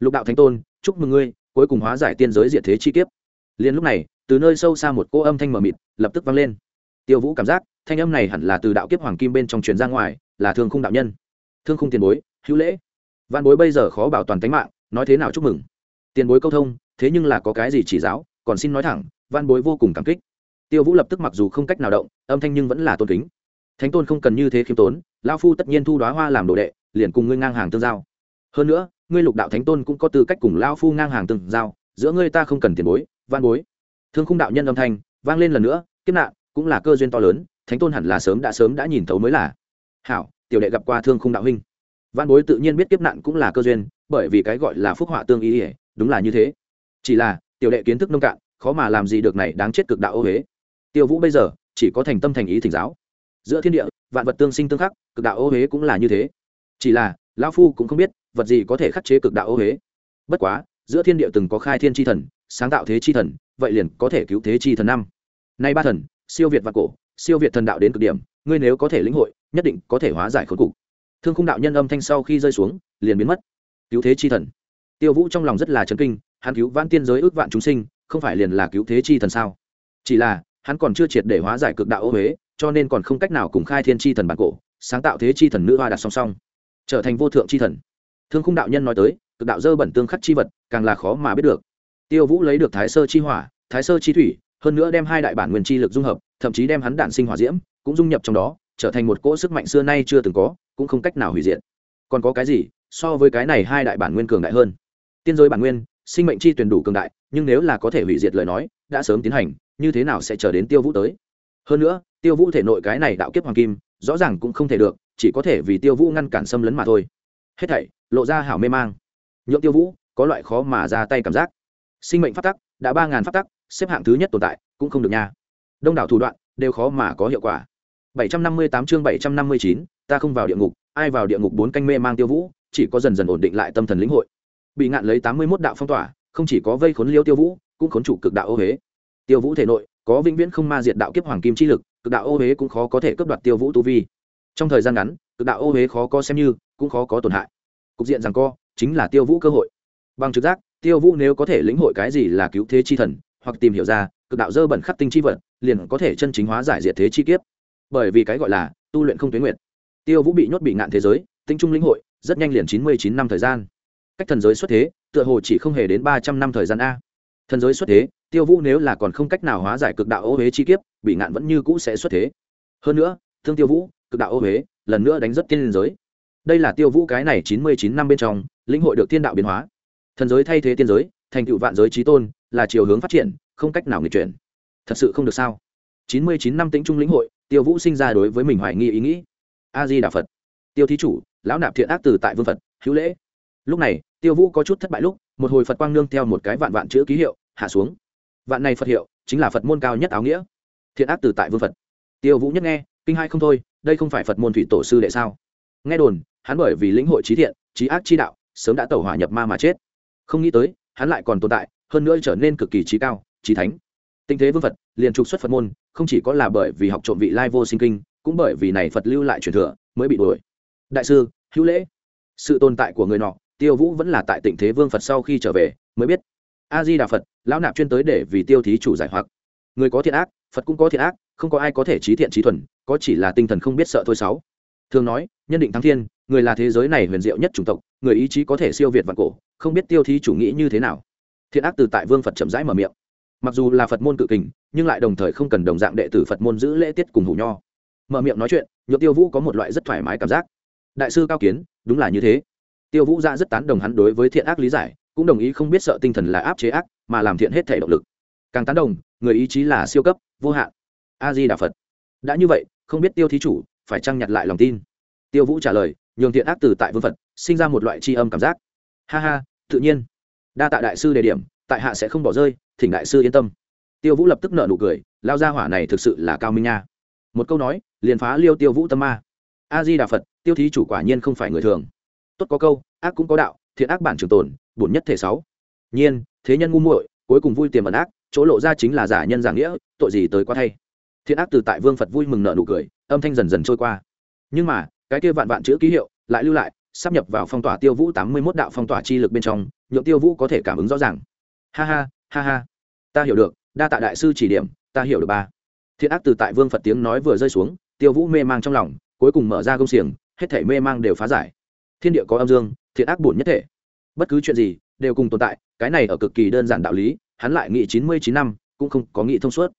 Lục đạo thánh tôn, chúc mừng ngươi, cuối cùng hóa giải tiên giới diệt thế chi kiếp. Liền lúc này, từ nơi sâu xa một cô âm thanh mờ mịt lập tức vang lên. Tiêu vũ cảm giác, thanh âm này hẳn là từ đạo kiếp hoàng kim bên trong truyền ra ngoài, là thương khung đạo nhân. Thương khung tiền bối, hữu lễ. Văn bối bây giờ khó bảo toàn tính mạng, nói thế nào chúc mừng? Tiền bối câu thông, thế nhưng là có cái gì chỉ giáo, còn xin nói thẳng văn bối vô cùng cảm kích. Tiêu vũ lập tức mặc dù không cách nào động, âm thanh nhưng vẫn là tôn kính. Thánh tôn không cần như thế khiêm tốn lao phu tất nhiên thu đoá hoa làm đồ đệ, liền cùng ngươi ngang hàng tương giao hơn nữa, ngươi lục đạo thánh tôn cũng có tư cách cùng lao phu ngang hàng tương giao, giữa ngươi ta không cần tiền bối, văn bối. Thương khung đạo nhân âm thanh vang lên lần nữa, kiếp nạn cũng là cơ duyên to lớn, thánh tôn hẳn là sớm đã sớm đã nhìn thấu mới là. Hảo, tiểu đệ gặp qua thương khung đạo huynh. Văn bối tự nhiên biết kiếp nạn cũng là cơ duyên, bởi vì cái gọi là phúc họa tương ý ỉa đúng là như thế. Chỉ là, tiểu đệ kiến thức nông cạn, khó mà làm gì được này đáng chết cực đạo ô huế tiêu vũ bây giờ, chỉ có thành tâm thành ý thỉnh giáo. Giữa thiên địa, vạn vật tương sinh tương khắc, cực đạo ô huế cũng là như thế. Chỉ là, lão phu cũng không biết vật gì có thể khắc chế cực đạo ô huế? Bất quá, giữa thiên địa từng có khai thiên tri thần, sáng tạo thế chi thần, vậy liền có thể cứu thế chi thần năm. Nay ba thần, siêu việt và cổ, siêu việt thần đạo đến cực điểm, ngươi nếu có thể lĩnh hội, nhất định có thể hóa giải khốn cục. Thương khung đạo nhân âm thanh sau khi rơi xuống, liền biến mất. Cứu thế chi thần. Tiêu vũ trong lòng rất là chấn kinh, hắn cứu vãn tiên giới ước vạn chúng sinh, không phải liền là cứu thế chi thần sao? Chỉ là, hắn còn chưa triệt để hóa giải cực đạo ô huế, cho nên còn không cách nào cùng khai thiên chi thần bản cổ, sáng tạo thế chi thần nữ hoa đặt song song, trở thành vô thượng chi thần thương khung đạo nhân nói tới, cực đạo dơ bẩn tương khắc chi vật, càng là khó mà biết được. Tiêu vũ lấy được thái sơ chi hỏa, thái sơ chi thủy, hơn nữa đem hai đại bản nguyên chi lực dung hợp, thậm chí đem hắn đạn sinh hỏa diễm, cũng dung nhập trong đó, trở thành một cỗ sức mạnh xưa nay chưa từng có, cũng không cách nào hủy diệt. Còn có cái gì, so với cái này hai đại bản nguyên cường đại hơn? Tiên giới bản nguyên, sinh mệnh chi tuyển đủ cường đại, nhưng nếu là có thể hủy diệt lời nói, đã sớm tiến hành, như thế nào sẽ chờ đến tiêu vũ tới? Hơn nữa, tiêu vũ thể nội cái này đạo kiếp hoàng kim, rõ ràng cũng không thể được, chỉ có thể vì tiêu vũ ngăn cản xâm lấn mà thôi. Hết thảy lộ ra hảo mê mang. Nhượng tiêu vũ có loại khó mà ra tay cảm giác. Sinh mệnh phát tắc đã ba ngàn phát tắc xếp hạng thứ nhất tồn tại cũng không được nha. Đông đảo thủ đoạn đều khó mà có hiệu quả. 758 chương 759, ta không vào địa ngục ai vào địa ngục bốn canh mê mang tiêu vũ chỉ có dần dần ổn định lại tâm thần lĩnh hội. Bị ngạn lấy 81 đạo phong tỏa không chỉ có vây khốn liêu tiêu vũ cũng khốn chủ cực đạo ô huế. Tiêu vũ thể nội có vĩnh viễn không ma diệt đạo kiếp hoàng kim chi lực cực đạo ô huế cũng khó có thể cướp đoạt tiêu vũ tu vi. Trong thời gian ngắn cực đạo ô huế khó có xem như cũng khó có tổn hại cục diện rằng co, chính là tiêu vũ cơ hội. Bằng trực giác, tiêu vũ nếu có thể lĩnh hội cái gì là cứu thế chi thần, hoặc tìm hiểu ra, cực đạo dơ bẩn khắc tinh chi vật, liền có thể chân chính hóa giải diệt thế chi kiếp. Bởi vì cái gọi là, tu luyện không tuyến nguyện tiêu vũ bị nhốt bị ngạn thế giới, tinh trung lĩnh hội, rất nhanh liền chín mươi chín năm thời gian. Cách thần giới xuất thế, tựa hồ chỉ không hề đến ba trăm năm thời gian a. Thần giới xuất thế, tiêu vũ nếu là còn không cách nào hóa giải cực đạo ô huế chi kiếp, bị ngạn vẫn như cũ sẽ xuất thế. Hơn nữa, thương tiêu vũ, cực đạo ô huế lần nữa đánh rất tiên liên giới đây là tiêu vũ cái này chín mươi chín năm bên trong, lĩnh hội được thiên đạo biến hóa. Thần giới thay thế tiên giới, thành tựu vạn giới trí tôn, là chiều hướng phát triển, không cách nào nghịch chuyển. Thật sự không được sao? Chín mươi chín năm tĩnh trung lĩnh hội, tiêu vũ sinh ra đối với mình hoài nghi ý nghĩ. A di đà phật. Tiêu thí chủ, lão nạp thiện ác từ tại vương phật, hữu lễ. Lúc này, tiêu vũ có chút thất bại lúc, một hồi phật quang nương theo một cái vạn vạn chữ ký hiệu, hạ xuống. Vạn này phật hiệu, chính là phật môn cao nhất áo nghĩa. Thiện ác từ tại vương phật. Tiêu vũ nhất nghe, kinh hai không thôi, đây không phải phật môn thủy tổ sư đệ sao? Nghe đồn, hắn bởi vì lĩnh hội trí thiện, trí ác chi đạo, sớm đã tẩu hỏa nhập ma mà chết. Không nghĩ tới, hắn lại còn tồn tại, hơn nữa trở nên cực kỳ trí cao, trí thánh. Tinh thế vương phật, liền trục xuất phật môn, không chỉ có là bởi vì học trộm vị lai vô sinh kinh, cũng bởi vì này phật lưu lại truyền thừa, mới bị đuổi. Đại sư, hữu lễ. Sự tồn tại của người nọ, tiêu vũ vẫn là tại tịnh thế vương phật sau khi trở về, mới biết. A di đà phật, lão nạp chuyên tới để vì tiêu thí chủ giải hoặc. Người có thiện ác, phật cũng có thiện ác, không có ai có thể trí thiện trí thuần, có chỉ là tinh thần không biết sợ thôi sáu. Thường nói nhân định thắng thiên, người là thế giới này huyền diệu nhất chủng tộc, người ý chí có thể siêu việt vạn cổ, không biết tiêu thí chủ nghĩ như thế nào. Thiện ác từ tại vương phật chậm rãi mở miệng. Mặc dù là phật môn cự kình, nhưng lại đồng thời không cần đồng dạng đệ tử phật môn giữ lễ tiết cùng hủ nho. Mở miệng nói chuyện nhựa tiêu vũ có một loại rất thoải mái cảm giác. Đại sư cao kiến, đúng là như thế. Tiêu vũ ra rất tán đồng hắn đối với thiện ác lý giải, cũng đồng ý không biết sợ tinh thần là áp chế ác, mà làm thiện hết thể động lực. Càng tán đồng, người ý chí là siêu cấp, vô hạn. A di đà phật. Đã như vậy, không biết tiêu thí chủ phải trăng nhặt lại lòng tin tiêu vũ trả lời, nhường thiện ác từ tại vương phật, sinh ra một loại tri âm cảm giác. Ha ha, tự nhiên. Đa tạ đại sư đề điểm, tại hạ sẽ không bỏ rơi, thỉnh đại sư yên tâm. Tiêu vũ lập tức nợ nụ cười, lao ra hỏa này thực sự là cao minh nha. Một câu nói, liền phá liêu tiêu vũ tâm ma. A di đà phật, tiêu thí chủ quả nhiên không phải người thường. Tốt có câu, ác cũng có đạo, thiện ác bản trường tồn, bổn nhất thể sáu. Nhiên, thế nhân ngu muội, cuối cùng vui tiềm ẩn ác, chỗ lộ ra chính là giả nhân giả nghĩa, tội gì tới quá thay. Thiện ác từ tại vương phật vui mừng nợ nụ cười, âm thanh dần dần trôi qua. Nhưng mà cái kia vạn vạn chữ ký hiệu lại lưu lại, sắp nhập vào phong tỏa tiêu vũ tám mươi mốt đạo phong tỏa chi lực bên trong, nhượng tiêu vũ có thể cảm ứng rõ ràng. Ha ha ha ha. Ta hiểu được, đa tạ đại sư chỉ điểm, ta hiểu được ba. Thiện ác từ tại vương phật tiếng nói vừa rơi xuống, tiêu vũ mê mang trong lòng, cuối cùng mở ra công xiềng, hết thể mê mang đều phá giải. Thiên địa có âm dương, thiện ác bổn nhất thể. Bất cứ chuyện gì, đều cùng tồn tại, cái này ở cực kỳ đơn giản đạo lý, hắn lại nghĩ chín mươi chín năm, cũng không có nghĩ thông suốt.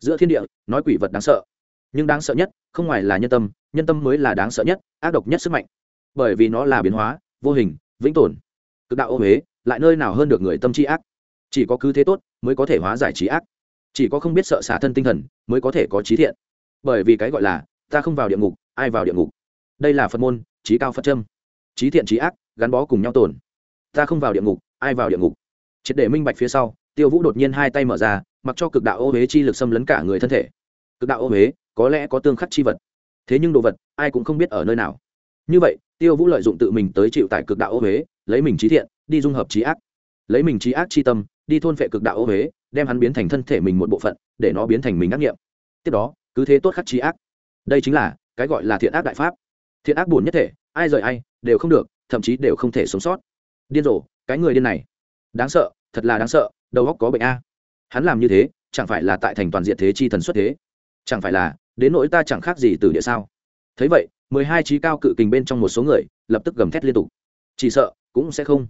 Giữa thiên địa, nói quỷ vật đáng sợ nhưng đáng sợ nhất, không ngoài là nhân tâm nhân tâm mới là đáng sợ nhất, ác độc nhất sức mạnh. Bởi vì nó là biến hóa, vô hình, vĩnh tồn. Cực đạo ô huế, lại nơi nào hơn được người tâm trí ác? Chỉ có cứ thế tốt mới có thể hóa giải trí ác. Chỉ có không biết sợ xả thân tinh thần mới có thể có trí thiện. Bởi vì cái gọi là, ta không vào địa ngục, ai vào địa ngục? Đây là phật môn, trí cao phật trâm trí thiện trí ác, gắn bó cùng nhau tồn. Ta không vào địa ngục, ai vào địa ngục? Triệt để minh bạch phía sau, tiêu vũ đột nhiên hai tay mở ra, mặc cho cực đạo ô huế chi lực xâm lấn cả người thân thể. Cực đạo ô huế có lẽ có tương khắc chi vật. Thế nhưng đồ vật, ai cũng không biết ở nơi nào. Như vậy, tiêu vũ lợi dụng tự mình tới chịu tại cực đạo ô huế, lấy mình trí thiện, đi dung hợp trí ác. Lấy mình trí ác chi tâm, đi thôn phệ cực đạo ô huế, đem hắn biến thành thân thể mình một bộ phận, để nó biến thành mình ác nghiệm. Tiếp đó, cứ thế tốt khắc trí ác. Đây chính là cái gọi là thiện ác đại pháp. Thiện ác buồn nhất thể, ai rời ai, đều không được, thậm chí đều không thể sống sót. Điên rồ, cái người điên này. Đáng sợ, thật là đáng sợ, đầu óc có bệnh a. Hắn làm như thế, chẳng phải là tại thành toàn diện thế chi thần xuất thế. Chẳng phải là đến nỗi ta chẳng khác gì từ địa sao. Thấy vậy, mười hai trí cao cự kình bên trong một số người lập tức gầm thét liên tục. Chỉ sợ, cũng sẽ không.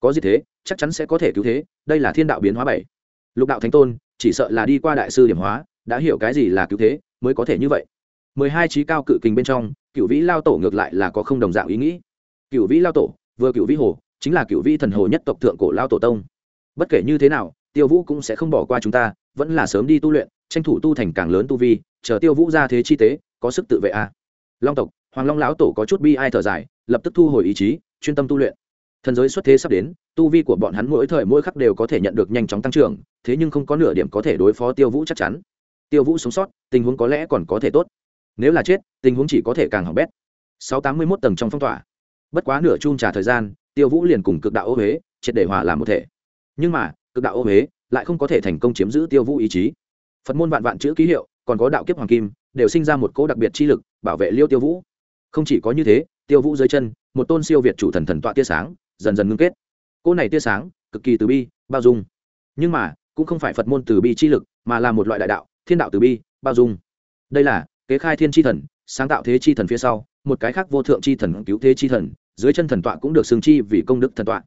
Có gì thế, chắc chắn sẽ có thể cứu thế, đây là thiên đạo biến hóa bảy. Lục đạo thánh tôn, chỉ sợ là đi qua đại sư điểm hóa, đã hiểu cái gì là cứu thế, mới có thể như vậy. mười hai trí cao cự kình bên trong, cựu vĩ lao tổ ngược lại là có không đồng dạng ý nghĩ. Cựu vĩ lao tổ, vừa cựu vĩ hồ, chính là cựu vĩ thần hồ nhất tộc thượng cổ lao tổ tông. Bất kể như thế nào, tiêu vũ cũng sẽ không bỏ qua chúng ta, vẫn là sớm đi tu luyện, tranh thủ tu thành càng lớn tu vi chờ tiêu vũ ra thế chi tế, có sức tự vệ a à. long tộc, hoàng long lão tổ có chút bi ai thở dài, lập tức thu hồi ý chí, chuyên tâm tu luyện. Thần giới xuất thế sắp đến, tu vi của bọn hắn mỗi thời mỗi khắc đều có thể nhận được nhanh chóng tăng trưởng, thế nhưng không có nửa điểm có thể đối phó tiêu vũ chắc chắn. Tiêu vũ sống sót, tình huống có lẽ còn có thể tốt. Nếu là chết, tình huống chỉ có thể càng hỏng bét. Sáu tám mươi mốt tầng trong phong tỏa. Bất quá nửa chung trả thời gian, tiêu vũ liền cùng cực đạo ô huế, triệt để hòa làm một thể. Nhưng mà, cực đạo ô huế lại không có thể thành công chiếm giữ tiêu vũ ý chí. Phật môn vạn vạn chữ ký hiệu còn có đạo kiếp hoàng kim, đều sinh ra một cỗ đặc biệt chi lực, bảo vệ liêu tiêu vũ. Không chỉ có như thế, tiêu vũ dưới chân, một tôn siêu việt chủ thần thần tọa tia sáng, dần dần ngưng kết. Cỗ này tia sáng, cực kỳ từ bi, bao dung. Nhưng mà, cũng không phải phật môn từ bi chi lực, mà là một loại đại đạo, thiên đạo từ bi, bao dung. Đây là, kế khai thiên chi thần, sáng tạo thế chi thần phía sau, một cái khác vô thượng chi thần cứu thế chi thần, dưới chân thần tọa cũng được xương chi vì công đức thần tọa.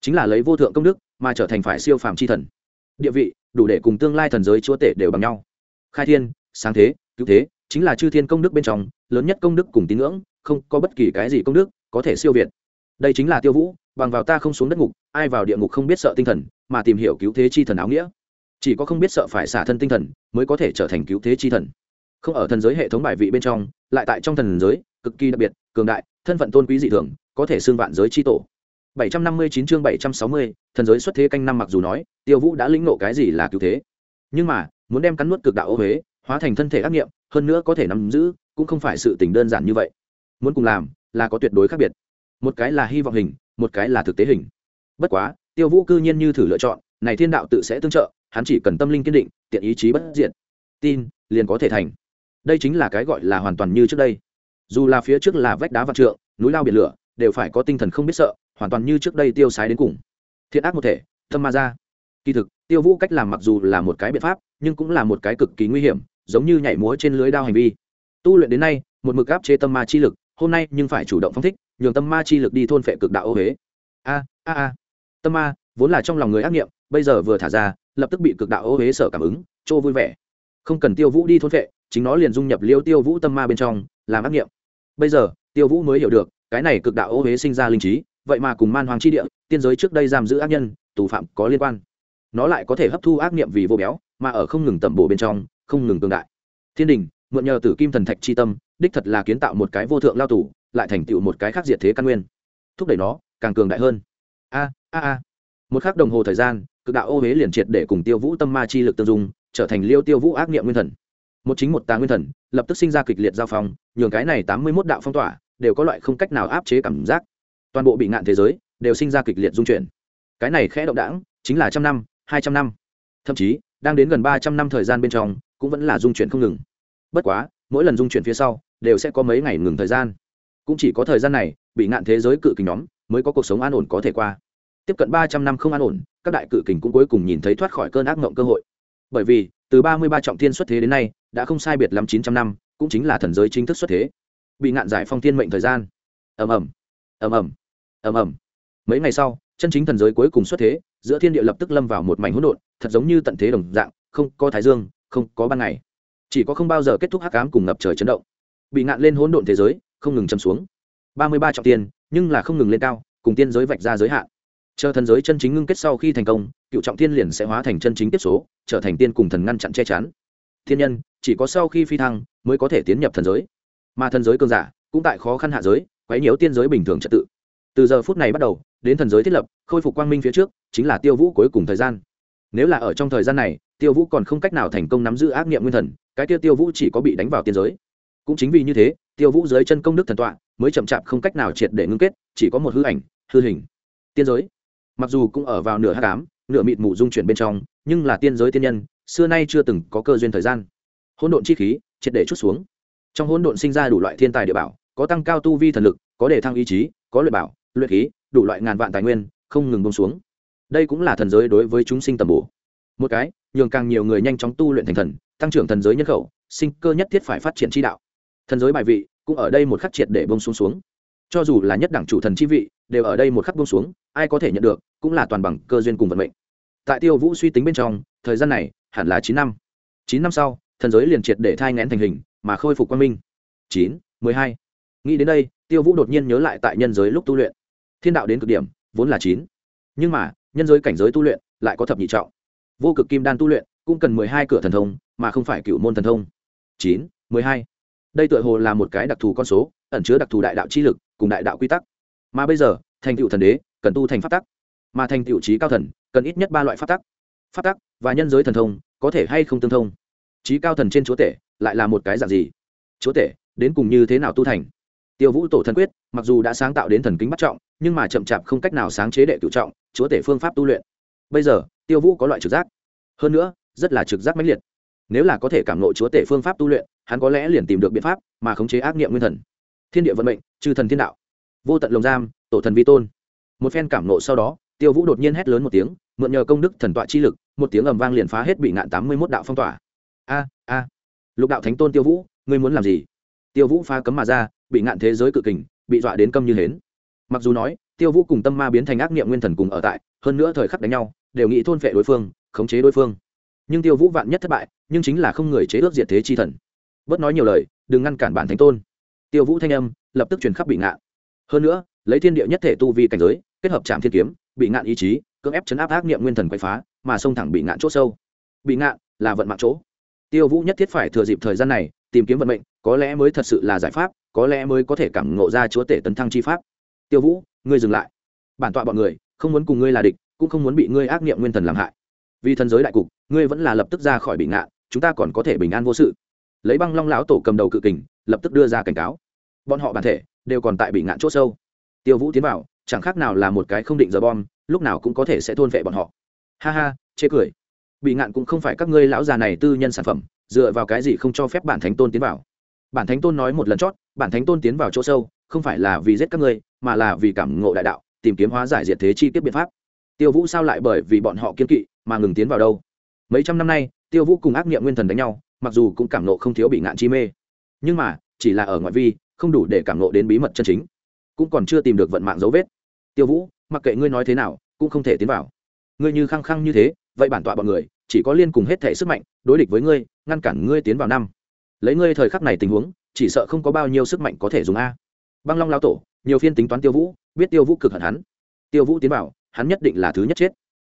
Chính là lấy vô thượng công đức, mà trở thành phải siêu phàm chi thần. Địa vị, đủ để cùng tương lai thần giới chúa tể đều bằng nhau. Khai thiên sáng thế cứu thế chính là chư thiên công đức bên trong lớn nhất công đức cùng tín ngưỡng không có bất kỳ cái gì công đức có thể siêu việt. Đây chính là tiêu vũ bằng vào ta không xuống đất ngục ai vào địa ngục không biết sợ tinh thần mà tìm hiểu cứu thế chi thần áo nghĩa. Chỉ có không biết sợ phải xả thân tinh thần mới có thể trở thành cứu thế chi thần. Không ở thần giới hệ thống bài vị bên trong lại tại trong thần giới cực kỳ đặc biệt cường đại thân phận tôn quý dị thường có thể xương vạn giới chi tổ. 759 chương 760, thần giới xuất thế canh năm mặc dù nói tiêu vũ đã lĩnh ngộ cái gì là cứu thế. Nhưng mà muốn đem cắn nuốt cực đạo ô huế hóa thành thân thể ác nghiệm, hơn nữa có thể nắm giữ, cũng không phải sự tình đơn giản như vậy. Muốn cùng làm, là có tuyệt đối khác biệt. Một cái là hy vọng hình, một cái là thực tế hình. Bất quá, tiêu vũ cư nhiên như thử lựa chọn, này thiên đạo tự sẽ tương trợ, hắn chỉ cần tâm linh kiên định, tiện ý chí bất diệt. Tin, liền có thể thành. Đây chính là cái gọi là hoàn toàn như trước đây. Dù là phía trước là vách đá vạn trượng, núi lao biển lửa, đều phải có tinh thần không biết sợ, hoàn toàn như trước đây tiêu sái đến cùng. Thiện ác một thể, tâm ma ra. Kỳ thực, tiêu vũ cách làm mặc dù là một cái biện pháp, nhưng cũng là một cái cực kỳ nguy hiểm giống như nhảy múa trên lưới đao hành vi. Tu luyện đến nay, một mực áp chế tâm ma chi lực, hôm nay nhưng phải chủ động phong thích, nhường tâm ma chi lực đi thôn phệ cực đạo ô huế a a a. Tâm ma, vốn là trong lòng người ác nghiệm, bây giờ vừa thả ra, lập tức bị cực đạo ô huế sở cảm ứng chỗ vui vẻ. Không cần tiêu vũ đi thôn phệ, chính nó liền dung nhập liêu tiêu vũ tâm ma bên trong, làm ác nghiệm. Bây giờ, tiêu vũ mới hiểu được, cái này cực đạo ô huế sinh ra linh trí, vậy mà cùng man hoàng chi địa, tiên giới trước đây giam giữ ác nhân, tù phạm có liên quan. Nó lại có thể hấp thu ác niệm vì vô béo, mà ở không ngừng tẩm bổ bên trong không ngừng tương đại. Thiên đình, mượn nhờ tử kim thần thạch chi tâm, đích thật là kiến tạo một cái vô thượng lao tù, lại thành tựu một cái khác diệt thế căn nguyên. Thúc đẩy nó, càng cường đại hơn. A a a. Một khắc đồng hồ thời gian, cực đạo ô huế liền triệt để cùng tiêu vũ tâm ma chi lực tương dung, trở thành liêu tiêu vũ ác niệm nguyên thần. Một chính một tà nguyên thần, lập tức sinh ra kịch liệt giao phong, nhường cái này tám mươi mốt đạo phong tỏa, đều có loại không cách nào áp chế cảm giác. Toàn bộ bị ngạn thế giới, đều sinh ra kịch liệt dung chuyển. Cái này khẽ động đãng, chính là trăm năm, hai trăm năm. Thậm chí, đang đến gần ba trăm năm thời gian bên trong cũng vẫn là dung chuyển không ngừng. Bất quá, mỗi lần dung chuyển phía sau, đều sẽ có mấy ngày ngừng thời gian. Cũng chỉ có thời gian này, bị ngạn thế giới cự kình nhóm mới có cuộc sống an ổn có thể qua. Tiếp cận ba trăm năm không an ổn, các đại cự kình cũng cuối cùng nhìn thấy thoát khỏi cơn ác mộng cơ hội. Bởi vì, từ ba mươi ba trọng thiên xuất thế đến nay, đã không sai biệt lắm chín trăm năm, cũng chính là thần giới chính thức xuất thế. Bị ngạn giải phong thiên mệnh thời gian. Ầm ầm. Ầm ầm. Ầm ầm. Mấy ngày sau, chân chính thần giới cuối cùng xuất thế, giữa thiên địa lập tức lâm vào một mảnh hỗn độn, thật giống như tận thế đồng dạng, không có thái dương không có ban ngày. Chỉ có không bao giờ kết thúc hắc ám cùng ngập trời chấn động. Bị ngạn lên hỗn độn thế giới, không ngừng châm xuống. Ba mươi ba trọng tiên, nhưng là không ngừng lên cao, cùng tiên giới vạch ra giới hạn. Chờ thần giới chân chính ngưng kết sau khi thành công, cựu trọng tiên liền sẽ hóa thành chân chính tiếp số, trở thành tiên cùng thần ngăn chặn che chắn. Thiên nhân, chỉ có sau khi phi thăng, mới có thể tiến nhập thần giới. Mà thần giới cơn giả, cũng tại khó khăn hạ giới, quấy nhiễu tiên giới bình thường trật tự. Từ giờ phút này bắt đầu, đến thần giới thiết lập, khôi phục quang minh phía trước, chính là tiêu vũ cuối cùng thời gian nếu là ở trong thời gian này, tiêu vũ còn không cách nào thành công nắm giữ ác nghiệm nguyên thần, cái tiêu tiêu vũ chỉ có bị đánh vào tiên giới. Cũng chính vì như thế, tiêu vũ dưới chân công đức thần tọa, mới chậm chạp không cách nào triệt để ngưng kết, chỉ có một hư ảnh, hư hình. Tiên giới. Mặc dù cũng ở vào nửa h tám nửa mịt mù dung chuyển bên trong, nhưng là tiên giới tiên nhân, xưa nay chưa từng có cơ duyên thời gian. Hỗn độn chi khí, triệt để chút xuống. Trong hỗn độn sinh ra đủ loại thiên tài địa bảo, có tăng cao tu vi thần lực, có đề thăng ý chí, có luyện bảo, luyện khí, đủ loại ngàn vạn tài nguyên, không ngừng bông xuống đây cũng là thần giới đối với chúng sinh tầm bổ. Một cái, nhường càng nhiều người nhanh chóng tu luyện thành thần, tăng trưởng thần giới nhân khẩu, sinh cơ nhất thiết phải phát triển chi đạo. Thần giới bài vị cũng ở đây một khắc triệt để bông xuống xuống. Cho dù là nhất đẳng chủ thần chi vị, đều ở đây một khắc bông xuống, ai có thể nhận được, cũng là toàn bằng cơ duyên cùng vận mệnh. Tại tiêu vũ suy tính bên trong, thời gian này hẳn là chín năm. Chín năm sau, thần giới liền triệt để thai ngén thành hình, mà khôi phục quang minh. Chín, mười hai. Nghĩ đến đây, tiêu vũ đột nhiên nhớ lại tại nhân giới lúc tu luyện. Thiên đạo đến cực điểm, vốn là chín. Nhưng mà nhân giới cảnh giới tu luyện lại có thập nhị trọng. Vô cực kim đan tu luyện cũng cần mười hai cửa thần thông, mà không phải cựu môn thần thông. Chín, mười hai. Đây tựa hồ là một cái đặc thù con số, ẩn chứa đặc thù đại đạo chi lực cùng đại đạo quy tắc. Mà bây giờ, thành tựu thần đế cần tu thành pháp tắc. Mà thành tựu trí cao thần cần ít nhất ba loại pháp tắc. Pháp tắc và nhân giới thần thông có thể hay không tương thông? Trí cao thần trên chúa tể lại là một cái dạng gì? Chúa tể đến cùng như thế nào tu thành? Tiêu vũ tổ thần quyết, mặc dù đã sáng tạo đến thần kính bắt trọng, nhưng mà chậm chạp không cách nào sáng chế đệ cựu trọng, chúa tể phương pháp tu luyện. Bây giờ, tiêu vũ có loại trực giác. Hơn nữa, rất là trực giác mãnh liệt. Nếu là có thể cảm nộ chúa tể phương pháp tu luyện, hắn có lẽ liền tìm được biện pháp mà khống chế ác nghiệm nguyên thần. Thiên địa vận mệnh trừ thần thiên đạo. Vô tận lồng giam, tổ thần vi tôn. Một phen cảm nộ sau đó, tiêu vũ đột nhiên hét lớn một tiếng, mượn nhờ công đức thần tọa chi lực, một tiếng ầm vang liền phá hết bị ngạn tám mươi mốt đạo phong tỏa. A a. Lục đạo thánh tôn tiêu vũ, ngươi muốn làm gì? Tiêu vũ phá cấm mà ra, bị ngạn thế giới cự kình, bị dọa đến câm như hến. Mặc dù nói, tiêu vũ cùng tâm ma biến thành ác nghiệm nguyên thần cùng ở tại, hơn nữa thời khắc đánh nhau, đều nghĩ thôn phệ đối phương, khống chế đối phương. Nhưng tiêu vũ vạn nhất thất bại, nhưng chính là không người chế ước diệt thế chi thần. Bớt nói nhiều lời, đừng ngăn cản bản thánh tôn. Tiêu vũ thanh âm, lập tức truyền khắp bị ngạn. Hơn nữa, lấy thiên địa nhất thể tu vi cảnh giới, kết hợp trạm thiên kiếm, bị ngạn ý chí, cưỡng ép chấn áp ác nghiệm nguyên thần quậy phá, mà xông thẳng bị ngạn chỗ sâu. Bị ngạn là vận mạng chỗ. Tiêu vũ nhất thiết phải thừa dịp thời gian này, tìm kiếm vận mệnh có lẽ mới thật sự là giải pháp, có lẽ mới có thể cảm ngộ ra chúa tể tấn thăng chi pháp. Tiêu vũ, ngươi dừng lại. Bản tọa bọn người, không muốn cùng ngươi là địch, cũng không muốn bị ngươi ác nghiệm nguyên thần làm hại. Vì thần giới đại cục, ngươi vẫn là lập tức ra khỏi bị ngạn, chúng ta còn có thể bình an vô sự. Lấy băng long lão tổ cầm đầu cự kình, lập tức đưa ra cảnh cáo. Bọn họ bản thể đều còn tại bị ngạn c h ỗ sâu. Tiêu vũ tiến vào, chẳng khác nào là một cái không định giờ bom, lúc nào cũng có thể sẽ thôn vệ bọn họ. Ha ha, chê cười. Bị ngạn cũng không phải các ngươi lão già này tư nhân sản phẩm, dựa vào cái gì không cho phép bản thánh tôn tiến vào? Bản thánh tôn nói một lần chót, bản thánh tôn tiến vào chỗ sâu, không phải là vì giết các ngươi, mà là vì cảm ngộ đại đạo, tìm kiếm hóa giải diệt thế chi tiết biện pháp. Tiêu vũ sao lại bởi vì bọn họ kiên kỵ mà ngừng tiến vào đâu? Mấy trăm năm nay, tiêu vũ cùng ác nghiệm nguyên thần đánh nhau, mặc dù cũng cảm nộ không thiếu bị ngạn chi mê. Nhưng mà, chỉ là ở ngoại vi, không đủ để cảm nộ đến bí mật chân chính. Cũng còn chưa tìm được vận mạng dấu vết. Tiêu vũ, mặc kệ ngươi nói thế nào, cũng không thể tiến vào. Ngươi như khăng khăng như thế, vậy bản tọa bọn người, chỉ có liên cùng hết thể sức mạnh, đối địch với ngươi, ngăn cản ngươi tiến vào năm lấy ngươi thời khắc này tình huống chỉ sợ không có bao nhiêu sức mạnh có thể dùng a. Băng long lao tổ nhiều phiên tính toán tiêu vũ biết tiêu vũ cực hận hắn. Tiêu vũ tiến bảo hắn nhất định là thứ nhất chết.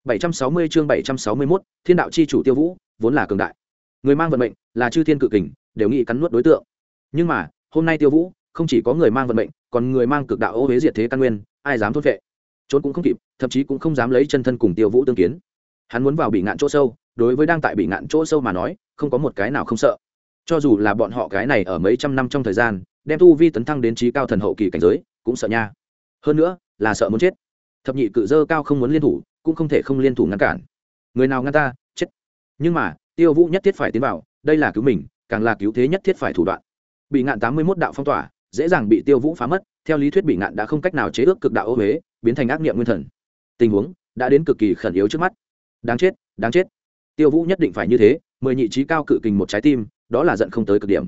760 chương 761, thiên đạo chi chủ tiêu vũ vốn là cường đại. Người mang vận mệnh là chư thiên cự kình đều nghĩ cắn nuốt đối tượng. Nhưng mà hôm nay tiêu vũ không chỉ có người mang vận mệnh còn người mang cực đạo ô huế diệt thế căn nguyên ai dám thốt vệ trốn cũng không kịp thậm chí cũng không dám lấy chân thân cùng tiêu vũ tương kiến. Hắn muốn vào bị ngạn chỗ sâu đối với đang tại bị ngạn chỗ sâu mà nói không có một cái nào không sợ cho dù là bọn họ cái này ở mấy trăm năm trong thời gian, đem tu vi tấn thăng đến trí cao thần hậu kỳ cảnh giới, cũng sợ nha. Hơn nữa, là sợ muốn chết. Thập nhị cự dơ cao không muốn liên thủ, cũng không thể không liên thủ ngăn cản. Người nào ngăn ta, chết. Nhưng mà, tiêu vũ nhất thiết phải tiến vào, đây là cứu mình, càng là cứu thế nhất thiết phải thủ đoạn. Bị ngạn tám mươi mốt đạo phong tỏa, dễ dàng bị tiêu vũ phá mất, theo lý thuyết bị ngạn đã không cách nào chế ước cực đạo ô huế biến thành ác nghiệm nguyên thần. Tình huống đã đến cực kỳ khẩn yếu trước mắt. Đáng chết đáng chết. Tiêu vũ nhất định phải như thế, mười nhị trí cao cự kình một trái tim đó là giận không tới cực điểm.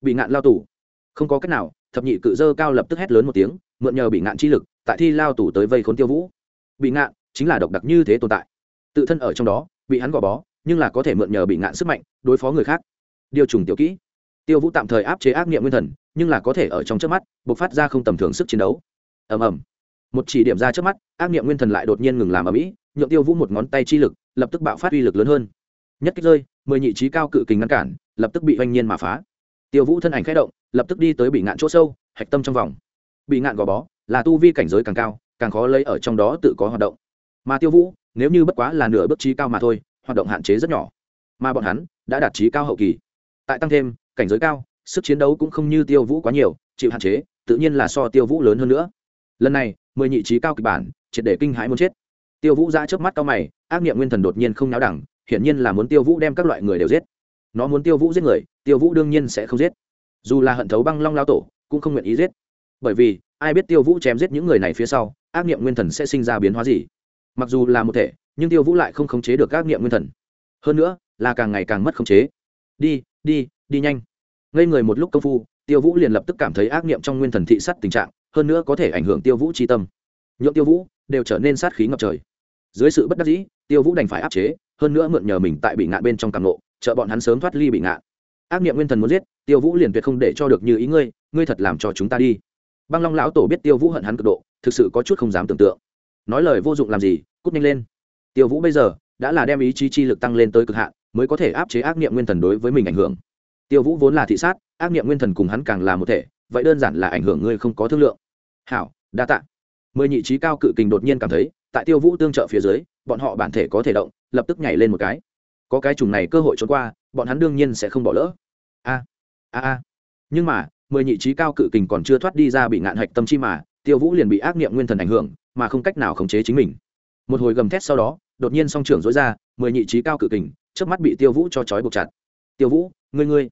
Bị ngạn lao tù. Không có cách nào, thập nhị cự dơ cao lập tức hét lớn một tiếng, mượn nhờ bị ngạn chi lực, tại thi lao tù tới vây khốn tiêu vũ. Bị ngạn chính là độc đặc như thế tồn tại. Tự thân ở trong đó, bị hắn gò bó, nhưng là có thể mượn nhờ bị ngạn sức mạnh, đối phó người khác. Điều trùng tiểu kỹ. Tiêu vũ tạm thời áp chế ác nghiệm nguyên thần, nhưng là có thể ở trong trước mắt b ộ c phát ra không tầm thường sức chiến đấu. Ầm ầm. Một chỉ điểm ra trước mắt, ác nghiệm nguyên thần lại đột nhiên ngừng làm ở mỹ nhượng tiêu vũ một ngón tay chi lực, lập tức bạo phát uy lực lớn hơn. Nhất kích rơi, mười nhị trí cao cự kình ngăn cản lập tức bị oanh nhiên mà phá. Tiêu vũ thân ảnh k h ẽ động, lập tức đi tới bị ngạn chỗ sâu, hạch tâm trong vòng. Bị ngạn gò bó, là tu vi cảnh giới càng cao, càng khó lấy ở trong đó tự có hoạt động. Mà tiêu vũ, nếu như bất quá là nửa bước trí cao mà thôi, hoạt động hạn chế rất nhỏ. Mà bọn hắn, đã đạt trí cao hậu kỳ. Tại tăng thêm, cảnh giới cao, sức chiến đấu cũng không như tiêu vũ quá nhiều, chịu hạn chế, tự nhiên là so tiêu vũ lớn hơn nữa. Lần này, mười nhị trí cao kịch bản, triệt để kinh hãi muốn chết. Tiêu vũ ra trước mắt cao mày, ác nghiệm nguyên thần đột nhiên không náo đẳng, hiển nhiên là muốn tiêu vũ đem các loại người đều giết nó muốn tiêu vũ giết người, tiêu vũ đương nhiên sẽ không giết. Dù là hận thấu băng long lao tổ, cũng không nguyện ý giết. Bởi vì, ai biết tiêu vũ chém giết những người này phía sau, ác nghiệm nguyên thần sẽ sinh ra biến hóa gì. Mặc dù là một thể, nhưng tiêu vũ lại không khống chế được ác nghiệm nguyên thần. Hơn nữa, là càng ngày càng mất khống chế. Đi đi đi nhanh. Ngây người một lúc công phu, tiêu vũ liền lập tức cảm thấy ác nghiệm trong nguyên thần thị sắt tình trạng, hơn nữa có thể ảnh hưởng tiêu vũ tri tâm. Nhượng tiêu vũ đều trở nên sát khí ngập trời. Dưới sự bất đắc dĩ, tiêu vũ đành phải áp chế, hơn nữa mượn nhờ mình tại bị ngạn bên trong càng lộ trợ bọn hắn sớm thoát ly bị ngạ. Ác nghiệm nguyên thần muốn giết, tiêu vũ liền tuyệt không để cho được như ý ngươi ngươi thật làm cho chúng ta đi. Băng long lão tổ biết tiêu vũ hận hắn cực độ, thực sự có chút không dám tưởng tượng. Nói lời vô dụng làm gì, cút nhanh lên. Tiêu vũ bây giờ, đã là đem ý chí chi lực tăng lên tới cực hạn, mới có thể áp chế ác nghiệm nguyên thần đối với mình ảnh hưởng. Tiêu vũ vốn là thị sát, ác nghiệm nguyên thần cùng hắn càng là một thể, vậy đơn giản là ảnh hưởng ngươi không có thương lượng. Hảo, đa tạ. Mười nhị trí cao cự kình đột nhiên cảm thấy, tại tiêu vũ tương trợ phía dưới, bọn họ bản thể có thể động, lập tức nhảy lên một cái có cái trùng này cơ hội trốn qua, bọn hắn đương nhiên sẽ không bỏ lỡ. A a a. Nhưng mà, mười nhị trí cao cự kình còn chưa thoát đi ra bị ngạn hạch tâm chi mà, tiêu vũ liền bị ác niệm nguyên thần ảnh hưởng, mà không cách nào khống chế chính mình. Một hồi gầm thét sau đó, đột nhiên song trưởng dối ra, mười nhị trí cao cự kình trước mắt bị tiêu vũ cho trói buộc chặt. Tiêu vũ, ngươi ngươi.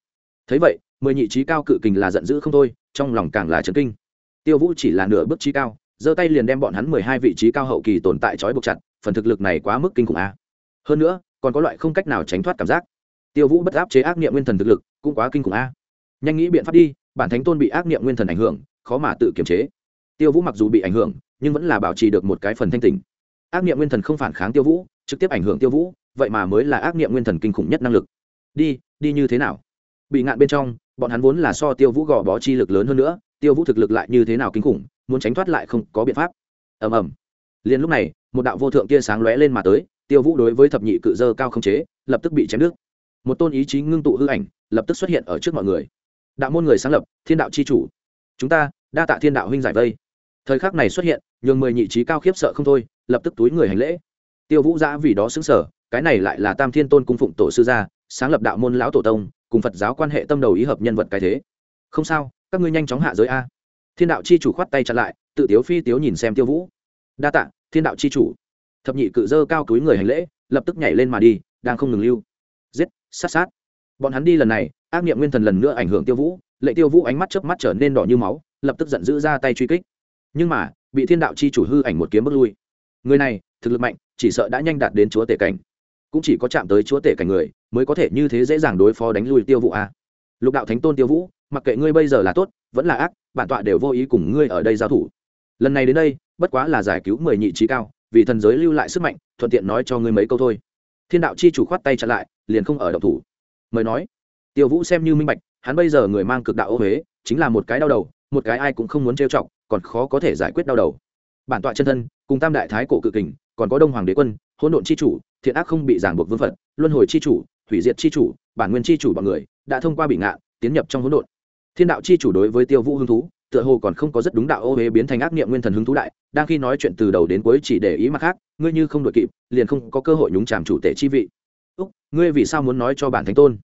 Thấy vậy, mười nhị trí cao cự kình là giận dữ không thôi, trong lòng càng là trấn kinh. Tiêu vũ chỉ là nửa bước trí cao, giơ tay liền đem bọn hắn mười hai vị trí cao hậu kỳ tồn tại trói buộc chặt, phần thực lực này quá mức kinh khủng a. Hơn nữa còn có loại không cách nào tránh thoát cảm giác. Tiêu vũ bất áp chế ác niệm nguyên thần thực lực, cũng quá kinh khủng a. Nhanh nghĩ biện pháp đi, bản thánh tôn bị ác niệm nguyên thần ảnh hưởng, khó mà tự kiềm chế. Tiêu vũ mặc dù bị ảnh hưởng, nhưng vẫn là bảo trì được một cái phần thanh tình ác niệm nguyên thần không phản kháng tiêu vũ, trực tiếp ảnh hưởng tiêu vũ, vậy mà mới là ác niệm nguyên thần kinh khủng nhất năng lực. Đi đi như thế nào? Bị ngạn bên trong, bọn hắn vốn là so tiêu vũ gò bó chi lực lớn hơn nữa, tiêu vũ thực lực lại như thế nào kinh khủng, muốn tránh thoát lại không có biện pháp. Ầm ầm. Liền lúc này, một đạo vô thượng kia sáng lóe lên mà tới tiêu vũ đối với thập nhị cự dơ cao không chế, lập tức bị chém nước. một tôn ý chí ngưng tụ hư ảnh, lập tức xuất hiện ở trước mọi người. Đạo môn người sáng lập, thiên đạo c h i chủ. Chúng ta, đa tạ thiên đạo huynh giải vây. Thời khắc này xuất hiện, nhường mười nhị trí cao khiếp sợ không thôi, lập tức túi người hành lễ. Tiêu vũ giã vì đó xứng sở cái này lại là tam thiên tôn cung phụng tổ sư gia, sáng lập đạo môn lão tổ tông, cùng phật giáo quan hệ tâm đầu ý hợp nhân vật cái thế. Không sao, các ngươi nhanh chóng hạ giới a. Thiên đạo c h i chủ khoát tay chặn lại, tự tiếu phi tiếu nhìn xem tiêu vũ. Đa tạ, thiên đạo c h i chủ thập nhị cự dơ cao túi người hành lễ, lập tức nhảy lên mà đi, đang không ngừng lưu. Giết, sát sát. Bọn hắn đi lần này, ác nghiệm nguyên thần lần nữa ảnh hưởng tiêu vũ, lệ tiêu vũ ánh mắt chớp mắt trở nên đỏ như máu, lập tức giận dữ ra tay truy kích. Nhưng mà, bị thiên đạo chi chủ hư ảnh một kiếm bước lui. Người này, thực lực mạnh, chỉ sợ đã nhanh đạt đến chúa tể cảnh. Cũng chỉ có chạm tới chúa tể cảnh người, mới có thể như thế dễ dàng đối phó đánh lui tiêu vũ a lục đạo thánh tôn tiêu vũ, mặc kệ ngươi bây giờ là tốt, vẫn là ác, bản tọa đều vô ý cùng ngươi ở đây giao thủ. Lần này đến đây, bất quá là giải cứu mười nhị trí cao vì thần giới lưu lại sức mạnh, thuận tiện nói cho ngươi mấy câu thôi. Thiên đạo chi chủ khoát tay chặn lại, liền không ở động thủ. Mời nói. Tiêu vũ xem như minh bạch, hắn bây giờ người mang cực đạo ô huế, chính là một cái đau đầu, một cái ai cũng không muốn trêu chọc, còn khó có thể giải quyết đau đầu. Bản tọa chân thân, cùng tam đại thái cổ cự kình, còn có đông hoàng đế quân, hỗn độn chi chủ, thiện ác không bị giảng buộc vương phật, luân hồi chi chủ, hủy diệt chi chủ, bản nguyên chi chủ bọn người, đã thông qua bị ngạ, tiến nhập trong hỗn độn. Thiên đạo chi chủ đối với tiêu vũ hứng thú tựa hồ còn không có rất đúng đạo ô huế biến thành ác niệm nguyên thần hứng thú đại, đang khi nói chuyện từ đầu đến cuối chỉ để ý mặt khác, ngươi như không đội kịp, liền không có cơ hội nhúng chàm chủ tể chi vị. Úc, ngươi vì sao muốn nói cho bản thánh tôn?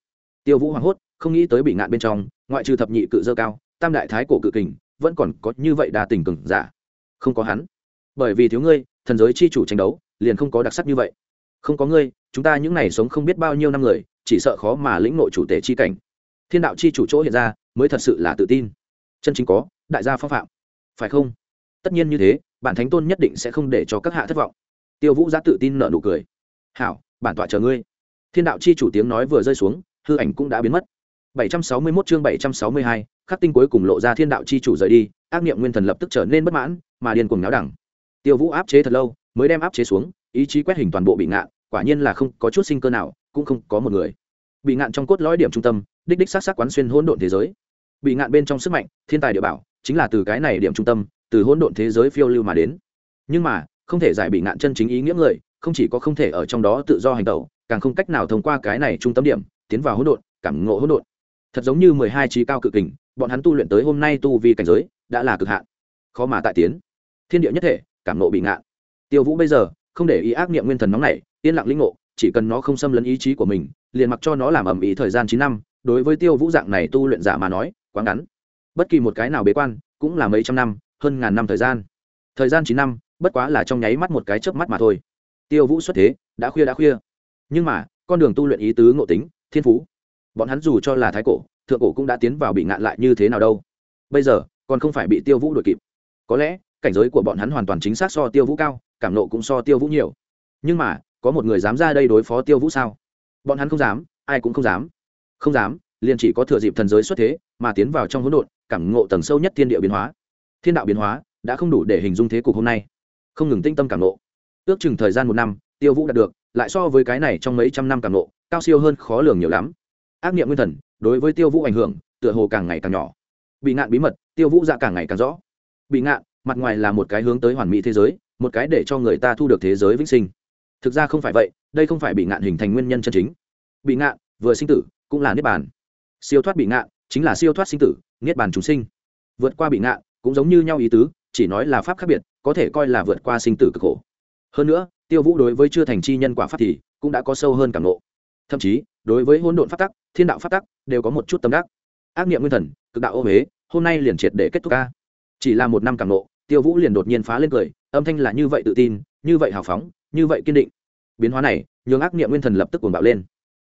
Tiêu vũ hoảng hốt, không nghĩ tới bị ngạn bên trong, ngoại trừ thập nhị cự dơ cao, tam đại thái cổ cự kình, vẫn còn có như vậy đa tình cừng giả. Không có hắn. Bởi vì thiếu ngươi, thần giới chi chủ tranh đấu, liền không có đặc sắc như vậy. Không có ngươi, chúng ta những này sống không biết bao nhiêu năm người, chỉ sợ khó mà lĩnh nội chủ tể chi cảnh. Thiên đạo chi chủ chỗ hiện ra, mới thật sự là tự tin. Chân chính có đại gia phong phạm. Phải không? Tất nhiên như thế bản thánh tôn nhất định sẽ không để cho các hạ thất vọng. Tiêu vũ giá tự tin nợ nụ cười. Hảo bản tọa chờ ngươi. Thiên đạo chi chủ tiếng nói vừa rơi xuống hư ảnh cũng đã biến mất. 761 chương 762, khắc tinh cuối cùng lộ ra thiên đạo chi chủ rời đi ác niệm nguyên thần lập tức trở nên bất mãn mà điên cuồng náo đẳng. Tiêu vũ áp chế thật lâu mới đem áp chế xuống ý chí quét hình toàn bộ bị ngạn quả nhiên là không có chút sinh cơ nào cũng không có một người. Bị ngạn trong cốt lõi điểm trung tâm đích đích sát sát quán xuyên hỗn độn thế giới. Bị ngạn bên trong sức mạnh thiên tài địa bảo chính là từ cái này điểm trung tâm, từ hỗn độn thế giới phiêu lưu mà đến. Nhưng mà, không thể giải bị ngạn chân chính ý nghĩa người, không chỉ có không thể ở trong đó tự do hành tẩu, càng không cách nào thông qua cái này trung tâm điểm, tiến vào hỗn độn, cảm ngộ hỗn độn. Thật giống như mười hai trí cao cự kình, bọn hắn tu luyện tới hôm nay tu vi cảnh giới, đã là cực hạn. Khó mà tại tiến. Thiên địa nhất thể, cảm ngộ bị ngạn. Tiêu vũ bây giờ, không để ý ác niệm nguyên thần nóng này yên lặng linh ngộ, chỉ cần nó không xâm lấn ý chí của mình, liền mặc cho nó làm ầm ĩ thời gian chín năm, đối với tiêu vũ dạng này tu luyện giả mà nói, quá ngắn bất kỳ một cái nào bế quan, cũng là mấy trăm năm, hơn ngàn năm thời gian. Thời gian chín năm, bất quá là trong nháy mắt một cái chớp mắt mà thôi. Tiêu vũ xuất thế, đã khuya đã khuya. Nhưng mà, con đường tu luyện ý tứ ngộ tính, thiên phú. Bọn hắn dù cho là thái cổ, thượng cổ cũng đã tiến vào bị ngạn lại như thế nào đâu. Bây giờ, còn không phải bị tiêu vũ đuổi kịp. Có lẽ, cảnh giới của bọn hắn hoàn toàn chính xác so tiêu vũ cao, cảm nộ cũng so tiêu vũ nhiều. Nhưng mà, có một người dám ra đây đối phó tiêu vũ sao? Bọn hắn không dám, ai cũng không dám. Không dám liền chỉ có thừa dịp thần giới xuất thế, mà tiến vào trong hỗn độn, cảm ngộ tầng sâu nhất thiên địa biến hóa. Thiên đạo biến hóa đã không đủ để hình dung thế cục hôm nay. Không ngừng tinh tâm cảm ngộ. Ước chừng thời gian một năm, tiêu vũ đạt được, lại so với cái này trong mấy trăm năm cảm ngộ, cao siêu hơn khó lường nhiều lắm. Ác niệm nguyên thần, đối với tiêu vũ ảnh hưởng, tựa hồ càng ngày càng nhỏ. Bị ngạn bí mật, tiêu vũ dạ càng ngày càng rõ. Bị ngạn, mặt ngoài là một cái hướng tới hoàn mỹ thế giới, một cái để cho người ta thu được thế giới vĩnh sinh. Thực ra không phải vậy, đây không phải bị ngạn hình thành nguyên nhân chân chính. Bị ngạn, vừa sinh tử, cũng là niết bàn siêu thoát bị ngạn, chính là siêu thoát sinh tử, niết bàn chúng sinh. Vượt qua bị ngạn, cũng giống như nhau ý tứ, chỉ nói là pháp khác biệt, có thể coi là vượt qua sinh tử cực khổ. Hơn nữa, tiêu vũ đối với chưa thành chi nhân quả pháp thì cũng đã có sâu hơn cảm nộ thậm chí, đối với hỗn độn pháp tắc, thiên đạo pháp tắc, đều có một chút tâm đắc. Ác niệm nguyên thần, cực đạo ô huế, hôm nay liền triệt để kết thúc ca. Chỉ là một năm cảm nộ tiêu vũ liền đột nhiên phá lên cười, âm thanh là như vậy tự tin, như vậy hào phóng, như vậy kiên định. Biến hóa này, nhường ác niệm nguyên thần lập tức cuồng bạo lên.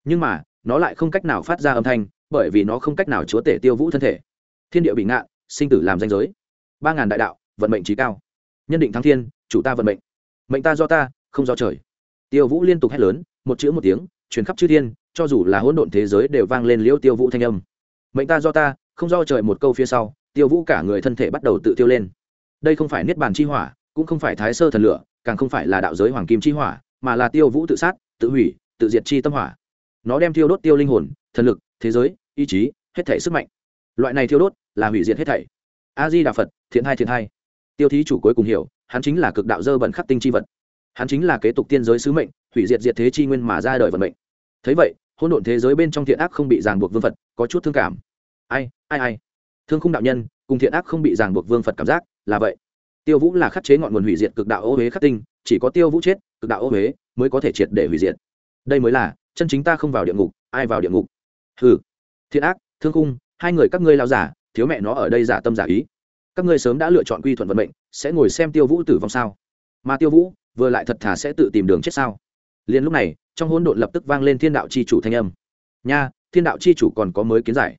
Nhưng mà, nó lại không cách nào phát ra âm thanh bởi vì nó không cách nào chúa tể tiêu vũ thân thể. Thiên địa bị ngạn sinh tử làm danh giới. Ba ngàn đại đạo, vận mệnh trí cao. Nhân định thắng thiên, chủ ta vận mệnh. Mệnh ta do ta, không do trời. Tiêu vũ liên tục hét lớn, một chữ một tiếng, truyền khắp chư thiên, cho dù là hỗn độn thế giới đều vang lên liễu tiêu vũ thanh âm. Mệnh ta do ta, không do trời một câu phía sau, tiêu vũ cả người thân thể bắt đầu tự tiêu lên. Đây không phải niết bàn chi hỏa, cũng không phải thái sơ thần lửa, càng không phải là đạo giới hoàng kim chi hỏa, mà là tiêu vũ tự sát, tự hủy, tự diệt chi tâm hỏa. Nó đem thiêu đốt tiêu linh hồn, thần lực, thế giới ý chí, hết thể sức mạnh. Loại này thiêu đốt là hủy diệt hết thảy. A di đà phật thiện hai thiện hai. Tiêu thí chủ cuối cùng hiểu, hắn chính là cực đạo dơ bẩn khắc tinh chi vật. Hắn chính là kế tục tiên giới sứ mệnh, hủy diệt diệt thế chi nguyên mà ra đời vận mệnh. Thế vậy hôn độn thế giới bên trong thiện ác không bị ràng buộc vương phật, có chút thương cảm. Ai ai ai? Thương khung đạo nhân, cùng thiện ác không bị ràng buộc vương phật cảm giác là vậy. Tiêu vũ là khắc chế ngọn nguồn hủy diệt cực đạo ô huế khắc tinh, chỉ có tiêu vũ chết, cực đạo ô huế mới có thể triệt để hủy diệt. Đây mới là, chân chính ta không vào địa ngục, ai vào địa ngục? Ừ thiện ác, thương khung, hai người các ngươi lao giả, thiếu mẹ nó ở đây giả tâm giả ý. Các ngươi sớm đã lựa chọn quy thuận vận mệnh, sẽ ngồi xem tiêu vũ tử vong sao? Mà tiêu vũ, vừa lại thật thà sẽ tự tìm đường chết sao? Liền lúc này, trong hỗn độn lập tức vang lên thiên đạo c h i chủ thanh âm. Nha, thiên đạo c h i chủ còn có mới kiến giải.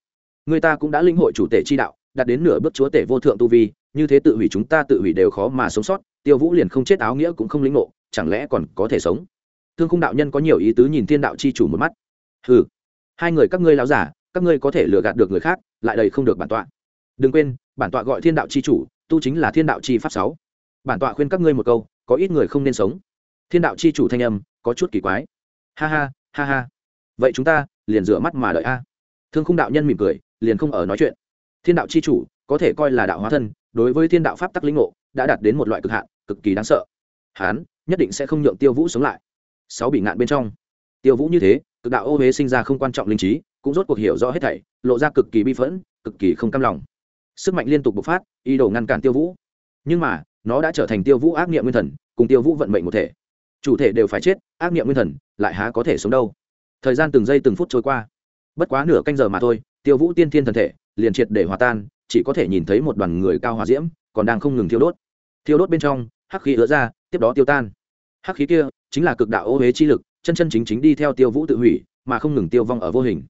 Người ta cũng đã linh hội chủ tể chi đạo đạt đến nửa bước chúa tể vô thượng tu vi, như thế tự hủy chúng ta tự hủy đều khó mà sống sót, tiêu vũ liền không chết áo nghĩa cũng không lĩnh ngộ, chẳng lẽ còn có thể sống? Thương khung đạo nhân có nhiều ý tứ nhìn thiên đạo c h i chủ một mắt. Ừ hai người các ngươi láo giả các ngươi có thể lừa gạt được người khác, lại đầy không được bản tọa. Đừng quên, bản tọa gọi thiên đạo c h i chủ, tu chính là thiên đạo c h i pháp sáu. Bản tọa khuyên các ngươi một câu, có ít người không nên sống. Thiên đạo c h i chủ thanh âm, có chút kỳ quái. Ha ha ha ha. Vậy chúng ta, liền rửa mắt mà đợi a. Thương khung đạo nhân mỉm cười, liền không ở nói chuyện. Thiên đạo c h i chủ, có thể coi là đạo hóa thân, đối với thiên đạo pháp tắc linh ngộ, đã đạt đến một loại cực hạn, cực kỳ đáng sợ. Hán, nhất định sẽ không nhượng tiêu vũ sống lại. Sáu bị ngạn bên trong. Tiêu vũ như thế, cực đạo ô huế sinh ra không quan trọng linh trí cũng rốt cuộc hiểu rõ hết thảy, lộ ra cực kỳ bi phẫn, cực kỳ không cam lòng. Sức mạnh liên tục bộc phát, ý đồ ngăn cản tiêu vũ. Nhưng mà, nó đã trở thành tiêu vũ ác nghiệm nguyên thần, cùng tiêu vũ vận mệnh một thể. Chủ thể đều phải chết, ác nghiệm nguyên thần lại há có thể sống đâu? Thời gian từng giây từng phút trôi qua. Bất quá nửa canh giờ mà thôi, tiêu vũ tiên thiên thần thể liền triệt để hòa tan, chỉ có thể nhìn thấy một đoàn người cao hòa diễm, còn đang không ngừng thiêu đốt. Thiêu đốt bên trong, hắc khí ứa ra, tiếp đó tiêu tan. Hắc khí kia chính là cực đạo ô huế chi lực, chân chân chính chính đi theo tiêu vũ tự hủy, mà không ngừng tiêu vong ở vô hình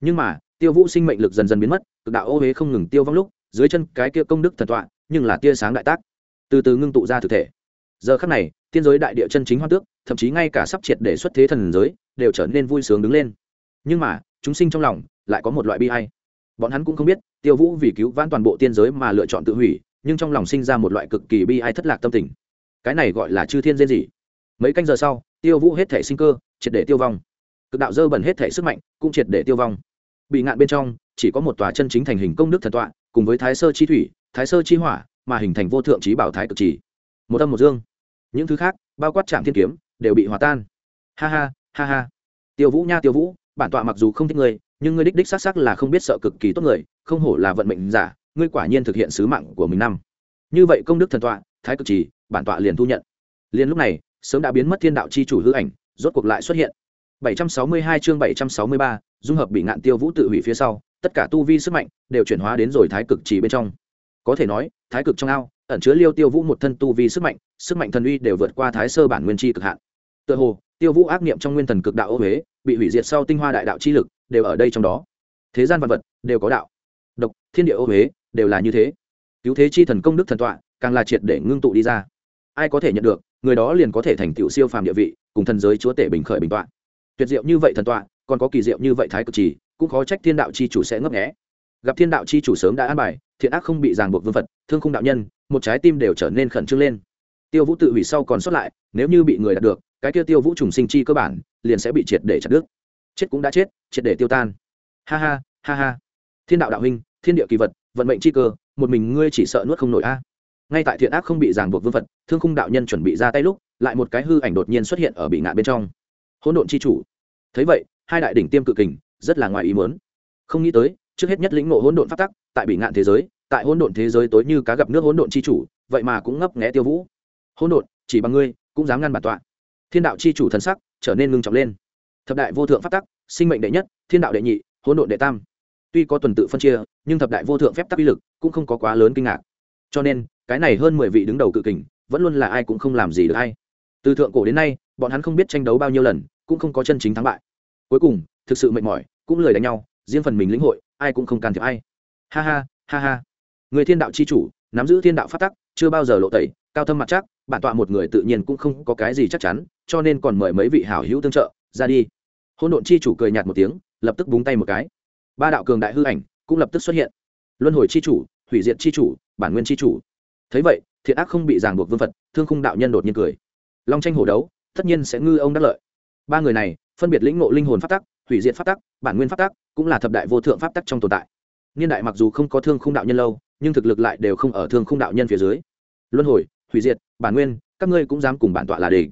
nhưng mà, tiêu vũ sinh mệnh lực dần dần biến mất, cực đạo ô huế không ngừng tiêu vong lúc, dưới chân cái kia công đức thần tọa, nhưng là tia sáng đại tác, từ từ ngưng tụ ra thực thể. Giờ khắc này tiên giới đại địa chân chính hoa tước, thậm chí ngay cả sắp triệt để xuất thế thần giới, đều trở nên vui sướng đứng lên. Nhưng mà, chúng sinh trong lòng lại có một loại bi hay bọn hắn cũng không biết, tiêu vũ vì cứu vãn toàn bộ tiên giới mà lựa chọn tự hủy, nhưng trong lòng sinh ra một loại cực kỳ bi ai thất lạc tâm tình. Cái này gọi là chư thiên dên gì mấy canh giờ sau, tiêu vũ hết thể sinh cơ, triệt để tiêu vong. Cực đạo dơ bẩn hết thể sức mạnh, cũng triệt để tiêu vong bị ngạn bên trong, chỉ có một tòa chân chính thành hình công đức thần tọa, cùng với thái sơ chi thủy, thái sơ chi hỏa, mà hình thành vô thượng trí bảo thái cực chỉ một âm một dương. Những thứ khác, bao quát trạm thiên kiếm, đều bị hòa tan. Ha ha ha ha. Tiêu vũ nha, tiêu vũ, bản tọa mặc dù không thích ngươi, nhưng ngươi đích đích xác xác là không biết sợ cực kỳ tốt người, không hổ là vận mệnh giả, ngươi quả nhiên thực hiện sứ mạng của mình năm. Như vậy công đức thần tọa, thái cực chỉ bản tọa liền thu nhận. Liền lúc này, sớm đã biến mất thiên đạo chi chủ hư ảnh, rốt cuộc lại xuất hiện. 762 chương 763, dung hợp bị ngạn tiêu vũ tự hủy phía sau, tất cả tu vi sức mạnh đều chuyển hóa đến rồi thái cực chỉ bên trong. Có thể nói, thái cực trong ao ẩn chứa Liêu Tiêu Vũ một thân tu vi sức mạnh, sức mạnh thần uy đều vượt qua thái sơ bản nguyên chi cực hạn. Tựa hồ, Tiêu Vũ ác niệm trong nguyên thần cực đạo ô hế, bị hủy diệt sau tinh hoa đại đạo chi lực, đều ở đây trong đó. Thế gian vật vật đều có đạo. Độc, thiên địa ô hế, đều là như thế. Cứu thế chi thần công đức thần tọa, càng là triệt để ngưng tụ đi ra. Ai có thể nhận được, người đó liền có thể thành tựu siêu phàm địa vị, cùng thần giới chúa tể bình khởi bình tọa tuyệt diệu như vậy thần tọa, còn có kỳ diệu như vậy thái cực trì, cũng khó trách thiên đạo chi chủ sẽ ngấp nghé. Gặp thiên đạo chi chủ sớm đã an bài, thiện ác không bị ràng buộc vương phật, thương không đạo nhân, một trái tim đều trở nên khẩn trương lên. Tiêu vũ tự hủy sau còn sót lại, nếu như bị người đạt được, cái kia tiêu vũ trùng sinh chi cơ bản, liền sẽ bị triệt để chặt đứt. Chết cũng đã chết, triệt để tiêu tan. Ha ha ha ha. Thiên đạo đạo huynh, thiên địa kỳ vật, vận mệnh chi cơ, một mình ngươi chỉ sợ nuốt không nổi a. Ngay tại thiện ác không bị ràng buộc vương phật, thương khung đạo nhân chuẩn bị ra tay lúc, lại một cái hư ảnh đột nhiên xuất hiện ở bị ngạn bên trong hỗn độn chi chủ. Thấy vậy, hai đại đỉnh tiêm cự kình rất là ngoài ý muốn. Không nghĩ tới, trước hết nhất lĩnh ngộ hỗn độn phát tắc, tại bị ngạn thế giới, tại hỗn độn thế giới tối như cá gặp nước hỗn độn chi chủ, vậy mà cũng ngấp nghé tiêu vũ. Hỗn độn, chỉ bằng ngươi, cũng dám ngăn bản tọa. Thiên đạo chi chủ thần sắc trở nên ngưng trọng lên. Thập đại vô thượng phát tắc, sinh mệnh đệ nhất, thiên đạo đệ nhị, hỗn độn đệ tam. Tuy có tuần tự phân chia, nhưng thập đại vô thượng phép tắc uy lực cũng không có quá lớn kinh ngạc. Cho nên, cái này hơn mười vị đứng đầu cự kình, vẫn luôn là ai cũng không làm gì được hay từ thượng cổ đến nay bọn hắn không biết tranh đấu bao nhiêu lần, cũng không có chân chính thắng bại. Cuối cùng, thực sự mệt mỏi, cũng lười đánh nhau, riêng phần mình lĩnh hội, ai cũng không can thiệp ai. Ha ha ha ha. Người thiên đạo c h i chủ, nắm giữ thiên đạo phát tắc, chưa bao giờ lộ tẩy, cao thâm mặt chắc, bản tọa một người tự nhiên cũng không có cái gì chắc chắn, cho nên còn mời mấy vị hảo hữu tương trợ, ra đi. Hôn độn chi chủ cười nhạt một tiếng, lập tức búng tay một cái. Ba đạo cường đại hư ảnh cũng lập tức xuất hiện. Luân hồi chi chủ, hủy diệt chi chủ, bản nguyên chi chủ. Thấy vậy, thiện ác không bị ràng buộc vương phật, thương khung đạo nhân đột nhiên cười. Long tranh hổ đấu tất nhiên sẽ ngư ông đắc lợi. Ba người này, phân biệt lĩnh ngộ linh hồn pháp tắc, hủy diệt pháp tắc, bản nguyên pháp tắc, cũng là thập đại vô thượng pháp tắc trong tồn tại. Niên đại mặc dù không có thương khung đạo nhân lâu, nhưng thực lực lại đều không ở thương khung đạo nhân phía dưới. Luân hồi, hủy diệt, bản nguyên, các ngươi cũng dám cùng bản tọa là địch.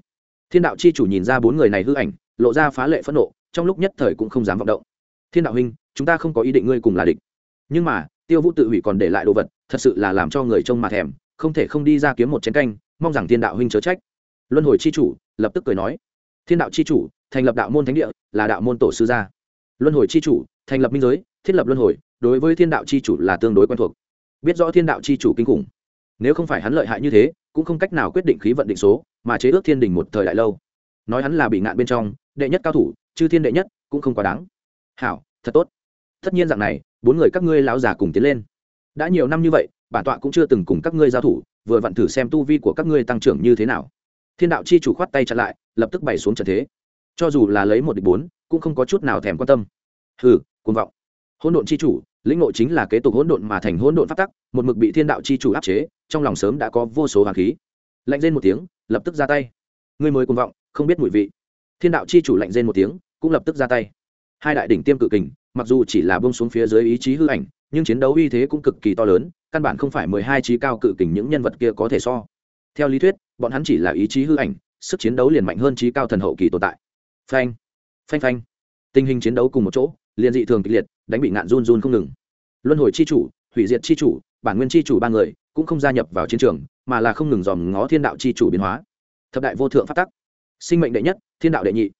Thiên đạo chi chủ nhìn ra bốn người này hư ảnh, lộ ra phá lệ phẫn nộ, trong lúc nhất thời cũng không dám vọng động. Thiên đạo huynh, chúng ta không có ý định ngươi cùng là địch. Nhưng mà, tiêu vũ tự hủy còn để lại đồ vật, thật sự là làm cho người trông mà thèm, không thể không đi ra kiếm một chén canh, mong rằng thiên đạo huynh chớ trách. Luân hồi chi chủ lập tức cười nói, thiên đạo chi chủ, thành lập đạo môn thánh địa là đạo môn tổ sư gia. Luân hồi chi chủ, thành lập minh giới, thiết lập luân hồi, đối với thiên đạo chi chủ là tương đối quen thuộc. Biết rõ thiên đạo chi chủ kinh khủng. Nếu không phải hắn lợi hại như thế, cũng không cách nào quyết định khí vận định số, mà chế ước thiên đình một thời đại lâu. Nói hắn là bị ngạn bên trong, đệ nhất cao thủ, chư thiên đệ nhất, cũng không quá đáng. Hảo, thật tốt. Tất nhiên dạng này, bốn người các ngươi lão già cùng tiến lên. Đã nhiều năm như vậy, bản tọa cũng chưa từng cùng các ngươi giao thủ, vừa vặn thử xem tu vi của các ngươi tăng trưởng như thế nào thiên đạo chi chủ khoát tay chặn lại, lập tức bày xuống trận thế. Cho dù là lấy một địch bốn, cũng không có chút nào thèm quan tâm. Hừ, cuồng vọng. Hỗn độn chi chủ, lĩnh ngộ chính là kế tục hỗn độn mà thành hỗn độn phát tắc, một mực bị thiên đạo chi chủ áp chế, trong lòng sớm đã có vô số hoàng khí. Lạnh lên một tiếng, lập tức ra tay. Người mới cuồng vọng, không biết mùi vị. Thiên đạo chi chủ lạnh rên một tiếng, cũng lập tức ra tay. Hai đại đỉnh tiêm cự kình, mặc dù chỉ là bông xuống phía dưới ý chí hư ảnh, nhưng chiến đấu uy thế cũng cực kỳ to lớn, căn bản không phải mười hai trí cao cự kình những nhân vật kia có thể so theo lý thuyết, bọn hắn chỉ là ý chí hư ảnh, sức chiến đấu liền mạnh hơn trí cao thần hậu kỳ tồn tại. Phanh phanh phanh. Tình hình chiến đấu cùng một chỗ, liền dị thường kịch liệt, đánh bị ngạn run run không ngừng. Luân hồi chi chủ, hủy diệt chi chủ, bản nguyên chi chủ ba người cũng không gia nhập vào chiến trường, mà là không ngừng dòm ngó thiên đạo chi chủ biến hóa. Thập đại vô thượng phát tắc. Sinh mệnh đệ nhất, thiên đạo đệ nhị.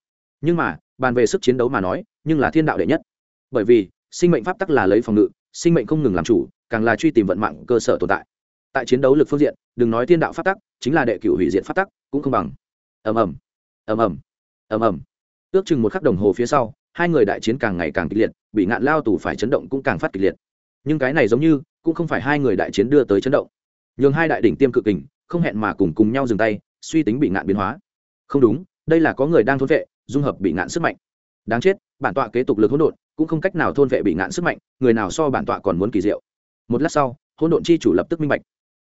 Nhưng mà, bàn về sức chiến đấu mà nói, nhưng là thiên đạo đệ nhất. Bởi vì, sinh mệnh pháp tắc là lấy phòng ngự, sinh mệnh không ngừng làm chủ, càng là truy tìm vận mạng cơ sở tồn tại tại chiến đấu lực phương diện, đừng nói thiên đạo phát tắc, chính là đệ cửu hủy diệt phát tắc, cũng không bằng. Ầm ầm ầm ầm ầm ầm. Ước chừng một khắc đồng hồ phía sau, hai người đại chiến càng ngày càng kịch liệt, bị ngạn lao tù phải chấn động cũng càng phát kịch liệt. Nhưng cái này giống như, cũng không phải hai người đại chiến đưa tới chấn động. Nhường hai đại đỉnh tiêm cự kình, không hẹn mà cùng cùng nhau dừng tay, suy tính bị ngạn biến hóa. Không đúng, đây là có người đang thôn vệ, dung hợp bị ngạn sức mạnh. Đáng chết, bản tọa kế tục lực hỗn độn, cũng không cách nào thôn vệ bị ngạn sức mạnh, người nào so bản tọa còn muốn kỳ diệu. Một lát sau, hỗn độn chi chủ lập tức minh bạch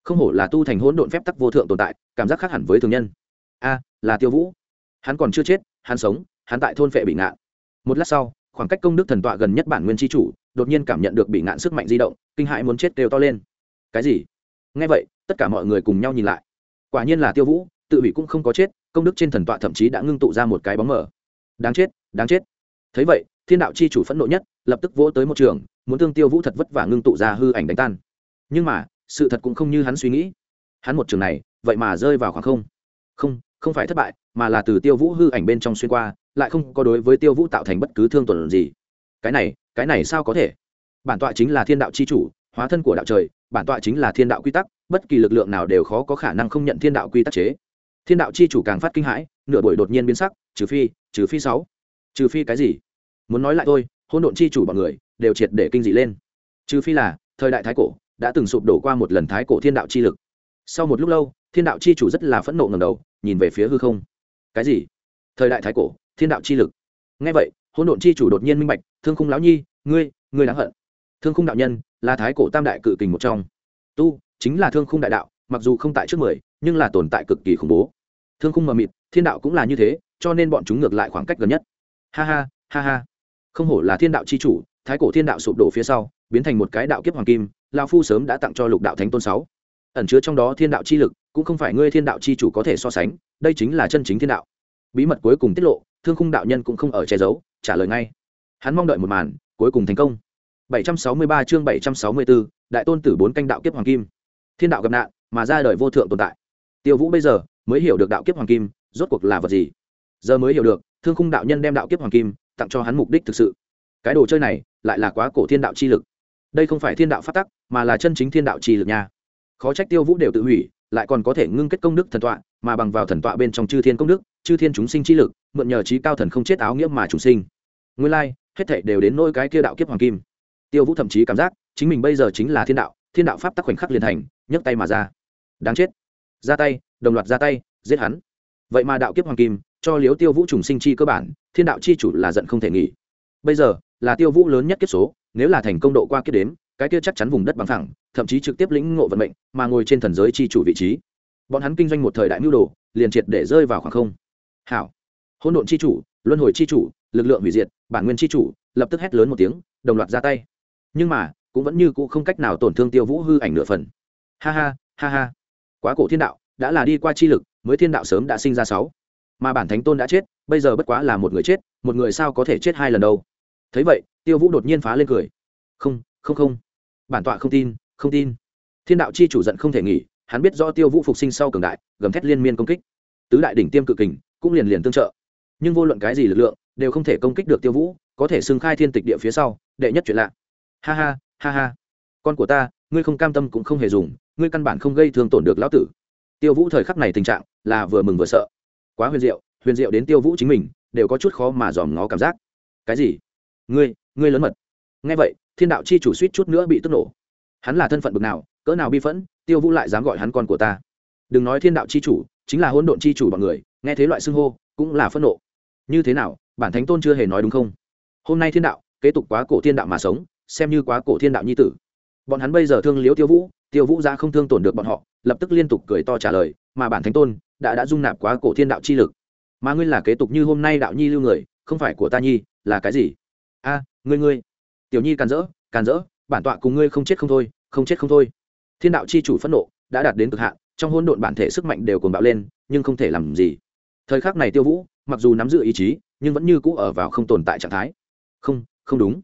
không hổ là tu thành hỗn độn phép tắc vô thượng tồn tại, cảm giác khác hẳn với thường nhân. A, là tiêu vũ. Hắn còn chưa chết, hắn sống, hắn tại thôn phệ bị ngạn. Một lát sau, khoảng cách công đức thần tọa gần nhất bản nguyên tri chủ, đột nhiên cảm nhận được bị ngạn sức mạnh di động, kinh hãi muốn chết đều to lên. Cái gì? Nghe vậy, tất cả mọi người cùng nhau nhìn lại. Quả nhiên là tiêu vũ, tự hủy cũng không có chết, công đức trên thần tọa thậm chí đã ngưng tụ ra một cái bóng mờ. Đáng chết đáng chết. Thấy vậy, thiên đạo chi chủ phẫn nộ nhất, lập tức vỗ tới một trường, muốn thương tiêu vũ thật vất vả ngưng tụ ra hư ảnh đánh tan. Nhưng mà sự thật cũng không như hắn suy nghĩ. Hắn một trường này, vậy mà rơi vào khoảng không. Không không phải thất bại, mà là từ tiêu vũ hư ảnh bên trong xuyên qua, lại không có đối với tiêu vũ tạo thành bất cứ thương tổn gì. Cái này cái này sao có thể? Bản tọa chính là thiên đạo c h i chủ, hóa thân của đạo trời, bản tọa chính là thiên đạo quy tắc, bất kỳ lực lượng nào đều khó có khả năng không nhận thiên đạo quy tắc chế. Thiên đạo c h i chủ càng phát kinh hãi, nửa buổi đột nhiên biến sắc, trừ phi trừ phi sáu. Trừ phi cái gì? Muốn nói lại thôi hôn độn c h i chủ bọn người, đều triệt để kinh dị lên. Trừ phi là, thời đại thái cổ đã từng sụp đổ qua một lần thái cổ thiên đạo chi lực. Sau một lúc lâu, thiên đạo chi chủ rất là phẫn nộ ngầm đầu, nhìn về phía hư không. Cái gì? Thời đại thái cổ, thiên đạo chi lực. Ngay vậy, hỗn độn chi chủ đột nhiên minh bạch, thương khung lão nhi, ngươi ngươi đáng hận. Thương khung đạo nhân là thái cổ tam đại cự kình một trong. Tu chính là thương khung đại đạo, mặc dù không tại trước mười, nhưng là tồn tại cực kỳ khủng bố. Thương khung mờ mịt, thiên đạo cũng là như thế, cho nên bọn chúng ngược lại khoảng cách gần nhất. Ha ha ha ha. Không hổ là thiên đạo c h i chủ, thái cổ thiên đạo sụp đổ phía sau biến thành một cái đạo kiếp hoàng kim lao phu sớm đã tặng cho lục đạo thánh tôn sáu ẩn chứa trong đó thiên đạo chi lực cũng không phải ngươi thiên đạo chi chủ có thể so sánh đây chính là chân chính thiên đạo bí mật cuối cùng tiết lộ thương khung đạo nhân cũng không ở che giấu trả lời ngay hắn mong đợi một màn cuối cùng thành công 763 chương 764, đại tôn tử bốn canh đạo kiếp hoàng kim. Thiên đạo gặp nạn, mà ra đời vô thượng tồn tại. Tiêu Vũ bây giờ mới hiểu được đạo kiếp hoàng kim rốt cuộc là vật gì. Giờ mới hiểu được, Thương Khung đạo nhân đem đạo kiếp hoàng kim tặng cho hắn mục đích thực sự. Cái đồ chơi này lại là quá cổ thiên đạo chi lực. Đây không phải thiên đạo phát tắc, mà là chân chính thiên đạo chi lực nha. Khó trách Tiêu Vũ đều tự hủy, lại còn có thể ngưng kết công đức thần tọa, mà bằng vào thần tọa bên trong chư thiên công đức, chư thiên chúng sinh chi lực, mượn nhờ trí cao thần không chết áo nghĩa mà chủ sinh. Nguyên lai, hết thảy đều đến nỗi cái kia đạo kiếp hoàng kim. Tiêu vũ thậm chí cảm giác chính mình bây giờ chính là thiên đạo thiên đạo pháp tắc khoảnh khắc liền thành nhấc tay mà ra. Đáng chết. Ra tay đồng loạt ra tay giết hắn. Vậy mà đạo kiếp hoàng kim cho liếu tiêu vũ trùng sinh chi cơ bản thiên đạo chi chủ là giận không thể nghỉ. Bây giờ là tiêu vũ lớn nhất kiếp số nếu là thành công độ qua kiếp đếm, cái kia chắc chắn vùng đất bằng thẳng thậm chí trực tiếp lĩnh ngộ vận mệnh, mà ngồi trên thần giới chi chủ vị trí. Bọn hắn kinh doanh một thời đại mưu đồ, liền triệt để rơi vào khoảng không. Hảo. Hỗn độn chi chủ, luân hồi chi chủ, lực lượng hủy diệt, bản nguyên chi chủ, lập tức hét lớn một tiếng, đồng loạt ra tay. Nhưng mà, cũng vẫn như cũ không cách nào tổn thương tiêu vũ hư ảnh nửa phần. Ha ha ha ha. Quá cổ thiên đạo, đã là đi qua chi lực, mới thiên đạo sớm đã sinh ra sáu. Mà bản thánh tôn đã chết, bây giờ bất quá là một người chết, một người sao có thể chết hai lần đâu? Thấy vậy, tiêu vũ đột nhiên phá lên cười. Không không không. Bản tọa không tin không tin. Thiên đạo chi chủ giận không thể nghỉ, hắn biết do tiêu vũ phục sinh sau cường đại, gầm thét liên miên công kích. Tứ đại đỉnh tiêm cự kình cũng liền liền tương trợ. Nhưng vô luận cái gì lực lượng, đều không thể công kích được tiêu vũ, có thể xưng khai thiên tịch địa phía sau, đệ nhất chuyện lạ. Ha ha ha ha. Con của ta, ngươi không cam tâm cũng không hề dùng, ngươi căn bản không gây thương tổn được lão tử. Tiêu vũ thời khắc này tình trạng là vừa mừng vừa sợ. Quá huyền diệu huyền diệu đến tiêu vũ chính mình, đều có chút khó mà dòm ngó cảm giác. Cái gì? Ngươi ngươi lớn mật. Nghe vậy, thiên đạo chi chủ suýt chút nữa bị tức nổ. Hắn là thân phận bực nào, cỡ nào bi phẫn, tiêu vũ lại dám gọi hắn con của ta. Đừng nói thiên đạo chi chủ, chính là hỗn độn chi chủ bọn người, nghe thế loại xưng hô, cũng là phẫn nộ. Như thế nào, bản thánh tôn chưa hề nói đúng không? Hôm nay thiên đạo, kế tục quá cổ thiên đạo mà sống, xem như quá cổ thiên đạo nhi tử. Bọn hắn bây giờ thương liếu tiêu vũ tiêu vũ ra không thương tổn được bọn họ, lập tức liên tục cười to trả lời, mà bản thánh tôn đã đã dung nạp quá cổ thiên đạo chi lực. Mà ngươi là kế tục như hôm nay đạo nhi lưu người, không phải của ta nhi, là cái gì? A, ngươi ngươi. Tiểu nhi càn rỡ càn rỡ, bản tọa cùng ngươi không chết không thôi, không chết không thôi. Thiên đạo chi chủ phẫn nộ đã đạt đến cực hạn, trong hôn độn bản thể sức mạnh đều cồn bạo lên, nhưng không thể làm gì. Thời khắc này tiêu vũ, mặc dù nắm giữ ý chí, nhưng vẫn như cũ ở vào không tồn tại trạng thái. Không không đúng.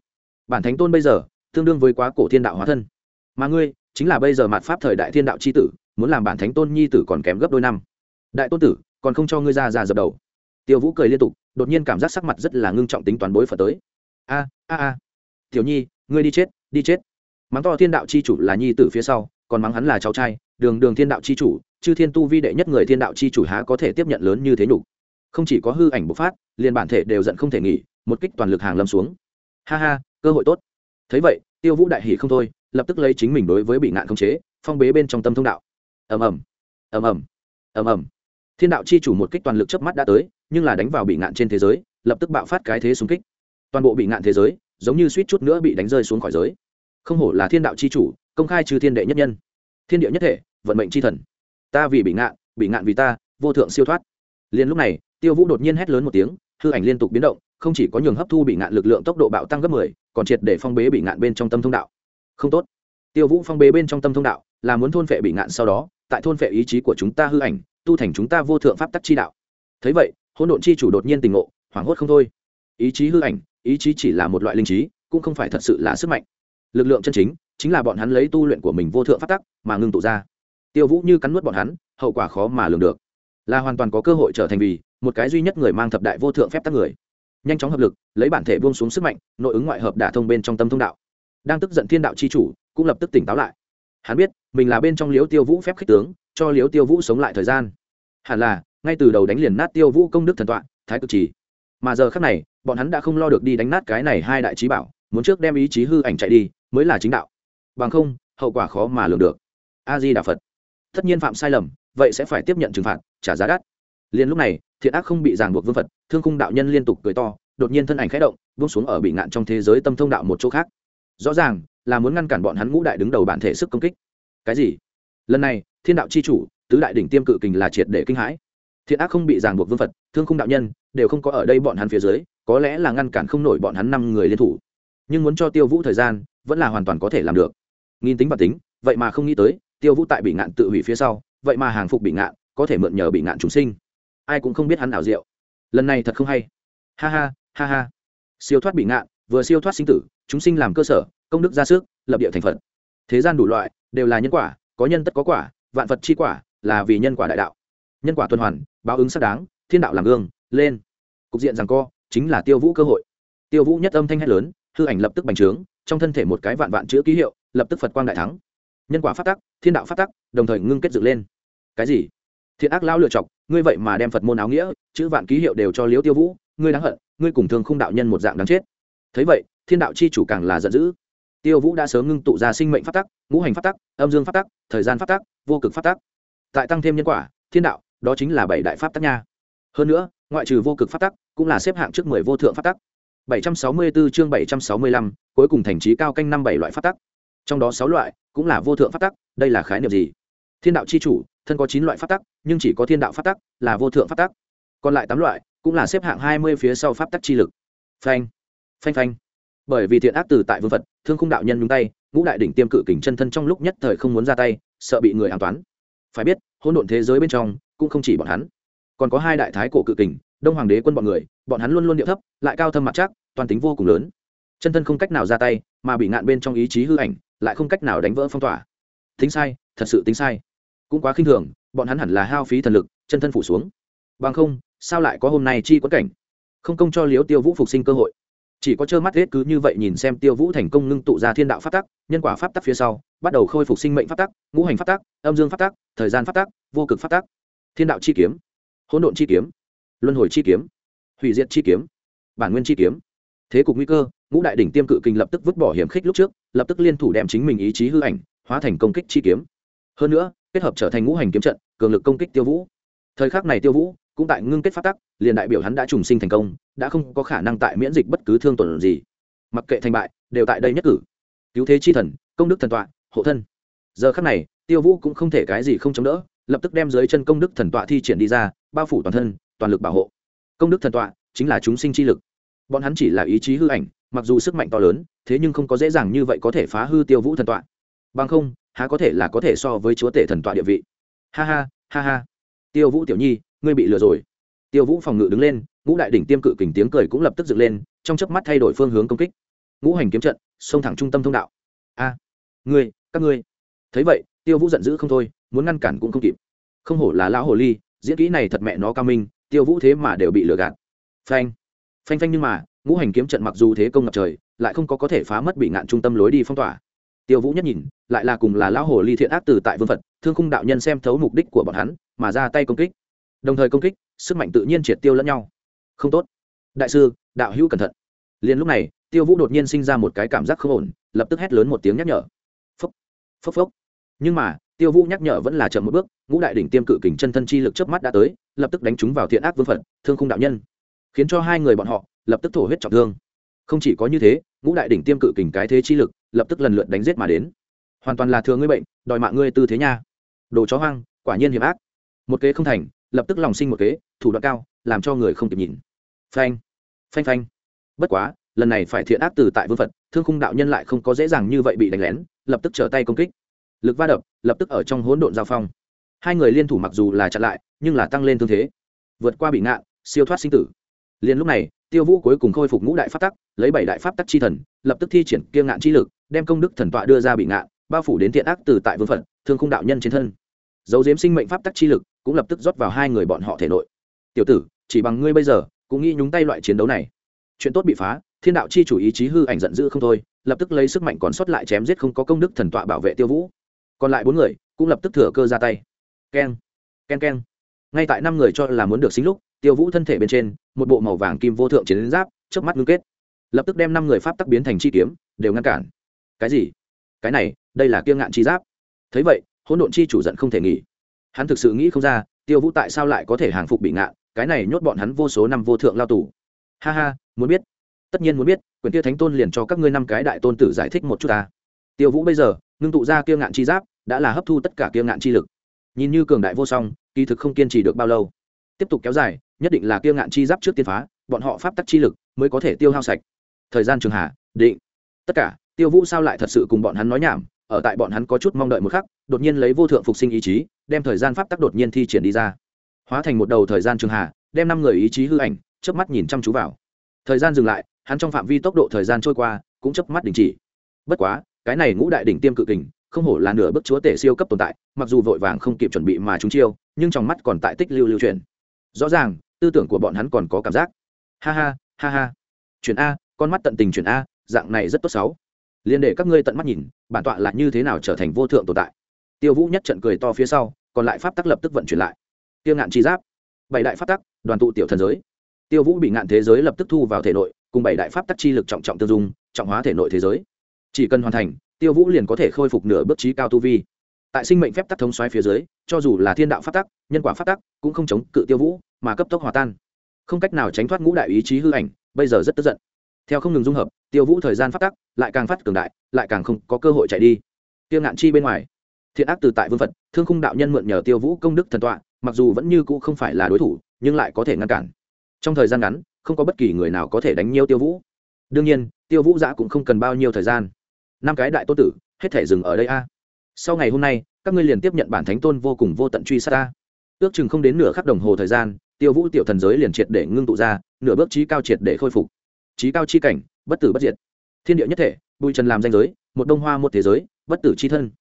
Bản thánh tôn bây giờ tương đương với quá cổ thiên đạo hóa thân. Mà ngươi chính là bây giờ mạt pháp thời đại thiên đạo c h i tử, muốn làm bản thánh tôn nhi tử còn kém gấp đôi năm. Đại tôn tử, còn không cho ngươi ra ra dập đầu. Tiêu vũ cười liên tục, đột nhiên cảm giác sắc mặt rất là ngưng trọng tính toàn bối phật tới a a a. Tiểu nhi, ngươi đi chết đi chết. Mắng to thiên đạo c h i chủ là nhi tử phía sau, còn mắng hắn là cháu trai. Đường đường thiên đạo c h i chủ, chư thiên tu vi đệ nhất người thiên đạo c h i chủ há có thể tiếp nhận lớn như thế nhục? Không chỉ có hư ảnh bộc phát, liền bản thể đều giận không thể nghỉ, một kích toàn lực hàng lâm xuống. Ha ha, cơ hội tốt. Thấy vậy, tiêu vũ đại hỷ không thôi, lập tức lấy chính mình đối với bị nạn khống chế, phong bế bên trong tâm thông đạo. Ầm ầm ầm ầm ầm ầm. Thiên đạo chi chủ một kích toàn lực chớp mắt đã tới, nhưng là đánh vào bị nạn trên thế giới, lập tức bạo phát cái thế xung kích toàn bộ bị ngạn thế giới giống như suýt chút nữa bị đánh rơi xuống khỏi giới không hổ là thiên đạo chi chủ công khai trừ thiên đệ nhất nhân thiên địa nhất thể vận mệnh chi thần ta vì bị ngạn bị ngạn vì ta vô thượng siêu thoát liền lúc này tiêu vũ đột nhiên hét lớn một tiếng hư ảnh liên tục biến động không chỉ có nhường hấp thu bị ngạn lực lượng tốc độ bạo tăng gấp 10, còn triệt để phong bế bị ngạn bên trong tâm thông đạo. Không tốt. Tiêu Vũ phong bế bên trong tâm thông đạo, là muốn thôn phệ bị ngạn sau đó, tại thôn phệ ý chí của chúng ta hư ảnh, tu thành chúng ta vô thượng pháp tắc chi đạo. Thấy vậy, hỗn độn chi chủ đột nhiên tỉnh ngộ, hoảng hốt không thôi. Ý chí hư ảnh, ý chí chỉ là một loại linh trí, cũng không phải thật sự là sức mạnh. Lực lượng chân chính, chính là bọn hắn lấy tu luyện của mình vô thượng phát tắc mà ngưng tụ ra. Tiêu Vũ như cắn nuốt bọn hắn, hậu quả khó mà lường được. là hoàn toàn có cơ hội trở thành vì một cái duy nhất người mang thập đại vô thượng phép tắc người nhanh chóng hợp lực lấy bản thể buông xuống sức mạnh nội ứng ngoại hợp đả thông bên trong tâm thông đạo đang tức giận thiên đạo c h i chủ cũng lập tức tỉnh táo lại hắn biết mình là bên trong liếu tiêu vũ phép khích tướng cho liếu tiêu vũ sống lại thời gian hẳn là ngay từ đầu đánh liền nát tiêu vũ công đức thần tọa thái cực trì mà giờ khác này, bọn hắn đã không lo được đi đánh nát cái này hai đại trí bảo, muốn trước đem ý chí hư ảnh chạy đi, mới là chính đạo. Bằng không, hậu quả khó mà lường được. A di đà phật. Tất nhiên phạm sai lầm, vậy sẽ phải tiếp nhận trừng phạt, trả giá đắt. Liền lúc này, thiện ác không bị ràng buộc vương phật, thương khung đạo nhân liên tục cười to, đột nhiên thân ảnh khẽ động, buông xuống ở bị ngạn trong thế giới tâm thông đạo một chỗ khác. Rõ ràng, là muốn ngăn cản bọn hắn ngũ đại đứng đầu bản thể sức công kích. Cái gì? Lần này, thiên đạo c h i chủ, tứ đại đỉnh tiêm cự kình là triệt để kinh hãi thiện ác không bị ràng buộc vương phật, thương khung đạo nhân, đều không có ở đây bọn hắn phía dưới, có lẽ là ngăn cản không nổi bọn hắn năm người liên thủ. Nhưng muốn cho tiêu vũ thời gian, vẫn là hoàn toàn có thể làm được. Nghiên tính bản tính, vậy mà không nghĩ tới, tiêu vũ tại bị ngạn tự hủy phía sau, vậy mà hàng phục bị ngạn, có thể mượn nhờ bị ngạn chúng sinh. Ai cũng không biết hắn ảo diệu. Lần này thật không hay. Ha ha ha ha. Siêu thoát bị ngạn, vừa siêu thoát sinh tử, chúng sinh làm cơ sở, công đức ra sức, lập địa thành phật. Thế gian đủ loại, đều là nhân quả, có nhân tất có quả, vạn vật chi quả, là vì nhân quả đại đạo nhân quả tuần hoàn, báo ứng xác đáng, thiên đạo làm gương, lên. Cục diện rằng co, chính là tiêu vũ cơ hội. Tiêu vũ nhất âm thanh hét lớn, hư ảnh lập tức bành trướng, trong thân thể một cái vạn vạn chữ ký hiệu, lập tức phật quang đại thắng. Nhân quả phát tắc, thiên đạo phát tắc, đồng thời ngưng kết dựng lên. Cái gì? Thiện ác lao lựa chọc, ngươi vậy mà đem phật môn áo nghĩa, chữ vạn ký hiệu đều cho liếu tiêu vũ, ngươi đáng hận, ngươi cùng thường không đạo nhân một dạng đáng chết. Thấy vậy, thiên đạo chi chủ càng là giận dữ. Tiêu vũ đã sớm ngưng tụ ra sinh mệnh phát tắc, ngũ hành phát tắc, âm dương phát tắc, thời gian phát tắc, vô cực phát tắc. Tại tăng thêm nhân quả, thiên đạo đó chính là bảy đại pháp tắc nha. Hơn nữa ngoại trừ vô cực pháp tắc cũng là xếp hạng trước mười vô thượng pháp tắc. 764 chương 765, cuối cùng thành trí cao canh năm bảy loại pháp tắc. Trong đó sáu loại cũng là vô thượng pháp tắc đây là khái niệm gì? Thiên đạo c h i chủ thân có chín loại pháp tắc nhưng chỉ có thiên đạo pháp tắc là vô thượng pháp tắc. Còn lại tám loại cũng là xếp hạng hai mươi phía sau pháp tắc chi lực. Phanh phanh phanh. Bởi vì thiện ác từ tại vương vật thương khung đạo nhân nhúng tay ngũ đại đỉnh tiêm cự kình chân thân trong lúc nhất thời không muốn ra tay sợ bị người an toán. Phải biết hỗn độn thế giới bên trong cũng không chỉ bọn hắn. Còn có hai đại thái cổ cự kình, đông hoàng đế quân bọn người, bọn hắn luôn luôn điệu thấp, lại cao thâm mặt chắc, toàn tính vô cùng lớn. Chân thân không cách nào ra tay, mà bị ngạn bên trong ý chí hư ảnh, lại không cách nào đánh vỡ phong tỏa. Tính sai, thật sự tính sai. Cũng quá khinh thường, bọn hắn hẳn là hao phí thần lực, chân thân phủ xuống. Bằng không, sao lại có hôm nay chi quẫn cảnh? Không công cho liếu tiêu vũ phục sinh cơ hội. Chỉ có trơ mắt hết cứ như vậy nhìn xem tiêu vũ thành công ngưng tụ ra thiên đạo pháp tắc, nhân quả pháp tắc phía sau, bắt đầu khôi phục sinh mệnh pháp tắc, ngũ hành pháp tắc, âm dương pháp tắc, thời gian pháp tắc, vô cực pháp tắc thiên đạo chi kiếm, hỗn độn chi kiếm, luân hồi chi kiếm, hủy diệt chi kiếm, bản nguyên chi kiếm. Thế cục nguy cơ, ngũ đại đỉnh tiêm cự kinh lập tức vứt bỏ hiểm khích lúc trước, lập tức liên thủ đem chính mình ý chí hư ảnh hóa thành công kích chi kiếm. Hơn nữa, kết hợp trở thành ngũ hành kiếm trận, cường lực công kích tiêu vũ. Thời khắc này tiêu vũ cũng tại ngưng kết phát tắc, liền đại biểu hắn đã trùng sinh thành công, đã không có khả năng tại miễn dịch bất cứ thương tổn gì. Mặc kệ thành bại, đều tại đây nhất cử. Cứu thế chi thần, công đức thần tọa, hộ thân. Giờ khắc này, tiêu vũ cũng không thể cái gì không chống đỡ lập tức đem dưới chân công đức thần tọa thi triển đi ra, bao phủ toàn thân, toàn lực bảo hộ. Công đức thần tọa chính là chúng sinh chi lực. Bọn hắn chỉ là ý chí hư ảnh, mặc dù sức mạnh to lớn, thế nhưng không có dễ dàng như vậy có thể phá hư tiêu vũ thần tọa. Bằng không, há có thể là có thể so với chúa tể thần tọa địa vị. Ha ha ha ha. Tiêu vũ tiểu nhi, ngươi bị lừa rồi. Tiêu vũ phòng ngự đứng lên, ngũ đại đỉnh tiêm cự kình tiếng cười cũng lập tức dựng lên, trong chớp mắt thay đổi phương hướng công kích. Ngũ hành kiếm trận, xông thẳng trung tâm thông đạo. A, ngươi, các ngươi. Thấy vậy, tiêu vũ giận dữ không thôi muốn ngăn cản cũng không kịp. Không hổ là lão hồ ly, diễn kỹ này thật mẹ nó cao minh, tiêu vũ thế mà đều bị lừa gạt. Phanh. Phanh phanh nhưng mà, ngũ hành kiếm trận mặc dù thế công ngập trời, lại không có có thể phá mất bị ngạn trung tâm lối đi phong tỏa. Tiêu vũ nhất nhìn, lại là cùng là lão hồ ly thiện ác từ tại vương phật, thương khung đạo nhân xem thấu mục đích của bọn hắn, mà ra tay công kích. Đồng thời công kích, sức mạnh tự nhiên triệt tiêu lẫn nhau. Không tốt. Đại sư, đạo hữu cẩn thận. Liền lúc này, tiêu vũ đột nhiên sinh ra một cái cảm giác không ổn, lập tức hét lớn một tiếng nhắc nhở. Phốc. Phốc phốc. Nhưng mà tiêu vũ nhắc nhở vẫn là chậm một bước, ngũ đại đỉnh tiêm cự kình chân thân chi lực chớp mắt đã tới, lập tức đánh chúng vào thiện ác vương phật, thương khung đạo nhân. Khiến cho hai người bọn họ, lập tức thổ huyết trọng thương. Không chỉ có như thế, ngũ đại đỉnh tiêm cự kình cái thế chi lực, lập tức lần lượt đánh giết mà đến. Hoàn toàn là thừa ngươi bệnh, đòi mạng ngươi tư thế nha. Đồ chó hoang, quả nhiên hiểm ác. Một kế không thành, lập tức lòng sinh một kế, thủ đoạn cao, làm cho người không kịp nhìn. Phanh phanh phanh. Bất quá, lần này phải thiện ác từ tại vương phật, thương khung đạo nhân lại không có dễ dàng như vậy bị đánh lén, lập tức trở tay công kích lực va đập lập tức ở trong hỗn độn giao phong. Hai người liên thủ mặc dù là chặn lại nhưng là tăng lên thương thế. Vượt qua bị ngạn siêu thoát sinh tử. Liền lúc này tiêu vũ cuối cùng khôi phục ngũ đại pháp tắc lấy bảy đại pháp tắc chi thần lập tức thi triển kia ngạn chi lực đem công đức thần tọa đưa ra bị ngạn bao phủ đến thiện ác từ tại vương phận, thương khung đạo nhân trên thân. Dấu diếm sinh mệnh pháp tắc chi lực cũng lập tức rót vào hai người bọn họ thể nội. Tiểu tử chỉ bằng ngươi bây giờ cũng nghĩ nhúng tay loại chiến đấu này. Chuyện tốt bị phá thiên đạo chi chủ ý chí hư ảnh giận dữ không thôi lập tức lấy sức mạnh còn sót lại chém giết không có công đức thần tọa bảo vệ tiêu vũ còn lại bốn người cũng lập tức thừa cơ ra tay. Keng keng keng. Ngay tại năm người cho là muốn được xính lúc, tiêu vũ thân thể bên trên, một bộ màu vàng kim vô thượng chiến giáp trước mắt ngưng kết. Lập tức đem năm người pháp tắc biến thành chi kiếm, đều ngăn cản. Cái gì? Cái này, đây là kiêng ngạn chi giáp. Thấy vậy, hỗn độn chi chủ giận không thể nghỉ. Hắn thực sự nghĩ không ra, tiêu vũ tại sao lại có thể hàng phục bị ngạn, cái này nhốt bọn hắn vô số năm vô thượng lao tù. Ha ha, muốn biết. Tất nhiên muốn biết quyền tiêu thánh tôn liền cho các ngươi năm cái đại tôn tử giải thích một chút ta. Tiêu vũ bây giờ ngưng tụ ra kiêng ngạn chi giáp, đã là hấp thu tất cả kiêng ngạn chi lực. Nhìn như cường đại vô song, kỳ thực không kiên trì được bao lâu. Tiếp tục kéo dài, nhất định là kiêng ngạn chi giáp trước tiên phá, bọn họ pháp tắc chi lực mới có thể tiêu hao sạch. Thời gian trường hà định. Tất cả, tiêu vũ sao lại thật sự cùng bọn hắn nói nhảm, ở tại bọn hắn có chút mong đợi một khắc, đột nhiên lấy vô thượng phục sinh ý chí, đem thời gian pháp tắc đột nhiên thi triển đi ra. Hóa thành một đầu thời gian trường hà đem năm người ý chí hư ảnh, chớp mắt nhìn chăm chú vào. Thời gian dừng lại, hắn trong phạm vi tốc độ thời gian trôi qua, cũng chớp mắt đình chỉ. Bất quá cái này ngũ đại đỉnh tiêm cự kình, không hổ là nửa bức chúa tể siêu cấp tồn tại, mặc dù vội vàng không kịp chuẩn bị mà chúng chiêu, nhưng trong mắt còn tại tích lưu lưu truyền rõ ràng, tư tưởng của bọn hắn còn có cảm giác. Ha ha ha ha. Chuyển a, con mắt tận tình chuyển a, dạng này rất tốt xấu liền để các ngươi tận mắt nhìn, bản tọa là như thế nào trở thành vô thượng tồn tại. Tiêu vũ nhất trận cười to phía sau, còn lại pháp tắc lập tức vận chuyển lại. Tiêu ngạn chi giáp. Bảy đại pháp tắc, đoàn tụ tiểu thần giới. Tiêu vũ bị ngạn thế giới lập tức thu vào thể nội, cùng bảy đại pháp tắc chi lực trọng trọng tương dung, trọng hóa thể nội thế giới chỉ cần hoàn thành, tiêu vũ liền có thể khôi phục nửa bước trí cao tu vi. Tại sinh mệnh phép tắc thống xoáy phía dưới, cho dù là thiên đạo pháp tắc, nhân quả pháp tắc, cũng không chống cự tiêu vũ, mà cấp tốc hòa tan. Không cách nào tránh thoát ngũ đại ý chí hư ảnh, bây giờ rất tức giận. Theo không ngừng dung hợp, tiêu vũ thời gian phát tắc lại càng phát cường đại, lại càng không có cơ hội chạy đi. Tiêu ngạn chi bên ngoài, thiện ác từ tại vương phật, thương khung đạo nhân mượn nhờ tiêu vũ công đức thần tọa, mặc dù vẫn như cũ không phải là đối thủ, nhưng lại có thể ngăn cản. Trong thời gian ngắn, không có bất kỳ người nào có thể đánh nhiêu tiêu vũ. Đương nhiên, tiêu vũ giã cũng không cần bao nhiêu thời gian năm cái đại tô tử, hết thể dừng ở đây a. Sau ngày hôm nay, các ngươi liền tiếp nhận bản thánh tôn vô cùng vô tận truy sát ta. Ước chừng không đến nửa khắc đồng hồ thời gian, tiêu vũ tiểu thần giới liền triệt để ngưng tụ ra, nửa bước trí cao triệt để khôi phục. Trí cao chi cảnh, bất tử bất diệt. Thiên địa nhất thể bụi trần làm danh giới, một đông hoa một thế giới, bất tử chi thân.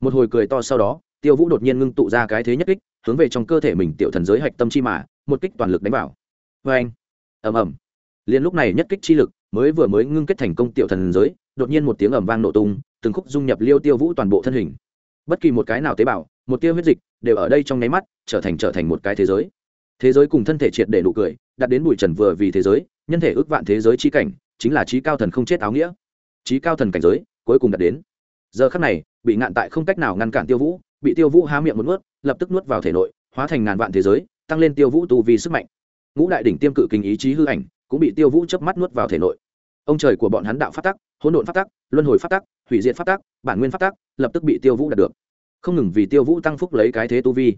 Một hồi cười to sau đó, tiêu vũ đột nhiên ngưng tụ ra cái thế nhất kích, hướng về trong cơ thể mình tiểu thần giới hạch tâm chi mà, một kích toàn lực đánh vào. Vê anh ầm ầm. Liền lúc này nhất kích chi lực mới vừa mới ngưng kết thành công tiểu thần giới đột nhiên một tiếng ầm vang nổ tung, từng khúc dung nhập liêu tiêu vũ toàn bộ thân hình. Bất kỳ một cái nào tế bào, một tia huyết dịch, đều ở đây trong nháy mắt trở thành trở thành một cái thế giới. Thế giới cùng thân thể triệt để nụ cười, đặt đến bụi trần vừa vì thế giới, nhân thể ước vạn thế giới trí cảnh, chính là trí cao thần không chết áo nghĩa. Trí cao thần cảnh giới, cuối cùng đạt đến. Giờ khắc này, bị ngạn tại không cách nào ngăn cản tiêu vũ, bị tiêu vũ há miệng một nuốt, lập tức nuốt vào thể nội, hóa thành ngàn vạn thế giới, tăng lên tiêu vũ tu vì sức mạnh. Ngũ đại đỉnh tiêm cự kinh ý chí hư ảnh, cũng bị tiêu vũ chớp mắt nuốt vào thể nội ông trời của bọn hắn đạo phát tắc, hỗn độn phát tắc, luân hồi phát tắc, hủy diệt phát tắc, bản nguyên phát tắc, lập tức bị tiêu vũ đạt được. Không ngừng vì tiêu vũ tăng phúc lấy cái thế tu vi.